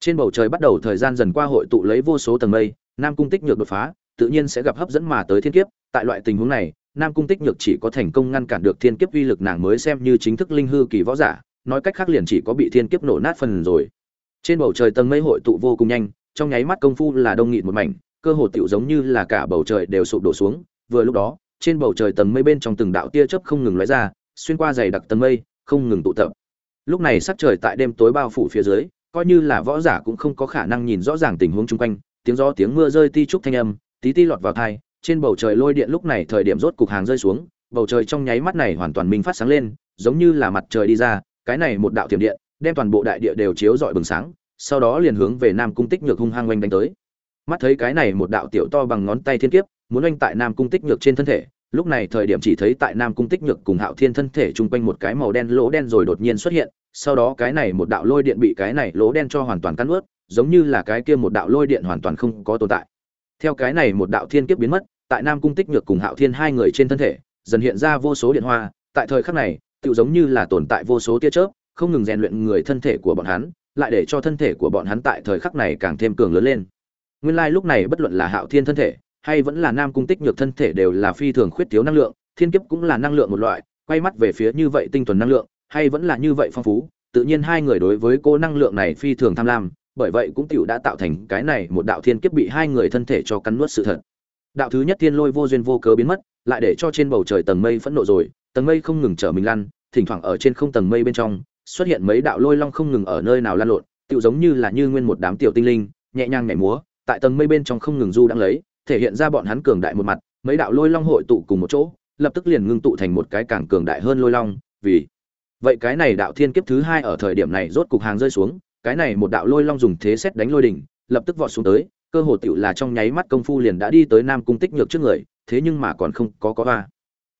trên bầu trời bắt đầu thời gian dần qua hội tụ lấy vô số tầng mây, nam cung tích nhược đột phá, tự nhiên sẽ gặp hấp dẫn mà tới thiên kiếp, tại loại tình huống này, nam cung tích nhược chỉ có thành công ngăn cản được thiên kiếp uy lực nàng mới xem như chính thức linh hư kỳ võ giả, nói cách khác liền chỉ có bị thiên kiếp nổ nát phần rồi. Trên bầu trời tầng mây hội tụ vô cùng nhanh trong nháy mắt công phu là đông nghịt một mảnh, cơ hồ tựu giống như là cả bầu trời đều sụp đổ xuống. Vừa lúc đó, trên bầu trời tầng mây bên trong từng đạo tia chớp không ngừng lóe ra, xuyên qua dày đặc tầng mây, không ngừng tụ tập. Lúc này sắc trời tại đêm tối bao phủ phía dưới, coi như là võ giả cũng không có khả năng nhìn rõ ràng tình huống chung quanh. Tiếng gió tiếng mưa rơi ti trúc thanh âm, tí ti lọt vào thai trên bầu trời lôi điện lúc này thời điểm rốt cục hàng rơi xuống, bầu trời trong nháy mắt này hoàn toàn minh phát sáng lên, giống như là mặt trời đi ra, cái này một đạo thiểm điện, đem toàn bộ đại địa đều chiếu rọi bừng sáng sau đó liền hướng về nam cung tích nhược hung hăng oanh đánh tới. Mắt thấy cái này một đạo tiểu to bằng ngón tay thiên kiếp, muốn oanh tại nam cung tích nhược trên thân thể, lúc này thời điểm chỉ thấy tại nam cung tích nhược cùng hạo thiên thân thể chung quanh một cái màu đen lỗ đen rồi đột nhiên xuất hiện, sau đó cái này một đạo lôi điện bị cái này lỗ đen cho hoàn toàn cắn ướt, giống như là cái kia một đạo lôi điện hoàn toàn không có tồn tại. Theo cái này một đạo thiên kiếp biến mất, tại nam cung tích nhược cùng hạo thiên hai người trên thân thể, dần hiện ra vô số điện hoa, tại thời khắc này tự giống như là tồn tại vô số tia chớp, không ngừng rèn luyện người thân thể của bọn hắn lại để cho thân thể của bọn hắn tại thời khắc này càng thêm cường lớn lên. Nguyên lai lúc này bất luận là hạo thiên thân thể, hay vẫn là nam cung tích nhược thân thể đều là phi thường khuyết thiếu năng lượng, thiên kiếp cũng là năng lượng một loại, quay mắt về phía như vậy tinh thuần năng lượng, hay vẫn là như vậy phong phú, tự nhiên hai người đối với cô năng lượng này phi thường tham lam, bởi vậy cũng tiểu đã tạo thành cái này một đạo thiên kiếp bị hai người thân thể cho cắn nuốt sự thật. Đạo thứ nhất thiên lôi vô duyên vô cớ biến mất, lại để cho trên bầu trời tầng mây phẫn nộ rồi, tầng mây không ngừng trở mình lăn, thỉnh thoảng ở trên không tầng mây bên trong xuất hiện mấy đạo lôi long không ngừng ở nơi nào lan lộn tự giống như là như nguyên một đám tiểu tinh linh, nhẹ nhàng nhảy múa, tại tầng mây bên trong không ngừng du đang lấy, thể hiện ra bọn hắn cường đại một mặt, mấy đạo lôi long hội tụ cùng một chỗ, lập tức liền ngưng tụ thành một cái càng cường đại hơn lôi long, vì vậy cái này đạo thiên kiếp thứ hai ở thời điểm này rốt cục hàng rơi xuống, cái này một đạo lôi long dùng thế xét đánh lôi đỉnh, lập tức vọt xuống tới, cơ hồ tựu là trong nháy mắt công phu liền đã đi tới nam cung tích nhược trước người, thế nhưng mà còn không có có hoa.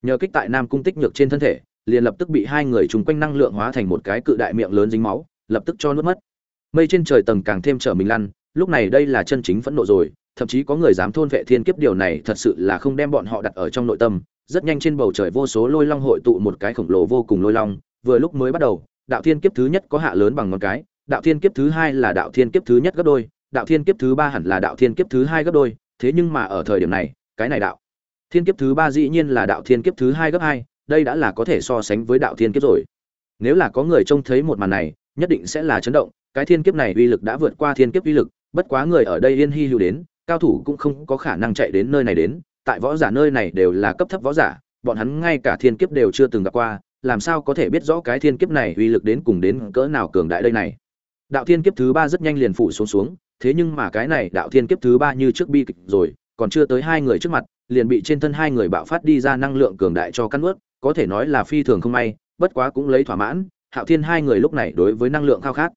Nhờ kích tại nam cung tích nhược trên thân thể liền lập tức bị hai người chung quanh năng lượng hóa thành một cái cự đại miệng lớn dính máu, lập tức cho nuốt mất. Mây trên trời tầng càng thêm trở mình lăn, lúc này đây là chân chính phẫn nộ rồi, thậm chí có người dám thôn vệ thiên kiếp điều này thật sự là không đem bọn họ đặt ở trong nội tâm. Rất nhanh trên bầu trời vô số lôi long hội tụ một cái khổng lồ vô cùng lôi long, vừa lúc mới bắt đầu, đạo thiên kiếp thứ nhất có hạ lớn bằng ngón cái, đạo thiên kiếp thứ hai là đạo thiên kiếp thứ nhất gấp đôi, đạo thiên kiếp thứ ba hẳn là đạo thiên kiếp thứ hai gấp đôi, thế nhưng mà ở thời điểm này, cái này đạo thiên kiếp thứ ba dĩ nhiên là đạo thiên kiếp thứ hai gấp hai đây đã là có thể so sánh với đạo thiên kiếp rồi. Nếu là có người trông thấy một màn này, nhất định sẽ là chấn động, cái thiên kiếp này uy lực đã vượt qua thiên kiếp uy lực, bất quá người ở đây yên hy hữu đến, cao thủ cũng không có khả năng chạy đến nơi này đến, tại võ giả nơi này đều là cấp thấp võ giả, bọn hắn ngay cả thiên kiếp đều chưa từng gặp qua, làm sao có thể biết rõ cái thiên kiếp này uy lực đến cùng đến cỡ nào cường đại đây này. Đạo thiên kiếp thứ ba rất nhanh liền phủ xuống xuống, thế nhưng mà cái này đạo thiên kiếp thứ ba như trước bi kịch rồi, còn chưa tới hai người trước mặt, liền bị trên thân hai người bạo phát đi ra năng lượng cường đại cho cắn ướt có thể nói là phi thường không may, bất quá cũng lấy thỏa mãn, hạo thiên hai người lúc này đối với năng lượng khao khát.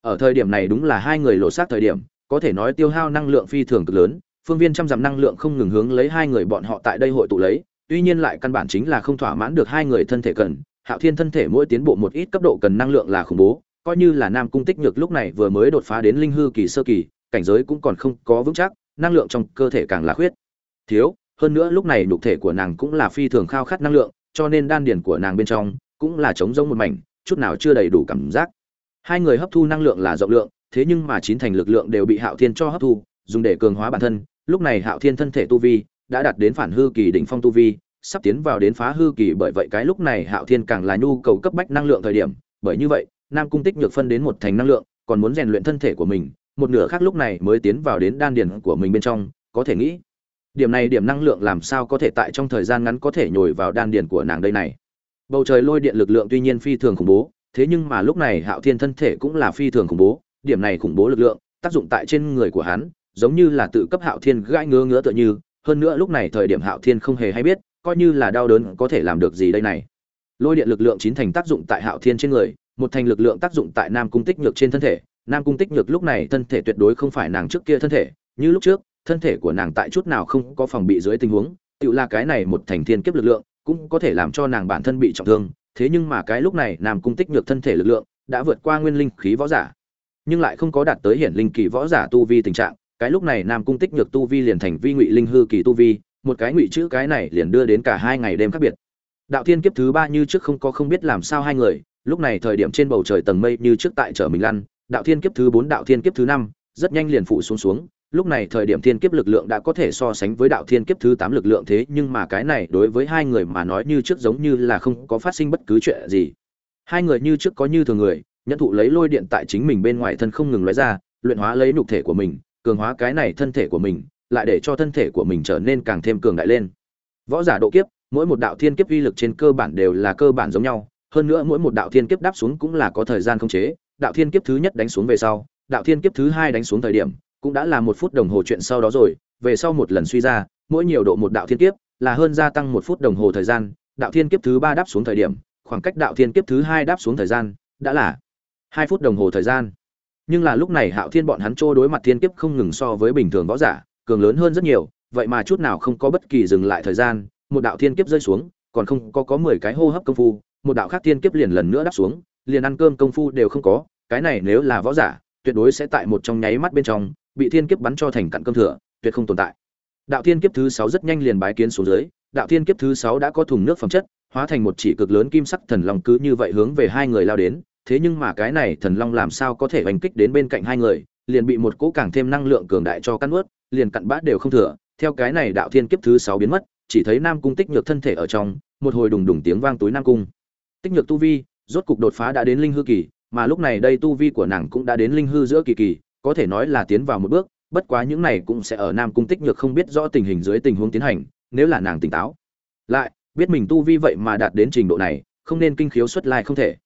Ở thời điểm này đúng là hai người lộ sát thời điểm, có thể nói tiêu hao năng lượng phi thường cực lớn, phương viên trăm dặm năng lượng không ngừng hướng lấy hai người bọn họ tại đây hội tụ lấy, tuy nhiên lại căn bản chính là không thỏa mãn được hai người thân thể cần, hạo thiên thân thể mỗi tiến bộ một ít cấp độ cần năng lượng là khủng bố, coi như là nam cung tích nhược lúc này vừa mới đột phá đến linh hư kỳ sơ kỳ, cảnh giới cũng còn không có vững chắc, năng lượng trong cơ thể càng là khuyết. Thiếu, hơn nữa lúc này nhục thể của nàng cũng là phi thường khao khát năng lượng cho nên đan điền của nàng bên trong cũng là trống rỗng một mảnh, chút nào chưa đầy đủ cảm giác. Hai người hấp thu năng lượng là rộng lượng, thế nhưng mà chín thành lực lượng đều bị hạo thiên cho hấp thu, dùng để cường hóa bản thân. Lúc này hạo thiên thân thể tu vi đã đạt đến phản hư kỳ đỉnh phong tu vi, sắp tiến vào đến phá hư kỳ, bởi vậy cái lúc này hạo thiên càng là nhu cầu cấp bách năng lượng thời điểm. Bởi như vậy, nam cung tích nhược phân đến một thành năng lượng, còn muốn rèn luyện thân thể của mình, một nửa khác lúc này mới tiến vào đến đan điền của mình bên trong, có thể nghĩ điểm này điểm năng lượng làm sao có thể tại trong thời gian ngắn có thể nhồi vào đan điền của nàng đây này? Bầu trời lôi điện lực lượng tuy nhiên phi thường khủng bố, thế nhưng mà lúc này hạo thiên thân thể cũng là phi thường khủng bố, điểm này khủng bố lực lượng, tác dụng tại trên người của hắn, giống như là tự cấp hạo thiên gãi ngứa ngứa tựa như, hơn nữa lúc này thời điểm hạo thiên không hề hay biết, coi như là đau đớn có thể làm được gì đây này. Lôi điện lực lượng chín thành tác dụng tại hạo thiên trên người, một thành lực lượng tác dụng tại nam cung tích nhược trên thân thể. Nam cung tích nhược lúc này thân thể tuyệt đối không phải nàng trước kia thân thể, như lúc trước thân thể của nàng tại chút nào không có phòng bị dưới tình huống tự là cái này một thành thiên kiếp lực lượng, cũng có thể làm cho nàng bản thân bị trọng thương. Thế nhưng mà cái lúc này nam cung tích nhược thân thể lực lượng, đã vượt qua nguyên linh khí võ giả, nhưng lại không có đạt tới hiển linh kỳ võ giả tu vi tình trạng. Cái lúc này, nam cung tích nhược tu vi liền thành vi ngụy linh hư kỳ tu vi, một cái ngụy chữ cái này liền đưa đến cả hai ngày đêm khác biệt. Đạo thiên kiếp thứ ba như trước không có không biết làm sao hai người, lúc này thời điểm trên bầu trời tầng mây như trước tại chở mình lăn, đạo thiên kiếp thứ bốn, đạo thiên kiếp thứ năm, rất nhanh liền phụ xuống xuống lúc này thời điểm thiên kiếp lực lượng đã có thể so sánh với đạo thiên kiếp thứ tám lực lượng thế, nhưng mà cái này đối với hai người mà nói như trước giống như là không có phát sinh bất cứ chuyện gì. Hai người như trước có như thường người nhận thụ lấy lôi điện tại chính mình bên ngoài thân không ngừng lóe ra, luyện hóa lấy nhục thể của mình, cường hóa cái này thân thể của mình, lại để cho thân thể của mình trở nên càng thêm cường đại lên. Võ giả độ kiếp, mỗi một đạo thiên kiếp uy lực trên cơ bản đều là cơ bản giống nhau, hơn nữa mỗi một đạo thiên kiếp đáp xuống cũng là có thời gian không chế. Đạo thiên kiếp thứ nhất đánh xuống về sau, đạo thiên kiếp thứ hai đánh xuống thời điểm cũng đã là một phút đồng hồ chuyện sau đó rồi, về sau một lần suy ra, mỗi nhiều độ một đạo thiên kiếp là hơn gia tăng một phút đồng hồ thời gian, đạo thiên kiếp thứ ba đáp xuống thời điểm, khoảng cách đạo thiên kiếp thứ hai đáp xuống thời gian đã là hai phút đồng hồ thời gian. Nhưng là lúc này hạo thiên bọn hắn trô đối mặt thiên kiếp không ngừng so với bình thường võ giả, cường lớn hơn rất nhiều, vậy mà chút nào không có bất kỳ dừng lại thời gian, một đạo thiên kiếp rơi xuống, còn không có có mười cái hô hấp công phu, một đạo khác thiên kiếp liền lần nữa đáp xuống, liền ăn cơm công phu đều không có, cái này nếu là võ giả, tuyệt đối sẽ tại một trong nháy mắt bên trong bị thiên kiếp bắn cho thành cặn cơm thừa tuyệt không tồn tại. Đạo thiên kiếp thứ sáu rất nhanh liền bái kiến xuống dưới đạo thiên kiếp thứ sáu đã có thùng nước phẩm chất hóa thành một chỉ cực lớn kim sắc thần long cứ như vậy hướng về hai người lao đến thế nhưng mà cái này thần long làm sao có thể đánh kích đến bên cạnh hai người liền bị một cỗ càng thêm năng lượng cường đại cho cắn nuốt, liền cặn bát đều không thừa. Theo cái này đạo thiên kiếp thứ sáu biến mất chỉ thấy nam cung tích nhược thân thể ở trong một hồi đùng đùng tiếng vang túi nam cung. Tích nhược tu vi rốt cục đột phá đã đến linh hư kỳ mà lúc này đây tu vi của nàng cũng đã đến linh hư giữa kỳ kỳ có thể nói là tiến vào một bước, bất quá những này cũng sẽ ở nam cung tích nhược không biết rõ tình hình dưới tình huống tiến hành, nếu là nàng tỉnh táo. Lại, biết mình tu vi vậy mà đạt đến trình độ này, không nên kinh khiếu xuất lai không thể.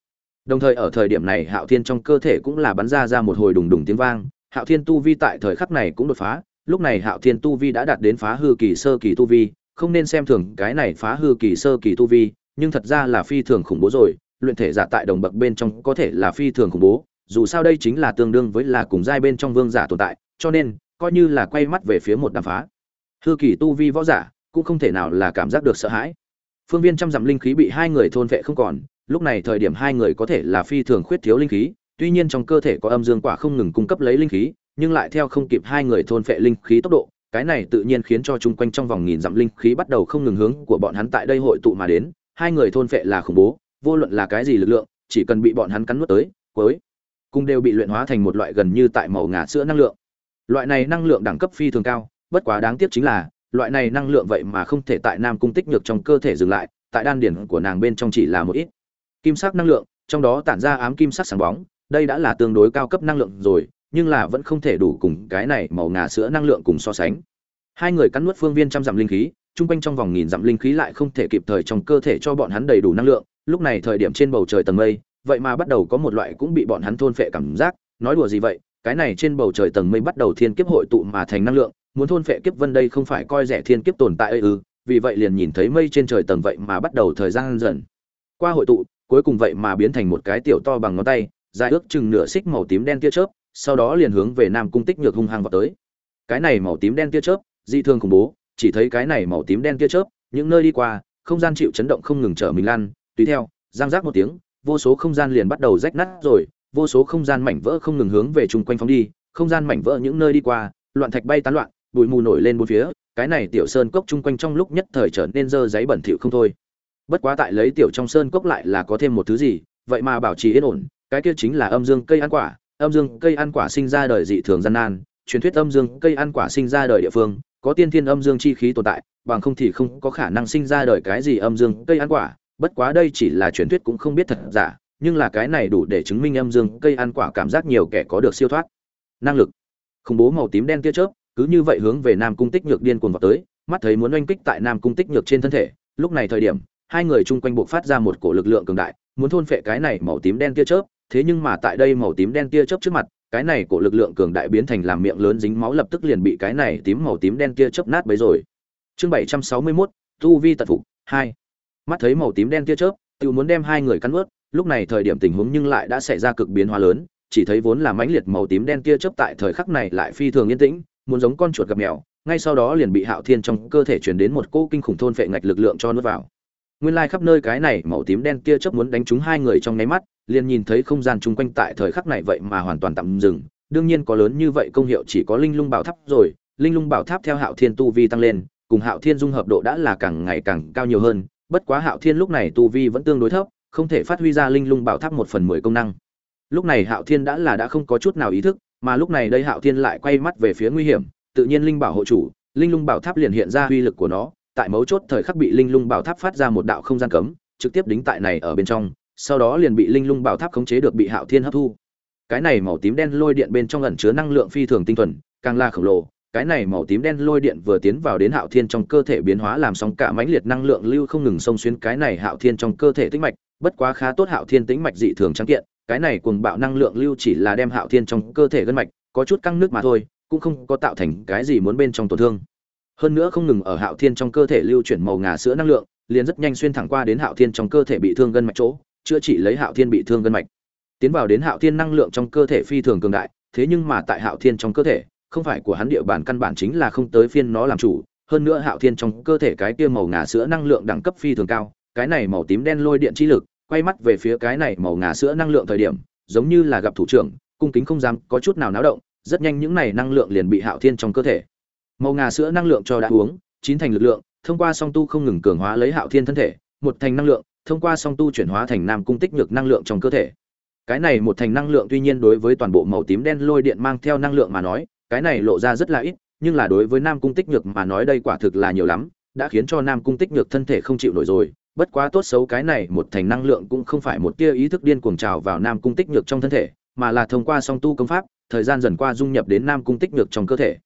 Đồng thời ở thời điểm này hạo thiên trong cơ thể cũng là bắn ra ra một hồi đùng đùng tiếng vang, hạo thiên tu vi tại thời khắc này cũng đột phá, lúc này hạo thiên tu vi đã đạt đến phá hư kỳ sơ kỳ tu vi, không nên xem thường cái này phá hư kỳ sơ kỳ tu vi, nhưng thật ra là phi thường khủng bố rồi, luyện thể giả tại đồng bậc bên trong có thể là phi thường khủng bố dù sao đây chính là tương đương với là cùng giai bên trong vương giả tồn tại, cho nên, coi như là quay mắt về phía một đàm phá. Hư kỳ tu vi võ giả, cũng không thể nào là cảm giác được sợ hãi. Phương viên trăm dặm linh khí bị hai người thôn vệ không còn, lúc này thời điểm hai người có thể là phi thường khuyết thiếu linh khí, tuy nhiên trong cơ thể có âm dương quả không ngừng cung cấp lấy linh khí, nhưng lại theo không kịp hai người thôn phệ linh khí tốc độ, cái này tự nhiên khiến cho chung quanh trong vòng nghìn dặm linh khí bắt đầu không ngừng hướng của bọn hắn tại đây hội tụ mà đến. Hai người thôn phệ là khủng bố, vô luận là cái gì lực lượng, chỉ cần bị bọn hắn cắn nuốt tới, cuối cùng đều bị luyện hóa thành một loại gần như tại màu ngà sữa năng lượng. Loại này năng lượng đẳng cấp phi thường cao, bất quá đáng tiếc chính là, loại này năng lượng vậy mà không thể tại nam cung tích nhược trong cơ thể dừng lại, tại đan điển của nàng bên trong chỉ là một ít. Kim sắc năng lượng, trong đó tản ra ám kim sắc sáng bóng, đây đã là tương đối cao cấp năng lượng rồi, nhưng là vẫn không thể đủ cùng cái này màu ngà sữa năng lượng cùng so sánh. Hai người cắn nuốt phương viên trăm dặm linh khí trung quanh trong vòng nghìn dặm linh khí lại không thể kịp thời trong cơ thể cho bọn hắn đầy đủ năng lượng, lúc này thời điểm trên bầu trời tầng mây vậy mà bắt đầu có một loại cũng bị bọn hắn thôn phệ cảm giác. Nói đùa gì vậy? Cái này trên bầu trời tầng mây bắt đầu thiên kiếp hội tụ mà thành năng lượng. Muốn thôn phệ kiếp vân đây không phải coi rẻ thiên kiếp tồn tại ư? Vì vậy liền nhìn thấy mây trên trời tầng vậy mà bắt đầu thời gian dần. Qua hội tụ, cuối cùng vậy mà biến thành một cái tiểu to bằng ngón tay, dài ước chừng nửa xích màu tím đen tia chớp, sau đó liền hướng về nam cung tích nhược hung hăng vào tới. Cái này màu tím đen tia chớp, dị thường khủng bố, chỉ thấy cái này màu tím đen tia chớp, những nơi đi qua, không gian chịu chấn động không ngừng trở mình lan. Tùy theo, giang giác một tiếng vô số không gian liền bắt đầu rách nát rồi, vô số không gian mảnh vỡ không ngừng hướng về chung quanh phóng đi, không gian mảnh vỡ những nơi đi qua, loạn thạch bay tán loạn, bụi mù nổi lên bốn phía, cái này tiểu sơn cốc chung quanh trong lúc nhất thời trở nên dơ giấy bẩn thỉu không thôi. Bất quá tại lấy tiểu trong sơn cốc lại là có thêm một thứ gì, vậy mà bảo trì yên ổn, cái kia chính là âm dương cây ăn quả, âm dương cây ăn quả sinh ra đời dị thường gian nan, truyền thuyết âm dương cây ăn quả sinh ra đời địa phương, có tiên thiên âm dương chi khí tồn tại, bằng không thì không có khả năng sinh ra đời cái gì âm dương cây ăn quả bất quá đây chỉ là truyền thuyết cũng không biết thật giả nhưng là cái này đủ để chứng minh âm dương cây ăn quả cảm giác nhiều kẻ có được siêu thoát. Năng lực. Khủng bố màu tím đen tia chớp cứ như vậy hướng về nam cung tích nhược điên cuồng vào tới mắt thấy muốn oanh kích tại nam cung tích nhược trên thân thể. Lúc này thời điểm hai người chung quanh buộc phát ra một cổ lực lượng cường đại muốn thôn phệ cái này màu tím đen tia chớp thế nhưng mà tại đây màu tím đen tia chớp trước mặt cái này cổ lực lượng cường đại biến thành làm miệng lớn dính máu lập tức liền bị cái này tím màu tím đen tia chớp nát bấy rồi. Chương bảy trăm sáu mươi 761, tu vi tật phục hai mắt thấy màu tím đen tia chớp tự muốn đem hai người cắn ướt lúc này thời điểm tình huống nhưng lại đã xảy ra cực biến hóa lớn, chỉ thấy vốn là mãnh liệt màu tím đen tia chớp tại thời khắc này lại phi thường yên tĩnh, muốn giống con chuột gặp mèo, ngay sau đó liền bị hạo thiên trong cơ thể truyền đến một cỗ kinh khủng thôn phệ ngạch lực lượng cho nuốt vào. Nguyên lai khắp nơi cái này màu tím đen tia chớp muốn đánh trúng hai người trong nháy mắt, liền nhìn thấy không gian chung quanh tại thời khắc này vậy mà hoàn toàn tạm dừng, đương nhiên có lớn như vậy công hiệu chỉ có linh lung bảo tháp rồi, linh lung bảo tháp theo hạo thiên tu vi tăng lên, cùng hạo thiên dung hợp độ đã là càng ngày càng cao nhiều hơn bất quá hạo thiên lúc này tu vi vẫn tương đối thấp, không thể phát huy ra linh lung bảo tháp một phần mười công năng. Lúc này hạo thiên đã là đã không có chút nào ý thức, mà lúc này đây hạo thiên lại quay mắt về phía nguy hiểm, tự nhiên linh bảo hộ chủ, linh lung bảo tháp liền hiện ra uy lực của nó, tại mấu chốt thời khắc bị linh lung bảo tháp phát ra một đạo không gian cấm, trực tiếp đính tại này ở bên trong, sau đó liền bị linh lung bảo tháp khống chế được bị hạo thiên hấp thu. Cái này màu tím đen lôi điện bên trong ẩn chứa năng lượng phi thường tinh thuần, càng là khổng lồ cái này màu tím đen lôi điện vừa tiến vào đến hạo thiên trong cơ thể biến hóa làm sóng cả mãnh liệt năng lượng lưu không ngừng xông xuyên cái này hạo thiên trong cơ thể tĩnh mạch, bất quá khá tốt hạo thiên tĩnh mạch dị thường trắng kiện, cái này cuồng bạo năng lượng lưu chỉ là đem hạo thiên trong cơ thể gân mạch, có chút căng nước mà thôi, cũng không có tạo thành cái gì muốn bên trong tổn thương. Hơn nữa không ngừng ở hạo thiên trong cơ thể lưu chuyển màu ngà sữa năng lượng, liền rất nhanh xuyên thẳng qua đến hạo thiên trong cơ thể bị thương gân mạch chỗ, chữa trị lấy hạo thiên bị thương gân mạch. Tiến vào đến hạo thiên năng lượng trong cơ thể phi thường cường đại, thế nhưng mà tại hạo thiên trong cơ thể không phải của hắn địa bàn căn bản chính là không tới phiên nó làm chủ, hơn nữa hạo thiên trong cơ thể cái kia màu ngà sữa năng lượng đẳng cấp phi thường cao, cái này màu tím đen lôi điện chi lực, quay mắt về phía cái này màu ngà sữa năng lượng thời điểm, giống như là gặp thủ trưởng, cung kính không dám có chút nào náo động, rất nhanh những này năng lượng liền bị hạo thiên trong cơ thể. Màu ngà sữa năng lượng cho đã uống, chín thành lực lượng, thông qua song tu không ngừng cường hóa lấy hạo thiên thân thể, một thành năng lượng, thông qua song tu chuyển hóa thành nam cung tích nhược năng lượng trong cơ thể. Cái này một thành năng lượng tuy nhiên đối với toàn bộ màu tím đen lôi điện mang theo năng lượng mà nói cái này lộ ra rất là ít, nhưng là đối với nam cung tích nhược mà nói đây quả thực là nhiều lắm, đã khiến cho nam cung tích nhược thân thể không chịu nổi rồi. Bất quá tốt xấu cái này một thành năng lượng cũng không phải một tia ý thức điên cuồng trào vào nam cung tích nhược trong thân thể, mà là thông qua song tu công pháp, thời gian dần qua dung nhập đến nam cung tích nhược trong cơ thể.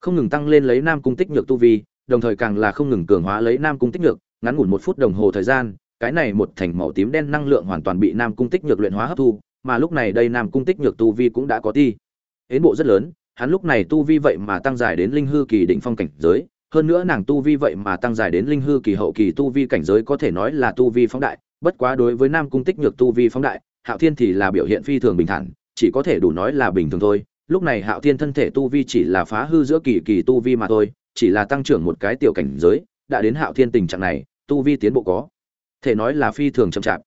Không ngừng tăng lên lấy nam cung tích nhược tu vi, đồng thời càng là không ngừng cường hóa lấy nam cung tích nhược, ngắn ngủn một phút đồng hồ thời gian, cái này một thành màu tím đen năng lượng hoàn toàn bị nam cung tích nhược luyện hóa hấp thu, mà lúc này đây nam cung tích nhược tu vi cũng đã có ti. Ến bộ rất lớn hắn lúc này tu vi vậy mà tăng dài đến linh hư kỳ đỉnh phong cảnh giới, hơn nữa nàng tu vi vậy mà tăng dài đến linh hư kỳ hậu kỳ tu vi cảnh giới có thể nói là tu vi phóng đại, bất quá đối với nam cung tích nhược tu vi phóng đại, hạo thiên thì là biểu hiện phi thường bình thản, chỉ có thể đủ nói là bình thường thôi. Lúc này hạo thiên thân thể tu vi chỉ là phá hư giữa kỳ kỳ tu vi mà thôi, chỉ là tăng trưởng một cái tiểu cảnh giới, đã đến hạo thiên tình trạng này, tu vi tiến bộ có thể nói là phi thường chậm chạp.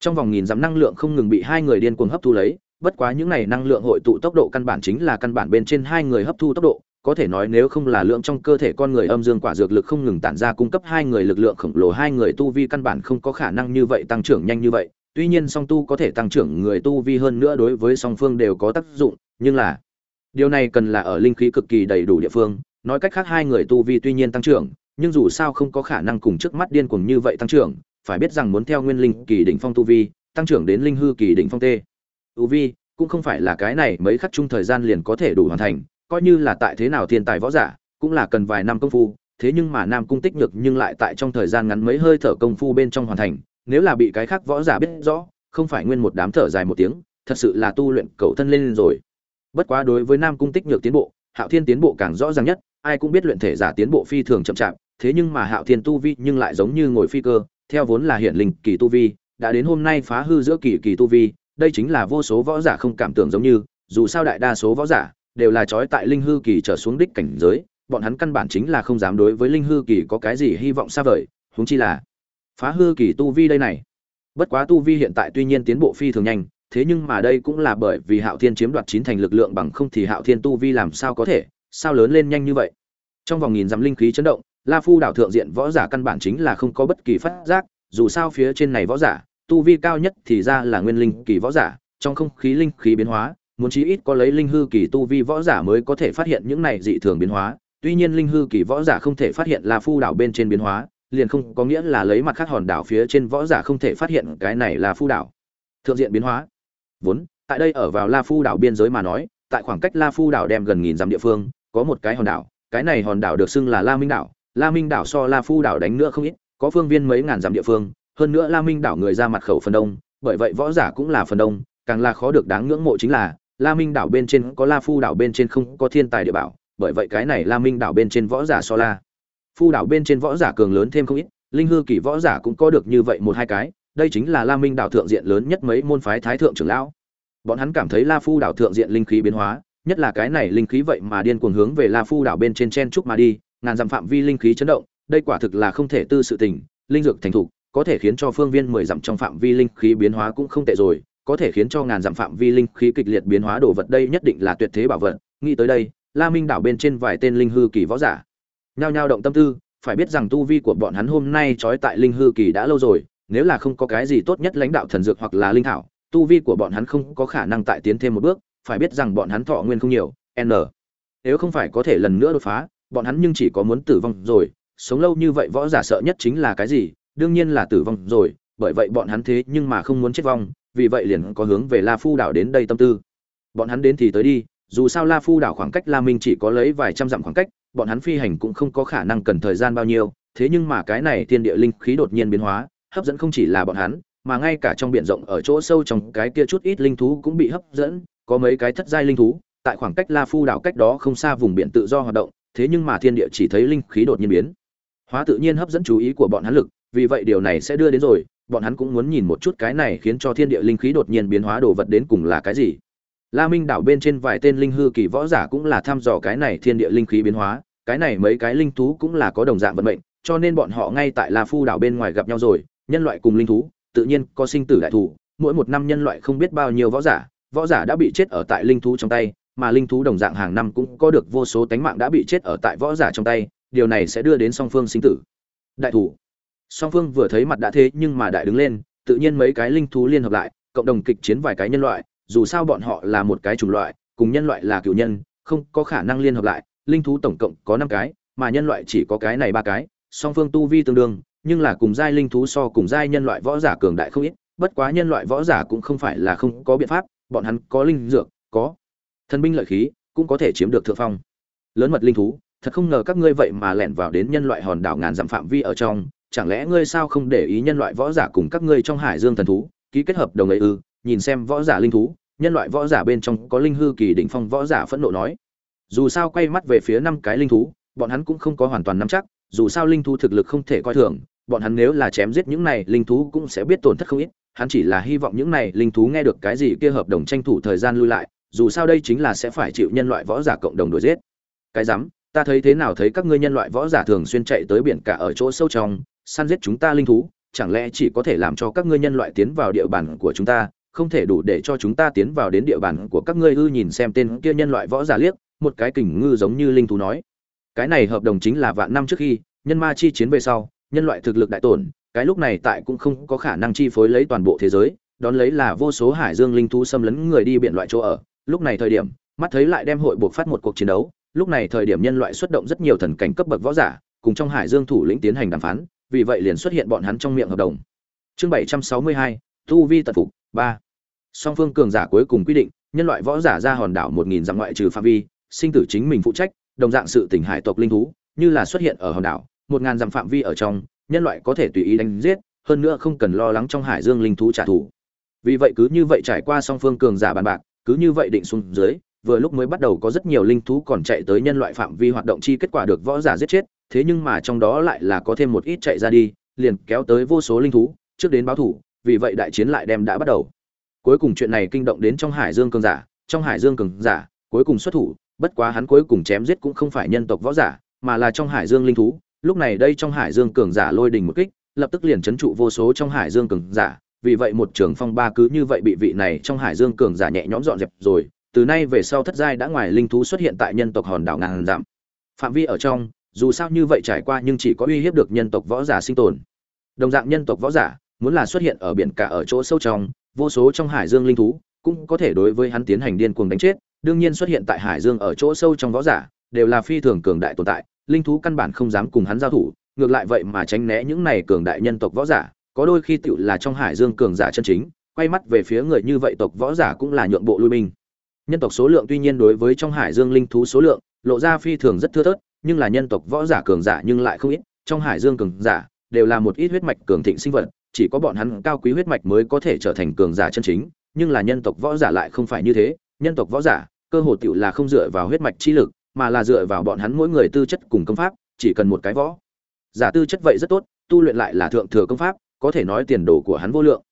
Trong vòng nghìn dặm năng lượng không ngừng bị hai người điên cuồng hấp thu lấy bất quá những này năng lượng hội tụ tốc độ căn bản chính là căn bản bên trên hai người hấp thu tốc độ, có thể nói nếu không là lượng trong cơ thể con người âm dương quả dược lực không ngừng tản ra cung cấp hai người lực lượng khổng lồ, hai người tu vi căn bản không có khả năng như vậy tăng trưởng nhanh như vậy. Tuy nhiên song tu có thể tăng trưởng người tu vi hơn nữa đối với song phương đều có tác dụng, nhưng là điều này cần là ở linh khí cực kỳ đầy đủ địa phương. Nói cách khác, hai người tu vi tuy nhiên tăng trưởng, nhưng dù sao không có khả năng cùng trước mắt điên cuồng như vậy tăng trưởng. Phải biết rằng muốn theo nguyên linh kỳ đỉnh phong tu vi, tăng trưởng đến linh hư kỳ đỉnh phong tê tu vi cũng không phải là cái này mấy khắc chung thời gian liền có thể đủ hoàn thành, coi như là tại thế nào thiên tài võ giả, cũng là cần vài năm công phu, thế nhưng mà nam cung tích nhược nhưng lại tại trong thời gian ngắn mấy hơi thở công phu bên trong hoàn thành, nếu là bị cái khác võ giả biết rõ, không phải nguyên một đám thở dài một tiếng, thật sự là tu luyện cầu thân lên rồi. Bất quá đối với nam cung tích nhược tiến bộ, hạo thiên tiến bộ càng rõ ràng nhất, ai cũng biết luyện thể giả tiến bộ phi thường chậm chạp, thế nhưng mà hạo thiên tu vi nhưng lại giống như ngồi phi cơ, theo vốn là hiện linh kỳ tu vi, đã đến hôm nay phá hư giữa kỳ kỳ tu vi đây chính là vô số võ giả không cảm tưởng giống như, dù sao đại đa số võ giả đều là trói tại linh hư kỳ trở xuống đích cảnh giới, bọn hắn căn bản chính là không dám đối với linh hư kỳ có cái gì hy vọng xa vời, huống chi là phá hư kỳ tu vi đây này. Bất quá tu vi hiện tại tuy nhiên tiến bộ phi thường nhanh, thế nhưng mà đây cũng là bởi vì hạo thiên chiếm đoạt chín thành lực lượng bằng không thì hạo thiên tu vi làm sao có thể, sao lớn lên nhanh như vậy? Trong vòng nghìn dặm linh khí chấn động, la phu đảo thượng diện võ giả căn bản chính là không có bất kỳ phát giác, dù sao phía trên này võ giả tu vi cao nhất thì ra là nguyên linh kỳ võ giả, trong không khí linh khí biến hóa, muốn chí ít có lấy linh hư kỳ tu vi võ giả mới có thể phát hiện những này dị thường biến hóa. Tuy nhiên linh hư kỳ võ giả không thể phát hiện là phu đảo bên trên biến hóa, liền không có nghĩa là lấy mặt khác hòn đảo phía trên võ giả không thể phát hiện cái này là phu đảo. Thượng diện biến hóa. Vốn, tại đây ở vào la phu đảo biên giới mà nói, tại khoảng cách la phu đảo đem gần nghìn dặm địa phương, có một cái hòn đảo, cái này hòn đảo được xưng là la minh đảo. La minh đảo so la phu đảo đánh nữa không ít, có phương viên mấy ngàn dặm địa phương hơn nữa la minh đảo người ra mặt khẩu phần đông, bởi vậy võ giả cũng là phần đông, càng là khó được đáng ngưỡng mộ chính là, la minh đảo bên trên có la phu đảo bên trên không có thiên tài địa bảo, bởi vậy cái này la minh đảo bên trên võ giả so la phu đảo bên trên võ giả cường lớn thêm không ít, linh hư kỳ võ giả cũng có được như vậy một hai cái, đây chính là la minh đảo thượng diện lớn nhất mấy môn phái thái thượng trưởng lão. Bọn hắn cảm thấy la phu đảo thượng diện linh khí biến hóa, nhất là cái này linh khí vậy mà điên cuồng hướng về la phu đảo bên trên chen trúc mà đi, ngàn dặm phạm vi linh khí chấn động, đây quả thực là không thể tư sự tình, linh dược thành thục có thể khiến cho phương viên mười dặm trong phạm vi linh khí biến hóa cũng không tệ rồi, có thể khiến cho ngàn dặm phạm vi linh khí kịch liệt biến hóa đồ vật đây nhất định là tuyệt thế bảo vật. Nghĩ tới đây, la minh đảo bên trên vài tên linh hư kỳ võ giả, nhao nhao động tâm tư, phải biết rằng tu vi của bọn hắn hôm nay trói tại linh hư kỳ đã lâu rồi, nếu là không có cái gì tốt nhất lãnh đạo thần dược hoặc là linh thảo, tu vi của bọn hắn không có khả năng tại tiến thêm một bước, phải biết rằng bọn hắn thọ nguyên không nhiều, n. Nếu không phải có thể lần nữa đột phá, bọn hắn nhưng chỉ có muốn tử vong rồi, sống lâu như vậy võ giả sợ nhất chính là cái gì? Đương nhiên là tử vong rồi, bởi vậy bọn hắn thế nhưng mà không muốn chết vong, vì vậy liền có hướng về la phu đảo đến đây tâm tư. Bọn hắn đến thì tới đi, dù sao la phu đảo khoảng cách la minh chỉ có lấy vài trăm dặm khoảng cách, bọn hắn phi hành cũng không có khả năng cần thời gian bao nhiêu, thế nhưng mà cái này thiên địa linh khí đột nhiên biến hóa, hấp dẫn không chỉ là bọn hắn, mà ngay cả trong biển rộng ở chỗ sâu trong cái kia chút ít linh thú cũng bị hấp dẫn, có mấy cái thất giai linh thú, tại khoảng cách la phu đảo cách đó không xa vùng biển tự do hoạt động, thế nhưng mà thiên địa chỉ thấy linh khí đột nhiên biến. Hóa tự nhiên hấp dẫn chú ý của bọn hắn lực vì vậy điều này sẽ đưa đến rồi bọn hắn cũng muốn nhìn một chút cái này khiến cho thiên địa linh khí đột nhiên biến hóa đồ vật đến cùng là cái gì La Minh đảo bên trên vài tên linh hư kỳ võ giả cũng là thăm dò cái này thiên địa linh khí biến hóa, cái này mấy cái linh thú cũng là có đồng dạng vận mệnh, cho nên bọn họ ngay tại La Phu đảo bên ngoài gặp nhau rồi, nhân loại cùng linh thú, tự nhiên có sinh tử đại thủ, mỗi một năm nhân loại không biết bao nhiêu võ giả, võ giả đã bị chết ở tại linh thú trong tay, mà linh thú đồng dạng hàng năm cũng có được vô số tánh mạng đã bị chết ở tại võ giả trong tay, điều này sẽ đưa đến song phương sinh tử. Đại thủ. Song phương vừa thấy mặt đã thế nhưng mà đại đứng lên, tự nhiên mấy cái linh thú liên hợp lại, cộng đồng kịch chiến vài cái nhân loại, dù sao bọn họ là một cái chủng loại, cùng nhân loại là cựu nhân, không có khả năng liên hợp lại, linh thú tổng cộng có năm cái, mà nhân loại chỉ có cái này ba cái, song phương tu vi tương đương, nhưng là cùng giai linh thú so cùng giai nhân loại võ giả cường đại không ít, bất quá nhân loại võ giả cũng không phải là không có biện pháp, bọn hắn có linh dược, có thân binh lợi khí, cũng có thể chiếm được thượng phong. Lớn mật linh thú, thật không ngờ các ngươi vậy mà lẻn vào đến nhân loại hòn đảo ngàn dặm phạm vi ở trong, chẳng lẽ ngươi sao không để ý nhân loại võ giả cùng các ngươi trong hải dương thần thú, ký kết hợp đồng ấy ư? Nhìn xem võ giả linh thú, nhân loại võ giả bên trong có linh hư kỳ đỉnh phong võ giả phẫn nộ nói. Dù sao quay mắt về phía năm cái linh thú bọn hắn cũng không có hoàn toàn nắm chắc dù sao linh thú thực lực không thể coi thường bọn hắn nếu là chém giết những này linh thú cũng sẽ biết tổn thất không ít. Hắn chỉ là hy vọng những này linh thú nghe được cái gì kia hợp đồng tranh thủ thời gian lui lại dù sao đây chính là sẽ phải chịu nhân loại võ giả cộng đồng đuổi giết. Cái rắm ta thấy thế nào thấy các ngươi nhân loại võ giả thường xuyên chạy tới biển cả ở chỗ sâu trong săn giết chúng ta linh thú, chẳng lẽ chỉ có thể làm cho các ngươi nhân loại tiến vào địa bàn của chúng ta, không thể đủ để cho chúng ta tiến vào đến địa bàn của các ngươi ư nhìn xem tên kia nhân loại võ giả liếc, một cái kình ngư giống như linh thú nói. Cái này hợp đồng chính là vạn năm trước khi, nhân ma chi chiến về sau, nhân loại thực lực đại tổn, cái lúc này tại cũng không có khả năng chi phối lấy toàn bộ thế giới, đón lấy là vô số hải dương linh thú xâm lấn người đi biển loại chỗ ở. Lúc này thời điểm, mắt thấy lại đem hội buộc phát một cuộc chiến đấu, lúc này thời điểm nhân loại xuất động rất nhiều thần cảnh cấp bậc võ giả, cùng trong hải dương thủ lĩnh tiến hành đàm phán vì vậy liền xuất hiện bọn hắn trong miệng hợp đồng. Chương bảy trăm sáu mươi hai, tu vi tật phục, ba. Song phương cường giả cuối cùng quy định, nhân loại võ giả ra hòn đảo một nghìn dặm ngoại trừ phạm vi, sinh tử chính mình phụ trách, đồng dạng sự tỉnh hải tộc linh thú, như là xuất hiện ở hòn đảo, một ngàn dặm phạm vi ở trong, nhân loại có thể tùy ý đánh giết, hơn nữa không cần lo lắng trong hải dương linh thú trả thù. Vì vậy cứ như vậy trải qua song phương cường giả bàn bạc, cứ như vậy định xuống dưới, vừa lúc mới bắt đầu có rất nhiều linh thú còn chạy tới nhân loại phạm vi hoạt động chi kết quả được võ giả giết chết thế nhưng mà trong đó lại là có thêm một ít chạy ra đi, liền kéo tới vô số linh thú, trước đến báo thủ, vì vậy đại chiến lại đem đã bắt đầu. Cuối cùng chuyện này kinh động đến trong hải dương cường giả, trong hải dương cường giả, cuối cùng xuất thủ, bất quá hắn cuối cùng chém giết cũng không phải nhân tộc võ giả, mà là trong hải dương linh thú. Lúc này đây trong hải dương cường giả lôi đình một kích, lập tức liền chấn trụ vô số trong hải dương cường giả, vì vậy một trường phong ba cứ như vậy bị vị này trong hải dương cường giả nhẹ nhõm dọn dẹp rồi, từ nay về sau thất giai đã ngoài linh thú xuất hiện tại nhân tộc hòn đảo ngàn dặm. Phạm vi ở trong dù sao như vậy trải qua nhưng chỉ có uy hiếp được nhân tộc võ giả sinh tồn. Đồng dạng nhân tộc võ giả, muốn là xuất hiện ở biển cả ở chỗ sâu trong, vô số trong hải dương linh thú, cũng có thể đối với hắn tiến hành điên cuồng đánh chết. Đương nhiên xuất hiện tại hải dương ở chỗ sâu trong võ giả, đều là phi thường cường đại tồn tại, linh thú căn bản không dám cùng hắn giao thủ. Ngược lại vậy mà tránh né những này cường đại nhân tộc võ giả, có đôi khi tựu là trong hải dương cường giả chân chính, quay mắt về phía người như vậy tộc võ giả cũng là nhượng bộ lui binh. Nhân tộc số lượng tuy nhiên đối với trong hải dương linh thú số lượng, lộ ra phi thường rất thưa thớt nhưng là nhân tộc võ giả cường giả nhưng lại không ít, trong hải dương cường giả đều là một ít huyết mạch cường thịnh sinh vật, chỉ có bọn hắn cao quý huyết mạch mới có thể trở thành cường giả chân chính, nhưng là nhân tộc võ giả lại không phải như thế. Nhân tộc võ giả, cơ hồ tựu là không dựa vào huyết mạch chi lực, mà là dựa vào bọn hắn mỗi người tư chất cùng công pháp, chỉ cần một cái võ giả tư chất vậy rất tốt, tu luyện lại là thượng thừa công pháp, có thể nói tiền đồ của hắn vô lượng.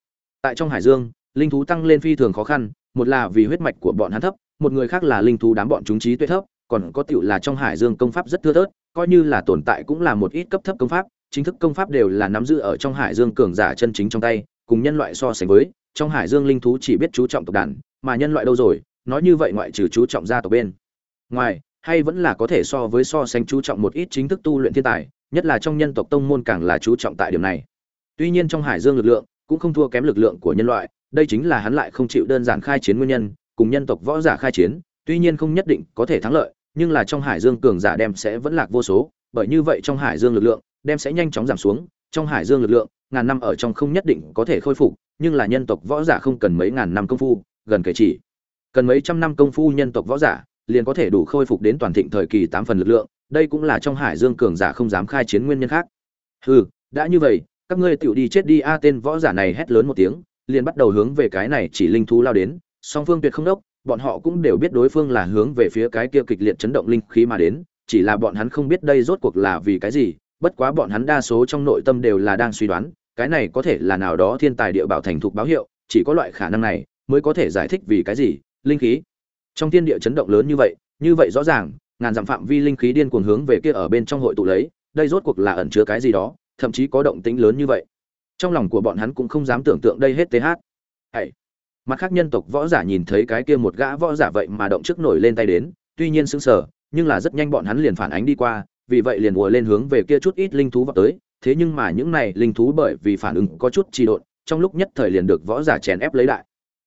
Tại trong hải dương, linh thú tăng lên phi thường khó khăn, một là vì huyết mạch của bọn hắn thấp, một người khác là linh thú đám bọn chúng trí tuệ thấp còn có tiểu là trong hải dương công pháp rất thưa thớt, coi như là tồn tại cũng là một ít cấp thấp công pháp, chính thức công pháp đều là nắm giữ ở trong hải dương cường giả chân chính trong tay, cùng nhân loại so sánh với, trong hải dương linh thú chỉ biết chú trọng tộc đàn, mà nhân loại đâu rồi, nói như vậy ngoại trừ chú trọng gia tộc bên ngoài, hay vẫn là có thể so với so sánh chú trọng một ít chính thức tu luyện thiên tài, nhất là trong nhân tộc tông môn càng là chú trọng tại điểm này. Tuy nhiên trong hải dương lực lượng cũng không thua kém lực lượng của nhân loại, đây chính là hắn lại không chịu đơn giản khai chiến nguyên nhân, cùng nhân tộc võ giả khai chiến, tuy nhiên không nhất định có thể thắng lợi nhưng là trong hải dương cường giả đem sẽ vẫn lạc vô số, bởi như vậy trong hải dương lực lượng đem sẽ nhanh chóng giảm xuống, trong hải dương lực lượng, ngàn năm ở trong không nhất định có thể khôi phục, nhưng là nhân tộc võ giả không cần mấy ngàn năm công phu, gần kể chỉ. Cần mấy trăm năm công phu nhân tộc võ giả liền có thể đủ khôi phục đến toàn thịnh thời kỳ tám phần lực lượng, đây cũng là trong hải dương cường giả không dám khai chiến nguyên nhân khác. Hừ, đã như vậy, các ngươi tựu đi chết đi, a tên võ giả này hét lớn một tiếng, liền bắt đầu hướng về cái này chỉ linh thú lao đến, song phương tuyệt không đốc bọn họ cũng đều biết đối phương là hướng về phía cái kia kịch liệt chấn động linh khí mà đến, chỉ là bọn hắn không biết đây rốt cuộc là vì cái gì, bất quá bọn hắn đa số trong nội tâm đều là đang suy đoán, cái này có thể là nào đó thiên tài địa bảo thành thục báo hiệu, chỉ có loại khả năng này mới có thể giải thích vì cái gì, linh khí. Trong thiên địa chấn động lớn như vậy như vậy rõ ràng, ngàn dặm phạm vi linh khí điên cuồng hướng về kia ở bên trong hội tụ lấy, đây rốt cuộc là ẩn chứa cái gì đó, thậm chí có động tĩnh lớn như vậy. Trong lòng của bọn hắn cũng không dám tưởng tượng đây hết th hãy mặt khác nhân tộc võ giả nhìn thấy cái kia một gã võ giả vậy mà động trước nổi lên tay đến, tuy nhiên sững sờ, nhưng là rất nhanh bọn hắn liền phản ánh đi qua, vì vậy liền ùa lên hướng về kia chút ít linh thú vào tới. Thế nhưng mà những này linh thú bởi vì phản ứng có chút trì độn, trong lúc nhất thời liền được võ giả chèn ép lấy lại.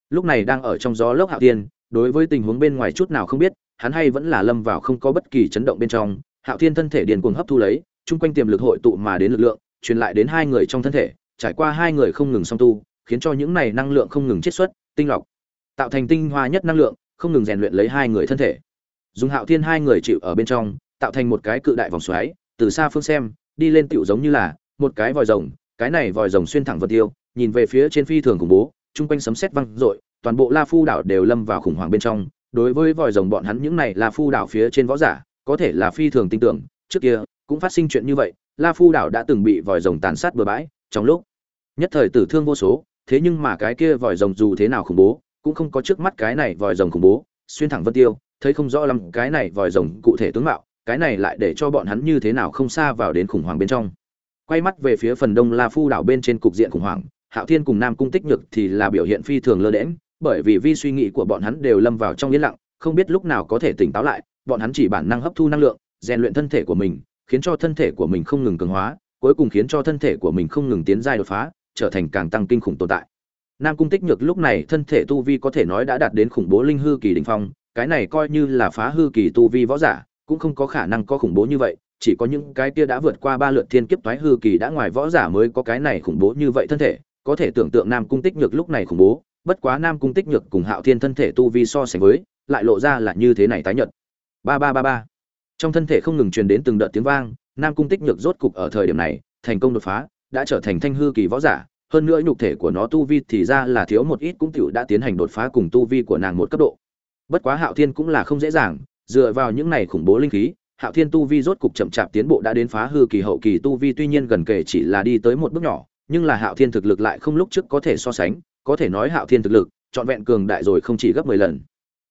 Lúc này đang ở trong gió lốc hạo thiên, đối với tình huống bên ngoài chút nào không biết, hắn hay vẫn là lâm vào không có bất kỳ chấn động bên trong. Hạo thiên thân thể điền cuồng hấp thu lấy, chung quanh tiềm lực hội tụ mà đến lực lượng, truyền lại đến hai người trong thân thể, trải qua hai người không ngừng song tu, khiến cho những này năng lượng không ngừng chiết xuất tinh lọc, tạo thành tinh hoa nhất năng lượng, không ngừng rèn luyện lấy hai người thân thể. Dùng hạo thiên hai người chịu ở bên trong, tạo thành một cái cự đại vòng xoáy, từ xa phương xem, đi lên tựu giống như là một cái vòi rồng, cái này vòi rồng xuyên thẳng vật tiêu, nhìn về phía trên phi thường khủng bố, chung quanh sấm sét văng rội toàn bộ la phu đảo đều lâm vào khủng hoảng bên trong. Đối với vòi rồng bọn hắn những này la phu đảo phía trên võ giả, có thể là phi thường tin tưởng, trước kia cũng phát sinh chuyện như vậy, la phu đảo đã từng bị vòi rồng tàn sát bừa bãi, trong lúc nhất thời tử thương vô số thế nhưng mà cái kia vòi rồng dù thế nào khủng bố, cũng không có trước mắt cái này vòi rồng khủng bố, xuyên thẳng vân tiêu, thấy không rõ lắm cái này vòi rồng cụ thể tướng mạo, cái này lại để cho bọn hắn như thế nào không xa vào đến khủng hoảng bên trong. Quay mắt về phía phần đông la phu đảo bên trên cục diện khủng hoảng, hạo thiên cùng nam cung tích nhược thì là biểu hiện phi thường lơ đễm bởi vì vi suy nghĩ của bọn hắn đều lâm vào trong yên lặng, không biết lúc nào có thể tỉnh táo lại, bọn hắn chỉ bản năng hấp thu năng lượng, rèn luyện thân thể của mình, khiến cho thân thể của mình không ngừng cường hóa, cuối cùng khiến cho thân thể của mình không ngừng tiến giai đột phá trở thành càng tăng kinh khủng tồn tại. Nam cung tích nhược lúc này thân thể tu vi có thể nói đã đạt đến khủng bố linh hư kỳ đỉnh phong, cái này coi như là phá hư kỳ tu vi võ giả, cũng không có khả năng có khủng bố như vậy, chỉ có những cái kia đã vượt qua ba lượt thiên kiếp toái hư kỳ đã ngoài võ giả mới có cái này khủng bố như vậy thân thể, có thể tưởng tượng nam cung tích nhược lúc này khủng bố, bất quá nam cung tích nhược cùng hạo thiên thân thể tu vi so sánh với, lại lộ ra là như thế này tái nhật ba ba ba ba. Trong thân thể không ngừng truyền đến từng đợt tiếng vang, nam cung tích nhược rốt cục ở thời điểm này, thành công đột phá đã trở thành thanh hư kỳ võ giả, hơn nữa nhục thể của nó tu vi thì ra là thiếu một ít cũng tiểu đã tiến hành đột phá cùng tu vi của nàng một cấp độ. Bất quá hạo thiên cũng là không dễ dàng, dựa vào những này khủng bố linh khí, hạo thiên tu vi rốt cục chậm chạp tiến bộ đã đến phá hư kỳ hậu kỳ tu vi, tuy nhiên gần kể chỉ là đi tới một bước nhỏ, nhưng là hạo thiên thực lực lại không lúc trước có thể so sánh, có thể nói hạo thiên thực lực, trọn vẹn cường đại rồi không chỉ gấp mười lần.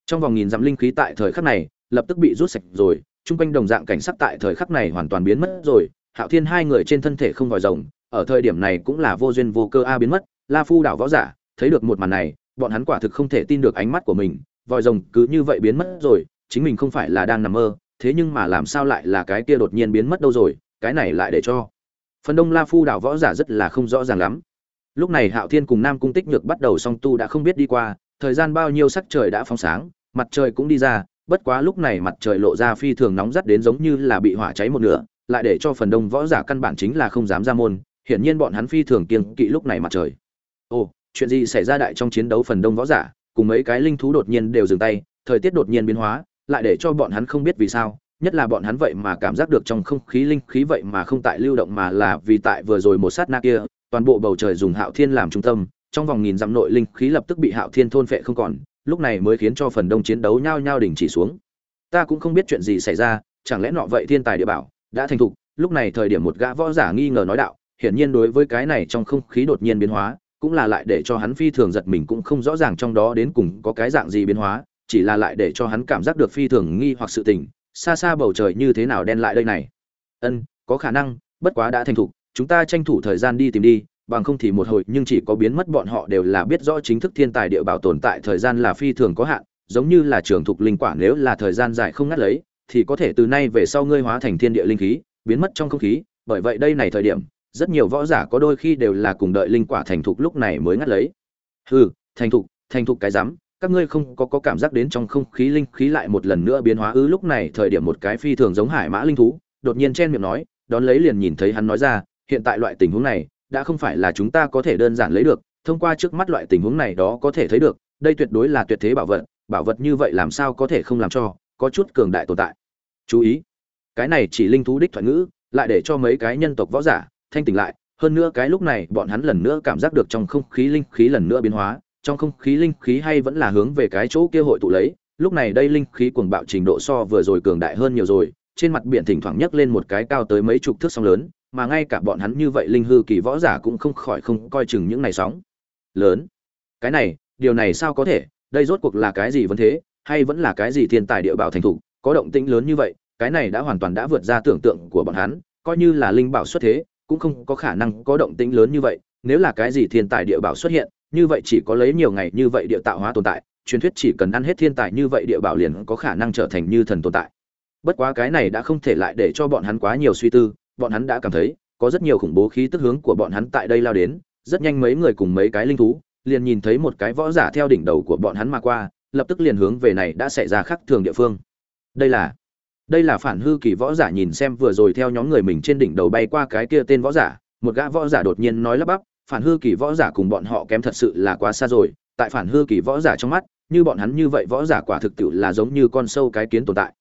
Trong vòng nghìn dặm linh khí tại thời khắc này, lập tức bị rút sạch rồi, chung quanh đồng dạng cảnh sắc tại thời khắc này hoàn toàn biến mất rồi, hạo thiên hai người trên thân thể không vòi rồng ở thời điểm này cũng là vô duyên vô cơ a biến mất, la phu đảo võ giả, thấy được một màn này, bọn hắn quả thực không thể tin được ánh mắt của mình, vòi rồng cứ như vậy biến mất rồi, chính mình không phải là đang nằm mơ, thế nhưng mà làm sao lại là cái kia đột nhiên biến mất đâu rồi, cái này lại để cho. Phần đông la phu đảo võ giả rất là không rõ ràng lắm. Lúc này hạo thiên cùng nam cung tích nhược bắt đầu song tu đã không biết đi qua, thời gian bao nhiêu sắc trời đã phóng sáng, mặt trời cũng đi ra, bất quá lúc này mặt trời lộ ra phi thường nóng rất đến giống như là bị hỏa cháy một nửa, lại để cho phần đông võ giả căn bản chính là không dám ra môn hiển nhiên bọn hắn phi thường kiêng kỵ lúc này mặt trời. Ồ, chuyện gì xảy ra đại trong chiến đấu phần đông võ giả, cùng mấy cái linh thú đột nhiên đều dừng tay, thời tiết đột nhiên biến hóa, lại để cho bọn hắn không biết vì sao, nhất là bọn hắn vậy mà cảm giác được trong không khí linh khí vậy mà không tại lưu động mà là vì tại vừa rồi một sát na kia, toàn bộ bầu trời dùng hạo thiên làm trung tâm, trong vòng nghìn dặm nội linh khí lập tức bị hạo thiên thôn phệ không còn, lúc này mới khiến cho phần đông chiến đấu nhao nhao đình chỉ xuống. Ta cũng không biết chuyện gì xảy ra, chẳng lẽ nọ vậy thiên tài địa bảo đã thành thục, lúc này thời điểm một gã võ giả nghi ngờ nói đạo hiển nhiên đối với cái này trong không khí đột nhiên biến hóa, cũng là lại để cho hắn phi thường giật mình cũng không rõ ràng trong đó đến cùng có cái dạng gì biến hóa, chỉ là lại để cho hắn cảm giác được phi thường nghi hoặc sự tình, xa xa bầu trời như thế nào đen lại đây này. Ân, có khả năng, bất quá đã thành thục, chúng ta tranh thủ thời gian đi tìm đi, bằng không thì một hồi nhưng chỉ có biến mất bọn họ đều là biết rõ chính thức thiên tài địa bảo tồn tại thời gian là phi thường có hạn, giống như là trường thục linh quả nếu là thời gian dài không ngắt lấy, thì có thể từ nay về sau ngươi hóa thành thiên địa linh khí, biến mất trong không khí, bởi vậy đây này thời điểm rất nhiều võ giả có đôi khi đều là cùng đợi linh quả thành thục lúc này mới ngắt lấy. Hừ thành thục thành thục cái rắm các ngươi không có, có cảm giác đến trong không khí linh khí lại một lần nữa biến hóa ư? Lúc này thời điểm một cái phi thường giống hải mã linh thú đột nhiên chen miệng nói đón lấy liền nhìn thấy hắn nói ra hiện tại loại tình huống này đã không phải là chúng ta có thể đơn giản lấy được thông qua trước mắt loại tình huống này đó có thể thấy được đây tuyệt đối là tuyệt thế bảo vật bảo vật như vậy làm sao có thể không làm cho có chút cường đại tồn tại. Chú ý cái này chỉ linh thú đích thoại ngữ lại để cho mấy cái nhân tộc võ giả thanh tỉnh lại, hơn nữa cái lúc này bọn hắn lần nữa cảm giác được trong không khí linh khí lần nữa biến hóa, trong không khí linh khí hay vẫn là hướng về cái chỗ kia hội tụ lấy, lúc này đây linh khí cuồng bạo trình độ so vừa rồi cường đại hơn nhiều rồi, trên mặt biển thỉnh thoảng nhấc lên một cái cao tới mấy chục thước sóng lớn, mà ngay cả bọn hắn như vậy linh hư kỳ võ giả cũng không khỏi không coi chừng những này sóng. Lớn. Cái này, điều này sao có thể? Đây rốt cuộc là cái gì vấn thế? Hay vẫn là cái gì thiên tài địa bảo thành thủ? Có động tĩnh lớn như vậy, cái này đã hoàn toàn đã vượt ra tưởng tượng của bọn hắn, coi như là linh bảo xuất thế cũng không có khả năng có động tĩnh lớn như vậy, nếu là cái gì thiên tài địa bảo xuất hiện, như vậy chỉ có lấy nhiều ngày như vậy địa tạo hóa tồn tại, truyền thuyết chỉ cần ăn hết thiên tài như vậy địa bảo liền có khả năng trở thành như thần tồn tại. Bất quá cái này đã không thể lại để cho bọn hắn quá nhiều suy tư, bọn hắn đã cảm thấy, có rất nhiều khủng bố khí tức hướng của bọn hắn tại đây lao đến, rất nhanh mấy người cùng mấy cái linh thú, liền nhìn thấy một cái võ giả theo đỉnh đầu của bọn hắn mà qua, lập tức liền hướng về này đã xảy ra khắc thường địa phương. Đây là đây là phản hư kỳ võ giả nhìn xem vừa rồi theo nhóm người mình trên đỉnh đầu bay qua cái kia tên võ giả, một gã võ giả đột nhiên nói lắp bắp, phản hư kỳ võ giả cùng bọn họ kém thật sự là quá xa rồi, tại phản hư kỳ võ giả trong mắt, như bọn hắn như vậy võ giả quả thực tiệu là giống như con sâu cái kiến tồn tại.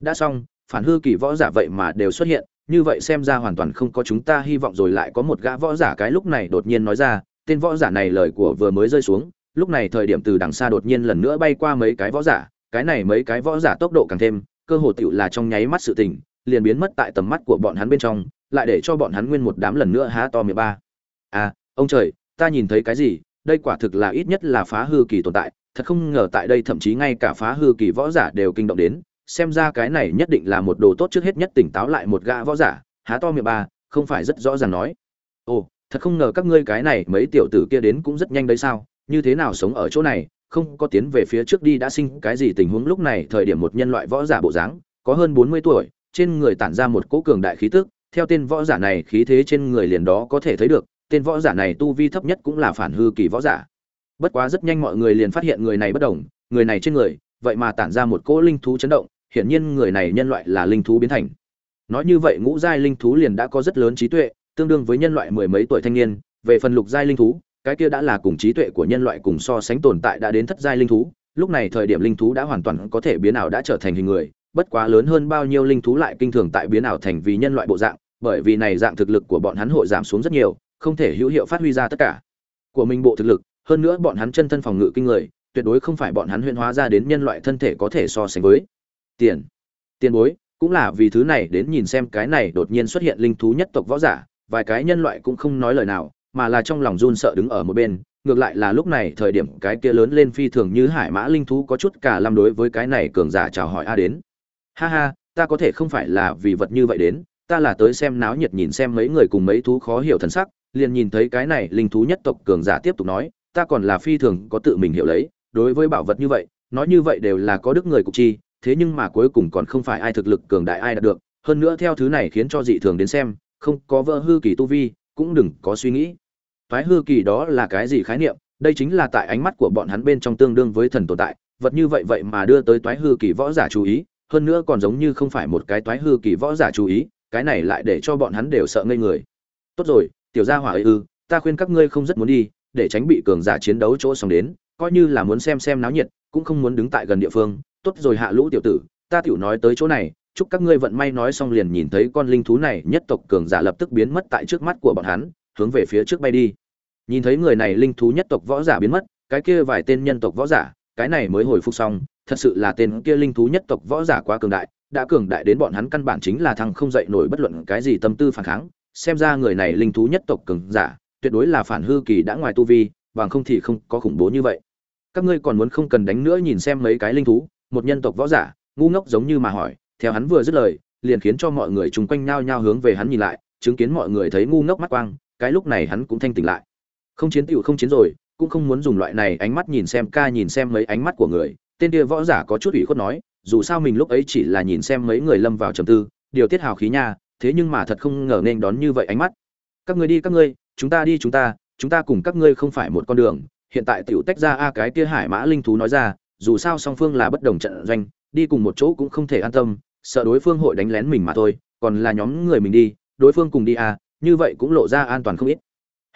Đã xong, phản hư kỳ võ giả vậy mà đều xuất hiện, như vậy xem ra hoàn toàn không có chúng ta hy vọng rồi lại có một gã võ giả cái lúc này đột nhiên nói ra, tên võ giả này lời của vừa mới rơi xuống, lúc này thời điểm từ đằng xa đột nhiên lần nữa bay qua mấy cái võ giả, cái này mấy cái võ giả tốc độ càng thêm cơ hồ tiểu là trong nháy mắt sự tình, liền biến mất tại tầm mắt của bọn hắn bên trong, lại để cho bọn hắn nguyên một đám lần nữa há to miệng ba. À ông trời, ta nhìn thấy cái gì? Đây quả thực là ít nhất là phá hư kỳ tồn tại, thật không ngờ tại đây thậm chí ngay cả phá hư kỳ võ giả đều kinh động đến, xem ra cái này nhất định là một đồ tốt trước hết nhất tỉnh táo lại một gã võ giả, há to miệng ba, không phải rất rõ ràng nói. Ồ, thật không ngờ các ngươi cái này mấy tiểu tử kia đến cũng rất nhanh đấy sao? Như thế nào sống ở chỗ này? Không có tiến về phía trước đi đã sinh cái gì tình huống. Lúc này thời điểm một nhân loại võ giả bộ dáng, có hơn bốn mươi tuổi, trên người tản ra một cỗ cường đại khí tức. Theo tên võ giả này, khí thế trên người liền đó có thể thấy được, tên võ giả này tu vi thấp nhất cũng là phản hư kỳ võ giả. Bất quá rất nhanh mọi người liền phát hiện người này bất đồng, người này trên người, vậy mà tản ra một cỗ linh thú chấn động, hiển nhiên người này nhân loại là linh thú biến thành. Nói như vậy, ngũ giai linh thú liền đã có rất lớn trí tuệ, tương đương với nhân loại mười mấy tuổi thanh niên, về phần lục giai linh thú cái kia đã là cùng trí tuệ của nhân loại cùng so sánh tồn tại đã đến thất giai linh thú, lúc này thời điểm linh thú đã hoàn toàn có thể biến ảo đã trở thành hình người, bất quá lớn hơn bao nhiêu linh thú lại kinh thường tại biến ảo thành vì nhân loại bộ dạng, bởi vì này dạng thực lực của bọn hắn hội giảm xuống rất nhiều, không thể hữu hiệu phát huy ra tất cả. Của mình bộ thực lực, hơn nữa bọn hắn chân thân phòng ngự kinh người, tuyệt đối không phải bọn hắn huyễn hóa ra đến nhân loại thân thể có thể so sánh với. Tiền. Tiền bối, cũng là vì thứ này đến nhìn xem cái này đột nhiên xuất hiện linh thú nhất tộc võ giả, vài cái nhân loại cũng không nói lời nào mà là trong lòng run sợ đứng ở một bên, ngược lại là lúc này thời điểm cái kia lớn lên phi thường như hải mã linh thú có chút cả làm đối với cái này cường giả chào hỏi a đến. Ha ha, ta có thể không phải là vì vật như vậy đến, ta là tới xem náo nhiệt nhìn xem mấy người cùng mấy thú khó hiểu thần sắc, liền nhìn thấy cái này linh thú nhất tộc cường giả tiếp tục nói, ta còn là phi thường có tự mình hiểu lấy, đối với bảo vật như vậy, nói như vậy đều là có đức người cục chi, thế nhưng mà cuối cùng còn không phải ai thực lực cường đại ai đạt được, hơn nữa theo thứ này khiến cho dị thường đến xem, không có vỡ hư kỳ tu vi, cũng đừng có suy nghĩ thoái hư kỳ đó là cái gì khái niệm? Đây chính là tại ánh mắt của bọn hắn bên trong tương đương với thần tồn tại, vật như vậy vậy mà đưa tới toái hư kỳ võ giả chú ý, hơn nữa còn giống như không phải một cái toái hư kỳ võ giả chú ý, cái này lại để cho bọn hắn đều sợ ngây người. Tốt rồi, tiểu gia hỏa ấy ư, ta khuyên các ngươi không rất muốn đi, để tránh bị cường giả chiến đấu chỗ xong đến, coi như là muốn xem xem náo nhiệt, cũng không muốn đứng tại gần địa phương. Tốt rồi hạ lũ tiểu tử, ta tiểu nói tới chỗ này, chúc các ngươi vận may nói xong liền nhìn thấy con linh thú này, nhất tộc cường giả lập tức biến mất tại trước mắt của bọn hắn hướng về phía trước bay đi. Nhìn thấy người này linh thú nhất tộc võ giả biến mất, cái kia vài tên nhân tộc võ giả, cái này mới hồi phục xong, thật sự là tên kia linh thú nhất tộc võ giả quá cường đại, đã cường đại đến bọn hắn căn bản chính là thằng không dậy nổi bất luận cái gì tâm tư phản kháng. Xem ra người này linh thú nhất tộc cường giả, tuyệt đối là phản hư kỳ đã ngoài tu vi, bằng không thì không có khủng bố như vậy. Các ngươi còn muốn không cần đánh nữa nhìn xem mấy cái linh thú, một nhân tộc võ giả, ngu ngốc giống như mà hỏi, theo hắn vừa dứt lời, liền khiến cho mọi người chung quanh nhao nhao hướng về hắn nhìn lại, chứng kiến mọi người thấy ngu ngốc mắt quang cái lúc này hắn cũng thanh tỉnh lại. Không chiến tựu không chiến rồi, cũng không muốn dùng loại này ánh mắt nhìn xem ca nhìn xem mấy ánh mắt của người. Tên kia võ giả có chút ủy khuất nói, dù sao mình lúc ấy chỉ là nhìn xem mấy người lâm vào trầm tư, điều tiết hào khí nha, thế nhưng mà thật không ngờ nên đón như vậy ánh mắt. Các người đi các ngươi, chúng ta đi chúng ta chúng ta cùng các ngươi không phải một con đường. Hiện tại tiểu tách ra a cái kia hải mã linh thú nói ra, dù sao song phương là bất đồng trận doanh, đi cùng một chỗ cũng không thể an tâm, sợ đối phương hội đánh lén mình mà thôi, còn là nhóm người mình đi, đối phương cùng đi a như vậy cũng lộ ra an toàn không ít.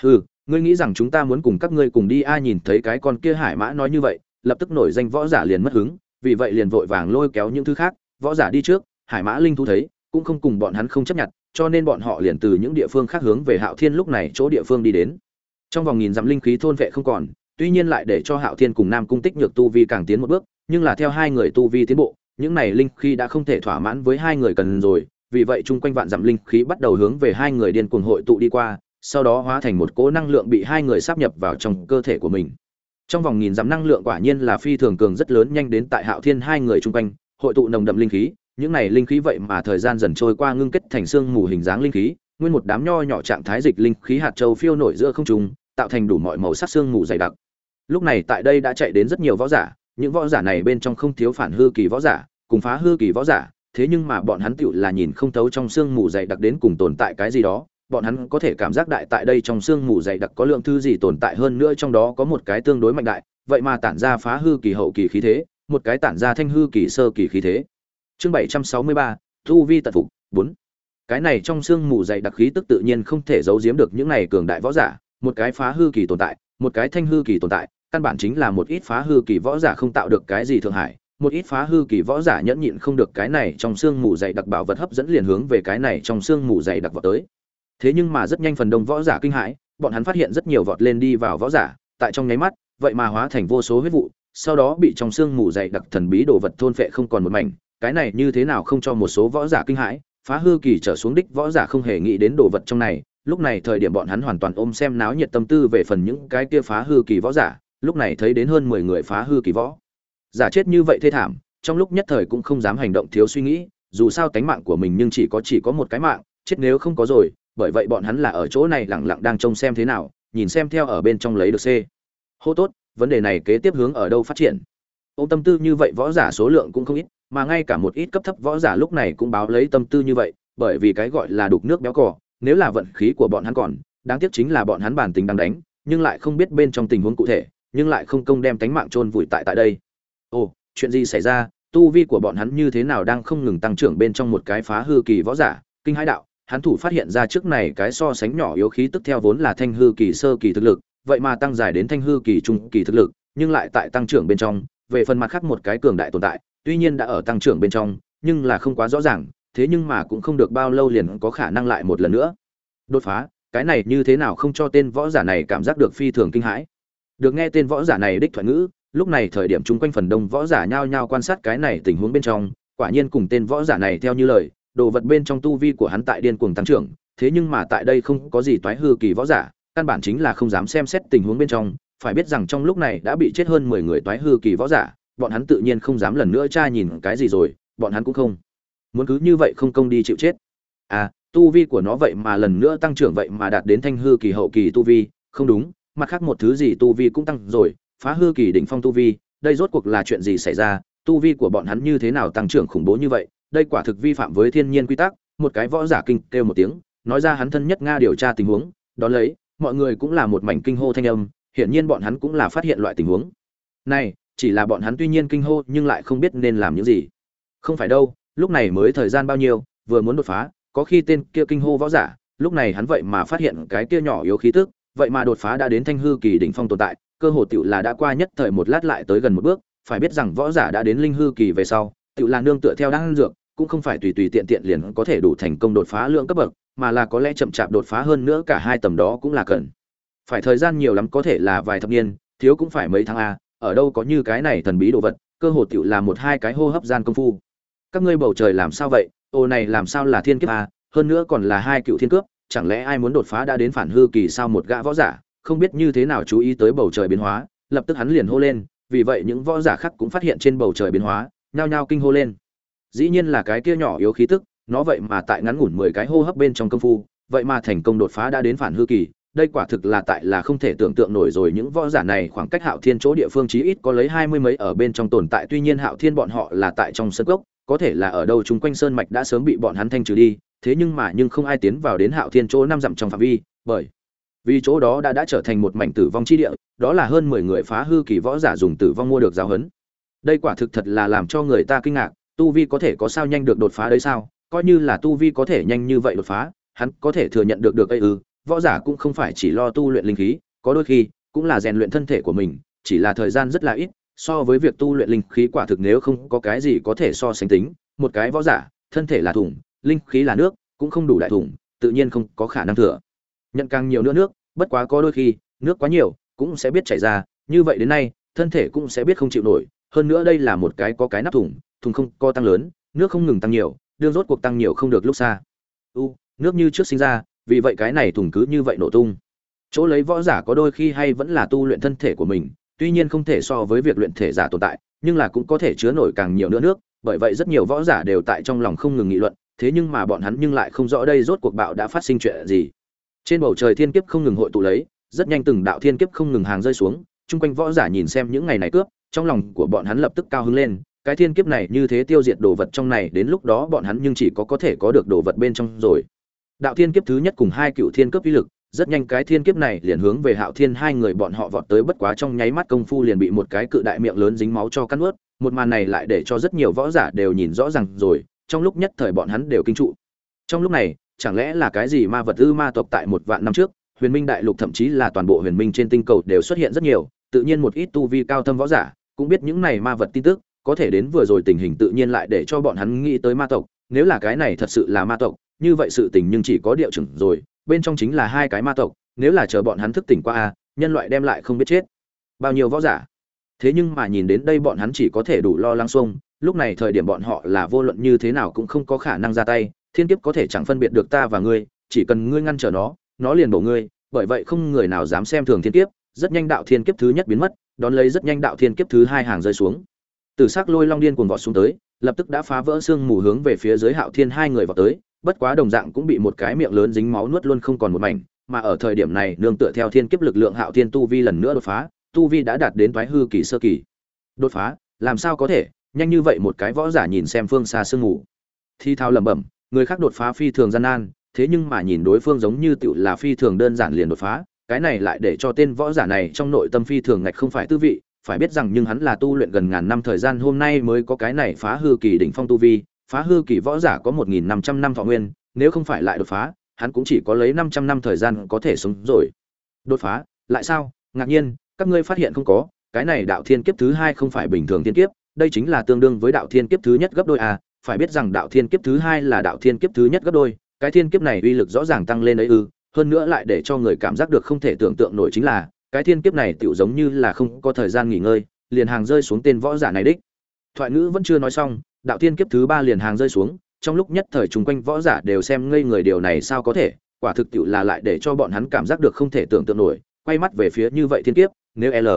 Hừ, ngươi nghĩ rằng chúng ta muốn cùng các ngươi cùng đi a nhìn thấy cái con kia hải mã nói như vậy, lập tức nổi danh võ giả liền mất hứng, vì vậy liền vội vàng lôi kéo những thứ khác, võ giả đi trước, hải mã linh thú thấy, cũng không cùng bọn hắn không chấp nhận, cho nên bọn họ liền từ những địa phương khác hướng về hạo thiên lúc này chỗ địa phương đi đến. Trong vòng nghìn dặm linh khí thôn vệ không còn, tuy nhiên lại để cho hạo thiên cùng nam cung tích nhược tu vi càng tiến một bước, nhưng là theo hai người tu vi tiến bộ, những này linh khí đã không thể thỏa mãn với hai người cần rồi vì vậy chung quanh vạn dặm linh khí bắt đầu hướng về hai người điên cuồng hội tụ đi qua, sau đó hóa thành một cỗ năng lượng bị hai người sáp nhập vào trong cơ thể của mình. Trong vòng nghìn dặm năng lượng quả nhiên là phi thường cường rất lớn nhanh đến tại hạo thiên hai người chung quanh, hội tụ nồng đậm linh khí. Những này linh khí vậy mà thời gian dần trôi qua ngưng kết thành xương mù hình dáng linh khí, nguyên một đám nho nhỏ trạng thái dịch linh khí hạt châu phiêu nổi giữa không trung, tạo thành đủ mọi màu sắc xương mù dày đặc. Lúc này tại đây đã chạy đến rất nhiều võ giả, những võ giả này bên trong không thiếu phản hư kỳ võ giả, cùng phá hư kỳ võ giả thế nhưng mà bọn hắn tựu là nhìn không thấu trong xương mù dày đặc đến cùng tồn tại cái gì đó, bọn hắn có thể cảm giác đại tại đây trong xương mù dày đặc có lượng thứ gì tồn tại hơn nữa trong đó có một cái tương đối mạnh đại, vậy mà tản ra phá hư kỳ hậu kỳ khí thế, một cái tản ra thanh hư kỳ sơ kỳ khí thế. Chương bảy trăm sáu mươi ba thu vi tật phục, bốn. Cái này trong xương mù dày đặc khí tức tự nhiên không thể giấu giếm được những này cường đại võ giả, một cái phá hư kỳ tồn tại, một cái thanh hư kỳ tồn tại, căn bản chính là một ít phá hư kỳ võ giả không tạo được cái gì thượng hải một ít phá hư kỳ võ giả nhẫn nhịn không được cái này trong xương mù dày đặc bảo vật hấp dẫn liền hướng về cái này trong xương mù dày đặc vọt tới. Thế nhưng mà rất nhanh phần đông võ giả kinh hãi, bọn hắn phát hiện rất nhiều vọt lên đi vào võ giả, tại trong nháy mắt, vậy mà hóa thành vô số huyết vụ, sau đó bị trong xương mù dày đặc thần bí đồ vật thôn phệ không còn một mảnh, cái này như thế nào không cho một số võ giả kinh hãi, phá hư kỳ trở xuống đích võ giả không hề nghĩ đến đồ vật trong này, lúc này thời điểm bọn hắn hoàn toàn ôm xem náo nhiệt tâm tư về phần những cái kia phá hư kỳ võ giả, lúc này thấy đến hơn mười người phá hư kỳ võ giả chết như vậy thê thảm, trong lúc nhất thời cũng không dám hành động thiếu suy nghĩ, dù sao tánh mạng của mình nhưng chỉ có chỉ có một cái mạng, chết nếu không có rồi, bởi vậy bọn hắn là ở chỗ này lẳng lặng đang trông xem thế nào, nhìn xem theo ở bên trong lấy được c. Hô tốt, vấn đề này kế tiếp hướng ở đâu phát triển? Ô tâm tư như vậy võ giả số lượng cũng không ít, mà ngay cả một ít cấp thấp võ giả lúc này cũng báo lấy tâm tư như vậy, bởi vì cái gọi là đục nước béo cỏ nếu là vận khí của bọn hắn còn, đáng tiếc chính là bọn hắn bản tính đang đánh, nhưng lại không biết bên trong tình huống cụ thể, nhưng lại không công đem tánh mạng chôn vùi tại tại đây ồ, chuyện gì xảy ra? Tu vi của bọn hắn như thế nào đang không ngừng tăng trưởng bên trong một cái phá hư kỳ võ giả? Kinh hãi đạo, hắn thủ phát hiện ra trước này cái so sánh nhỏ yếu khí tức theo vốn là thanh hư kỳ sơ kỳ thực lực, vậy mà tăng dài đến thanh hư kỳ trung kỳ thực lực, nhưng lại tại tăng trưởng bên trong. Về phần mặt khác một cái cường đại tồn tại, tuy nhiên đã ở tăng trưởng bên trong, nhưng là không quá rõ ràng, thế nhưng mà cũng không được bao lâu liền có khả năng lại một lần nữa. Đột phá, cái này như thế nào không cho tên võ giả này cảm giác được phi thường kinh hãi. Được nghe tên võ giả này đích thoại ngữ lúc này thời điểm chung quanh phần đông võ giả nhao nhao quan sát cái này tình huống bên trong, quả nhiên cùng tên võ giả này theo như lời, đồ vật bên trong tu vi của hắn tại điên cuồng tăng trưởng, thế nhưng mà tại đây không có gì toái hư kỳ võ giả, căn bản chính là không dám xem xét tình huống bên trong, phải biết rằng trong lúc này đã bị chết hơn mười người toái hư kỳ võ giả, bọn hắn tự nhiên không dám lần nữa tra nhìn cái gì rồi, bọn hắn cũng không muốn cứ như vậy không công đi chịu chết. À tu vi của nó vậy mà lần nữa tăng trưởng vậy mà đạt đến thanh hư kỳ hậu kỳ tu vi, không đúng, mặt khác một thứ gì tu vi cũng tăng rồi phá hư kỳ đỉnh phong tu vi, đây rốt cuộc là chuyện gì xảy ra, tu vi của bọn hắn như thế nào tăng trưởng khủng bố như vậy, đây quả thực vi phạm với thiên nhiên quy tắc, một cái võ giả kinh kêu một tiếng, nói ra hắn thân nhất nga điều tra tình huống đón lấy, mọi người cũng là một mảnh kinh hô thanh âm, hiển nhiên bọn hắn cũng là phát hiện loại tình huống. Này, chỉ là bọn hắn tuy nhiên kinh hô nhưng lại không biết nên làm những gì. Không phải đâu, lúc này mới thời gian bao nhiêu, vừa muốn đột phá, có khi tên kia kinh hô võ giả, lúc này hắn vậy mà phát hiện cái kia nhỏ yếu khí tức, vậy mà đột phá đã đến thanh hư kỳ đỉnh phong tồn tại cơ hồ tiểu là đã qua nhất thời một lát lại tới gần một bước, phải biết rằng võ giả đã đến linh hư kỳ về sau, tiểu là nương tựa theo đang dược, cũng không phải tùy tùy tiện tiện liền có thể đủ thành công đột phá lượng cấp bậc, mà là có lẽ chậm chạp đột phá hơn nữa cả hai tầm đó cũng là cần. Phải thời gian nhiều lắm có thể là vài thập niên, thiếu cũng phải mấy tháng a, ở đâu có như cái này thần bí đồ vật, cơ hồ tiểu là một hai cái hô hấp gian công phu. Các ngươi bầu trời làm sao vậy? Ô này làm sao là thiên kiếp a? Hơn nữa còn là hai cựu thiên cướp, chẳng lẽ ai muốn đột phá đã đến phản hư kỳ sao một gã võ giả? Không biết như thế nào chú ý tới bầu trời biến hóa, lập tức hắn liền hô lên, vì vậy những võ giả khác cũng phát hiện trên bầu trời biến hóa, nhao nhao kinh hô lên. Dĩ nhiên là cái kia nhỏ yếu khí tức, nó vậy mà tại ngắn ngủn mười cái hô hấp bên trong công phu, vậy mà thành công đột phá đã đến phản hư kỳ, đây quả thực là tại là không thể tưởng tượng nổi rồi, những võ giả này khoảng cách hạo thiên chỗ địa phương chí ít có lấy hai mươi mấy ở bên trong tồn tại, tuy nhiên hạo thiên bọn họ là tại trong sân gốc có thể là ở đâu chúng quanh sơn mạch đã sớm bị bọn hắn thanh trừ đi, thế nhưng mà nhưng không ai tiến vào đến hạo thiên chỗ năm dặm trong phạm vi, bởi vì chỗ đó đã đã trở thành một mảnh tử vong chi địa, đó là hơn mười người phá hư kỳ võ giả dùng tử vong mua được giáo huấn. Đây quả thực thật là làm cho người ta kinh ngạc, tu vi có thể có sao nhanh được đột phá đấy sao? Coi như là tu vi có thể nhanh như vậy đột phá, hắn có thể thừa nhận được được ây ư? Võ giả cũng không phải chỉ lo tu luyện linh khí, có đôi khi cũng là rèn luyện thân thể của mình, chỉ là thời gian rất là ít, so với việc tu luyện linh khí quả thực nếu không có cái gì có thể so sánh tính, một cái võ giả, thân thể là thủng, linh khí là nước, cũng không đủ đại thủng, tự nhiên không có khả năng thừa nhận càng nhiều nữa nước bất quá có đôi khi nước quá nhiều cũng sẽ biết chảy ra như vậy đến nay thân thể cũng sẽ biết không chịu nổi hơn nữa đây là một cái có cái nắp thùng, thùng không co tăng lớn nước không ngừng tăng nhiều đương rốt cuộc tăng nhiều không được lúc xa. U nước như trước sinh ra vì vậy cái này thùng cứ như vậy nổ tung. Chỗ lấy võ giả có đôi khi hay vẫn là tu luyện thân thể của mình tuy nhiên không thể so với việc luyện thể giả tồn tại nhưng là cũng có thể chứa nổi càng nhiều nữa nước bởi vậy rất nhiều võ giả đều tại trong lòng không ngừng nghị luận thế nhưng mà bọn hắn nhưng lại không rõ đây rốt cuộc bạo đã phát sinh chuyện gì trên bầu trời thiên kiếp không ngừng hội tụ lấy, rất nhanh từng đạo thiên kiếp không ngừng hàng rơi xuống, chung quanh võ giả nhìn xem những ngày này cướp, trong lòng của bọn hắn lập tức cao hứng lên, cái thiên kiếp này như thế tiêu diệt đồ vật trong này, đến lúc đó bọn hắn nhưng chỉ có có thể có được đồ vật bên trong rồi. Đạo thiên kiếp thứ nhất cùng hai cựu thiên cấp uy lực, rất nhanh cái thiên kiếp này liền hướng về hạo thiên hai người bọn họ vọt tới, bất quá trong nháy mắt công phu liền bị một cái cự đại miệng lớn dính máu cho cắn ướt một màn này lại để cho rất nhiều võ giả đều nhìn rõ ràng rồi, trong lúc nhất thời bọn hắn đều kinh trụ. Trong lúc này chẳng lẽ là cái gì ma vật ư ma tộc tại một vạn năm trước, huyền minh đại lục thậm chí là toàn bộ huyền minh trên tinh cầu đều xuất hiện rất nhiều, tự nhiên một ít tu vi cao thâm võ giả cũng biết những này ma vật tin tức, có thể đến vừa rồi tình hình tự nhiên lại để cho bọn hắn nghĩ tới ma tộc, nếu là cái này thật sự là ma tộc, như vậy sự tình nhưng chỉ có điệu chừng rồi, bên trong chính là hai cái ma tộc, nếu là chờ bọn hắn thức tỉnh qua a, nhân loại đem lại không biết chết. Bao nhiêu võ giả? Thế nhưng mà nhìn đến đây bọn hắn chỉ có thể đủ lo lắng xuông, lúc này thời điểm bọn họ là vô luận như thế nào cũng không có khả năng ra tay thiên kiếp có thể chẳng phân biệt được ta và ngươi chỉ cần ngươi ngăn trở nó nó liền bổ ngươi bởi vậy không người nào dám xem thường thiên kiếp. Rất nhanh đạo thiên kiếp thứ nhất biến mất đón lấy rất nhanh đạo thiên kiếp thứ hai hàng rơi xuống. Từ sắc lôi long điên cuồng vọt xuống tới lập tức đã phá vỡ xương mù hướng về phía dưới hạo thiên hai người vọt tới bất quá đồng dạng cũng bị một cái miệng lớn dính máu nuốt luôn không còn một mảnh mà ở thời điểm này nương tựa theo thiên kiếp lực lượng hạo thiên tu vi lần nữa đột phá tu vi đã đạt đến thoái hư kỳ sơ kỳ. Đột phá làm sao có thể? Nhanh như vậy một cái võ giả nhìn xem phương xa sương mù, thi thao lẩm bẩm người khác đột phá phi thường gian nan, thế nhưng mà nhìn đối phương giống như tựu là phi thường đơn giản liền đột phá, cái này lại để cho tên võ giả này trong nội tâm phi thường ngạch không phải tư vị, phải biết rằng nhưng hắn là tu luyện gần ngàn năm thời gian hôm nay mới có cái này phá hư kỳ đỉnh phong tu vi, phá hư kỳ võ giả có một nghìn năm trăm năm thọ nguyên, nếu không phải lại đột phá, hắn cũng chỉ có lấy năm trăm năm thời gian có thể sống rồi. Đột phá, lại sao? Ngạc nhiên, các ngươi phát hiện không có, cái này đạo thiên kiếp thứ hai không phải bình thường thiên kiếp, đây chính là tương đương với đạo thiên kiếp thứ nhất gấp đôi à phải biết rằng đạo thiên kiếp thứ hai là đạo thiên kiếp thứ nhất gấp đôi, cái thiên kiếp này uy lực rõ ràng tăng lên ấy ư, hơn nữa lại để cho người cảm giác được không thể tưởng tượng nổi chính là, cái thiên kiếp này tựu giống như là không có thời gian nghỉ ngơi, liền hàng rơi xuống tên võ giả này đích. Thoại ngữ vẫn chưa nói xong, đạo thiên kiếp thứ ba liền hàng rơi xuống, trong lúc nhất thời chung quanh võ giả đều xem ngây người điều này sao có thể, quả thực tiệu là lại để cho bọn hắn cảm giác được không thể tưởng tượng nổi, quay mắt về phía như vậy thiên kiếp, nếu l.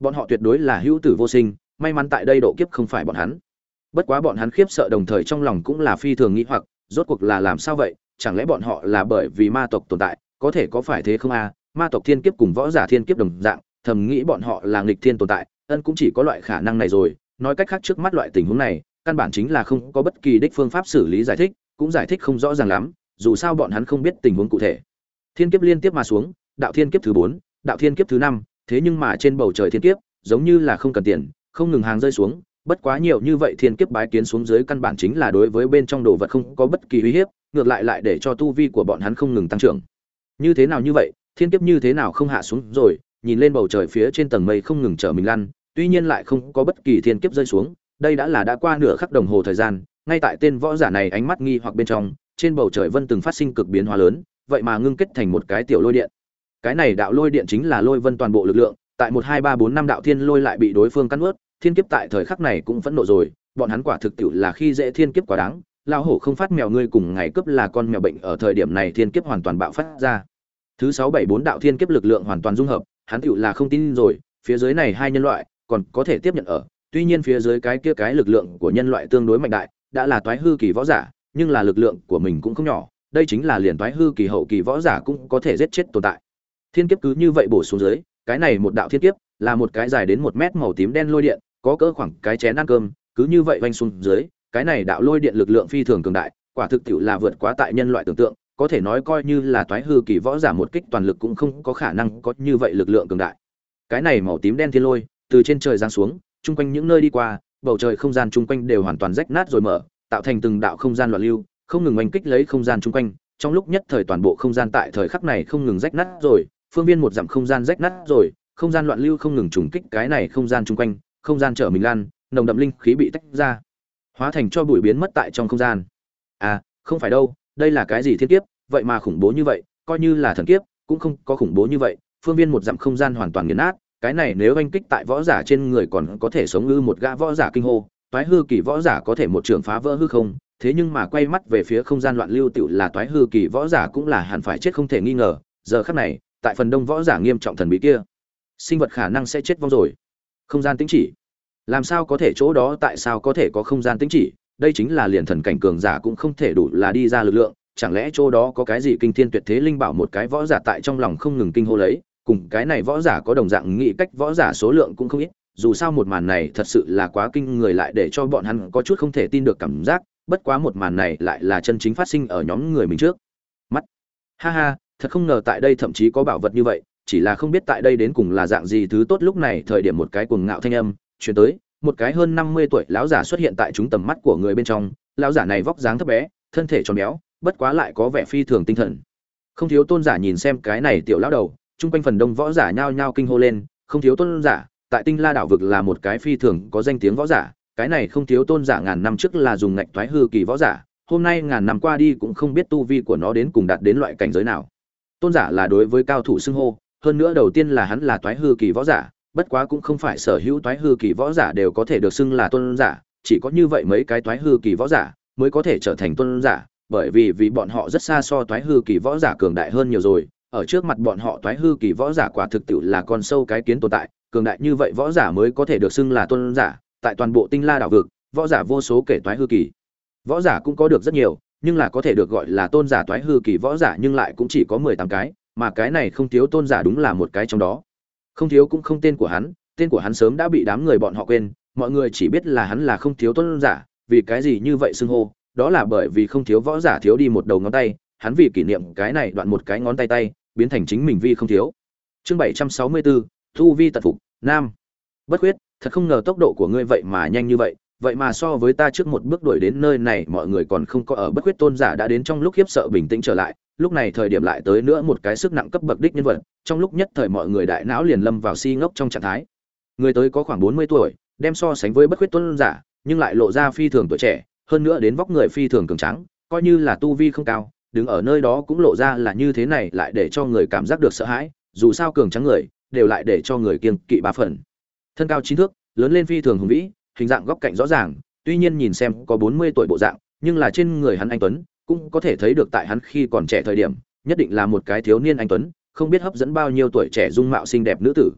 Bọn họ tuyệt đối là hữu tử vô sinh, may mắn tại đây độ kiếp không phải bọn hắn bất quá bọn hắn khiếp sợ đồng thời trong lòng cũng là phi thường nghĩ hoặc, rốt cuộc là làm sao vậy? Chẳng lẽ bọn họ là bởi vì ma tộc tồn tại? Có thể có phải thế không a? Ma tộc thiên kiếp cùng võ giả thiên kiếp đồng dạng, thầm nghĩ bọn họ là nghịch thiên tồn tại, ân cũng chỉ có loại khả năng này rồi. Nói cách khác trước mắt loại tình huống này, căn bản chính là không có bất kỳ đích phương pháp xử lý giải thích, cũng giải thích không rõ ràng lắm, dù sao bọn hắn không biết tình huống cụ thể. Thiên kiếp liên tiếp mà xuống, đạo thiên kiếp thứ bốn, đạo thiên kiếp thứ năm, thế nhưng mà trên bầu trời thiên kiếp, giống như là không cần tiền, không ngừng hàng rơi xuống bất quá nhiều như vậy thiên kiếp bái kiến xuống dưới căn bản chính là đối với bên trong đồ vật không có bất kỳ uy hiếp, ngược lại lại để cho tu vi của bọn hắn không ngừng tăng trưởng. Như thế nào như vậy, thiên kiếp như thế nào không hạ xuống rồi, nhìn lên bầu trời phía trên tầng mây không ngừng trở mình lăn, tuy nhiên lại không có bất kỳ thiên kiếp rơi xuống, đây đã là đã qua nửa khắc đồng hồ thời gian, ngay tại tên võ giả này ánh mắt nghi hoặc bên trong, trên bầu trời vân từng phát sinh cực biến hóa lớn, vậy mà ngưng kết thành một cái tiểu lôi điện. Cái này đạo lôi điện chính là lôi vân toàn bộ lực lượng, tại một, hai, ba, bốn, năm đạo thiên lôi lại bị đối phương cắn ướt thiên kiếp tại thời khắc này cũng phẫn nộ rồi, bọn hắn quả thực tiệu là khi dễ thiên kiếp quá đáng lao hổ không phát mèo ngươi cùng ngày cướp là con mèo bệnh ở thời điểm này thiên kiếp hoàn toàn bạo phát ra. Thứ sáu bảy bốn đạo thiên kiếp lực lượng hoàn toàn dung hợp, hắn tiệu là không tin rồi, phía dưới này hai nhân loại còn có thể tiếp nhận ở, tuy nhiên phía dưới cái kia cái lực lượng của nhân loại tương đối mạnh đại, đã là toái hư kỳ võ giả, nhưng là lực lượng của mình cũng không nhỏ, đây chính là liền toái hư kỳ hậu kỳ võ giả cũng có thể giết chết tồn tại. Thiên kiếp cứ như vậy bổ xuống dưới, cái này một đạo thiên kiếp là một cái dài đến một mét màu tím đen lôi điện có cỡ khoảng cái chén ăn cơm, cứ như vậy vanh xuống dưới, cái này đạo lôi điện lực lượng phi thường cường đại, quả thực tiệu là vượt quá tại nhân loại tưởng tượng, có thể nói coi như là toái hư kỳ võ giả một kích toàn lực cũng không có khả năng có như vậy lực lượng cường đại. Cái này màu tím đen thiên lôi, từ trên trời giáng xuống, chung quanh những nơi đi qua, bầu trời không gian chung quanh đều hoàn toàn rách nát rồi mở, tạo thành từng đạo không gian loạn lưu, không ngừng oanh kích lấy không gian chung quanh, trong lúc nhất thời toàn bộ không gian tại thời khắc này không ngừng rách nát rồi, phương viên một dặm không gian rách nát rồi, không gian loạn lưu không ngừng trùng kích cái này không gian chung quanh không gian trở mình lan nồng đậm linh khí bị tách ra, hóa thành cho bụi biến mất tại trong không gian. À không phải đâu, đây là cái gì thiên kiếp, vậy mà khủng bố như vậy, coi như là thần kiếp, cũng không có khủng bố như vậy, phương viên một dặm không gian hoàn toàn nghiền nát, cái này nếu anh kích tại võ giả trên người còn có thể sống ư một gã võ giả kinh hô, toái hư kỳ võ giả có thể một trường phá vỡ hư không, thế nhưng mà quay mắt về phía không gian loạn lưu tựu là toái hư kỳ võ giả cũng là hẳn phải chết không thể nghi ngờ, giờ khắc này, tại phần đông võ giả nghiêm trọng thần bí kia, sinh vật khả năng sẽ chết vong rồi không gian tính chỉ. Làm sao có thể chỗ đó, tại sao có thể có không gian tính chỉ? Đây chính là liền thần cảnh cường giả cũng không thể đủ là đi ra lực lượng. Chẳng lẽ chỗ đó có cái gì kinh thiên tuyệt thế linh bảo một cái võ giả tại trong lòng không ngừng kinh hô lấy? Cùng cái này võ giả có đồng dạng nghĩ cách võ giả số lượng cũng không ít. Dù sao một màn này thật sự là quá kinh người lại để cho bọn hắn có chút không thể tin được cảm giác. Bất quá một màn này lại là chân chính phát sinh ở nhóm người mình trước. Mắt. Ha ha, thật không ngờ tại đây thậm chí có bảo vật như vậy chỉ là không biết tại đây đến cùng là dạng gì thứ tốt lúc này thời điểm một cái cuồng ngạo thanh âm chuyển tới, một cái hơn năm mươi tuổi lão giả xuất hiện tại chúng tầm mắt của người bên trong, lão giả này vóc dáng thấp bé, thân thể tròn béo, bất quá lại có vẻ phi thường tinh thần. Không thiếu tôn giả nhìn xem cái này tiểu lão đầu, chung quanh phần đông võ giả nhao nhao kinh hô lên, không thiếu tôn giả, tại tinh la đảo vực là một cái phi thường có danh tiếng võ giả, cái này không thiếu tôn giả ngàn năm trước là dùng ngạch thoái hư kỳ võ giả, hôm nay ngàn năm qua đi cũng không biết tu vi của nó đến cùng đạt đến loại cảnh giới nào. Tôn giả là đối với cao thủ xưng hô hơn nữa đầu tiên là hắn là toái hư kỳ võ giả, bất quá cũng không phải sở hữu toái hư kỳ võ giả đều có thể được xưng là tôn giả, chỉ có như vậy mấy cái toái hư kỳ võ giả mới có thể trở thành tôn giả, bởi vì vì bọn họ rất xa so toái hư kỳ võ giả cường đại hơn nhiều rồi, ở trước mặt bọn họ toái hư kỳ võ giả quả thực tiệu là con sâu cái kiến tồn tại, cường đại như vậy võ giả mới có thể được xưng là tôn giả, tại toàn bộ tinh la đảo vực, võ giả vô số kể toái hư kỳ. Võ giả cũng có được rất nhiều, nhưng là có thể được gọi là tôn giả toái hư kỳ võ giả nhưng lại cũng chỉ có mười tám cái mà cái này không thiếu tôn giả đúng là một cái trong đó. Không thiếu cũng không tên của hắn, tên của hắn sớm đã bị đám người bọn họ quên, mọi người chỉ biết là hắn là không thiếu tôn giả, vì cái gì như vậy xưng hô, đó là bởi vì không thiếu võ giả thiếu đi một đầu ngón tay, hắn vì kỷ niệm cái này đoạn một cái ngón tay tay, biến thành chính mình vi không thiếu. Chương bảy trăm sáu mươi bốn thu vi tật phục, nam. Bất khuyết, thật không ngờ tốc độ của ngươi vậy mà nhanh như vậy vậy mà so với ta trước một bước đuổi đến nơi này, mọi người còn không có ở bất khuyết tôn giả đã đến trong lúc khiếp sợ bình tĩnh trở lại lúc này thời điểm lại tới nữa một cái sức nặng cấp bậc đích nhân vật, trong lúc nhất thời mọi người đại não liền lâm vào si ngốc trong trạng thái. Người tới có khoảng bốn mươi tuổi, đem so sánh với bất khuyết tuấn giả, nhưng lại lộ ra phi thường tuổi trẻ, hơn nữa đến vóc người phi thường cường trắng coi như là tu vi không cao, đứng ở nơi đó cũng lộ ra là như thế này lại để cho người cảm giác được sợ hãi, dù sao cường trắng người, đều lại để cho người kiêng kỵ ba phần. Thân cao chín thước, lớn lên phi thường hùng vĩ, hình dạng góc cạnh rõ ràng, tuy nhiên nhìn xem có bốn mươi tuổi bộ dạng, nhưng là trên người hắn anh tuấn cũng có thể thấy được tại hắn khi còn trẻ thời điểm, nhất định là một cái thiếu niên anh tuấn, không biết hấp dẫn bao nhiêu tuổi trẻ dung mạo xinh đẹp nữ tử.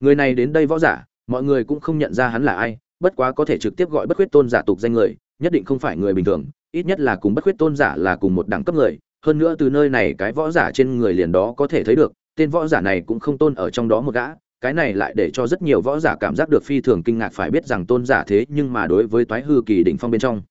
Người này đến đây võ giả, mọi người cũng không nhận ra hắn là ai, bất quá có thể trực tiếp gọi bất khuyết tôn giả tục danh người, nhất định không phải người bình thường, ít nhất là cùng bất khuyết tôn giả là cùng một đẳng cấp người, hơn nữa từ nơi này cái võ giả trên người liền đó có thể thấy được, tên võ giả này cũng không tôn ở trong đó một gã, cái này lại để cho rất nhiều võ giả cảm giác được phi thường kinh ngạc phải biết rằng tôn giả thế nhưng mà đối với toái hư kỳ đỉnh phong bên trong.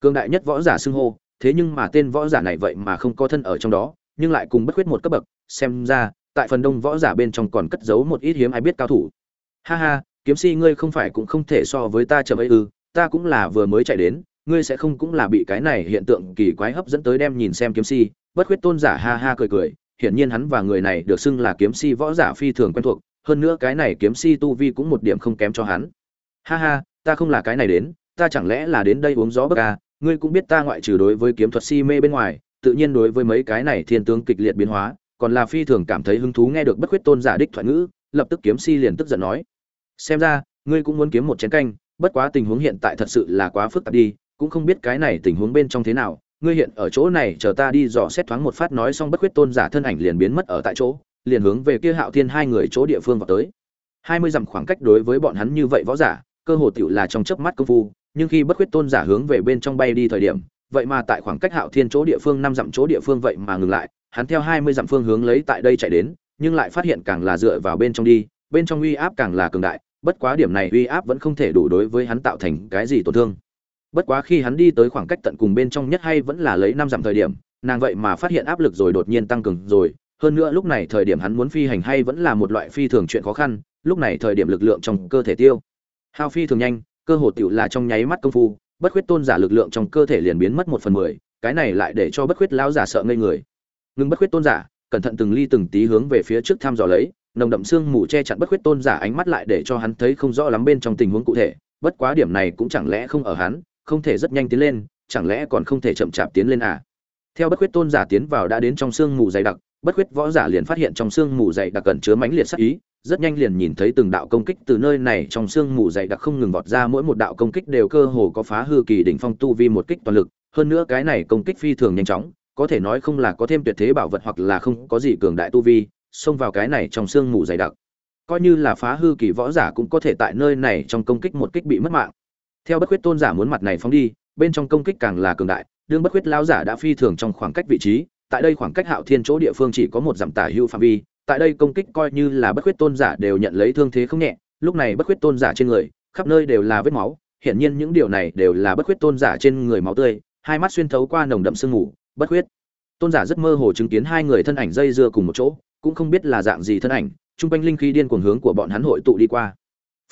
Cương đại nhất võ giả xưng hô thế nhưng mà tên võ giả này vậy mà không có thân ở trong đó, nhưng lại cùng bất khuyết một cấp bậc, xem ra, tại phần đông võ giả bên trong còn cất giấu một ít hiếm ai biết cao thủ. Ha ha, kiếm si ngươi không phải cũng không thể so với ta chậm ấy ư, ta cũng là vừa mới chạy đến, ngươi sẽ không cũng là bị cái này hiện tượng kỳ quái hấp dẫn tới đem nhìn xem kiếm si. Bất khuyết tôn giả ha ha cười cười, hiển nhiên hắn và người này được xưng là kiếm si võ giả phi thường quen thuộc, hơn nữa cái này kiếm si tu vi cũng một điểm không kém cho hắn. Ha ha, ta không là cái này đến, ta chẳng lẽ là đến đây uống gió bất ca à, ngươi cũng biết ta ngoại trừ đối với kiếm thuật si mê bên ngoài, tự nhiên đối với mấy cái này thiên tướng kịch liệt biến hóa, còn là phi thường cảm thấy hứng thú nghe được bất khuyết tôn giả đích thoại ngữ, lập tức kiếm si liền tức giận nói. Xem ra, ngươi cũng muốn kiếm một chén canh, bất quá tình huống hiện tại thật sự là quá phức tạp đi, cũng không biết cái này tình huống bên trong thế nào, ngươi hiện ở chỗ này chờ ta đi dò xét thoáng một phát nói xong bất khuyết tôn giả thân ảnh liền biến mất ở tại chỗ, liền hướng về kia hạo thiên hai người chỗ địa phương vào tới. Hai mươi dặm khoảng cách đối với bọn hắn như vậy võ giả, cơ hồ tựu là trong chớp mắt công phu nhưng khi bất khuyết tôn giả hướng về bên trong bay đi thời điểm, vậy mà tại khoảng cách hạo thiên chỗ địa phương, năm dặm chỗ địa phương vậy mà ngừng lại, hắn theo hai mươi dặm phương hướng lấy tại đây chạy đến, nhưng lại phát hiện càng là dựa vào bên trong đi, bên trong uy áp càng là cường đại, bất quá điểm này uy áp vẫn không thể đủ đối với hắn tạo thành cái gì tổn thương. Bất quá khi hắn đi tới khoảng cách tận cùng bên trong nhất hay vẫn là lấy năm dặm thời điểm, nàng vậy mà phát hiện áp lực rồi đột nhiên tăng cường rồi, hơn nữa lúc này thời điểm hắn muốn phi hành hay vẫn là một loại phi thường chuyện khó khăn, lúc này thời điểm lực lượng trong cơ thể tiêu. Hao phi thường nhanh cơ hồ tiểu là trong nháy mắt công phu, bất khuyết tôn giả lực lượng trong cơ thể liền biến mất một phần mười, cái này lại để cho bất khuyết lão giả sợ ngây người. Ngưng bất khuyết tôn giả, cẩn thận từng ly từng tí hướng về phía trước thăm dò lấy, nồng đậm xương mù che chắn bất khuyết tôn giả ánh mắt lại để cho hắn thấy không rõ lắm bên trong tình huống cụ thể, bất quá điểm này cũng chẳng lẽ không ở hắn, không thể rất nhanh tiến lên, chẳng lẽ còn không thể chậm chạp tiến lên à? Theo bất khuyết tôn giả tiến vào đã đến trong xương mù dày đặc, bất khuyết võ giả liền phát hiện trong xương mù dày đặc cẩn chứa mãnh liệt sát ý rất nhanh liền nhìn thấy từng đạo công kích từ nơi này trong xương mù dày đặc không ngừng vọt ra, mỗi một đạo công kích đều cơ hồ có phá hư kỳ đỉnh phong tu vi một kích toàn lực. Hơn nữa cái này công kích phi thường nhanh chóng, có thể nói không là có thêm tuyệt thế bảo vật hoặc là không có gì cường đại tu vi, xông vào cái này trong xương mù dày đặc. Coi như là phá hư kỳ võ giả cũng có thể tại nơi này trong công kích một kích bị mất mạng. Theo bất khuyết tôn giả muốn mặt này phóng đi, bên trong công kích càng là cường đại, đương bất khuyết lão giả đã phi thường trong khoảng cách vị trí, tại đây khoảng cách hạo thiên chỗ địa phương chỉ có một dặm tả hưu phạm vi tại đây công kích coi như là bất khuyết tôn giả đều nhận lấy thương thế không nhẹ, lúc này bất khuyết tôn giả trên người, khắp nơi đều là vết máu, hiển nhiên những điều này đều là bất khuyết tôn giả trên người máu tươi, hai mắt xuyên thấu qua nồng đậm sương mù, bất khuyết. Tôn giả rất mơ hồ chứng kiến hai người thân ảnh dây dưa cùng một chỗ, cũng không biết là dạng gì thân ảnh trung quanh linh khí điên cuồng hướng của bọn hắn hội tụ đi qua.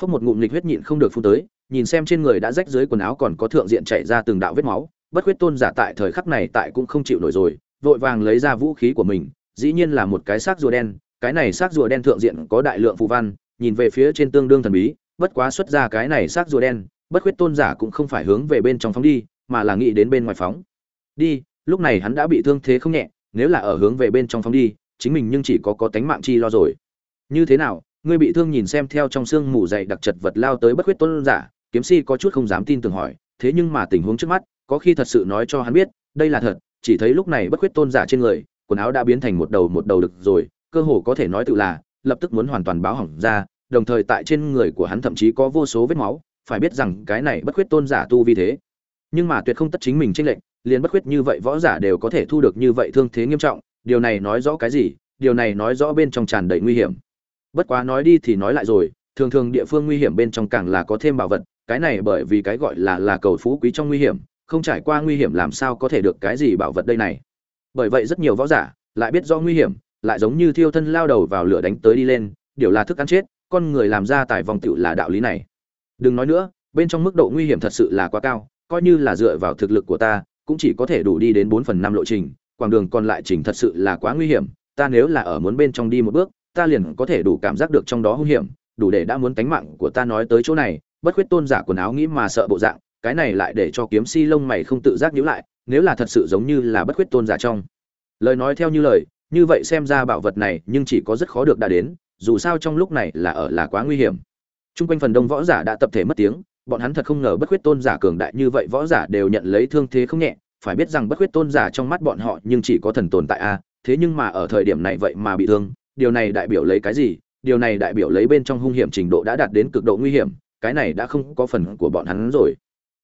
Phốc một ngụm lịch huyết nhịn không được phun tới, nhìn xem trên người đã rách dưới quần áo còn có thượng diện chảy ra từng đạo vết máu, bất khuyết tôn giả tại thời khắc này tại cũng không chịu nổi rồi, vội vàng lấy ra vũ khí của mình dĩ nhiên là một cái xác rùa đen, cái này xác rùa đen thượng diện có đại lượng phù văn, nhìn về phía trên tương đương thần bí, bất quá xuất ra cái này xác rùa đen, bất khuyết tôn giả cũng không phải hướng về bên trong phóng đi, mà là nghĩ đến bên ngoài phóng. Đi, lúc này hắn đã bị thương thế không nhẹ, nếu là ở hướng về bên trong phóng đi, chính mình nhưng chỉ có có tánh mạng chi lo rồi. Như thế nào, ngươi bị thương nhìn xem theo trong xương mù dày đặc chật vật lao tới bất khuyết tôn giả, kiếm si có chút không dám tin tưởng hỏi, thế nhưng mà tình huống trước mắt, có khi thật sự nói cho hắn biết, đây là thật, chỉ thấy lúc này bất khuyết tôn giả trên người quần áo đã biến thành một đầu một đầu được rồi, cơ hồ có thể nói tự là, lập tức muốn hoàn toàn báo hỏng ra, đồng thời tại trên người của hắn thậm chí có vô số vết máu, phải biết rằng cái này bất khuyết tôn giả tu vi thế. Nhưng mà tuyệt không tất chính mình tranh lệnh liền bất khuyết như vậy võ giả đều có thể thu được như vậy thương thế nghiêm trọng, điều này nói rõ cái gì? Điều này nói rõ bên trong tràn đầy nguy hiểm. Bất quá nói đi thì nói lại rồi, thường thường địa phương nguy hiểm bên trong càng là có thêm bảo vật, cái này bởi vì cái gọi là là cầu phú quý trong nguy hiểm, không trải qua nguy hiểm làm sao có thể được cái gì bảo vật đây này? Bởi vậy rất nhiều võ giả lại biết do nguy hiểm, lại giống như thiêu thân lao đầu vào lửa đánh tới đi lên, điều là thức ăn chết, con người làm ra tài vòng tựu là đạo lý này. Đừng nói nữa, bên trong mức độ nguy hiểm thật sự là quá cao, coi như là dựa vào thực lực của ta, cũng chỉ có thể đủ đi đến bốn phần năm lộ trình quãng đường còn lại trình thật sự là quá nguy hiểm, ta nếu là ở muốn bên trong đi một bước, ta liền có thể đủ cảm giác được trong đó hung hiểm, đủ để đã muốn tánh mạng của ta nói tới chỗ này, bất khuyết tôn giả quần áo nghĩ mà sợ bộ dạng, cái này lại để cho kiếm si lông mày không tự giác nhíu lại nếu là thật sự giống như là bất khuyết tôn giả trong lời nói theo như lời như vậy xem ra bảo vật này nhưng chỉ có rất khó được đã đến dù sao trong lúc này là ở là quá nguy hiểm Trung quanh phần đông võ giả đã tập thể mất tiếng, bọn hắn thật không ngờ bất khuyết tôn giả cường đại như vậy võ giả đều nhận lấy thương thế không nhẹ, phải biết rằng bất khuyết tôn giả trong mắt bọn họ nhưng chỉ có thần tồn tại a, thế nhưng mà ở thời điểm này vậy mà bị thương, điều này đại biểu lấy cái gì? Điều này đại biểu lấy bên trong hung hiểm trình độ đã đạt đến cực độ nguy hiểm, cái này đã không có phần của bọn hắn rồi.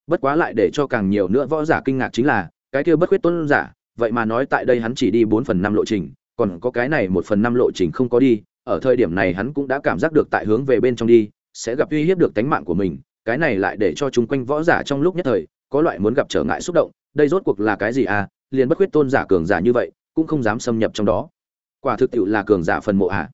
Bất quá lại để cho càng nhiều nữa võ giả kinh ngạc chính là, cái kia bất khuyết tôn giả, vậy mà nói tại đây hắn chỉ đi bốn phần năm lộ trình, còn có cái này một phần năm lộ trình không có đi, ở thời điểm này hắn cũng đã cảm giác được tại hướng về bên trong đi, sẽ gặp uy hiếp được tánh mạng của mình cái này lại để cho chúng quanh võ giả trong lúc nhất thời có loại muốn gặp trở ngại xúc động đây rốt cuộc là cái gì à liền bất khuyết tôn giả cường giả như vậy cũng không dám xâm nhập trong đó. Quả thực tiệu là cường giả phần mộ à.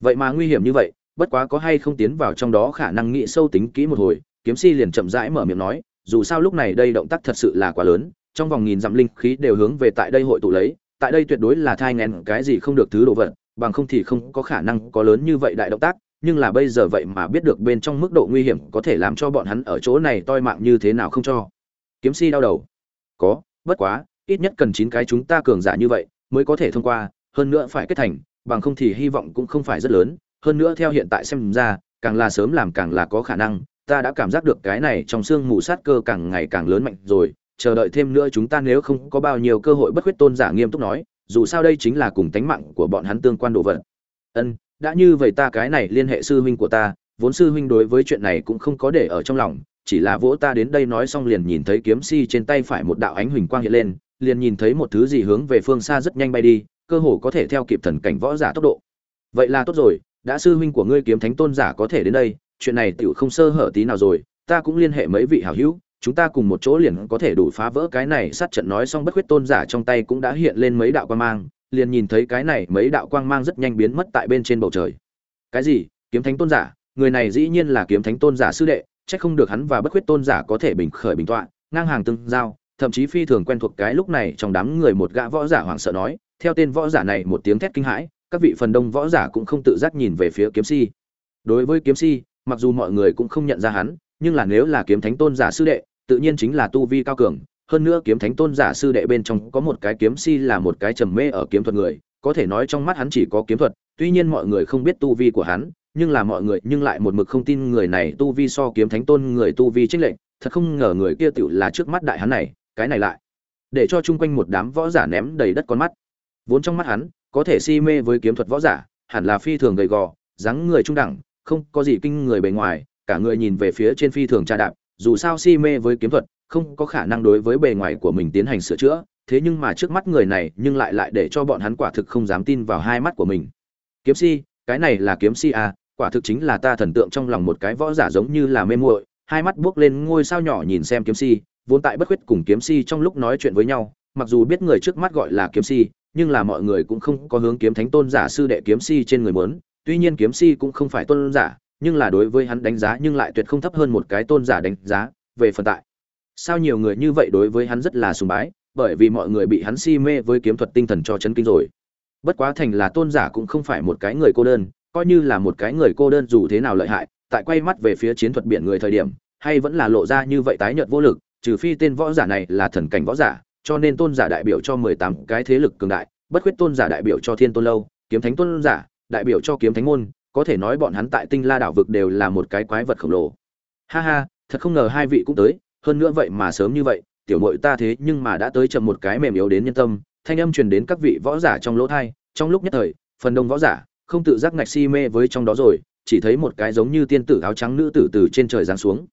Vậy mà nguy hiểm như vậy bất quá có hay không tiến vào trong đó khả năng nghĩ sâu tính kỹ một hồi kiếm si liền chậm rãi mở miệng nói dù sao lúc này đây động tác thật sự là quá lớn, trong vòng nghìn dặm linh khí đều hướng về tại đây hội tụ lấy, tại đây tuyệt đối là thai ngén cái gì không được thứ đồ vật, bằng không thì không có khả năng có lớn như vậy đại động tác, nhưng là bây giờ vậy mà biết được bên trong mức độ nguy hiểm có thể làm cho bọn hắn ở chỗ này toi mạng như thế nào không cho. Kiếm si đau đầu. Có, bất quá, ít nhất cần chín cái chúng ta cường giả như vậy mới có thể thông qua, hơn nữa phải kết thành, bằng không thì hy vọng cũng không phải rất lớn, hơn nữa theo hiện tại xem ra, càng là sớm làm càng là có khả năng ta đã cảm giác được cái này trong xương mù sát cơ càng ngày càng lớn mạnh rồi, chờ đợi thêm nữa chúng ta nếu không có bao nhiêu cơ hội bất khuyết tôn giả nghiêm túc nói, dù sao đây chính là cùng tánh mạng của bọn hắn tương quan đồ vật. Ân, đã như vậy ta cái này liên hệ sư huynh của ta, vốn sư huynh đối với chuyện này cũng không có để ở trong lòng, chỉ là vỗ ta đến đây nói xong liền nhìn thấy kiếm si trên tay phải một đạo ánh huỳnh quang hiện lên, liền nhìn thấy một thứ gì hướng về phương xa rất nhanh bay đi, cơ hồ có thể theo kịp thần cảnh võ giả tốc độ. Vậy là tốt rồi, đã sư huynh của ngươi kiếm thánh tôn giả có thể đến đây chuyện này tiểu không sơ hở tí nào rồi ta cũng liên hệ mấy vị hảo hữu chúng ta cùng một chỗ liền có thể đủ phá vỡ cái này sát trận nói xong bất khuyết tôn giả trong tay cũng đã hiện lên mấy đạo quang mang liền nhìn thấy cái này mấy đạo quang mang rất nhanh biến mất tại bên trên bầu trời. Cái gì? Kiếm Thánh Tôn giả? Người này dĩ nhiên là Kiếm Thánh Tôn giả sư đệ, chắc không được hắn và Bất Khuyết Tôn giả có thể bình khởi bình tọa, ngang hàng tương giao, thậm chí phi thường quen thuộc cái lúc này trong đám người một gã võ giả hoảng sợ nói, theo tên võ giả này một tiếng thét kinh hãi, các vị phần đông võ giả cũng không tự giác nhìn về phía Kiếm Si. Đối với Kiếm Si, mặc dù mọi người cũng không nhận ra hắn, nhưng là nếu là Kiếm Thánh Tôn giả sư đệ, tự nhiên chính là tu vi cao cường, hơn nữa kiếm thánh tôn giả sư đệ bên trong có một cái kiếm si là một cái trầm mê ở kiếm thuật người có thể nói trong mắt hắn chỉ có kiếm thuật tuy nhiên mọi người không biết tu vi của hắn nhưng là mọi người nhưng lại một mực không tin người này tu vi so kiếm thánh tôn người tu vi trích lệnh thật không ngờ người kia tựu là trước mắt đại hắn này cái này lại để cho chung quanh một đám võ giả ném đầy đất con mắt. Vốn trong mắt hắn có thể si mê với kiếm thuật võ giả hẳn là phi thường gầy gò dáng người trung đẳng không có gì kinh người bề ngoài, cả người nhìn về phía trên phi thường tra đạp, dù sao si mê với kiếm thuật, không có khả năng đối với bề ngoài của mình tiến hành sửa chữa, thế nhưng mà trước mắt người này nhưng lại lại để cho bọn hắn quả thực không dám tin vào hai mắt của mình. Kiếm si, cái này là kiếm si à quả thực chính là ta thần tượng trong lòng một cái võ giả giống như là mê muội, hai mắt buốc lên ngôi sao nhỏ nhìn xem kiếm si, vốn tại bất khuyết cùng kiếm si trong lúc nói chuyện với nhau, mặc dù biết người trước mắt gọi là kiếm si, nhưng là mọi người cũng không có hướng kiếm thánh tôn giả sư đệ kiếm si trên người muốn tuy nhiên kiếm si cũng không phải tôn giả, nhưng là đối với hắn đánh giá nhưng lại tuyệt không thấp hơn một cái tôn giả đánh giá, về phần tại. Sao nhiều người như vậy đối với hắn rất là sùng bái, bởi vì mọi người bị hắn si mê với kiếm thuật tinh thần cho chấn kinh rồi. Bất quá thành là tôn giả cũng không phải một cái người cô đơn, coi như là một cái người cô đơn dù thế nào lợi hại, tại quay mắt về phía chiến thuật biển người thời điểm, hay vẫn là lộ ra như vậy tái nhợt vô lực, trừ phi tên võ giả này là thần cảnh võ giả, cho nên tôn giả đại biểu cho mười tám cái thế lực cường đại, bất khuyết tôn giả đại biểu cho thiên tôn lâu, kiếm thánh tôn giả đại biểu cho kiếm thánh môn có thể nói bọn hắn tại tinh la đảo vực đều là một cái quái vật khổng lồ. Ha ha thật không ngờ hai vị cũng tới hơn nữa vậy mà sớm như vậy tiểu muội ta thế nhưng mà đã tới chậm một cái mềm yếu đến nhân tâm thanh âm truyền đến các vị võ giả trong lỗ tai, trong lúc nhất thời phần đông võ giả không tự giác ngạch si mê với trong đó rồi chỉ thấy một cái giống như tiên tử áo trắng nữ tử từ trên trời giáng xuống.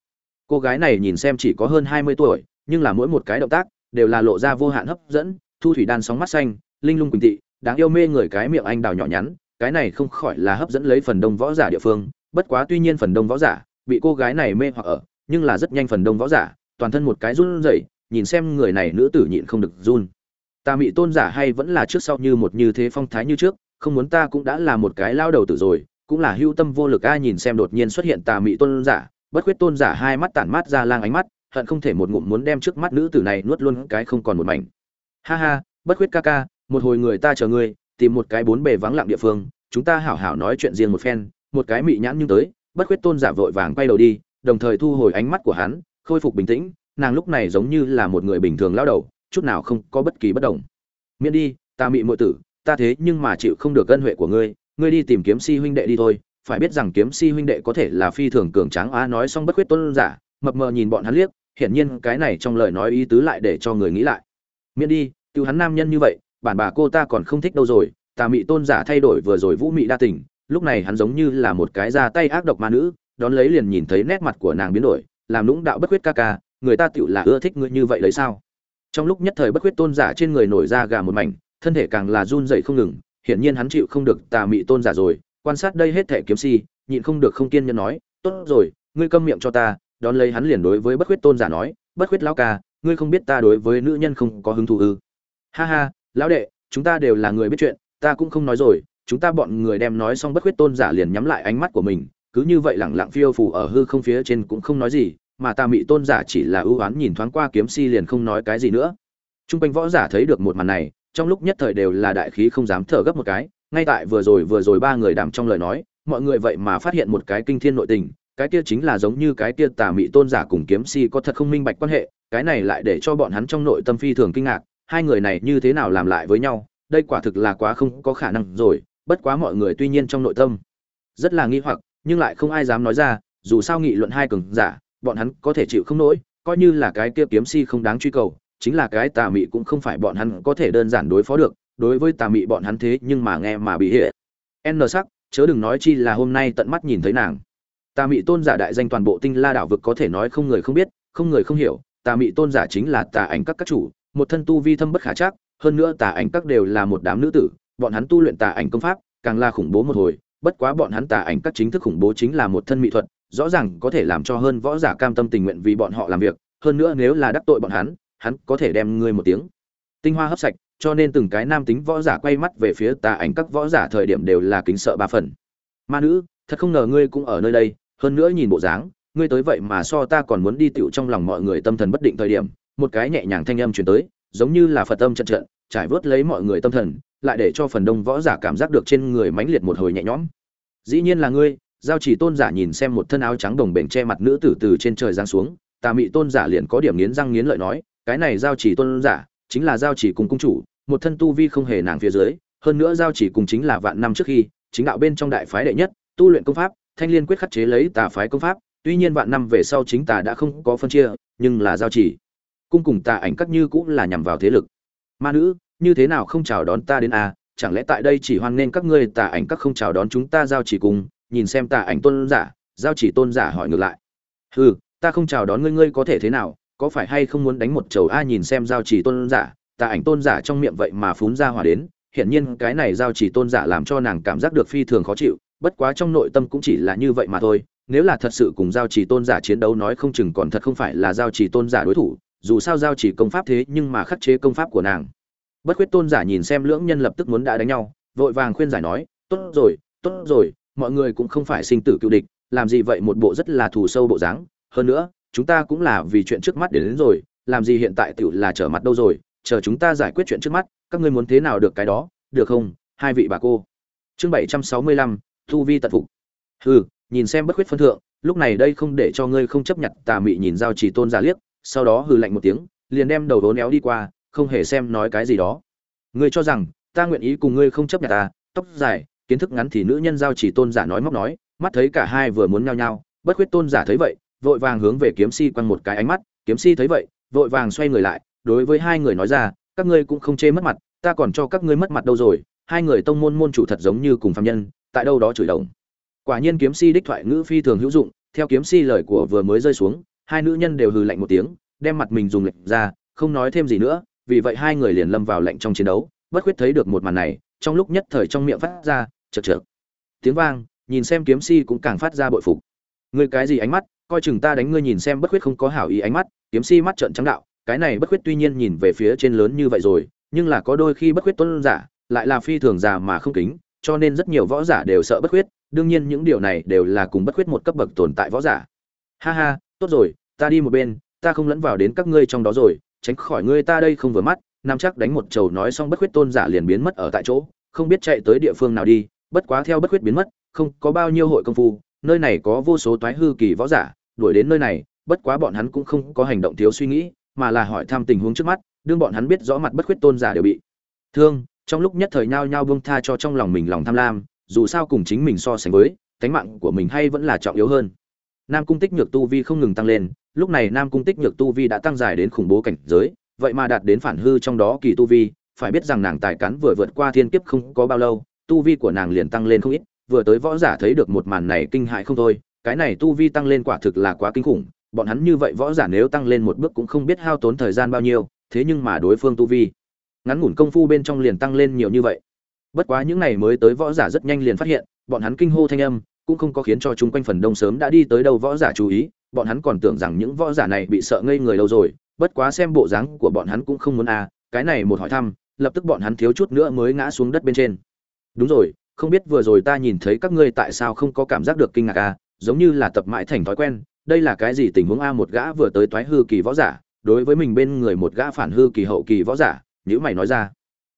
Cô gái này nhìn xem chỉ có hơn hai mươi tuổi nhưng là mỗi một cái động tác đều là lộ ra vô hạn hấp dẫn thu thủy đan sóng mắt xanh linh lung quỳnh tị đáng yêu mê người cái miệng anh đào nhỏ nhắn cái này không khỏi là hấp dẫn lấy phần đông võ giả địa phương, bất quá tuy nhiên phần đông võ giả bị cô gái này mê hoặc ở, nhưng là rất nhanh phần đông võ giả, toàn thân một cái run rẩy, nhìn xem người này nữ tử nhịn không được run. Ta mị tôn giả hay vẫn là trước sau như một như thế phong thái như trước, không muốn ta cũng đã là một cái lao đầu tử rồi, cũng là hưu tâm vô lực ai nhìn xem đột nhiên xuất hiện tà mị tôn giả, bất khuyết tôn giả hai mắt tản mát ra lang ánh mắt, hận không thể một ngụm muốn đem trước mắt nữ tử này nuốt luôn cái không còn một mảnh. Ha ha, bất khuyết ca ca, một hồi người ta chờ ngươi tìm một cái bốn bề vắng lặng địa phương, chúng ta hảo hảo nói chuyện riêng một phen, một cái mị nhãn nhưng tới, bất khuyết tôn giả vội vàng quay đầu đi, đồng thời thu hồi ánh mắt của hắn, khôi phục bình tĩnh, nàng lúc này giống như là một người bình thường lao đầu, chút nào không có bất kỳ bất đồng. Miễn đi, ta mị muội tử, ta thế nhưng mà chịu không được ân huệ của ngươi ngươi đi tìm kiếm si huynh đệ đi thôi, phải biết rằng kiếm si huynh đệ có thể là phi thường cường tráng, á, nói xong bất khuyết tôn giả, mập mờ nhìn bọn hắn liếc, hiển nhiên cái này trong lời nói ý tứ lại để cho người nghĩ lại. Miễn đi, tiêu hắn nam nhân như vậy bản bà cô ta còn không thích đâu rồi, tà mị tôn giả thay đổi vừa rồi vũ mị đa tình, lúc này hắn giống như là một cái ra tay ác độc ma nữ, đón lấy liền nhìn thấy nét mặt của nàng biến đổi, làm lũng đạo bất quyết ca ca, người ta tựu là ưa thích ngươi như vậy lấy sao? Trong lúc nhất thời bất quyết tôn giả trên người nổi ra gà một mảnh, thân thể càng là run dậy không ngừng, hiển nhiên hắn chịu không được tà mị tôn giả rồi, quan sát đây hết thể kiếm si, nhịn không được không kiên nhẫn nói, tốt rồi, ngươi câm miệng cho ta. Đón lấy hắn liền đối với bất quyết tôn giả nói, bất quyết lão ca, ngươi không biết ta đối với nữ nhân không có hứng thú ư? Ha ha lão đệ, chúng ta đều là người biết chuyện, ta cũng không nói rồi, chúng ta bọn người đem nói xong bất khuyết tôn giả liền nhắm lại ánh mắt của mình, cứ như vậy lẳng lặng phiêu phù ở hư không phía trên cũng không nói gì, mà ta mị tôn giả chỉ là ưu oán nhìn thoáng qua kiếm si liền không nói cái gì nữa. T r u n g quanh võ giả thấy được một màn này, trong lúc nhất thời đều là đại khí không dám thở gấp một cái, ngay tại vừa rồi vừa rồi ba người đàm trong lời nói, mọi người vậy mà phát hiện một cái kinh thiên nội tình, cái kia chính là giống như cái kia tà mị tôn giả cùng kiếm si có thật không minh bạch quan hệ, cái này lại để cho bọn hắn trong nội tâm phi thường kinh ngạc hai người này như thế nào làm lại với nhau, đây quả thực là quá không có khả năng rồi, bất quá mọi người tuy nhiên trong nội tâm rất là nghi hoặc, nhưng lại không ai dám nói ra, dù sao nghị luận hai cường giả, bọn hắn có thể chịu không nổi, coi như là cái kia kiếm si không đáng truy cầu, chính là cái tà mị cũng không phải bọn hắn có thể đơn giản đối phó được, đối với tà mị bọn hắn thế nhưng mà nghe mà bị hệ n sắc, chớ đừng nói chi là hôm nay tận mắt nhìn thấy nàng. Tà mị tôn giả đại danh toàn bộ tinh la đảo vực có thể nói không người không biết, không người không hiểu, tà mị tôn giả chính là tà ảnh các các chủ một thân tu vi thâm bất khả chắc, hơn nữa tà ảnh các đều là một đám nữ tử, bọn hắn tu luyện tà ảnh công pháp, càng là khủng bố một hồi, bất quá bọn hắn tà ảnh các chính thức khủng bố chính là một thân mỹ thuật, rõ ràng có thể làm cho hơn võ giả cam tâm tình nguyện vì bọn họ làm việc, hơn nữa nếu là đắc tội bọn hắn hắn có thể đem ngươi một tiếng. Tinh hoa hấp sạch, cho nên từng cái nam tính võ giả quay mắt về phía tà ảnh các võ giả thời điểm đều là kính sợ ba phần. Ma nữ, thật không ngờ ngươi cũng ở nơi đây, hơn nữa nhìn bộ dáng, ngươi tới vậy mà so ta còn muốn đi tựu trong lòng mọi người tâm thần bất định thời điểm một cái nhẹ nhàng thanh âm truyền tới, giống như là phật âm trận trận, trải vớt lấy mọi người tâm thần, lại để cho phần đông võ giả cảm giác được trên người mãnh liệt một hồi nhẹ nhõm. Dĩ nhiên là ngươi, giao chỉ tôn giả nhìn xem một thân áo trắng đồng bền che mặt nữ tử từ trên trời giáng xuống, tà mị tôn giả liền có điểm nghiến răng nghiến lợi nói, cái này giao chỉ tôn giả, chính là giao chỉ cùng cung chủ, một thân tu vi không hề nàng phía dưới, hơn nữa giao chỉ cùng chính là vạn năm trước khi, chính đạo bên trong đại phái đệ nhất, tu luyện công pháp, thanh liên quyết khắc chế lấy tà phái công pháp, tuy nhiên vạn năm về sau chính tà đã không có phân chia, nhưng là giao chỉ cung cùng tà ảnh các như cũng là nhằm vào thế lực. Ma nữ, như thế nào không chào đón ta đến a à? chẳng lẽ tại đây chỉ hoan nên các ngươi tà ảnh các không chào đón chúng ta giao chỉ cùng? Nhìn xem tà ảnh tôn giả, giao chỉ tôn giả hỏi ngược lại. Hừ, ta không chào đón ngươi ngươi có thể thế nào? Có phải hay không muốn đánh một chầu a? Nhìn xem giao chỉ tôn giả, tà ảnh tôn giả trong miệng vậy mà phún ra hỏa đến. Hiển nhiên cái này giao chỉ tôn giả làm cho nàng cảm giác được phi thường khó chịu. Bất quá trong nội tâm cũng chỉ là như vậy mà thôi. Nếu là thật sự cùng giao chỉ tôn giả chiến đấu, nói không chừng còn thật không phải là giao chỉ tôn giả đối thủ dù sao giao chỉ công pháp thế nhưng mà khắc chế công pháp của nàng. Bất khuyết tôn giả nhìn xem lưỡng nhân lập tức muốn đã đánh nhau vội vàng khuyên giải nói tốt rồi tốt rồi mọi người cũng không phải sinh tử cựu địch làm gì vậy một bộ rất là thù sâu bộ dáng. Hơn nữa chúng ta cũng là vì chuyện trước mắt đến, đến rồi làm gì hiện tại tựu là trở mặt đâu rồi chờ chúng ta giải quyết chuyện trước mắt các ngươi muốn thế nào được cái đó được không hai vị bà cô? Chương bảy trăm sáu mươi lăm thu vi tật phục. Hừ nhìn xem bất khuyết phân thượng lúc này đây không để cho ngươi không chấp nhận. Tà mị nhìn giao chỉ tôn giả liếc sau đó hừ lạnh một tiếng, liền đem đầu vốn éo đi qua, không hề xem nói cái gì đó. Ngươi cho rằng, ta nguyện ý cùng ngươi không chấp nhận ta, tóc dài, kiến thức ngắn thì nữ nhân giao chỉ tôn giả nói móc nói, mắt thấy cả hai vừa muốn nhao nhao, bất khuyết tôn giả thấy vậy, vội vàng hướng về kiếm si quăng một cái ánh mắt, kiếm si thấy vậy, vội vàng xoay người lại, đối với hai người nói ra, các ngươi cũng không chê mất mặt, ta còn cho các ngươi mất mặt đâu rồi, hai người tông môn môn chủ thật giống như cùng phạm nhân, tại đâu đó chửi đồng. Quả nhiên kiếm si đích thoại ngữ phi thường hữu dụng, theo kiếm si lời của vừa mới rơi xuống hai nữ nhân đều hừ lạnh một tiếng, đem mặt mình dùng lệnh ra, không nói thêm gì nữa, vì vậy hai người liền lâm vào lệnh trong chiến đấu, bất khuyết thấy được một màn này, trong lúc nhất thời trong miệng phát ra chật chật tiếng vang, nhìn xem kiếm si cũng càng phát ra bội phục. Ngươi cái gì ánh mắt, coi chừng ta đánh ngươi nhìn xem bất khuyết không có hảo ý ánh mắt, kiếm si mắt trợn trắng đạo, cái này bất khuyết tuy nhiên nhìn về phía trên lớn như vậy rồi, nhưng là có đôi khi bất khuyết tuân giả, lại là phi thường già mà không kính, cho nên rất nhiều võ giả đều sợ bất khuyết, đương nhiên những điều này đều là cùng bất khuyết một cấp bậc tồn tại võ giả. Ha ha, tốt rồi ta đi một bên, ta không lẫn vào đến các ngươi trong đó rồi, tránh khỏi ngươi ta đây không vừa mắt nam chắc đánh một trầu nói xong bất khuyết tôn giả liền biến mất ở tại chỗ, không biết chạy tới địa phương nào đi, bất quá theo bất khuyết biến mất, không có bao nhiêu hội công phu, nơi này có vô số toái hư kỳ võ giả, đuổi đến nơi này, bất quá bọn hắn cũng không có hành động thiếu suy nghĩ, mà là hỏi thăm tình huống trước mắt, đương bọn hắn biết rõ mặt bất khuyết tôn giả đều bị thương, trong lúc nhất thời nhao nhao vương tha cho trong lòng mình lòng tham lam, dù sao cùng chính mình so sánh với tánh mạng của mình hay vẫn là trọng yếu hơn. Nam cung tích nhược tu vi không ngừng tăng lên lúc này nam cung tích nhược tu vi đã tăng dài đến khủng bố cảnh giới, vậy mà đạt đến phản hư trong đó kỳ tu vi, phải biết rằng nàng tài cán vừa vượt qua thiên kiếp không có bao lâu, tu vi của nàng liền tăng lên không ít, vừa tới võ giả thấy được một màn này kinh hại không thôi, cái này tu vi tăng lên quả thực là quá kinh khủng, bọn hắn như vậy võ giả nếu tăng lên một bước cũng không biết hao tốn thời gian bao nhiêu, thế nhưng mà đối phương tu vi, ngắn ngủn công phu bên trong liền tăng lên nhiều như vậy. Bất quá những ngày mới tới võ giả rất nhanh liền phát hiện, bọn hắn kinh hô thanh âm, cũng không có khiến cho chúng quanh phần đông sớm đã đi tới đâu võ giả chú ý bọn hắn còn tưởng rằng những võ giả này bị sợ ngây người lâu rồi, bất quá xem bộ dáng của bọn hắn cũng không muốn à cái này một hỏi thăm, lập tức bọn hắn thiếu chút nữa mới ngã xuống đất bên trên. Đúng rồi, không biết vừa rồi ta nhìn thấy các ngươi tại sao không có cảm giác được kinh ngạc à giống như là tập mãi thành thói quen, đây là cái gì tình huống a, một gã vừa tới toái hư kỳ võ giả, đối với mình bên người một gã phản hư kỳ hậu kỳ võ giả, nhữ mày nói ra.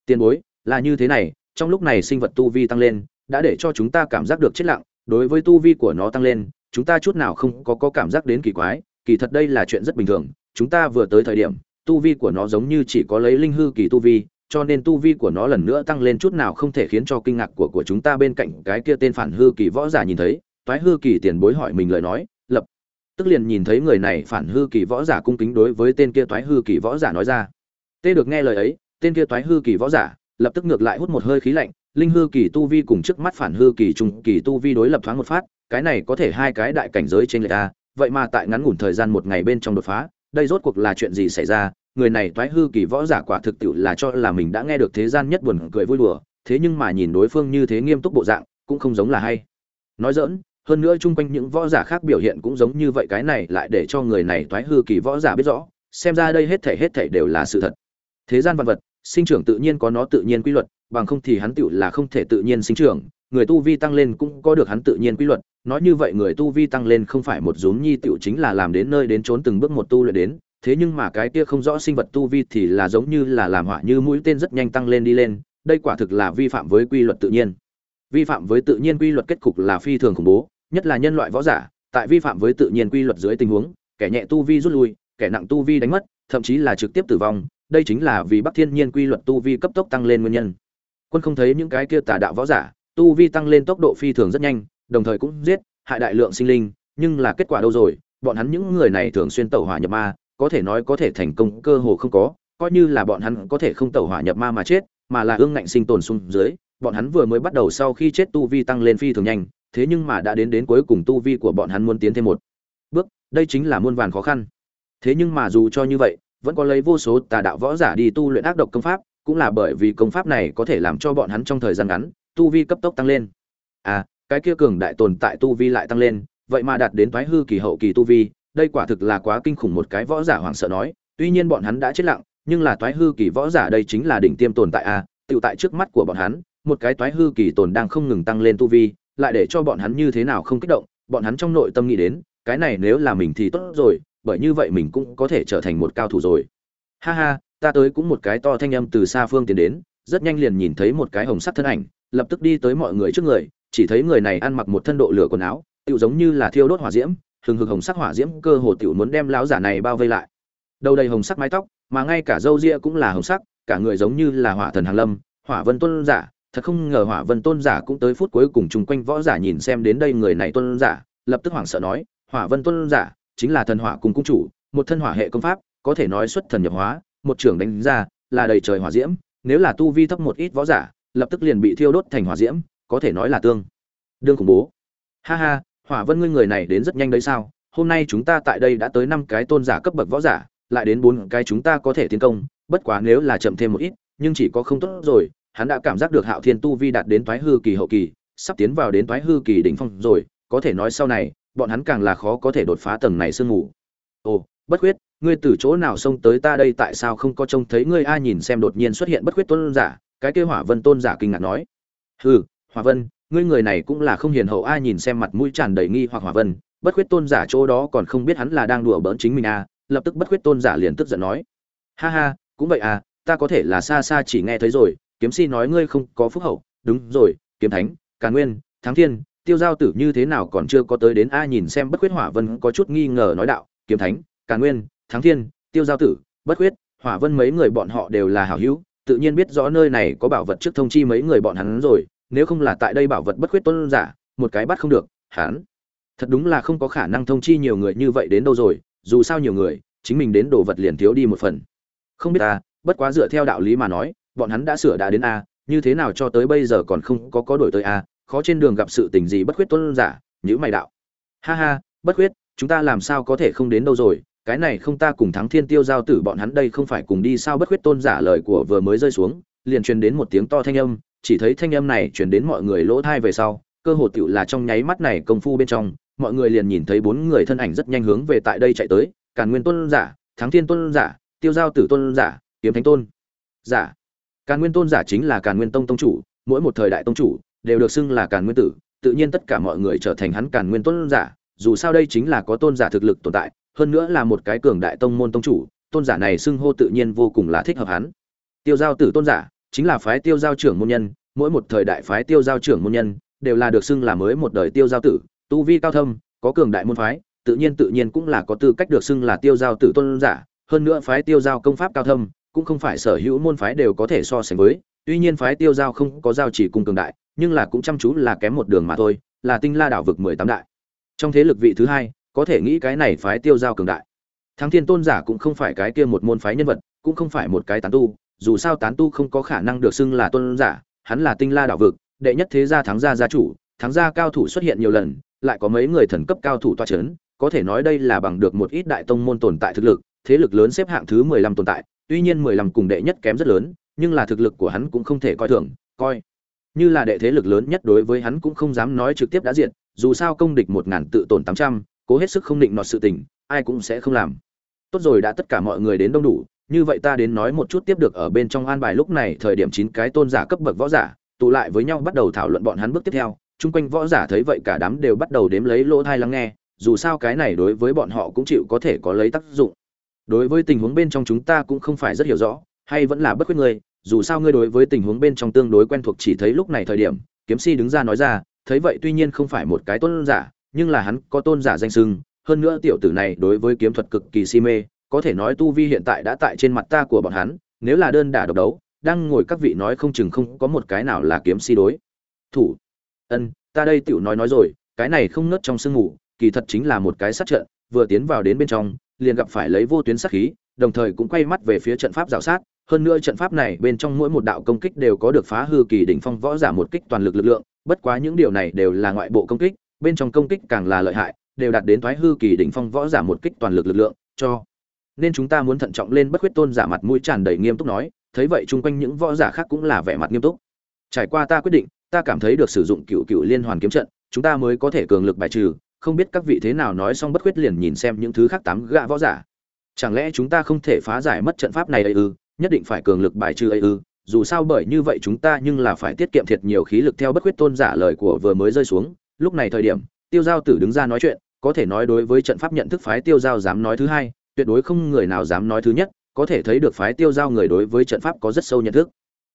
Tiền bối, là như thế này, trong lúc này sinh vật tu vi tăng lên, đã để cho chúng ta cảm giác được chết lặng, đối với tu vi của nó tăng lên chúng ta chút nào không có, có cảm giác đến kỳ quái kỳ thật đây là chuyện rất bình thường chúng ta vừa tới thời điểm tu vi của nó giống như chỉ có lấy linh hư kỳ tu vi cho nên tu vi của nó lần nữa tăng lên chút nào không thể khiến cho kinh ngạc của của chúng ta bên cạnh cái kia tên phản hư kỳ võ giả nhìn thấy toái hư kỳ tiền bối hỏi mình lời nói lập tức liền nhìn thấy người này phản hư kỳ võ giả cung kính đối với tên kia toái hư kỳ võ giả nói ra. Tê được nghe lời ấy tên kia toái hư kỳ võ giả lập tức ngược lại hút một hơi khí lạnh linh hư kỳ tu vi cùng trước mắt phản hư kỳ trùng kỳ tu vi đối lập thoáng một phát cái này có thể hai cái đại cảnh giới trên người ta vậy mà tại ngắn ngủn thời gian một ngày bên trong đột phá, đây rốt cuộc là chuyện gì xảy ra? Người này thoái hư kỳ võ giả quả thực tiệu là cho là mình đã nghe được thế gian nhất buồn cười vui đùa, thế nhưng mà nhìn đối phương như thế nghiêm túc bộ dạng, cũng không giống là hay. Nói dỡn hơn nữa chung quanh những võ giả khác biểu hiện cũng giống như vậy, cái này lại để cho người này thoái hư kỳ võ giả biết rõ, xem ra đây hết thể hết thể đều là sự thật. Thế gian vật vật, sinh trưởng tự nhiên có nó tự nhiên quy luật, bằng không thì hắn tựu là không thể tự nhiên sinh trưởng người tu vi tăng lên cũng có được hắn tự nhiên quy luật, nói như vậy người tu vi tăng lên không phải một rúm nhi tiểu chính là làm đến nơi đến trốn từng bước một tu luyện đến, thế nhưng mà cái kia không rõ sinh vật tu vi thì là giống như là làm hỏa như mũi tên rất nhanh tăng lên đi lên, đây quả thực là vi phạm với quy luật tự nhiên. Vi phạm với tự nhiên quy luật kết cục là phi thường khủng bố, nhất là nhân loại võ giả, tại vi phạm với tự nhiên quy luật dưới tình huống, kẻ nhẹ tu vi rút lui, kẻ nặng tu vi đánh mất, thậm chí là trực tiếp tử vong, đây chính là vì bắc thiên nhiên quy luật tu vi cấp tốc tăng lên nguyên nhân. Quân không thấy những cái kia tà đạo võ giả tu vi tăng lên tốc độ phi thường rất nhanh, đồng thời cũng giết hại đại lượng sinh linh, nhưng là kết quả đâu rồi? Bọn hắn những người này thường xuyên tẩu hỏa nhập ma, có thể nói có thể thành công, cơ hồ không có. Coi như là bọn hắn có thể không tẩu hỏa nhập ma mà chết, mà là ương ngạnh sinh tồn xuống dưới, bọn hắn vừa mới bắt đầu sau khi chết tu vi tăng lên phi thường nhanh, thế nhưng mà đã đến đến cuối cùng tu vi của bọn hắn muốn tiến thêm một bước, đây chính là muôn vàn khó khăn. Thế nhưng mà dù cho như vậy, vẫn có lấy vô số tà đạo võ giả đi tu luyện ác độc công pháp, cũng là bởi vì công pháp này có thể làm cho bọn hắn trong thời gian ngắn tu vi cấp tốc tăng lên. À cái kia cường đại tồn tại tu vi lại tăng lên, vậy mà đạt đến thoái hư kỳ hậu kỳ tu vi, đây quả thực là quá kinh khủng một cái võ giả hoảng sợ nói. Tuy nhiên bọn hắn đã chết lặng, nhưng là toái hư kỳ võ giả đây chính là đỉnh tiêm tồn tại à tự tại trước mắt của bọn hắn, một cái toái hư kỳ tồn đang không ngừng tăng lên tu vi, lại để cho bọn hắn như thế nào không kích động, bọn hắn trong nội tâm nghĩ đến, cái này nếu là mình thì tốt rồi, bởi như vậy mình cũng có thể trở thành một cao thủ rồi. Ha ha, ta tới cũng một cái to thanh âm từ xa phương tiến đến, rất nhanh liền nhìn thấy một cái hồng sắc thân ảnh lập tức đi tới mọi người trước người, chỉ thấy người này ăn mặc một thân độ lửa quần áo, tựu giống như là thiêu đốt hỏa diễm, hừng hực hồng sắc hỏa diễm cơ hồ tựu muốn đem lão giả này bao vây lại. Đầu đầy hồng sắc mái tóc, mà ngay cả râu ria cũng là hồng sắc, cả người giống như là hỏa thần hàng lâm, hỏa vân tôn giả, thật không ngờ hỏa vân tôn giả cũng tới phút cuối cùng chung quanh võ giả nhìn xem đến đây người này tôn giả, lập tức hoảng sợ nói, hỏa vân tôn giả, chính là thần hỏa cùng cung chủ, một thân hỏa hệ công pháp, có thể nói xuất thần nhập hóa, một trưởng đánh ra, là đầy trời hỏa diễm, nếu là tu vi thấp một ít võ giả lập tức liền bị thiêu đốt thành hỏa diễm, có thể nói là tương đương khủng bố. Ha ha, hỏa vân ngươi người này đến rất nhanh đấy sao? Hôm nay chúng ta tại đây đã tới năm cái tôn giả cấp bậc võ giả, lại đến bốn cái chúng ta có thể tiến công, bất quá nếu là chậm thêm một ít, nhưng chỉ có không tốt rồi, hắn đã cảm giác được hạo thiên tu vi đạt đến toái hư kỳ hậu kỳ, sắp tiến vào đến toái hư kỳ đỉnh phong rồi, có thể nói sau này, bọn hắn càng là khó có thể đột phá tầng này sương ngủ ồ, bất khuyết, ngươi từ chỗ nào xông tới ta đây tại sao không có trông thấy ngươi? Ai nhìn xem đột nhiên xuất hiện bất khuyết tôn giả cái kêu hỏa vân tôn giả kinh ngạc nói, hừ, hỏa vân, ngươi người này cũng là không hiền hậu ai nhìn xem mặt mũi tràn đầy nghi hoặc hỏa vân, bất khuyết tôn giả chỗ đó còn không biết hắn là đang đùa bỡn chính mình à lập tức bất khuyết tôn giả liền tức giận nói, ha ha, cũng vậy à ta có thể là xa xa chỉ nghe thấy rồi, kiếm si nói ngươi không có phúc hậu. Đúng rồi, kiếm thánh, càn nguyên, thắng thiên, tiêu giao tử như thế nào còn chưa có tới đến a, nhìn xem bất khuyết hỏa vân có chút nghi ngờ nói đạo, kiếm thánh, càn nguyên, thắng thiên, tiêu giao tử, bất khuyết, hỏa vân mấy người bọn họ đều là hảo hữu tự nhiên biết rõ nơi này có bảo vật trước thông chi mấy người bọn hắn rồi, nếu không là tại đây bảo vật bất khuyết tôn giả, một cái bắt không được, hắn. Thật đúng là không có khả năng thông chi nhiều người như vậy đến đâu rồi, dù sao nhiều người, chính mình đến đồ vật liền thiếu đi một phần. Không biết ta bất quá dựa theo đạo lý mà nói, bọn hắn đã sửa đã đến a như thế nào cho tới bây giờ còn không có có đổi tới a khó trên đường gặp sự tình gì bất khuyết tôn giả, nhữ mày đạo. Ha ha, bất khuyết, chúng ta làm sao có thể không đến đâu rồi cái này không ta cùng thắng thiên tiêu giao tử bọn hắn đây không phải cùng đi sao bất khuyết tôn giả lời của vừa mới rơi xuống, liền truyền đến một tiếng to thanh âm, chỉ thấy thanh âm này truyền đến mọi người lỗ thai về sau, cơ hồ tựu là trong nháy mắt này công phu bên trong, mọi người liền nhìn thấy bốn người thân ảnh rất nhanh hướng về tại đây chạy tới, càn nguyên tôn giả, thắng thiên tôn giả, tiêu giao tử tôn giả, kiếm thánh tôn giả. Càn nguyên tôn giả chính là càn nguyên tông tông chủ, mỗi một thời đại tông chủ đều được xưng là càn nguyên tử, tự nhiên tất cả mọi người trở thành hắn càn nguyên tôn giả, dù sao đây chính là có tôn giả thực lực tồn tại hơn nữa là một cái cường đại tông môn tông chủ, tôn giả này xưng hô tự nhiên vô cùng là thích hợp hắn. Tiêu giao tử tôn giả, chính là phái tiêu giao trưởng môn nhân, mỗi một thời đại phái tiêu giao trưởng môn nhân, đều là được xưng là mới một đời tiêu giao tử, tu vi cao thâm, có cường đại môn phái, tự nhiên tự nhiên cũng là có tư cách được xưng là tiêu giao tử tôn giả, hơn nữa phái tiêu giao công pháp cao thâm, cũng không phải sở hữu môn phái đều có thể so sánh với, tuy nhiên phái tiêu giao không có giao chỉ cùng cường đại, nhưng là cũng chăm chú là kém một đường mà thôi, là tinh la đảo vực mười tám đại. Trong thế lực vị thứ hai có thể nghĩ cái này phái tiêu giao cường đại. Thắng thiên tôn giả cũng không phải cái kia một môn phái nhân vật, cũng không phải một cái tán tu, dù sao tán tu không có khả năng được xưng là tôn giả, hắn là tinh la đảo vực, đệ nhất thế gia thắng gia gia chủ, thắng gia cao thủ xuất hiện nhiều lần, lại có mấy người thần cấp cao thủ toa chấn, có thể nói đây là bằng được một ít đại tông môn tồn tại thực lực, thế lực lớn xếp hạng thứ mười lăm tồn tại, tuy nhiên mười lăm cùng đệ nhất kém rất lớn, nhưng là thực lực của hắn cũng không thể coi thường, coi như là đệ thế lực lớn nhất đối với hắn cũng không dám nói trực tiếp đã diện dù sao công địch một ngàn tự tổn tám trăm cố hết sức không định nọt sự tình, ai cũng sẽ không làm. Tốt rồi đã tất cả mọi người đến đông đủ, như vậy ta đến nói một chút tiếp được ở bên trong an bài lúc này thời điểm chín cái tôn giả cấp bậc võ giả, tụ lại với nhau bắt đầu thảo luận bọn hắn bước tiếp theo. Chung quanh võ giả thấy vậy cả đám đều bắt đầu đếm lấy lỗ thai lắng nghe, dù sao cái này đối với bọn họ cũng chịu có thể có lấy tác dụng. Đối với tình huống bên trong chúng ta cũng không phải rất hiểu rõ, hay vẫn là bất quyết ngươi dù sao ngươi đối với tình huống bên trong tương đối quen thuộc chỉ thấy lúc này thời điểm, kiếm si đứng ra nói ra, thấy vậy tuy nhiên không phải một cái tôn giả nhưng là hắn có tôn giả danh sưng hơn nữa tiểu tử này đối với kiếm thuật cực kỳ si mê, có thể nói tu vi hiện tại đã tại trên mặt ta của bọn hắn, nếu là đơn đả độc đấu, đang ngồi các vị nói không chừng không có một cái nào là kiếm si đối. Thủ, ân, ta đây tiểu nói nói rồi, cái này không nớt trong sương ngủ, kỳ thật chính là một cái sát trận, vừa tiến vào đến bên trong, liền gặp phải lấy vô tuyến sát khí, đồng thời cũng quay mắt về phía trận pháp rào sát, hơn nữa trận pháp này bên trong mỗi một đạo công kích đều có được phá hư kỳ đỉnh phong võ giả một kích toàn lực lực lượng, bất quá những điều này đều là ngoại bộ công kích bên trong công kích càng là lợi hại, đều đạt đến thoái hư kỳ đỉnh phong võ giả một kích toàn lực lực lượng, cho nên chúng ta muốn thận trọng lên bất khuyết tôn giả mặt mũi tràn đầy nghiêm túc nói, thấy vậy chung quanh những võ giả khác cũng là vẻ mặt nghiêm túc. Trải qua ta quyết định, ta cảm thấy được sử dụng cựu cựu liên hoàn kiếm trận, chúng ta mới có thể cường lực bài trừ, không biết các vị thế nào nói xong bất khuyết liền nhìn xem những thứ khác tám gã võ giả. Chẳng lẽ chúng ta không thể phá giải mất trận pháp này ấy ư? Nhất định phải cường lực bài trừ ấy ư? Dù sao bởi như vậy chúng ta nhưng là phải tiết kiệm thiệt nhiều khí lực theo bất khuyết tôn giả lời của vừa mới rơi xuống lúc này thời điểm, tiêu giao tử đứng ra nói chuyện, có thể nói đối với trận pháp nhận thức phái tiêu giao dám nói thứ hai, tuyệt đối không người nào dám nói thứ nhất, có thể thấy được phái tiêu giao người đối với trận pháp có rất sâu nhận thức.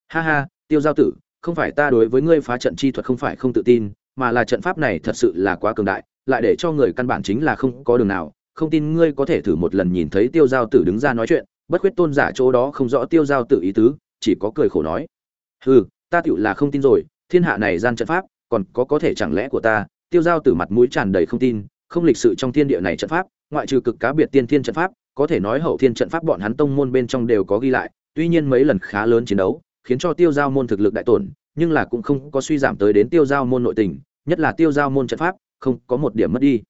Ha ha, tiêu giao tử, không phải ta đối với ngươi phá trận chi thuật không phải không tự tin, mà là trận pháp này thật sự là quá cường đại, lại để cho người căn bản chính là không có đường nào. Không tin ngươi có thể thử một lần nhìn thấy tiêu giao tử đứng ra nói chuyện, bất khuyết tôn giả chỗ đó không rõ tiêu giao tử ý tứ, chỉ có cười khổ nói. Hừ, ta tựu là không tin rồi, thiên hạ này gian trận pháp còn có có thể chẳng lẽ của ta, tiêu giao tử mặt mũi tràn đầy không tin, không lịch sự trong thiên địa này trận pháp, ngoại trừ cực cá biệt tiên thiên trận pháp, có thể nói hậu thiên trận pháp bọn hắn tông môn bên trong đều có ghi lại, tuy nhiên mấy lần khá lớn chiến đấu, khiến cho tiêu giao môn thực lực đại tổn, nhưng là cũng không có suy giảm tới đến tiêu giao môn nội tình, nhất là tiêu giao môn trận pháp, không có một điểm mất đi.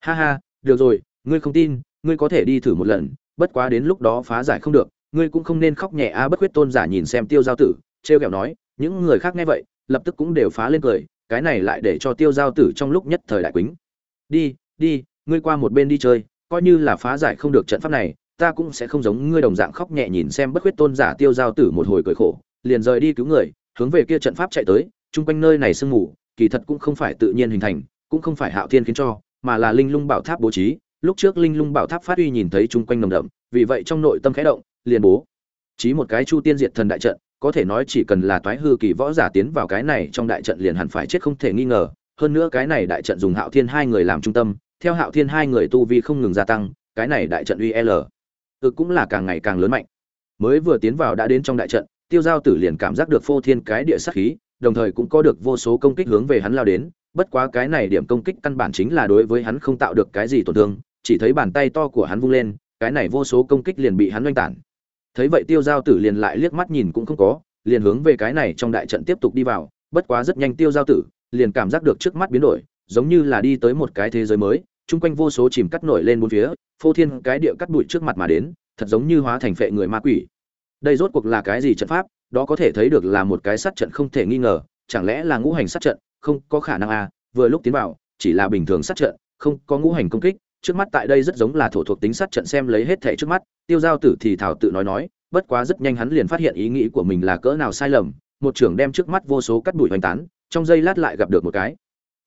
Ha ha, được rồi, ngươi không tin, ngươi có thể đi thử một lần, bất quá đến lúc đó phá giải không được, ngươi cũng không nên khóc nhẹ a bất khuyết tôn giả nhìn xem tiêu giao tử, trêu kẹo nói, những người khác nghe vậy, lập tức cũng đều phá lên cười cái này lại để cho tiêu giao tử trong lúc nhất thời đại quýnh đi đi, ngươi qua một bên đi chơi, coi như là phá giải không được trận pháp này, ta cũng sẽ không giống ngươi đồng dạng khóc nhẹ nhìn xem bất khuyết tôn giả tiêu giao tử một hồi cười khổ, liền rời đi cứu người, hướng về kia trận pháp chạy tới, chung quanh nơi này sương mù, kỳ thật cũng không phải tự nhiên hình thành, cũng không phải hạo thiên khiến cho, mà là linh lung bảo tháp bố trí. Lúc trước linh lung bảo tháp phát uy nhìn thấy chung quanh nồng đậm, vì vậy trong nội tâm khẽ động, liền bố trí một cái chu tiên diệt thần đại trận có thể nói chỉ cần là toái hư kỳ võ giả tiến vào cái này trong đại trận liền hẳn phải chết không thể nghi ngờ. Hơn nữa cái này đại trận dùng hạo thiên hai người làm trung tâm, theo hạo thiên hai người tu vi không ngừng gia tăng, cái này đại trận uy l ừ cũng là càng ngày càng lớn mạnh. Mới vừa tiến vào đã đến trong đại trận, tiêu giao tử liền cảm giác được phô thiên cái địa sát khí, đồng thời cũng có được vô số công kích hướng về hắn lao đến, bất quá cái này điểm công kích căn bản chính là đối với hắn không tạo được cái gì tổn thương, chỉ thấy bàn tay to của hắn vung lên, cái này vô số công kích liền bị hắn oanh tản thấy vậy tiêu giao tử liền lại liếc mắt nhìn cũng không có, liền hướng về cái này trong đại trận tiếp tục đi vào, bất quá rất nhanh tiêu giao tử liền cảm giác được trước mắt biến đổi, giống như là đi tới một cái thế giới mới, chung quanh vô số chìm cắt nổi lên bốn phía, phô thiên cái địa cắt bụi trước mặt mà đến, thật giống như hóa thành phệ người ma quỷ. Đây rốt cuộc là cái gì trận pháp, đó có thể thấy được là một cái sát trận không thể nghi ngờ, chẳng lẽ là ngũ hành sát trận? Không có khả năng à vừa lúc tiến vào, chỉ là bình thường sát trận, không có ngũ hành công kích trước mắt tại đây rất giống là thổ thuộc tính sát trận xem lấy hết thảy trước mắt, tiêu giao tử thì thảo tự nói nói, bất quá rất nhanh hắn liền phát hiện ý nghĩ của mình là cỡ nào sai lầm, một trưởng đem trước mắt vô số cắt bụi hoành tán, trong giây lát lại gặp được một cái.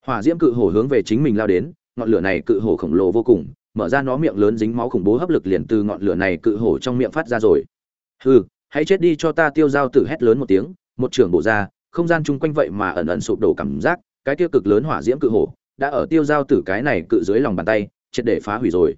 Hỏa diễm cự hổ hướng về chính mình lao đến, ngọn lửa này cự hổ khổng lồ vô cùng, mở ra nó miệng lớn dính máu khủng bố hấp lực liền từ ngọn lửa này cự hổ trong miệng phát ra rồi. Hừ, hãy chết đi cho ta, tiêu giao tử hét lớn một tiếng, một trưởng bộ ra, không gian chung quanh vậy mà ẩn ẩn sụp đổ cảm giác, cái tiêu cực lớn hỏa diễm cự hổ, đã ở tiêu giao tử cái này cự dưới lòng bàn tay triệt để phá hủy rồi.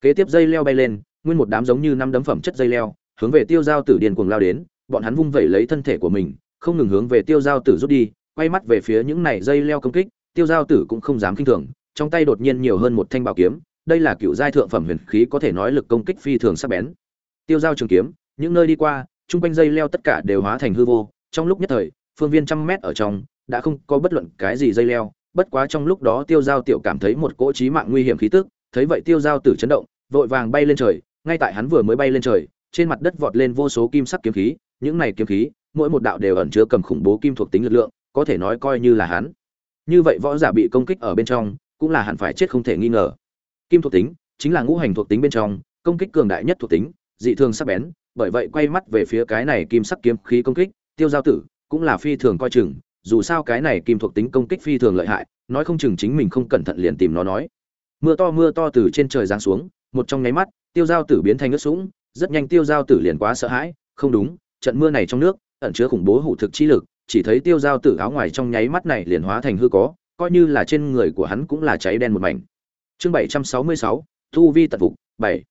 Kế tiếp dây leo bay lên, nguyên một đám giống như năm đấm phẩm chất dây leo, hướng về tiêu giao tử điên cuồng lao đến, bọn hắn vung vẩy lấy thân thể của mình, không ngừng hướng về tiêu giao tử rút đi, quay mắt về phía những này dây leo công kích, tiêu giao tử cũng không dám kinh thường, trong tay đột nhiên nhiều hơn một thanh bảo kiếm, đây là cựu giai thượng phẩm huyền khí có thể nói lực công kích phi thường sắc bén. Tiêu giao trường kiếm, những nơi đi qua, chung quanh dây leo tất cả đều hóa thành hư vô, trong lúc nhất thời, phương viên trăm mét ở trong, đã không có bất luận cái gì dây leo, bất quá trong lúc đó tiêu giao tiểu cảm thấy một cỗ trí mạng nguy hiểm khí tức thấy vậy tiêu giao tử chấn động, vội vàng bay lên trời, ngay tại hắn vừa mới bay lên trời, trên mặt đất vọt lên vô số kim sắc kiếm khí, những này kiếm khí, mỗi một đạo đều ẩn chứa cầm khủng bố kim thuộc tính lực lượng, có thể nói coi như là hắn. Như vậy võ giả bị công kích ở bên trong, cũng là hẳn phải chết không thể nghi ngờ. Kim thuộc tính, chính là ngũ hành thuộc tính bên trong, công kích cường đại nhất thuộc tính, dị thường sắc bén, bởi vậy quay mắt về phía cái này kim sắc kiếm khí công kích, tiêu giao tử cũng là phi thường coi chừng, dù sao cái này kim thuộc tính công kích phi thường lợi hại, nói không chừng chính mình không cẩn thận liền tìm nó nói mưa to mưa to từ trên trời giáng xuống, một trong nháy mắt, tiêu giao tử biến thành ướt sũng, rất nhanh tiêu giao tử liền quá sợ hãi, không đúng, trận mưa này trong nước, ẩn chứa khủng bố hủ thực chi lực, chỉ thấy tiêu giao tử áo ngoài trong nháy mắt này liền hóa thành hư có, coi như là trên người của hắn cũng là cháy đen một mảnh. Chương bảy trăm sáu mươi sáu thu vi tật phục, bảy.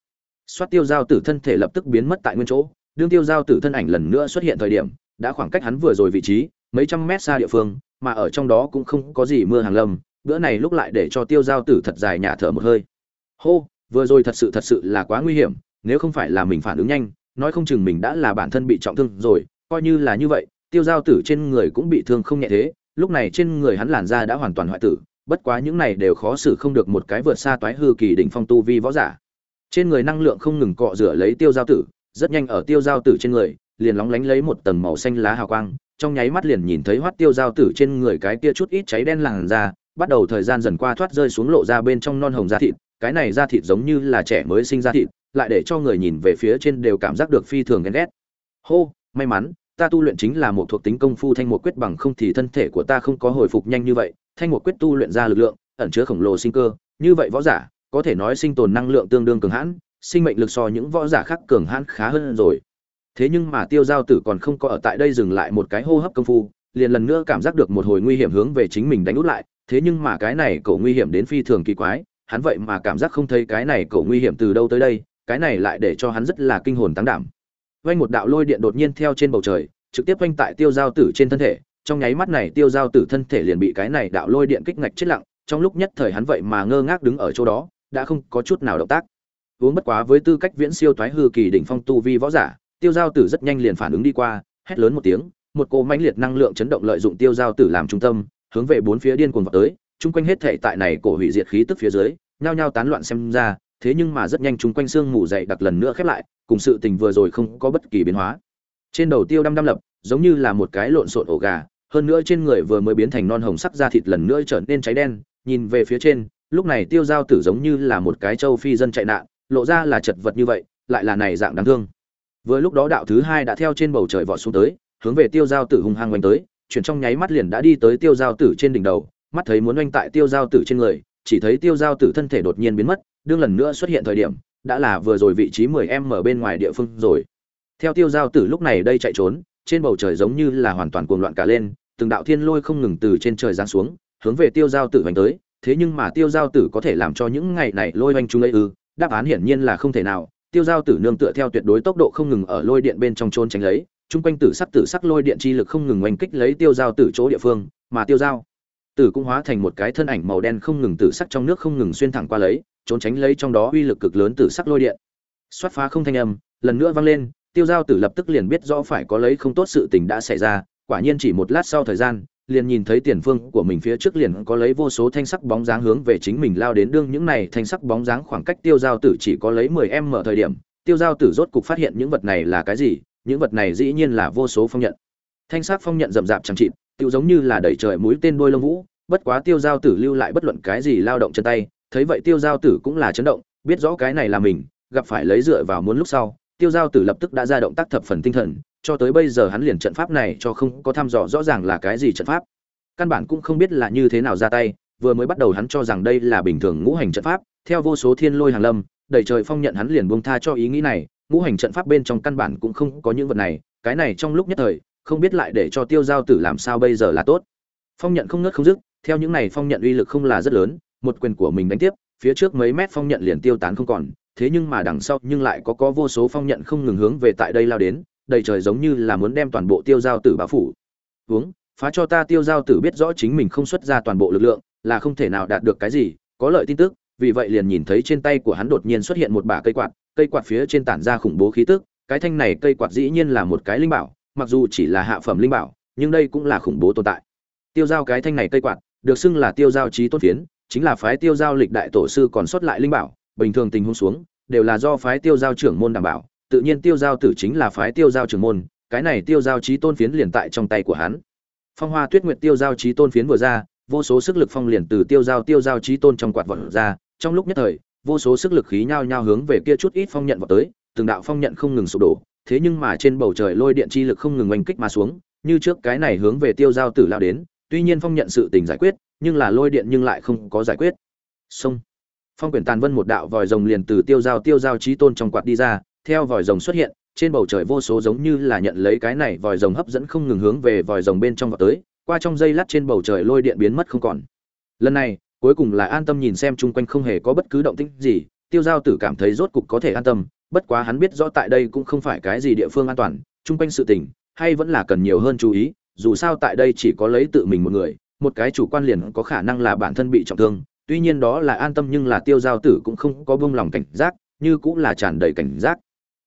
Xoát tiêu giao tử thân thể lập tức biến mất tại nguyên chỗ, đương tiêu giao tử thân ảnh lần nữa xuất hiện thời điểm, đã khoảng cách hắn vừa rồi vị trí, mấy trăm mét xa địa phương, mà ở trong đó cũng không có gì mưa hàng lâm bữa này lúc lại để cho tiêu giao tử thật dài nhả thở một hơi. Hô, vừa rồi thật sự thật sự là quá nguy hiểm, nếu không phải là mình phản ứng nhanh, nói không chừng mình đã là bản thân bị trọng thương rồi, coi như là như vậy, tiêu giao tử trên người cũng bị thương không nhẹ thế, lúc này trên người hắn làn da đã hoàn toàn hoại tử, bất quá những này đều khó xử không được một cái vượt xa toái hư kỳ đỉnh phong tu vi võ giả. Trên người năng lượng không ngừng cọ rửa lấy tiêu giao tử, rất nhanh ở tiêu giao tử trên người, liền lóng lánh lấy một tầng màu xanh lá hào quang, trong nháy mắt liền nhìn thấy hoắt tiêu giao tử trên người cái kia chút ít cháy đen làn da bắt đầu thời gian dần qua thoát rơi xuống lộ ra bên trong non hồng da thịt, cái này da thịt giống như là trẻ mới sinh ra thịt, lại để cho người nhìn về phía trên đều cảm giác được phi thường ghen ghét. Hô, may mắn, ta tu luyện chính là một thuộc tính công phu thanh một quyết bằng không thì thân thể của ta không có hồi phục nhanh như vậy, thanh một quyết tu luyện ra lực lượng, ẩn chứa khổng lồ sinh cơ, như vậy võ giả, có thể nói sinh tồn năng lượng tương đương cường hãn, sinh mệnh lực so những võ giả khác cường hãn khá hơn rồi. Thế nhưng mà tiêu giao tử còn không có ở tại đây dừng lại một cái hô hấp công phu, liền lần nữa cảm giác được một hồi nguy hiểm hướng về chính mình đánh út lại thế nhưng mà cái này cậu nguy hiểm đến phi thường kỳ quái, hắn vậy mà cảm giác không thấy cái này cậu nguy hiểm từ đâu tới đây, cái này lại để cho hắn rất là kinh hồn tăng đảm. Vây một đạo lôi điện đột nhiên theo trên bầu trời, trực tiếp vanh tại tiêu giao tử trên thân thể, trong nháy mắt này tiêu giao tử thân thể liền bị cái này đạo lôi điện kích ngạch chết lặng, trong lúc nhất thời hắn vậy mà ngơ ngác đứng ở chỗ đó, đã không có chút nào động tác. Uống bất quá với tư cách viễn siêu toái hư kỳ đỉnh phong tu vi võ giả, tiêu giao tử rất nhanh liền phản ứng đi qua, hét lớn một tiếng, một cỗ mãnh liệt năng lượng chấn động lợi dụng tiêu giao tử làm trung tâm hướng về bốn phía điên cuồng vào tới, chung quanh hết thể tại này cổ hủy diệt khí tức phía dưới, nhao nhao tán loạn xem ra, thế nhưng mà rất nhanh chung quanh xương mù dày đặc lần nữa khép lại, cùng sự tình vừa rồi không có bất kỳ biến hóa. Trên đầu tiêu đăm đăm lập, giống như là một cái lộn xộn ổ gà, hơn nữa trên người vừa mới biến thành non hồng sắc da thịt lần nữa trở nên cháy đen, nhìn về phía trên, lúc này tiêu giao tử giống như là một cái châu phi dân chạy nạn, lộ ra là chật vật như vậy, lại là này dạng đáng thương. Vừa lúc đó đạo thứ hai đã theo trên bầu trời vọt xuống tới, hướng về tiêu giao tử hung hăng quanh tới chuyển trong nháy mắt liền đã đi tới tiêu giao tử trên đỉnh đầu, mắt thấy muốn oanh tại tiêu giao tử trên người, chỉ thấy tiêu giao tử thân thể đột nhiên biến mất, đương lần nữa xuất hiện thời điểm, đã là vừa rồi vị trí 10 em ở bên ngoài địa phương rồi. Theo tiêu giao tử lúc này đây chạy trốn, trên bầu trời giống như là hoàn toàn cuồng loạn cả lên, từng đạo thiên lôi không ngừng từ trên trời giáng xuống, hướng về tiêu giao tử hoành tới, thế nhưng mà tiêu giao tử có thể làm cho những ngày này lôi oanh chúng ấy ư, đáp án hiển nhiên là không thể nào, tiêu giao tử nương tựa theo tuyệt đối tốc độ không ngừng ở lôi điện bên trong trôn tránh lấy chung quanh tử sắc tử sắc lôi điện chi lực không ngừng oanh kích lấy tiêu giao tử chỗ địa phương mà tiêu giao tử cũng hóa thành một cái thân ảnh màu đen không ngừng tử sắc trong nước không ngừng xuyên thẳng qua lấy trốn tránh lấy trong đó uy lực cực lớn tử sắc lôi điện. Xoát phá không thanh âm lần nữa vang lên tiêu giao tử lập tức liền biết rõ phải có lấy không tốt sự tình đã xảy ra quả nhiên chỉ một lát sau thời gian liền nhìn thấy tiền phương của mình phía trước liền có lấy vô số thanh sắc bóng dáng hướng về chính mình lao đến đương những này thanh sắc bóng dáng khoảng cách tiêu giao tử chỉ có lấy 10 em mở thời điểm, tiêu giao tử rốt cục phát hiện những vật này là cái gì, những vật này dĩ nhiên là vô số phong nhận. Thanh sắc phong nhận rậm rạp chẳng chịt, tiêu giống như là đẩy trời mũi tên đôi lông vũ, bất quá tiêu giao tử lưu lại bất luận cái gì lao động chân tay, thấy vậy tiêu giao tử cũng là chấn động, biết rõ cái này là mình, gặp phải lấy dựa vào muốn lúc sau, tiêu giao tử lập tức đã ra động tác thập phần tinh thần, cho tới bây giờ hắn liền trận pháp này cho không có thăm dò rõ ràng là cái gì trận pháp căn bản cũng không biết là như thế nào ra tay vừa mới bắt đầu hắn cho rằng đây là bình thường ngũ hành trận pháp theo vô số thiên lôi hàng lâm đầy trời phong nhận hắn liền buông tha cho ý nghĩ này ngũ hành trận pháp bên trong căn bản cũng không có những vật này, cái này trong lúc nhất thời, không biết lại để cho tiêu giao tử làm sao bây giờ là tốt. Phong nhận không ngớt không dứt, theo những này phong nhận uy lực không là rất lớn, một quyền của mình đánh tiếp, phía trước mấy mét phong nhận liền tiêu tán không còn, thế nhưng mà đằng sau nhưng lại có có vô số phong nhận không ngừng hướng về tại đây lao đến, đầy trời giống như là muốn đem toàn bộ tiêu giao tử bao phủ. Uống phá cho ta tiêu giao tử biết rõ chính mình không xuất ra toàn bộ lực lượng, là không thể nào đạt được cái gì, có lợi tin tức, vì vậy liền nhìn thấy trên tay của hắn đột nhiên xuất hiện một bả cây quạt cây quạt phía trên tản ra khủng bố khí tức cái thanh này cây quạt dĩ nhiên là một cái linh bảo mặc dù chỉ là hạ phẩm linh bảo nhưng đây cũng là khủng bố tồn tại tiêu giao cái thanh này cây quạt được xưng là tiêu giao Chí tôn phiến chính là phái tiêu giao lịch đại tổ sư còn xuất lại linh bảo bình thường tình huống xuống đều là do phái tiêu giao trưởng môn đảm bảo tự nhiên tiêu giao tử chính là phái tiêu giao trưởng môn cái này tiêu giao Chí tôn phiến liền tại trong tay của hắn phong hoa tuyết nguyệt tiêu giao Chí tôn phiến vừa ra vô số sức lực phong liền từ tiêu giao tiêu giao Chí tôn trong quạt vọt ra trong lúc nhất thời vô số sức lực khí nhao nhao hướng về kia chút ít phong nhận vào tới từng đạo phong nhận không ngừng sụp đổ thế nhưng mà trên bầu trời lôi điện chi lực không ngừng oanh kích mà xuống như trước cái này hướng về tiêu giao tử lao đến tuy nhiên phong nhận sự tình giải quyết nhưng là lôi điện nhưng lại không có giải quyết xong, phong quyển tàn vân một đạo vòi rồng liền từ tiêu giao tiêu giao chí tôn trong quạt đi ra theo vòi rồng xuất hiện trên bầu trời vô số giống như là nhận lấy cái này vòi rồng hấp dẫn không ngừng hướng về vòi rồng bên trong vào tới, qua trong dây lát trên bầu trời lôi điện biến mất không còn. Lần này, cuối cùng là an tâm nhìn xem chung quanh không hề có bất cứ động tĩnh gì, Tiêu Giao Tử cảm thấy rốt cục có thể an tâm, bất quá hắn biết rõ tại đây cũng không phải cái gì địa phương an toàn, chung quanh sự tình, hay vẫn là cần nhiều hơn chú ý, dù sao tại đây chỉ có lấy tự mình một người, một cái chủ quan liền có khả năng là bản thân bị trọng thương, tuy nhiên đó là an tâm nhưng là Tiêu Giao Tử cũng không có buông lòng cảnh giác, như cũng là tràn đầy cảnh giác.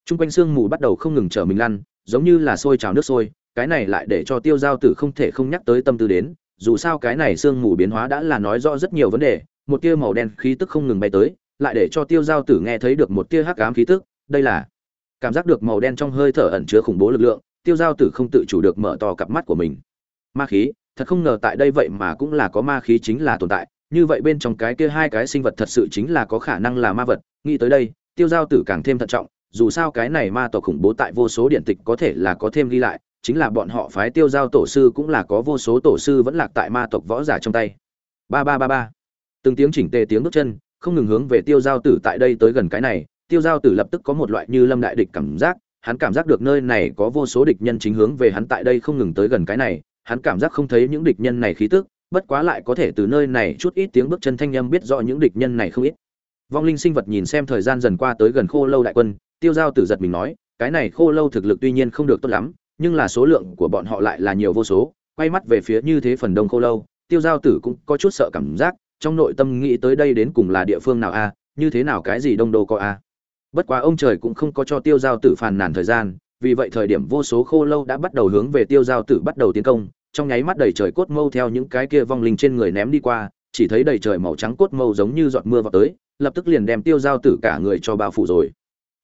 Trung quanh sương mù bắt đầu không ngừng trở mình lăn, giống như là sôi trào nước sôi, cái này lại để cho Tiêu Giao Tử không thể không nhắc tới tâm tư đến, dù sao cái này sương mù biến hóa đã là nói rõ rất nhiều vấn đề, một tia màu đen khí tức không ngừng bay tới, lại để cho Tiêu Giao Tử nghe thấy được một tia hắc ám khí tức, đây là cảm giác được màu đen trong hơi thở ẩn chứa khủng bố lực lượng, Tiêu Giao Tử không tự chủ được mở to cặp mắt của mình. Ma khí, thật không ngờ tại đây vậy mà cũng là có ma khí chính là tồn tại, như vậy bên trong cái kia hai cái sinh vật thật sự chính là có khả năng là ma vật, nghĩ tới đây, Tiêu Giao Tử càng thêm thận trọng, dù sao cái này ma tộc khủng bố tại vô số điện tịch có thể là có thêm ghi lại, chính là bọn họ phái tiêu giao tổ sư cũng là có vô số tổ sư vẫn lạc tại ma tộc võ giả trong tay. Ba ba ba ba. Từng tiếng chỉnh tề tiếng bước chân, không ngừng hướng về tiêu giao tử tại đây tới gần cái này, tiêu giao tử lập tức có một loại như lâm đại địch cảm giác, hắn cảm giác được nơi này có vô số địch nhân chính hướng về hắn tại đây không ngừng tới gần cái này, hắn cảm giác không thấy những địch nhân này khí tức, bất quá lại có thể từ nơi này chút ít tiếng bước chân thanh âm biết rõ những địch nhân này không ít. Vong linh sinh vật nhìn xem thời gian dần qua tới gần khô lâu đại quân, tiêu giao tử giật mình nói cái này khô lâu thực lực tuy nhiên không được tốt lắm nhưng là số lượng của bọn họ lại là nhiều vô số, quay mắt về phía như thế phần đông khô lâu, tiêu giao tử cũng có chút sợ cảm giác, trong nội tâm nghĩ tới đây đến cùng là địa phương nào a, như thế nào cái gì đông đô có a. Bất quá ông trời cũng không có cho tiêu giao tử phàn nàn thời gian, vì vậy thời điểm vô số khô lâu đã bắt đầu hướng về tiêu giao tử bắt đầu tiến công, trong nháy mắt đầy trời cốt mâu theo những cái kia vong linh trên người ném đi qua, chỉ thấy đầy trời màu trắng cốt mâu giống như giọt mưa vào tới, lập tức liền đem tiêu giao tử cả người cho bao phủ rồi.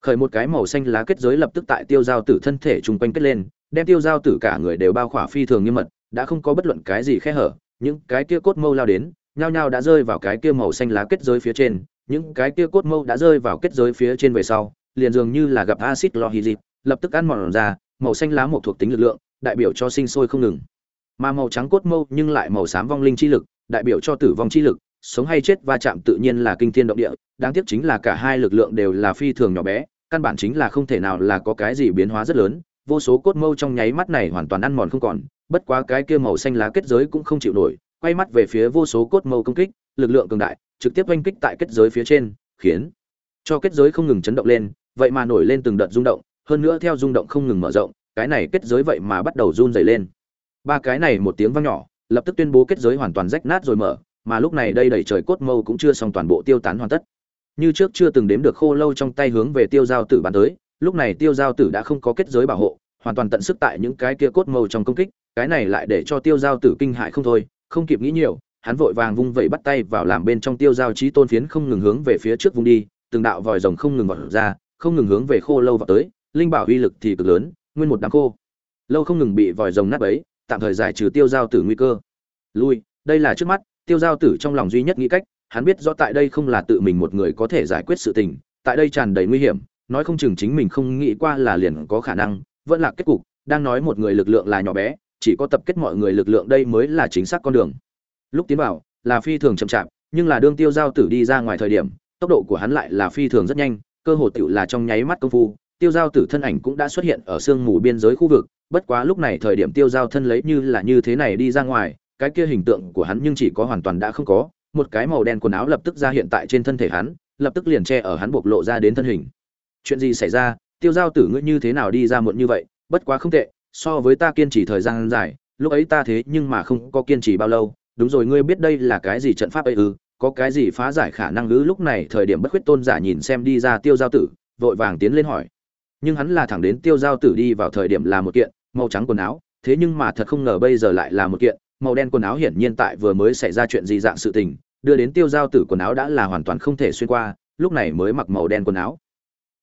Khởi một cái màu xanh lá kết giới lập tức tại tiêu giao tử thân thể chung quanh kết lên đem tiêu giao tử cả người đều bao khỏa phi thường nghiêm mật, đã không có bất luận cái gì khe hở, những cái kia cốt mâu lao đến, nhao nhao đã rơi vào cái kia màu xanh lá kết giới phía trên, những cái kia cốt mâu đã rơi vào kết giới phía trên về sau, liền dường như là gặp acid lohizip lập tức ăn mòn ra, màu xanh lá một thuộc tính lực lượng, đại biểu cho sinh sôi không ngừng. Mà màu trắng cốt mâu nhưng lại màu xám vong linh chi lực, đại biểu cho tử vong chi lực, sống hay chết va chạm tự nhiên là kinh thiên động địa, đáng tiếc chính là cả hai lực lượng đều là phi thường nhỏ bé, căn bản chính là không thể nào là có cái gì biến hóa rất lớn vô số cốt mâu trong nháy mắt này hoàn toàn ăn mòn không còn, bất quá cái kia màu xanh lá kết giới cũng không chịu nổi, quay mắt về phía vô số cốt mâu công kích, lực lượng cường đại, trực tiếp oanh kích tại kết giới phía trên, khiến cho kết giới không ngừng chấn động lên, vậy mà nổi lên từng đợt rung động, hơn nữa theo rung động không ngừng mở rộng, cái này kết giới vậy mà bắt đầu run rẩy lên. Ba cái này một tiếng vang nhỏ, lập tức tuyên bố kết giới hoàn toàn rách nát rồi mở, mà lúc này đây đầy trời cốt mâu cũng chưa xong toàn bộ tiêu tán hoàn tất. Như trước chưa từng đếm được khô lâu trong tay hướng về tiêu giao tử bắn tới lúc này tiêu giao tử đã không có kết giới bảo hộ, hoàn toàn tận sức tại những cái kia cốt màu trong công kích, cái này lại để cho tiêu giao tử kinh hại không thôi, không kịp nghĩ nhiều, hắn vội vàng vung vẩy bắt tay vào làm bên trong tiêu giao trí tôn phiến không ngừng hướng về phía trước vung đi, từng đạo vòi rồng không ngừng vọt ra, không ngừng hướng về khô lâu vào tới, linh bảo uy lực thì cực lớn, nguyên một đám khô. Lâu không ngừng bị vòi rồng nát ấy tạm thời giải trừ tiêu giao tử nguy cơ. Lui, đây là trước mắt, tiêu giao tử trong lòng duy nhất nghĩ cách, hắn biết rõ tại đây không là tự mình một người có thể giải quyết sự tình, tại đây tràn đầy nguy hiểm nói không chừng chính mình không nghĩ qua là liền có khả năng, vẫn là kết cục, đang nói một người lực lượng là nhỏ bé, chỉ có tập kết mọi người lực lượng đây mới là chính xác con đường. Lúc tiến vào, là phi thường chậm chạp, nhưng là đương tiêu giao tử đi ra ngoài thời điểm, tốc độ của hắn lại là phi thường rất nhanh, cơ hồ tựu là trong nháy mắt công phu, tiêu giao tử thân ảnh cũng đã xuất hiện ở sương mù biên giới khu vực, bất quá lúc này thời điểm tiêu giao thân lấy như là như thế này đi ra ngoài, cái kia hình tượng của hắn nhưng chỉ có hoàn toàn đã không có, một cái màu đen quần áo lập tức ra hiện tại trên thân thể hắn, lập tức liền che ở hắn bộc lộ ra đến thân hình chuyện gì xảy ra, tiêu giao tử ngươi như thế nào đi ra muộn như vậy, bất quá không tệ, so với ta kiên trì thời gian dài, lúc ấy ta thế nhưng mà không có kiên trì bao lâu. Đúng rồi, ngươi biết đây là cái gì trận pháp ấy ư? Có cái gì phá giải khả năng ngữ lúc này thời điểm bất khuyết tôn giả nhìn xem đi ra tiêu giao tử, vội vàng tiến lên hỏi. Nhưng hắn là thẳng đến tiêu giao tử đi vào thời điểm là một kiện, màu trắng quần áo. Thế nhưng mà thật không ngờ bây giờ lại là một kiện, màu đen quần áo hiển nhiên tại vừa mới xảy ra chuyện gì dạng sự tình, đưa đến tiêu giao tử quần áo đã là hoàn toàn không thể xuyên qua, lúc này mới mặc màu đen quần áo.